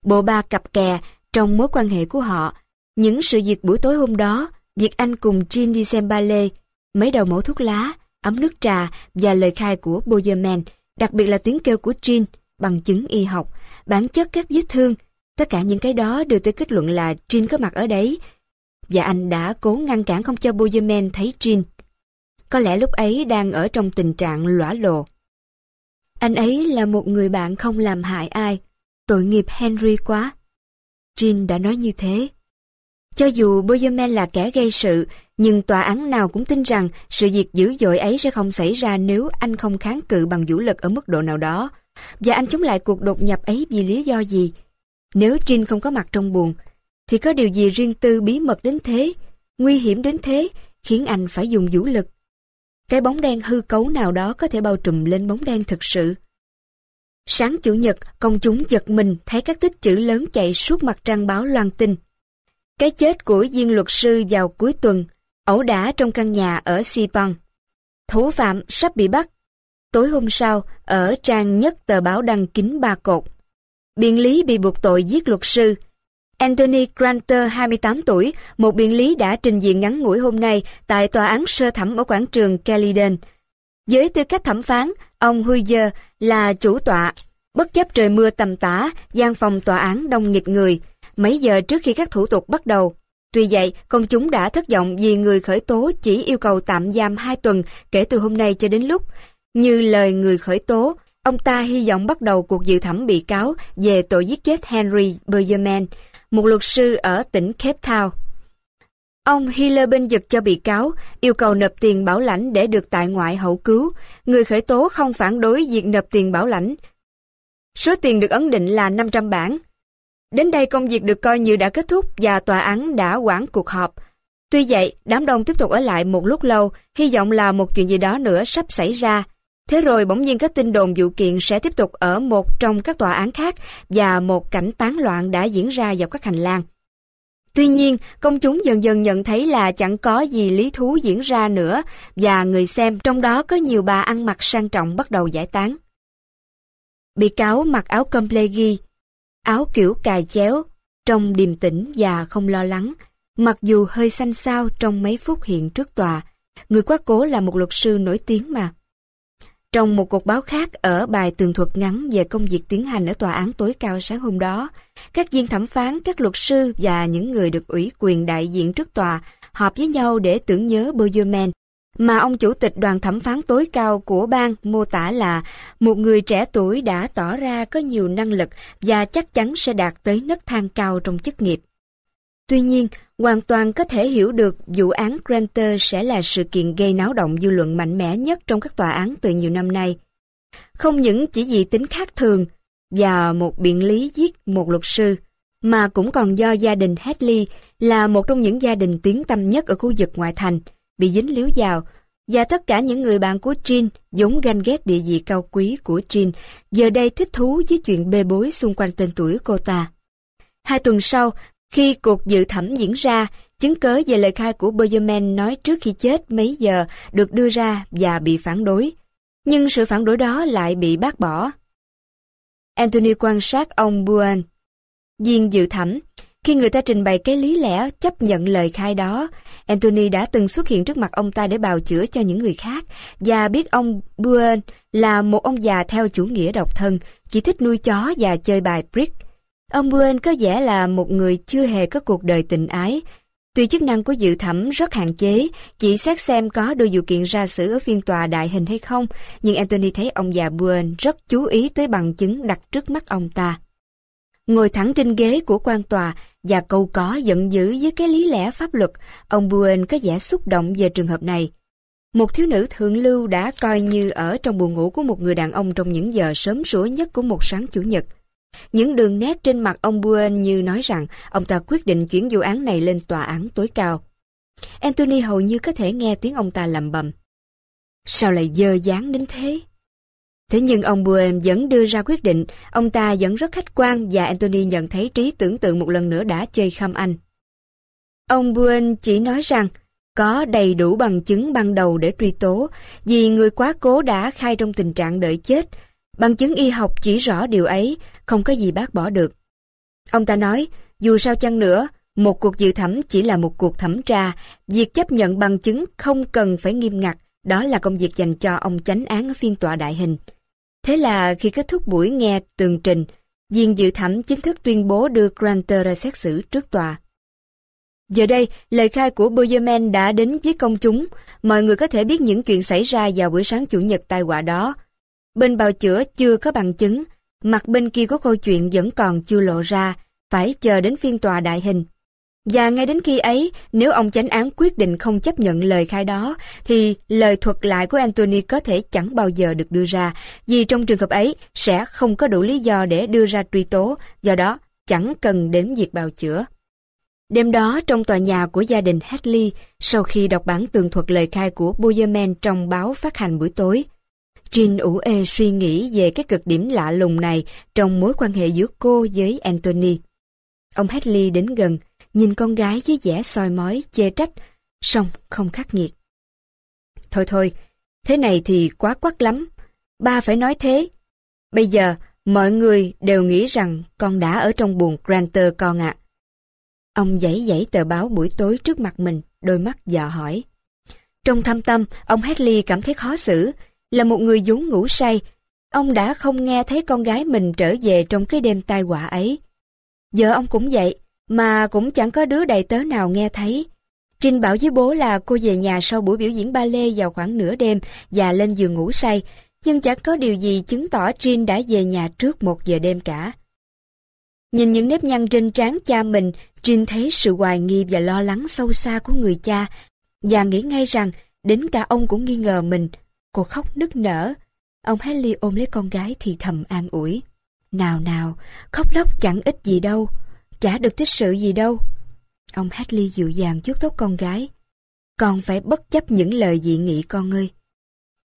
Bộ ba cặp kè trong mối quan hệ của họ, những sự việc buổi tối hôm đó, việc anh cùng Jin đi xem ballet, mấy đầu mẫu thuốc lá, ấm nước trà và lời khai của Boyerman đặc biệt là tiếng kêu của Jean, bằng chứng y học, bản chất các vết thương, tất cả những cái đó đưa tới kết luận là Jean có mặt ở đấy, và anh đã cố ngăn cản không cho Boyerman thấy Jean. Có lẽ lúc ấy đang ở trong tình trạng lõa lộ. Anh ấy là một người bạn không làm hại ai, tội nghiệp Henry quá. Jean đã nói như thế. Cho dù Boyerman là kẻ gây sự, nhưng tòa án nào cũng tin rằng sự việc dữ dội ấy sẽ không xảy ra nếu anh không kháng cự bằng vũ lực ở mức độ nào đó. Và anh chống lại cuộc đột nhập ấy vì lý do gì? Nếu Trinh không có mặt trong buồn, thì có điều gì riêng tư bí mật đến thế, nguy hiểm đến thế, khiến anh phải dùng vũ lực? Cái bóng đen hư cấu nào đó có thể bao trùm lên bóng đen thực sự. Sáng Chủ nhật, công chúng giật mình thấy các tích chữ lớn chạy suốt mặt trang báo loan tin. Cái chết của viên luật sư vào cuối tuần, ẩu đả trong căn nhà ở Sipang. Thủ phạm sắp bị bắt. Tối hôm sau, ở trang nhất tờ báo đăng kính ba cột. Biện lý bị buộc tội giết luật sư. Anthony Granter, 28 tuổi, một biện lý đã trình diện ngắn ngủi hôm nay tại tòa án sơ thẩm ở quảng trường Caledon. Với tư cách thẩm phán, ông Huyer là chủ tọa. Bất chấp trời mưa tầm tã, gian phòng tòa án đông nghịch người, mấy giờ trước khi các thủ tục bắt đầu. Tuy vậy, công chúng đã thất vọng vì người khởi tố chỉ yêu cầu tạm giam 2 tuần kể từ hôm nay cho đến lúc. Như lời người khởi tố, ông ta hy vọng bắt đầu cuộc dự thẩm bị cáo về tội giết chết Henry Bergerman, một luật sư ở tỉnh Cape Town. Ông Hiller bên giật cho bị cáo, yêu cầu nộp tiền bảo lãnh để được tại ngoại hậu cứu. Người khởi tố không phản đối việc nộp tiền bảo lãnh. Số tiền được ấn định là 500 bảng. Đến đây công việc được coi như đã kết thúc và tòa án đã quản cuộc họp. Tuy vậy, đám đông tiếp tục ở lại một lúc lâu, hy vọng là một chuyện gì đó nữa sắp xảy ra. Thế rồi bỗng nhiên các tin đồn vụ kiện sẽ tiếp tục ở một trong các tòa án khác và một cảnh tán loạn đã diễn ra dọc các hành lang. Tuy nhiên, công chúng dần dần nhận thấy là chẳng có gì lý thú diễn ra nữa và người xem trong đó có nhiều bà ăn mặc sang trọng bắt đầu giải tán. Bị cáo mặc áo complegi áo kiểu cài chéo, trông điềm tĩnh và không lo lắng, mặc dù hơi xanh xao trong mấy phút hiện trước tòa. Người quá cố là một luật sư nổi tiếng mà. Trong một cuộc báo khác ở bài tường thuật ngắn về công việc tiến hành ở tòa án tối cao sáng hôm đó, các viên thẩm phán, các luật sư và những người được ủy quyền đại diện trước tòa họp với nhau để tưởng nhớ Boyerman mà ông chủ tịch đoàn thẩm phán tối cao của bang mô tả là một người trẻ tuổi đã tỏ ra có nhiều năng lực và chắc chắn sẽ đạt tới nấc thang cao trong chức nghiệp. Tuy nhiên, hoàn toàn có thể hiểu được vụ án Granter sẽ là sự kiện gây náo động dư luận mạnh mẽ nhất trong các tòa án từ nhiều năm nay. Không những chỉ vì tính khác thường và một biện lý giết một luật sư, mà cũng còn do gia đình Hadley là một trong những gia đình tiếng tâm nhất ở khu vực ngoại thành, bị dính líu vào, và tất cả những người bạn của Jean giống ganh ghét địa vị cao quý của Jean, giờ đây thích thú với chuyện bê bối xung quanh tên tuổi cô ta. Hai tuần sau, khi cuộc dự thẩm diễn ra, chứng cớ về lời khai của Boyerman nói trước khi chết mấy giờ được đưa ra và bị phản đối. Nhưng sự phản đối đó lại bị bác bỏ. Anthony quan sát ông Buen. viên dự thẩm, khi người ta trình bày cái lý lẽ chấp nhận lời khai đó, Anthony đã từng xuất hiện trước mặt ông ta để bào chữa cho những người khác và biết ông Buen là một ông già theo chủ nghĩa độc thân, chỉ thích nuôi chó và chơi bài brick. Ông Buen có vẻ là một người chưa hề có cuộc đời tình ái Tuy chức năng của dự thẩm rất hạn chế, chỉ xét xem có đưa vụ kiện ra xử ở phiên tòa đại hình hay không, nhưng Anthony thấy ông già Buen rất chú ý tới bằng chứng đặt trước mắt ông ta. Ngồi thẳng trên ghế của quan tòa và câu có giận dữ với cái lý lẽ pháp luật, ông Buen có vẻ xúc động về trường hợp này. Một thiếu nữ thượng lưu đã coi như ở trong buồn ngủ của một người đàn ông trong những giờ sớm sủa nhất của một sáng chủ nhật. Những đường nét trên mặt ông Buen như nói rằng ông ta quyết định chuyển vụ án này lên tòa án tối cao. Anthony hầu như có thể nghe tiếng ông ta lầm bầm. Sao lại dơ dáng đến thế? Thế nhưng ông Buen vẫn đưa ra quyết định, ông ta vẫn rất khách quan và Anthony nhận thấy trí tưởng tượng một lần nữa đã chơi khăm anh. Ông Buen chỉ nói rằng có đầy đủ bằng chứng ban đầu để truy tố vì người quá cố đã khai trong tình trạng đợi chết. Bằng chứng y học chỉ rõ điều ấy, không có gì bác bỏ được. Ông ta nói, dù sao chăng nữa, một cuộc dự thẩm chỉ là một cuộc thẩm tra, việc chấp nhận bằng chứng không cần phải nghiêm ngặt, đó là công việc dành cho ông chánh án ở phiên tòa đại hình. Thế là khi kết thúc buổi nghe tường trình, viên dự thẩm chính thức tuyên bố đưa Granter ra xét xử trước tòa. Giờ đây, lời khai của Boyerman đã đến với công chúng, mọi người có thể biết những chuyện xảy ra vào buổi sáng Chủ nhật tai họa đó. Bên bào chữa chưa có bằng chứng, mặt bên kia của câu chuyện vẫn còn chưa lộ ra, phải chờ đến phiên tòa đại hình. Và ngay đến khi ấy, nếu ông chánh án quyết định không chấp nhận lời khai đó, thì lời thuật lại của Anthony có thể chẳng bao giờ được đưa ra, vì trong trường hợp ấy sẽ không có đủ lý do để đưa ra truy tố, do đó chẳng cần đến việc bào chữa. Đêm đó trong tòa nhà của gia đình Hadley, sau khi đọc bản tường thuật lời khai của Boyerman trong báo phát hành buổi tối, Jean ủ ê suy nghĩ về cái cực điểm lạ lùng này trong mối quan hệ giữa cô với Anthony. Ông Hadley đến gần, nhìn con gái với vẻ soi mói, chê trách, song không khắc nghiệt. Thôi thôi, thế này thì quá quắc lắm. Ba phải nói thế. Bây giờ, mọi người đều nghĩ rằng con đã ở trong buồng Granter con ạ. Ông giãy giãy tờ báo buổi tối trước mặt mình, đôi mắt dò hỏi. Trong thâm tâm, ông Hadley cảm thấy khó xử. Là một người vốn ngủ say, ông đã không nghe thấy con gái mình trở về trong cái đêm tai họa ấy. Giờ ông cũng vậy, mà cũng chẳng có đứa đầy tớ nào nghe thấy. Trinh bảo với bố là cô về nhà sau buổi biểu diễn ba lê vào khoảng nửa đêm và lên giường ngủ say, nhưng chẳng có điều gì chứng tỏ Trinh đã về nhà trước một giờ đêm cả. Nhìn những nếp nhăn trên trán cha mình, Trinh thấy sự hoài nghi và lo lắng sâu xa của người cha, và nghĩ ngay rằng đến cả ông cũng nghi ngờ mình. Cô khóc nức nở. Ông Haley ôm lấy con gái thì thầm an ủi. Nào nào, khóc lóc chẳng ích gì đâu, chả được tích sự gì đâu. Ông Hadley dịu dàng chuốt tốt con gái. Con phải bất chấp những lời dị nghị con ơi.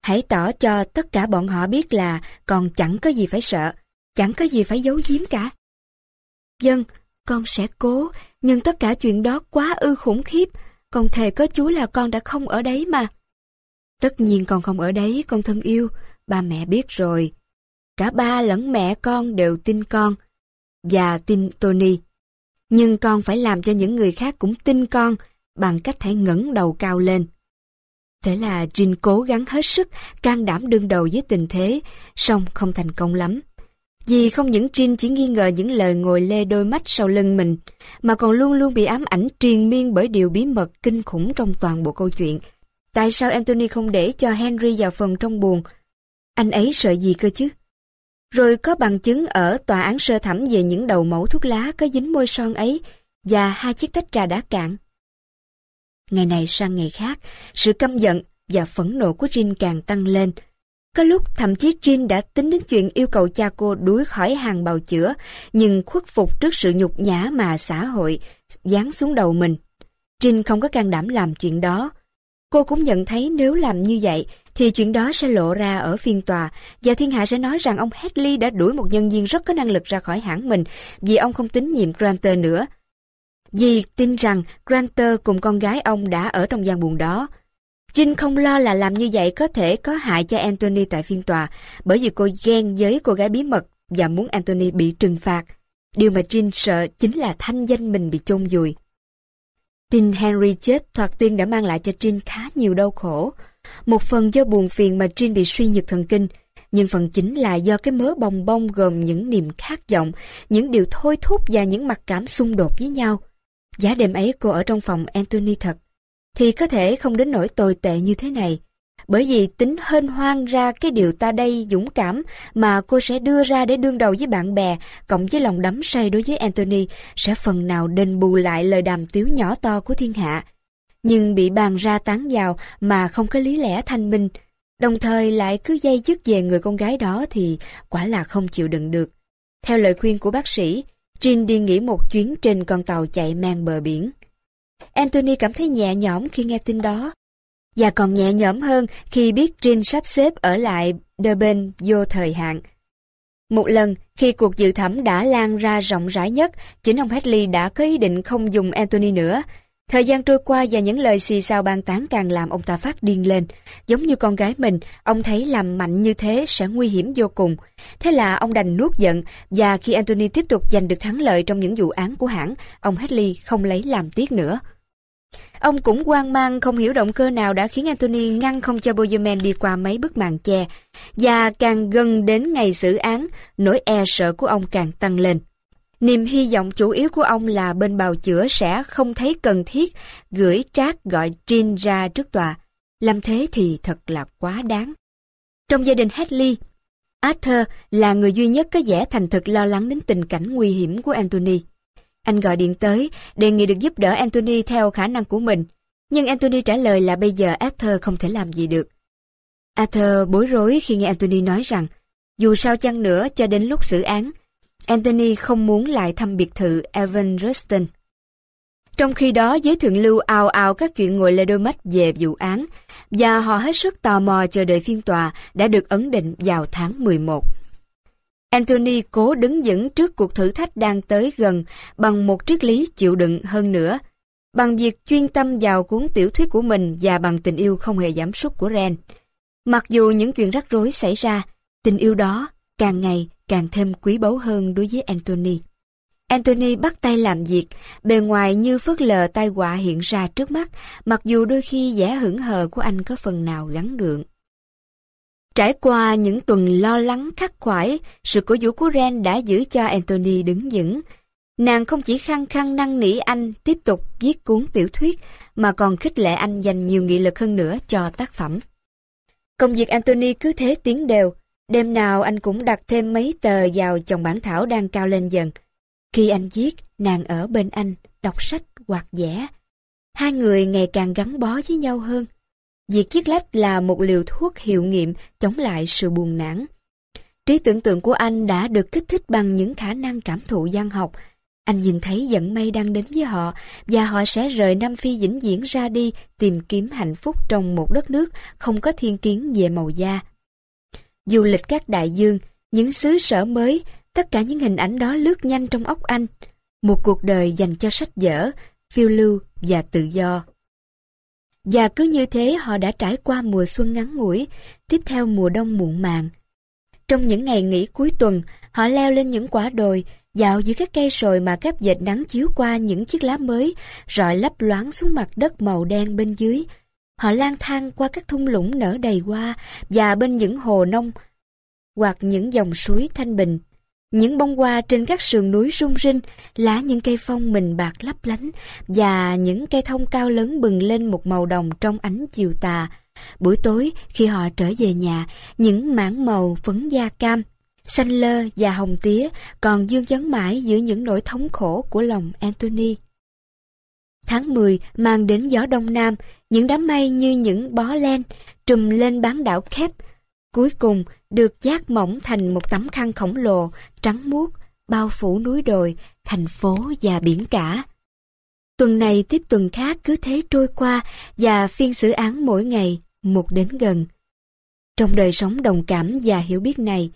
Hãy tỏ cho tất cả bọn họ biết là con chẳng có gì phải sợ, chẳng có gì phải giấu giếm cả. Dân, con sẽ cố, nhưng tất cả chuyện đó quá ư khủng khiếp, con thề có chú là con đã không ở đấy mà. Tất nhiên con không ở đấy, con thân yêu, ba mẹ biết rồi. Cả ba lẫn mẹ con đều tin con, và tin Tony. Nhưng con phải làm cho những người khác cũng tin con bằng cách hãy ngẩng đầu cao lên. Thế là Jin cố gắng hết sức, can đảm đương đầu với tình thế, song không thành công lắm. Vì không những Jin chỉ nghi ngờ những lời ngồi lê đôi mắt sau lưng mình, mà còn luôn luôn bị ám ảnh triền miên bởi điều bí mật kinh khủng trong toàn bộ câu chuyện. Tại sao Anthony không để cho Henry vào phần trong buồn? Anh ấy sợ gì cơ chứ? Rồi có bằng chứng ở tòa án sơ thẩm về những đầu mẫu thuốc lá có dính môi son ấy và hai chiếc tách trà đã cạn. Ngày này sang ngày khác, sự căm giận và phẫn nộ của Jin càng tăng lên. Có lúc thậm chí Jin đã tính đến chuyện yêu cầu cha cô đuổi khỏi hàng bào chữa, nhưng khuất phục trước sự nhục nhã mà xã hội dán xuống đầu mình. Jin không có can đảm làm chuyện đó. Cô cũng nhận thấy nếu làm như vậy thì chuyện đó sẽ lộ ra ở phiên tòa và thiên hạ sẽ nói rằng ông Hadley đã đuổi một nhân viên rất có năng lực ra khỏi hãng mình vì ông không tín nhiệm Granter nữa. Vì tin rằng Granter cùng con gái ông đã ở trong gian buồn đó. Trinh không lo là làm như vậy có thể có hại cho Anthony tại phiên tòa, bởi vì cô ghen với cô gái bí mật và muốn Anthony bị trừng phạt. Điều mà Trinh sợ chính là thanh danh mình bị chôn vùi. Tin Henry chết thoạt tiên đã mang lại cho Trinh khá nhiều đau khổ. Một phần do buồn phiền mà Trinh bị suy nhược thần kinh, nhưng phần chính là do cái mớ bồng bông gồm những niềm khát vọng, những điều thôi thúc và những mặc cảm xung đột với nhau. Giá đêm ấy cô ở trong phòng Anthony thật, thì có thể không đến nỗi tồi tệ như thế này. Bởi vì tính hên hoang ra cái điều ta đây dũng cảm mà cô sẽ đưa ra để đương đầu với bạn bè, cộng với lòng đắm say đối với Anthony, sẽ phần nào đền bù lại lời đàm tiếu nhỏ to của thiên hạ. Nhưng bị bàn ra tán vào mà không có lý lẽ thanh minh, đồng thời lại cứ dây dứt về người con gái đó thì quả là không chịu đựng được. Theo lời khuyên của bác sĩ, Jean đi nghỉ một chuyến trên con tàu chạy mang bờ biển. Anthony cảm thấy nhẹ nhõm khi nghe tin đó, và còn nhẹ nhõm hơn khi biết Trinh sắp xếp ở lại Durban vô thời hạn. Một lần, khi cuộc dự thẩm đã lan ra rộng rãi nhất, chính ông Hadley đã có ý định không dùng Anthony nữa, Thời gian trôi qua và những lời xì xào bàn tán càng làm ông ta phát điên lên. Giống như con gái mình, ông thấy làm mạnh như thế sẽ nguy hiểm vô cùng. Thế là ông đành nuốt giận và khi Anthony tiếp tục giành được thắng lợi trong những vụ án của hãng, ông Hadley không lấy làm tiếc nữa. Ông cũng hoang mang không hiểu động cơ nào đã khiến Anthony ngăn không cho Bozeman đi qua mấy bức màn che. Và càng gần đến ngày xử án, nỗi e sợ của ông càng tăng lên. Niềm hy vọng chủ yếu của ông là bên bào chữa sẽ không thấy cần thiết gửi trác gọi Jean ra trước tòa. Làm thế thì thật là quá đáng. Trong gia đình Hadley, Arthur là người duy nhất có vẻ thành thực lo lắng đến tình cảnh nguy hiểm của Anthony. Anh gọi điện tới, đề nghị được giúp đỡ Anthony theo khả năng của mình. Nhưng Anthony trả lời là bây giờ Arthur không thể làm gì được. Arthur bối rối khi nghe Anthony nói rằng, dù sao chăng nữa cho đến lúc xử án, Anthony không muốn lại thăm biệt thự Evan Rustin. Trong khi đó, giới thượng lưu ao ao các chuyện ngồi lê đôi mắt về vụ án, và họ hết sức tò mò chờ đợi phiên tòa đã được ấn định vào tháng 11. Anthony cố đứng vững trước cuộc thử thách đang tới gần bằng một triết lý chịu đựng hơn nữa, bằng việc chuyên tâm vào cuốn tiểu thuyết của mình và bằng tình yêu không hề giảm sút của Ren. Mặc dù những chuyện rắc rối xảy ra, tình yêu đó càng ngày càng thêm quý báu hơn đối với Anthony. Anthony bắt tay làm việc, bề ngoài như phớt lờ tai họa hiện ra trước mắt, mặc dù đôi khi vẻ hững hờ của anh có phần nào gắn gượng. Trải qua những tuần lo lắng khắc khoải, sự cổ vũ của Ren đã giữ cho Anthony đứng vững. Nàng không chỉ khăng khăng năn nỉ anh tiếp tục viết cuốn tiểu thuyết, mà còn khích lệ anh dành nhiều nghị lực hơn nữa cho tác phẩm. Công việc Anthony cứ thế tiến đều, Đêm nào anh cũng đặt thêm mấy tờ vào chồng bản thảo đang cao lên dần. Khi anh viết, nàng ở bên anh, đọc sách hoặc vẽ. Hai người ngày càng gắn bó với nhau hơn. Việc chiếc lách là một liều thuốc hiệu nghiệm chống lại sự buồn nản. Trí tưởng tượng của anh đã được kích thích bằng những khả năng cảm thụ văn học. Anh nhìn thấy vận may đang đến với họ và họ sẽ rời Nam Phi vĩnh viễn ra đi tìm kiếm hạnh phúc trong một đất nước không có thiên kiến về màu da, Du lịch các đại dương, những xứ sở mới, tất cả những hình ảnh đó lướt nhanh trong óc anh. Một cuộc đời dành cho sách vở, phiêu lưu và tự do. Và cứ như thế họ đã trải qua mùa xuân ngắn ngủi, tiếp theo mùa đông muộn màng. Trong những ngày nghỉ cuối tuần, họ leo lên những quả đồi, dạo giữa các cây sồi mà các vệt nắng chiếu qua những chiếc lá mới, rọi lấp loáng xuống mặt đất màu đen bên dưới, Họ lang thang qua các thung lũng nở đầy hoa và bên những hồ nông hoặc những dòng suối thanh bình. Những bông hoa trên các sườn núi rung rinh, lá những cây phong mình bạc lấp lánh và những cây thông cao lớn bừng lên một màu đồng trong ánh chiều tà. Buổi tối khi họ trở về nhà, những mảng màu phấn da cam, xanh lơ và hồng tía còn dương vấn mãi giữa những nỗi thống khổ của lòng Anthony. Tháng 10 mang đến gió đông nam, những đám mây như những bó len trùm lên bán đảo khép. Cuối cùng được giác mỏng thành một tấm khăn khổng lồ, trắng muốt, bao phủ núi đồi, thành phố và biển cả. Tuần này tiếp tuần khác cứ thế trôi qua và phiên xử án mỗi ngày một đến gần. Trong đời sống đồng cảm và hiểu biết này,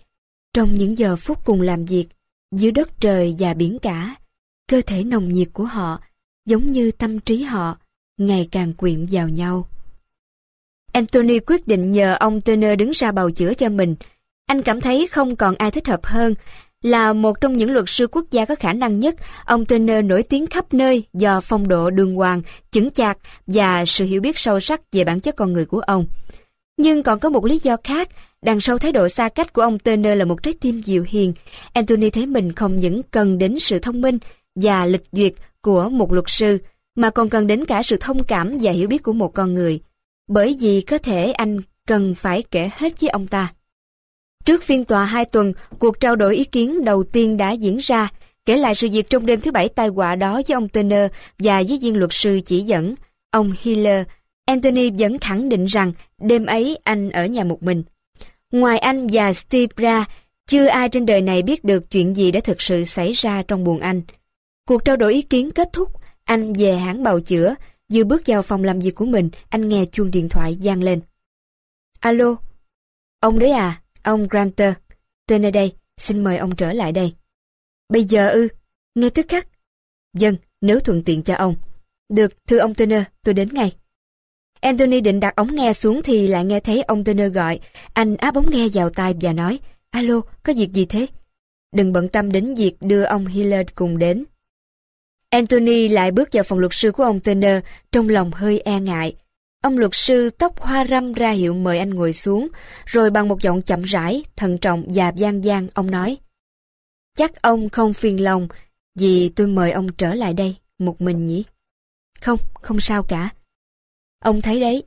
trong những giờ phút cùng làm việc, giữa đất trời và biển cả, cơ thể nồng nhiệt của họ giống như tâm trí họ, ngày càng quyện vào nhau. Anthony quyết định nhờ ông Turner đứng ra bào chữa cho mình. Anh cảm thấy không còn ai thích hợp hơn. Là một trong những luật sư quốc gia có khả năng nhất, ông Turner nổi tiếng khắp nơi do phong độ đường hoàng, chững chạc và sự hiểu biết sâu sắc về bản chất con người của ông. Nhưng còn có một lý do khác, đằng sau thái độ xa cách của ông Turner là một trái tim dịu hiền. Anthony thấy mình không những cần đến sự thông minh và lịch duyệt của một luật sư, mà còn cần đến cả sự thông cảm và hiểu biết của một con người. Bởi vì có thể anh cần phải kể hết với ông ta. Trước phiên tòa hai tuần, cuộc trao đổi ý kiến đầu tiên đã diễn ra, kể lại sự việc trong đêm thứ bảy tai họa đó với ông Turner và với viên luật sư chỉ dẫn, ông Hiller. Anthony vẫn khẳng định rằng đêm ấy anh ở nhà một mình. Ngoài anh và Steve ra, chưa ai trên đời này biết được chuyện gì đã thực sự xảy ra trong buồng anh. Cuộc trao đổi ý kiến kết thúc, anh về hãng bào chữa, vừa bước vào phòng làm việc của mình, anh nghe chuông điện thoại gian lên. Alo, ông đấy à, ông Granter, tên ở đây, xin mời ông trở lại đây. Bây giờ ư, nghe tức khắc. Dân, nếu thuận tiện cho ông. Được, thưa ông Turner, tôi đến ngay. Anthony định đặt ống nghe xuống thì lại nghe thấy ông Turner gọi. Anh áp ống nghe vào tai và nói, Alo, có việc gì thế? Đừng bận tâm đến việc đưa ông Hillard cùng đến. Anthony lại bước vào phòng luật sư của ông Turner, trong lòng hơi e ngại. Ông luật sư tóc hoa râm ra hiệu mời anh ngồi xuống, rồi bằng một giọng chậm rãi, thận trọng và gian gian, ông nói. Chắc ông không phiền lòng vì tôi mời ông trở lại đây, một mình nhỉ? Không, không sao cả. Ông thấy đấy,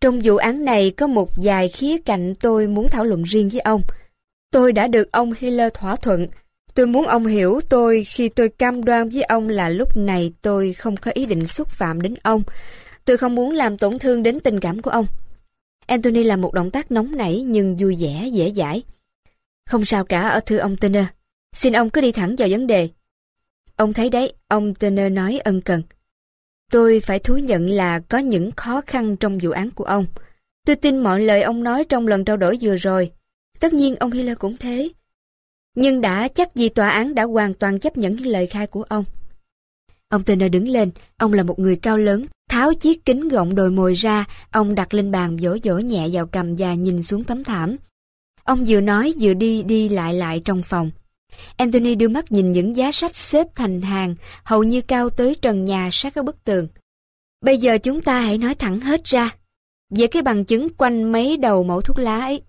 trong vụ án này có một vài khía cạnh tôi muốn thảo luận riêng với ông. Tôi đã được ông Hiller thỏa thuận. Tôi muốn ông hiểu tôi khi tôi cam đoan với ông là lúc này tôi không có ý định xúc phạm đến ông. Tôi không muốn làm tổn thương đến tình cảm của ông. Anthony làm một động tác nóng nảy nhưng vui vẻ, dễ dãi. Không sao cả ở thưa ông Turner. Xin ông cứ đi thẳng vào vấn đề. Ông thấy đấy, ông Turner nói ân cần. Tôi phải thú nhận là có những khó khăn trong vụ án của ông. Tôi tin mọi lời ông nói trong lần trao đổi vừa rồi. Tất nhiên ông Hiller cũng thế. Nhưng đã chắc gì tòa án đã hoàn toàn chấp nhận những lời khai của ông. Ông Turner đứng lên, ông là một người cao lớn, tháo chiếc kính gọng đồi mồi ra, ông đặt lên bàn vỗ vỗ nhẹ vào cầm và nhìn xuống tấm thảm. Ông vừa nói vừa đi đi lại lại trong phòng. Anthony đưa mắt nhìn những giá sách xếp thành hàng, hầu như cao tới trần nhà sát các bức tường. Bây giờ chúng ta hãy nói thẳng hết ra, về cái bằng chứng quanh mấy đầu mẫu thuốc lá ấy.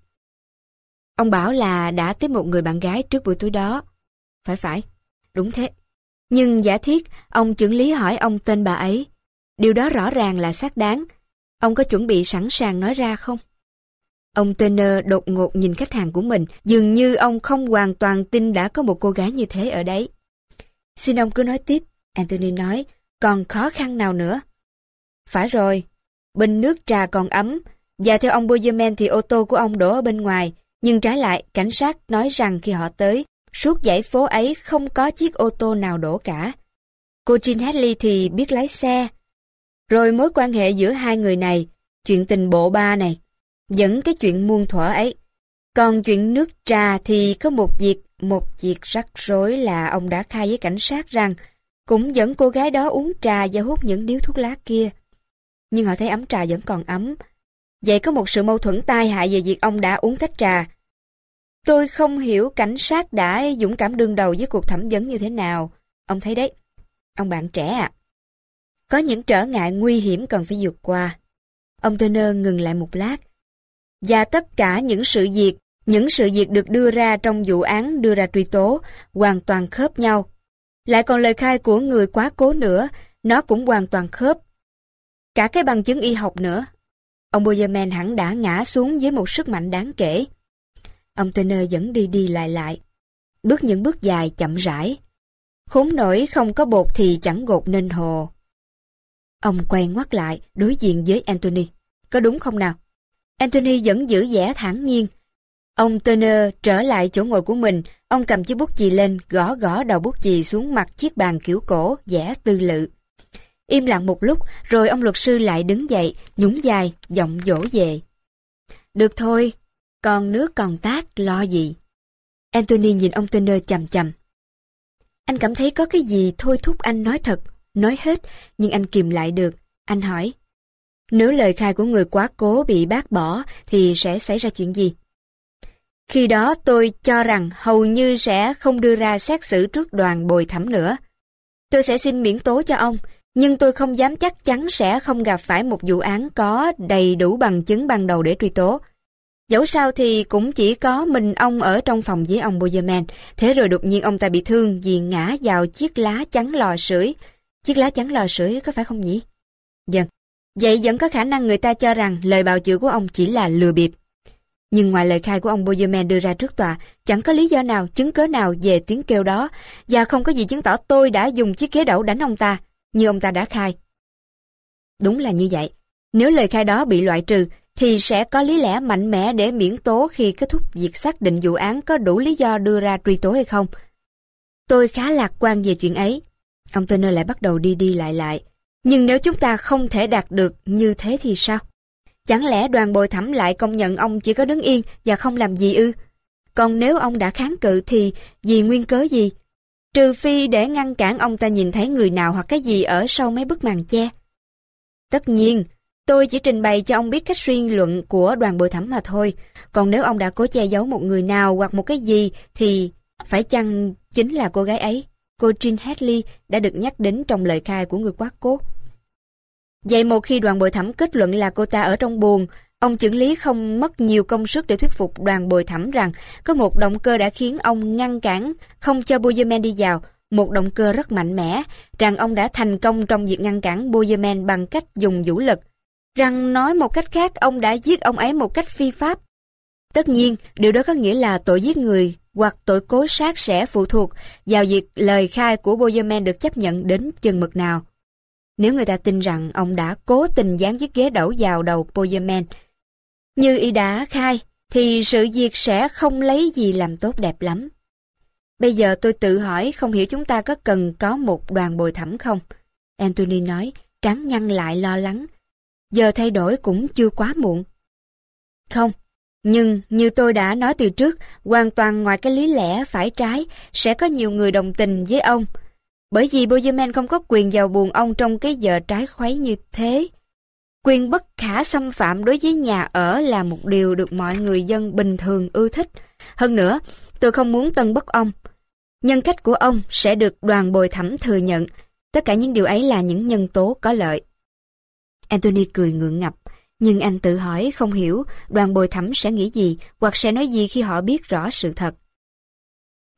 Ông bảo là đã tiếp một người bạn gái trước buổi tối đó. Phải phải, đúng thế. Nhưng giả thiết, ông trưởng lý hỏi ông tên bà ấy. Điều đó rõ ràng là xác đáng. Ông có chuẩn bị sẵn sàng nói ra không? Ông Turner đột ngột nhìn khách hàng của mình, dường như ông không hoàn toàn tin đã có một cô gái như thế ở đấy. Xin ông cứ nói tiếp, Anthony nói, còn khó khăn nào nữa? Phải rồi, bình nước trà còn ấm, và theo ông Boyerman thì ô tô của ông đổ ở bên ngoài, nhưng trái lại, cảnh sát nói rằng khi họ tới, suốt dãy phố ấy không có chiếc ô tô nào đổ cả. Cô Jean Hadley thì biết lái xe. Rồi mối quan hệ giữa hai người này, chuyện tình bộ ba này, dẫn cái chuyện muôn thuở ấy. Còn chuyện nước trà thì có một việc, một việc rắc rối là ông đã khai với cảnh sát rằng cũng dẫn cô gái đó uống trà và hút những điếu thuốc lá kia. Nhưng họ thấy ấm trà vẫn còn ấm. Vậy có một sự mâu thuẫn tai hại về việc ông đã uống tách trà. Tôi không hiểu cảnh sát đã dũng cảm đương đầu với cuộc thẩm vấn như thế nào. Ông thấy đấy, ông bạn trẻ à. Có những trở ngại nguy hiểm cần phải vượt qua. Ông Turner ngừng lại một lát, và tất cả những sự việc, những sự việc được đưa ra trong vụ án đưa ra truy tố hoàn toàn khớp nhau. Lại còn lời khai của người quá cố nữa, nó cũng hoàn toàn khớp. Cả cái bằng chứng y học nữa. Ông Boyerman hẳn đã ngã xuống với một sức mạnh đáng kể. Ông Turner vẫn đi đi lại lại. Bước những bước dài chậm rãi. Khốn nổi không có bột thì chẳng gột nên hồ. Ông quay ngoắt lại, đối diện với Anthony. Có đúng không nào? Anthony vẫn giữ vẻ thản nhiên. Ông Turner trở lại chỗ ngồi của mình, ông cầm chiếc bút chì lên, gõ gõ đầu bút chì xuống mặt chiếc bàn kiểu cổ, vẻ tư lự. Im lặng một lúc, rồi ông luật sư lại đứng dậy, nhún dài, giọng dỗ về. Được thôi, còn nước còn tác lo gì? Anthony nhìn ông Turner chầm chầm. Anh cảm thấy có cái gì thôi thúc anh nói thật, nói hết, nhưng anh kìm lại được. Anh hỏi, nếu lời khai của người quá cố bị bác bỏ thì sẽ xảy ra chuyện gì? Khi đó tôi cho rằng hầu như sẽ không đưa ra xét xử trước đoàn bồi thẩm nữa. Tôi sẽ xin miễn tố cho ông, nhưng tôi không dám chắc chắn sẽ không gặp phải một vụ án có đầy đủ bằng chứng ban đầu để truy tố. Dẫu sao thì cũng chỉ có mình ông ở trong phòng với ông Boyerman, thế rồi đột nhiên ông ta bị thương vì ngã vào chiếc lá chắn lò sưởi. Chiếc lá chắn lò sưởi có phải không nhỉ? Dần. Vâng. Vậy vẫn có khả năng người ta cho rằng lời bào chữa của ông chỉ là lừa bịp. Nhưng ngoài lời khai của ông Boyerman đưa ra trước tòa, chẳng có lý do nào, chứng cớ nào về tiếng kêu đó, và không có gì chứng tỏ tôi đã dùng chiếc ghế đẩu đánh ông ta, như ông ta đã khai. Đúng là như vậy. Nếu lời khai đó bị loại trừ, thì sẽ có lý lẽ mạnh mẽ để miễn tố khi kết thúc việc xác định vụ án có đủ lý do đưa ra truy tố hay không. Tôi khá lạc quan về chuyện ấy. Ông Turner lại bắt đầu đi đi lại lại. Nhưng nếu chúng ta không thể đạt được như thế thì sao? Chẳng lẽ đoàn bồi thẩm lại công nhận ông chỉ có đứng yên và không làm gì ư? Còn nếu ông đã kháng cự thì vì nguyên cớ gì? Trừ phi để ngăn cản ông ta nhìn thấy người nào hoặc cái gì ở sau mấy bức màn che. Tất nhiên, tôi chỉ trình bày cho ông biết cách suy luận của đoàn bồi thẩm mà thôi. Còn nếu ông đã cố che giấu một người nào hoặc một cái gì thì phải chăng chính là cô gái ấy, cô Jean Hadley đã được nhắc đến trong lời khai của người quát cốt. Vậy một khi đoàn bồi thẩm kết luận là cô ta ở trong buồn, ông chứng lý không mất nhiều công sức để thuyết phục đoàn bồi thẩm rằng có một động cơ đã khiến ông ngăn cản không cho Boyerman đi vào, một động cơ rất mạnh mẽ, rằng ông đã thành công trong việc ngăn cản Boyerman bằng cách dùng vũ lực, rằng nói một cách khác ông đã giết ông ấy một cách phi pháp. Tất nhiên, điều đó có nghĩa là tội giết người hoặc tội cố sát sẽ phụ thuộc vào việc lời khai của Boyerman được chấp nhận đến chừng mực nào. Nếu người ta tin rằng ông đã cố tình dán chiếc ghế đẩu vào đầu Boyerman, như y đã khai, thì sự việc sẽ không lấy gì làm tốt đẹp lắm. Bây giờ tôi tự hỏi không hiểu chúng ta có cần có một đoàn bồi thẩm không? Anthony nói, trắng nhăn lại lo lắng. Giờ thay đổi cũng chưa quá muộn. Không, nhưng như tôi đã nói từ trước, hoàn toàn ngoài cái lý lẽ phải trái, sẽ có nhiều người đồng tình với ông. Bởi vì Bozeman không có quyền vào buồn ông trong cái giờ trái khuấy như thế. Quyền bất khả xâm phạm đối với nhà ở là một điều được mọi người dân bình thường ưa thích. Hơn nữa, tôi không muốn tân bất ông. Nhân cách của ông sẽ được đoàn bồi thẩm thừa nhận. Tất cả những điều ấy là những nhân tố có lợi. Anthony cười ngượng ngập, nhưng anh tự hỏi không hiểu đoàn bồi thẩm sẽ nghĩ gì hoặc sẽ nói gì khi họ biết rõ sự thật.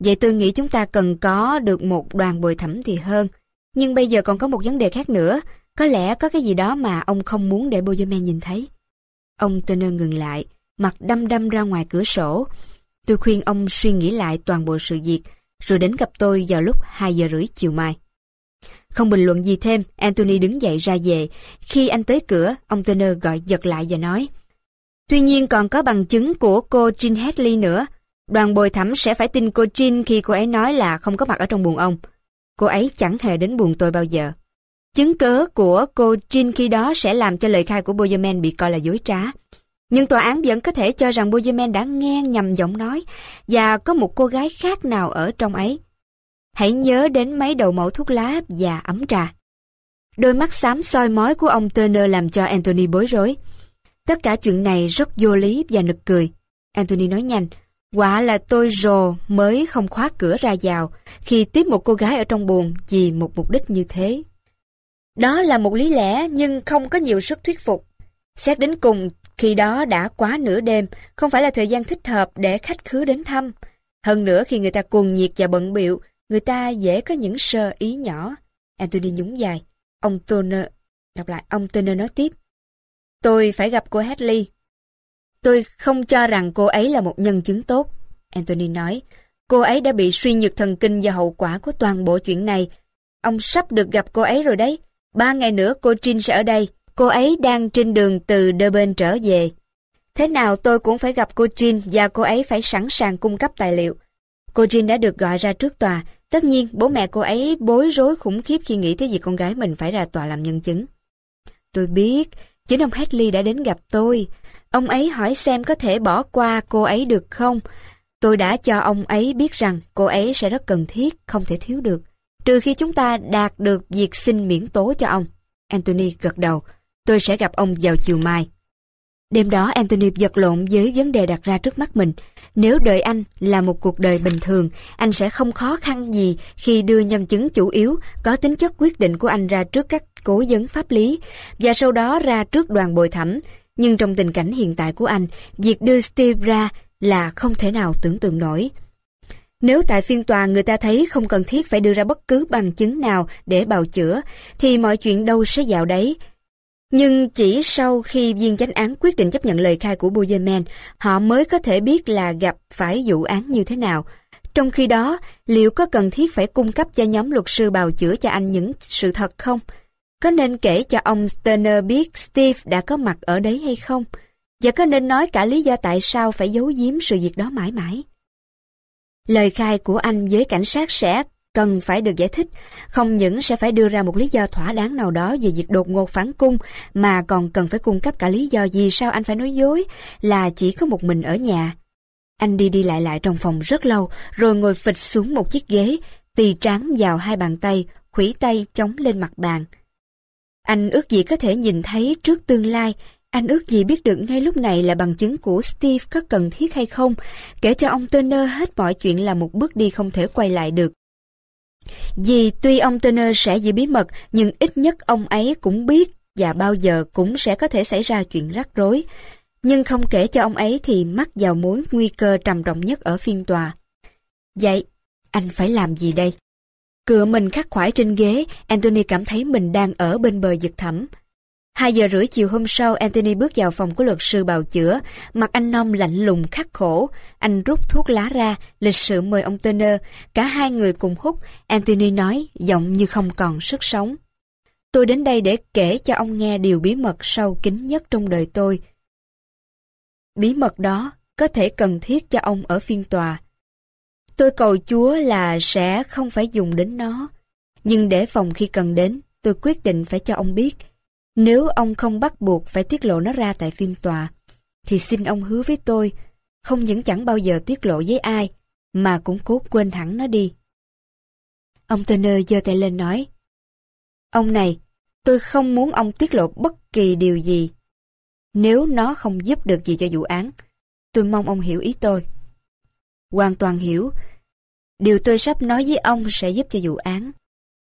Vậy tôi nghĩ chúng ta cần có được một đoàn bồi thẩm thì hơn. Nhưng bây giờ còn có một vấn đề khác nữa. Có lẽ có cái gì đó mà ông không muốn để Bozeman nhìn thấy. Ông Turner ngừng lại, mặt đăm đăm ra ngoài cửa sổ. Tôi khuyên ông suy nghĩ lại toàn bộ sự việc, rồi đến gặp tôi vào lúc 2 giờ rưỡi chiều mai. Không bình luận gì thêm, Anthony đứng dậy ra về. Khi anh tới cửa, ông Turner gọi giật lại và nói Tuy nhiên còn có bằng chứng của cô Jean Hadley nữa. Đoàn bồi thẩm sẽ phải tin cô Jean khi cô ấy nói là không có mặt ở trong buồng ông. Cô ấy chẳng hề đến buồng tôi bao giờ. Chứng cớ của cô Jin khi đó sẽ làm cho lời khai của Boyerman bị coi là dối trá. Nhưng tòa án vẫn có thể cho rằng Boyerman đã nghe nhầm giọng nói và có một cô gái khác nào ở trong ấy. Hãy nhớ đến mấy đầu mẫu thuốc lá và ấm trà. Đôi mắt xám soi mói của ông Turner làm cho Anthony bối rối. Tất cả chuyện này rất vô lý và nực cười. Anthony nói nhanh, quả là tôi rồ mới không khóa cửa ra vào khi tiếp một cô gái ở trong buồng vì một mục đích như thế. Đó là một lý lẽ nhưng không có nhiều sức thuyết phục. Xét đến cùng, khi đó đã quá nửa đêm, không phải là thời gian thích hợp để khách khứa đến thăm. Hơn nữa khi người ta cuồng nhiệt và bận biệu, người ta dễ có những sơ ý nhỏ. Anthony nhún dài. Ông Turner, đọc lại, ông Turner nói tiếp. Tôi phải gặp cô Hadley. Tôi không cho rằng cô ấy là một nhân chứng tốt. Anthony nói, cô ấy đã bị suy nhược thần kinh do hậu quả của toàn bộ chuyện này. Ông sắp được gặp cô ấy rồi đấy. Ba ngày nữa cô Trinh sẽ ở đây. Cô ấy đang trên đường từ Durban trở về. Thế nào tôi cũng phải gặp cô Trinh và cô ấy phải sẵn sàng cung cấp tài liệu. Cô Trinh đã được gọi ra trước tòa. Tất nhiên, bố mẹ cô ấy bối rối khủng khiếp khi nghĩ tới việc con gái mình phải ra tòa làm nhân chứng. Tôi biết, chính ông Hadley đã đến gặp tôi. Ông ấy hỏi xem có thể bỏ qua cô ấy được không. Tôi đã cho ông ấy biết rằng cô ấy sẽ rất cần thiết, không thể thiếu được. Trừ khi chúng ta đạt được việc xin miễn tố cho ông. Anthony gật đầu. Tôi sẽ gặp ông vào chiều mai. Đêm đó Anthony giật lộn với vấn đề đặt ra trước mắt mình. Nếu đời anh là một cuộc đời bình thường, anh sẽ không khó khăn gì khi đưa nhân chứng chủ yếu có tính chất quyết định của anh ra trước các cố vấn pháp lý và sau đó ra trước đoàn bồi thẩm. Nhưng trong tình cảnh hiện tại của anh, việc đưa Steve ra là không thể nào tưởng tượng nổi. Nếu tại phiên tòa người ta thấy không cần thiết phải đưa ra bất cứ bằng chứng nào để bào chữa, thì mọi chuyện đâu sẽ dạo đấy. Nhưng chỉ sau khi viên chánh án quyết định chấp nhận lời khai của Bozeman, họ mới có thể biết là gặp phải vụ án như thế nào. Trong khi đó, liệu có cần thiết phải cung cấp cho nhóm luật sư bào chữa cho anh những sự thật không? Có nên kể cho ông Sterner biết Steve đã có mặt ở đấy hay không? Và có nên nói cả lý do tại sao phải giấu giếm sự việc đó mãi mãi? Lời khai của anh với cảnh sát sẽ cần phải được giải thích, không những sẽ phải đưa ra một lý do thỏa đáng nào đó về việc đột ngột phản cung, mà còn cần phải cung cấp cả lý do vì sao anh phải nói dối là chỉ có một mình ở nhà. Anh đi đi lại lại trong phòng rất lâu, rồi ngồi phịch xuống một chiếc ghế, tì tráng vào hai bàn tay, khủy tay chống lên mặt bàn. Anh ước gì có thể nhìn thấy trước tương lai, anh ước gì biết được ngay lúc này là bằng chứng của Steve có cần thiết hay không, kể cho ông Turner hết mọi chuyện là một bước đi không thể quay lại được. Vì tuy ông Turner sẽ giữ bí mật, nhưng ít nhất ông ấy cũng biết và bao giờ cũng sẽ có thể xảy ra chuyện rắc rối. Nhưng không kể cho ông ấy thì mắc vào mối nguy cơ trầm trọng nhất ở phiên tòa. Vậy, anh phải làm gì đây? Cửa mình khắc khoải trên ghế, Anthony cảm thấy mình đang ở bên bờ vực thẳm. Hai giờ rưỡi chiều hôm sau, Anthony bước vào phòng của luật sư bào chữa. Mặt anh Nông lạnh lùng khắc khổ. Anh rút thuốc lá ra, lịch sự mời ông Turner. Cả hai người cùng hút. Anthony nói, giọng như không còn sức sống. Tôi đến đây để kể cho ông nghe điều bí mật sâu kín nhất trong đời tôi. Bí mật đó có thể cần thiết cho ông ở phiên tòa. Tôi cầu Chúa là sẽ không phải dùng đến nó. Nhưng để phòng khi cần đến, tôi quyết định phải cho ông biết nếu ông không bắt buộc phải tiết lộ nó ra tại phiên tòa, thì xin ông hứa với tôi, không những chẳng bao giờ tiết lộ với ai, mà cũng cố quên hẳn nó đi. Ông Turner giơ tay lên nói, Ông này, tôi không muốn ông tiết lộ bất kỳ điều gì. Nếu nó không giúp được gì cho vụ án, tôi mong ông hiểu ý tôi. Hoàn toàn hiểu, điều tôi sắp nói với ông sẽ giúp cho vụ án.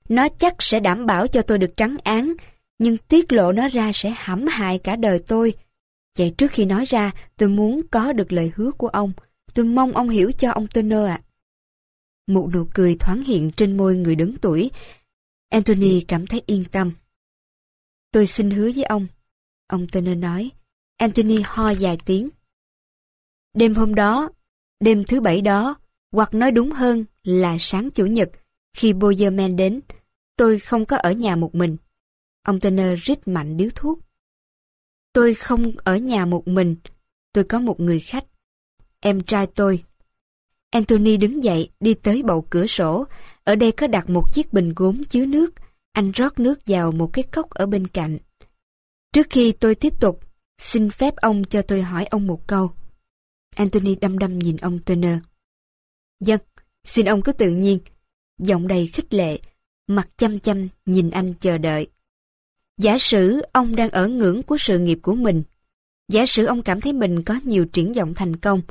Nó chắc sẽ đảm bảo cho tôi được trắng án nhưng tiết lộ nó ra sẽ hãm hại cả đời tôi. Vậy trước khi nói ra, tôi muốn có được lời hứa của ông. Tôi mong ông hiểu cho ông Turner ạ. Một nụ cười thoáng hiện trên môi người đứng tuổi. Anthony cảm thấy yên tâm. Tôi xin hứa với ông. Ông Turner nói. Anthony ho dài tiếng. Đêm hôm đó, đêm thứ bảy đó, hoặc nói đúng hơn là sáng chủ nhật, khi Boyerman đến, tôi không có ở nhà một mình. Ông Turner rít mạnh điếu thuốc. Tôi không ở nhà một mình, tôi có một người khách. Em trai tôi. Anthony đứng dậy, đi tới bầu cửa sổ. Ở đây có đặt một chiếc bình gốm chứa nước. Anh rót nước vào một cái cốc ở bên cạnh. Trước khi tôi tiếp tục, xin phép ông cho tôi hỏi ông một câu. Anthony đăm đăm nhìn ông Turner. Dân, vâng, xin ông cứ tự nhiên. Giọng đầy khích lệ, mặt chăm chăm nhìn anh chờ đợi. Giả sử ông đang ở ngưỡng của sự nghiệp của mình. Giả sử ông cảm thấy mình có nhiều triển vọng thành công.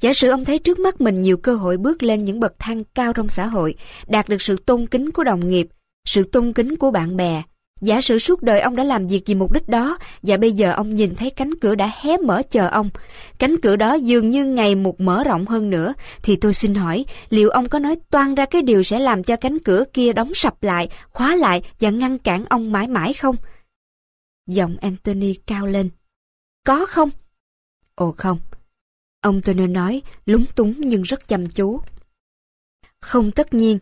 Giả sử ông thấy trước mắt mình nhiều cơ hội bước lên những bậc thang cao trong xã hội, đạt được sự tôn kính của đồng nghiệp, sự tôn kính của bạn bè. Giả sử suốt đời ông đã làm việc vì mục đích đó và bây giờ ông nhìn thấy cánh cửa đã hé mở chờ ông. Cánh cửa đó dường như ngày một mở rộng hơn nữa thì tôi xin hỏi liệu ông có nói toan ra cái điều sẽ làm cho cánh cửa kia đóng sập lại, khóa lại và ngăn cản ông mãi mãi không? Giọng Anthony cao lên. Có không? Ồ không. Ông Turner nói lúng túng nhưng rất chăm chú. Không tất nhiên.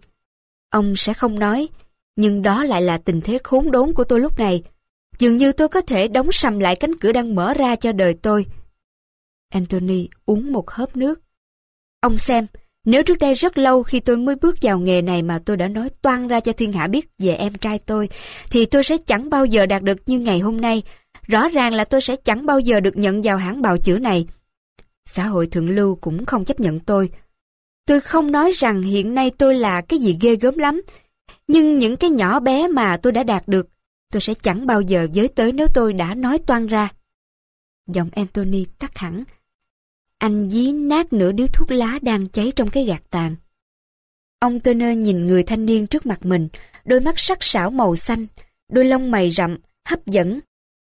Ông sẽ không nói nhưng đó lại là tình thế khốn đốn của tôi lúc này. Dường như tôi có thể đóng sầm lại cánh cửa đang mở ra cho đời tôi. Anthony uống một hớp nước. Ông xem, nếu trước đây rất lâu khi tôi mới bước vào nghề này mà tôi đã nói toan ra cho thiên hạ biết về em trai tôi, thì tôi sẽ chẳng bao giờ đạt được như ngày hôm nay. Rõ ràng là tôi sẽ chẳng bao giờ được nhận vào hãng bào chữa này. Xã hội thượng lưu cũng không chấp nhận tôi. Tôi không nói rằng hiện nay tôi là cái gì ghê gớm lắm, nhưng những cái nhỏ bé mà tôi đã đạt được, tôi sẽ chẳng bao giờ giới tới nếu tôi đã nói toan ra. Giọng Anthony tắt hẳn. Anh dí nát nửa điếu thuốc lá đang cháy trong cái gạt tàn. Ông Turner nhìn người thanh niên trước mặt mình, đôi mắt sắc sảo màu xanh, đôi lông mày rậm, hấp dẫn.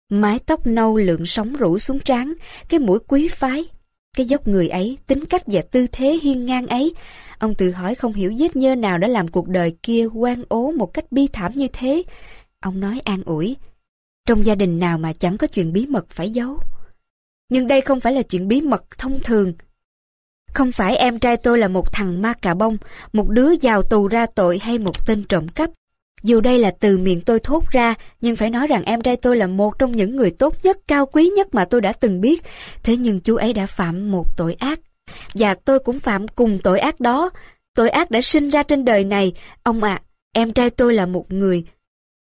Mái tóc nâu lượng sóng rủ xuống trán, cái mũi quý phái cái dốc người ấy, tính cách và tư thế hiên ngang ấy. Ông tự hỏi không hiểu vết nhơ nào đã làm cuộc đời kia quan ố một cách bi thảm như thế. Ông nói an ủi, trong gia đình nào mà chẳng có chuyện bí mật phải giấu. Nhưng đây không phải là chuyện bí mật thông thường. Không phải em trai tôi là một thằng ma cà bông, một đứa giàu tù ra tội hay một tên trộm cắp. Dù đây là từ miệng tôi thốt ra, nhưng phải nói rằng em trai tôi là một trong những người tốt nhất, cao quý nhất mà tôi đã từng biết. Thế nhưng chú ấy đã phạm một tội ác. Và tôi cũng phạm cùng tội ác đó. Tội ác đã sinh ra trên đời này. Ông ạ, em trai tôi là một người.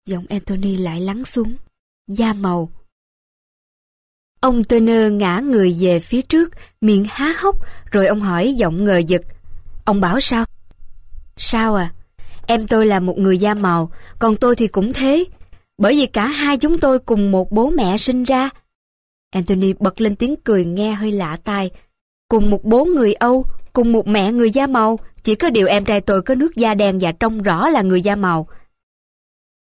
Giọng Anthony lại lắng xuống. Da màu. Ông Turner ngã người về phía trước, miệng há hốc, rồi ông hỏi giọng ngờ giật. Ông bảo sao? Sao à? Em tôi là một người da màu, còn tôi thì cũng thế. Bởi vì cả hai chúng tôi cùng một bố mẹ sinh ra. Anthony bật lên tiếng cười nghe hơi lạ tai. Cùng một bố người Âu, cùng một mẹ người da màu, chỉ có điều em trai tôi có nước da đen và trông rõ là người da màu.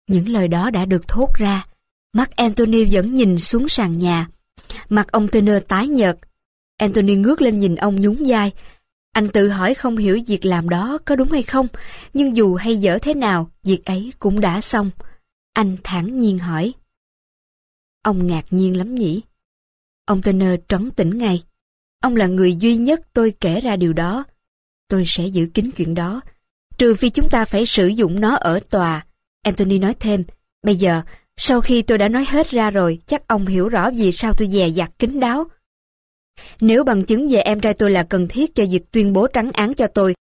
Những lời đó đã được thốt ra. Mắt Anthony vẫn nhìn xuống sàn nhà. Mặt ông Turner tái nhợt. Anthony ngước lên nhìn ông nhún vai. Anh tự hỏi không hiểu việc làm đó có đúng hay không, nhưng dù hay dở thế nào, việc ấy cũng đã xong. Anh thản nhiên hỏi. Ông ngạc nhiên lắm nhỉ? Ông Turner trấn tĩnh ngay. Ông là người duy nhất tôi kể ra điều đó. Tôi sẽ giữ kín chuyện đó. Trừ phi chúng ta phải sử dụng nó ở tòa. Anthony nói thêm, bây giờ, sau khi tôi đã nói hết ra rồi, chắc ông hiểu rõ vì sao tôi dè dặt kín đáo. Nếu bằng chứng về em trai tôi là cần thiết cho việc tuyên bố trắng án cho tôi,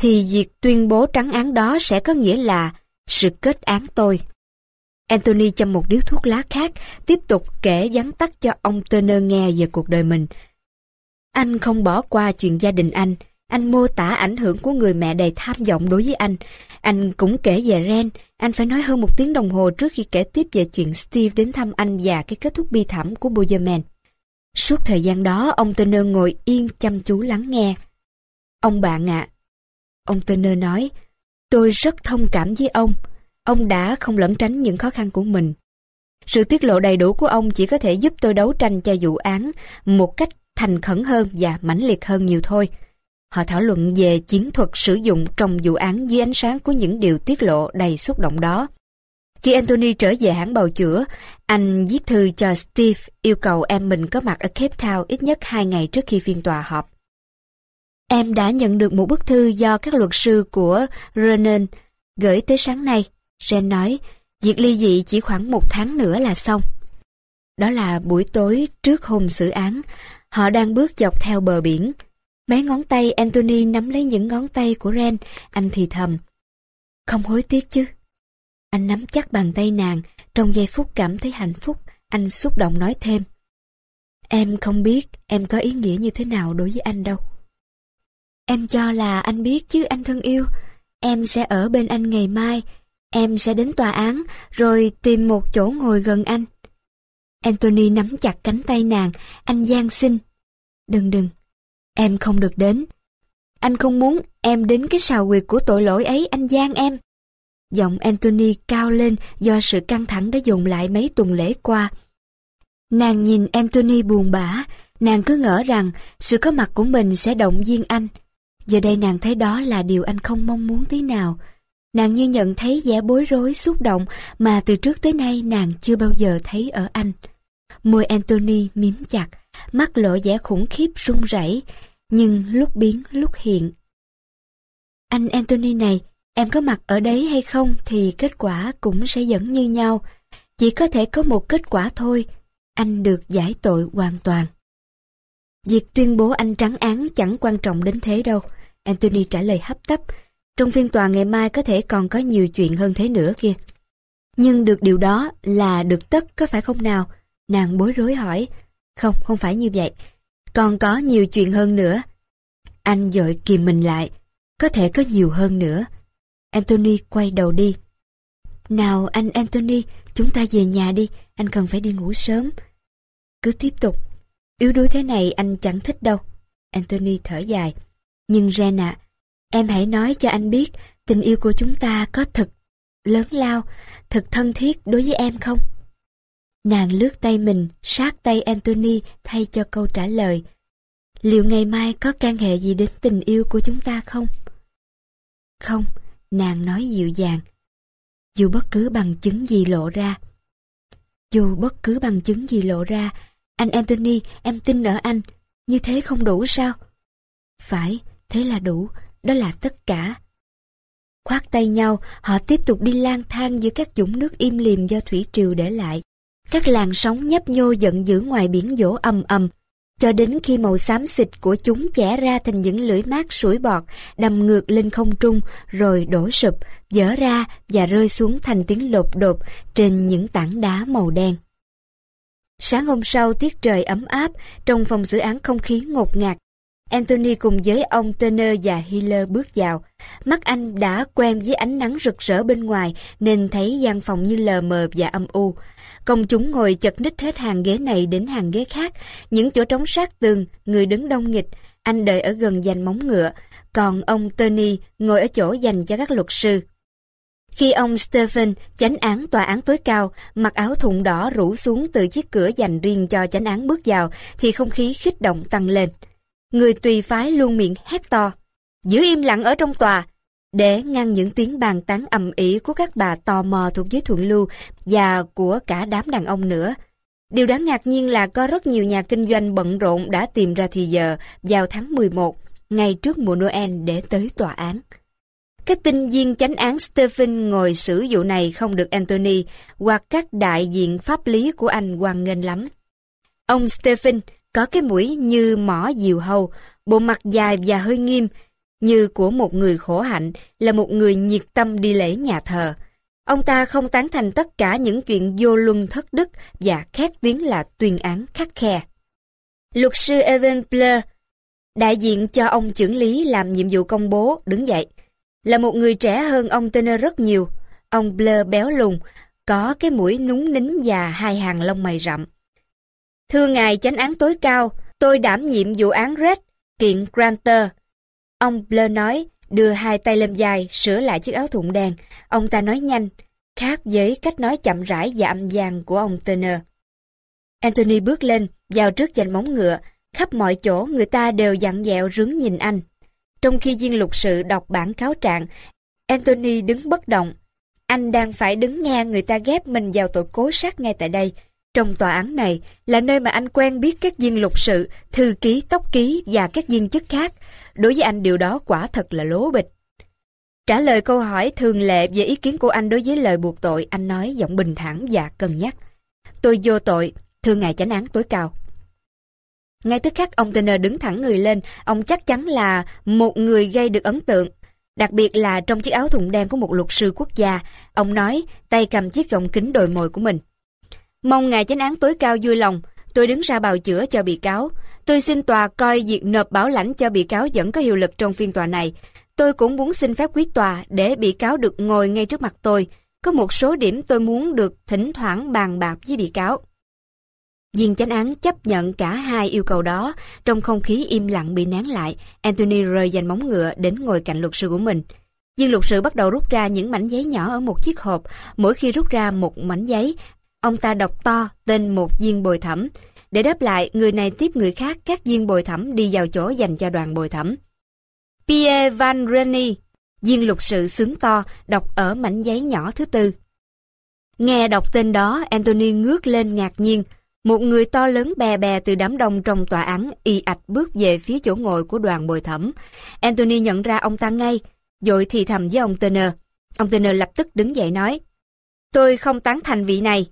thì việc tuyên bố trắng án đó sẽ có nghĩa là sự kết án tôi. Anthony châm một điếu thuốc lá khác, tiếp tục kể vắn tắt cho ông Turner nghe về cuộc đời mình. Anh không bỏ qua chuyện gia đình anh, anh mô tả ảnh hưởng của người mẹ đầy tham vọng đối với anh. Anh cũng kể về Ren, anh phải nói hơn một tiếng đồng hồ trước khi kể tiếp về chuyện Steve đến thăm anh và cái kết thúc bi thảm của Boyerman. Suốt thời gian đó, ông Turner ngồi yên chăm chú lắng nghe. Ông bạn ạ, ông Turner nói, tôi rất thông cảm với ông. Ông đã không lẩn tránh những khó khăn của mình. Sự tiết lộ đầy đủ của ông chỉ có thể giúp tôi đấu tranh cho vụ án một cách thành khẩn hơn và mãnh liệt hơn nhiều thôi. Họ thảo luận về chiến thuật sử dụng trong vụ án dưới ánh sáng của những điều tiết lộ đầy xúc động đó. Khi Anthony trở về hãng bào chữa, anh viết thư cho Steve yêu cầu em mình có mặt ở Cape Town ít nhất hai ngày trước khi phiên tòa họp. Em đã nhận được một bức thư do các luật sư của Renan gửi tới sáng nay. Ren nói, việc ly dị chỉ khoảng một tháng nữa là xong. Đó là buổi tối trước hôm xử án, họ đang bước dọc theo bờ biển. Mấy ngón tay Anthony nắm lấy những ngón tay của Ren, anh thì thầm. Không hối tiếc chứ? Anh nắm chắc bàn tay nàng, trong giây phút cảm thấy hạnh phúc, anh xúc động nói thêm. Em không biết em có ý nghĩa như thế nào đối với anh đâu. Em cho là anh biết chứ anh thân yêu. Em sẽ ở bên anh ngày mai. Em sẽ đến tòa án rồi tìm một chỗ ngồi gần anh. Anthony nắm chặt cánh tay nàng, anh gian xin. Đừng đừng, em không được đến. Anh không muốn em đến cái sào quyệt của tội lỗi ấy, anh gian em. Giọng Anthony cao lên do sự căng thẳng đã dồn lại mấy tuần lễ qua. Nàng nhìn Anthony buồn bã, nàng cứ ngỡ rằng sự có mặt của mình sẽ động viên anh. Giờ đây nàng thấy đó là điều anh không mong muốn tí nào. Nàng như nhận thấy vẻ bối rối, xúc động mà từ trước tới nay nàng chưa bao giờ thấy ở anh. Môi Anthony miếm chặt, mắt lộ vẻ khủng khiếp run rẩy, nhưng lúc biến lúc hiện. Anh Anthony này, Em có mặt ở đấy hay không thì kết quả cũng sẽ vẫn như nhau. Chỉ có thể có một kết quả thôi. Anh được giải tội hoàn toàn. Việc tuyên bố anh trắng án chẳng quan trọng đến thế đâu. Anthony trả lời hấp tấp. Trong phiên tòa ngày mai có thể còn có nhiều chuyện hơn thế nữa kia. Nhưng được điều đó là được tất có phải không nào? Nàng bối rối hỏi. Không, không phải như vậy. Còn có nhiều chuyện hơn nữa. Anh dội kìm mình lại. Có thể có nhiều hơn nữa. Anthony quay đầu đi. Nào anh Anthony, chúng ta về nhà đi, anh cần phải đi ngủ sớm. Cứ tiếp tục. Yếu đuối thế này anh chẳng thích đâu. Anthony thở dài. Nhưng Ren ạ, em hãy nói cho anh biết tình yêu của chúng ta có thật lớn lao, thật thân thiết đối với em không? Nàng lướt tay mình sát tay Anthony thay cho câu trả lời. Liệu ngày mai có can hệ gì đến tình yêu của chúng ta không? Không, nàng nói dịu dàng. Dù bất cứ bằng chứng gì lộ ra. Dù bất cứ bằng chứng gì lộ ra, anh Anthony, em tin ở anh. Như thế không đủ sao? Phải, thế là đủ, đó là tất cả. Khoát tay nhau, họ tiếp tục đi lang thang giữa các dũng nước im lìm do thủy triều để lại. Các làn sóng nhấp nhô giận dữ ngoài biển dỗ ầm ầm, cho đến khi màu xám xịt của chúng chẻ ra thành những lưỡi mát sủi bọt, đầm ngược lên không trung, rồi đổ sụp, dở ra và rơi xuống thành tiếng lột đột trên những tảng đá màu đen. Sáng hôm sau, tiết trời ấm áp, trong phòng xử án không khí ngột ngạt. Anthony cùng với ông Turner và Hiller bước vào. Mắt anh đã quen với ánh nắng rực rỡ bên ngoài nên thấy gian phòng như lờ mờ và âm u. Công chúng ngồi chật ních hết hàng ghế này đến hàng ghế khác, những chỗ trống sát tường, người đứng đông nghịch, anh đợi ở gần dành móng ngựa, còn ông Tony ngồi ở chỗ dành cho các luật sư. Khi ông Stephen, chánh án tòa án tối cao, mặc áo thụng đỏ rủ xuống từ chiếc cửa dành riêng cho chánh án bước vào, thì không khí khích động tăng lên. Người tùy phái luôn miệng hét to, giữ im lặng ở trong tòa, để ngăn những tiếng bàn tán ầm ĩ của các bà tò mò thuộc giới thuận lưu và của cả đám đàn ông nữa. Điều đáng ngạc nhiên là có rất nhiều nhà kinh doanh bận rộn đã tìm ra thì giờ vào tháng 11, ngày trước mùa Noel để tới tòa án. Các tinh viên chánh án Stephen ngồi xử vụ này không được Anthony hoặc các đại diện pháp lý của anh hoan nghênh lắm. Ông Stephen có cái mũi như mỏ diều hâu, bộ mặt dài và hơi nghiêm, như của một người khổ hạnh, là một người nhiệt tâm đi lễ nhà thờ. Ông ta không tán thành tất cả những chuyện vô luân thất đức và khét tiếng là tuyên án khắc khe. Luật sư Evan Blair, đại diện cho ông trưởng lý làm nhiệm vụ công bố, đứng dậy. Là một người trẻ hơn ông Turner rất nhiều. Ông Blair béo lùn, có cái mũi núng nính và hai hàng lông mày rậm. Thưa ngài chánh án tối cao, tôi đảm nhiệm vụ án Red, kiện Granter, Ông Blur nói, đưa hai tay lên dài, sửa lại chiếc áo thụng đen. Ông ta nói nhanh, khác với cách nói chậm rãi và âm vang của ông Turner. Anthony bước lên, vào trước giành móng ngựa. Khắp mọi chỗ người ta đều dặn dẹo rướng nhìn anh. Trong khi viên lục sự đọc bản cáo trạng, Anthony đứng bất động. Anh đang phải đứng nghe người ta ghép mình vào tội cố sát ngay tại đây. Trong tòa án này là nơi mà anh quen biết các viên lục sự, thư ký, tóc ký và các viên chức khác. Đối với anh điều đó quả thật là lố bịch. Trả lời câu hỏi thường lệ về ý kiến của anh đối với lời buộc tội, anh nói giọng bình thản và cân nhắc. Tôi vô tội, thưa ngài chánh án tối cao. Ngay tức khắc ông Turner đứng thẳng người lên, ông chắc chắn là một người gây được ấn tượng. Đặc biệt là trong chiếc áo thùng đen của một luật sư quốc gia, ông nói, tay cầm chiếc gọng kính đồi mồi của mình. Mong ngài chánh án tối cao vui lòng, tôi đứng ra bào chữa cho bị cáo. Tôi xin tòa coi việc nộp bảo lãnh cho bị cáo vẫn có hiệu lực trong phiên tòa này. Tôi cũng muốn xin phép quý tòa để bị cáo được ngồi ngay trước mặt tôi. Có một số điểm tôi muốn được thỉnh thoảng bàn bạc với bị cáo. Viên chánh án chấp nhận cả hai yêu cầu đó. Trong không khí im lặng bị nén lại, Anthony rời dành móng ngựa đến ngồi cạnh luật sư của mình. Viên luật sư bắt đầu rút ra những mảnh giấy nhỏ ở một chiếc hộp. Mỗi khi rút ra một mảnh giấy, ông ta đọc to tên một viên bồi thẩm. Để đáp lại, người này tiếp người khác các viên bồi thẩm đi vào chỗ dành cho đoàn bồi thẩm. Pierre Van Reni, viên lục sự sướng to, đọc ở mảnh giấy nhỏ thứ tư. Nghe đọc tên đó, Anthony ngước lên ngạc nhiên. Một người to lớn bè bè từ đám đông trong tòa án y ạch bước về phía chỗ ngồi của đoàn bồi thẩm. Anthony nhận ra ông ta ngay, dội thì thầm với ông Turner. Ông Turner lập tức đứng dậy nói, Tôi không tán thành vị này.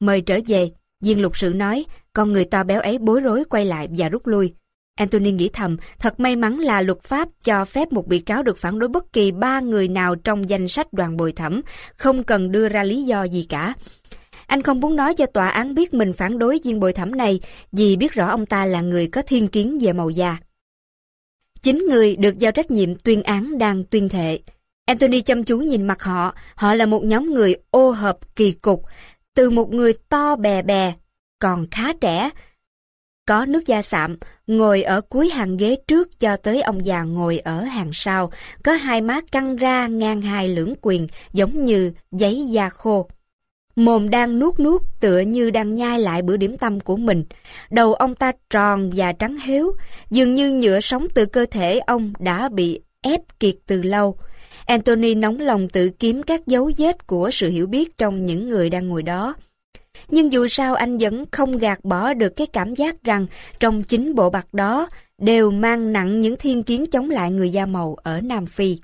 Mời trở về, viên lục sự nói, con người to béo ấy bối rối quay lại và rút lui. Anthony nghĩ thầm, thật may mắn là luật pháp cho phép một bị cáo được phản đối bất kỳ ba người nào trong danh sách đoàn bồi thẩm, không cần đưa ra lý do gì cả. Anh không muốn nói cho tòa án biết mình phản đối viên bồi thẩm này vì biết rõ ông ta là người có thiên kiến về màu da. Chính người được giao trách nhiệm tuyên án đang tuyên thệ. Anthony chăm chú nhìn mặt họ, họ là một nhóm người ô hợp kỳ cục, từ một người to bè bè, còn khá trẻ, có nước da sạm, ngồi ở cuối hàng ghế trước cho tới ông già ngồi ở hàng sau, có hai má căng ra ngang hai lưỡng quyền giống như giấy da khô. Mồm đang nuốt nuốt tựa như đang nhai lại bữa điểm tâm của mình. Đầu ông ta tròn và trắng héo, dường như nhựa sống từ cơ thể ông đã bị ép kiệt từ lâu. Anthony nóng lòng tự kiếm các dấu vết của sự hiểu biết trong những người đang ngồi đó. Nhưng dù sao anh vẫn không gạt bỏ được cái cảm giác rằng trong chính bộ bạc đó đều mang nặng những thiên kiến chống lại người da màu ở Nam Phi.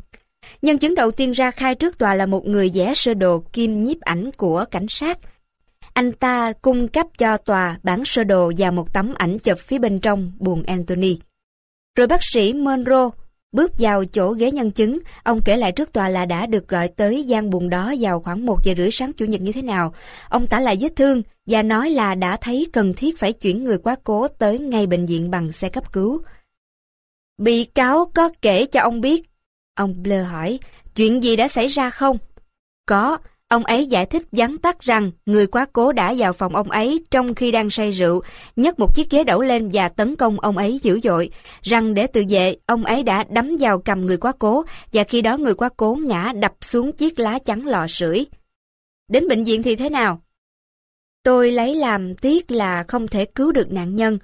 Nhân chứng đầu tiên ra khai trước tòa là một người vẽ sơ đồ kim nhiếp ảnh của cảnh sát. Anh ta cung cấp cho tòa bản sơ đồ và một tấm ảnh chụp phía bên trong buồng Anthony. Rồi bác sĩ Monroe bước vào chỗ ghế nhân chứng, ông kể lại trước tòa là đã được gọi tới gian buồn đó vào khoảng một giờ rưỡi sáng chủ nhật như thế nào. Ông tả lại vết thương và nói là đã thấy cần thiết phải chuyển người quá cố tới ngay bệnh viện bằng xe cấp cứu. Bị cáo có kể cho ông biết Ông Blur hỏi, chuyện gì đã xảy ra không? Có, ông ấy giải thích vắn tắt rằng người quá cố đã vào phòng ông ấy trong khi đang say rượu, nhấc một chiếc ghế đẩu lên và tấn công ông ấy dữ dội, rằng để tự vệ, ông ấy đã đấm vào cầm người quá cố, và khi đó người quá cố ngã đập xuống chiếc lá chắn lò sưởi. Đến bệnh viện thì thế nào? Tôi lấy làm tiếc là không thể cứu được nạn nhân.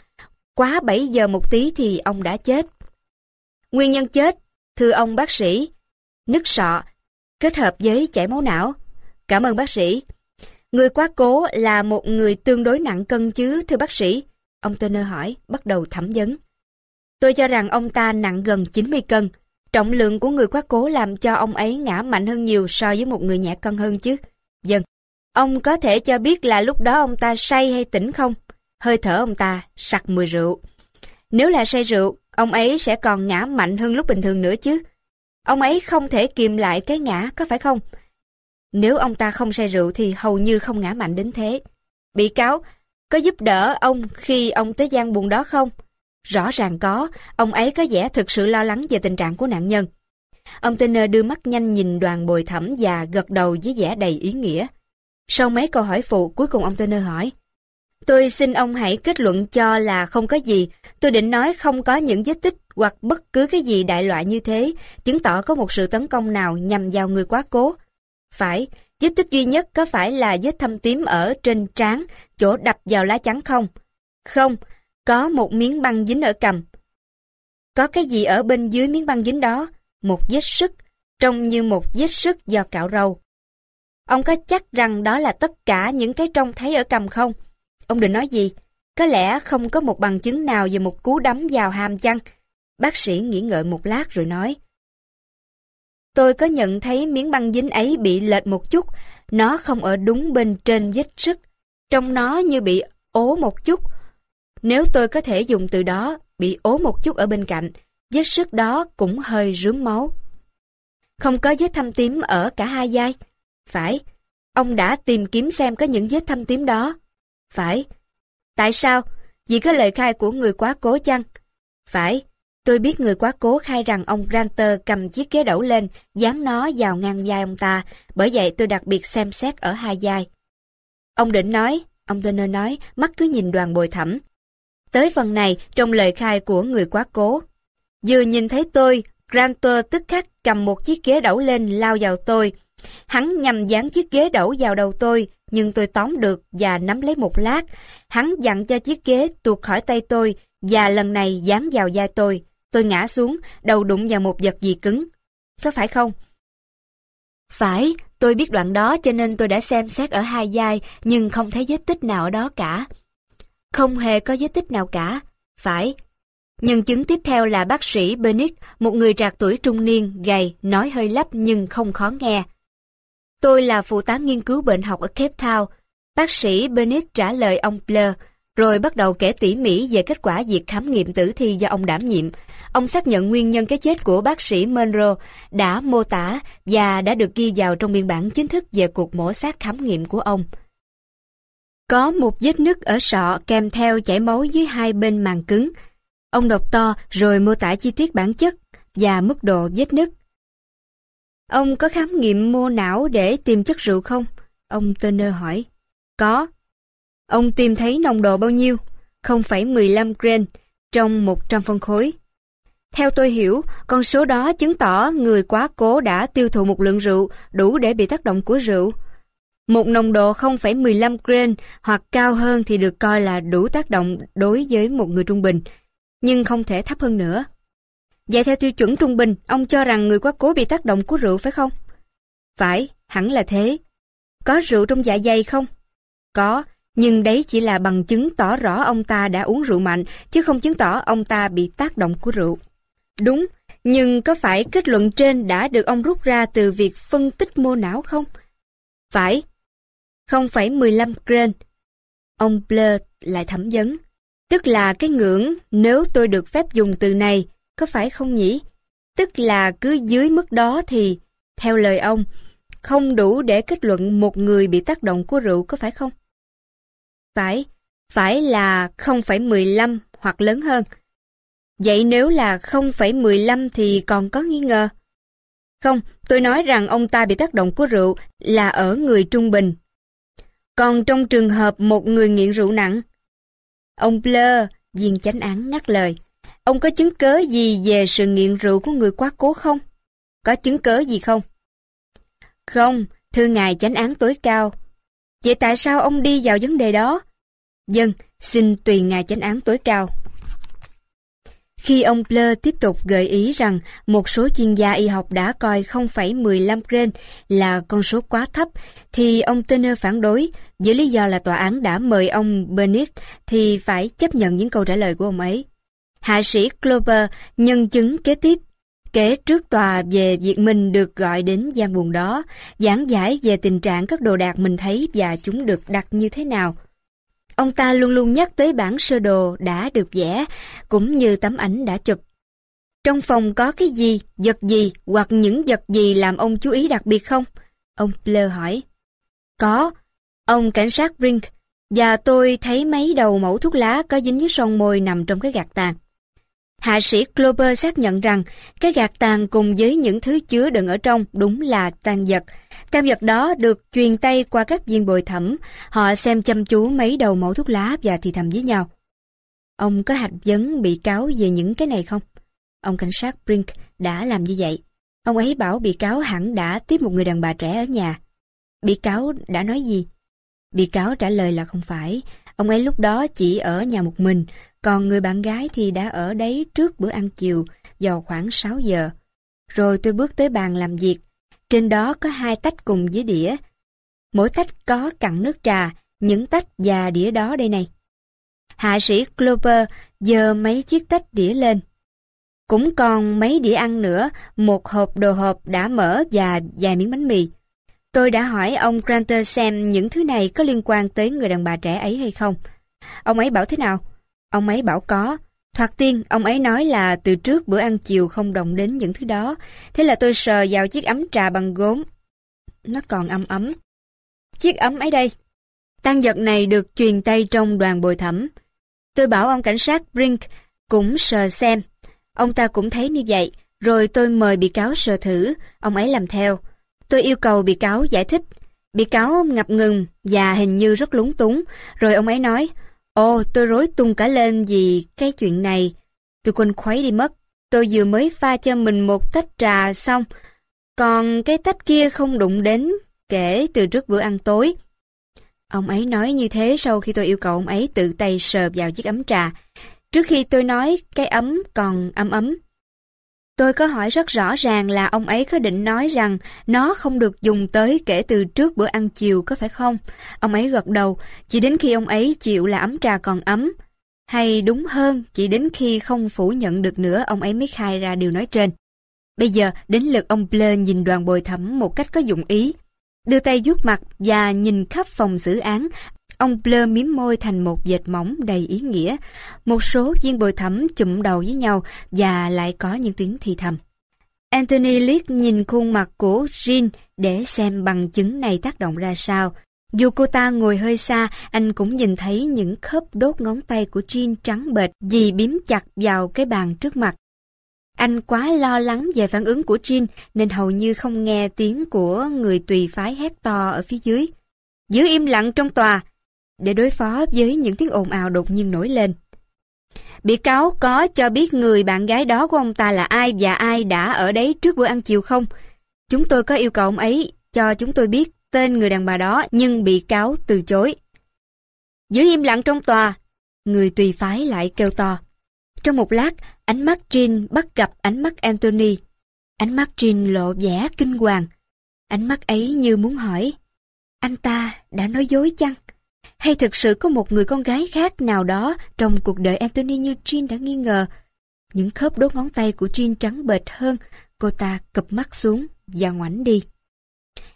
Quá 7 giờ một tí thì ông đã chết. Nguyên nhân chết Thưa ông bác sĩ, nứt sọ, kết hợp với chảy máu não. Cảm ơn bác sĩ. Người quá cố là một người tương đối nặng cân chứ, thưa bác sĩ? Ông Turner hỏi, bắt đầu thẩm vấn. Tôi cho rằng ông ta nặng gần 90 cân. Trọng lượng của người quá cố làm cho ông ấy ngã mạnh hơn nhiều so với một người nhẹ cân hơn chứ. Dân, ông có thể cho biết là lúc đó ông ta say hay tỉnh không? Hơi thở ông ta sặc mùi rượu. Nếu là say rượu, ông ấy sẽ còn ngã mạnh hơn lúc bình thường nữa chứ. Ông ấy không thể kìm lại cái ngã, có phải không? Nếu ông ta không say rượu thì hầu như không ngã mạnh đến thế. Bị cáo, có giúp đỡ ông khi ông tới gian buồn đó không? Rõ ràng có, ông ấy có vẻ thực sự lo lắng về tình trạng của nạn nhân. Ông Turner đưa mắt nhanh nhìn đoàn bồi thẩm và gật đầu với vẻ đầy ý nghĩa. Sau mấy câu hỏi phụ, cuối cùng ông Turner hỏi. Tôi xin ông hãy kết luận cho là không có gì. Tôi định nói không có những vết tích hoặc bất cứ cái gì đại loại như thế, chứng tỏ có một sự tấn công nào nhằm vào người quá cố. Phải, vết tích duy nhất có phải là vết thâm tím ở trên trán, chỗ đập vào lá chắn không? Không, có một miếng băng dính ở cầm. Có cái gì ở bên dưới miếng băng dính đó? Một vết sức, trông như một vết sức do cạo râu. Ông có chắc rằng đó là tất cả những cái trông thấy ở cầm không? Ông định nói gì? Có lẽ không có một bằng chứng nào về một cú đấm vào hàm chăng? Bác sĩ nghĩ ngợi một lát rồi nói. Tôi có nhận thấy miếng băng dính ấy bị lệch một chút, nó không ở đúng bên trên vết sức. Trong nó như bị ố một chút. Nếu tôi có thể dùng từ đó, bị ố một chút ở bên cạnh, vết sức đó cũng hơi rướm máu. Không có vết thâm tím ở cả hai vai. Phải, ông đã tìm kiếm xem có những vết thâm tím đó. Phải. Tại sao? Vì có lời khai của người quá cố chăng? Phải. Tôi biết người quá cố khai rằng ông Granter cầm chiếc ghế đẩu lên, dán nó vào ngang vai ông ta, bởi vậy tôi đặc biệt xem xét ở hai vai. Ông định nói, ông Turner nói, mắt cứ nhìn đoàn bồi thẩm. Tới phần này, trong lời khai của người quá cố. Vừa nhìn thấy tôi, Granter tức khắc cầm một chiếc ghế đẩu lên lao vào tôi. Hắn nhằm dán chiếc ghế đẩu vào đầu tôi, nhưng tôi tóm được và nắm lấy một lát. Hắn dặn cho chiếc ghế tuột khỏi tay tôi và lần này dán vào vai tôi. Tôi ngã xuống, đầu đụng vào một vật gì cứng. Có phải không? Phải, tôi biết đoạn đó cho nên tôi đã xem xét ở hai vai nhưng không thấy vết tích nào ở đó cả. Không hề có vết tích nào cả. Phải. Nhân chứng tiếp theo là bác sĩ Benick, một người trạc tuổi trung niên, gầy, nói hơi lấp nhưng không khó nghe. Tôi là phụ tá nghiên cứu bệnh học ở Cape Town. Bác sĩ Benick trả lời ông Blair, rồi bắt đầu kể tỉ mỉ về kết quả việc khám nghiệm tử thi do ông đảm nhiệm. Ông xác nhận nguyên nhân cái chết của bác sĩ Monroe đã mô tả và đã được ghi vào trong biên bản chính thức về cuộc mổ xác khám nghiệm của ông. Có một vết nứt ở sọ kèm theo chảy máu dưới hai bên màng cứng. Ông đọc to rồi mô tả chi tiết bản chất và mức độ vết nứt. Ông có khám nghiệm mô não để tìm chất rượu không? Ông Turner hỏi. Có. Ông tìm thấy nồng độ bao nhiêu? 0,15 gram trong 100 phân khối. Theo tôi hiểu, con số đó chứng tỏ người quá cố đã tiêu thụ một lượng rượu đủ để bị tác động của rượu. Một nồng độ 0,15 gram hoặc cao hơn thì được coi là đủ tác động đối với một người trung bình, nhưng không thể thấp hơn nữa. Vậy theo tiêu chuẩn trung bình, ông cho rằng người quá cố bị tác động của rượu phải không? Phải, hẳn là thế. Có rượu trong dạ dày không? Có, nhưng đấy chỉ là bằng chứng tỏ rõ ông ta đã uống rượu mạnh, chứ không chứng tỏ ông ta bị tác động của rượu. Đúng, nhưng có phải kết luận trên đã được ông rút ra từ việc phân tích mô não không? Phải, 0,15 gram. Ông Blair lại thẩm vấn. Tức là cái ngưỡng nếu tôi được phép dùng từ này, có phải không nhỉ? Tức là cứ dưới mức đó thì, theo lời ông, không đủ để kết luận một người bị tác động của rượu có phải không? Phải, phải là 0,15 hoặc lớn hơn. Vậy nếu là 0,15 thì còn có nghi ngờ? Không, tôi nói rằng ông ta bị tác động của rượu là ở người trung bình. Còn trong trường hợp một người nghiện rượu nặng, ông Blur, viên chánh án ngắt lời. Ông có chứng cớ gì về sự nghiện rượu của người quá cố không? Có chứng cớ gì không? Không, thưa ngài chánh án tối cao. Vậy tại sao ông đi vào vấn đề đó? Dân, xin tùy ngài chánh án tối cao. Khi ông Blair tiếp tục gợi ý rằng một số chuyên gia y học đã coi 0,15 gren là con số quá thấp, thì ông Turner phản đối, với lý do là tòa án đã mời ông Burnett thì phải chấp nhận những câu trả lời của ông ấy. Hạ sĩ Clover nhân chứng kế tiếp kể trước tòa về việc mình được gọi đến gian buồn đó, giảng giải về tình trạng các đồ đạc mình thấy và chúng được đặt như thế nào. Ông ta luôn luôn nhắc tới bản sơ đồ đã được vẽ, cũng như tấm ảnh đã chụp. Trong phòng có cái gì, vật gì hoặc những vật gì làm ông chú ý đặc biệt không? Ông Blair hỏi. Có, ông cảnh sát Brink, và tôi thấy mấy đầu mẫu thuốc lá có dính với son môi nằm trong cái gạt tàn. Hạ sĩ Clover xác nhận rằng cái gạt tàn cùng với những thứ chứa đựng ở trong đúng là tan vật. Tan vật đó được truyền tay qua các viên bồi thẩm. Họ xem chăm chú mấy đầu mẫu thuốc lá và thì thầm với nhau. Ông có hạch vấn bị cáo về những cái này không? Ông cảnh sát Brink đã làm như vậy. Ông ấy bảo bị cáo hẳn đã tiếp một người đàn bà trẻ ở nhà. Bị cáo đã nói gì? Bị cáo trả lời là không phải. Ông ấy lúc đó chỉ ở nhà một mình, còn người bạn gái thì đã ở đấy trước bữa ăn chiều vào khoảng 6 giờ. Rồi tôi bước tới bàn làm việc. Trên đó có hai tách cùng với đĩa. Mỗi tách có cặn nước trà, những tách và đĩa đó đây này. Hạ sĩ Clover dơ mấy chiếc tách đĩa lên. Cũng còn mấy đĩa ăn nữa, một hộp đồ hộp đã mở và vài miếng bánh mì. Tôi đã hỏi ông Granter xem những thứ này có liên quan tới người đàn bà trẻ ấy hay không. Ông ấy bảo thế nào? Ông ấy bảo có. Thoạt tiên, ông ấy nói là từ trước bữa ăn chiều không động đến những thứ đó. Thế là tôi sờ vào chiếc ấm trà bằng gốm. Nó còn ấm ấm. Chiếc ấm ấy đây. Tăng vật này được truyền tay trong đoàn bồi thẩm. Tôi bảo ông cảnh sát Brink cũng sờ xem. Ông ta cũng thấy như vậy. Rồi tôi mời bị cáo sờ thử. Ông ấy làm theo. Tôi yêu cầu bị cáo giải thích. Bị cáo ngập ngừng và hình như rất lúng túng. Rồi ông ấy nói, Ồ, tôi rối tung cả lên vì cái chuyện này. Tôi quên khuấy đi mất. Tôi vừa mới pha cho mình một tách trà xong. Còn cái tách kia không đụng đến kể từ trước bữa ăn tối. Ông ấy nói như thế sau khi tôi yêu cầu ông ấy tự tay sờ vào chiếc ấm trà. Trước khi tôi nói cái ấm còn ấm ấm. Tôi có hỏi rất rõ ràng là ông ấy có định nói rằng nó không được dùng tới kể từ trước bữa ăn chiều có phải không? Ông ấy gật đầu, chỉ đến khi ông ấy chịu là ấm trà còn ấm. Hay đúng hơn, chỉ đến khi không phủ nhận được nữa ông ấy mới khai ra điều nói trên. Bây giờ đến lượt ông Blaine nhìn đoàn bồi thẩm một cách có dụng ý. Đưa tay vuốt mặt và nhìn khắp phòng xử án, Ông Blur miếm môi thành một dệt mỏng đầy ý nghĩa. Một số viên bồi thẩm chụm đầu với nhau và lại có những tiếng thì thầm. Anthony liếc nhìn khuôn mặt của Jean để xem bằng chứng này tác động ra sao. Dù cô ta ngồi hơi xa, anh cũng nhìn thấy những khớp đốt ngón tay của Jean trắng bệch vì biếm chặt vào cái bàn trước mặt. Anh quá lo lắng về phản ứng của Jean nên hầu như không nghe tiếng của người tùy phái hét to ở phía dưới. Giữ im lặng trong tòa, để đối phó với những tiếng ồn ào đột nhiên nổi lên. Bị cáo có cho biết người bạn gái đó của ông ta là ai và ai đã ở đấy trước bữa ăn chiều không? Chúng tôi có yêu cầu ông ấy cho chúng tôi biết tên người đàn bà đó nhưng bị cáo từ chối. Giữ im lặng trong tòa. Người tùy phái lại kêu to. Trong một lát, ánh mắt Jean bắt gặp ánh mắt Anthony. Ánh mắt Jean lộ vẻ kinh hoàng. Ánh mắt ấy như muốn hỏi. Anh ta đã nói dối chăng? Hay thực sự có một người con gái khác nào đó trong cuộc đời Anthony như Jean đã nghi ngờ? Những khớp đốt ngón tay của Jean trắng bệch hơn, cô ta cụp mắt xuống và ngoảnh đi.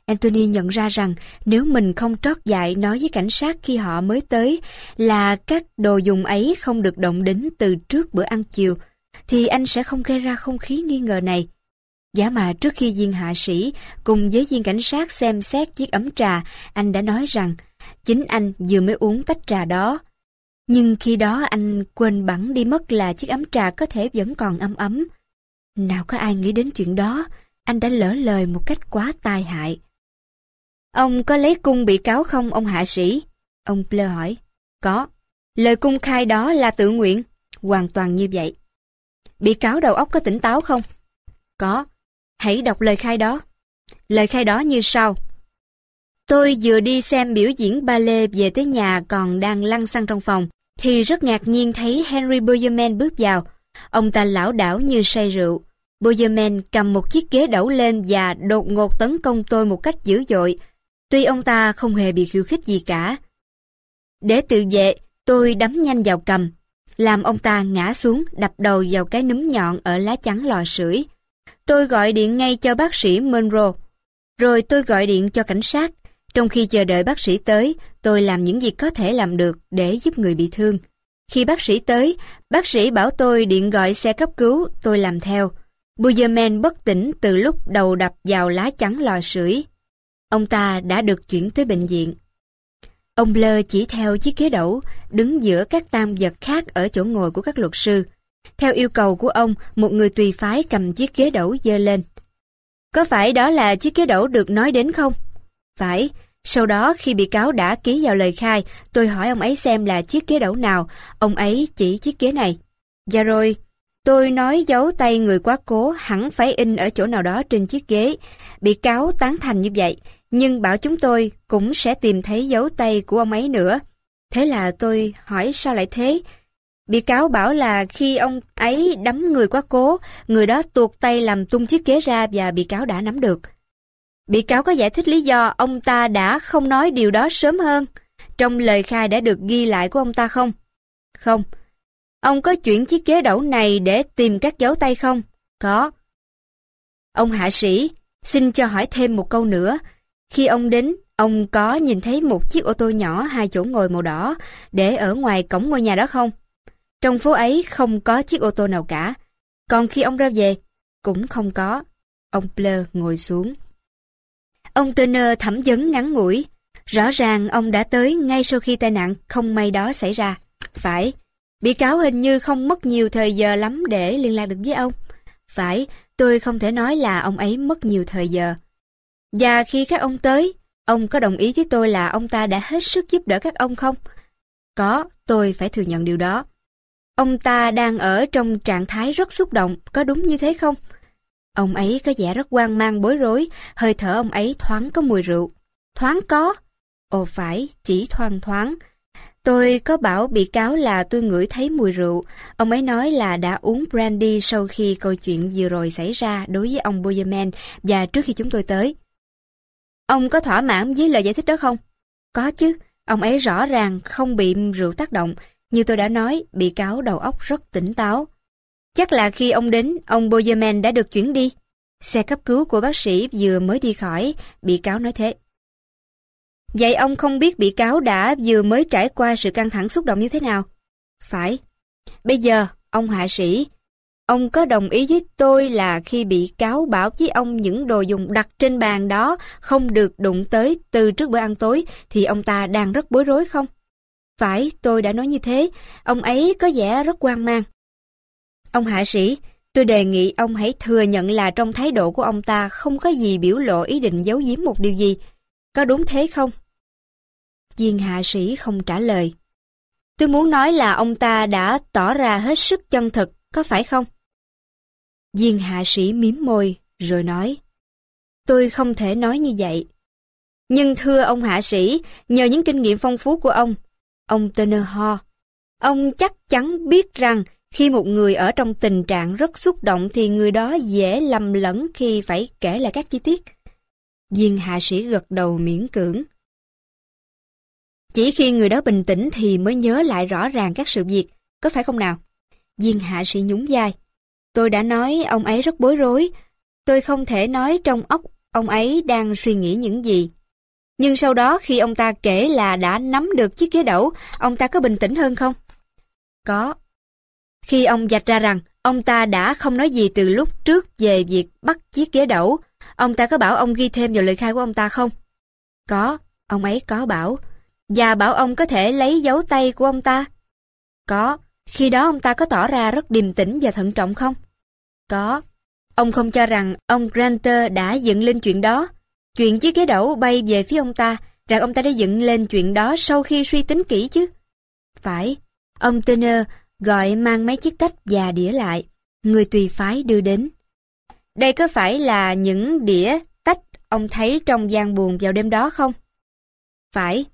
Anthony nhận ra rằng nếu mình không trót dại nói với cảnh sát khi họ mới tới là các đồ dùng ấy không được động đến từ trước bữa ăn chiều, thì anh sẽ không gây ra không khí nghi ngờ này. Giả mà trước khi viên hạ sĩ cùng với viên cảnh sát xem xét chiếc ấm trà, anh đã nói rằng chính anh vừa mới uống tách trà đó. Nhưng khi đó anh quên bẵng đi mất là chiếc ấm trà có thể vẫn còn ấm ấm. Nào có ai nghĩ đến chuyện đó, anh đã lỡ lời một cách quá tai hại. Ông có lấy cung bị cáo không ông hạ sĩ? Ông Blair hỏi. Có. Lời cung khai đó là tự nguyện. Hoàn toàn như vậy. Bị cáo đầu óc có tỉnh táo không? Có. Hãy đọc lời khai đó. Lời khai đó như sau. Tôi vừa đi xem biểu diễn ballet về tới nhà còn đang lăn xăng trong phòng, thì rất ngạc nhiên thấy Henry Boyerman bước vào. Ông ta lão đảo như say rượu. Boyerman cầm một chiếc ghế đẩu lên và đột ngột tấn công tôi một cách dữ dội. Tuy ông ta không hề bị khiêu khích gì cả. Để tự vệ, tôi đấm nhanh vào cầm, làm ông ta ngã xuống đập đầu vào cái núm nhọn ở lá chắn lò sưởi. Tôi gọi điện ngay cho bác sĩ Monroe. Rồi tôi gọi điện cho cảnh sát. Trong khi chờ đợi bác sĩ tới, tôi làm những gì có thể làm được để giúp người bị thương. Khi bác sĩ tới, bác sĩ bảo tôi điện gọi xe cấp cứu, tôi làm theo. Bujerman bất tỉnh từ lúc đầu đập vào lá chắn lò sưởi. Ông ta đã được chuyển tới bệnh viện. Ông Blur chỉ theo chiếc ghế đẩu, đứng giữa các tam vật khác ở chỗ ngồi của các luật sư. Theo yêu cầu của ông, một người tùy phái cầm chiếc ghế đẩu dơ lên. Có phải đó là chiếc ghế đẩu được nói đến không? Phải. Sau đó khi bị cáo đã ký vào lời khai, tôi hỏi ông ấy xem là chiếc ghế đẩu nào. Ông ấy chỉ chiếc ghế này. Và rồi, tôi nói dấu tay người quá cố hẳn phải in ở chỗ nào đó trên chiếc ghế. Bị cáo tán thành như vậy, nhưng bảo chúng tôi cũng sẽ tìm thấy dấu tay của ông ấy nữa. Thế là tôi hỏi sao lại thế? Bị cáo bảo là khi ông ấy đấm người quá cố, người đó tuột tay làm tung chiếc ghế ra và bị cáo đã nắm được. Bị cáo có giải thích lý do ông ta đã không nói điều đó sớm hơn. Trong lời khai đã được ghi lại của ông ta không? Không. Ông có chuyển chiếc ghế đẩu này để tìm các dấu tay không? Có. Ông hạ sĩ, xin cho hỏi thêm một câu nữa. Khi ông đến, ông có nhìn thấy một chiếc ô tô nhỏ hai chỗ ngồi màu đỏ để ở ngoài cổng ngôi nhà đó không? Trong phố ấy không có chiếc ô tô nào cả. Còn khi ông ra về, cũng không có. Ông Blair ngồi xuống. Ông Turner thẩm vấn ngắn ngủi. Rõ ràng ông đã tới ngay sau khi tai nạn không may đó xảy ra. Phải, bị cáo hình như không mất nhiều thời giờ lắm để liên lạc được với ông. Phải, tôi không thể nói là ông ấy mất nhiều thời giờ. Và khi các ông tới, ông có đồng ý với tôi là ông ta đã hết sức giúp đỡ các ông không? Có, tôi phải thừa nhận điều đó. Ông ta đang ở trong trạng thái rất xúc động, có đúng như thế không? Ông ấy có vẻ rất hoang mang bối rối, hơi thở ông ấy thoáng có mùi rượu. Thoáng có? Ồ phải, chỉ thoang thoáng. Tôi có bảo bị cáo là tôi ngửi thấy mùi rượu. Ông ấy nói là đã uống brandy sau khi câu chuyện vừa rồi xảy ra đối với ông Boyerman và trước khi chúng tôi tới. Ông có thỏa mãn với lời giải thích đó không? Có chứ, ông ấy rõ ràng không bị rượu tác động. Như tôi đã nói, bị cáo đầu óc rất tỉnh táo. Chắc là khi ông đến, ông Boyerman đã được chuyển đi. Xe cấp cứu của bác sĩ vừa mới đi khỏi, bị cáo nói thế. Vậy ông không biết bị cáo đã vừa mới trải qua sự căng thẳng xúc động như thế nào? Phải. Bây giờ, ông hạ sĩ, ông có đồng ý với tôi là khi bị cáo bảo với ông những đồ dùng đặt trên bàn đó không được đụng tới từ trước bữa ăn tối thì ông ta đang rất bối rối không? Phải, tôi đã nói như thế. Ông ấy có vẻ rất quan mang. Ông hạ sĩ, tôi đề nghị ông hãy thừa nhận là trong thái độ của ông ta không có gì biểu lộ ý định giấu giếm một điều gì. Có đúng thế không? Viên hạ sĩ không trả lời. Tôi muốn nói là ông ta đã tỏ ra hết sức chân thực, có phải không? Viên hạ sĩ miếm môi, rồi nói. Tôi không thể nói như vậy. Nhưng thưa ông hạ sĩ, nhờ những kinh nghiệm phong phú của ông, ông Turner ho, ông chắc chắn biết rằng khi một người ở trong tình trạng rất xúc động thì người đó dễ lầm lẫn khi phải kể lại các chi tiết. Viên hạ sĩ gật đầu miễn cưỡng. Chỉ khi người đó bình tĩnh thì mới nhớ lại rõ ràng các sự việc, có phải không nào? Viên hạ sĩ nhún vai. Tôi đã nói ông ấy rất bối rối. Tôi không thể nói trong óc ông ấy đang suy nghĩ những gì. Nhưng sau đó khi ông ta kể là đã nắm được chiếc ghế đẩu, ông ta có bình tĩnh hơn không? Có. Khi ông dạch ra rằng ông ta đã không nói gì từ lúc trước về việc bắt chiếc ghế đẩu, ông ta có bảo ông ghi thêm vào lời khai của ông ta không? Có, ông ấy có bảo. Và bảo ông có thể lấy dấu tay của ông ta? Có, khi đó ông ta có tỏ ra rất điềm tĩnh và thận trọng không? Có. Ông không cho rằng ông Granter đã dựng lên chuyện đó. Chuyện chiếc ghế đẩu bay về phía ông ta, rằng ông ta đã dựng lên chuyện đó sau khi suy tính kỹ chứ. Phải. Ông Turner gọi mang mấy chiếc tách và đĩa lại. Người tùy phái đưa đến. Đây có phải là những đĩa tách ông thấy trong gian buồn vào đêm đó không? Phải.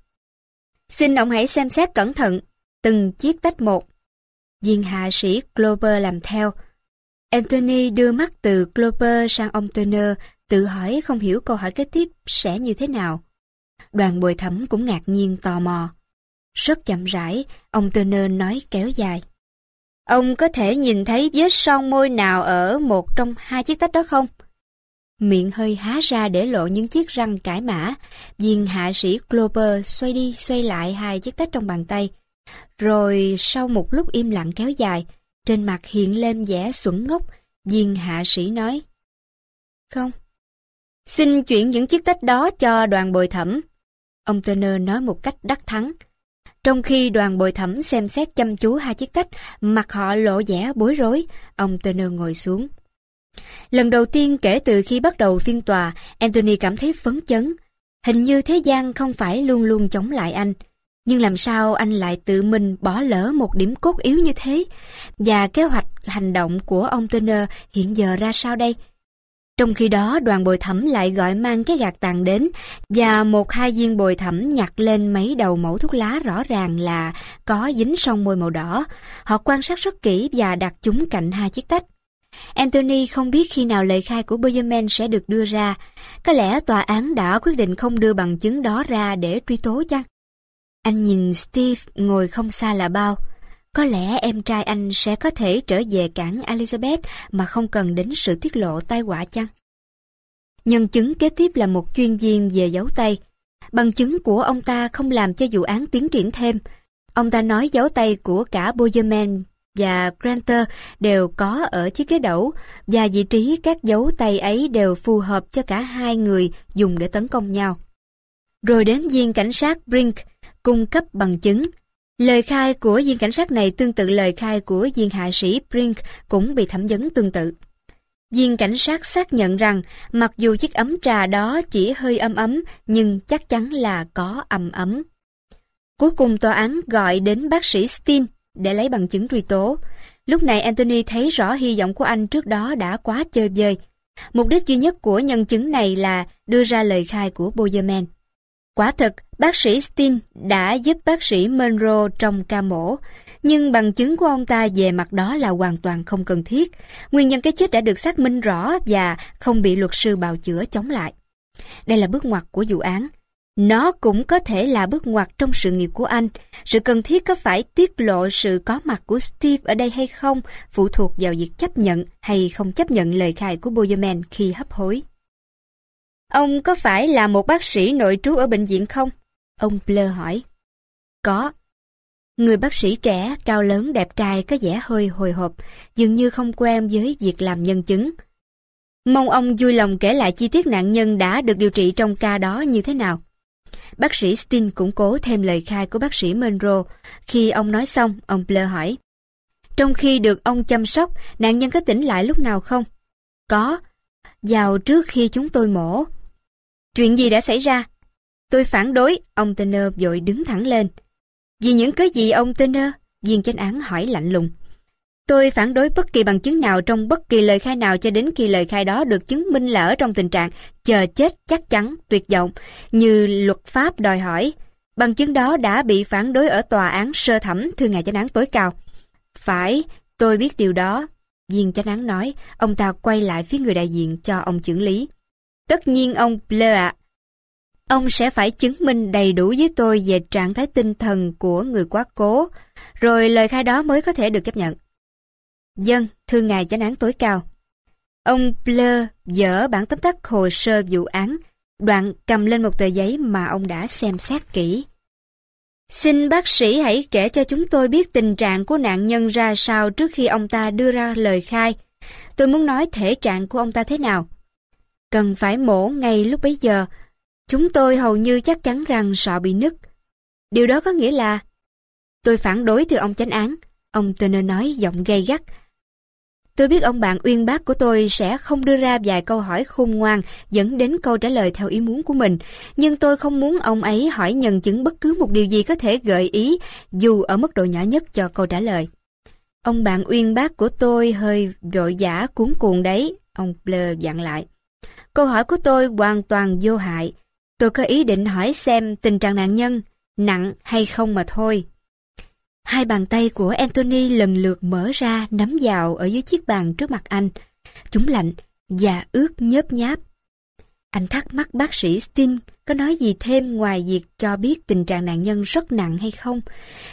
Xin ông hãy xem xét cẩn thận từng chiếc tách một. Viên hạ sĩ Clover làm theo. Anthony đưa mắt từ Clover sang ông Turner, tự hỏi không hiểu câu hỏi kế tiếp sẽ như thế nào. Đoàn bồi thẩm cũng ngạc nhiên tò mò. Rất chậm rãi, ông Turner nói kéo dài. Ông có thể nhìn thấy vết son môi nào ở một trong hai chiếc tách đó không? Miệng hơi há ra để lộ những chiếc răng cải mã. Viên hạ sĩ Clover xoay đi xoay lại hai chiếc tách trong bàn tay. Rồi sau một lúc im lặng kéo dài, trên mặt hiện lên vẻ xuẩn ngốc, viên hạ sĩ nói. Không. Xin chuyển những chiếc tách đó cho đoàn bồi thẩm. Ông Turner nói một cách đắc thắng. Trong khi đoàn bồi thẩm xem xét chăm chú hai chiếc tách, mặt họ lộ vẻ bối rối, ông Turner ngồi xuống. Lần đầu tiên kể từ khi bắt đầu phiên tòa, Anthony cảm thấy phấn chấn. Hình như thế gian không phải luôn luôn chống lại anh. Nhưng làm sao anh lại tự mình bỏ lỡ một điểm cốt yếu như thế? Và kế hoạch hành động của ông Turner hiện giờ ra sao đây? Trong khi đó, đoàn bồi thẩm lại gọi mang cái gạt tàn đến và một hai viên bồi thẩm nhặt lên mấy đầu mẫu thuốc lá rõ ràng là có dính son môi màu đỏ. Họ quan sát rất kỹ và đặt chúng cạnh hai chiếc tách. Anthony không biết khi nào lời khai của Boyerman sẽ được đưa ra. Có lẽ tòa án đã quyết định không đưa bằng chứng đó ra để truy tố chăng? Anh nhìn Steve ngồi không xa là bao. Có lẽ em trai anh sẽ có thể trở về cảng Elizabeth mà không cần đến sự tiết lộ tai họa chăng? Nhân chứng kế tiếp là một chuyên viên về dấu tay. Bằng chứng của ông ta không làm cho vụ án tiến triển thêm. Ông ta nói dấu tay của cả Boyerman và Granter đều có ở chiếc ghế đẩu và vị trí các dấu tay ấy đều phù hợp cho cả hai người dùng để tấn công nhau. Rồi đến viên cảnh sát Brink cung cấp bằng chứng. Lời khai của viên cảnh sát này tương tự lời khai của viên hạ sĩ Brink cũng bị thẩm vấn tương tự. Viên cảnh sát xác nhận rằng, mặc dù chiếc ấm trà đó chỉ hơi ấm ấm, nhưng chắc chắn là có ẩm ấm. Cuối cùng tòa án gọi đến bác sĩ Steen để lấy bằng chứng truy tố. Lúc này Anthony thấy rõ hy vọng của anh trước đó đã quá chơi vơi. Mục đích duy nhất của nhân chứng này là đưa ra lời khai của Boyerman. Quả thật, bác sĩ Steen đã giúp bác sĩ Monroe trong ca mổ, nhưng bằng chứng của ông ta về mặt đó là hoàn toàn không cần thiết. Nguyên nhân cái chết đã được xác minh rõ và không bị luật sư bào chữa chống lại. Đây là bước ngoặt của vụ án. Nó cũng có thể là bước ngoặt trong sự nghiệp của anh. Sự cần thiết có phải tiết lộ sự có mặt của Steve ở đây hay không phụ thuộc vào việc chấp nhận hay không chấp nhận lời khai của Boyerman khi hấp hối. Ông có phải là một bác sĩ nội trú ở bệnh viện không? Ông Blur hỏi. Có. Người bác sĩ trẻ, cao lớn, đẹp trai có vẻ hơi hồi hộp, dường như không quen với việc làm nhân chứng. Mong ông vui lòng kể lại chi tiết nạn nhân đã được điều trị trong ca đó như thế nào. Bác sĩ Steen củng cố thêm lời khai của bác sĩ Monroe. Khi ông nói xong, ông Blair hỏi. Trong khi được ông chăm sóc, nạn nhân có tỉnh lại lúc nào không? Có. Vào trước khi chúng tôi mổ. Chuyện gì đã xảy ra? Tôi phản đối, ông Turner vội đứng thẳng lên. Vì những cái gì ông Turner? Viên chánh án hỏi lạnh lùng. Tôi phản đối bất kỳ bằng chứng nào trong bất kỳ lời khai nào cho đến khi lời khai đó được chứng minh là ở trong tình trạng chờ chết chắc chắn, tuyệt vọng, như luật pháp đòi hỏi. Bằng chứng đó đã bị phản đối ở tòa án sơ thẩm thưa ngài chánh án tối cao. Phải, tôi biết điều đó. Viên chánh án nói, ông ta quay lại phía người đại diện cho ông trưởng lý. Tất nhiên ông Blair ạ. Ông sẽ phải chứng minh đầy đủ với tôi về trạng thái tinh thần của người quá cố, rồi lời khai đó mới có thể được chấp nhận. Dân, thưa ngài chánh án tối cao. Ông Blair dở bản tóm tắt hồ sơ vụ án, đoạn cầm lên một tờ giấy mà ông đã xem xét kỹ. Xin bác sĩ hãy kể cho chúng tôi biết tình trạng của nạn nhân ra sao trước khi ông ta đưa ra lời khai. Tôi muốn nói thể trạng của ông ta thế nào. Cần phải mổ ngay lúc bấy giờ. Chúng tôi hầu như chắc chắn rằng sọ bị nứt. Điều đó có nghĩa là... Tôi phản đối từ ông chánh án. Ông Turner nói giọng gay gắt. Tôi biết ông bạn uyên bác của tôi sẽ không đưa ra vài câu hỏi khôn ngoan dẫn đến câu trả lời theo ý muốn của mình, nhưng tôi không muốn ông ấy hỏi nhân chứng bất cứ một điều gì có thể gợi ý, dù ở mức độ nhỏ nhất cho câu trả lời. Ông bạn uyên bác của tôi hơi vội giả cuốn cuồng đấy, ông Blair dặn lại. Câu hỏi của tôi hoàn toàn vô hại. Tôi có ý định hỏi xem tình trạng nạn nhân nặng hay không mà thôi. Hai bàn tay của Anthony lần lượt mở ra, nắm vào ở dưới chiếc bàn trước mặt anh. Chúng lạnh và ướt nhớp nháp. Anh thắc mắc bác sĩ Stin có nói gì thêm ngoài việc cho biết tình trạng nạn nhân rất nặng hay không.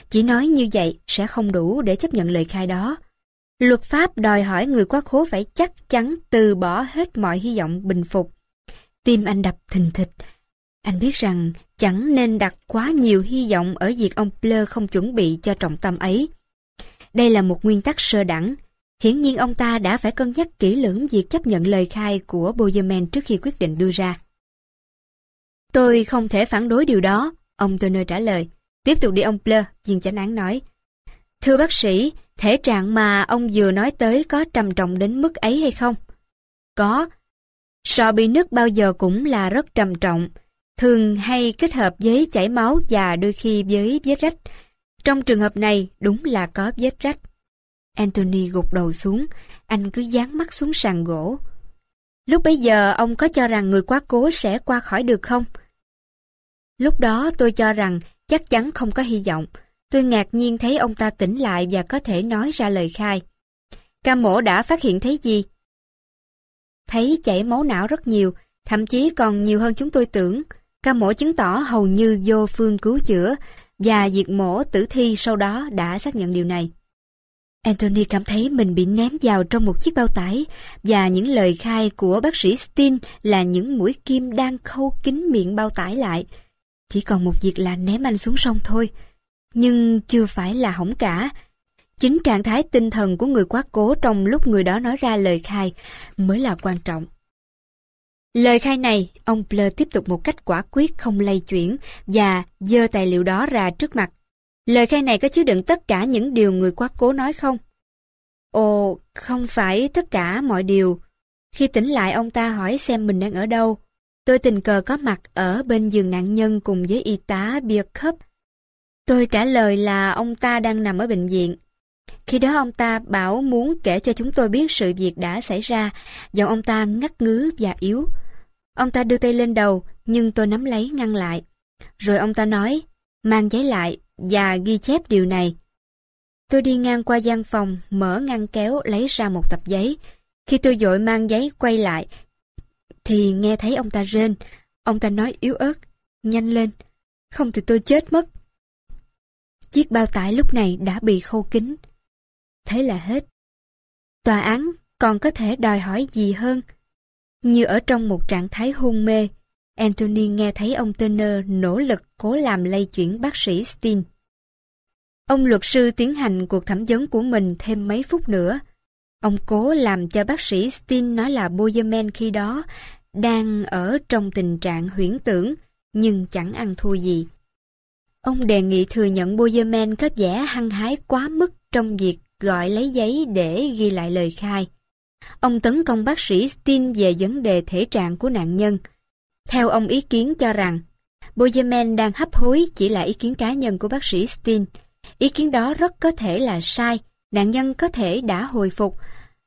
Chỉ nói như vậy sẽ không đủ để chấp nhận lời khai đó. Luật pháp đòi hỏi người quá khố phải chắc chắn từ bỏ hết mọi hy vọng bình phục. Tim anh đập thình thịch. Anh biết rằng chẳng nên đặt quá nhiều hy vọng ở việc ông Blur không chuẩn bị cho trọng tâm ấy. Đây là một nguyên tắc sơ đẳng. Hiển nhiên ông ta đã phải cân nhắc kỹ lưỡng việc chấp nhận lời khai của Bozeman trước khi quyết định đưa ra. Tôi không thể phản đối điều đó, ông Turner trả lời. Tiếp tục đi ông Blur, viên chánh án nói. Thưa bác sĩ, thể trạng mà ông vừa nói tới có trầm trọng đến mức ấy hay không? Có. Sọ bị nứt bao giờ cũng là rất trầm trọng thường hay kết hợp với chảy máu và đôi khi với vết rách. Trong trường hợp này đúng là có vết rách. Anthony gục đầu xuống, anh cứ dán mắt xuống sàn gỗ. Lúc bấy giờ ông có cho rằng người quá cố sẽ qua khỏi được không? Lúc đó tôi cho rằng chắc chắn không có hy vọng. Tôi ngạc nhiên thấy ông ta tỉnh lại và có thể nói ra lời khai. Ca mổ đã phát hiện thấy gì? Thấy chảy máu não rất nhiều, thậm chí còn nhiều hơn chúng tôi tưởng. Ca mổ chứng tỏ hầu như vô phương cứu chữa và diệt mổ tử thi sau đó đã xác nhận điều này. Anthony cảm thấy mình bị ném vào trong một chiếc bao tải và những lời khai của bác sĩ Steen là những mũi kim đang khâu kín miệng bao tải lại. Chỉ còn một việc là ném anh xuống sông thôi. Nhưng chưa phải là hỏng cả. Chính trạng thái tinh thần của người quá cố trong lúc người đó nói ra lời khai mới là quan trọng. Lời khai này, ông Blair tiếp tục một cách quả quyết không lay chuyển và dơ tài liệu đó ra trước mặt. Lời khai này có chứa đựng tất cả những điều người quá cố nói không? Ồ, không phải tất cả mọi điều. Khi tỉnh lại ông ta hỏi xem mình đang ở đâu. Tôi tình cờ có mặt ở bên giường nạn nhân cùng với y tá Bierkup. Tôi trả lời là ông ta đang nằm ở bệnh viện. Khi đó ông ta bảo muốn kể cho chúng tôi biết sự việc đã xảy ra, giọng ông ta ngắt ngứ và yếu. Ông ta đưa tay lên đầu, nhưng tôi nắm lấy ngăn lại. Rồi ông ta nói, mang giấy lại và ghi chép điều này. Tôi đi ngang qua gian phòng, mở ngăn kéo lấy ra một tập giấy. Khi tôi dội mang giấy quay lại, thì nghe thấy ông ta rên. Ông ta nói yếu ớt, nhanh lên, không thì tôi chết mất. Chiếc bao tải lúc này đã bị khô kín. Thế là hết. Tòa án còn có thể đòi hỏi gì hơn? Như ở trong một trạng thái hôn mê, Anthony nghe thấy ông Turner nỗ lực cố làm lay chuyển bác sĩ Steen. Ông luật sư tiến hành cuộc thẩm vấn của mình thêm mấy phút nữa. Ông cố làm cho bác sĩ Steen nói là Boyerman khi đó đang ở trong tình trạng huyễn tưởng, nhưng chẳng ăn thua gì. Ông đề nghị thừa nhận Boyerman có vẻ hăng hái quá mức trong việc gọi lấy giấy để ghi lại lời khai. Ông tấn công bác sĩ Steen về vấn đề thể trạng của nạn nhân. Theo ông ý kiến cho rằng, Bozeman đang hấp hối chỉ là ý kiến cá nhân của bác sĩ Steen. Ý kiến đó rất có thể là sai nạn nhân có thể đã hồi phục.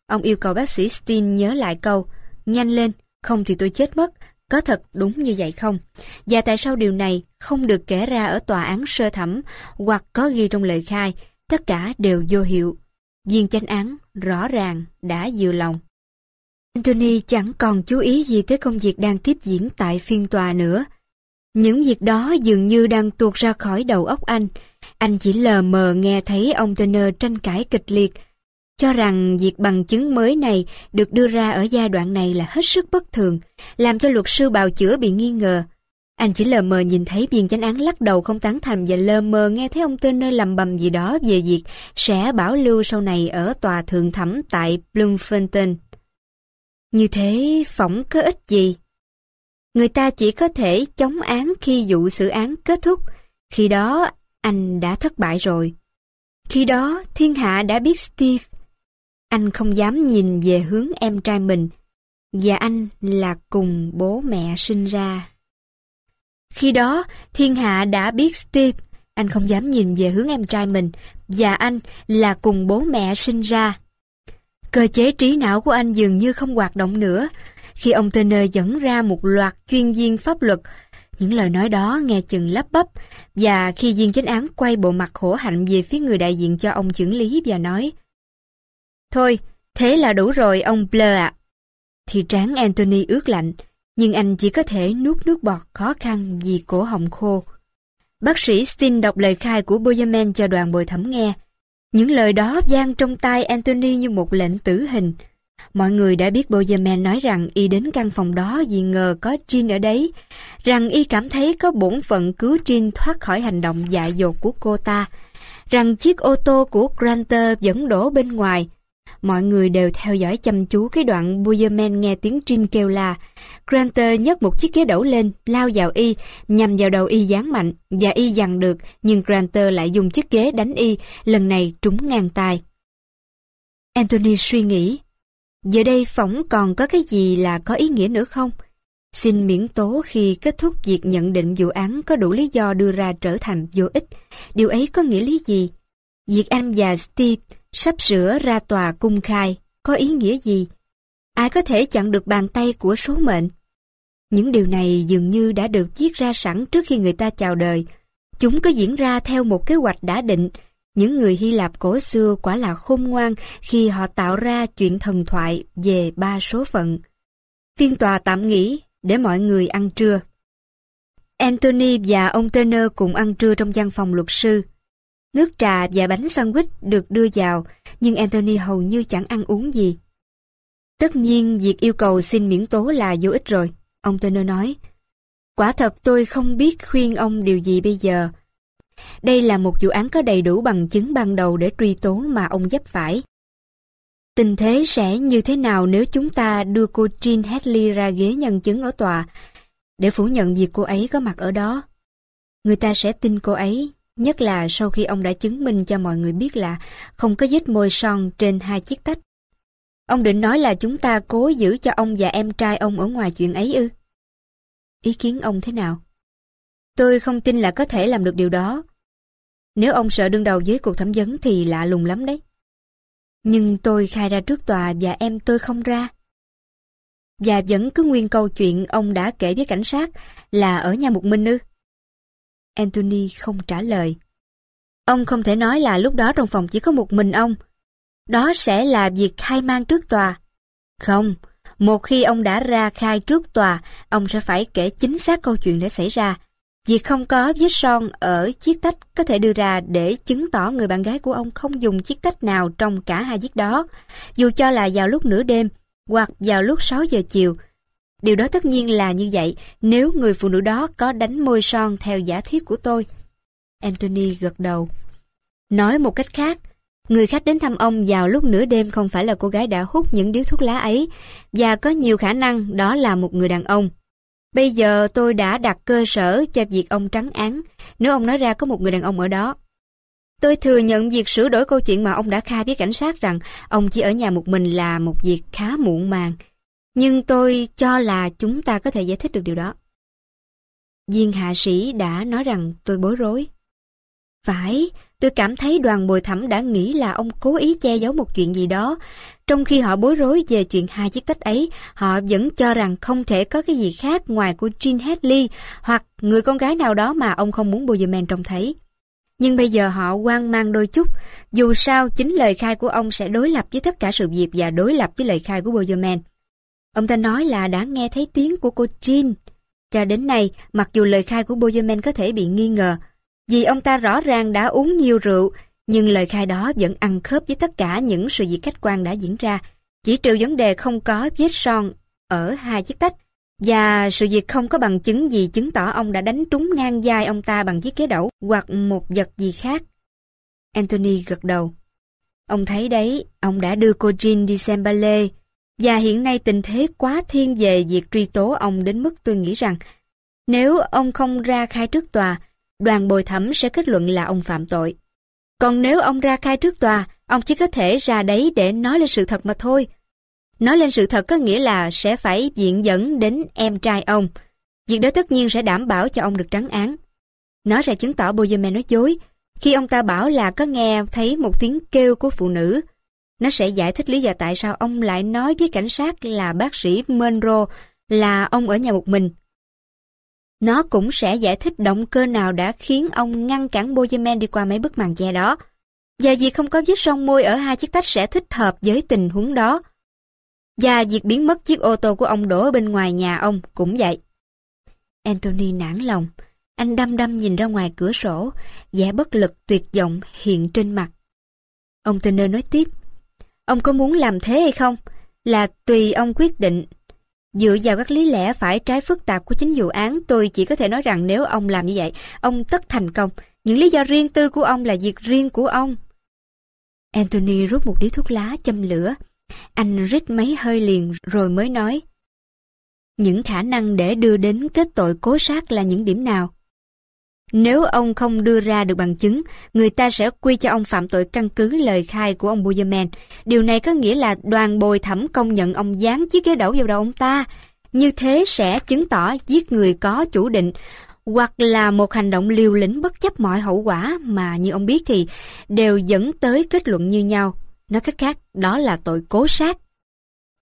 Ông yêu cầu bác sĩ Steen nhớ lại câu, nhanh lên, không thì tôi chết mất, có thật đúng như vậy không? Và tại sao điều này không được kể ra ở tòa án sơ thẩm hoặc có ghi trong lời khai, tất cả đều vô hiệu. Viên chánh án rõ ràng đã dự lòng. Anthony chẳng còn chú ý gì tới công việc đang tiếp diễn tại phiên tòa nữa. Những việc đó dường như đang tuột ra khỏi đầu óc anh. Anh chỉ lờ mờ nghe thấy ông Turner tranh cãi kịch liệt, cho rằng việc bằng chứng mới này được đưa ra ở giai đoạn này là hết sức bất thường, làm cho luật sư bào chữa bị nghi ngờ. Anh chỉ lờ mờ nhìn thấy biên chánh án lắc đầu không tán thành và lờ mờ nghe thấy ông Turner lầm bầm gì đó về việc sẽ bảo lưu sau này ở tòa thượng thẩm tại Bloemfontein. Như thế phỏng có ích gì? Người ta chỉ có thể chống án khi vụ xử án kết thúc, khi đó anh đã thất bại rồi. Khi đó thiên hạ đã biết Steve. Anh không dám nhìn về hướng em trai mình, và anh là cùng bố mẹ sinh ra. Khi đó, thiên hạ đã biết Steve, anh không dám nhìn về hướng em trai mình, và anh là cùng bố mẹ sinh ra. Cơ chế trí não của anh dường như không hoạt động nữa. Khi ông Turner dẫn ra một loạt chuyên viên pháp luật, những lời nói đó nghe chừng lắp bắp, và khi viên chánh án quay bộ mặt khổ hạnh về phía người đại diện cho ông trưởng lý và nói Thôi, thế là đủ rồi ông Blair ạ. Thì trán Anthony ướt lạnh, nhưng anh chỉ có thể nuốt nước bọt khó khăn vì cổ họng khô. Bác sĩ Steen đọc lời khai của Boyerman cho đoàn bồi thẩm nghe. Những lời đó vang trong tai Anthony như một lệnh tử hình. Mọi người đã biết Boyerman nói rằng y đến căn phòng đó vì ngờ có Jean ở đấy, rằng y cảm thấy có bổn phận cứu Jean thoát khỏi hành động dại dột của cô ta, rằng chiếc ô tô của Granter vẫn đổ bên ngoài, Mọi người đều theo dõi chăm chú cái đoạn Buyerman nghe tiếng Trinh kêu là Granter nhấc một chiếc ghế đẩu lên, lao vào y, nhằm vào đầu y giáng mạnh, và y dằn được, nhưng Granter lại dùng chiếc ghế đánh y, lần này trúng ngang tai. Anthony suy nghĩ, giờ đây phỏng còn có cái gì là có ý nghĩa nữa không? Xin miễn tố khi kết thúc việc nhận định vụ án có đủ lý do đưa ra trở thành vô ích. Điều ấy có nghĩa lý gì? Việc anh và Steve sắp sửa ra tòa cung khai, có ý nghĩa gì? Ai có thể chặn được bàn tay của số mệnh? Những điều này dường như đã được viết ra sẵn trước khi người ta chào đời. Chúng có diễn ra theo một kế hoạch đã định. Những người Hy Lạp cổ xưa quả là khôn ngoan khi họ tạo ra chuyện thần thoại về ba số phận. Phiên tòa tạm nghỉ để mọi người ăn trưa. Anthony và ông Turner cùng ăn trưa trong văn phòng luật sư. Nước trà và bánh sandwich được đưa vào, nhưng Anthony hầu như chẳng ăn uống gì. Tất nhiên, việc yêu cầu xin miễn tố là vô ích rồi, ông Turner nói. Quả thật tôi không biết khuyên ông điều gì bây giờ. Đây là một vụ án có đầy đủ bằng chứng ban đầu để truy tố mà ông dấp phải. Tình thế sẽ như thế nào nếu chúng ta đưa cô Jean Hadley ra ghế nhân chứng ở tòa để phủ nhận việc cô ấy có mặt ở đó? Người ta sẽ tin cô ấy Nhất là sau khi ông đã chứng minh cho mọi người biết là không có vết môi son trên hai chiếc tách. Ông định nói là chúng ta cố giữ cho ông và em trai ông ở ngoài chuyện ấy ư? Ý kiến ông thế nào? Tôi không tin là có thể làm được điều đó. Nếu ông sợ đương đầu với cuộc thẩm vấn thì lạ lùng lắm đấy. Nhưng tôi khai ra trước tòa và em tôi không ra. Và vẫn cứ nguyên câu chuyện ông đã kể với cảnh sát là ở nhà một mình ư. Anthony không trả lời. Ông không thể nói là lúc đó trong phòng chỉ có một mình ông. Đó sẽ là việc khai mang trước tòa. Không, một khi ông đã ra khai trước tòa, ông sẽ phải kể chính xác câu chuyện đã xảy ra. Việc không có vết son ở chiếc tách có thể đưa ra để chứng tỏ người bạn gái của ông không dùng chiếc tách nào trong cả hai chiếc đó, dù cho là vào lúc nửa đêm hoặc vào lúc 6 giờ chiều, Điều đó tất nhiên là như vậy nếu người phụ nữ đó có đánh môi son theo giả thiết của tôi. Anthony gật đầu. Nói một cách khác, người khách đến thăm ông vào lúc nửa đêm không phải là cô gái đã hút những điếu thuốc lá ấy, và có nhiều khả năng đó là một người đàn ông. Bây giờ tôi đã đặt cơ sở cho việc ông trắng án, nếu ông nói ra có một người đàn ông ở đó. Tôi thừa nhận việc sửa đổi câu chuyện mà ông đã khai với cảnh sát rằng ông chỉ ở nhà một mình là một việc khá muộn màng, nhưng tôi cho là chúng ta có thể giải thích được điều đó. Viên hạ sĩ đã nói rằng tôi bối rối. Phải, tôi cảm thấy đoàn bồi thẩm đã nghĩ là ông cố ý che giấu một chuyện gì đó. Trong khi họ bối rối về chuyện hai chiếc tách ấy, họ vẫn cho rằng không thể có cái gì khác ngoài của Jean Hadley hoặc người con gái nào đó mà ông không muốn Bozeman trông thấy. Nhưng bây giờ họ quan mang đôi chút, dù sao chính lời khai của ông sẽ đối lập với tất cả sự việc và đối lập với lời khai của Bozeman. Ông ta nói là đã nghe thấy tiếng của cô Jean. Cho đến nay, mặc dù lời khai của Boyerman có thể bị nghi ngờ, vì ông ta rõ ràng đã uống nhiều rượu, nhưng lời khai đó vẫn ăn khớp với tất cả những sự việc khách quan đã diễn ra, chỉ trừ vấn đề không có vết son ở hai chiếc tách, và sự việc không có bằng chứng gì chứng tỏ ông đã đánh trúng ngang vai ông ta bằng chiếc ghế đẩu hoặc một vật gì khác. Anthony gật đầu. Ông thấy đấy, ông đã đưa cô Jean đi xem ballet, và hiện nay tình thế quá thiên về việc truy tố ông đến mức tôi nghĩ rằng nếu ông không ra khai trước tòa, đoàn bồi thẩm sẽ kết luận là ông phạm tội. Còn nếu ông ra khai trước tòa, ông chỉ có thể ra đấy để nói lên sự thật mà thôi. Nói lên sự thật có nghĩa là sẽ phải diện dẫn đến em trai ông. Việc đó tất nhiên sẽ đảm bảo cho ông được trắng án. Nó sẽ chứng tỏ Bozeman nói dối. Khi ông ta bảo là có nghe thấy một tiếng kêu của phụ nữ, nó sẽ giải thích lý do tại sao ông lại nói với cảnh sát là bác sĩ Monroe là ông ở nhà một mình. Nó cũng sẽ giải thích động cơ nào đã khiến ông ngăn cản Bozeman đi qua mấy bức màn che đó. Và việc không có vết son môi ở hai chiếc tách sẽ thích hợp với tình huống đó. Và việc biến mất chiếc ô tô của ông đổ ở bên ngoài nhà ông cũng vậy. Anthony nản lòng. Anh đăm đăm nhìn ra ngoài cửa sổ, vẻ bất lực tuyệt vọng hiện trên mặt. Ông Turner nói tiếp. Ông có muốn làm thế hay không? Là tùy ông quyết định. Dựa vào các lý lẽ phải trái phức tạp của chính vụ án, tôi chỉ có thể nói rằng nếu ông làm như vậy, ông tất thành công. Những lý do riêng tư của ông là việc riêng của ông. Anthony rút một điếu thuốc lá châm lửa. Anh rít mấy hơi liền rồi mới nói. Những khả năng để đưa đến kết tội cố sát là những điểm nào? Nếu ông không đưa ra được bằng chứng, người ta sẽ quy cho ông phạm tội căn cứ lời khai của ông Buyerman. Điều này có nghĩa là đoàn bồi thẩm công nhận ông dán chiếc ghế đẩu vào đầu ông ta. Như thế sẽ chứng tỏ giết người có chủ định, hoặc là một hành động liều lĩnh bất chấp mọi hậu quả mà như ông biết thì đều dẫn tới kết luận như nhau. Nói cách khác, đó là tội cố sát.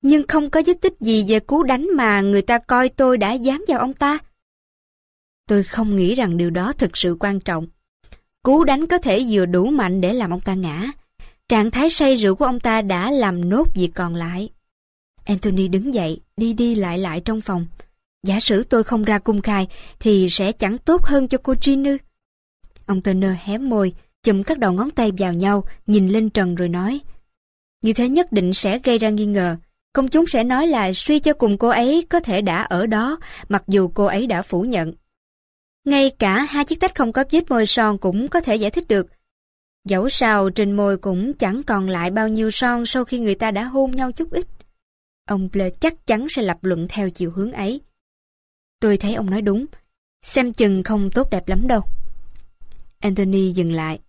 Nhưng không có vết tích gì về cú đánh mà người ta coi tôi đã dán vào ông ta. Tôi không nghĩ rằng điều đó thực sự quan trọng. Cú đánh có thể vừa đủ mạnh để làm ông ta ngã. Trạng thái say rượu của ông ta đã làm nốt việc còn lại. Anthony đứng dậy, đi đi lại lại trong phòng. Giả sử tôi không ra cung khai thì sẽ chẳng tốt hơn cho cô Jean Ông Turner hé môi, chùm các đầu ngón tay vào nhau, nhìn lên trần rồi nói. Như thế nhất định sẽ gây ra nghi ngờ. Công chúng sẽ nói là suy cho cùng cô ấy có thể đã ở đó, mặc dù cô ấy đã phủ nhận. Ngay cả hai chiếc tách không có vết môi son cũng có thể giải thích được. Dẫu sao trên môi cũng chẳng còn lại bao nhiêu son sau khi người ta đã hôn nhau chút ít. Ông Blair chắc chắn sẽ lập luận theo chiều hướng ấy. Tôi thấy ông nói đúng. Xem chừng không tốt đẹp lắm đâu. Anthony dừng lại.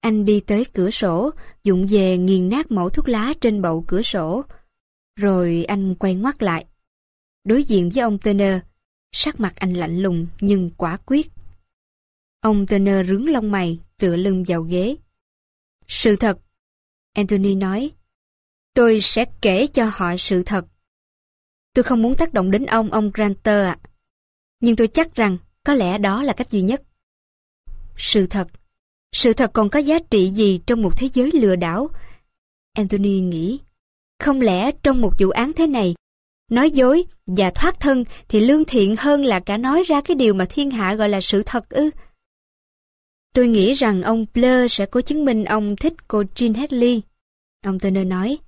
Anh đi tới cửa sổ, dụng về nghiền nát mẫu thuốc lá trên bậu cửa sổ. Rồi anh quay ngoắt lại. Đối diện với ông Turner, Sắc mặt anh lạnh lùng nhưng quả quyết. Ông Turner rướng lông mày, tựa lưng vào ghế. Sự thật, Anthony nói. Tôi sẽ kể cho họ sự thật. Tôi không muốn tác động đến ông, ông Granter ạ. Nhưng tôi chắc rằng có lẽ đó là cách duy nhất. Sự thật. Sự thật còn có giá trị gì trong một thế giới lừa đảo? Anthony nghĩ. Không lẽ trong một vụ án thế này, Nói dối và thoát thân thì lương thiện hơn là cả nói ra cái điều mà thiên hạ gọi là sự thật ư. Tôi nghĩ rằng ông Blair sẽ có chứng minh ông thích cô Jean Hadley. Ông Turner nói,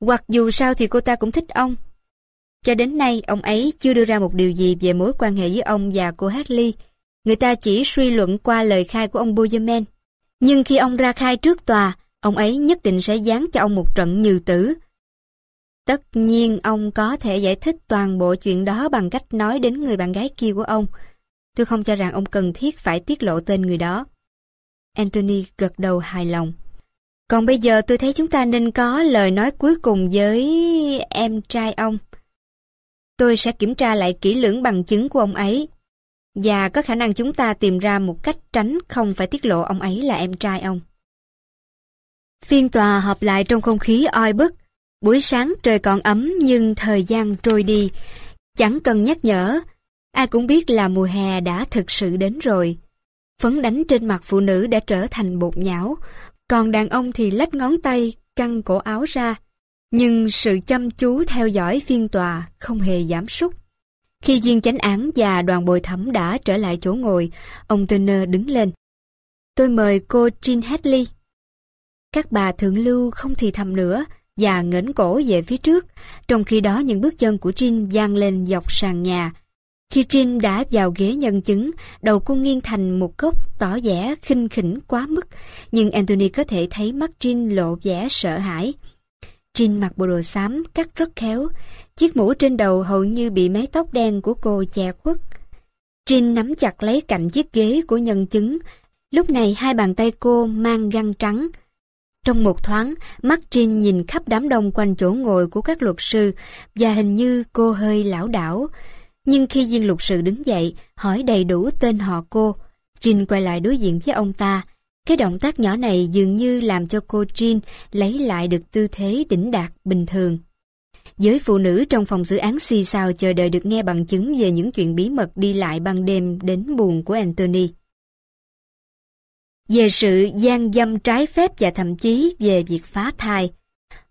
hoặc dù sao thì cô ta cũng thích ông. Cho đến nay, ông ấy chưa đưa ra một điều gì về mối quan hệ với ông và cô Hadley. Người ta chỉ suy luận qua lời khai của ông Boyerman. Nhưng khi ông ra khai trước tòa, ông ấy nhất định sẽ dán cho ông một trận như tử, Tất nhiên ông có thể giải thích toàn bộ chuyện đó bằng cách nói đến người bạn gái kia của ông. Tôi không cho rằng ông cần thiết phải tiết lộ tên người đó. Anthony gật đầu hài lòng. Còn bây giờ tôi thấy chúng ta nên có lời nói cuối cùng với em trai ông. Tôi sẽ kiểm tra lại kỹ lưỡng bằng chứng của ông ấy. Và có khả năng chúng ta tìm ra một cách tránh không phải tiết lộ ông ấy là em trai ông. Phiên tòa họp lại trong không khí oi bức. Buổi sáng trời còn ấm nhưng thời gian trôi đi. Chẳng cần nhắc nhở, ai cũng biết là mùa hè đã thực sự đến rồi. Phấn đánh trên mặt phụ nữ đã trở thành bột nhão, còn đàn ông thì lách ngón tay, căng cổ áo ra. Nhưng sự chăm chú theo dõi phiên tòa không hề giảm sút. Khi viên chánh án và đoàn bồi thẩm đã trở lại chỗ ngồi, ông Turner đứng lên. Tôi mời cô Jean Hadley. Các bà thượng lưu không thì thầm nữa và ngẩng cổ về phía trước, trong khi đó những bước chân của Trinh vang lên dọc sàn nhà. Khi Trinh đã vào ghế nhân chứng, đầu cô nghiêng thành một góc tỏ vẻ khinh khỉnh quá mức, nhưng Anthony có thể thấy mắt Trinh lộ vẻ sợ hãi. Trinh mặc bộ đồ xám cắt rất khéo, chiếc mũ trên đầu hầu như bị mái tóc đen của cô che khuất. Trinh nắm chặt lấy cạnh chiếc ghế của nhân chứng, lúc này hai bàn tay cô mang găng trắng, trong một thoáng, mắt Trinh nhìn khắp đám đông quanh chỗ ngồi của các luật sư và hình như cô hơi lão đảo. Nhưng khi viên luật sư đứng dậy, hỏi đầy đủ tên họ cô, Trinh quay lại đối diện với ông ta. Cái động tác nhỏ này dường như làm cho cô Trinh lấy lại được tư thế đỉnh đạt bình thường. Giới phụ nữ trong phòng xử án xì xào chờ đợi được nghe bằng chứng về những chuyện bí mật đi lại ban đêm đến buồn của Anthony về sự gian dâm trái phép và thậm chí về việc phá thai.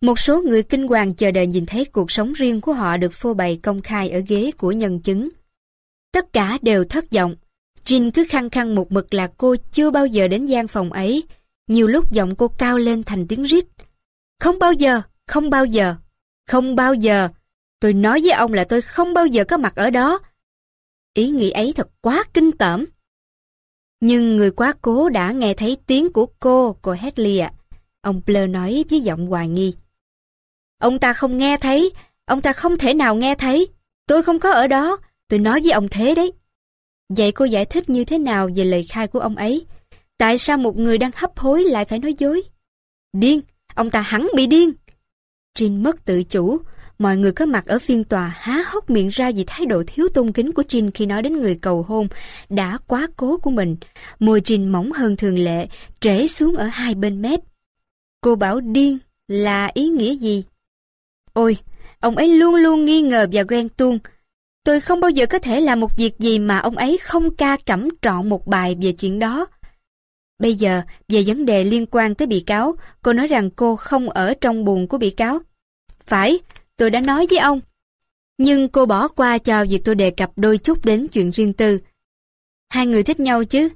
Một số người kinh hoàng chờ đợi nhìn thấy cuộc sống riêng của họ được phô bày công khai ở ghế của nhân chứng. Tất cả đều thất vọng. Jin cứ khăng khăng một mực là cô chưa bao giờ đến gian phòng ấy. Nhiều lúc giọng cô cao lên thành tiếng rít. Không bao giờ, không bao giờ, không bao giờ. Tôi nói với ông là tôi không bao giờ có mặt ở đó. Ý nghĩ ấy thật quá kinh tởm. Nhưng người quá cố đã nghe thấy tiếng của cô, cô Hedley ạ. Ông Blair nói với giọng hoài nghi. Ông ta không nghe thấy, ông ta không thể nào nghe thấy. Tôi không có ở đó, tôi nói với ông thế đấy. Vậy cô giải thích như thế nào về lời khai của ông ấy? Tại sao một người đang hấp hối lại phải nói dối? Điên, ông ta hẳn bị điên. Trinh mất tự chủ, Mọi người có mặt ở phiên tòa há hốc miệng ra vì thái độ thiếu tôn kính của Trinh khi nói đến người cầu hôn đã quá cố của mình. Môi Trinh mỏng hơn thường lệ, trễ xuống ở hai bên mép. Cô bảo điên là ý nghĩa gì? Ôi, ông ấy luôn luôn nghi ngờ và ghen tuông. Tôi không bao giờ có thể làm một việc gì mà ông ấy không ca cẩm trọn một bài về chuyện đó. Bây giờ, về vấn đề liên quan tới bị cáo, cô nói rằng cô không ở trong buồn của bị cáo. Phải, tôi đã nói với ông. Nhưng cô bỏ qua cho việc tôi đề cập đôi chút đến chuyện riêng tư. Hai người thích nhau chứ?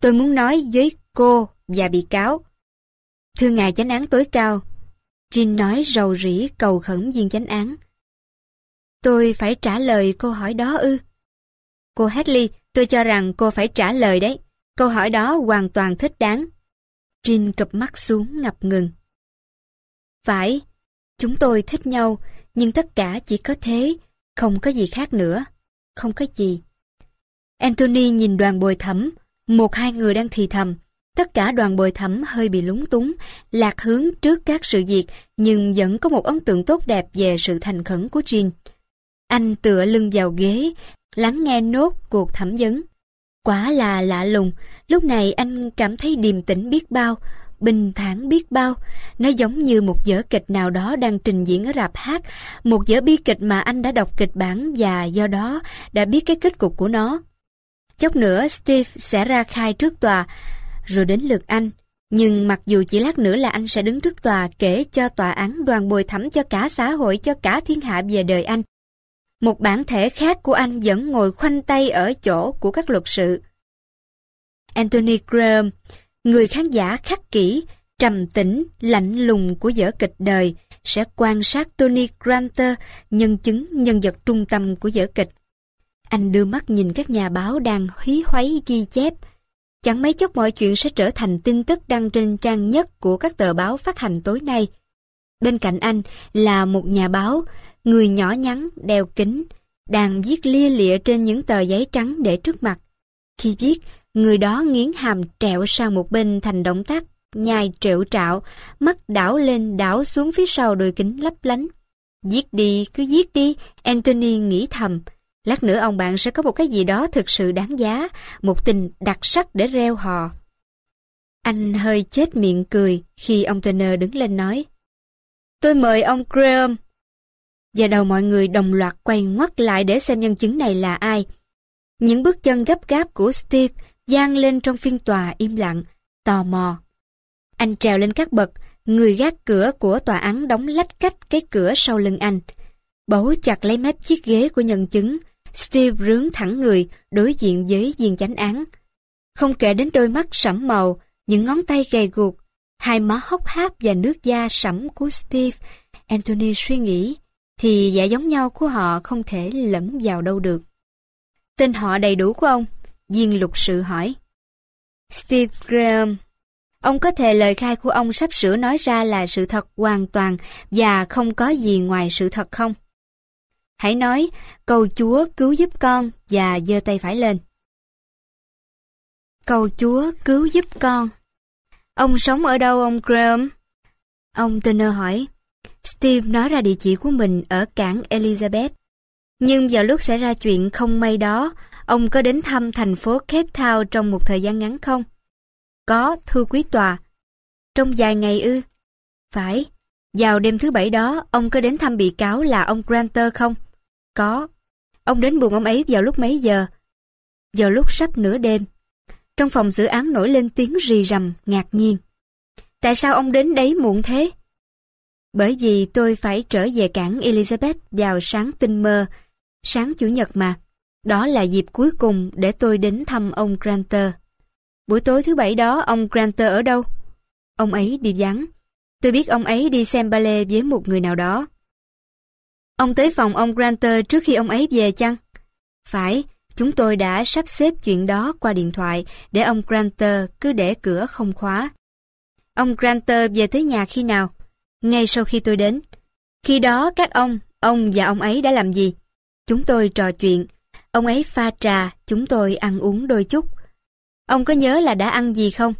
Tôi muốn nói với cô và bị cáo. Thưa ngài chánh án tối cao, Jin nói rầu rĩ cầu khẩn viên chánh án. Tôi phải trả lời câu hỏi đó ư? Cô Hadley, tôi cho rằng cô phải trả lời đấy. Câu hỏi đó hoàn toàn thích đáng. Jin cụp mắt xuống ngập ngừng. Phải, Chúng tôi thích nhau, nhưng tất cả chỉ có thế, không có gì khác nữa. Không có gì. Anthony nhìn đoàn bồi thẩm, một hai người đang thì thầm. Tất cả đoàn bồi thẩm hơi bị lúng túng, lạc hướng trước các sự việc, nhưng vẫn có một ấn tượng tốt đẹp về sự thành khẩn của Jean. Anh tựa lưng vào ghế, lắng nghe nốt cuộc thẩm vấn. Quả là lạ lùng, lúc này anh cảm thấy điềm tĩnh biết bao, bình thản biết bao. Nó giống như một vở kịch nào đó đang trình diễn ở rạp hát, một vở bi kịch mà anh đã đọc kịch bản và do đó đã biết cái kết cục của nó. Chốc nữa Steve sẽ ra khai trước tòa, rồi đến lượt anh. Nhưng mặc dù chỉ lát nữa là anh sẽ đứng trước tòa kể cho tòa án đoàn bồi thẩm cho cả xã hội, cho cả thiên hạ về đời anh. Một bản thể khác của anh vẫn ngồi khoanh tay ở chỗ của các luật sự. Anthony Graham người khán giả khắc kỹ, trầm tĩnh, lạnh lùng của vở kịch đời sẽ quan sát Tony Granter, nhân chứng nhân vật trung tâm của vở kịch. Anh đưa mắt nhìn các nhà báo đang hí hoáy ghi chép. Chẳng mấy chốc mọi chuyện sẽ trở thành tin tức đăng trên trang nhất của các tờ báo phát hành tối nay. Bên cạnh anh là một nhà báo, người nhỏ nhắn, đeo kính, đang viết lia lịa trên những tờ giấy trắng để trước mặt. Khi viết, Người đó nghiến hàm trẹo sang một bên thành động tác, nhai trệu trạo, mắt đảo lên đảo xuống phía sau đôi kính lấp lánh. Giết đi, cứ giết đi, Anthony nghĩ thầm. Lát nữa ông bạn sẽ có một cái gì đó thực sự đáng giá, một tình đặc sắc để reo hò. Anh hơi chết miệng cười khi ông Turner đứng lên nói. Tôi mời ông Graham. Và đầu mọi người đồng loạt quay ngoắt lại để xem nhân chứng này là ai. Những bước chân gấp gáp của Steve gian lên trong phiên tòa im lặng, tò mò. Anh trèo lên các bậc, người gác cửa của tòa án đóng lách cách cái cửa sau lưng anh. Bấu chặt lấy mép chiếc ghế của nhân chứng, Steve rướng thẳng người đối diện với viên chánh án. Không kể đến đôi mắt sẫm màu, những ngón tay gầy guộc, hai má hốc hác và nước da sẫm của Steve, Anthony suy nghĩ, thì vẻ giống nhau của họ không thể lẫn vào đâu được. Tên họ đầy đủ của ông, viên lục sự hỏi. Steve Graham. Ông có thể lời khai của ông sắp sửa nói ra là sự thật hoàn toàn và không có gì ngoài sự thật không? Hãy nói, cầu Chúa cứu giúp con và giơ tay phải lên. Cầu Chúa cứu giúp con. Ông sống ở đâu ông Graham? Ông Turner hỏi. Steve nói ra địa chỉ của mình ở cảng Elizabeth. Nhưng vào lúc xảy ra chuyện không may đó, ông có đến thăm thành phố Cape Town trong một thời gian ngắn không? Có, thưa quý tòa. Trong vài ngày ư? Phải. Vào đêm thứ bảy đó, ông có đến thăm bị cáo là ông Granter không? Có. Ông đến buồn ông ấy vào lúc mấy giờ? Vào lúc sắp nửa đêm. Trong phòng xử án nổi lên tiếng rì rầm, ngạc nhiên. Tại sao ông đến đấy muộn thế? Bởi vì tôi phải trở về cảng Elizabeth vào sáng tinh mơ, sáng Chủ nhật mà. Đó là dịp cuối cùng để tôi đến thăm ông Granter. Buổi tối thứ bảy đó ông Granter ở đâu? Ông ấy đi vắng. Tôi biết ông ấy đi xem ballet với một người nào đó. Ông tới phòng ông Granter trước khi ông ấy về chăng? Phải, chúng tôi đã sắp xếp chuyện đó qua điện thoại để ông Granter cứ để cửa không khóa. Ông Granter về tới nhà khi nào? Ngay sau khi tôi đến. Khi đó các ông, ông và ông ấy đã làm gì? Chúng tôi trò chuyện. Ông ấy pha trà, chúng tôi ăn uống đôi chút. Ông có nhớ là đã ăn gì không?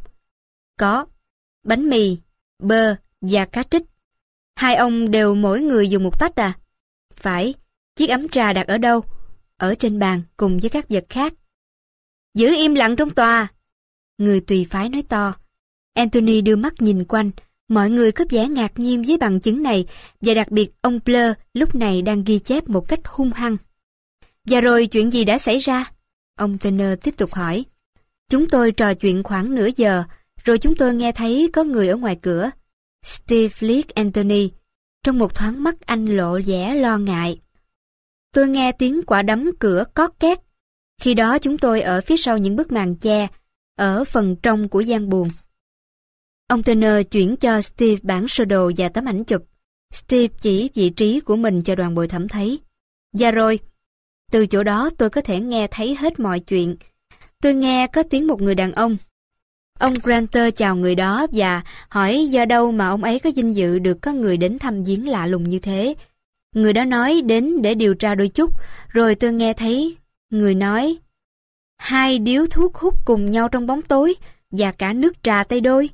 Có. Bánh mì, bơ và cá trích. Hai ông đều mỗi người dùng một tách à? Phải. Chiếc ấm trà đặt ở đâu? Ở trên bàn cùng với các vật khác. Giữ im lặng trong tòa. Người tùy phái nói to. Anthony đưa mắt nhìn quanh. Mọi người có vẻ ngạc nhiên với bằng chứng này và đặc biệt ông Blur lúc này đang ghi chép một cách hung hăng. Và rồi chuyện gì đã xảy ra? Ông Turner tiếp tục hỏi. Chúng tôi trò chuyện khoảng nửa giờ, rồi chúng tôi nghe thấy có người ở ngoài cửa. Steve liếc Anthony. Trong một thoáng mắt anh lộ vẻ lo ngại. Tôi nghe tiếng quả đấm cửa cót két. Khi đó chúng tôi ở phía sau những bức màn che, ở phần trong của gian buồn. Ông Turner chuyển cho Steve bản sơ đồ và tấm ảnh chụp. Steve chỉ vị trí của mình cho đoàn bồi thẩm thấy. Và rồi, từ chỗ đó tôi có thể nghe thấy hết mọi chuyện. Tôi nghe có tiếng một người đàn ông. Ông Granter chào người đó và hỏi do đâu mà ông ấy có vinh dự được có người đến thăm viếng lạ lùng như thế. Người đó nói đến để điều tra đôi chút, rồi tôi nghe thấy người nói hai điếu thuốc hút cùng nhau trong bóng tối và cả nước trà tay đôi.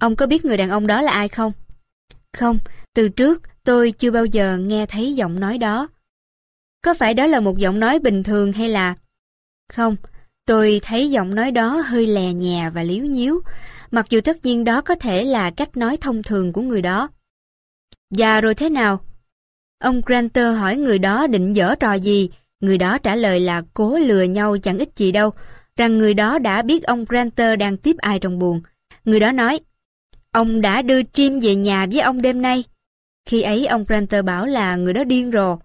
Ông có biết người đàn ông đó là ai không? Không, từ trước tôi chưa bao giờ nghe thấy giọng nói đó. Có phải đó là một giọng nói bình thường hay là... Không, tôi thấy giọng nói đó hơi lè nhè và liếu nhíu, mặc dù tất nhiên đó có thể là cách nói thông thường của người đó. Và rồi thế nào? Ông Granter hỏi người đó định dở trò gì, người đó trả lời là cố lừa nhau chẳng ích gì đâu, rằng người đó đã biết ông Granter đang tiếp ai trong buồn. Người đó nói, ông đã đưa Jim về nhà với ông đêm nay. Khi ấy ông Granter bảo là người đó điên rồ,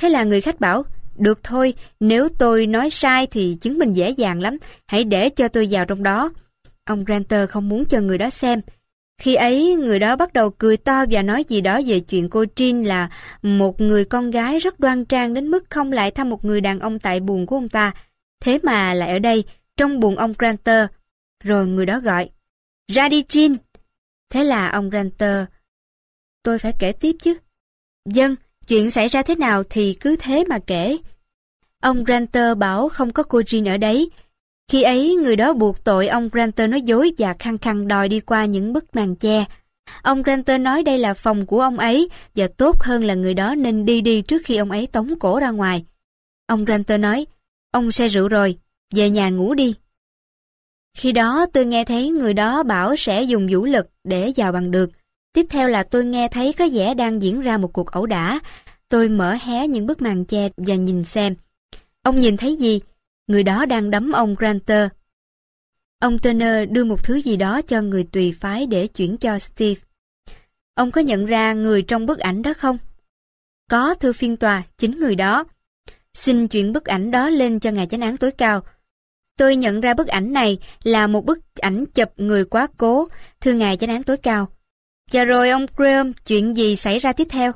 Thế là người khách bảo, được thôi, nếu tôi nói sai thì chứng minh dễ dàng lắm, hãy để cho tôi vào trong đó. Ông Granter không muốn cho người đó xem. Khi ấy, người đó bắt đầu cười to và nói gì đó về chuyện cô Trinh là một người con gái rất đoan trang đến mức không lại thăm một người đàn ông tại buồn của ông ta. Thế mà lại ở đây, trong buồn ông Granter. Rồi người đó gọi, ra đi Trinh. Thế là ông Granter, tôi phải kể tiếp chứ. Dân, Chuyện xảy ra thế nào thì cứ thế mà kể. Ông Granter bảo không có cô Jean ở đấy. Khi ấy, người đó buộc tội ông Granter nói dối và khăng khăng đòi đi qua những bức màn che. Ông Granter nói đây là phòng của ông ấy và tốt hơn là người đó nên đi đi trước khi ông ấy tống cổ ra ngoài. Ông Granter nói, ông say rượu rồi, về nhà ngủ đi. Khi đó tôi nghe thấy người đó bảo sẽ dùng vũ lực để vào bằng được. Tiếp theo là tôi nghe thấy có vẻ đang diễn ra một cuộc ẩu đả. Tôi mở hé những bức màn che và nhìn xem. Ông nhìn thấy gì? Người đó đang đấm ông Granter. Ông Turner đưa một thứ gì đó cho người tùy phái để chuyển cho Steve. Ông có nhận ra người trong bức ảnh đó không? Có, thưa phiên tòa, chính người đó. Xin chuyển bức ảnh đó lên cho ngài chánh án tối cao. Tôi nhận ra bức ảnh này là một bức ảnh chụp người quá cố, thưa ngài chánh án tối cao. Và rồi ông Graham, chuyện gì xảy ra tiếp theo?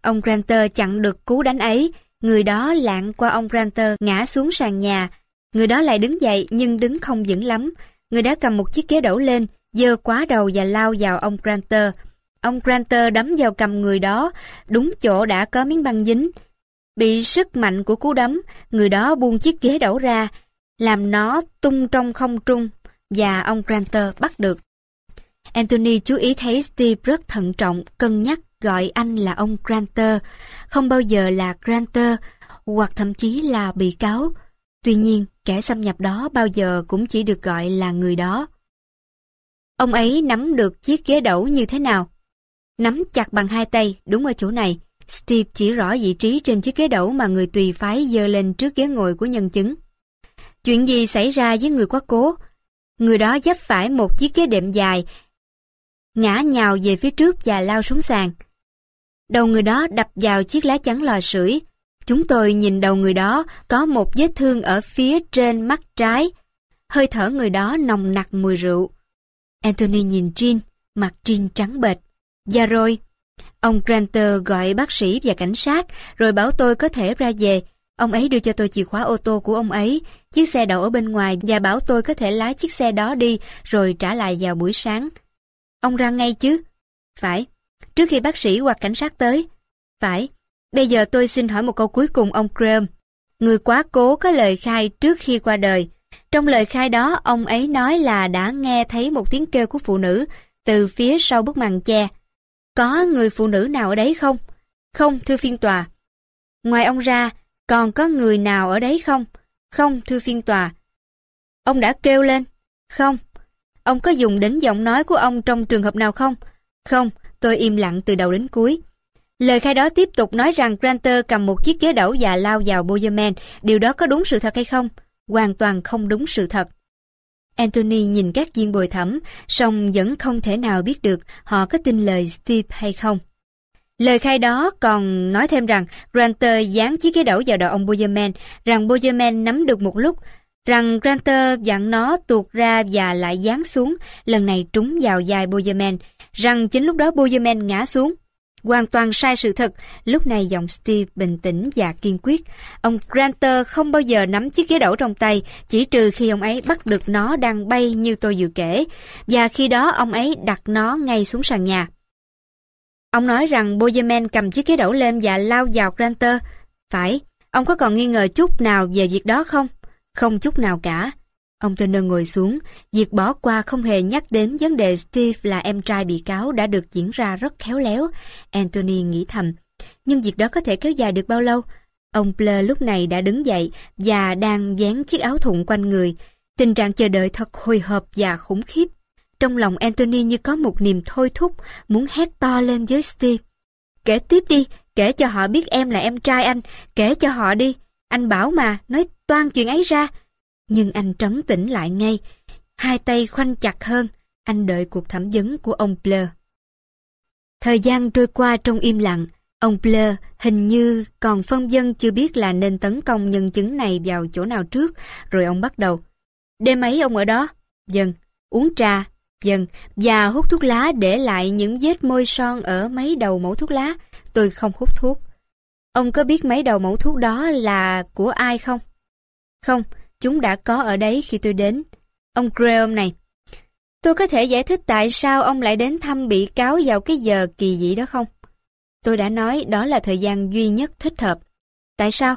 Ông Granter chặn được cú đánh ấy, người đó lạng qua ông Granter ngã xuống sàn nhà. Người đó lại đứng dậy nhưng đứng không vững lắm. Người đó cầm một chiếc ghế đổ lên, dơ quá đầu và lao vào ông Granter. Ông Granter đấm vào cầm người đó, đúng chỗ đã có miếng băng dính. Bị sức mạnh của cú đấm, người đó buông chiếc ghế đổ ra, làm nó tung trong không trung, và ông Granter bắt được. Anthony chú ý thấy Steve rất thận trọng, cân nhắc gọi anh là ông Granter, không bao giờ là Granter, hoặc thậm chí là bị cáo. Tuy nhiên, kẻ xâm nhập đó bao giờ cũng chỉ được gọi là người đó. Ông ấy nắm được chiếc ghế đẩu như thế nào? Nắm chặt bằng hai tay, đúng ở chỗ này. Steve chỉ rõ vị trí trên chiếc ghế đẩu mà người tùy phái dơ lên trước ghế ngồi của nhân chứng. Chuyện gì xảy ra với người quá cố? Người đó dấp phải một chiếc ghế đệm dài, ngã nhào về phía trước và lao xuống sàn. Đầu người đó đập vào chiếc lá chắn lò sưởi. Chúng tôi nhìn đầu người đó có một vết thương ở phía trên mắt trái. Hơi thở người đó nồng nặc mùi rượu. Anthony nhìn Jean, mặt Jean trắng bệch. Và rồi, ông Granter gọi bác sĩ và cảnh sát, rồi bảo tôi có thể ra về. Ông ấy đưa cho tôi chìa khóa ô tô của ông ấy, chiếc xe đậu ở bên ngoài và bảo tôi có thể lái chiếc xe đó đi rồi trả lại vào buổi sáng. Ông ra ngay chứ? Phải. Trước khi bác sĩ hoặc cảnh sát tới? Phải. Bây giờ tôi xin hỏi một câu cuối cùng ông Graham. Người quá cố có lời khai trước khi qua đời. Trong lời khai đó, ông ấy nói là đã nghe thấy một tiếng kêu của phụ nữ từ phía sau bức màn che. Có người phụ nữ nào ở đấy không? Không, thưa phiên tòa. Ngoài ông ra, còn có người nào ở đấy không? Không, thưa phiên tòa. Ông đã kêu lên? Không. Ông có dùng đến giọng nói của ông trong trường hợp nào không? Không, tôi im lặng từ đầu đến cuối. Lời khai đó tiếp tục nói rằng Granter cầm một chiếc ghế đẩu và lao vào Boyerman. Điều đó có đúng sự thật hay không? Hoàn toàn không đúng sự thật. Anthony nhìn các viên bồi thẩm, song vẫn không thể nào biết được họ có tin lời Steve hay không. Lời khai đó còn nói thêm rằng Granter dán chiếc ghế đẩu vào đầu ông Boyerman, rằng Boyerman nắm được một lúc, rằng Granter dặn nó tuột ra và lại dán xuống, lần này trúng vào dài Boyerman, rằng chính lúc đó Boyerman ngã xuống. Hoàn toàn sai sự thật, lúc này giọng Steve bình tĩnh và kiên quyết. Ông Granter không bao giờ nắm chiếc ghế đẩu trong tay, chỉ trừ khi ông ấy bắt được nó đang bay như tôi vừa kể, và khi đó ông ấy đặt nó ngay xuống sàn nhà. Ông nói rằng Boyerman cầm chiếc ghế đẩu lên và lao vào Granter. Phải, ông có còn nghi ngờ chút nào về việc đó không? Không chút nào cả. Ông Turner ngồi xuống, việc bỏ qua không hề nhắc đến vấn đề Steve là em trai bị cáo đã được diễn ra rất khéo léo. Anthony nghĩ thầm, nhưng việc đó có thể kéo dài được bao lâu? Ông Blair lúc này đã đứng dậy và đang dán chiếc áo thụng quanh người. Tình trạng chờ đợi thật hồi hộp và khủng khiếp. Trong lòng Anthony như có một niềm thôi thúc, muốn hét to lên với Steve. Kể tiếp đi, kể cho họ biết em là em trai anh, kể cho họ đi. Anh bảo mà, nói toan chuyện ấy ra. Nhưng anh trấn tĩnh lại ngay, hai tay khoanh chặt hơn, anh đợi cuộc thẩm vấn của ông Blur. Thời gian trôi qua trong im lặng, ông Blur hình như còn phân dân chưa biết là nên tấn công nhân chứng này vào chỗ nào trước, rồi ông bắt đầu. Đêm ấy ông ở đó? Dân. Uống trà? Dân. Và hút thuốc lá để lại những vết môi son ở mấy đầu mẫu thuốc lá. Tôi không hút thuốc. Ông có biết mấy đầu mẫu thuốc đó là của ai không? Không, Chúng đã có ở đấy khi tôi đến. Ông Graham này, tôi có thể giải thích tại sao ông lại đến thăm bị cáo vào cái giờ kỳ dị đó không? Tôi đã nói đó là thời gian duy nhất thích hợp. Tại sao?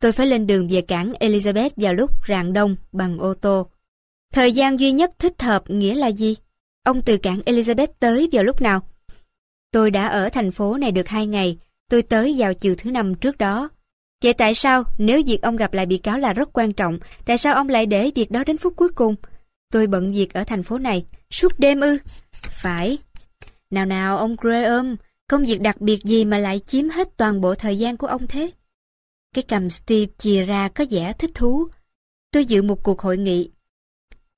Tôi phải lên đường về cảng Elizabeth vào lúc rạng đông bằng ô tô. Thời gian duy nhất thích hợp nghĩa là gì? Ông từ cảng Elizabeth tới vào lúc nào? Tôi đã ở thành phố này được hai ngày. Tôi tới vào chiều thứ năm trước đó. Vậy tại sao, nếu việc ông gặp lại bị cáo là rất quan trọng, tại sao ông lại để việc đó đến phút cuối cùng? Tôi bận việc ở thành phố này, suốt đêm ư? Phải. Nào nào, ông Graham, công việc đặc biệt gì mà lại chiếm hết toàn bộ thời gian của ông thế? Cái cầm Steve chìa ra có vẻ thích thú. Tôi dự một cuộc hội nghị.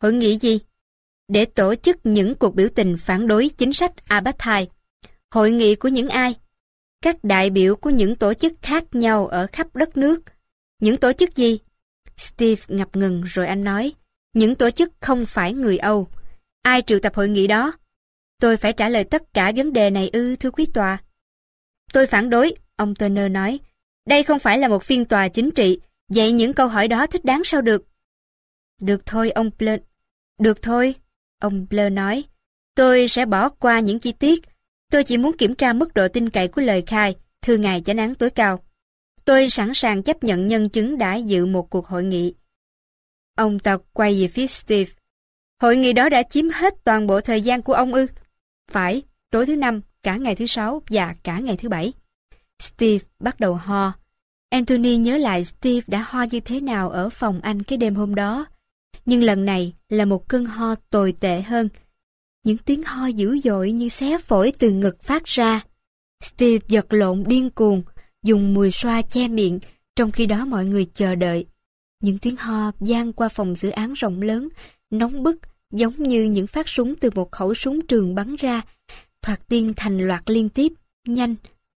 Hội nghị gì? Để tổ chức những cuộc biểu tình phản đối chính sách apartheid. Hội nghị của những ai? Các đại biểu của những tổ chức khác nhau ở khắp đất nước. Những tổ chức gì? Steve ngập ngừng rồi anh nói. Những tổ chức không phải người Âu. Ai triệu tập hội nghị đó? Tôi phải trả lời tất cả vấn đề này ư, thưa quý tòa. Tôi phản đối, ông Turner nói. Đây không phải là một phiên tòa chính trị, vậy những câu hỏi đó thích đáng sao được? Được thôi, ông Blair. Được thôi, ông Blair nói. Tôi sẽ bỏ qua những chi tiết. Tôi chỉ muốn kiểm tra mức độ tin cậy của lời khai, thưa ngài chánh án tối cao. Tôi sẵn sàng chấp nhận nhân chứng đã dự một cuộc hội nghị. Ông ta quay về phía Steve. Hội nghị đó đã chiếm hết toàn bộ thời gian của ông ư? Phải, tối thứ năm, cả ngày thứ sáu và cả ngày thứ bảy. Steve bắt đầu ho. Anthony nhớ lại Steve đã ho như thế nào ở phòng anh cái đêm hôm đó. Nhưng lần này là một cơn ho tồi tệ hơn. Những tiếng ho dữ dội như xé phổi từ ngực phát ra. Steve giật lộn điên cuồng, dùng mùi xoa che miệng, trong khi đó mọi người chờ đợi. Những tiếng ho gian qua phòng dự án rộng lớn, nóng bức, giống như những phát súng từ một khẩu súng trường bắn ra, thoạt tiên thành loạt liên tiếp, nhanh,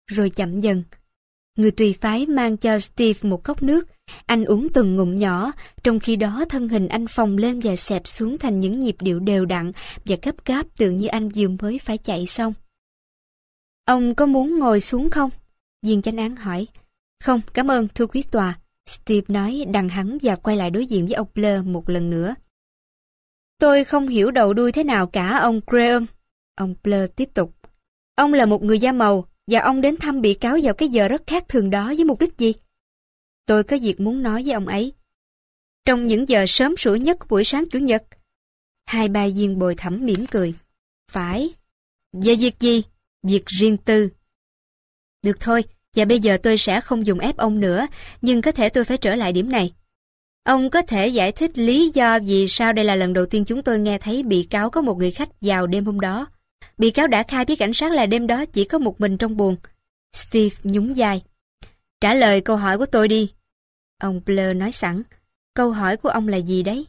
rồi chậm dần. Người tùy phái mang cho Steve một cốc nước, anh uống từng ngụm nhỏ, trong khi đó thân hình anh phồng lên và xẹp xuống thành những nhịp điệu đều đặn và gấp gáp tự như anh vừa mới phải chạy xong. Ông có muốn ngồi xuống không? Viên chánh án hỏi. Không, cảm ơn, thưa quý tòa. Steve nói đằng hắn và quay lại đối diện với ông Blair một lần nữa. Tôi không hiểu đầu đuôi thế nào cả ông Graham. Ông Blair tiếp tục. Ông là một người da màu và ông đến thăm bị cáo vào cái giờ rất khác thường đó với mục đích gì? Tôi có việc muốn nói với ông ấy. Trong những giờ sớm sủa nhất của buổi sáng Chủ nhật, hai ba viên bồi thẩm mỉm cười. Phải. Về việc gì? Việc riêng tư. Được thôi, và bây giờ tôi sẽ không dùng ép ông nữa, nhưng có thể tôi phải trở lại điểm này. Ông có thể giải thích lý do vì sao đây là lần đầu tiên chúng tôi nghe thấy bị cáo có một người khách vào đêm hôm đó. Bị cáo đã khai với cảnh sát là đêm đó chỉ có một mình trong buồng. Steve nhún vai. Trả lời câu hỏi của tôi đi. Ông Blur nói sẵn. Câu hỏi của ông là gì đấy?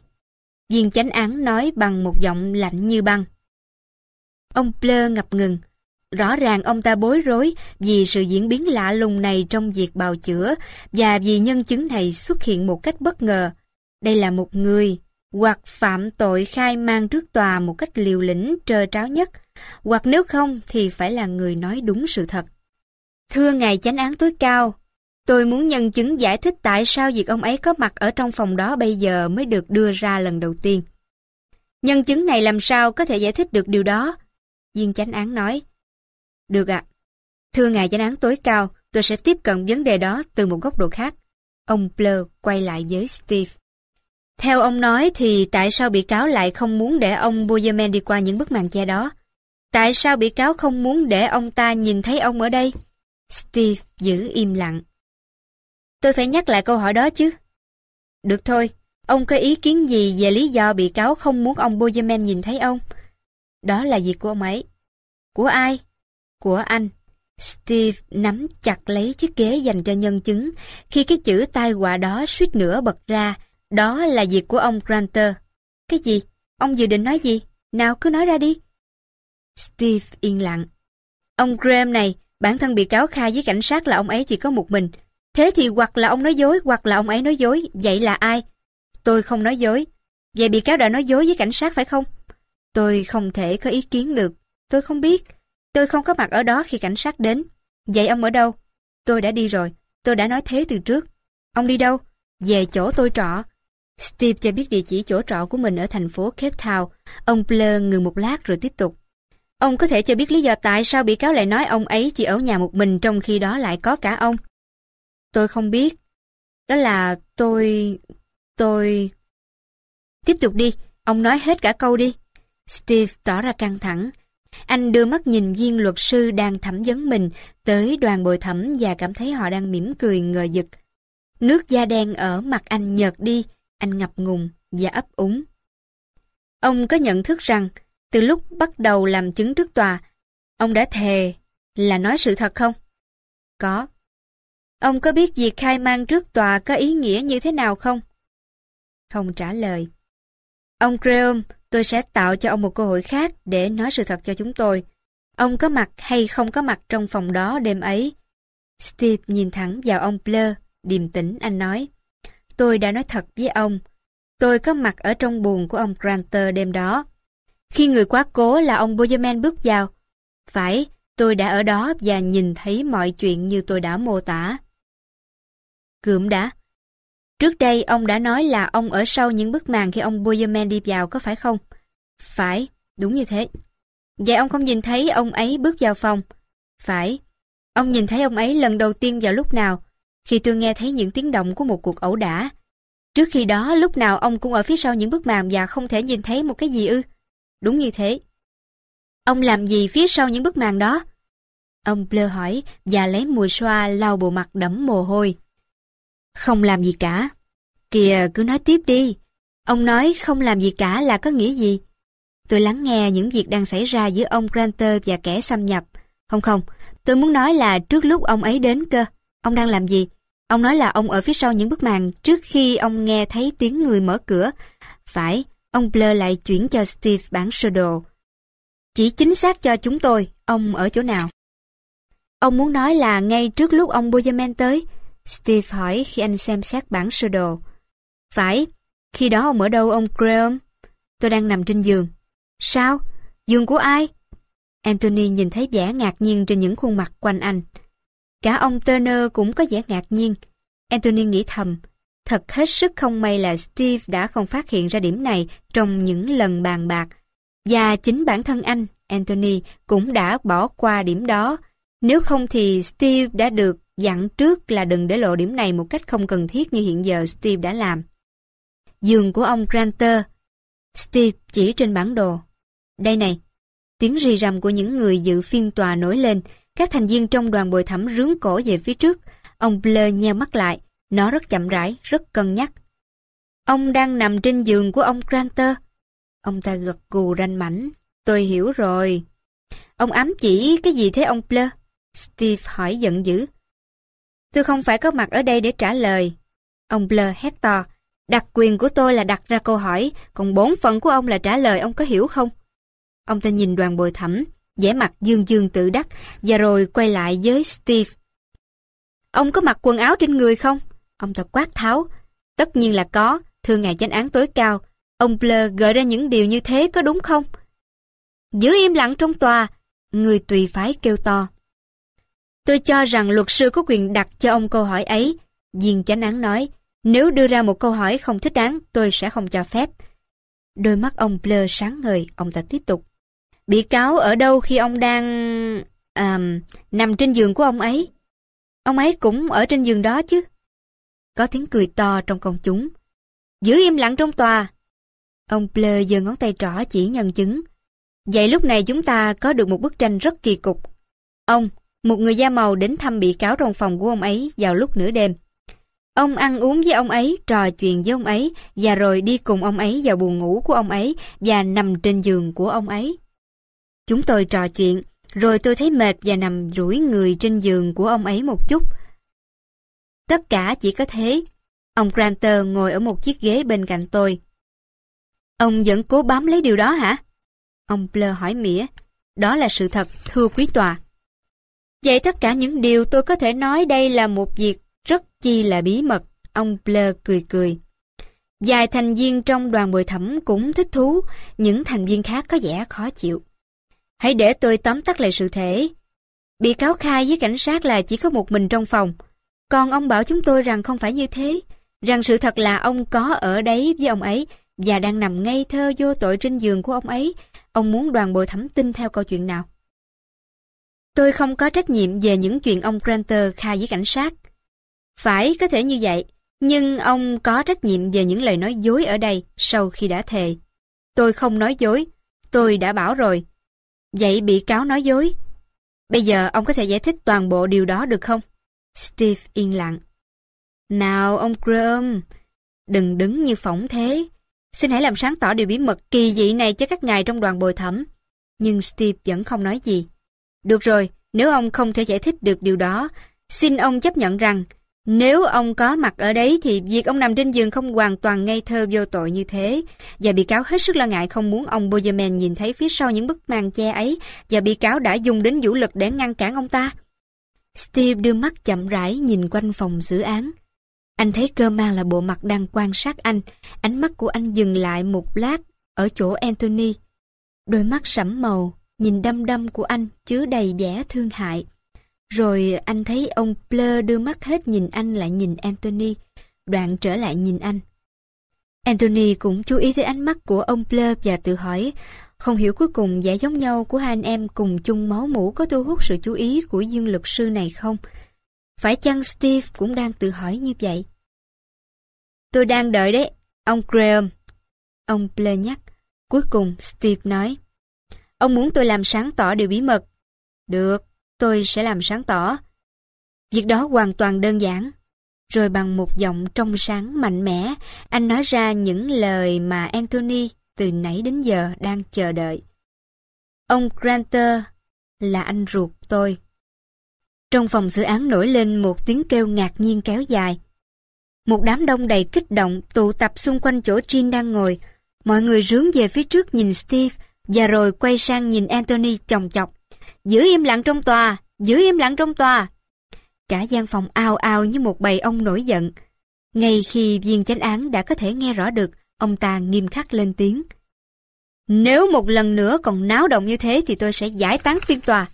Viên chánh án nói bằng một giọng lạnh như băng. Ông Blur ngập ngừng. Rõ ràng ông ta bối rối vì sự diễn biến lạ lùng này trong việc bào chữa và vì nhân chứng này xuất hiện một cách bất ngờ. Đây là một người hoặc phạm tội khai mang trước tòa một cách liều lĩnh trơ tráo nhất, hoặc nếu không thì phải là người nói đúng sự thật. Thưa ngài chánh án tối cao, tôi muốn nhân chứng giải thích tại sao việc ông ấy có mặt ở trong phòng đó bây giờ mới được đưa ra lần đầu tiên. Nhân chứng này làm sao có thể giải thích được điều đó? Viên chánh án nói. Được ạ. Thưa ngài chánh án tối cao, tôi sẽ tiếp cận vấn đề đó từ một góc độ khác. Ông Blur quay lại với Steve. Theo ông nói thì tại sao bị cáo lại không muốn để ông Boyerman đi qua những bức màn che đó? Tại sao bị cáo không muốn để ông ta nhìn thấy ông ở đây? Steve giữ im lặng. Tôi phải nhắc lại câu hỏi đó chứ. Được thôi, ông có ý kiến gì về lý do bị cáo không muốn ông Boyerman nhìn thấy ông? Đó là việc của ông ấy. Của ai? Của anh. Steve nắm chặt lấy chiếc ghế dành cho nhân chứng khi cái chữ tai họa đó suýt nữa bật ra đó là việc của ông Granter. Cái gì? Ông vừa định nói gì? Nào cứ nói ra đi. Steve yên lặng. Ông Graham này, bản thân bị cáo khai với cảnh sát là ông ấy chỉ có một mình. Thế thì hoặc là ông nói dối, hoặc là ông ấy nói dối. Vậy là ai? Tôi không nói dối. Vậy bị cáo đã nói dối với cảnh sát phải không? Tôi không thể có ý kiến được. Tôi không biết. Tôi không có mặt ở đó khi cảnh sát đến. Vậy ông ở đâu? Tôi đã đi rồi. Tôi đã nói thế từ trước. Ông đi đâu? Về chỗ tôi trọ. Steve cho biết địa chỉ chỗ trọ của mình ở thành phố Cape Town. Ông Blair ngừng một lát rồi tiếp tục. Ông có thể cho biết lý do tại sao bị cáo lại nói ông ấy chỉ ở nhà một mình trong khi đó lại có cả ông? Tôi không biết. Đó là tôi... tôi... Tiếp tục đi, ông nói hết cả câu đi. Steve tỏ ra căng thẳng. Anh đưa mắt nhìn viên luật sư đang thẩm vấn mình tới đoàn bồi thẩm và cảm thấy họ đang mỉm cười ngờ giật. Nước da đen ở mặt anh nhợt đi, anh ngập ngùng và ấp úng. Ông có nhận thức rằng, từ lúc bắt đầu làm chứng trước tòa, ông đã thề là nói sự thật không? Có. Ông có biết việc khai mang trước tòa có ý nghĩa như thế nào không? Không trả lời. Ông Graham, tôi sẽ tạo cho ông một cơ hội khác để nói sự thật cho chúng tôi. Ông có mặt hay không có mặt trong phòng đó đêm ấy? Steve nhìn thẳng vào ông Blair, điềm tĩnh anh nói. Tôi đã nói thật với ông. Tôi có mặt ở trong buồng của ông Granter đêm đó. Khi người quá cố là ông Boyerman bước vào. Phải, tôi đã ở đó và nhìn thấy mọi chuyện như tôi đã mô tả gượm đã. Trước đây ông đã nói là ông ở sau những bức màn khi ông Boyerman đi vào có phải không? Phải, đúng như thế. Vậy ông không nhìn thấy ông ấy bước vào phòng? Phải. Ông nhìn thấy ông ấy lần đầu tiên vào lúc nào? Khi tôi nghe thấy những tiếng động của một cuộc ẩu đả. Trước khi đó, lúc nào ông cũng ở phía sau những bức màn và không thể nhìn thấy một cái gì ư? Đúng như thế. Ông làm gì phía sau những bức màn đó? Ông Blur hỏi và lấy mùi xoa lau bộ mặt đẫm mồ hôi. Không làm gì cả. Kìa, cứ nói tiếp đi. Ông nói không làm gì cả là có nghĩa gì? Tôi lắng nghe những việc đang xảy ra giữa ông Granter và kẻ xâm nhập. Không không, tôi muốn nói là trước lúc ông ấy đến cơ. Ông đang làm gì? Ông nói là ông ở phía sau những bức màn trước khi ông nghe thấy tiếng người mở cửa. Phải, ông Blair lại chuyển cho Steve bản sơ đồ. Chỉ chính xác cho chúng tôi, ông ở chỗ nào? Ông muốn nói là ngay trước lúc ông Boyerman tới, Steve hỏi khi anh xem xét bản sơ đồ. Phải, khi đó ông ở đâu ông Graham? Tôi đang nằm trên giường. Sao? Giường của ai? Anthony nhìn thấy vẻ ngạc nhiên trên những khuôn mặt quanh anh. Cả ông Turner cũng có vẻ ngạc nhiên. Anthony nghĩ thầm, thật hết sức không may là Steve đã không phát hiện ra điểm này trong những lần bàn bạc. Và chính bản thân anh, Anthony, cũng đã bỏ qua điểm đó. Nếu không thì Steve đã được dặn trước là đừng để lộ điểm này một cách không cần thiết như hiện giờ Steve đã làm. Giường của ông Granter. Steve chỉ trên bản đồ. Đây này. Tiếng rì rầm của những người dự phiên tòa nổi lên. Các thành viên trong đoàn bồi thẩm rướng cổ về phía trước. Ông Blair nheo mắt lại. Nó rất chậm rãi, rất cân nhắc. Ông đang nằm trên giường của ông Granter. Ông ta gật gù ranh mảnh. Tôi hiểu rồi. Ông ám chỉ cái gì thế ông Blair? Steve hỏi giận dữ. Tôi không phải có mặt ở đây để trả lời. Ông Blair hét to. Đặc quyền của tôi là đặt ra câu hỏi, còn bổn phận của ông là trả lời, ông có hiểu không? Ông ta nhìn đoàn bồi thẩm, vẻ mặt dương dương tự đắc, và rồi quay lại với Steve. Ông có mặc quần áo trên người không? Ông ta quát tháo. Tất nhiên là có, thưa ngài chánh án tối cao. Ông Blair gợi ra những điều như thế có đúng không? Giữ im lặng trong tòa, người tùy phái kêu to. Tôi cho rằng luật sư có quyền đặt cho ông câu hỏi ấy. diên chánh án nói, nếu đưa ra một câu hỏi không thích đáng, tôi sẽ không cho phép. Đôi mắt ông Blur sáng ngời, ông ta tiếp tục. Bị cáo ở đâu khi ông đang... À, nằm trên giường của ông ấy? Ông ấy cũng ở trên giường đó chứ. Có tiếng cười to trong công chúng. Giữ im lặng trong tòa. Ông Blur giơ ngón tay trỏ chỉ nhân chứng. Vậy lúc này chúng ta có được một bức tranh rất kỳ cục. Ông, một người da màu đến thăm bị cáo trong phòng của ông ấy vào lúc nửa đêm. Ông ăn uống với ông ấy, trò chuyện với ông ấy, và rồi đi cùng ông ấy vào buồng ngủ của ông ấy và nằm trên giường của ông ấy. Chúng tôi trò chuyện, rồi tôi thấy mệt và nằm rủi người trên giường của ông ấy một chút. Tất cả chỉ có thế. Ông Granter ngồi ở một chiếc ghế bên cạnh tôi. Ông vẫn cố bám lấy điều đó hả? Ông Blur hỏi mỉa. Đó là sự thật, thưa quý tòa. Vậy tất cả những điều tôi có thể nói đây là một việc rất chi là bí mật, ông Blair cười cười. Vài thành viên trong đoàn bồi thẩm cũng thích thú, những thành viên khác có vẻ khó chịu. Hãy để tôi tóm tắt lại sự thể. Bị cáo khai với cảnh sát là chỉ có một mình trong phòng, còn ông bảo chúng tôi rằng không phải như thế, rằng sự thật là ông có ở đấy với ông ấy và đang nằm ngây thơ vô tội trên giường của ông ấy. Ông muốn đoàn bồi thẩm tin theo câu chuyện nào? Tôi không có trách nhiệm về những chuyện ông Granter khai với cảnh sát. Phải có thể như vậy, nhưng ông có trách nhiệm về những lời nói dối ở đây sau khi đã thề. Tôi không nói dối, tôi đã bảo rồi. Vậy bị cáo nói dối. Bây giờ ông có thể giải thích toàn bộ điều đó được không? Steve yên lặng. Nào ông Graham, đừng đứng như phỏng thế. Xin hãy làm sáng tỏ điều bí mật kỳ dị này cho các ngài trong đoàn bồi thẩm. Nhưng Steve vẫn không nói gì. Được rồi, nếu ông không thể giải thích được điều đó, xin ông chấp nhận rằng nếu ông có mặt ở đấy thì việc ông nằm trên giường không hoàn toàn ngây thơ vô tội như thế. Và bị cáo hết sức lo ngại không muốn ông Bozeman nhìn thấy phía sau những bức màn che ấy và bị cáo đã dùng đến vũ lực để ngăn cản ông ta. Steve đưa mắt chậm rãi nhìn quanh phòng xử án. Anh thấy cơ mang là bộ mặt đang quan sát anh. Ánh mắt của anh dừng lại một lát ở chỗ Anthony. Đôi mắt sẫm màu, nhìn đăm đăm của anh chứa đầy vẻ thương hại. Rồi anh thấy ông Blur đưa mắt hết nhìn anh lại nhìn Anthony, đoạn trở lại nhìn anh. Anthony cũng chú ý tới ánh mắt của ông Blur và tự hỏi, không hiểu cuối cùng vẻ giống nhau của hai anh em cùng chung máu mũ có thu hút sự chú ý của dương luật sư này không? Phải chăng Steve cũng đang tự hỏi như vậy? Tôi đang đợi đấy, ông Graham. Ông Blair nhắc. Cuối cùng Steve nói. Ông muốn tôi làm sáng tỏ điều bí mật. Được, tôi sẽ làm sáng tỏ. Việc đó hoàn toàn đơn giản. Rồi bằng một giọng trong sáng mạnh mẽ, anh nói ra những lời mà Anthony từ nãy đến giờ đang chờ đợi. Ông Granter là anh ruột tôi. Trong phòng xử án nổi lên một tiếng kêu ngạc nhiên kéo dài. Một đám đông đầy kích động tụ tập xung quanh chỗ Jean đang ngồi. Mọi người rướng về phía trước nhìn Steve và rồi quay sang nhìn Anthony chồng chọc. Giữ im lặng trong tòa, giữ im lặng trong tòa. Cả gian phòng ao ao như một bầy ông nổi giận. Ngay khi viên chánh án đã có thể nghe rõ được, ông ta nghiêm khắc lên tiếng. Nếu một lần nữa còn náo động như thế thì tôi sẽ giải tán phiên tòa.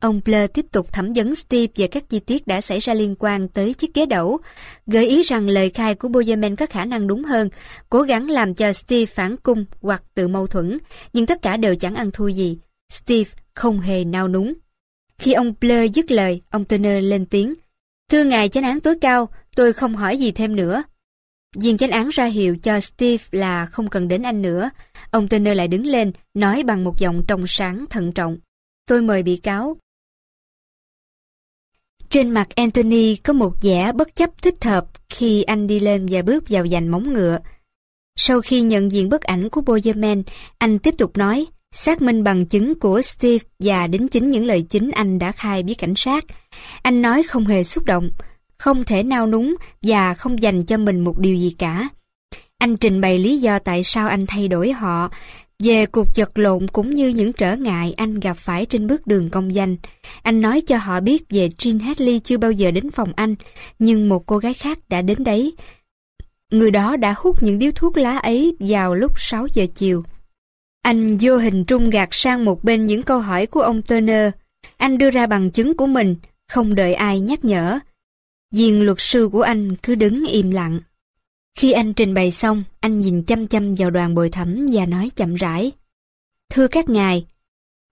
Ông Blair tiếp tục thẩm vấn Steve về các chi tiết đã xảy ra liên quan tới chiếc ghế đẩu, gợi ý rằng lời khai của Bozeman có khả năng đúng hơn, cố gắng làm cho Steve phản cung hoặc tự mâu thuẫn, nhưng tất cả đều chẳng ăn thua gì. Steve không hề nao núng. Khi ông Blair dứt lời, ông Turner lên tiếng. Thưa ngài chánh án tối cao, tôi không hỏi gì thêm nữa. Viên chánh án ra hiệu cho Steve là không cần đến anh nữa. Ông Turner lại đứng lên, nói bằng một giọng trong sáng thận trọng. Tôi mời bị cáo. Trên mặt Anthony có một vẻ bất chấp thích hợp khi anh đi lên và bước vào giành móng ngựa. Sau khi nhận diện bức ảnh của Boyerman, anh tiếp tục nói, xác minh bằng chứng của Steve và đính chính những lời chính anh đã khai với cảnh sát. Anh nói không hề xúc động, không thể nao núng và không dành cho mình một điều gì cả. Anh trình bày lý do tại sao anh thay đổi họ, về cuộc giật lộn cũng như những trở ngại anh gặp phải trên bước đường công danh. Anh nói cho họ biết về Jean Hadley chưa bao giờ đến phòng anh, nhưng một cô gái khác đã đến đấy. Người đó đã hút những điếu thuốc lá ấy vào lúc 6 giờ chiều. Anh vô hình trung gạt sang một bên những câu hỏi của ông Turner. Anh đưa ra bằng chứng của mình, không đợi ai nhắc nhở. Viên luật sư của anh cứ đứng im lặng. Khi anh trình bày xong, anh nhìn chăm chăm vào đoàn bồi thẩm và nói chậm rãi. Thưa các ngài,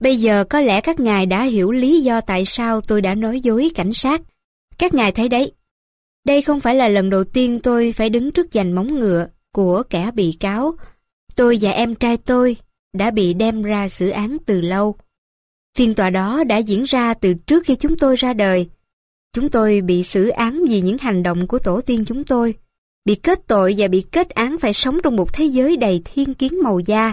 bây giờ có lẽ các ngài đã hiểu lý do tại sao tôi đã nói dối cảnh sát. Các ngài thấy đấy, đây không phải là lần đầu tiên tôi phải đứng trước giành móng ngựa của kẻ bị cáo. Tôi và em trai tôi đã bị đem ra xử án từ lâu. Phiên tòa đó đã diễn ra từ trước khi chúng tôi ra đời. Chúng tôi bị xử án vì những hành động của tổ tiên chúng tôi, bị kết tội và bị kết án phải sống trong một thế giới đầy thiên kiến màu da.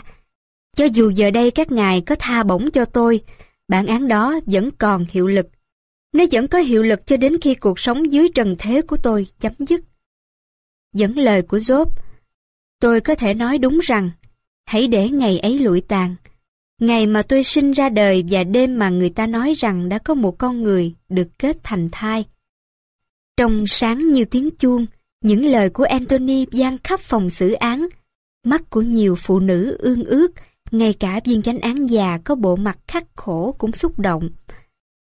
Cho dù giờ đây các ngài có tha bổng cho tôi, bản án đó vẫn còn hiệu lực. Nó vẫn có hiệu lực cho đến khi cuộc sống dưới trần thế của tôi chấm dứt. Dẫn lời của Job, tôi có thể nói đúng rằng, hãy để ngày ấy lụi tàn. Ngày mà tôi sinh ra đời và đêm mà người ta nói rằng đã có một con người được kết thành thai. Trong sáng như tiếng chuông, những lời của Anthony gian khắp phòng xử án. Mắt của nhiều phụ nữ ương ước, ngay cả viên chánh án già có bộ mặt khắc khổ cũng xúc động.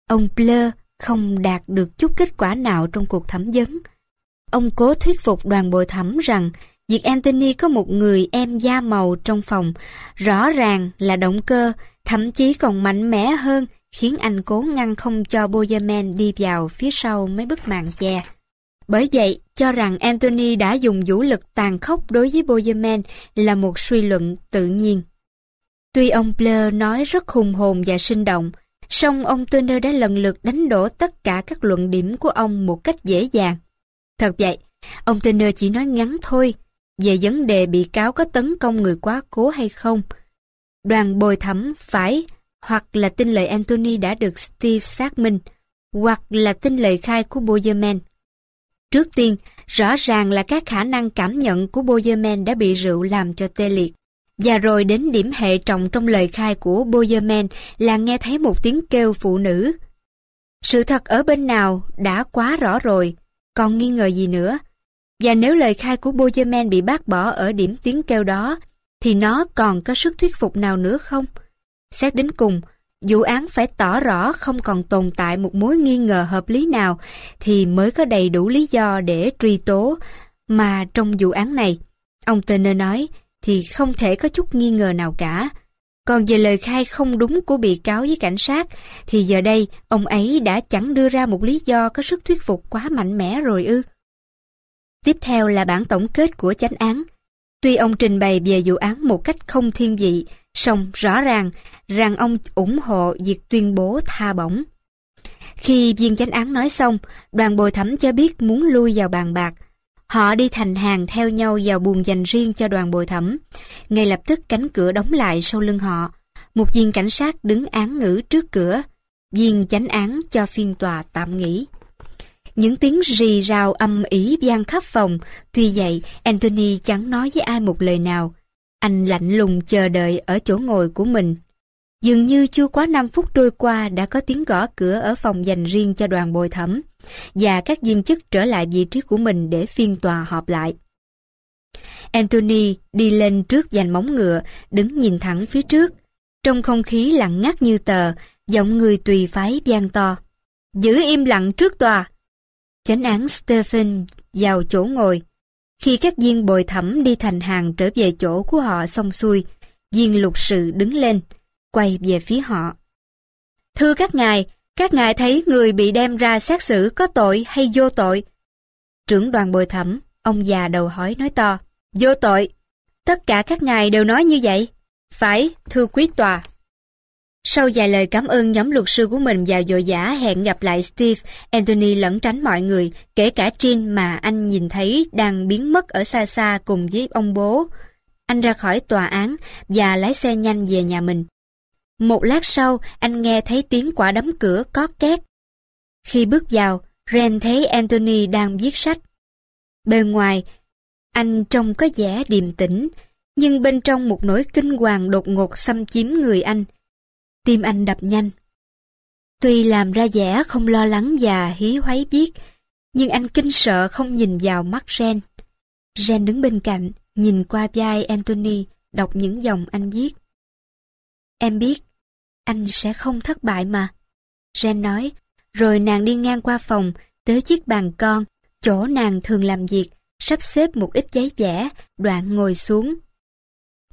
Ông Blair không đạt được chút kết quả nào trong cuộc thẩm vấn. Ông cố thuyết phục đoàn bồi thẩm rằng việc Anthony có một người em da màu trong phòng rõ ràng là động cơ, thậm chí còn mạnh mẽ hơn khiến anh cố ngăn không cho Boyerman đi vào phía sau mấy bức màn che. Bởi vậy, cho rằng Anthony đã dùng vũ lực tàn khốc đối với Bozeman là một suy luận tự nhiên. Tuy ông Blair nói rất hùng hồn và sinh động, song ông Turner đã lần lượt đánh đổ tất cả các luận điểm của ông một cách dễ dàng. Thật vậy, ông Turner chỉ nói ngắn thôi về vấn đề bị cáo có tấn công người quá cố hay không. Đoàn bồi thẩm phải hoặc là tin lời Anthony đã được Steve xác minh, hoặc là tin lời khai của Boyerman. Trước tiên, rõ ràng là các khả năng cảm nhận của Boyerman đã bị rượu làm cho tê liệt. Và rồi đến điểm hệ trọng trong lời khai của Boyerman là nghe thấy một tiếng kêu phụ nữ. Sự thật ở bên nào đã quá rõ rồi, còn nghi ngờ gì nữa. Và nếu lời khai của Boyerman bị bác bỏ ở điểm tiếng kêu đó, thì nó còn có sức thuyết phục nào nữa không? Xét đến cùng, vụ án phải tỏ rõ không còn tồn tại một mối nghi ngờ hợp lý nào thì mới có đầy đủ lý do để truy tố. Mà trong vụ án này, ông Turner nói thì không thể có chút nghi ngờ nào cả. Còn về lời khai không đúng của bị cáo với cảnh sát thì giờ đây ông ấy đã chẳng đưa ra một lý do có sức thuyết phục quá mạnh mẽ rồi ư. Tiếp theo là bản tổng kết của chánh án. Tuy ông trình bày về vụ án một cách không thiên vị, song rõ ràng rằng ông ủng hộ việc tuyên bố tha bổng. Khi viên chánh án nói xong, đoàn bồi thẩm cho biết muốn lui vào bàn bạc. Họ đi thành hàng theo nhau vào buồng dành riêng cho đoàn bồi thẩm. Ngay lập tức cánh cửa đóng lại sau lưng họ. Một viên cảnh sát đứng án ngữ trước cửa. Viên chánh án cho phiên tòa tạm nghỉ. Những tiếng rì rào âm ý vang khắp phòng. Tuy vậy, Anthony chẳng nói với ai một lời nào. Anh lạnh lùng chờ đợi ở chỗ ngồi của mình. Dường như chưa quá 5 phút trôi qua đã có tiếng gõ cửa ở phòng dành riêng cho đoàn bồi thẩm và các viên chức trở lại vị trí của mình để phiên tòa họp lại. Anthony đi lên trước dành móng ngựa, đứng nhìn thẳng phía trước. Trong không khí lặng ngắt như tờ, giọng người tùy phái gian to. Giữ im lặng trước tòa. Chánh án Stephen vào chỗ ngồi. Khi các viên bồi thẩm đi thành hàng trở về chỗ của họ xong xuôi, viên lục sự đứng lên, quay về phía họ. Thưa các ngài, các ngài thấy người bị đem ra xét xử có tội hay vô tội? Trưởng đoàn bồi thẩm, ông già đầu hỏi nói to, vô tội. Tất cả các ngài đều nói như vậy. Phải, thưa quý tòa. Sau vài lời cảm ơn nhóm luật sư của mình vào dội giả hẹn gặp lại Steve, Anthony lẩn tránh mọi người, kể cả Jean mà anh nhìn thấy đang biến mất ở xa xa cùng với ông bố. Anh ra khỏi tòa án và lái xe nhanh về nhà mình. Một lát sau, anh nghe thấy tiếng quả đấm cửa có két. Khi bước vào, Ren thấy Anthony đang viết sách. Bên ngoài, anh trông có vẻ điềm tĩnh, nhưng bên trong một nỗi kinh hoàng đột ngột xâm chiếm người anh. Tim anh đập nhanh. Tuy làm ra vẻ không lo lắng và hí hoáy biết, nhưng anh kinh sợ không nhìn vào mắt Ren. Ren đứng bên cạnh, nhìn qua vai Anthony, đọc những dòng anh viết. Em biết, anh sẽ không thất bại mà. Ren nói, rồi nàng đi ngang qua phòng, tới chiếc bàn con, chỗ nàng thường làm việc, sắp xếp một ít giấy vẽ, đoạn ngồi xuống.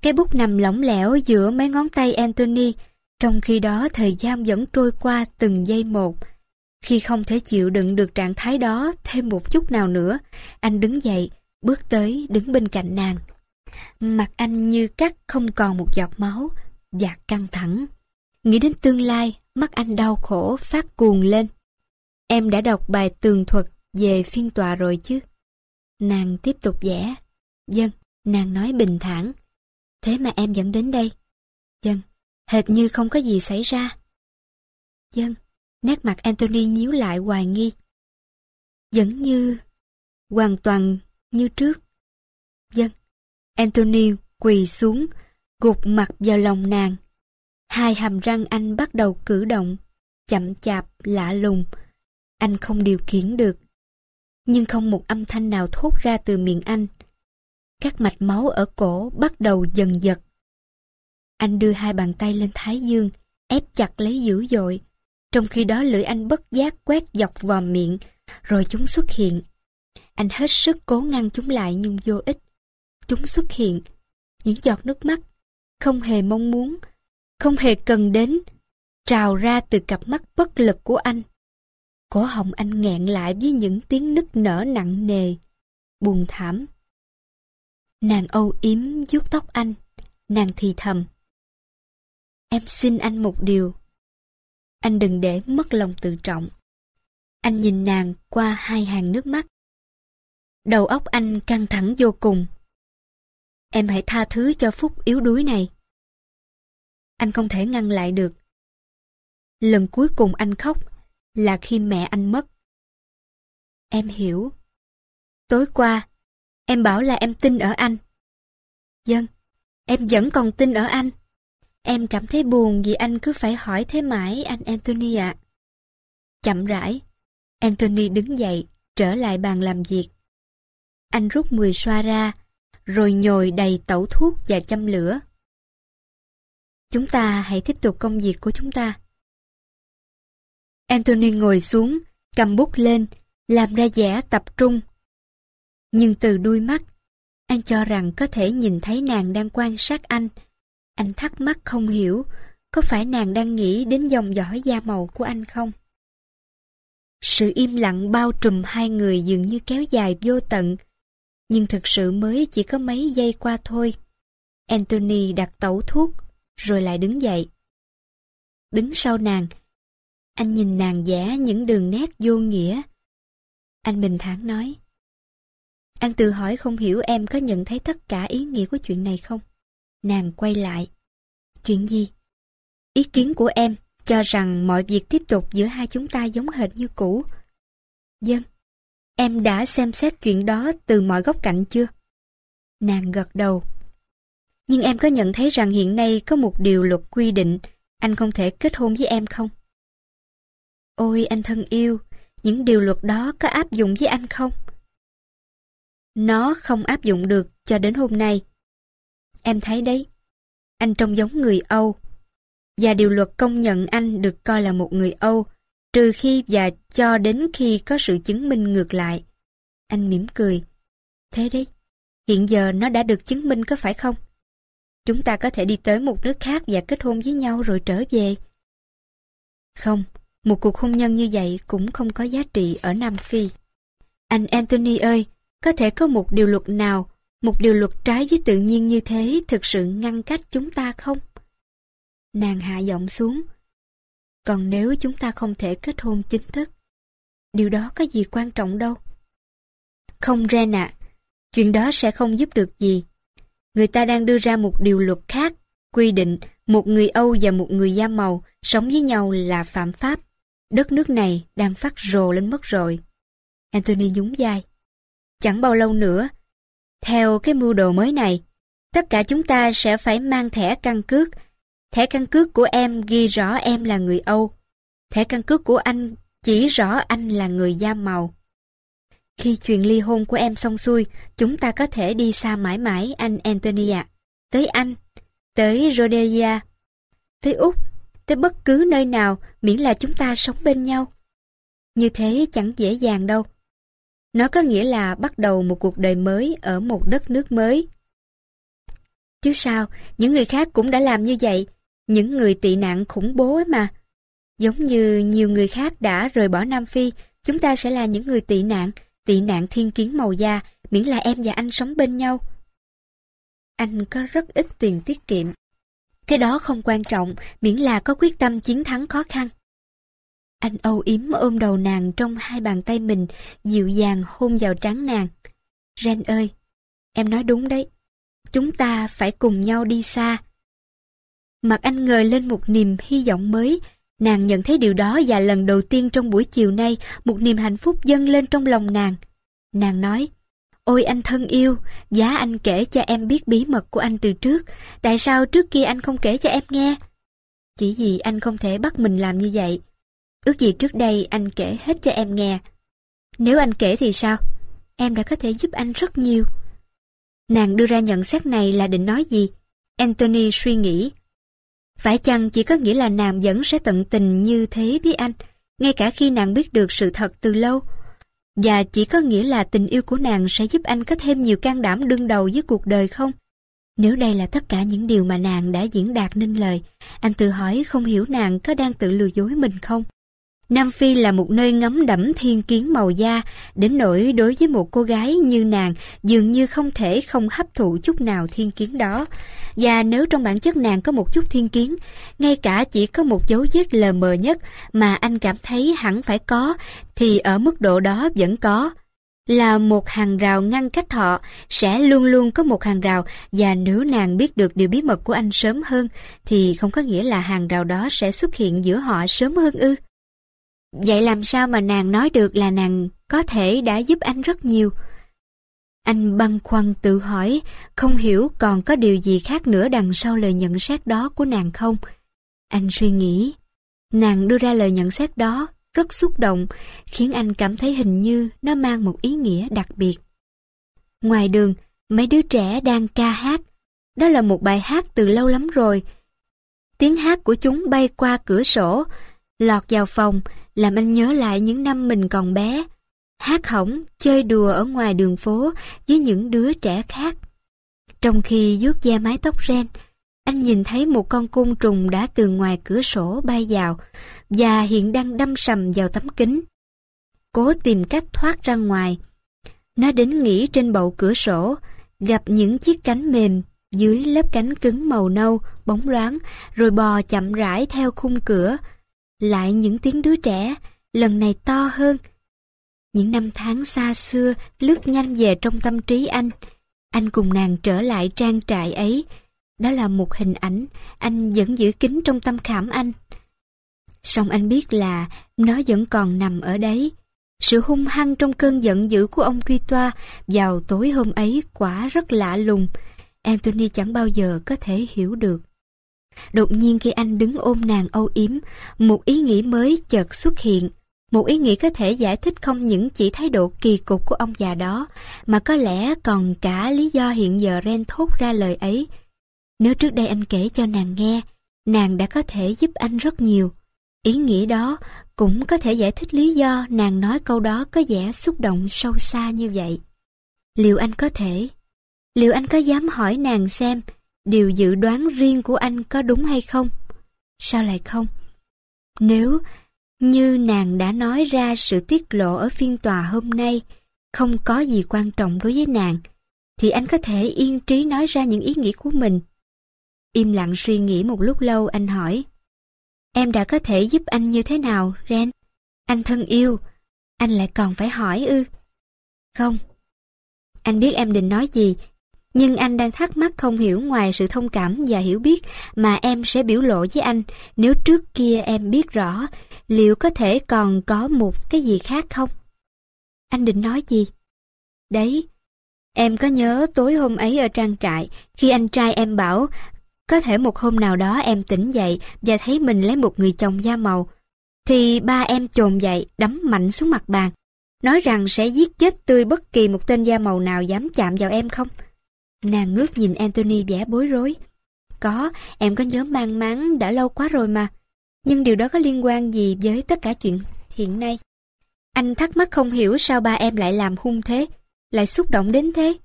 Cái bút nằm lỏng lẻo giữa mấy ngón tay Anthony, trong khi đó thời gian vẫn trôi qua từng giây một. Khi không thể chịu đựng được trạng thái đó thêm một chút nào nữa, anh đứng dậy, bước tới đứng bên cạnh nàng. Mặt anh như cắt không còn một giọt máu, và căng thẳng. Nghĩ đến tương lai, mắt anh đau khổ, phát cuồng lên. Em đã đọc bài tường thuật về phiên tòa rồi chứ? Nàng tiếp tục vẽ. Dân, nàng nói bình thản. Thế mà em vẫn đến đây. Hệt như không có gì xảy ra. Dân, nét mặt Anthony nhíu lại hoài nghi. Vẫn như... hoàn toàn như trước. Dân, Anthony quỳ xuống, gục mặt vào lòng nàng. Hai hàm răng anh bắt đầu cử động, chậm chạp, lạ lùng. Anh không điều khiển được. Nhưng không một âm thanh nào thốt ra từ miệng anh. Các mạch máu ở cổ bắt đầu dần giật. Anh đưa hai bàn tay lên thái dương, ép chặt lấy dữ dội. Trong khi đó lưỡi anh bất giác quét dọc vào miệng, rồi chúng xuất hiện. Anh hết sức cố ngăn chúng lại nhưng vô ích. Chúng xuất hiện, những giọt nước mắt, không hề mong muốn, không hề cần đến, trào ra từ cặp mắt bất lực của anh. Cổ họng anh nghẹn lại với những tiếng nức nở nặng nề, buồn thảm. Nàng âu yếm vuốt tóc anh, nàng thì thầm. Em xin anh một điều. Anh đừng để mất lòng tự trọng. Anh nhìn nàng qua hai hàng nước mắt. Đầu óc anh căng thẳng vô cùng. Em hãy tha thứ cho Phúc yếu đuối này. Anh không thể ngăn lại được. Lần cuối cùng anh khóc là khi mẹ anh mất. Em hiểu. Tối qua, em bảo là em tin ở anh. Dân, em vẫn còn tin ở anh. Em cảm thấy buồn vì anh cứ phải hỏi thế mãi anh Anthony ạ. Chậm rãi, Anthony đứng dậy, trở lại bàn làm việc. Anh rút 10 xoa ra, rồi nhồi đầy tẩu thuốc và châm lửa. Chúng ta hãy tiếp tục công việc của chúng ta. Anthony ngồi xuống, cầm bút lên, làm ra vẻ tập trung. Nhưng từ đuôi mắt, anh cho rằng có thể nhìn thấy nàng đang quan sát anh. Anh thắc mắc không hiểu, có phải nàng đang nghĩ đến dòng dõi da màu của anh không? Sự im lặng bao trùm hai người dường như kéo dài vô tận, nhưng thực sự mới chỉ có mấy giây qua thôi. Anthony đặt tẩu thuốc, rồi lại đứng dậy. Đứng sau nàng, anh nhìn nàng vẽ những đường nét vô nghĩa. Anh bình thản nói. Anh tự hỏi không hiểu em có nhận thấy tất cả ý nghĩa của chuyện này không? Nàng quay lại. Chuyện gì? Ý kiến của em cho rằng mọi việc tiếp tục giữa hai chúng ta giống hệt như cũ. Dân, em đã xem xét chuyện đó từ mọi góc cạnh chưa? Nàng gật đầu. Nhưng em có nhận thấy rằng hiện nay có một điều luật quy định anh không thể kết hôn với em không? Ôi anh thân yêu, những điều luật đó có áp dụng với anh không? Nó không áp dụng được cho đến hôm nay. Em thấy đấy, anh trông giống người Âu. Và điều luật công nhận anh được coi là một người Âu, trừ khi và cho đến khi có sự chứng minh ngược lại. Anh mỉm cười. Thế đấy, hiện giờ nó đã được chứng minh có phải không? Chúng ta có thể đi tới một nước khác và kết hôn với nhau rồi trở về. Không, một cuộc hôn nhân như vậy cũng không có giá trị ở Nam Phi. Anh Anthony ơi, có thể có một điều luật nào, một điều luật trái với tự nhiên như thế thực sự ngăn cách chúng ta không? Nàng hạ giọng xuống. Còn nếu chúng ta không thể kết hôn chính thức, điều đó có gì quan trọng đâu. Không Ren ạ, chuyện đó sẽ không giúp được gì. Người ta đang đưa ra một điều luật khác, quy định một người Âu và một người da màu sống với nhau là phạm pháp. Đất nước này đang phát rồ lên mất rồi. Anthony nhún vai. Chẳng bao lâu nữa, theo cái mưu đồ mới này, tất cả chúng ta sẽ phải mang thẻ căn cước. Thẻ căn cước của em ghi rõ em là người Âu. Thẻ căn cước của anh chỉ rõ anh là người da màu. Khi chuyện ly hôn của em xong xuôi, chúng ta có thể đi xa mãi mãi anh Anthony ạ. Tới Anh, tới Rhodesia, tới Úc, tới bất cứ nơi nào miễn là chúng ta sống bên nhau. Như thế chẳng dễ dàng đâu. Nó có nghĩa là bắt đầu một cuộc đời mới ở một đất nước mới. Chứ sao, những người khác cũng đã làm như vậy, những người tị nạn khủng bố ấy mà. Giống như nhiều người khác đã rời bỏ Nam Phi, chúng ta sẽ là những người tị nạn, tị nạn thiên kiến màu da, miễn là em và anh sống bên nhau. Anh có rất ít tiền tiết kiệm. Cái đó không quan trọng, miễn là có quyết tâm chiến thắng khó khăn. Anh âu yếm ôm đầu nàng trong hai bàn tay mình, dịu dàng hôn vào trán nàng. Ren ơi, em nói đúng đấy. Chúng ta phải cùng nhau đi xa. Mặt anh ngời lên một niềm hy vọng mới. Nàng nhận thấy điều đó và lần đầu tiên trong buổi chiều nay một niềm hạnh phúc dâng lên trong lòng nàng. Nàng nói, Ôi anh thân yêu, giá anh kể cho em biết bí mật của anh từ trước. Tại sao trước kia anh không kể cho em nghe? Chỉ vì anh không thể bắt mình làm như vậy. Ước gì trước đây anh kể hết cho em nghe. Nếu anh kể thì sao? Em đã có thể giúp anh rất nhiều. Nàng đưa ra nhận xét này là định nói gì? Anthony suy nghĩ. Phải chăng chỉ có nghĩa là nàng vẫn sẽ tận tình như thế với anh, ngay cả khi nàng biết được sự thật từ lâu? Và chỉ có nghĩa là tình yêu của nàng sẽ giúp anh có thêm nhiều can đảm đương đầu với cuộc đời không? Nếu đây là tất cả những điều mà nàng đã diễn đạt nên lời, anh tự hỏi không hiểu nàng có đang tự lừa dối mình không? Nam Phi là một nơi ngấm đẫm thiên kiến màu da, đến nỗi đối với một cô gái như nàng dường như không thể không hấp thụ chút nào thiên kiến đó. Và nếu trong bản chất nàng có một chút thiên kiến, ngay cả chỉ có một dấu vết lờ mờ nhất mà anh cảm thấy hẳn phải có, thì ở mức độ đó vẫn có. là một hàng rào ngăn cách họ, sẽ luôn luôn có một hàng rào và nếu nàng biết được điều bí mật của anh sớm hơn thì không có nghĩa là hàng rào đó sẽ xuất hiện giữa họ sớm hơn ư. Vậy làm sao mà nàng nói được là nàng có thể đã giúp anh rất nhiều? Anh băn khoăn tự hỏi, không hiểu còn có điều gì khác nữa đằng sau lời nhận xét đó của nàng không? Anh suy nghĩ, nàng đưa ra lời nhận xét đó rất xúc động, khiến anh cảm thấy hình như nó mang một ý nghĩa đặc biệt. Ngoài đường, mấy đứa trẻ đang ca hát. Đó là một bài hát từ lâu lắm rồi. Tiếng hát của chúng bay qua cửa sổ, lọt vào phòng, làm anh nhớ lại những năm mình còn bé. Hát hỏng, chơi đùa ở ngoài đường phố với những đứa trẻ khác. Trong khi vuốt da mái tóc ren, anh nhìn thấy một con côn trùng đã từ ngoài cửa sổ bay vào và hiện đang đâm sầm vào tấm kính. Cố tìm cách thoát ra ngoài. Nó đến nghỉ trên bậu cửa sổ, gặp những chiếc cánh mềm dưới lớp cánh cứng màu nâu, bóng loáng, rồi bò chậm rãi theo khung cửa. Lại những tiếng đứa trẻ, lần này to hơn. Những năm tháng xa xưa lướt nhanh về trong tâm trí anh. Anh cùng nàng trở lại trang trại ấy, đó là một hình ảnh anh vẫn giữ kín trong tâm khảm anh. Song anh biết là nó vẫn còn nằm ở đấy. Sự hung hăng trong cơn giận dữ của ông Quy Toa vào tối hôm ấy quả rất lạ lùng. Anthony chẳng bao giờ có thể hiểu được. Đột nhiên khi anh đứng ôm nàng âu yếm, một ý nghĩ mới chợt xuất hiện. Một ý nghĩ có thể giải thích không những chỉ thái độ kỳ cục của ông già đó, mà có lẽ còn cả lý do hiện giờ Ren thốt ra lời ấy. Nếu trước đây anh kể cho nàng nghe, nàng đã có thể giúp anh rất nhiều. Ý nghĩ đó cũng có thể giải thích lý do nàng nói câu đó có vẻ xúc động sâu xa như vậy. Liệu anh có thể? Liệu anh có dám hỏi nàng xem điều dự đoán riêng của anh có đúng hay không? Sao lại không? Nếu như nàng đã nói ra sự tiết lộ ở phiên tòa hôm nay không có gì quan trọng đối với nàng, thì anh có thể yên trí nói ra những ý nghĩ của mình Im lặng suy nghĩ một lúc lâu anh hỏi. Em đã có thể giúp anh như thế nào, Ren? Anh thân yêu, anh lại còn phải hỏi ư? Không. Anh biết em định nói gì, nhưng anh đang thắc mắc không hiểu ngoài sự thông cảm và hiểu biết mà em sẽ biểu lộ với anh nếu trước kia em biết rõ liệu có thể còn có một cái gì khác không? Anh định nói gì? Đấy, em có nhớ tối hôm ấy ở trang trại khi anh trai em bảo có thể một hôm nào đó em tỉnh dậy và thấy mình lấy một người chồng da màu, thì ba em chồm dậy đấm mạnh xuống mặt bàn, nói rằng sẽ giết chết tươi bất kỳ một tên da màu nào dám chạm vào em không. Nàng ngước nhìn Anthony vẻ bối rối. Có, em có nhớ mang mắn đã lâu quá rồi mà. Nhưng điều đó có liên quan gì với tất cả chuyện hiện nay? Anh thắc mắc không hiểu sao ba em lại làm hung thế, lại xúc động đến thế.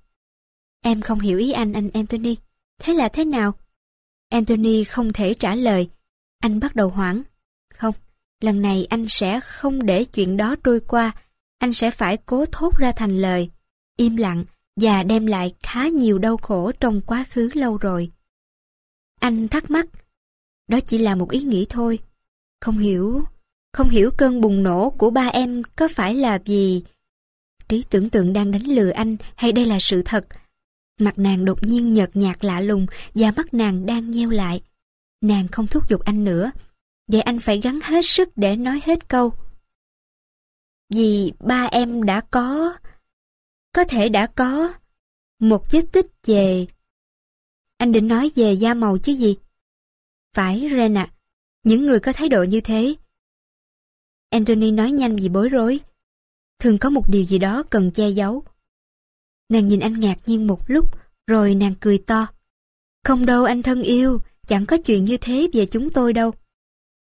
Em không hiểu ý anh, anh Anthony. Thế là thế nào? Anthony không thể trả lời. Anh bắt đầu hoảng. Không, lần này anh sẽ không để chuyện đó trôi qua. Anh sẽ phải cố thốt ra thành lời. Im lặng và đem lại khá nhiều đau khổ trong quá khứ lâu rồi. Anh thắc mắc. Đó chỉ là một ý nghĩ thôi. Không hiểu, không hiểu cơn bùng nổ của ba em có phải là gì. Trí tưởng tượng đang đánh lừa anh hay đây là sự thật Mặt nàng đột nhiên nhợt nhạt lạ lùng và mắt nàng đang nheo lại. Nàng không thúc giục anh nữa. Vậy anh phải gắng hết sức để nói hết câu. Vì ba em đã có... Có thể đã có... Một vết tích về... Anh định nói về da màu chứ gì? Phải, Ren ạ. những người có thái độ như thế. Anthony nói nhanh vì bối rối. Thường có một điều gì đó cần che giấu. Nàng nhìn anh ngạc nhiên một lúc, rồi nàng cười to. Không đâu anh thân yêu, chẳng có chuyện như thế về chúng tôi đâu.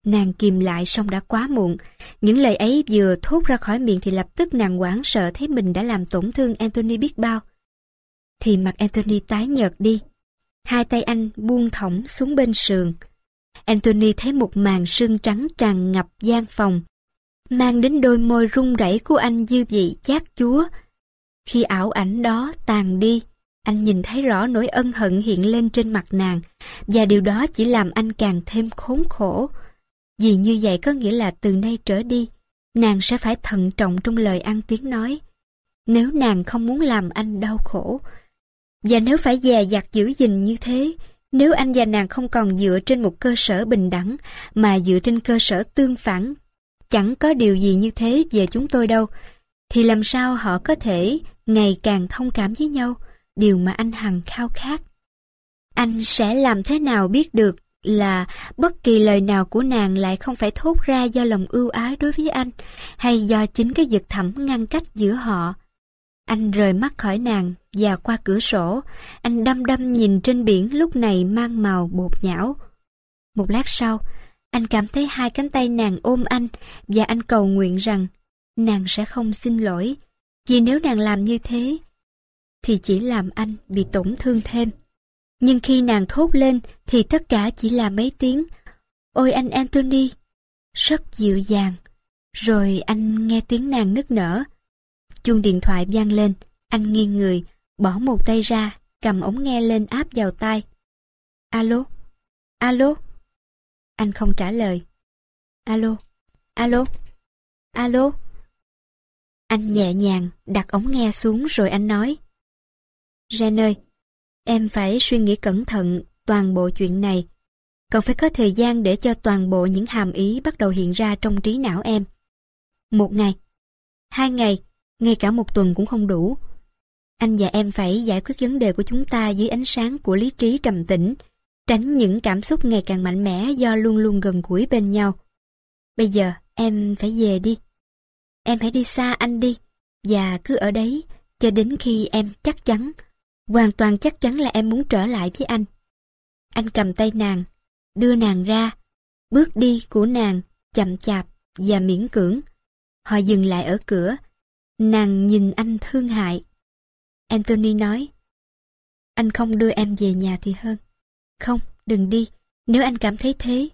Nàng kìm lại xong đã quá muộn. Những lời ấy vừa thốt ra khỏi miệng thì lập tức nàng hoảng sợ thấy mình đã làm tổn thương Anthony biết bao. Thì mặt Anthony tái nhợt đi. Hai tay anh buông thõng xuống bên sườn. Anthony thấy một màn sương trắng tràn ngập gian phòng. Mang đến đôi môi rung rẩy của anh dư vị chát chúa, khi ảo ảnh đó tàn đi, anh nhìn thấy rõ nỗi ân hận hiện lên trên mặt nàng, và điều đó chỉ làm anh càng thêm khốn khổ. Vì như vậy có nghĩa là từ nay trở đi, nàng sẽ phải thận trọng trong lời ăn tiếng nói. nếu nàng không muốn làm anh đau khổ. Và nếu phải dè dặt giữ gìn như thế, nếu anh và nàng không còn dựa trên một cơ sở bình đẳng, mà dựa trên cơ sở tương phản, chẳng có điều gì như thế về chúng tôi đâu, thì làm sao họ có thể ngày càng thông cảm với nhau, điều mà anh Hằng khao khát. Anh sẽ làm thế nào biết được là bất kỳ lời nào của nàng lại không phải thốt ra do lòng ưu ái đối với anh, hay do chính cái vực thẳm ngăn cách giữa họ. Anh rời mắt khỏi nàng và qua cửa sổ, anh đăm đăm nhìn trên biển lúc này mang màu bột nhão. Một lát sau, anh cảm thấy hai cánh tay nàng ôm anh và anh cầu nguyện rằng nàng sẽ không xin lỗi, vì nếu nàng làm như thế, thì chỉ làm anh bị tổn thương thêm. Nhưng khi nàng thốt lên thì tất cả chỉ là mấy tiếng Ôi anh Anthony! Rất dịu dàng. Rồi anh nghe tiếng nàng nức nở. Chuông điện thoại vang lên, anh nghiêng người, bỏ một tay ra, cầm ống nghe lên áp vào tai. Alo? Alo? Anh không trả lời. Alo? Alo? Alo? Anh nhẹ nhàng đặt ống nghe xuống rồi anh nói. Ren ơi, em phải suy nghĩ cẩn thận toàn bộ chuyện này. Cần phải có thời gian để cho toàn bộ những hàm ý bắt đầu hiện ra trong trí não em. Một ngày, hai ngày, ngay cả một tuần cũng không đủ. Anh và em phải giải quyết vấn đề của chúng ta dưới ánh sáng của lý trí trầm tĩnh, tránh những cảm xúc ngày càng mạnh mẽ do luôn luôn gần gũi bên nhau. Bây giờ em phải về đi. Em hãy đi xa anh đi, và cứ ở đấy cho đến khi em chắc chắn, hoàn toàn chắc chắn là em muốn trở lại với anh. Anh cầm tay nàng, đưa nàng ra, bước đi của nàng chậm chạp và miễn cưỡng. Họ dừng lại ở cửa, nàng nhìn anh thương hại. Anthony nói, anh không đưa em về nhà thì hơn. Không, đừng đi, nếu anh cảm thấy thế.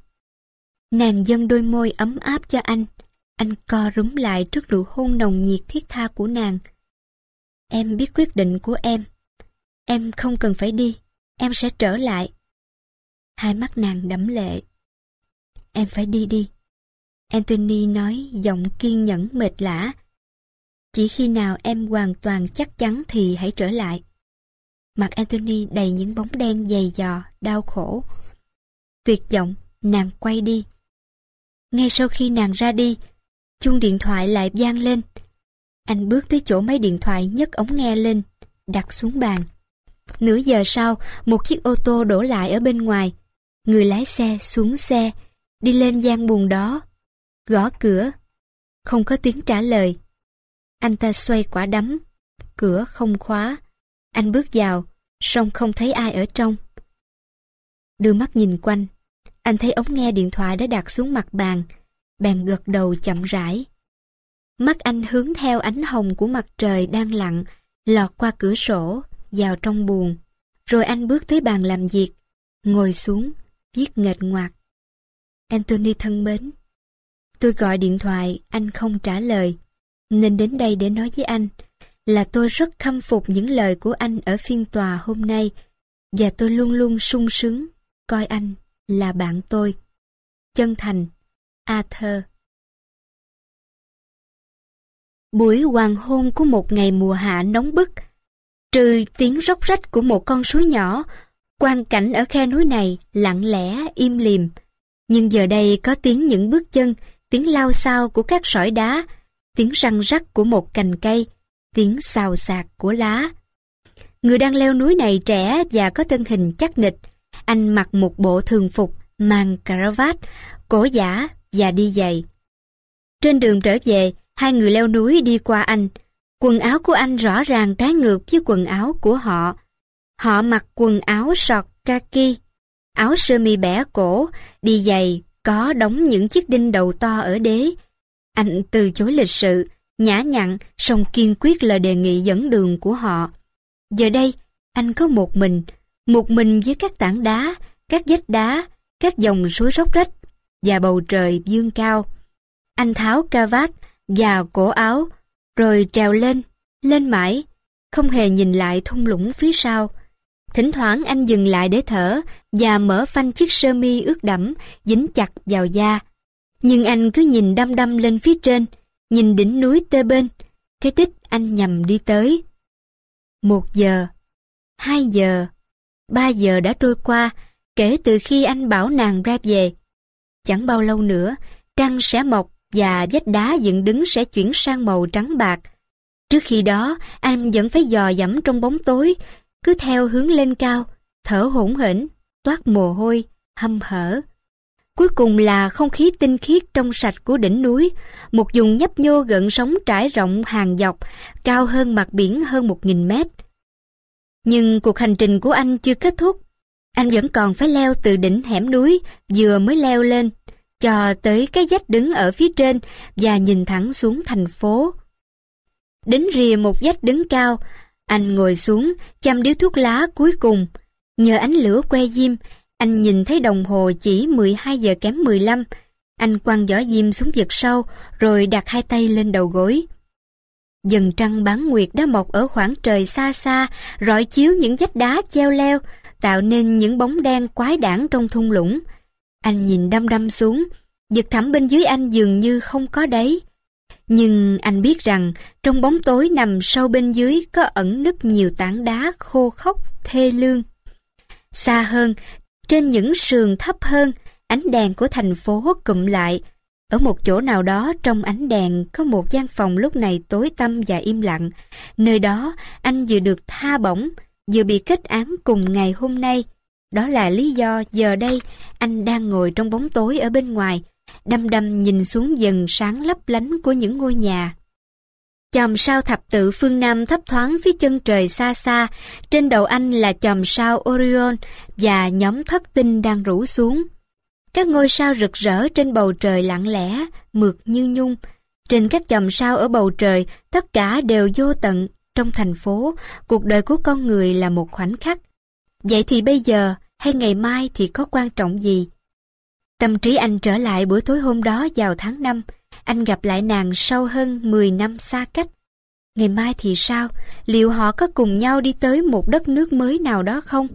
Nàng dâng đôi môi ấm áp cho anh, anh co rúm lại trước nụ hôn nồng nhiệt thiết tha của nàng. Em biết quyết định của em. Em không cần phải đi, em sẽ trở lại. Hai mắt nàng đẫm lệ. Em phải đi đi. Anthony nói giọng kiên nhẫn mệt lã. Chỉ khi nào em hoàn toàn chắc chắn thì hãy trở lại. Mặt Anthony đầy những bóng đen dày dò, đau khổ. Tuyệt vọng, nàng quay đi. Ngay sau khi nàng ra đi, chuông điện thoại lại vang lên. Anh bước tới chỗ máy điện thoại nhấc ống nghe lên, đặt xuống bàn. Nửa giờ sau, một chiếc ô tô đổ lại ở bên ngoài. Người lái xe xuống xe, đi lên gian buồn đó. Gõ cửa. Không có tiếng trả lời. Anh ta xoay quả đấm. Cửa không khóa. Anh bước vào, song không thấy ai ở trong. Đưa mắt nhìn quanh. Anh thấy ống nghe điện thoại đã đặt xuống mặt bàn. Bèn gật đầu chậm rãi. Mắt anh hướng theo ánh hồng của mặt trời đang lặn, lọt qua cửa sổ, vào trong buồng. Rồi anh bước tới bàn làm việc, ngồi xuống, viết nghệt ngoạc. Anthony thân mến, tôi gọi điện thoại, anh không trả lời, nên đến đây để nói với anh là tôi rất khâm phục những lời của anh ở phiên tòa hôm nay và tôi luôn luôn sung sướng coi anh là bạn tôi. Chân thành, Arthur Buổi hoàng hôn của một ngày mùa hạ nóng bức, trừ tiếng róc rách của một con suối nhỏ, quang cảnh ở khe núi này lặng lẽ, im lìm. Nhưng giờ đây có tiếng những bước chân, tiếng lao xao của các sỏi đá, tiếng răng rắc của một cành cây, tiếng xào xạc của lá. Người đang leo núi này trẻ và có thân hình chắc nịch. Anh mặc một bộ thường phục, mang caravat, cổ giả và đi giày. Trên đường trở về, hai người leo núi đi qua anh. Quần áo của anh rõ ràng trái ngược với quần áo của họ. Họ mặc quần áo sọt kaki, áo sơ mi bẻ cổ, đi giày, có đóng những chiếc đinh đầu to ở đế. Anh từ chối lịch sự, nhã nhặn, song kiên quyết lời đề nghị dẫn đường của họ. Giờ đây, anh có một mình, một mình với các tảng đá, các vách đá, các dòng suối róc rách và bầu trời dương cao. Anh tháo ca vát và cổ áo, rồi trèo lên, lên mãi, không hề nhìn lại thung lũng phía sau. Thỉnh thoảng anh dừng lại để thở và mở phanh chiếc sơ mi ướt đẫm, dính chặt vào da. Nhưng anh cứ nhìn đăm đăm lên phía trên, nhìn đỉnh núi tê bên. Cái đích anh nhầm đi tới. Một giờ, hai giờ, ba giờ đã trôi qua kể từ khi anh bảo nàng ra về. Chẳng bao lâu nữa, trăng sẽ mọc và vách đá dựng đứng sẽ chuyển sang màu trắng bạc. Trước khi đó, anh vẫn phải dò dẫm trong bóng tối, cứ theo hướng lên cao, thở hổn hển, toát mồ hôi, hâm hở. Cuối cùng là không khí tinh khiết trong sạch của đỉnh núi, một vùng nhấp nhô gợn sóng trải rộng hàng dọc, cao hơn mặt biển hơn một nghìn mét. Nhưng cuộc hành trình của anh chưa kết thúc. Anh vẫn còn phải leo từ đỉnh hẻm núi, vừa mới leo lên, cho tới cái dách đứng ở phía trên và nhìn thẳng xuống thành phố. Đến rìa một dách đứng cao, anh ngồi xuống, chăm điếu thuốc lá cuối cùng. Nhờ ánh lửa que diêm, anh nhìn thấy đồng hồ chỉ 12 giờ kém 15. Anh quăng giỏ diêm xuống vực sâu, rồi đặt hai tay lên đầu gối. Dần trăng bán nguyệt đã mọc ở khoảng trời xa xa, rọi chiếu những vách đá treo leo, tạo nên những bóng đen quái đản trong thung lũng. Anh nhìn đăm đăm xuống, vực thẳm bên dưới anh dường như không có đấy. Nhưng anh biết rằng trong bóng tối nằm sâu bên dưới có ẩn nấp nhiều tảng đá khô khốc, thê lương. Xa hơn, trên những sườn thấp hơn, ánh đèn của thành phố cụm lại. Ở một chỗ nào đó trong ánh đèn có một gian phòng lúc này tối tăm và im lặng. Nơi đó anh vừa được tha bổng, vừa bị kết án cùng ngày hôm nay. Đó là lý do giờ đây anh đang ngồi trong bóng tối ở bên ngoài, đăm đăm nhìn xuống dần sáng lấp lánh của những ngôi nhà. Chòm sao thập tự phương Nam thấp thoáng phía chân trời xa xa, trên đầu anh là chòm sao Orion và nhóm thất tinh đang rủ xuống. Các ngôi sao rực rỡ trên bầu trời lặng lẽ, mượt như nhung. Trên các chòm sao ở bầu trời, tất cả đều vô tận. Trong thành phố, cuộc đời của con người là một khoảnh khắc. Vậy thì bây giờ, hay ngày mai thì có quan trọng gì? Tâm trí anh trở lại buổi tối hôm đó vào tháng 5, anh gặp lại nàng sau hơn 10 năm xa cách. Ngày mai thì sao? Liệu họ có cùng nhau đi tới một đất nước mới nào đó không?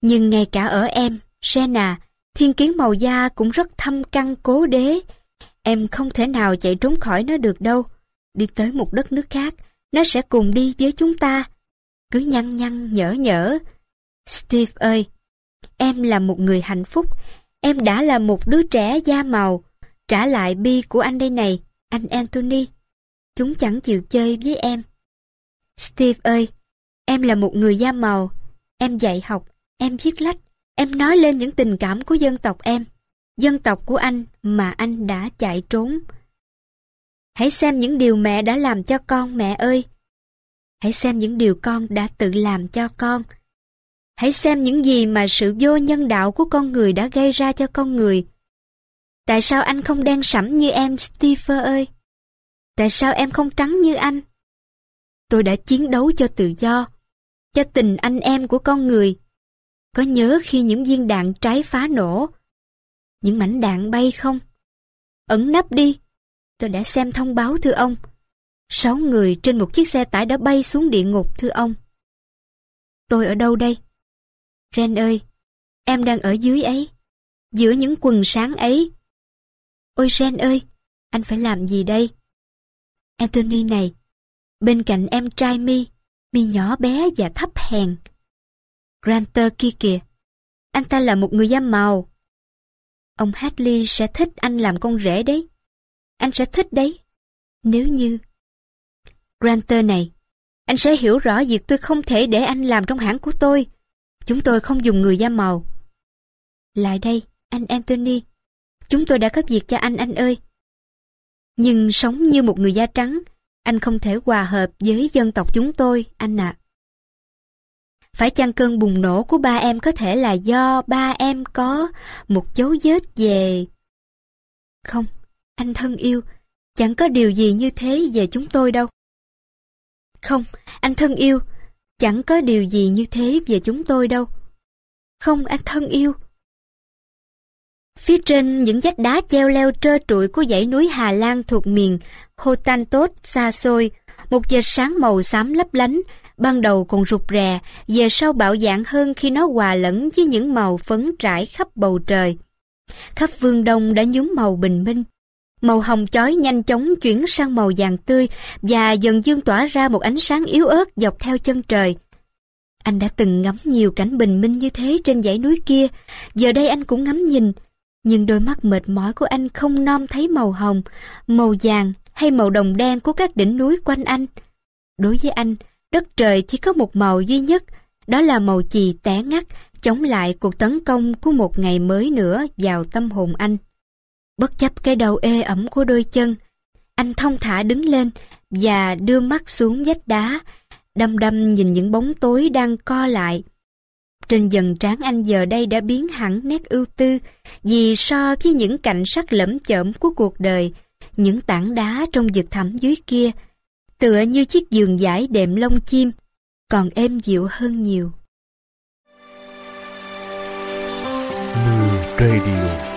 Nhưng ngay cả ở em, Sena, thiên kiến màu da cũng rất thâm căn cố đế. Em không thể nào chạy trốn khỏi nó được đâu. Đi tới một đất nước khác, nó sẽ cùng đi với chúng ta. Cứ nhăn nhăn nhở nhở. Steve ơi, em là một người hạnh phúc. Em đã là một đứa trẻ da màu. Trả lại bi của anh đây này, anh Anthony. Chúng chẳng chịu chơi với em. Steve ơi, em là một người da màu. Em dạy học, em viết lách, em nói lên những tình cảm của dân tộc em. Dân tộc của anh mà anh đã chạy trốn. Hãy xem những điều mẹ đã làm cho con mẹ ơi. Hãy xem những điều con đã tự làm cho con. Hãy xem những gì mà sự vô nhân đạo của con người đã gây ra cho con người. Tại sao anh không đen sẫm như em, Steve ơi? Tại sao em không trắng như anh? Tôi đã chiến đấu cho tự do, cho tình anh em của con người. Có nhớ khi những viên đạn trái phá nổ, những mảnh đạn bay không? Ẩn nấp đi, tôi đã xem thông báo thưa ông. Sáu người trên một chiếc xe tải đã bay xuống địa ngục thưa ông. Tôi ở đâu đây? Ren ơi, em đang ở dưới ấy, giữa những quần sáng ấy. Ôi Ren ơi, anh phải làm gì đây? Anthony này, bên cạnh em trai mi, mi nhỏ bé và thấp hèn. Granter kia kìa, anh ta là một người da màu. Ông Hadley sẽ thích anh làm con rể đấy. Anh sẽ thích đấy. Nếu như... Granter này, anh sẽ hiểu rõ việc tôi không thể để anh làm trong hãng của tôi. Chúng tôi không dùng người da màu. Lại đây, anh Anthony. Chúng tôi đã có việc cho anh anh ơi. Nhưng sống như một người da trắng, anh không thể hòa hợp với dân tộc chúng tôi, anh ạ. Phải chăng cơn bùng nổ của ba em có thể là do ba em có một dấu vết về... Không, anh thân yêu, chẳng có điều gì như thế về chúng tôi đâu. Không, anh thân yêu, chẳng có điều gì như thế về chúng tôi đâu. Không, anh thân yêu, Phía trên những vách đá treo leo trơ trụi của dãy núi Hà Lan thuộc miền Hotantot xa xôi, một giờ sáng màu xám lấp lánh, ban đầu còn rụt rè, về sau bạo dạng hơn khi nó hòa lẫn với những màu phấn trải khắp bầu trời. Khắp vương đông đã nhúng màu bình minh. Màu hồng chói nhanh chóng chuyển sang màu vàng tươi và dần dương tỏa ra một ánh sáng yếu ớt dọc theo chân trời. Anh đã từng ngắm nhiều cảnh bình minh như thế trên dãy núi kia, giờ đây anh cũng ngắm nhìn, nhưng đôi mắt mệt mỏi của anh không nom thấy màu hồng, màu vàng hay màu đồng đen của các đỉnh núi quanh anh. Đối với anh, đất trời chỉ có một màu duy nhất, đó là màu chì té ngắt, chống lại cuộc tấn công của một ngày mới nữa vào tâm hồn anh. Bất chấp cái đầu ê ẩm của đôi chân, anh thông thả đứng lên và đưa mắt xuống vách đá, đăm đăm nhìn những bóng tối đang co lại. Trên dần trán anh giờ đây đã biến hẳn nét ưu tư, vì so với những cảnh sắc lẫm chởm của cuộc đời, những tảng đá trong vực thẳm dưới kia, tựa như chiếc giường giải đệm lông chim, còn êm dịu hơn nhiều. Mưa Radio